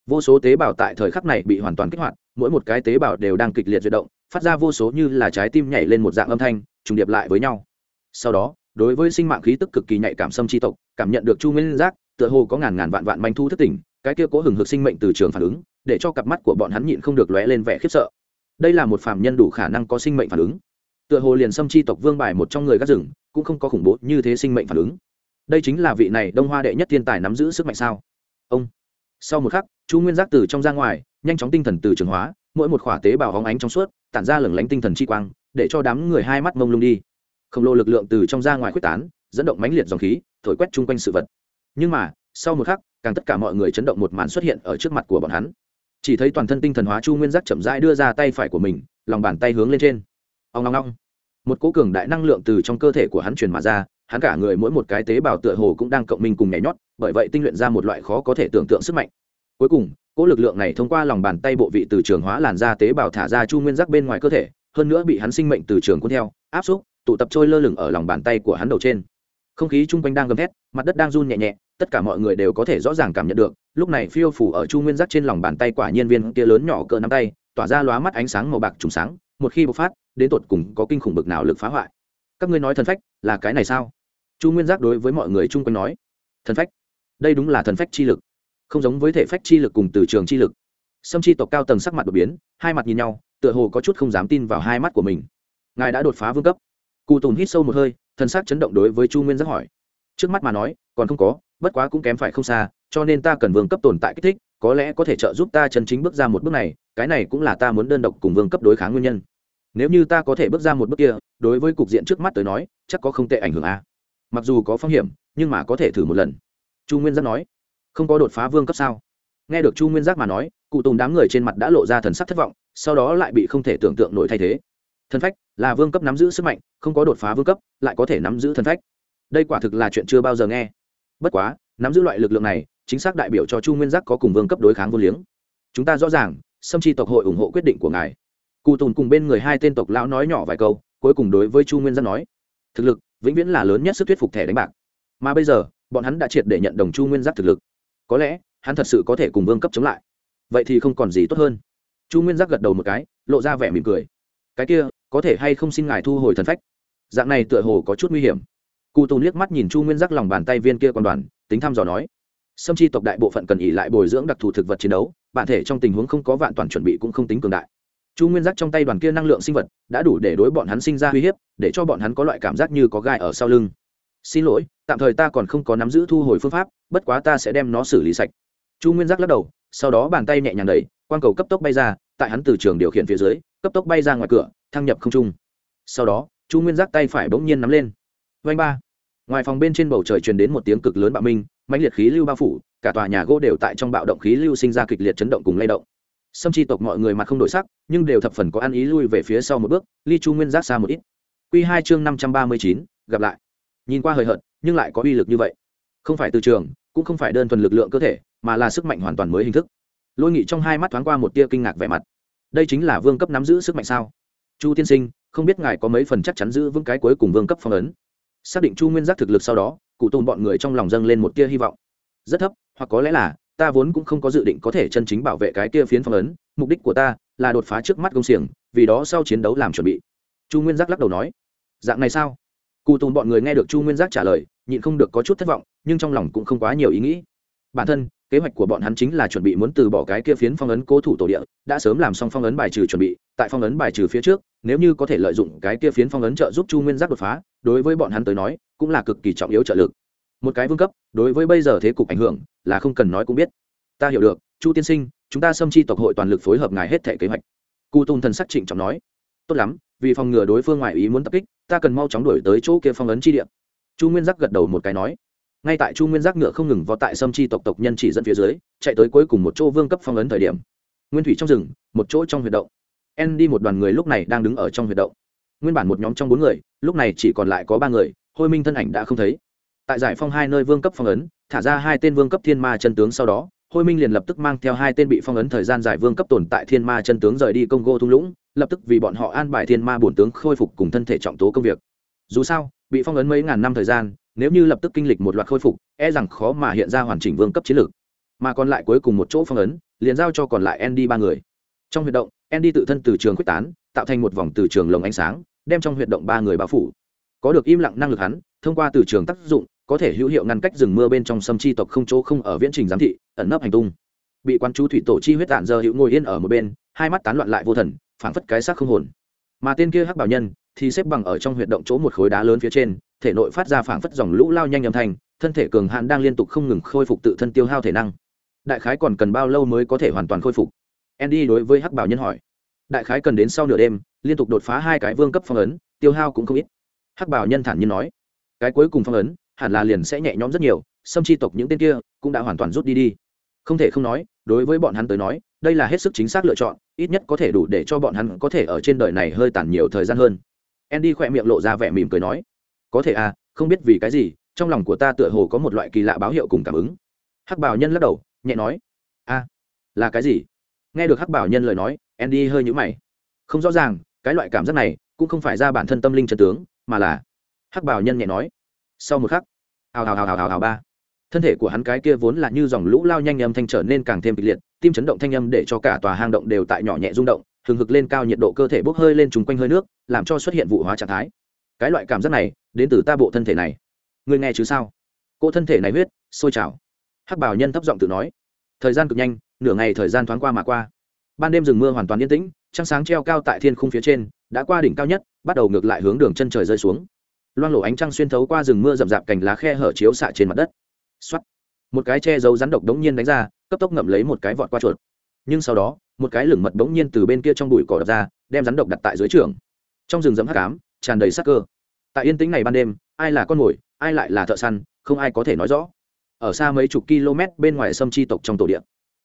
vô số tế bào tại thời khắc này bị hoàn toàn kích hoạt, mỗi một cái tế bào đều đang kịch liệt chuyển động, phát ra vô số như là trái tim nhảy lên một dạng âm thanh, trùng điệp lại với nhau. Sau đó, đối với sinh mạng khí tức cực kỳ nhạy cảm xâm tri tộc, cảm nhận được chu nguyên giác, tựa hồ có ngàn ngàn vạn vạn manh thu thất tỉnh cái kia cố hừng hực sinh mệnh từ trường phản ứng, để cho cặp mắt của bọn hắn nhịn không được lóe lên vẻ khiếp sợ. Đây là một phàm nhân đủ khả năng có sinh mệnh phản ứng. Tựa hồ liền xâm chi tộc vương bài một trong người gác rừng, cũng không có khủng bố như thế sinh mệnh phản ứng. Đây chính là vị này đông hoa đệ nhất thiên tài nắm giữ sức mạnh sao? Ông, sau một khắc chu nguyên giác từ trong ra ngoài, nhanh chóng tinh thần từ trường hóa, mỗi một khỏa tế bào hóng ánh trong suốt, tản ra lửng lánh tinh thần chi quang, để cho đám người hai mắt mông lung đi. Khổng lồ lực lượng từ trong ra ngoài quyết tán, dẫn động mãnh liệt dòng khí, thổi quét chung quanh sự vật. Nhưng mà, sau một khắc, càng tất cả mọi người chấn động một màn xuất hiện ở trước mặt của bọn hắn. Chỉ thấy toàn thân tinh thần hóa chu nguyên giác chậm rãi đưa ra tay phải của mình, lòng bàn tay hướng lên trên. Ông ngong ngong một cố cường đại năng lượng từ trong cơ thể của hắn truyền mà ra, hắn cả người mỗi một cái tế bào tựa hồ cũng đang cộng minh cùng nhảy nhót, bởi vậy tinh luyện ra một loại khó có thể tưởng tượng sức mạnh cuối cùng, cỗ lực lượng này thông qua lòng bàn tay bộ vị từ trường hóa làn ra tế bào thả ra chu nguyên giác bên ngoài cơ thể, hơn nữa bị hắn sinh mệnh từ trường cuốn theo, áp xúc, tụ tập trôi lơ lửng ở lòng bàn tay của hắn đầu trên. Không khí chung quanh đang gầm thét, mặt đất đang run nhẹ nhẹ, tất cả mọi người đều có thể rõ ràng cảm nhận được, lúc này phiêu phủ ở chu nguyên giác trên lòng bàn tay quả nhiên viên kia lớn nhỏ cỡ nắm tay, tỏa ra lóa mắt ánh sáng màu bạc trùng sáng, một khi bộc phát, đến tột cùng có kinh khủng bực nào lực phá hoại. Các ngươi nói thần phách là cái này sao? Chu nguyên giác đối với mọi người chung quanh nói, thần phách? Đây đúng là thần phách chi lực không giống với thể phách chi lực cùng từ trường chi lực. Sâm chi tộc cao tầng sắc mặt đột biến, hai mặt nhìn nhau, tựa hồ có chút không dám tin vào hai mắt của mình. Ngài đã đột phá vương cấp. Cụ tùng hít sâu một hơi thân xác chấn động đối với chu nguyên giác hỏi. Trước mắt mà nói, còn không có, bất quá cũng kém phải không xa, cho nên ta cần vương cấp tồn tại kích thích, có lẽ có thể trợ giúp ta chân chính bước ra một bước này, cái này cũng là ta muốn đơn độc cùng vương cấp đối kháng nguyên nhân. Nếu như ta có thể bước ra một bước kia, đối với cục diện trước mắt tới nói, chắc có không tệ ảnh hưởng a. Mặc dù có phong hiểm, nhưng mà có thể thử một lần. Chu nguyên giác nói không có đột phá vương cấp sao? Nghe được chu nguyên giác mà nói, cụ tùng đám người trên mặt đã lộ ra thần sắc thất vọng, sau đó lại bị không thể tưởng tượng nổi thay thế. Thần phách là vương cấp nắm giữ sức mạnh, không có đột phá vương cấp lại có thể nắm giữ thần phách. Đây quả thực là chuyện chưa bao giờ nghe. Bất quá, nắm giữ loại lực lượng này, chính xác đại biểu cho chu nguyên giác có cùng vương cấp đối kháng vô liếng. Chúng ta rõ ràng, sâm chi tộc hội ủng hộ quyết định của ngài. Cụ tùng cùng bên người hai tên tộc lão nói nhỏ vài câu, cuối cùng đối với chu nguyên giác nói, thực lực vĩnh viễn là lớn nhất sức thuyết phục thẻ đánh bạc. Mà bây giờ, bọn hắn đã triệt để nhận đồng chu nguyên giác thực lực có lẽ hắn thật sự có thể cùng vương cấp chống lại. Vậy thì không còn gì tốt hơn. Chu nguyên giác gật đầu một cái, lộ ra vẻ mỉm cười. Cái kia, có thể hay không xin ngài thu hồi thần phách? Dạng này tựa hồ có chút nguy hiểm. Cụ tùng liếc mắt nhìn chu nguyên giác lòng bàn tay viên kia còn đoàn, tính thăm dò nói. Sâm chi tộc đại bộ phận cần ỉ lại bồi dưỡng đặc thù thực vật chiến đấu, bản thể trong tình huống không có vạn toàn chuẩn bị cũng không tính cường đại. Chu nguyên giác trong tay đoàn kia năng lượng sinh vật, đã đủ để đối bọn hắn sinh ra uy hiếp, để cho bọn hắn có loại cảm giác như có gai ở sau lưng xin lỗi, tạm thời ta còn không có nắm giữ thu hồi phương pháp, bất quá ta sẽ đem nó xử lý sạch. Chu nguyên giác lắc đầu, sau đó bàn tay nhẹ nhàng đẩy, quang cầu cấp tốc bay ra, tại hắn từ trường điều khiển phía dưới, cấp tốc bay ra ngoài cửa, thăng nhập không trung. Sau đó, chu nguyên giác tay phải bỗng nhiên nắm lên. Vanh ba. Ngoài phòng bên trên bầu trời truyền đến một tiếng cực lớn bạo minh, mãnh liệt khí lưu bao phủ, cả tòa nhà gỗ đều tại trong bạo động khí lưu sinh ra kịch liệt chấn động cùng lay động. Sâm chi tộc mọi người mặt không đổi sắc, nhưng đều thập phần có ăn ý lui về phía sau một bước, ly chu nguyên giác xa một ít. Q hai chương năm trăm ba mươi chín, gặp lại nhìn qua hời hợt, nhưng lại có uy lực như vậy. Không phải từ trường, cũng không phải đơn thuần lực lượng cơ thể, mà là sức mạnh hoàn toàn mới hình thức. Lôi nghị trong hai mắt thoáng qua một tia kinh ngạc vẻ mặt. Đây chính là vương cấp nắm giữ sức mạnh sao? Chu tiên sinh, không biết ngài có mấy phần chắc chắn giữ vững cái cuối cùng vương cấp phong ấn? Xác định chu nguyên giác thực lực sau đó, cụ tôn bọn người trong lòng dâng lên một tia hy vọng. Rất thấp, hoặc có lẽ là, ta vốn cũng không có dự định có thể chân chính bảo vệ cái kia phiến phong ấn, mục đích của ta là đột phá trước mắt công xiềng, vì đó sau chiến đấu làm chuẩn bị. Chu nguyên giác lắc đầu nói, dạng này sao? Cụ tùng bọn người nghe được chu nguyên giác trả lời, nhịn không được có chút thất vọng, nhưng trong lòng cũng không quá nhiều ý nghĩ. Bản thân, kế hoạch của bọn hắn chính là chuẩn bị muốn từ bỏ cái kia phiến phong ấn cố thủ tổ địa, đã sớm làm xong phong ấn bài trừ chuẩn bị, tại phong ấn bài trừ phía trước, nếu như có thể lợi dụng cái kia phiến phong ấn trợ giúp chu nguyên giác đột phá, đối với bọn hắn tới nói, cũng là cực kỳ trọng yếu trợ lực. Một cái vương cấp, đối với bây giờ thế cục ảnh hưởng, là không cần nói cũng biết. Ta hiểu được, chu tiên sinh, chúng ta xâm chi tộc hội toàn lực phối hợp ngài hết thể kế hoạch. Cụ tùng thần sắc trịnh trọng nói. Tốt lắm, vì phòng ngừa đối phương ngoại ý muốn tập kích ta cần mau chóng đuổi tới chỗ kia phong ấn chi địa. Chu nguyên giác gật đầu một cái nói. Ngay tại chu nguyên giác ngựa không ngừng vó tại sâm chi tộc tộc nhân chỉ dẫn phía dưới, chạy tới cuối cùng một chỗ vương cấp phong ấn thời điểm. Nguyên thủy trong rừng, một chỗ trong huyệt động. En đi một đoàn người lúc này đang đứng ở trong huyệt động. Nguyên bản một nhóm trong bốn người, lúc này chỉ còn lại có ba người, hôi minh thân ảnh đã không thấy. Tại giải phong hai nơi vương cấp phong ấn, thả ra hai tên vương cấp thiên ma chân tướng sau đó hôi minh liền lập tức mang theo hai tên bị phong ấn thời gian dài vương cấp tồn tại thiên ma chân tướng rời đi congo thung lũng, lập tức vì bọn họ an bài thiên ma bổn tướng khôi phục cùng thân thể trọng tố công việc. Dù sao, bị phong ấn mấy ngàn năm thời gian, nếu như lập tức kinh lịch một loạt khôi phục e rằng khó mà hiện ra hoàn chỉnh vương cấp chiến lược. Mà còn lại cuối cùng một chỗ phong ấn, liền giao cho còn lại andy ba người. Trong huyệt động, andy tự thân từ trường quyết tán, tạo thành một vòng từ trường lồng ánh sáng, đem trong huyệt động ba người bao phủ. Có được im lặng năng lực hắn, thông qua từ trường tác dụng có thể hữu hiệu ngăn cách rừng mưa bên trong sâm chi tộc không chỗ không ở viễn trình giám thị, ẩn nấp hành tung. Bị quan chú thủy tổ chi huyết tản giờ hữu ngồi yên ở một bên, hai mắt tán loạn lại vô thần, phảng phất cái xác không hồn. Mà tên kia hắc bảo nhân thì xếp bằng ở trong huyệt động chỗ một khối đá lớn phía trên, thể nội phát ra phảng phất dòng lũ lao nhanh âm thanh, thân thể cường hạn đang liên tục không ngừng khôi phục tự thân tiêu hao thể năng. Đại khái còn cần bao lâu mới có thể hoàn toàn khôi phục? Andy đối với hắc bảo nhân hỏi. Đại khái cần đến sau nửa đêm, liên tục đột phá hai cái vương cấp phong ấn, tiêu hao cũng không ít. Hắc bảo nhân thản nhiên nói. Cái cuối cùng phong ấn hẳn là liền sẽ nhẹ nhõm rất nhiều xâm chi tộc những tên kia cũng đã hoàn toàn rút đi đi. Không thể không nói, đối với bọn hắn tới nói, đây là hết sức chính xác lựa chọn, ít nhất có thể đủ để cho bọn hắn có thể ở trên đời này hơi tàn nhiều thời gian hơn. Andy khỏe miệng lộ ra vẻ mỉm cười nói, có thể à không biết vì cái gì, trong lòng của ta tựa hồ có một loại kỳ lạ báo hiệu cùng cảm ứng. Hắc bảo nhân lắc đầu, nhẹ nói a là cái gì? Nghe được hắc bảo nhân lời nói, andy hơi nhũ mày. Không rõ ràng, cái loại cảm giác này cũng không phải ra bản thân tâm linh chân tướng, mà là hắc bảo nhân nhẹ nói sau một khắc, hào hào hào hào hào hào, ba. Thân thể của hắn cái kia vốn là như dòng lũ lao nhanh âm thanh trở nên càng thêm kịch liệt, tim chấn động thanh âm để cho cả tòa hang động đều tại nhỏ nhẹ rung động, hừng hực lên cao nhiệt độ cơ thể bốc hơi lên trùng quanh hơi nước, làm cho xuất hiện vụ hóa trạng thái. Cái loại cảm giác này, đến từ ta bộ thân thể này. Người nghe chứ sao? Cô thân thể này huyết, sôi trào. Hắc bảo nhân thấp giọng tự nói. Thời gian cực nhanh, nửa ngày thời gian thoáng qua mà qua. Ban đêm rừng mưa hoàn toàn yên tĩnh, trăng sáng treo cao tại thiên khung phía trên, đã qua đỉnh cao nhất, bắt đầu ngược lại hướng đường chân trời rơi xuống loang lổ ánh trăng xuyên thấu qua rừng mưa rậm rạp cành lá khe hở chiếu xạ trên mặt đất. Xoắt một cái che giấu rắn độc đống nhiên đánh ra, cấp tốc ngậm lấy một cái vọt qua chuột. Nhưng sau đó, một cái lửng mật đống nhiên từ bên kia trong bụi cỏ đập ra, đem rắn độc đặt tại dưới trường. Trong rừng rậm hắc ám, tràn đầy sắc cơ. Tại yên tĩnh này ban đêm, ai là con mồi, ai lại là thợ săn, không ai có thể nói rõ. Ở xa mấy chục km bên ngoài sâm chi tộc trong tổ địa,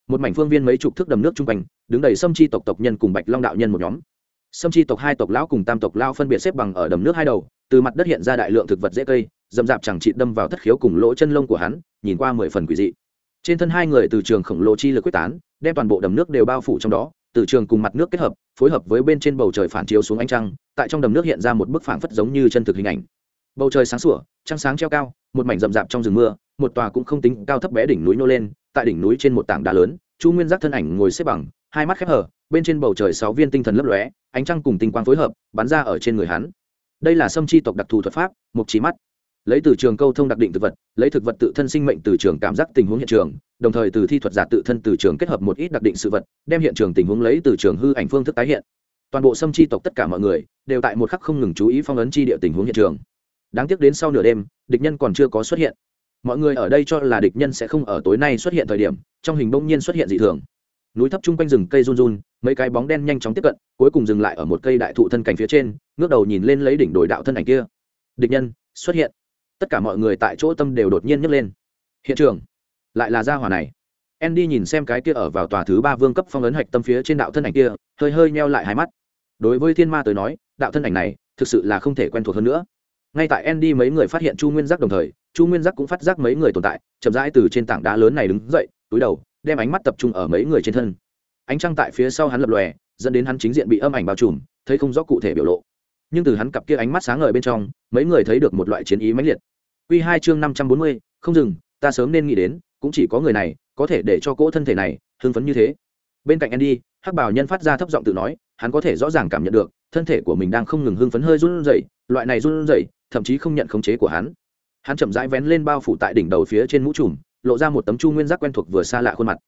một mảnh phương viên mấy chục thước đầm nước trung quanh, đứng đầy sâm chi tộc tộc nhân cùng bạch long đạo nhân một nhóm. Sâm chi tộc hai tộc lão cùng tam tộc lao phân biệt xếp bằng ở đầm nước hai đầu từ mặt đất hiện ra đại lượng thực vật dễ cây, dầm dạp chẳng trị đâm vào thất khiếu cùng lỗ chân lông của hắn, nhìn qua mười phần quỷ dị. Trên thân hai người từ trường khổng lồ chi lực quyết tán, đem toàn bộ đầm nước đều bao phủ trong đó, từ trường cùng mặt nước kết hợp, phối hợp với bên trên bầu trời phản chiếu xuống ánh trăng, tại trong đầm nước hiện ra một bức phảng phất giống như chân thực hình ảnh. Bầu trời sáng sủa, trăng sáng treo cao, một mảnh rậm rạp trong rừng mưa, một tòa cũng không tính cao thấp bé đỉnh núi nô lên, tại đỉnh núi trên một tảng đá lớn, chu nguyên giác thân ảnh ngồi xếp bằng, hai mắt khép hở bên trên bầu trời sáu viên tinh thần lấp lóe, ánh trăng cùng tinh quang phối hợp, bắn ra ở trên người hắn đây là sâm chi tộc đặc thù thuật pháp mục trí mắt. Lấy từ trường câu thông đặc định thực vật, lấy thực vật tự thân sinh mệnh từ trường cảm giác tình huống hiện trường, đồng thời từ thi thuật giả tự thân từ trường kết hợp một ít đặc định sự vật, đem hiện trường tình huống lấy từ trường hư ảnh phương thức tái hiện. Toàn bộ sâm chi tộc tất cả mọi người, đều tại một khắc không ngừng chú ý phong ấn chi địa tình huống hiện trường. Đáng tiếc đến sau nửa đêm, địch nhân còn chưa có xuất hiện. Mọi người ở đây cho là địch nhân sẽ không ở tối nay xuất hiện thời điểm, trong hình bỗng nhiên xuất hiện dị thường núi thấp chung quanh rừng cây run run, mấy cái bóng đen nhanh chóng tiếp cận, cuối cùng dừng lại ở một cây đại thụ thân cảnh phía trên, ngước đầu nhìn lên lấy đỉnh đồi đạo thân ảnh kia. Địch nhân, xuất hiện. Tất cả mọi người tại chỗ tâm đều đột nhiên nhấc lên. Hiện trường, lại là gia hỏa này. Andy nhìn xem cái kia ở vào tòa thứ ba vương cấp phong ấn hạch tâm phía trên đạo thân ảnh kia, hơi hơi meo lại hai mắt. Đối với thiên ma tới nói, đạo thân ảnh này thực sự là không thể quen thuộc hơn nữa. Ngay tại andy mấy người phát hiện chu nguyên giác đồng thời, chu nguyên giác cũng phát giác mấy người tồn tại, chậm rãi từ trên tảng đá lớn này đứng dậy, túi đầu đem ánh mắt tập trung ở mấy người trên thân. Ánh trăng tại phía sau hắn lập lòe, dẫn đến hắn chính diện bị âm ảnh bao trùm, thấy không rõ cụ thể biểu lộ. Nhưng từ hắn cặp kia ánh mắt sáng ngời bên trong, mấy người thấy được một loại chiến ý mãnh liệt. Q hai chương năm trăm bốn mươi, không dừng, ta sớm nên nghĩ đến, cũng chỉ có người này, có thể để cho cỗ thân thể này hưng phấn như thế. Bên cạnh andy, hắc bảo nhân phát ra thấp giọng tự nói, hắn có thể rõ ràng cảm nhận được, thân thể của mình đang không ngừng hưng phấn hơi run rẩy, loại này run rẩy, thậm chí không nhận khống chế của hắn. Hắn chậm rãi vén lên bao phủ tại đỉnh đầu phía trên mũ trùm lộ ra một tấm chu nguyên giác quen thuộc vừa xa lạ khuôn mặt.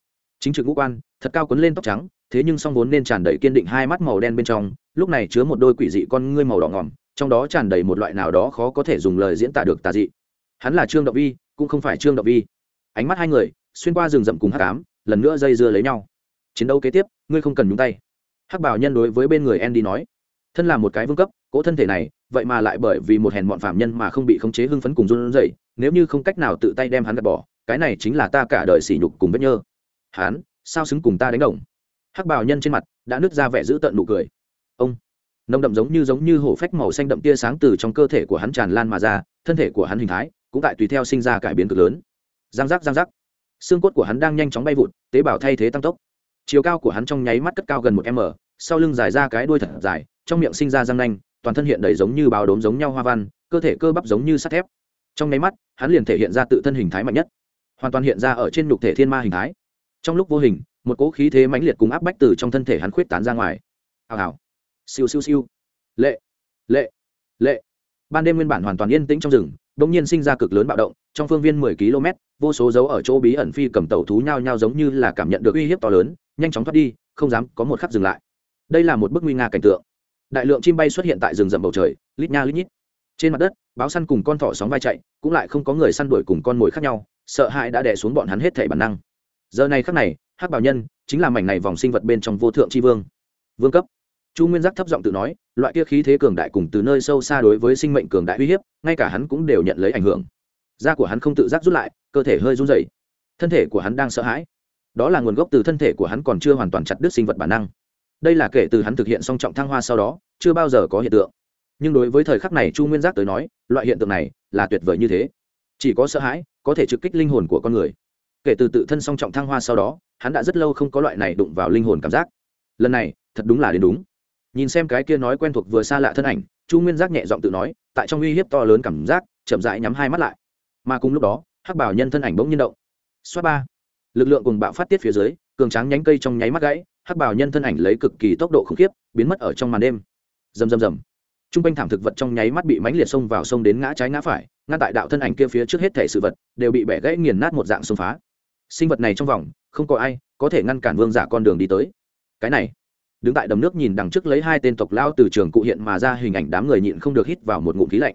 Chính trực ngũ quan, thật cao quấn lên tóc trắng, thế nhưng song vốn nên tràn đầy kiên định hai mắt màu đen bên trong, lúc này chứa một đôi quỷ dị con ngươi màu đỏ ngỏm trong đó tràn đầy một loại nào đó khó có thể dùng lời diễn tả được tà dị. Hắn là trương đạo vi, cũng không phải trương đạo vi. Ánh mắt hai người, xuyên qua rừng rậm cùng hắc ám, lần nữa dây dưa lấy nhau. Chiến đấu kế tiếp, ngươi không cần nhúng tay. Hắc bảo nhân đối với bên người andy nói, thân là một cái vương cấp, cỗ thân thể này, vậy mà lại bởi vì một hèn bọn phạm nhân mà không bị khống chế hưng phấn cùng run rẩy, nếu như không cách nào tự tay đem hắn gạt bỏ cái này chính là ta cả đời sỉ nhục cùng vết nhơ. Hắn sao xứng cùng ta đánh đồng? Hắc bào nhân trên mặt đã nứt ra vẻ giữ tận nụ cười. Ông, nồng đậm giống như giống như hổ phách màu xanh đậm tia sáng từ trong cơ thể của hắn tràn lan mà ra, thân thể của hắn hình thái cũng tại tùy theo sinh ra cải biến cực lớn. Giang giác giang giác. Xương cốt của hắn đang nhanh chóng bay vụt, tế bào thay thế tăng tốc. Chiều cao của hắn trong nháy mắt cất cao gần một m, sau lưng dài ra cái đuôi thật dài, trong miệng sinh ra răng nanh, toàn thân hiện đầy giống như bào đốm giống nhau hoa văn, cơ thể cơ bắp giống như sắt thép. Trong nháy mắt, hắn liền thể hiện ra tự thân hình thái mạnh nhất hoàn toàn hiện ra ở trên nhục thể thiên ma hình thái. Trong lúc vô hình, một cỗ khí thế mãnh liệt cùng áp bách từ trong thân thể hắn khuyết tán ra ngoài. Hào hào. Siêu siêu siêu. Lệ. Lệ. Lệ. Ban đêm nguyên bản hoàn toàn yên tĩnh trong rừng đ ỗ n g nhiên sinh ra cực lớn bạo động, trong phương viên mười km, vô số dấu ở chỗ bí ẩn phi cầm tàu thú nhao nhao giống như là cảm nhận được uy hiếp to lớn, nhanh chóng thoát đi, không dám có một khắc dừng lại. Đây là một bức nguy nga cảnh tượng. Đại lượng chim bay xuất hiện tại rừng rậm bầu trời, lít nha lít nhít trên mặt đất, báo săn cùng con thỏ sóng vai chạy, cũng lại không có người săn đuổi cùng con mồi khác nhau, sợ hãi đã đè xuống bọn hắn hết thể bản năng. Giờ này khắc này, hắc bảo nhân chính là mảnh này vòng sinh vật bên trong vô thượng tri vương. Vương cấp. Chu nguyên giác thấp giọng tự nói, loại kia khí thế cường đại cùng từ nơi sâu xa đối với sinh mệnh cường đại uy hiếp, ngay cả hắn cũng đều nhận lấy ảnh hưởng. Da của hắn không tự giác rút lại, cơ thể hơi run rẩy. Thân thể của hắn đang sợ hãi. Đó là nguồn gốc từ thân thể của hắn còn chưa hoàn toàn chặt đứt sinh vật bản năng. Đây là kể từ hắn thực hiện song trọng thăng hoa sau đó, chưa bao giờ có hiện tượng nhưng đối với thời khắc này chu nguyên giác tới nói, loại hiện tượng này là tuyệt vời như thế. Chỉ có sợ hãi, có thể trực kích linh hồn của con người. Kể từ tự thân song trọng thăng hoa sau đó, hắn đã rất lâu không có loại này đụng vào linh hồn cảm giác. Lần này, thật đúng là đến đúng. Nhìn xem cái kia nói quen thuộc vừa xa lạ thân ảnh, chu nguyên giác nhẹ giọng tự nói, tại trong uy hiếp to lớn cảm giác, chậm rãi nhắm hai mắt lại. Mà cùng lúc đó, hắc bảo nhân thân ảnh bỗng nhiên động. Xoát ba. Lực lượng cùng bạo phát tiết phía dưới, cường tráng nhánh cây trong nháy mắt gãy, hắc bảo nhân thân ảnh lấy cực kỳ tốc độ khủng khiếp, biến mất ở trong màn đêm. Rầm rầm rầm t r u n g quanh thảm thực vật trong nháy mắt bị mánh liệt xông vào sông đến ngã trái ngã phải, ngăn tại đạo thân ảnh kia phía trước hết thể sự vật đều bị bẻ gãy nghiền nát một dạng xông phá. Sinh vật này trong vòng, không có ai có thể ngăn cản vương giả con đường đi tới. Cái này, đứng tại đầm nước nhìn đằng trước lấy hai tên tộc lao từ trường cụ hiện mà ra hình ảnh đám người nhịn không được hít vào một ngụm khí lạnh.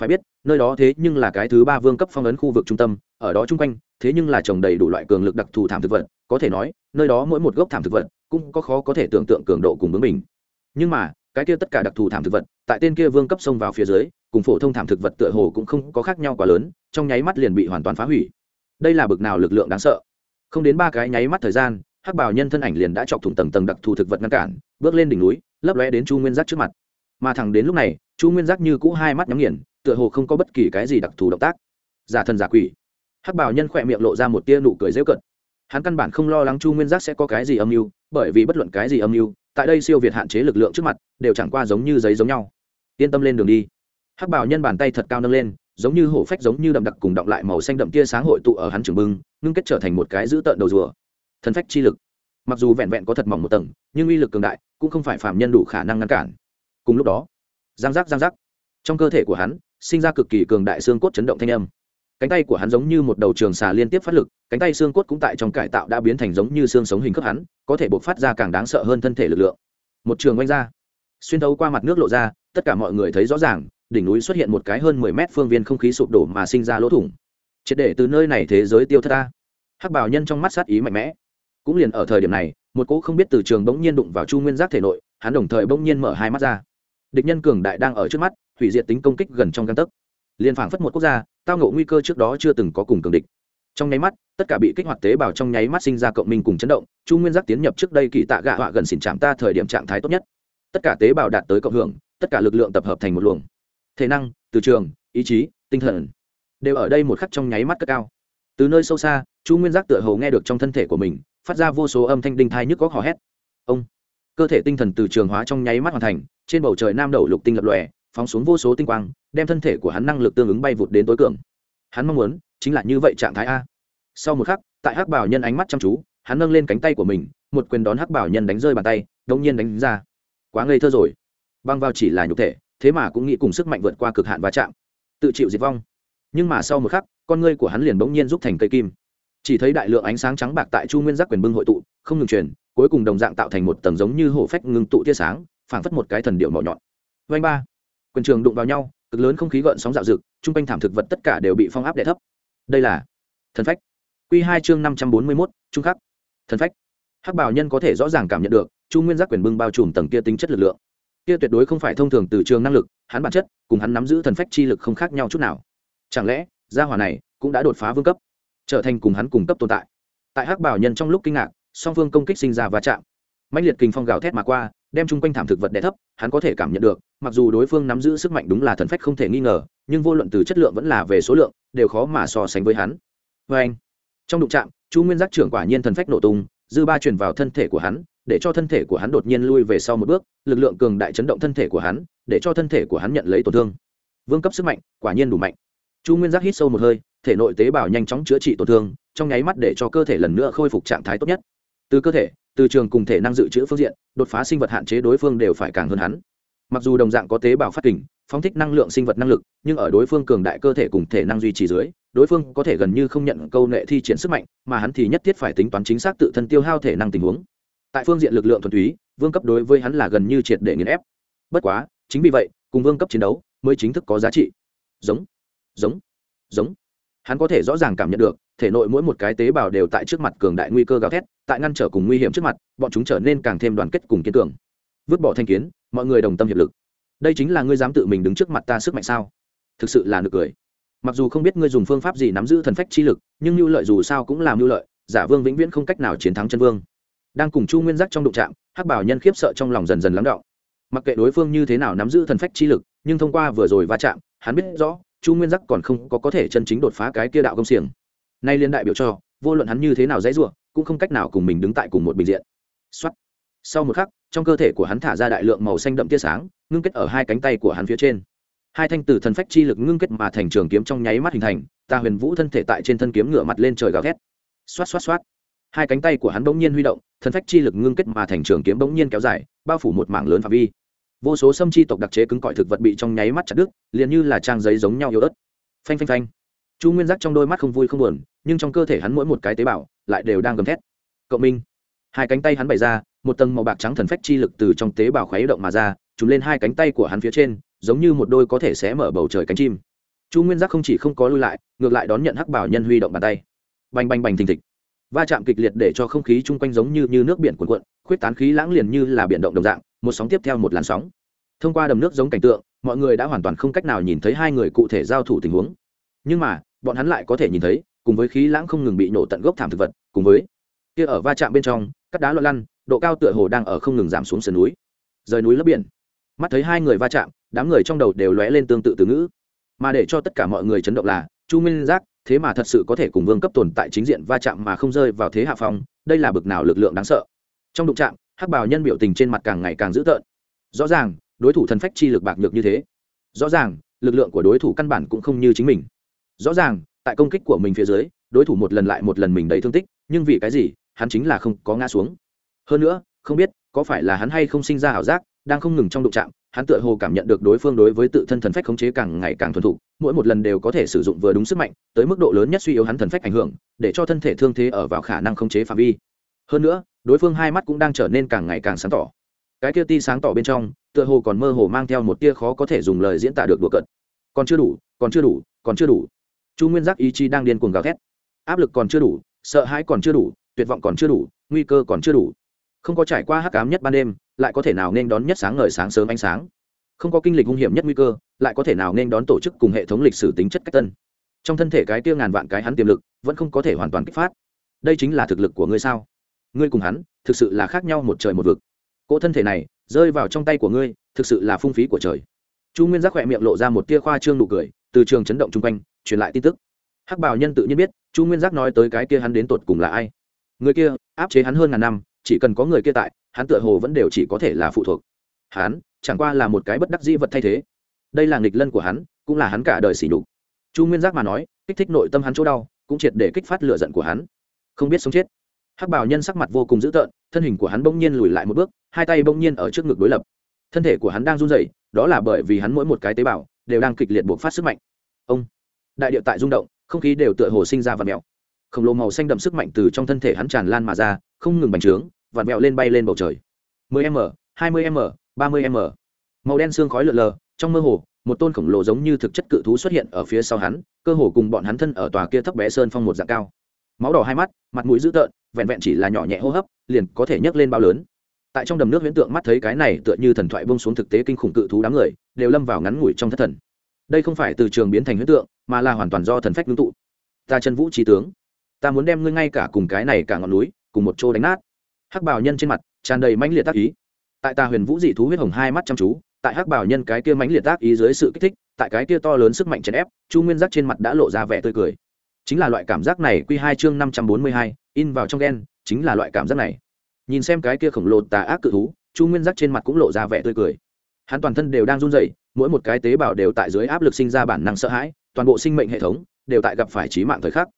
Phải biết, nơi đó thế nhưng là cái thứ ba vương cấp phong ấn khu vực trung tâm, ở đó chung quanh, thế nhưng là trồng đầy đủ loại cường lực đặc thù thảm thực vật, có thể nói, nơi đó mỗi một gốc thảm thực vật cũng có khó có thể tưởng tượng cường độ cùng bướng mình nhưng mà, cái kia tất cả đặc thù thảm thực vật tại tên kia vương cấp sông vào phía dưới, cùng phổ thông thảm thực vật tựa hồ cũng không có khác nhau quá lớn, trong nháy mắt liền bị hoàn toàn phá hủy. Đây là bực nào lực lượng đáng sợ. Không đến ba cái nháy mắt thời gian, hắc bảo nhân thân ảnh liền đã chọc thủng tầng tầng đặc thù thực vật ngăn cản, bước lên đỉnh núi, lấp lóe đến chu nguyên giác trước mặt. Mà thẳng đến lúc này, chu nguyên giác như cũ hai mắt nhắm nghiền, tựa hồ không có bất kỳ cái gì đặc thù động tác. Giả thần giả quỷ. Hắc bảo nhân khỏe miệng lộ ra một tia nụ cười dễu cận hắn căn bản không lo lắng chu nguyên giác sẽ có cái gì âm mưu, bởi vì bất luận cái gì âm mưu, tại đây siêu việt hạn chế lực lượng trước mặt, đều chẳng qua giống như giấy giống nhau yên tâm lên đường đi. Hắc bảo nhân bàn tay thật cao nâng lên, giống như hổ phách giống như đậm đặc cùng đọng lại màu xanh đậm tia sáng hội tụ ở hắn trường bưng, ngưng kết trở thành một cái dữ tợn đầu rùa. Thần phách chi lực. Mặc dù vẹn vẹn có thật mỏng một tầng, nhưng uy lực cường đại cũng không phải phạm nhân đủ khả năng ngăn cản. Cùng lúc đó, giang giác giang giác. Trong cơ thể của hắn, sinh ra cực kỳ cường đại xương cốt chấn động thanh âm. Cánh tay của hắn giống như một đầu trường xà liên tiếp phát lực, cánh tay xương cốt cũng tại trong cải tạo đã biến thành giống như xương sống hình khớp hắn, có thể buộc phát ra càng đáng sợ hơn thân thể lực lượng. Một trường oanh ra. Xuyên thấu qua mặt nước lộ ra tất cả mọi người thấy rõ ràng, đỉnh núi xuất hiện một cái hơn mười mét phương viên không khí sụp đổ mà sinh ra lỗ thủng. Triệt để từ nơi này thế giới tiêu thất ta. Hắc bảo nhân trong mắt sát ý mạnh mẽ. Cũng liền ở thời điểm này, một cỗ không biết từ trường bỗng nhiên đụng vào chu nguyên giác thể nội, hắn đồng thời bỗng nhiên mở hai mắt ra. Địch nhân cường đại đang ở trước mắt, hủy diệt tính công kích gần trong găng tấc. Liền phảng phất một quốc gia, tao ngộ nguy cơ trước đó chưa từng có cùng cường địch. Trong nháy mắt, tất cả bị kích hoạt tế bào trong nháy mắt sinh ra cộng minh cùng chấn động, chu nguyên giác tiến nhập trước đây kỳ tạ gạ họa gần xỉn chạm ta thời điểm trạng thái tốt nhất. Tất cả tế bào đạt tới cộng hưởng tất cả lực lượng tập hợp thành một luồng. Thể năng, từ trường, ý chí, tinh thần đều ở đây một khắc trong nháy mắt cất cao. Từ nơi sâu xa, chu nguyên giác tựa hồ nghe được trong thân thể của mình phát ra vô số âm thanh đinh thai nhức góc hò hét. Ông, cơ thể tinh thần từ trường hóa trong nháy mắt hoàn thành, trên bầu trời nam đầu lục tinh lập lòe, phóng xuống vô số tinh quang, đem thân thể của hắn năng lực tương ứng bay vụt đến tối cường. Hắn mong muốn chính là như vậy trạng thái a. Sau một khắc, tại hắc bảo nhân ánh mắt chăm chú, hắn nâng lên cánh tay của mình, một quyền đón hắc bảo nhân đánh rơi bàn tay đông nhiên đánh ra. Quá ngây thơ rồi băng vào chỉ là nhục thể, thế mà cũng nghĩ cùng sức mạnh vượt qua cực hạn va chạm, tự chịu diệt vong. Nhưng mà sau một khắc, con ngươi của hắn liền bỗng nhiên rút thành cây kim. Chỉ thấy đại lượng ánh sáng trắng bạc tại chu nguyên giác quyền bưng hội tụ, không ngừng truyền, cuối cùng đồng dạng tạo thành một tầng giống như hổ phách ngưng tụ tia sáng, phảng phất một cái thần điệu mỏ nhọn. Vanh ba. Quyền trường đụng vào nhau, cực lớn không khí gợn sóng dạo rực chung quanh thảm thực vật tất cả đều bị phong áp đè thấp. Đây là thần phách. Q hai chương năm trăm bốn mươi mốt, trung khắc. Thần phách. Hắc bảo nhân có thể rõ ràng cảm nhận được, chu nguyên giác quyền bưng bao trùm tầng kia tính chất lực lượng kia tuyệt đối không phải thông thường từ trường năng lực, hắn bản chất, cùng hắn nắm giữ thần phách chi lực không khác nhau chút nào. Chẳng lẽ, gia hỏa này cũng đã đột phá vương cấp, trở thành cùng hắn cùng cấp tồn tại? Tại hắc bảo nhân trong lúc kinh ngạc, song phương công kích sinh ra va chạm. Mạnh liệt kinh phong gào thét mà qua, đem chung quanh thảm thực vật đè thấp, hắn có thể cảm nhận được, mặc dù đối phương nắm giữ sức mạnh đúng là thần phách không thể nghi ngờ, nhưng vô luận từ chất lượng vẫn là về số lượng, đều khó mà so sánh với hắn. Vê anh trong đụng trạm chu nguyên giác trưởng quả nhiên thần phách nổ tung, dư ba truyền vào thân thể của hắn để cho thân thể của hắn đột nhiên lui về sau một bước, lực lượng cường đại chấn động thân thể của hắn, để cho thân thể của hắn nhận lấy tổn thương. Vương cấp sức mạnh, quả nhiên đủ mạnh. Chu nguyên giác hít sâu một hơi, thể nội tế bào nhanh chóng chữa trị tổn thương, trong nháy mắt để cho cơ thể lần nữa khôi phục trạng thái tốt nhất. Từ cơ thể, từ trường cùng thể năng dự trữ phương diện, đột phá sinh vật hạn chế đối phương đều phải càng hơn hắn. Mặc dù đồng dạng có tế bào phát kình, phóng thích năng lượng sinh vật năng lực, nhưng ở đối phương cường đại cơ thể cùng thể năng duy trì dưới, đối phương có thể gần như không nhận câu nệ thi triển sức mạnh, mà hắn thì nhất thiết phải tính toán chính xác tự thân tiêu hao thể năng tình huống tại phương diện lực lượng thuần túy, vương cấp đối với hắn là gần như triệt để nghiền ép. Bất quá, chính vì vậy, cùng vương cấp chiến đấu mới chính thức có giá trị. Giống giống giống. Hắn có thể rõ ràng cảm nhận được, thể nội mỗi một cái tế bào đều tại trước mặt cường đại nguy cơ gào thét, tại ngăn trở cùng nguy hiểm trước mặt, bọn chúng trở nên càng thêm đoàn kết cùng kiên cường. Vứt bỏ thanh kiến, mọi người đồng tâm hiệp lực. Đây chính là ngươi dám tự mình đứng trước mặt ta sức mạnh sao? Thực sự là nực cười. Mặc dù không biết ngươi dùng phương pháp gì nắm giữ thần phách chi lực, nhưng mưu lợi dù sao cũng làm mưu lợi, giả vương vĩnh viễn không cách nào chiến thắng chân vương đang cùng chu nguyên giác trong đụng trạm hắc bảo nhân khiếp sợ trong lòng dần dần lắng động mặc kệ đối phương như thế nào nắm giữ thần phách chi lực, nhưng thông qua vừa rồi va chạm, hắn biết rõ, chu nguyên giác còn không có có thể chân chính đột phá cái kia đạo công xiềng. Nay liên đại biểu cho, vô luận hắn như thế nào dãy ruộng cũng không cách nào cùng mình đứng tại cùng một bình diện. Xuất sau một khắc, trong cơ thể của hắn thả ra đại lượng màu xanh đậm tia sáng, ngưng kết ở hai cánh tay của hắn phía trên. Hai thanh tử thần phách chi lực ngưng kết mà thành trường kiếm trong nháy mắt hình thành ta huyền vũ thân thể tại trên thân kiếm ngửa mặt lên trời gào thét. Xoát xoát xoát hai cánh tay của hắn bỗng nhiên huy động, thần phách chi lực ngưng kết mà thành trường kiếm bỗng nhiên kéo dài, bao phủ một mảng lớn phạm vi. Vô số xâm chi tộc đặc chế cứng cỏi thực vật bị trong nháy mắt chặt đứt, liền như là trang giấy giống nhau yếu ớt. Phanh phanh phanh. Chu nguyên giác trong đôi mắt không vui không buồn, nhưng trong cơ thể hắn mỗi một cái tế bào lại đều đang gầm thét. Cộng minh. Hai cánh tay hắn bày ra, một tầng màu bạc trắng thần phách chi lực từ trong tế bào khuấy động mà ra trúng lên hai cánh tay của hắn phía trên, giống như một đôi có thể xé mở bầu trời cánh chim. Chu nguyên giác không chỉ không có lui lại, ngược lại đón nhận hắc bảo nhân huy động bàn tay. Bành bành bành thình thịch va chạm kịch liệt để cho không khí chung quanh giống như, như nước biển cuộn cuộn khuyết tán khí lãng liền như là biển động đồng dạng một sóng tiếp theo một làn sóng. Thông qua đầm nước giống cảnh tượng mọi người đã hoàn toàn không cách nào nhìn thấy hai người cụ thể giao thủ tình huống. Nhưng mà bọn hắn lại có thể nhìn thấy cùng với khí lãng không ngừng bị nổ tận gốc thảm thực vật cùng với kia ở va chạm bên trong cắt đá loạn lăn độ cao tựa hồ đang ở không ngừng giảm xuống sườn núi. Rời núi lấp biển. Mắt thấy hai người va chạm đám người trong đầu đều lóe lên tương tự từ ngữ. Mà để cho tất cả mọi người chấn động là chu minh giác thế mà thật sự có thể cùng vương cấp tồn tại chính diện va chạm mà không rơi vào thế hạ phong, đây là bực nào lực lượng đáng sợ. Trong đụng chạm, hắc bào nhân biểu tình trên mặt càng ngày càng dữ tợn. Rõ ràng, đối thủ thần phách chi lực bạc nhược như thế. Rõ ràng, lực lượng của đối thủ căn bản cũng không như chính mình. Rõ ràng, tại công kích của mình phía dưới, đối thủ một lần lại một lần mình đầy thương tích, nhưng vì cái gì, hắn chính là không có ngã xuống. Hơn nữa, không biết có phải là hắn hay không sinh ra ảo giác đang không ngừng trong đụng chạm, hắn tựa hồ cảm nhận được đối phương đối với tự thân thần phách khống chế càng ngày càng thuần thục, mỗi một lần đều có thể sử dụng vừa đúng sức mạnh, tới mức độ lớn nhất suy yếu hắn thần phách ảnh hưởng, để cho thân thể thương thế ở vào khả năng khống chế phạm vi. Hơn nữa, đối phương hai mắt cũng đang trở nên càng ngày càng sáng tỏ. Cái kia ti sáng tỏ bên trong, tựa hồ còn mơ hồ mang theo một tia khó có thể dùng lời diễn tả được đùa cợt. Còn chưa đủ, còn chưa đủ, còn chưa đủ. Chu nguyên giác ý chí đang điên cuồng gào thét. Áp lực còn chưa đủ, sợ hãi còn chưa đủ, tuyệt vọng còn chưa đủ, nguy cơ còn chưa đủ không có trải qua hắc cám nhất ban đêm, lại có thể nào nên đón nhất sáng ngời sáng sớm ánh sáng? Không có kinh lịch hung hiểm nhất nguy cơ, lại có thể nào nên đón tổ chức cùng hệ thống lịch sử tính chất cách tân? Trong thân thể cái tiêu ngàn vạn cái hắn tiềm lực, vẫn không có thể hoàn toàn kích phát. Đây chính là thực lực của ngươi sao? Ngươi cùng hắn, thực sự là khác nhau một trời một vực. Cỗ thân thể này, rơi vào trong tay của ngươi, thực sự là phung phí của trời. Chu nguyên giác khỏe miệng lộ ra một tia khoa trương nụ cười, từ trường chấn động chung quanh, truyền lại tin tức. Hắc bảo nhân tự nhiên biết, chu nguyên giác nói tới cái kia hắn đến tột cùng là ai. Người kia, áp chế hắn hơn ngàn năm chỉ cần có người kia tại, hắn tựa hồ vẫn đều chỉ có thể là phụ thuộc. Hắn, chẳng qua là một cái bất đắc dĩ vật thay thế. Đây là nghịch lân của hắn, cũng là hắn cả đời xỉ nhục. Chu nguyên giác mà nói, kích thích nội tâm hắn chỗ đau, cũng triệt để kích phát lửa giận của hắn. Không biết sống chết. Hắc bảo nhân sắc mặt vô cùng dữ tợn, thân hình của hắn bỗng nhiên lùi lại một bước, hai tay bỗng nhiên ở trước ngực đối lập. Thân thể của hắn đang run rẩy, đó là bởi vì hắn mỗi một cái tế bào, đều đang kịch liệt buộc phát sức mạnh. Ông, đại địa tại rung động, không khí đều tựa hồ sinh ra và mèo. Khổng lồ màu xanh đậm sức mạnh từ trong thân thể hắn tràn lan mà ra, không ngừng bành trướng và mèo lên bay lên bầu trời. 10 m 20 m 30 m. Màu đen xương khói lượn lờ, trong mơ hồ, một tôn khổng lồ giống như thực chất cự thú xuất hiện ở phía sau hắn, cơ hồ cùng bọn hắn thân ở tòa kia thấp bé sơn phong một dạng cao. Máu đỏ hai mắt, mặt mũi dữ tợn, vẹn vẹn chỉ là nhỏ nhẹ hô hấp, liền có thể nhấc lên bao lớn. Tại trong đầm nước huyễn tượng mắt thấy cái này tựa như thần thoại bông xuống thực tế kinh khủng cự thú đám người, đều lâm vào ngắn ngủi trong thất thần. Đây không phải từ trường biến thành huyễn tượng, mà là hoàn toàn do thần phách ngưng tụ. Ta chân vũ trí tướng. Ta muốn đem ngươi ngay cả cùng cái này cả ngọn núi, cùng một chỗ đánh nát hắc bào nhân trên mặt tràn đầy mãnh liệt tác ý. Tại ta huyền vũ dị thú huyết hồng hai mắt chăm chú, tại hắc bảo nhân cái kia mãnh liệt tác ý dưới sự kích thích, tại cái kia to lớn sức mạnh chèn ép, chu nguyên giác trên mặt đã lộ ra vẻ tươi cười. Chính là loại cảm giác này q hai chương năm trăm bốn mươi hai, in vào trong đen, chính là loại cảm giác này. Nhìn xem cái kia khổng lồ tà ác cự thú, chu nguyên giác trên mặt cũng lộ ra vẻ tươi cười. Hắn toàn thân đều đang run rẩy, mỗi một cái tế bào đều tại dưới áp lực sinh ra bản năng sợ hãi, toàn bộ sinh mệnh hệ thống đều tại gặp phải trí mạng thời khắc.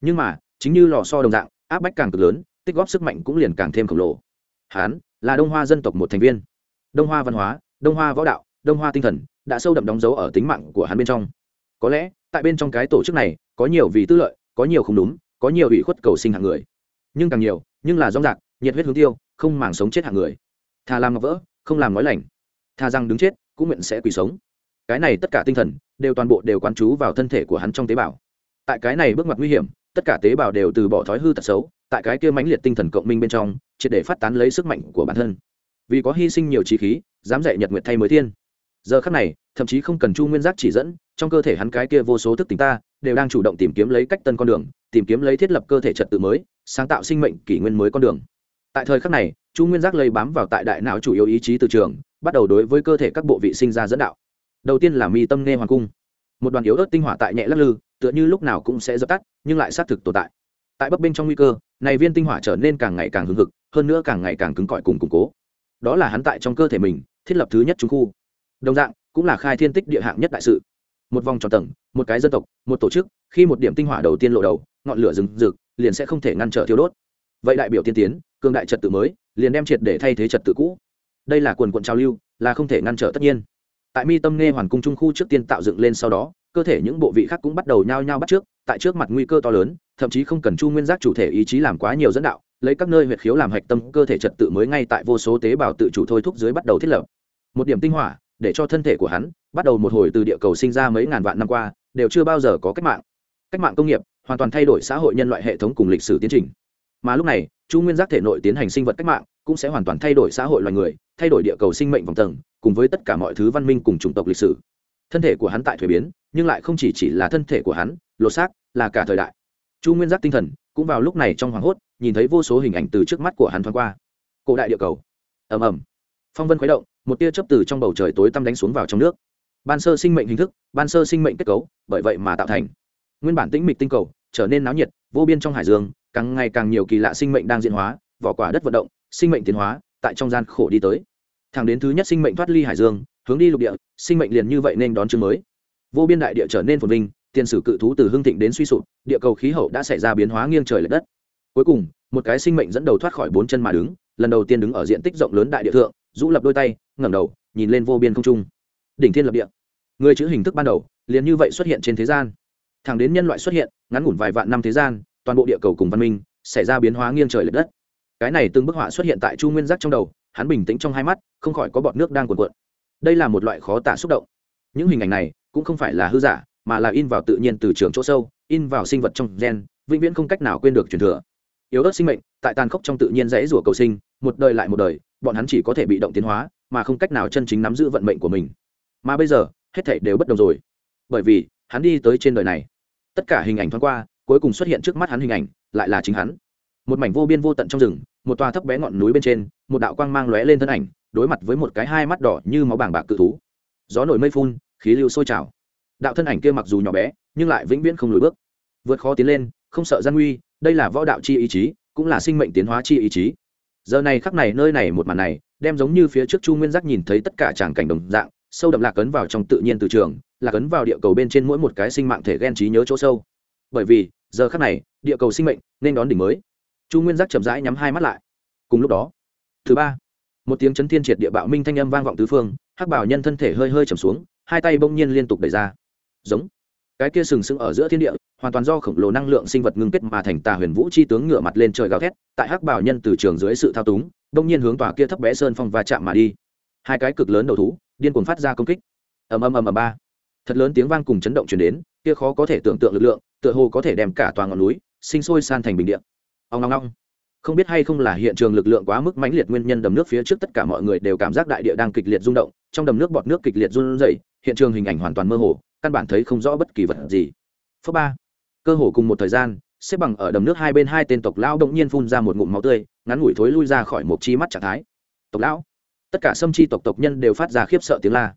Nhưng mà, chính như lò so đồng dạng, áp bách càng cực lớn tích góp sức mạnh cũng liền càng thêm khổng lồ. Hán, là đông hoa dân tộc một thành viên. Đông hoa văn hóa đông hoa võ đạo đông hoa tinh thần đã sâu đậm đóng dấu ở tính mạng của hắn bên trong. Có lẽ tại bên trong cái tổ chức này có nhiều vì tư lợi có nhiều không đúng có nhiều ủy khuất cầu sinh hạng người. Nhưng càng nhiều nhưng là rong rạc nhiệt huyết hướng tiêu không màng sống chết hạng người. Thà làm ngọc vỡ không làm nói lành. Thà rằng đứng chết cũng nguyện sẽ quỳ sống. Cái này tất cả tinh thần đều toàn bộ đều quán trú vào thân thể của hắn trong tế bào. Tại cái này bước ngoặt nguy hiểm tất cả tế bào đều từ bỏ thói hư tật xấu tại cái kia mãnh liệt tinh thần cộng minh bên trong, triệt để phát tán lấy sức mạnh của bản thân. Vì có hy sinh nhiều trí khí, dám dạy nhật nguyệt thay mới thiên. Giờ khắc này, thậm chí không cần chu nguyên giác chỉ dẫn, trong cơ thể hắn cái kia vô số thức tính ta, đều đang chủ động tìm kiếm lấy cách tân con đường, tìm kiếm lấy thiết lập cơ thể trật tự mới, sáng tạo sinh mệnh kỷ nguyên mới con đường. Tại thời khắc này, chu nguyên giác lây bám vào tại đại não chủ yếu ý chí từ trường, bắt đầu đối với cơ thể các bộ vị sinh ra dẫn đạo. Đầu tiên là mi tâm nghe hoàng cung. Một đoàn yếu ớt tinh hỏa tại nhẹ lắc lư, tựa như lúc nào cũng sẽ dập tắt, nhưng lại xác thực tồn tại tại bấp bên trong nguy cơ, này viên tinh hỏa trở nên càng ngày càng hưng hực, hơn nữa càng ngày càng cứng cỏi cùng củng cố. Đó là hắn tại trong cơ thể mình, thiết lập thứ nhất trung khu. Đồng dạng, cũng là khai thiên tích địa hạng nhất đại sự. Một vòng tròn tầng, một cái dân tộc, một tổ chức, khi một điểm tinh hỏa đầu tiên lộ đầu, ngọn lửa rừng rực, liền sẽ không thể ngăn trở thiếu đốt. Vậy đại biểu tiên tiến, cường đại trật tự mới, liền đem triệt để thay thế trật tự cũ. Đây là quần quận trào lưu, là không thể ngăn trở tất nhiên. Tại mi tâm nghe hoàn cung trung khu trước tiên tạo dựng lên sau đó, cơ thể những bộ vị khác cũng bắt đầu nhao nhao bắt trước, tại trước mặt nguy cơ to lớn thậm chí không cần chu nguyên giác chủ thể ý chí làm quá nhiều dẫn đạo, lấy các nơi huyệt khiếu làm hạch tâm, cơ thể trật tự mới ngay tại vô số tế bào tự chủ thôi thúc dưới bắt đầu thiết lập. Một điểm tinh hỏa, để cho thân thể của hắn bắt đầu một hồi từ địa cầu sinh ra mấy ngàn vạn năm qua, đều chưa bao giờ có cách mạng. Cách mạng công nghiệp hoàn toàn thay đổi xã hội nhân loại hệ thống cùng lịch sử tiến trình. Mà lúc này, chu nguyên giác thể nội tiến hành sinh vật cách mạng cũng sẽ hoàn toàn thay đổi xã hội loài người, thay đổi địa cầu sinh mệnh vòng tầng, cùng với tất cả mọi thứ văn minh cùng chủng tộc lịch sử. Thân thể của hắn tại thuế biến, nhưng lại không chỉ chỉ là thân thể của hắn, lột xác là cả thời đại chu nguyên giác tinh thần cũng vào lúc này trong hoảng hốt, nhìn thấy vô số hình ảnh từ trước mắt của hắn thoáng qua. Cổ đại địa cầu. Ầm ầm. Phong vân khuấy động, một tia chớp từ trong bầu trời tối tăm đánh xuống vào trong nước. Ban sơ sinh mệnh hình thức, ban sơ sinh mệnh kết cấu, bởi vậy mà tạo thành. Nguyên bản tĩnh mịch tinh cầu, trở nên náo nhiệt, vô biên trong hải dương, càng ngày càng nhiều kỳ lạ sinh mệnh đang diễn hóa, vỏ quả đất vận động, sinh mệnh tiến hóa, tại trong gian khổ đi tới. Thẳng đến thứ nhất sinh mệnh thoát ly hải dương, hướng đi lục địa, sinh mệnh liền như vậy nên đón chương mới. Vô biên đại địa trở nên phồn vinh tiền sử cự thú từ hưng thịnh đến suy sụp, địa cầu khí hậu đã xảy ra biến hóa nghiêng trời l ệ đất. Cuối cùng, một cái sinh mệnh dẫn đầu thoát khỏi bốn chân mà đứng, lần đầu tiên đứng ở diện tích rộng lớn đại địa thượng, rũ lập đôi tay, ngẩng đầu, nhìn lên vô biên không trung. Đỉnh thiên lập địa. Người chữ hình thức ban đầu, liền như vậy xuất hiện trên thế gian. Thẳng đến nhân loại xuất hiện, ngắn ngủn vài vạn năm thế gian, toàn bộ địa cầu cùng văn minh xảy ra biến hóa nghiêng trời l ệ đất. Cái này từng bức họa xuất hiện tại chu nguyên giác trong đầu, hắn bình tĩnh trong hai mắt, không khỏi có bọt nước đang cuồn cuộn. Đây là một loại khó tả xúc động. Những hình ảnh này cũng không phải là hư giả mà là in vào tự nhiên từ trường chỗ sâu, in vào sinh vật trong gen, vĩnh viễn không cách nào quên được truyền thừa. Yếu ớt sinh mệnh, tại tàn khốc trong tự nhiên dãy rủa cầu sinh, một đời lại một đời, bọn hắn chỉ có thể bị động tiến hóa, mà không cách nào chân chính nắm giữ vận mệnh của mình. Mà bây giờ, hết thảy đều bất đồng rồi. Bởi vì, hắn đi tới trên đời này. Tất cả hình ảnh thoáng qua, cuối cùng xuất hiện trước mắt hắn hình ảnh, lại là chính hắn. Một mảnh vô biên vô tận trong rừng, một tòa thấp bé ngọn núi bên trên, một đạo quang mang lóe lên thân ảnh, đối mặt với một cái hai mắt đỏ như máu bảng bạc cự thú. Gió nổi mây phun, khí lưu sôi trào đạo thân ảnh kia mặc dù nhỏ bé, nhưng lại vĩnh viễn không lùi bước. Vượt khó tiến lên, không sợ gian nguy, đây là võ đạo chi ý chí, cũng là sinh mệnh tiến hóa chi ý chí. Giờ này khắc này nơi này một màn này, đem giống như phía trước chu nguyên giác nhìn thấy tất cả tràng cảnh đồng dạng, sâu đậm lạc ấn vào trong tự nhiên từ trường, lạc ấn vào địa cầu bên trên mỗi một cái sinh mạng thể ghen trí nhớ chỗ sâu. Bởi vì, giờ khắc này, địa cầu sinh mệnh nên đón đỉnh mới. Chu nguyên giác chậm rãi nhắm hai mắt lại. Cùng lúc đó, thứ ba, một tiếng chấn thiên triệt địa bạo minh thanh âm vang vọng tứ phương, hắc bảo nhân thân thể hơi hơi trầm xuống, hai tay bỗng nhiên liên tục đẩy ra giống. Cái kia sừng sững ở giữa thiên địa, hoàn toàn do khổng lồ năng lượng sinh vật ngưng kết mà thành tà huyền vũ chi tướng ngựa mặt lên trời gào thét, tại hắc bảo nhân từ trường dưới sự thao túng, đông nhiên hướng tòa kia thấp bé sơn phong và chạm mà đi. Hai cái cực lớn đầu thú, điên cuồng phát ra công kích. Ầm ầm ầm ầm ba. Thật lớn tiếng vang cùng chấn động truyền đến, kia khó có thể tưởng tượng lực lượng, tựa hồ có thể đem cả toàn ngọn núi sinh sôi san thành bình địa. Ông long long không biết hay không là hiện trường lực lượng quá mức mãnh liệt nguyên nhân đầm nước phía trước tất cả mọi người đều cảm giác đại địa đang kịch liệt rung động, trong đầm nước bọt nước kịch liệt run rẩy, hiện trường hình ảnh hoàn toàn mơ hồ căn bản thấy không rõ bất kỳ vật gì. Phớp ba. Cơ hồ cùng một thời gian, xếp bằng ở đầm nước hai bên hai tên tộc lão đột nhiên phun ra một ngụm máu tươi, ngắn ngủi thối lui ra khỏi một chi mắt trạng thái. Tộc lão. Tất cả xâm chi tộc tộc nhân đều phát ra khiếp sợ tiếng la.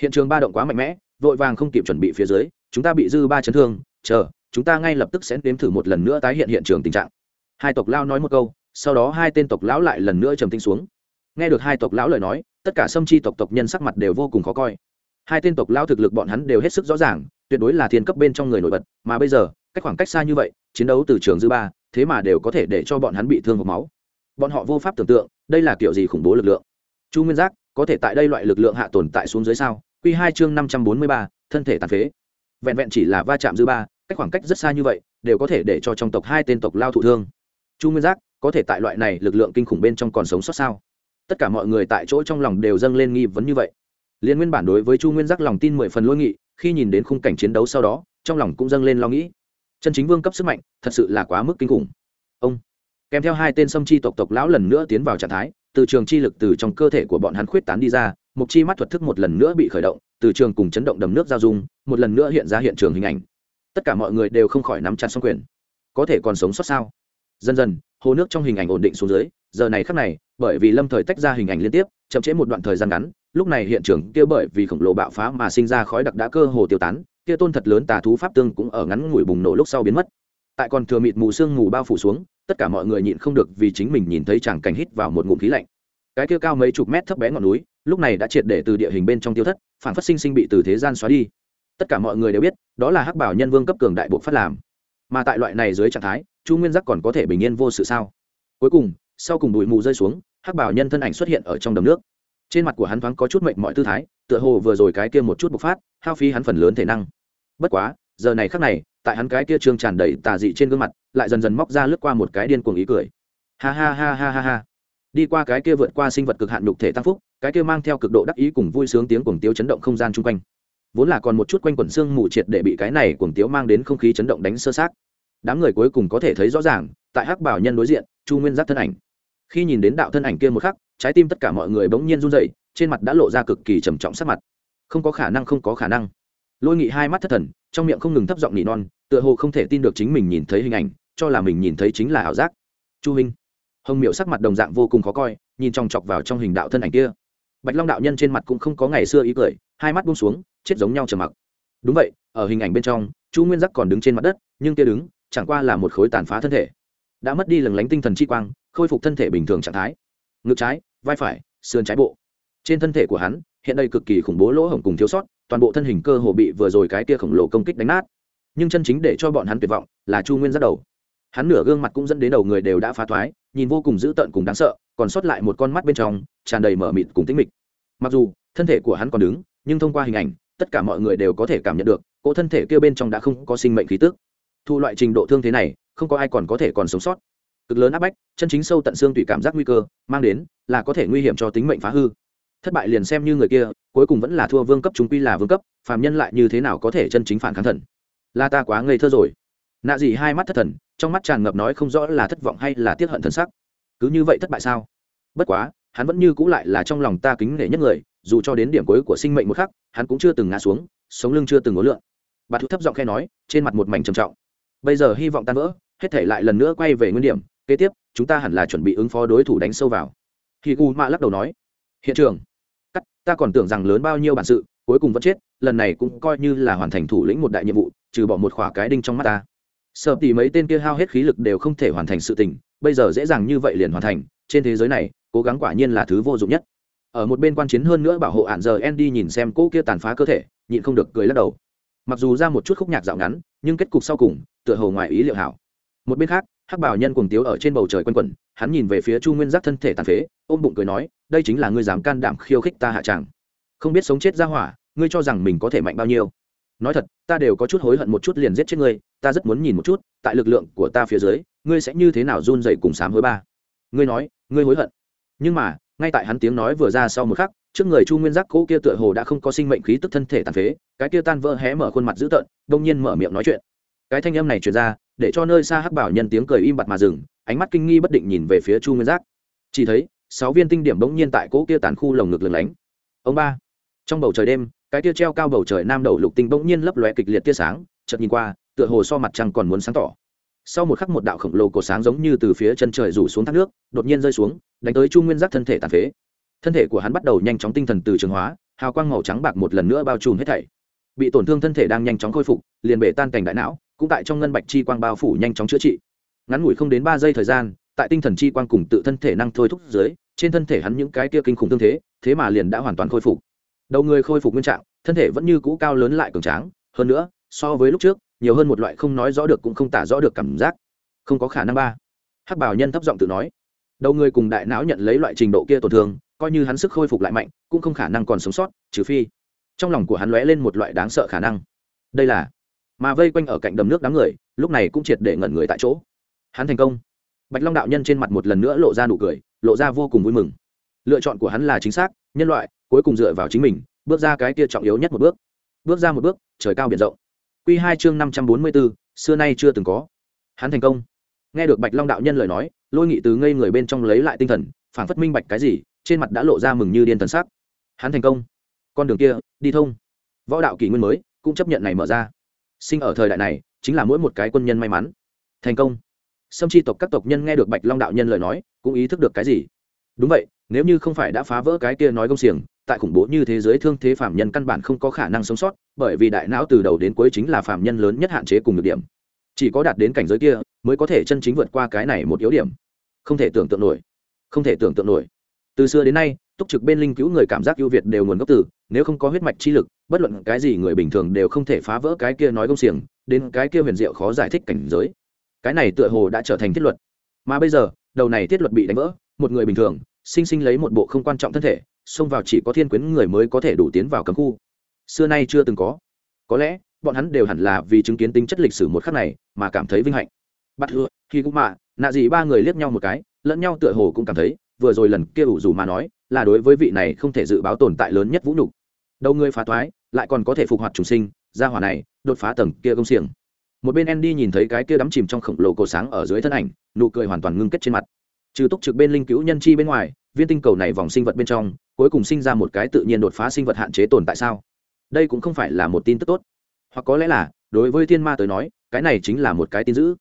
Hiện trường ba động quá mạnh mẽ, vội vàng không kịp chuẩn bị phía dưới, chúng ta bị dư ba chấn thương, chờ, chúng ta ngay lập tức sẽ đến thử một lần nữa tái hiện hiện trường tình trạng. Hai tộc lão nói một câu, sau đó hai tên tộc lão lại lần nữa trầm tinh xuống. Nghe được hai tộc lão lời nói, tất cả xâm chi tộc tộc nhân sắc mặt đều vô cùng khó coi hai tên tộc lao thực lực bọn hắn đều hết sức rõ ràng, tuyệt đối là thiên cấp bên trong người nổi bật, mà bây giờ, cách khoảng cách xa như vậy, chiến đấu từ trường dư ba, thế mà đều có thể để cho bọn hắn bị thương hộp máu. Bọn họ vô pháp tưởng tượng, đây là kiểu gì khủng bố lực lượng. Chu nguyên giác, có thể tại đây loại lực lượng hạ tồn tại xuống dưới sao? Q hai chương năm trăm bốn mươi ba, thân thể tàn phế. Vẹn vẹn chỉ là va chạm dư ba, cách khoảng cách rất xa như vậy, đều có thể để cho trong tộc hai tên tộc lao thụ thương. Chu nguyên giác, có thể tại loại này lực lượng kinh khủng bên trong còn sống sót sao? Tất cả mọi người tại chỗ trong lòng đều dâng lên nghi vấn như vậy liên nguyên bản đối với chu nguyên giác lòng tin mười phần lôi nghị, khi nhìn đến khung cảnh chiến đấu sau đó, trong lòng cũng dâng lên lo nghĩ. Chân chính vương cấp sức mạnh, thật sự là quá mức kinh khủng. Ông, kèm theo hai tên xâm chi tộc tộc lão lần nữa tiến vào trạng thái, từ trường chi lực từ trong cơ thể của bọn hắn khuyết tán đi ra một chi mắt thuật thức một lần nữa bị khởi động, từ trường cùng chấn động đầm nước giao dung, một lần nữa hiện ra hiện trường hình ảnh. Tất cả mọi người đều không khỏi nắm chặt xong quyền. Có thể còn sống sót sao? Dần dần, hồ nước trong hình ảnh ổn định xuống dưới, giờ này khắc này, bởi vì lâm thời tách ra hình ảnh liên tiếp, chậm chế một đoạn thời gian ngắn lúc này hiện trường kia bởi vì khổng lồ bạo phá mà sinh ra khói đặc đã cơ hồ tiêu tán, kia tôn thật lớn tà thú pháp tương cũng ở ngắn ngủi bùng nổ lúc sau biến mất. Tại còn thừa mịt mù sương mù bao phủ xuống, tất cả mọi người nhịn không được vì chính mình nhìn thấy chàng cảnh hít vào một ngụm khí lạnh. Cái kia cao mấy chục mét thấp bé ngọn núi, lúc này đã triệt để từ địa hình bên trong tiêu thất, phản phát sinh sinh bị từ thế gian xóa đi. Tất cả mọi người đều biết, đó là hắc bảo nhân vương cấp cường đại bộ phát làm. Mà tại loại này dưới trạng thái, chu nguyên giác còn có thể bình yên vô sự sao? Cuối cùng, sau cùng bụi mù rơi xuống, hắc bảo nhân thân ảnh xuất hiện ở trong đầm nước trên mặt của hắn thoáng có chút mệnh mọi tư thái, tựa hồ vừa rồi cái kia một chút bộc phát, hao phí hắn phần lớn thể năng. Bất quá, giờ này khắc này, tại hắn cái kia trương tràn đầy tà dị trên gương mặt, lại dần dần móc ra lướt qua một cái điên cuồng ý cười. Ha ha ha ha ha ha. Đi qua cái kia vượt qua sinh vật cực hạn nhục thể tăng phúc, cái kia mang theo cực độ đắc ý cùng vui sướng tiếng cuồng tiếu chấn động không gian chung quanh. Vốn là còn một chút quanh quẩn xương mù triệt để bị cái này cuồng tiếu mang đến không khí chấn động đánh sơ sát đám người cuối cùng có thể thấy rõ ràng, tại hắc bảo nhân đối diện, chu nguyên giác thân ảnh. Khi nhìn đến đạo thân ảnh kia một khắc trái tim tất cả mọi người bỗng nhiên run rẩy, trên mặt đã lộ ra cực kỳ trầm trọng sắc mặt. Không có khả năng không có khả năng. Lôi nghị hai mắt thất thần trong miệng không ngừng thấp giọng nỉ non tựa hồ không thể tin được chính mình nhìn thấy hình ảnh cho là mình nhìn thấy chính là ảo giác. Chu hình hồng miệu sắc mặt đồng dạng vô cùng khó coi nhìn chòng chọc vào trong hình đạo thân ảnh kia. Bạch long đạo nhân trên mặt cũng không có ngày xưa ý cười hai mắt buông xuống chết giống nhau trầm mặc. Đúng vậy ở hình ảnh bên trong chu nguyên giác còn đứng trên mặt đất nhưng kia đứng chẳng qua là một khối tàn phá thân thể. Đã mất đi lừng lánh tinh thần chi quang khôi phục thân thể bình thường trạng thái. Ngực trái vai phải, sườn trái bộ. Trên thân thể của hắn, hiện đây cực kỳ khủng bố lỗ hổng cùng thiếu sót, toàn bộ thân hình cơ hồ bị vừa rồi cái kia khổng lồ công kích đánh nát. Nhưng chân chính để cho bọn hắn tuyệt vọng là chu nguyên giác đầu. Hắn nửa gương mặt cũng dẫn đến đầu người đều đã phá thoái, nhìn vô cùng dữ tợn cùng đáng sợ, còn sót lại một con mắt bên trong, tràn đầy mở mịt cùng tĩnh mịch. Mặc dù, thân thể của hắn còn đứng, nhưng thông qua hình ảnh, tất cả mọi người đều có thể cảm nhận được, cỗ thân thể kia bên trong đã không có sinh mệnh khí tức. Thu loại trình độ thương thế này, không có ai còn có thể còn sống sót cực lớn áp bách, chân chính sâu tận xương tùy cảm giác nguy cơ, mang đến là có thể nguy hiểm cho tính mệnh phá hư. Thất bại liền xem như người kia, cuối cùng vẫn là thua vương cấp chúng quy là vương cấp, phàm nhân lại như thế nào có thể chân chính phản kháng thần? Là ta quá ngây thơ rồi. Nạ gì hai mắt thất thần, trong mắt tràn ngập nói không rõ là thất vọng hay là tiếc hận thân sắc. Cứ như vậy thất bại sao? Bất quá, hắn vẫn như cũ lại là trong lòng ta kính nể nhất người, dù cho đến điểm cuối của sinh mệnh một khắc, hắn cũng chưa từng ngã xuống, sống lưng chưa từng ngố lượn. Bà thu thấp giọng khe nói, trên mặt một mảnh trầm trọng. Bây giờ hy vọng tan vỡ, hết thể lại lần nữa quay về nguyên điểm kế tiếp, chúng ta hẳn là chuẩn bị ứng phó đối thủ đánh sâu vào. Khi u mạ lắc đầu nói, hiện trường, cắt, ta còn tưởng rằng lớn bao nhiêu bản sự, cuối cùng vẫn chết, lần này cũng coi như là hoàn thành thủ lĩnh một đại nhiệm vụ, trừ bỏ một khỏa cái đinh trong mắt ta. Sợ tỉ mấy tên kia hao hết khí lực đều không thể hoàn thành sự tình, bây giờ dễ dàng như vậy liền hoàn thành, trên thế giới này, cố gắng quả nhiên là thứ vô dụng nhất. Ở một bên quan chiến hơn nữa bảo hộ ạn giờ andy nhìn xem cô kia tàn phá cơ thể, nhịn không được cười lắc đầu. Mặc dù ra một chút khúc nhạc dạo ngắn, nhưng kết cục sau cùng, tựa hồ ngoài ý liệu hảo một bên khác, hắc bảo nhân cuồng tiếu ở trên bầu trời quanh quẩn, hắn nhìn về phía chu nguyên giác thân thể tàn phế, ôm bụng cười nói, đây chính là ngươi dám can đảm khiêu khích ta hạ tràng không biết sống chết ra hỏa, ngươi cho rằng mình có thể mạnh bao nhiêu? Nói thật, ta đều có chút hối hận một chút liền giết chết ngươi, ta rất muốn nhìn một chút, tại lực lượng của ta phía dưới, ngươi sẽ như thế nào run dậy cùng sám hối ba? Ngươi nói, ngươi hối hận. Nhưng mà, ngay tại hắn tiếng nói vừa ra sau một khắc, trước người chu nguyên giác cỗ kia tựa hồ đã không có sinh mệnh khí tức thân thể tàn phế, cái kia tan vỡ hé mở khuôn mặt dữ tợn, đông nhiên mở miệng nói chuyện. Cái thanh âm này truyền ra để cho nơi xa hắc bảo nhân tiếng cười im bặt mà dừng, ánh mắt kinh nghi bất định nhìn về phía chu nguyên giác. Chỉ thấy, sáu viên tinh điểm bỗng nhiên tại cỗ kia tàn khu lồng ngực lửng lánh. Ông ba, trong bầu trời đêm, cái tia treo cao bầu trời nam đầu lục tinh bỗng nhiên lấp lóe kịch liệt tia sáng, chợt nhìn qua, tựa hồ so mặt trăng còn muốn sáng tỏ. Sau một khắc một đạo khổng lồ cổ sáng giống như từ phía chân trời rủ xuống thác nước, đột nhiên rơi xuống, đánh tới chu nguyên giác thân thể tàn phế. Thân thể của hắn bắt đầu nhanh chóng tinh thần từ trường hóa, hào quang màu trắng bạc một lần nữa bao trùm hết thảy. Bị tổn thương thân thể đang nhanh chóng khôi phục, liền bể tan cảnh đại não cũng tại trong ngân bạch chi quang bao phủ nhanh chóng chữa trị. Ngắn ngủi không đến ba giây thời gian, tại tinh thần chi quang cùng tự thân thể năng thôi thúc dưới, trên thân thể hắn những cái kia kinh khủng tương thế thế mà liền đã hoàn toàn khôi phục. Đầu người khôi phục nguyên trạng, thân thể vẫn như cũ cao lớn lại cường tráng, hơn nữa, so với lúc trước, nhiều hơn một loại không nói rõ được cũng không tả rõ được cảm giác. Không có khả năng ba. Hắc bảo nhân thấp giọng tự nói. Đầu người cùng đại não nhận lấy loại trình độ kia tổn thương, coi như hắn sức khôi phục lại mạnh, cũng không khả năng còn sống sót, trừ phi. Trong lòng của hắn lóe lên một loại đáng sợ khả năng. Đây là mà vây quanh ở cạnh đầm nước đám người, lúc này cũng triệt để ngẩn người tại chỗ. Hắn thành công. Bạch long đạo nhân trên mặt một lần nữa lộ ra nụ cười, lộ ra vô cùng vui mừng. Lựa chọn của hắn là chính xác, nhân loại, cuối cùng dựa vào chính mình, bước ra cái kia trọng yếu nhất một bước. Bước ra một bước, trời cao biển rộng. Q hai chương năm trăm bốn mươi bốn, xưa nay chưa từng có. Hắn thành công. Nghe được bạch long đạo nhân lời nói, lôi nghị từ ngây người bên trong lấy lại tinh thần phản phất minh bạch cái gì, trên mặt đã lộ ra mừng như điên thần sắc. Hắn thành công. Con đường kia, đi thông. Võ đạo kỷ nguyên mới, cũng chấp nhận này mở ra sinh ở thời đại này, chính là mỗi một cái quân nhân may mắn. Thành công. Sâm chi tộc các tộc nhân nghe được bạch long đạo nhân lời nói, cũng ý thức được cái gì? Đúng vậy, nếu như không phải đã phá vỡ cái kia nói công xiềng, tại khủng bố như thế giới thương thế phạm nhân căn bản không có khả năng sống sót, bởi vì đại não từ đầu đến cuối chính là phạm nhân lớn nhất hạn chế cùng được điểm. Chỉ có đạt đến cảnh giới kia, mới có thể chân chính vượt qua cái này một yếu điểm. Không thể tưởng tượng nổi. Không thể tưởng tượng nổi. Từ xưa đến nay túc trực bên linh cứu người cảm giác ưu việt đều nguồn gốc từ, nếu không có huyết mạch chi lực, bất luận cái gì người bình thường đều không thể phá vỡ cái kia nói công xiềng, đến cái kia huyền diệu khó giải thích cảnh giới. Cái này tựa hồ đã trở thành thiết luật. Mà bây giờ, đầu này thiết luật bị đánh vỡ, một người bình thường, sinh sinh lấy một bộ không quan trọng thân thể, xông vào chỉ có thiên quyến người mới có thể đủ tiến vào cấm khu. Xưa nay chưa từng có. Có lẽ, bọn hắn đều hẳn là vì chứng kiến tính chất lịch sử một khắc này mà cảm thấy vinh hạnh. Bắt hứa khi cũng mạ nạ gì ba người liếc nhau một cái, lẫn nhau tựa hồ cũng cảm thấy, vừa rồi lần kia ủ dù mà nói là đối với vị này không thể dự báo tồn tại lớn nhất vũ nhục. Đầu người phá thoái, lại còn có thể phục hoạt trùng sinh ra hỏa này, đột phá tầng kia công xiềng. Một bên andy nhìn thấy cái kia đắm chìm trong khổng lồ cổ sáng ở dưới thân ảnh, nụ cười hoàn toàn ngưng kết trên mặt. Trừ túc trực bên linh cứu nhân chi bên ngoài, viên tinh cầu này vòng sinh vật bên trong, cuối cùng sinh ra một cái tự nhiên đột phá sinh vật hạn chế tồn tại sao? Đây cũng không phải là một tin tức tốt. Hoặc có lẽ là, đối với thiên ma tới nói, cái này chính là một cái tin dữ.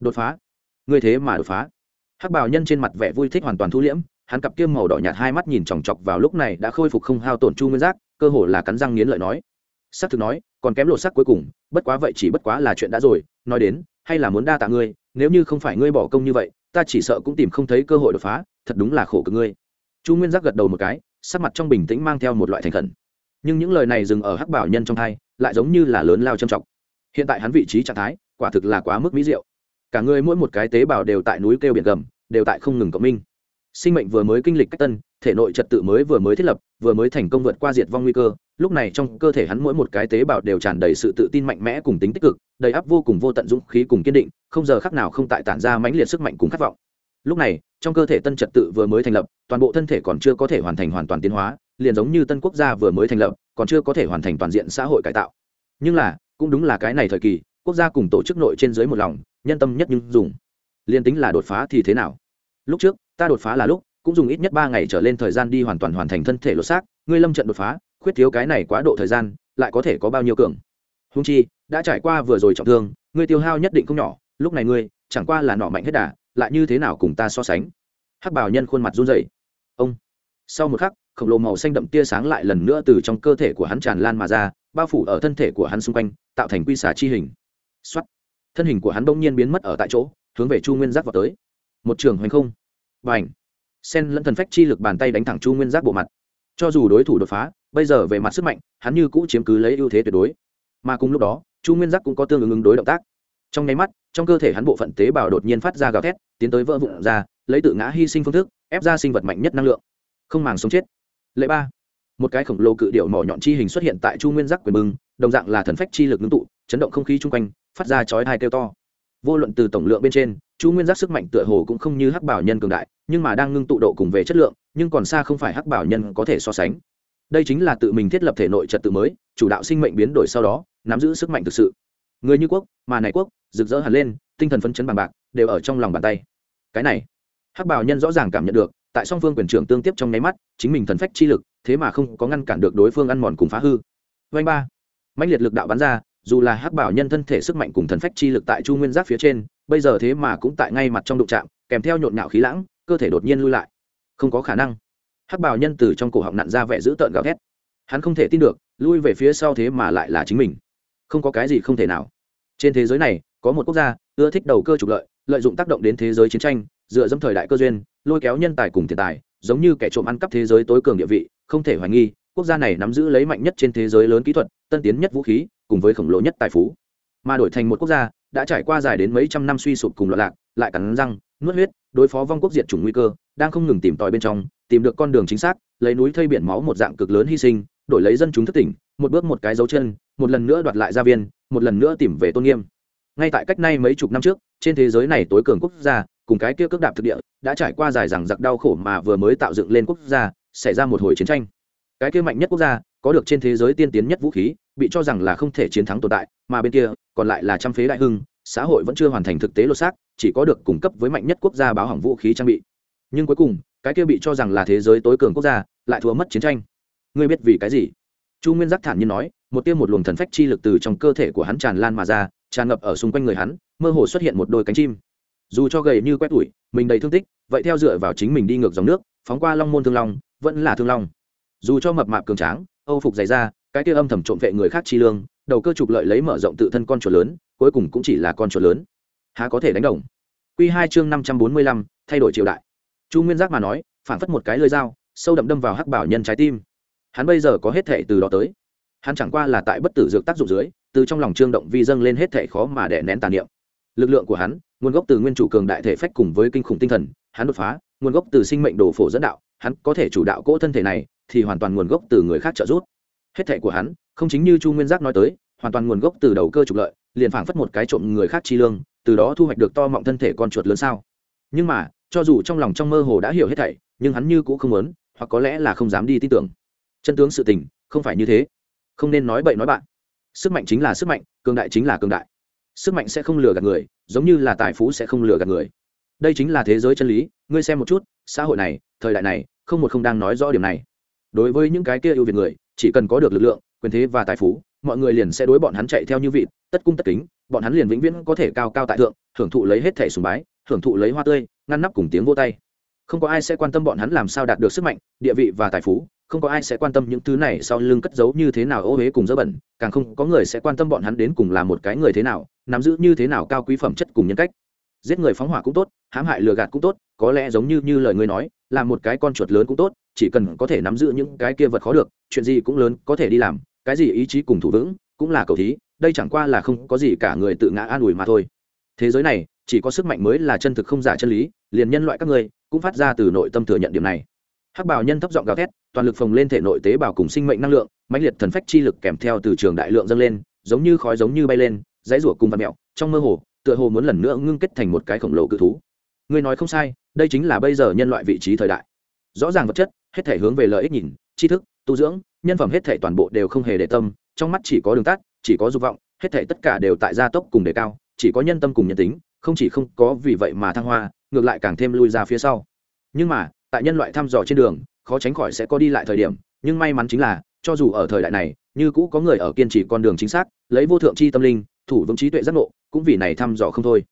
Đột phá. Người thế mà đột phá. Hắc bào nhân trên mặt vẻ vui thích hoàn toàn thu liễm hắn cặp kiêm màu đỏ nhạt hai mắt nhìn chòng chọc vào lúc này đã khôi phục không hao tổn chu nguyên giác, cơ hồ là cắn răng nghiến lợi nói. Sắc thực nói, còn kém lột sắc cuối cùng, bất quá vậy chỉ bất quá là chuyện đã rồi, nói đến, hay là muốn đa tạ ngươi, nếu như không phải ngươi bỏ công như vậy, ta chỉ sợ cũng tìm không thấy cơ hội đột phá, thật đúng là khổ cực ngươi. Chu nguyên giác gật đầu một cái, sắc mặt trong bình tĩnh mang theo một loại thành khẩn. Nhưng những lời này dừng ở hắc bảo nhân trong thai, lại giống như là lớn lao trầm trọng. Hiện tại hắn vị trí trạng thái, quả thực là quá mức mỹ diệu. Cả người mỗi một cái tế bào đều tại núi kêu biển gầm, đều tại không ngừng cộng minh sinh mệnh vừa mới kinh lịch cách tân, thể nội trật tự mới vừa mới thiết lập, vừa mới thành công vượt qua diệt vong nguy cơ. Lúc này trong cơ thể hắn mỗi một cái tế bào đều tràn đầy sự tự tin mạnh mẽ cùng tính tích cực, đầy áp vô cùng vô tận dũng khí cùng kiên định, không giờ khác nào không tại tản ra mãnh liệt sức mạnh cùng khát vọng. Lúc này, trong cơ thể tân trật tự vừa mới thành lập, toàn bộ thân thể còn chưa có thể hoàn thành hoàn toàn tiến hóa, liền giống như tân quốc gia vừa mới thành lập, còn chưa có thể hoàn thành toàn diện xã hội cải tạo. Nhưng là, cũng đúng là cái này thời kỳ, quốc gia cùng tổ chức nội trên dưới một lòng, nhân tâm nhất nhưng dùng. Liền tính là đột phá thì thế nào? Lúc trước ta đột phá là lúc, cũng dùng ít nhất ba ngày trở lên thời gian đi hoàn toàn hoàn thành thân thể lột xác. Ngươi lâm trận đột phá, khuyết thiếu cái này quá độ thời gian, lại có thể có bao nhiêu cường? Húng chi, đã trải qua vừa rồi trọng thương, ngươi tiêu hao nhất định không nhỏ, lúc này ngươi, chẳng qua là nọ mạnh hết đà, lại như thế nào cùng ta so sánh? Hắc bảo nhân khuôn mặt run rẩy. Ông. Sau một khắc, khổng lồ màu xanh đậm tia sáng lại lần nữa từ trong cơ thể của hắn tràn lan mà ra, bao phủ ở thân thể của hắn xung quanh, tạo thành quy xả chi hình. Xuất thân hình của hắn bỗng nhiên biến mất ở tại chỗ, hướng về chu nguyên giác vào tới. Một trường hoành không và ảnh. Sen lẫn thần phách chi lực bàn tay đánh thẳng chu nguyên giác bộ mặt. Cho dù đối thủ đột phá, bây giờ về mặt sức mạnh, hắn như cũ chiếm cứ lấy ưu thế tuyệt đối. Mà cùng lúc đó, chu nguyên giác cũng có tương ứng ứng đối động tác. Trong nháy mắt, trong cơ thể hắn bộ phận tế bào đột nhiên phát ra gào thét, tiến tới vỡ vụn ra, lấy tự ngã hy sinh phương thức, ép ra sinh vật mạnh nhất năng lượng. Không màng sống chết. Lệ ba. Một cái khổng lồ cự điệu mỏ nhọn chi hình xuất hiện tại chu nguyên giác quyền bưng, đồng dạng là thần phách chi lực ngưng tụ, chấn động không khí chung quanh, phát ra chói hai kêu to vô luận từ tổng lượng bên trên chu nguyên giác sức mạnh tựa hồ cũng không như hắc bảo nhân cường đại, nhưng mà đang ngưng tụ độ cùng về chất lượng, nhưng còn xa không phải hắc bảo nhân có thể so sánh. Đây chính là tự mình thiết lập thể nội trật tự mới, chủ đạo sinh mệnh biến đổi sau đó, nắm giữ sức mạnh thực sự. Người như quốc, mà này quốc, rực rỡ hẳn lên, tinh thần phấn chấn bằng bạc, đều ở trong lòng bàn tay. Cái này, hắc bảo nhân rõ ràng cảm nhận được, tại song phương quyền trưởng tương tiếp trong nháy mắt, chính mình thần phách chi lực, thế mà không có ngăn cản được đối phương ăn mòn cùng phá hư. Vanh ba mạnh liệt lực đạo bắn ra dù là hắc bảo nhân thân thể sức mạnh cùng thần phách chi lực tại chu nguyên giác phía trên, bây giờ thế mà cũng tại ngay mặt trong đụng trạm kèm theo nhộn nhạo khí lãng, cơ thể đột nhiên lui lại. Không có khả năng. Hắc bảo nhân từ trong cổ họng nặn ra vẻ dữ tợn gào thét. Hắn không thể tin được, lui về phía sau thế mà lại là chính mình. Không có cái gì không thể nào. Trên thế giới này, có một quốc gia, ưa thích đầu cơ trục lợi lợi dụng tác động đến thế giới chiến tranh, dựa dẫm thời đại cơ duyên, lôi kéo nhân tài cùng tiền tài, giống như kẻ trộm ăn cắp thế giới tối cường địa vị, không thể hoài nghi, quốc gia này nắm giữ lấy mạnh nhất trên thế giới lớn kỹ thuật, tân tiến nhất vũ khí cùng với khổng lồ nhất tài phú. Mà đổi thành một quốc gia, đã trải qua dài đến mấy trăm năm suy sụp cùng loạn lạc, lại cắn răng, nuốt huyết, đối phó vong quốc diệt chủng nguy cơ, đang không ngừng tìm tòi bên trong, tìm được con đường chính xác, lấy núi thây biển máu một dạng cực lớn hy sinh, đổi lấy dân chúng thất tỉnh, một bước một cái dấu chân, một lần nữa đoạt lại gia viên, một lần nữa tìm về tôn nghiêm. Ngay tại cách nay mấy chục năm trước, trên thế giới này tối cường quốc gia, cùng cái kia cước đạp thực địa, đã trải qua dài rằng giặc đau khổ mà vừa mới tạo dựng lên quốc gia, xảy ra một hồi chiến tranh. Cái kia mạnh nhất quốc gia, có được trên thế giới tiên tiến nhất vũ khí bị cho rằng là không thể chiến thắng tồn tại, mà bên kia, còn lại là trăm phế đại hưng, xã hội vẫn chưa hoàn thành thực tế lột xác, chỉ có được cung cấp với mạnh nhất quốc gia báo hỏng vũ khí trang bị. Nhưng cuối cùng, cái kia bị cho rằng là thế giới tối cường quốc gia, lại thua mất chiến tranh. Ngươi biết vì cái gì? Chu nguyên giác thản nhiên nói, một tiêu một luồng thần phách chi lực từ trong cơ thể của hắn tràn lan mà ra, tràn ngập ở xung quanh người hắn, mơ hồ xuất hiện một đôi cánh chim. Dù cho gầy như quét tủi mình đầy thương tích, vậy theo dựa vào chính mình đi ngược dòng nước, phóng qua long môn thương long, vẫn là thương long. Dù cho mập mạp cường tráng, âu phục dày ra cái kia âm thầm trộm vệ người khác chi lương, đầu cơ trục lợi lấy mở rộng tự thân con chuột lớn, cuối cùng cũng chỉ là con chuột lớn. Há có thể đánh đồng? Q hai chương năm trăm bốn mươi lăm, thay đổi triều đại. Chu nguyên giác mà nói, phản phất một cái lơi dao, sâu đậm đâm vào hắc bảo nhân trái tim. Hắn bây giờ có hết thệ từ đó tới. Hắn chẳng qua là tại bất tử dược tác dụng dưới, từ trong lòng trương động vi dâng lên hết thệ khó mà đè nén tàn niệm. Lực lượng của hắn, nguồn gốc từ nguyên chủ cường đại thể phách cùng với kinh khủng tinh thần, hắn đột phá, nguồn gốc từ sinh mệnh đồ phổ dẫn đạo, hắn có thể chủ đạo cỗ thân thể này, thì hoàn toàn nguồn gốc từ người khác trợ giúp hết thệ của hắn, không chính như chu nguyên giác nói tới, hoàn toàn nguồn gốc từ đầu cơ trục lợi, liền phảng phất một cái trộm người khác chi lương, từ đó thu hoạch được to mọng thân thể con chuột lớn sao. Nhưng mà, cho dù trong lòng trong mơ hồ đã hiểu hết thảy, nhưng hắn như cũng không muốn, hoặc có lẽ là không dám đi tin tưởng. Chân tướng sự tình, không phải như thế. Không nên nói bậy nói bạn. Sức mạnh chính là sức mạnh, cường đại chính là cường đại. Sức mạnh sẽ không lừa gạt người, giống như là tài phú sẽ không lừa gạt người. Đây chính là thế giới chân lý, ngươi xem một chút, xã hội này, thời đại này, không một không đang nói rõ điểm này. Đối với những cái kia ưu việt người chỉ cần có được lực lượng, quyền thế và tài phú, mọi người liền sẽ đối bọn hắn chạy theo như vịt, tất cung tất kính, bọn hắn liền vĩnh viễn có thể cao cao tại thượng hưởng thụ lấy hết thẻ sùng bái hưởng thụ lấy hoa tươi, ngăn nắp cùng tiếng vô tay. Không có ai sẽ quan tâm bọn hắn làm sao đạt được sức mạnh, địa vị và tài phú, không có ai sẽ quan tâm những thứ này sau lưng cất giấu như thế nào ô huế cùng dơ bẩn, càng không có người sẽ quan tâm bọn hắn đến cùng là một cái người thế nào, nắm giữ như thế nào cao quý phẩm chất cùng nhân cách. Giết người phóng hỏa cũng tốt, hãm hại lừa gạt cũng tốt, có lẽ giống như như lời ngươi nói, là một cái con chuột lớn cũng tốt chỉ cần có thể nắm giữ những cái kia vật khó được, chuyện gì cũng lớn, có thể đi làm, cái gì ý chí cùng thủ vững, cũng là cầu thí, đây chẳng qua là không có gì cả người tự ngã an ủi mà thôi. Thế giới này, chỉ có sức mạnh mới là chân thực không giả chân lý, liền nhân loại các ngươi, cũng phát ra từ nội tâm thừa nhận điểm này. Hắc bảo nhân thấp giọng gào thét, toàn lực phồng lên thể nội tế bào cùng sinh mệnh năng lượng, mãnh liệt thần phách chi lực kèm theo từ trường đại lượng dâng lên, giống như khói giống như bay lên, dãy rủa cùng vật mẹo, trong mơ hồ, tựa hồ muốn lần nữa ngưng kết thành một cái khổng lồ cự thú. Ngươi nói không sai, đây chính là bây giờ nhân loại vị trí thời đại. Rõ ràng vật chất hết thể hướng về lợi ích nhìn, tri thức, tu dưỡng, nhân phẩm hết thể toàn bộ đều không hề để tâm, trong mắt chỉ có đường tắt, chỉ có dục vọng, hết thể tất cả đều tại gia tốc cùng đề cao, chỉ có nhân tâm cùng nhân tính, không chỉ không có vì vậy mà thăng hoa, ngược lại càng thêm lui ra phía sau. Nhưng mà, tại nhân loại thăm dò trên đường, khó tránh khỏi sẽ có đi lại thời điểm, nhưng may mắn chính là, cho dù ở thời đại này, như cũ có người ở kiên trì con đường chính xác, lấy vô thượng c h i tâm linh, thủ vững trí tuệ giác ngộ, cũng vì này thăm dò không thôi.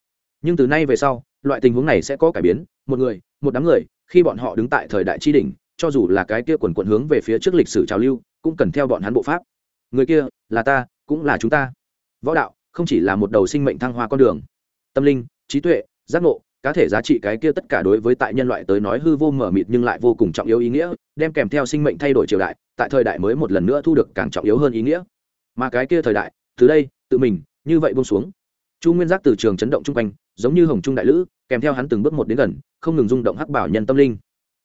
Nhưng từ nay về sau, loại tình huống này sẽ có cải biến, một người, một đám người, khi bọn họ đứng tại thời đại tri đỉnh cho dù là cái kia quần quận hướng về phía trước lịch sử trào lưu, cũng cần theo bọn hắn bộ pháp. Người kia, là ta, cũng là chúng ta. Võ đạo, không chỉ là một đầu sinh mệnh thăng hoa con đường. Tâm linh, trí tuệ, giác ngộ, cá thể giá trị cái kia tất cả đối với tại nhân loại tới nói hư vô mở mịt nhưng lại vô cùng trọng yếu ý nghĩa, đem kèm theo sinh mệnh thay đổi triều đại, tại thời đại mới một lần nữa thu được càng trọng yếu hơn ý nghĩa. Mà cái kia thời đại, từ đây, tự mình, như vậy buông xuống. Chu nguyên giác từ trường chấn động chung quanh, giống như hồng trung đại lữ, kèm theo hắn từng bước một đến gần, không ngừng rung động hắc bảo nhân tâm linh.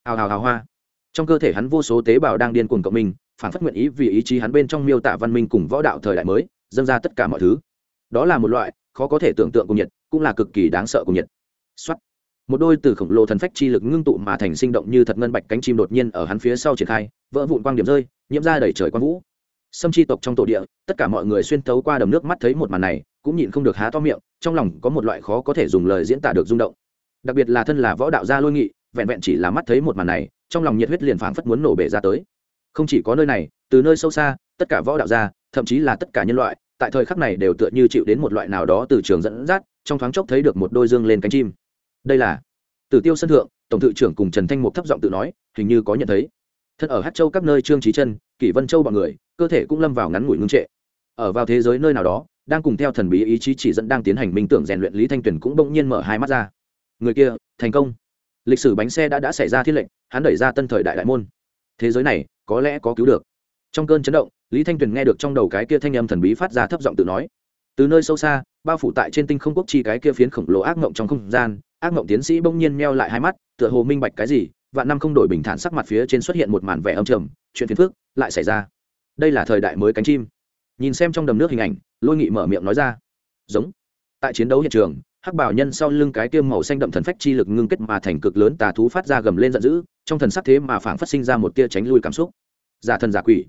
Hào hào hào hoa trong cơ thể hắn vô số tế bào đang điên cuồng cộng mình phản phất nguyện ý vì ý chí hắn bên trong miêu tả văn minh cùng võ đạo thời đại mới, dâng ra tất cả mọi thứ. Đó là một loại khó có thể tưởng tượng cùng nhiệt, cũng là cực kỳ đáng sợ cùng nhiệt. Xuất một đôi từ khổng lồ thần phách chi lực ngưng tụ mà thành sinh động như thật ngân bạch cánh chim đột nhiên ở hắn phía sau triển khai, vỡ vụn quang điểm rơi, nhiễm ra đầy trời quang vũ. Sâm chi tộc trong tổ địa, tất cả mọi người xuyên thấu qua đầm nước mắt thấy một màn này, cũng nhịn không được há to miệng, trong lòng có một loại khó có thể dùng lời diễn tả được rung động. Đặc biệt là thân là võ đạo gia lôi nghị, vẹn vẹn chỉ là mắt thấy một màn này trong lòng nhiệt huyết liền phảng phất muốn nổ bể ra tới. Không chỉ có nơi này, từ nơi sâu xa, tất cả võ đạo gia, thậm chí là tất cả nhân loại, tại thời khắc này đều tựa như chịu đến một loại nào đó từ trường dẫn dắt, trong thoáng chốc thấy được một đôi dương lên cánh chim. Đây là tử tiêu sân thượng, tổng thự trưởng cùng trần thanh mục thấp giọng tự nói, hình như có nhận thấy. Thân ở hát châu các nơi trương trí chân kỷ vân châu b ọ n người, cơ thể cũng lâm vào ngắn ngủi ngưng trệ. Ở vào thế giới nơi nào đó, đang cùng theo thần bí ý chí chỉ dẫn đang tiến hành minh tưởng rèn luyện lý thanh tuyển cũng bỗng nhiên mở hai mắt ra. Người kia, thành công lịch sử bánh xe đã đã xảy ra thiết lệnh, hắn đẩy ra tân thời đại đại môn. Thế giới này, có lẽ có cứu được. Trong cơn chấn động, lý thanh tuyền nghe được trong đầu cái kia thanh âm thần bí phát ra thấp giọng tự nói. Từ nơi sâu xa, bao phủ tại trên tinh không quốc chi cái kia phiến khổng lồ ác mộng trong không gian, ác mộng tiến sĩ bỗng nhiên meo lại hai mắt, tựa hồ minh bạch cái gì, vạn năm không đổi bình thản sắc mặt phía trên xuất hiện một màn vẻ âm trầm, chuyện phiền phước lại xảy ra. Đây là thời đại mới cánh chim. Nhìn xem trong đầm nước hình ảnh, lôi nghị mở miệng nói ra. Giống. Tại chiến đấu hiện trường hắc bảo nhân sau lưng cái tiêm màu xanh đậm thần phách chi lực ngưng kết mà thành cực lớn tà thú phát ra gầm lên giận dữ, trong thần sắc thế mà phảng phát sinh ra một tia tránh lui cảm xúc. Giả thần giả quỷ.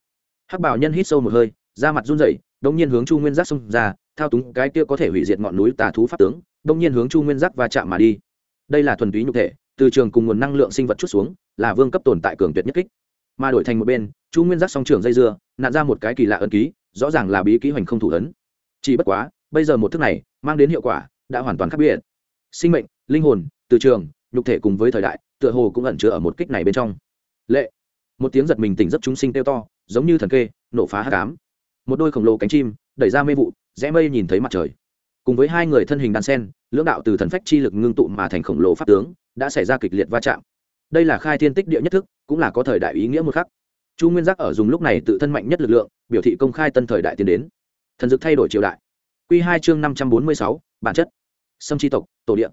Hắc bảo nhân hít sâu một hơi, da mặt run rẩy đông nhiên hướng chu nguyên giác xông ra, thao túng cái kia có thể hủy diệt ngọn núi tà thú pháp tướng đông nhiên hướng chu nguyên giác và chạm mà đi. Đây là thuần túy nhục thể, từ trường cùng nguồn năng lượng sinh vật chút xuống, là vương cấp tồn tại cường tuyệt nhất kích. Mà đổi thành một bên, chu nguyên giác song trường dây dưa nạn ra một cái kỳ lạ ấn ký, rõ ràng là bí ký hoành không thủ ấn. Chỉ bất quá, bây giờ một thức này, mang đến hiệu quả đã hoàn toàn khác biệt. Sinh mệnh, linh hồn, từ trường, nhục thể cùng với thời đại, tựa hồ cũng ẩn chứa ở một kích này bên trong. Lệ. Một tiếng giật mình tỉnh giấc chúng sinh kêu to, giống như thần kê, nổ phá hát cám một đôi khổng lồ cánh chim, đẩy ra mê vụ, rẽ mây nhìn thấy mặt trời. Cùng với hai người thân hình đan sen, lưỡng đạo từ thần phách chi lực ngưng tụ mà thành khổng lồ pháp tướng, đã xảy ra kịch liệt va chạm. Đây là khai thiên tích địa nhất thức, cũng là có thời đại ý nghĩa một khắc. Chu nguyên giác ở dùng lúc này tự thân mạnh nhất lực lượng, biểu thị công khai tân thời đại tiến đến. Thần dực thay đổi triều đại. Q hai chương năm trăm bốn mươi sáu, bản chất sâm tri tộc, tổ điện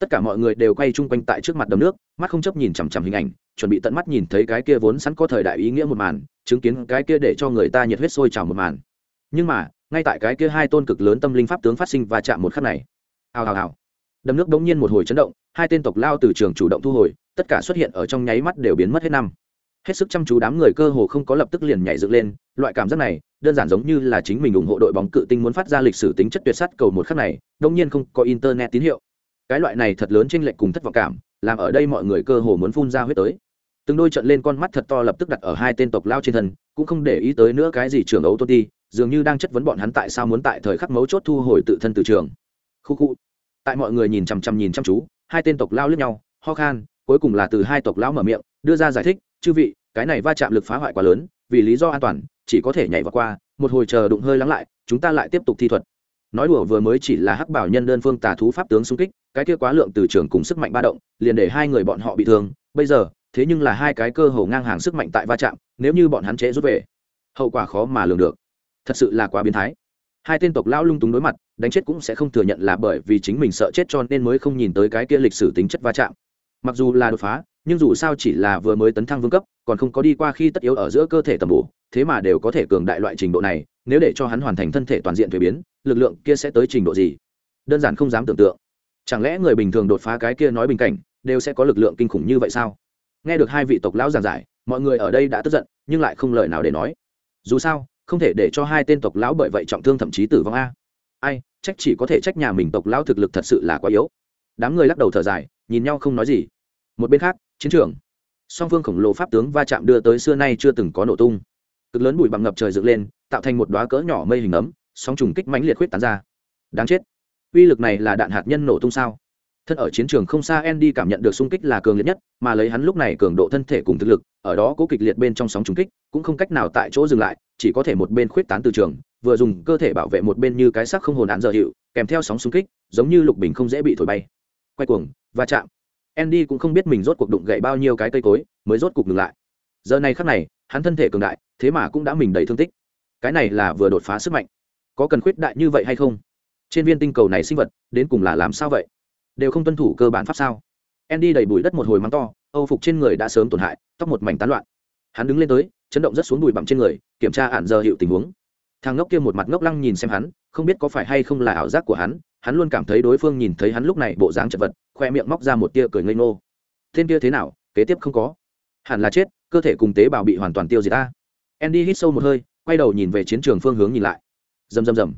tất cả mọi người đều quay chung quanh tại trước mặt đầm nước, mắt không chấp nhìn chằm chằm hình ảnh, chuẩn bị tận mắt nhìn thấy cái kia vốn sẵn có thời đại ý nghĩa một màn, chứng kiến cái kia để cho người ta nhiệt huyết sôi trào một màn. Nhưng mà, ngay tại cái kia hai tôn cực lớn tâm linh pháp tướng phát sinh và chạm một khắc này, hào hào hào. Đầm nước bỗng nhiên một hồi chấn động, hai tên tộc lao từ trường chủ động thu hồi, tất cả xuất hiện ở trong nháy mắt đều biến mất hết năm hết sức chăm chú đám người cơ hồ không có lập tức liền nhảy dựng lên, loại cảm giác này, đơn giản giống như là chính mình ủng hộ đội bóng cự tinh muốn phát ra lịch sử tính chất tuyệt sắt cầu một khắc này đông nhiên không có internet tín hiệu. Cái loại này thật lớn trên lệnh cùng thất vọng cảm, làm ở đây mọi người cơ hồ muốn phun ra huyết tới. Từng đôi trận lên con mắt thật to lập tức đặt ở hai tên tộc lao trên thân, cũng không để ý tới nữa cái gì trường ấu tôn ti dường như đang chất vấn bọn hắn tại sao muốn tại thời khắc mấu chốt thu hồi tự thân từ trường. Khu khu. Tại mọi người nhìn chằm chằm nhìn chăm chú, hai tên tộc lao lướt nhau, ho khan, cuối cùng là từ hai tộc lão mở miệng, đưa ra giải thích, chư vị cái này va chạm lực phá hoại quá lớn, vì lý do an toàn, chỉ có thể nhảy vào qua, một hồi chờ đụng hơi lắng lại, chúng ta lại tiếp tục thi thuật. Nói đùa vừa mới chỉ là hắc bảo nhân đơn phương tà thú pháp tướng xung kích, cái kia quá lượng từ trường cùng sức mạnh ba động, liền để hai người bọn họ bị thương. Bây giờ, thế nhưng là hai cái cơ hồ ngang hàng sức mạnh tại va chạm, nếu như bọn hắn chế rút về, hậu quả khó mà lường được. Thật sự là quá biến thái. Hai tên tộc lão lung túng đối mặt, đánh chết cũng sẽ không thừa nhận là bởi vì chính mình sợ chết cho nên mới không nhìn tới cái kia lịch sử tính chất va chạm. Mặc dù là đột phá nhưng dù sao chỉ là vừa mới tấn thăng vương cấp, còn không có đi qua khi tất yếu ở giữa cơ thể tầm bổ, thế mà đều có thể cường đại loại trình độ này, nếu để cho hắn hoàn thành thân thể toàn diện thuế biến, lực lượng kia sẽ tới trình độ gì? Đơn giản không dám tưởng tượng. Chẳng lẽ người bình thường đột phá cái kia nói bình cảnh, đều sẽ có lực lượng kinh khủng như vậy sao? Nghe được hai vị tộc lão giảng giải, mọi người ở đây đã tức giận, nhưng lại không lời nào để nói. Dù sao, không thể để cho hai tên tộc lão bởi vậy trọng thương thậm chí tử vong a. Ai trách chỉ có thể trách nhà mình tộc lão thực lực thật sự là quá yếu. Đám người lắc đầu thở dài, nhìn nhau không nói gì. Một bên khác chiến trường. Song phương khổng lồ pháp tướng va chạm đưa tới xưa nay chưa từng có nổ tung. Cực lớn bụi bặm ngập trời dựng lên, tạo thành một đoá cỡ nhỏ mây hình ấm, sóng trùng kích mãnh liệt khuyết tán ra. Đáng chết. Uy lực này là đạn hạt nhân nổ tung sao? Thân ở chiến trường không xa andy cảm nhận được xung kích là cường liệt nhất, mà lấy hắn lúc này cường độ thân thể cùng thực lực, ở đó cố kịch liệt bên trong sóng trùng kích, cũng không cách nào tại chỗ dừng lại, chỉ có thể một bên khuyết tán từ trường, vừa dùng cơ thể bảo vệ một bên như cái xác không hồn án dở hiệu, kèm theo sóng xung kích, giống như lục bình không dễ bị thổi bay. Quay cuồng, va chạm andy cũng không biết mình rốt cuộc đụng gậy bao nhiêu cái cây cối, mới rốt cuộc ngừng lại. Giờ này khắc này, hắn thân thể cường đại, thế mà cũng đã mình đầy thương tích. Cái này là vừa đột phá sức mạnh. Có cần khuyết đại như vậy hay không? Trên viên tinh cầu này sinh vật, đến cùng là làm sao vậy? Đều không tuân thủ cơ bản pháp sao? Andy đầy bụi đất một hồi mắng to, âu phục trên người đã sớm tổn hại, tóc một mảnh tán loạn. Hắn đứng lên tới, chấn động rất xuống bụi bặm trên người, kiểm tra ạn giờ hiệu tình huống thằng ngốc kia một mặt ngốc lăng nhìn xem hắn, không biết có phải hay không là ảo giác của hắn hắn luôn cảm thấy đối phương nhìn thấy hắn lúc này bộ dáng chật vật, khoe miệng móc ra một tia cười ngây ngô. Tên kia thế nào, kế tiếp không có. Hẳn là chết, cơ thể cùng tế bào bị hoàn toàn tiêu diệt ta. Andy hít sâu một hơi, quay đầu nhìn về chiến trường phương hướng nhìn lại. Rầm rầm rầm.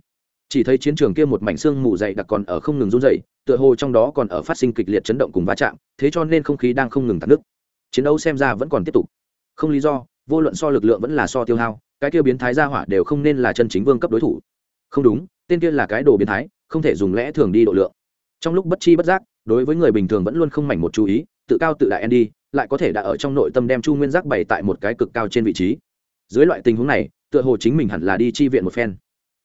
Chỉ thấy chiến trường kia một mảnh xương mù dày đặc còn ở không ngừng run dày tựa hồ trong đó còn ở phát sinh kịch liệt chấn động cùng va chạm, thế cho nên không khí đang không ngừng tạt nước. Chiến đấu xem ra vẫn còn tiếp tục. Không lý do, vô luận so lực lượng vẫn là so tiêu hao cái kia biến thái gia hỏa đều không nên là chân chính vương cấp đối thủ. Không đúng, tên kia là cái đồ biến thái, không thể dùng lẽ thường đi độ lượng. Trong lúc bất chi bất giác, đối với người bình thường vẫn luôn không mảnh một chú ý, tự cao tự đại andy, lại có thể đã ở trong nội tâm đem chu nguyên giác bày tại một cái cực cao trên vị trí. Dưới loại tình huống này, tựa hồ chính mình hẳn là đi chi viện một phen.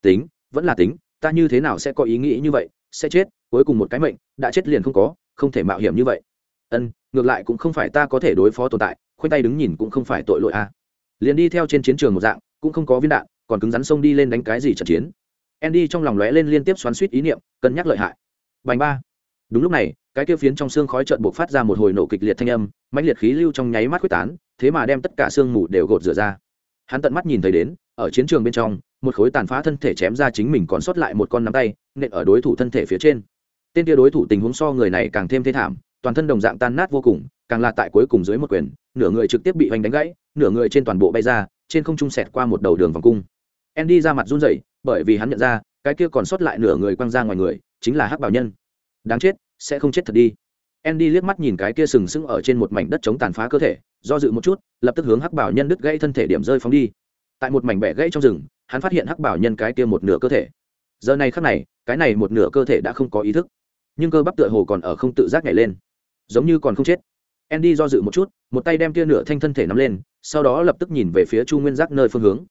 Tính, vẫn là tính, ta như thế nào sẽ có ý nghĩ như vậy, sẽ chết, cuối cùng một cái mệnh, đã chết liền không có, không thể mạo hiểm như vậy. Ân, ngược lại cũng không phải ta có thể đối phó tồn tại, khoanh tay đứng nhìn cũng không phải tội lỗi a à. liền đi theo trên chiến trường một dạng cũng không có viên đạn, còn cứng rắn xông đi lên đánh cái gì trận chiến. Andy trong lòng lóe lên liên tiếp xoắn suýt ý niệm, cân nhắc lợi hại. Bành ba. Đúng lúc này, cái kia phiến trong xương khói trợn buộc phát ra một hồi nổ kịch liệt thanh âm, mãnh liệt khí lưu trong nháy mắt quyết tán, thế mà đem tất cả xương mù đều gột rửa ra. Hắn tận mắt nhìn thấy đến, ở chiến trường bên trong, một khối tàn phá thân thể chém ra chính mình còn sót lại một con nắm tay, nện ở đối thủ thân thể phía trên. Tên kia đối thủ tình huống so người này càng thêm thê thảm, toàn thân đồng dạng tan nát vô cùng, càng là tại cuối cùng dưới một quyền, nửa người trực tiếp bị hoành đánh gãy, nửa người trên toàn bộ bay ra trên không trung sẹt qua một đầu đường vòng cung. Andy ra mặt run rẩy, bởi vì hắn nhận ra, cái kia còn sót lại nửa người quăng ra ngoài người, chính là hắc bảo nhân. Đáng chết, sẽ không chết thật đi. Andy liếc mắt nhìn cái kia sừng sững ở trên một mảnh đất chống tàn phá cơ thể, do dự một chút, lập tức hướng hắc bảo nhân đứt gãy thân thể điểm rơi phóng đi. Tại một mảnh bẻ gãy trong rừng, hắn phát hiện hắc bảo nhân cái kia một nửa cơ thể. Giờ này khắc này, cái này một nửa cơ thể đã không có ý thức. Nhưng cơ bắp tựa hồ còn ở không tự giác nhảy lên. Giống như còn không chết. Andy do dự một chút, một tay đem kia nửa thanh thân thể nắm lên sau đó lập tức nhìn về phía chu nguyên giác nơi phương hướng.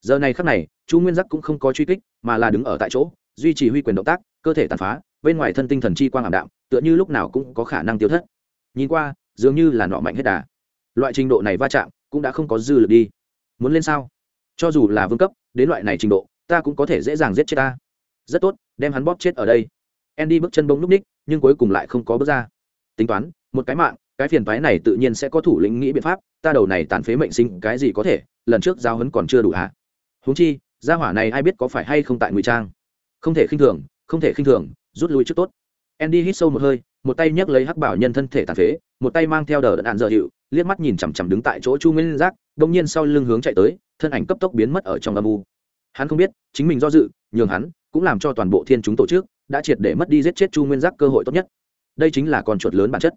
Giờ này khắc này, chu nguyên giác cũng không có truy kích, mà là đứng ở tại chỗ, duy trì huy quyền động tác, cơ thể tàn phá, bên ngoài thân tinh thần chi quang ảm đạm, tựa như lúc nào cũng có khả năng tiêu thất. Nhìn qua, dường như là nọ mạnh hết đà. Loại trình độ này va chạm cũng đã không có dư lực đi. Muốn lên sao? Cho dù là vương cấp, đến loại này trình độ, ta cũng có thể dễ dàng giết chết ta. Rất tốt, đem hắn bóp chết ở đây. Andy bước chân bông núp ních, nhưng cuối cùng lại không có bước ra. Tính toán, một cái mạng cái phiền toái này tự nhiên sẽ có thủ lĩnh nghĩ biện pháp, ta đầu này tàn phế mệnh sinh cái gì có thể, lần trước giao hấn còn chưa đủ hạ huống chi, gia hỏa này ai biết có phải hay không tại ngụy trang? Không thể khinh thường, không thể khinh thường, rút lui trước tốt. Andy hít sâu một hơi, một tay nhấc lấy hắc bảo nhân thân thể tàn phế, một tay mang theo đờ đạn dợ hiệu, liếc mắt nhìn chằm chằm đứng tại chỗ chu nguyên giác đông nhiên sau lưng hướng chạy tới, thân ảnh cấp tốc biến mất ở trong âm u. Hắn không biết, chính mình do dự, nhường hắn, cũng làm cho toàn bộ thiên chúng tổ chức, đã triệt để mất đi giết chết chu nguyên giác cơ hội tốt nhất. Đây chính là con chuột lớn bản chất.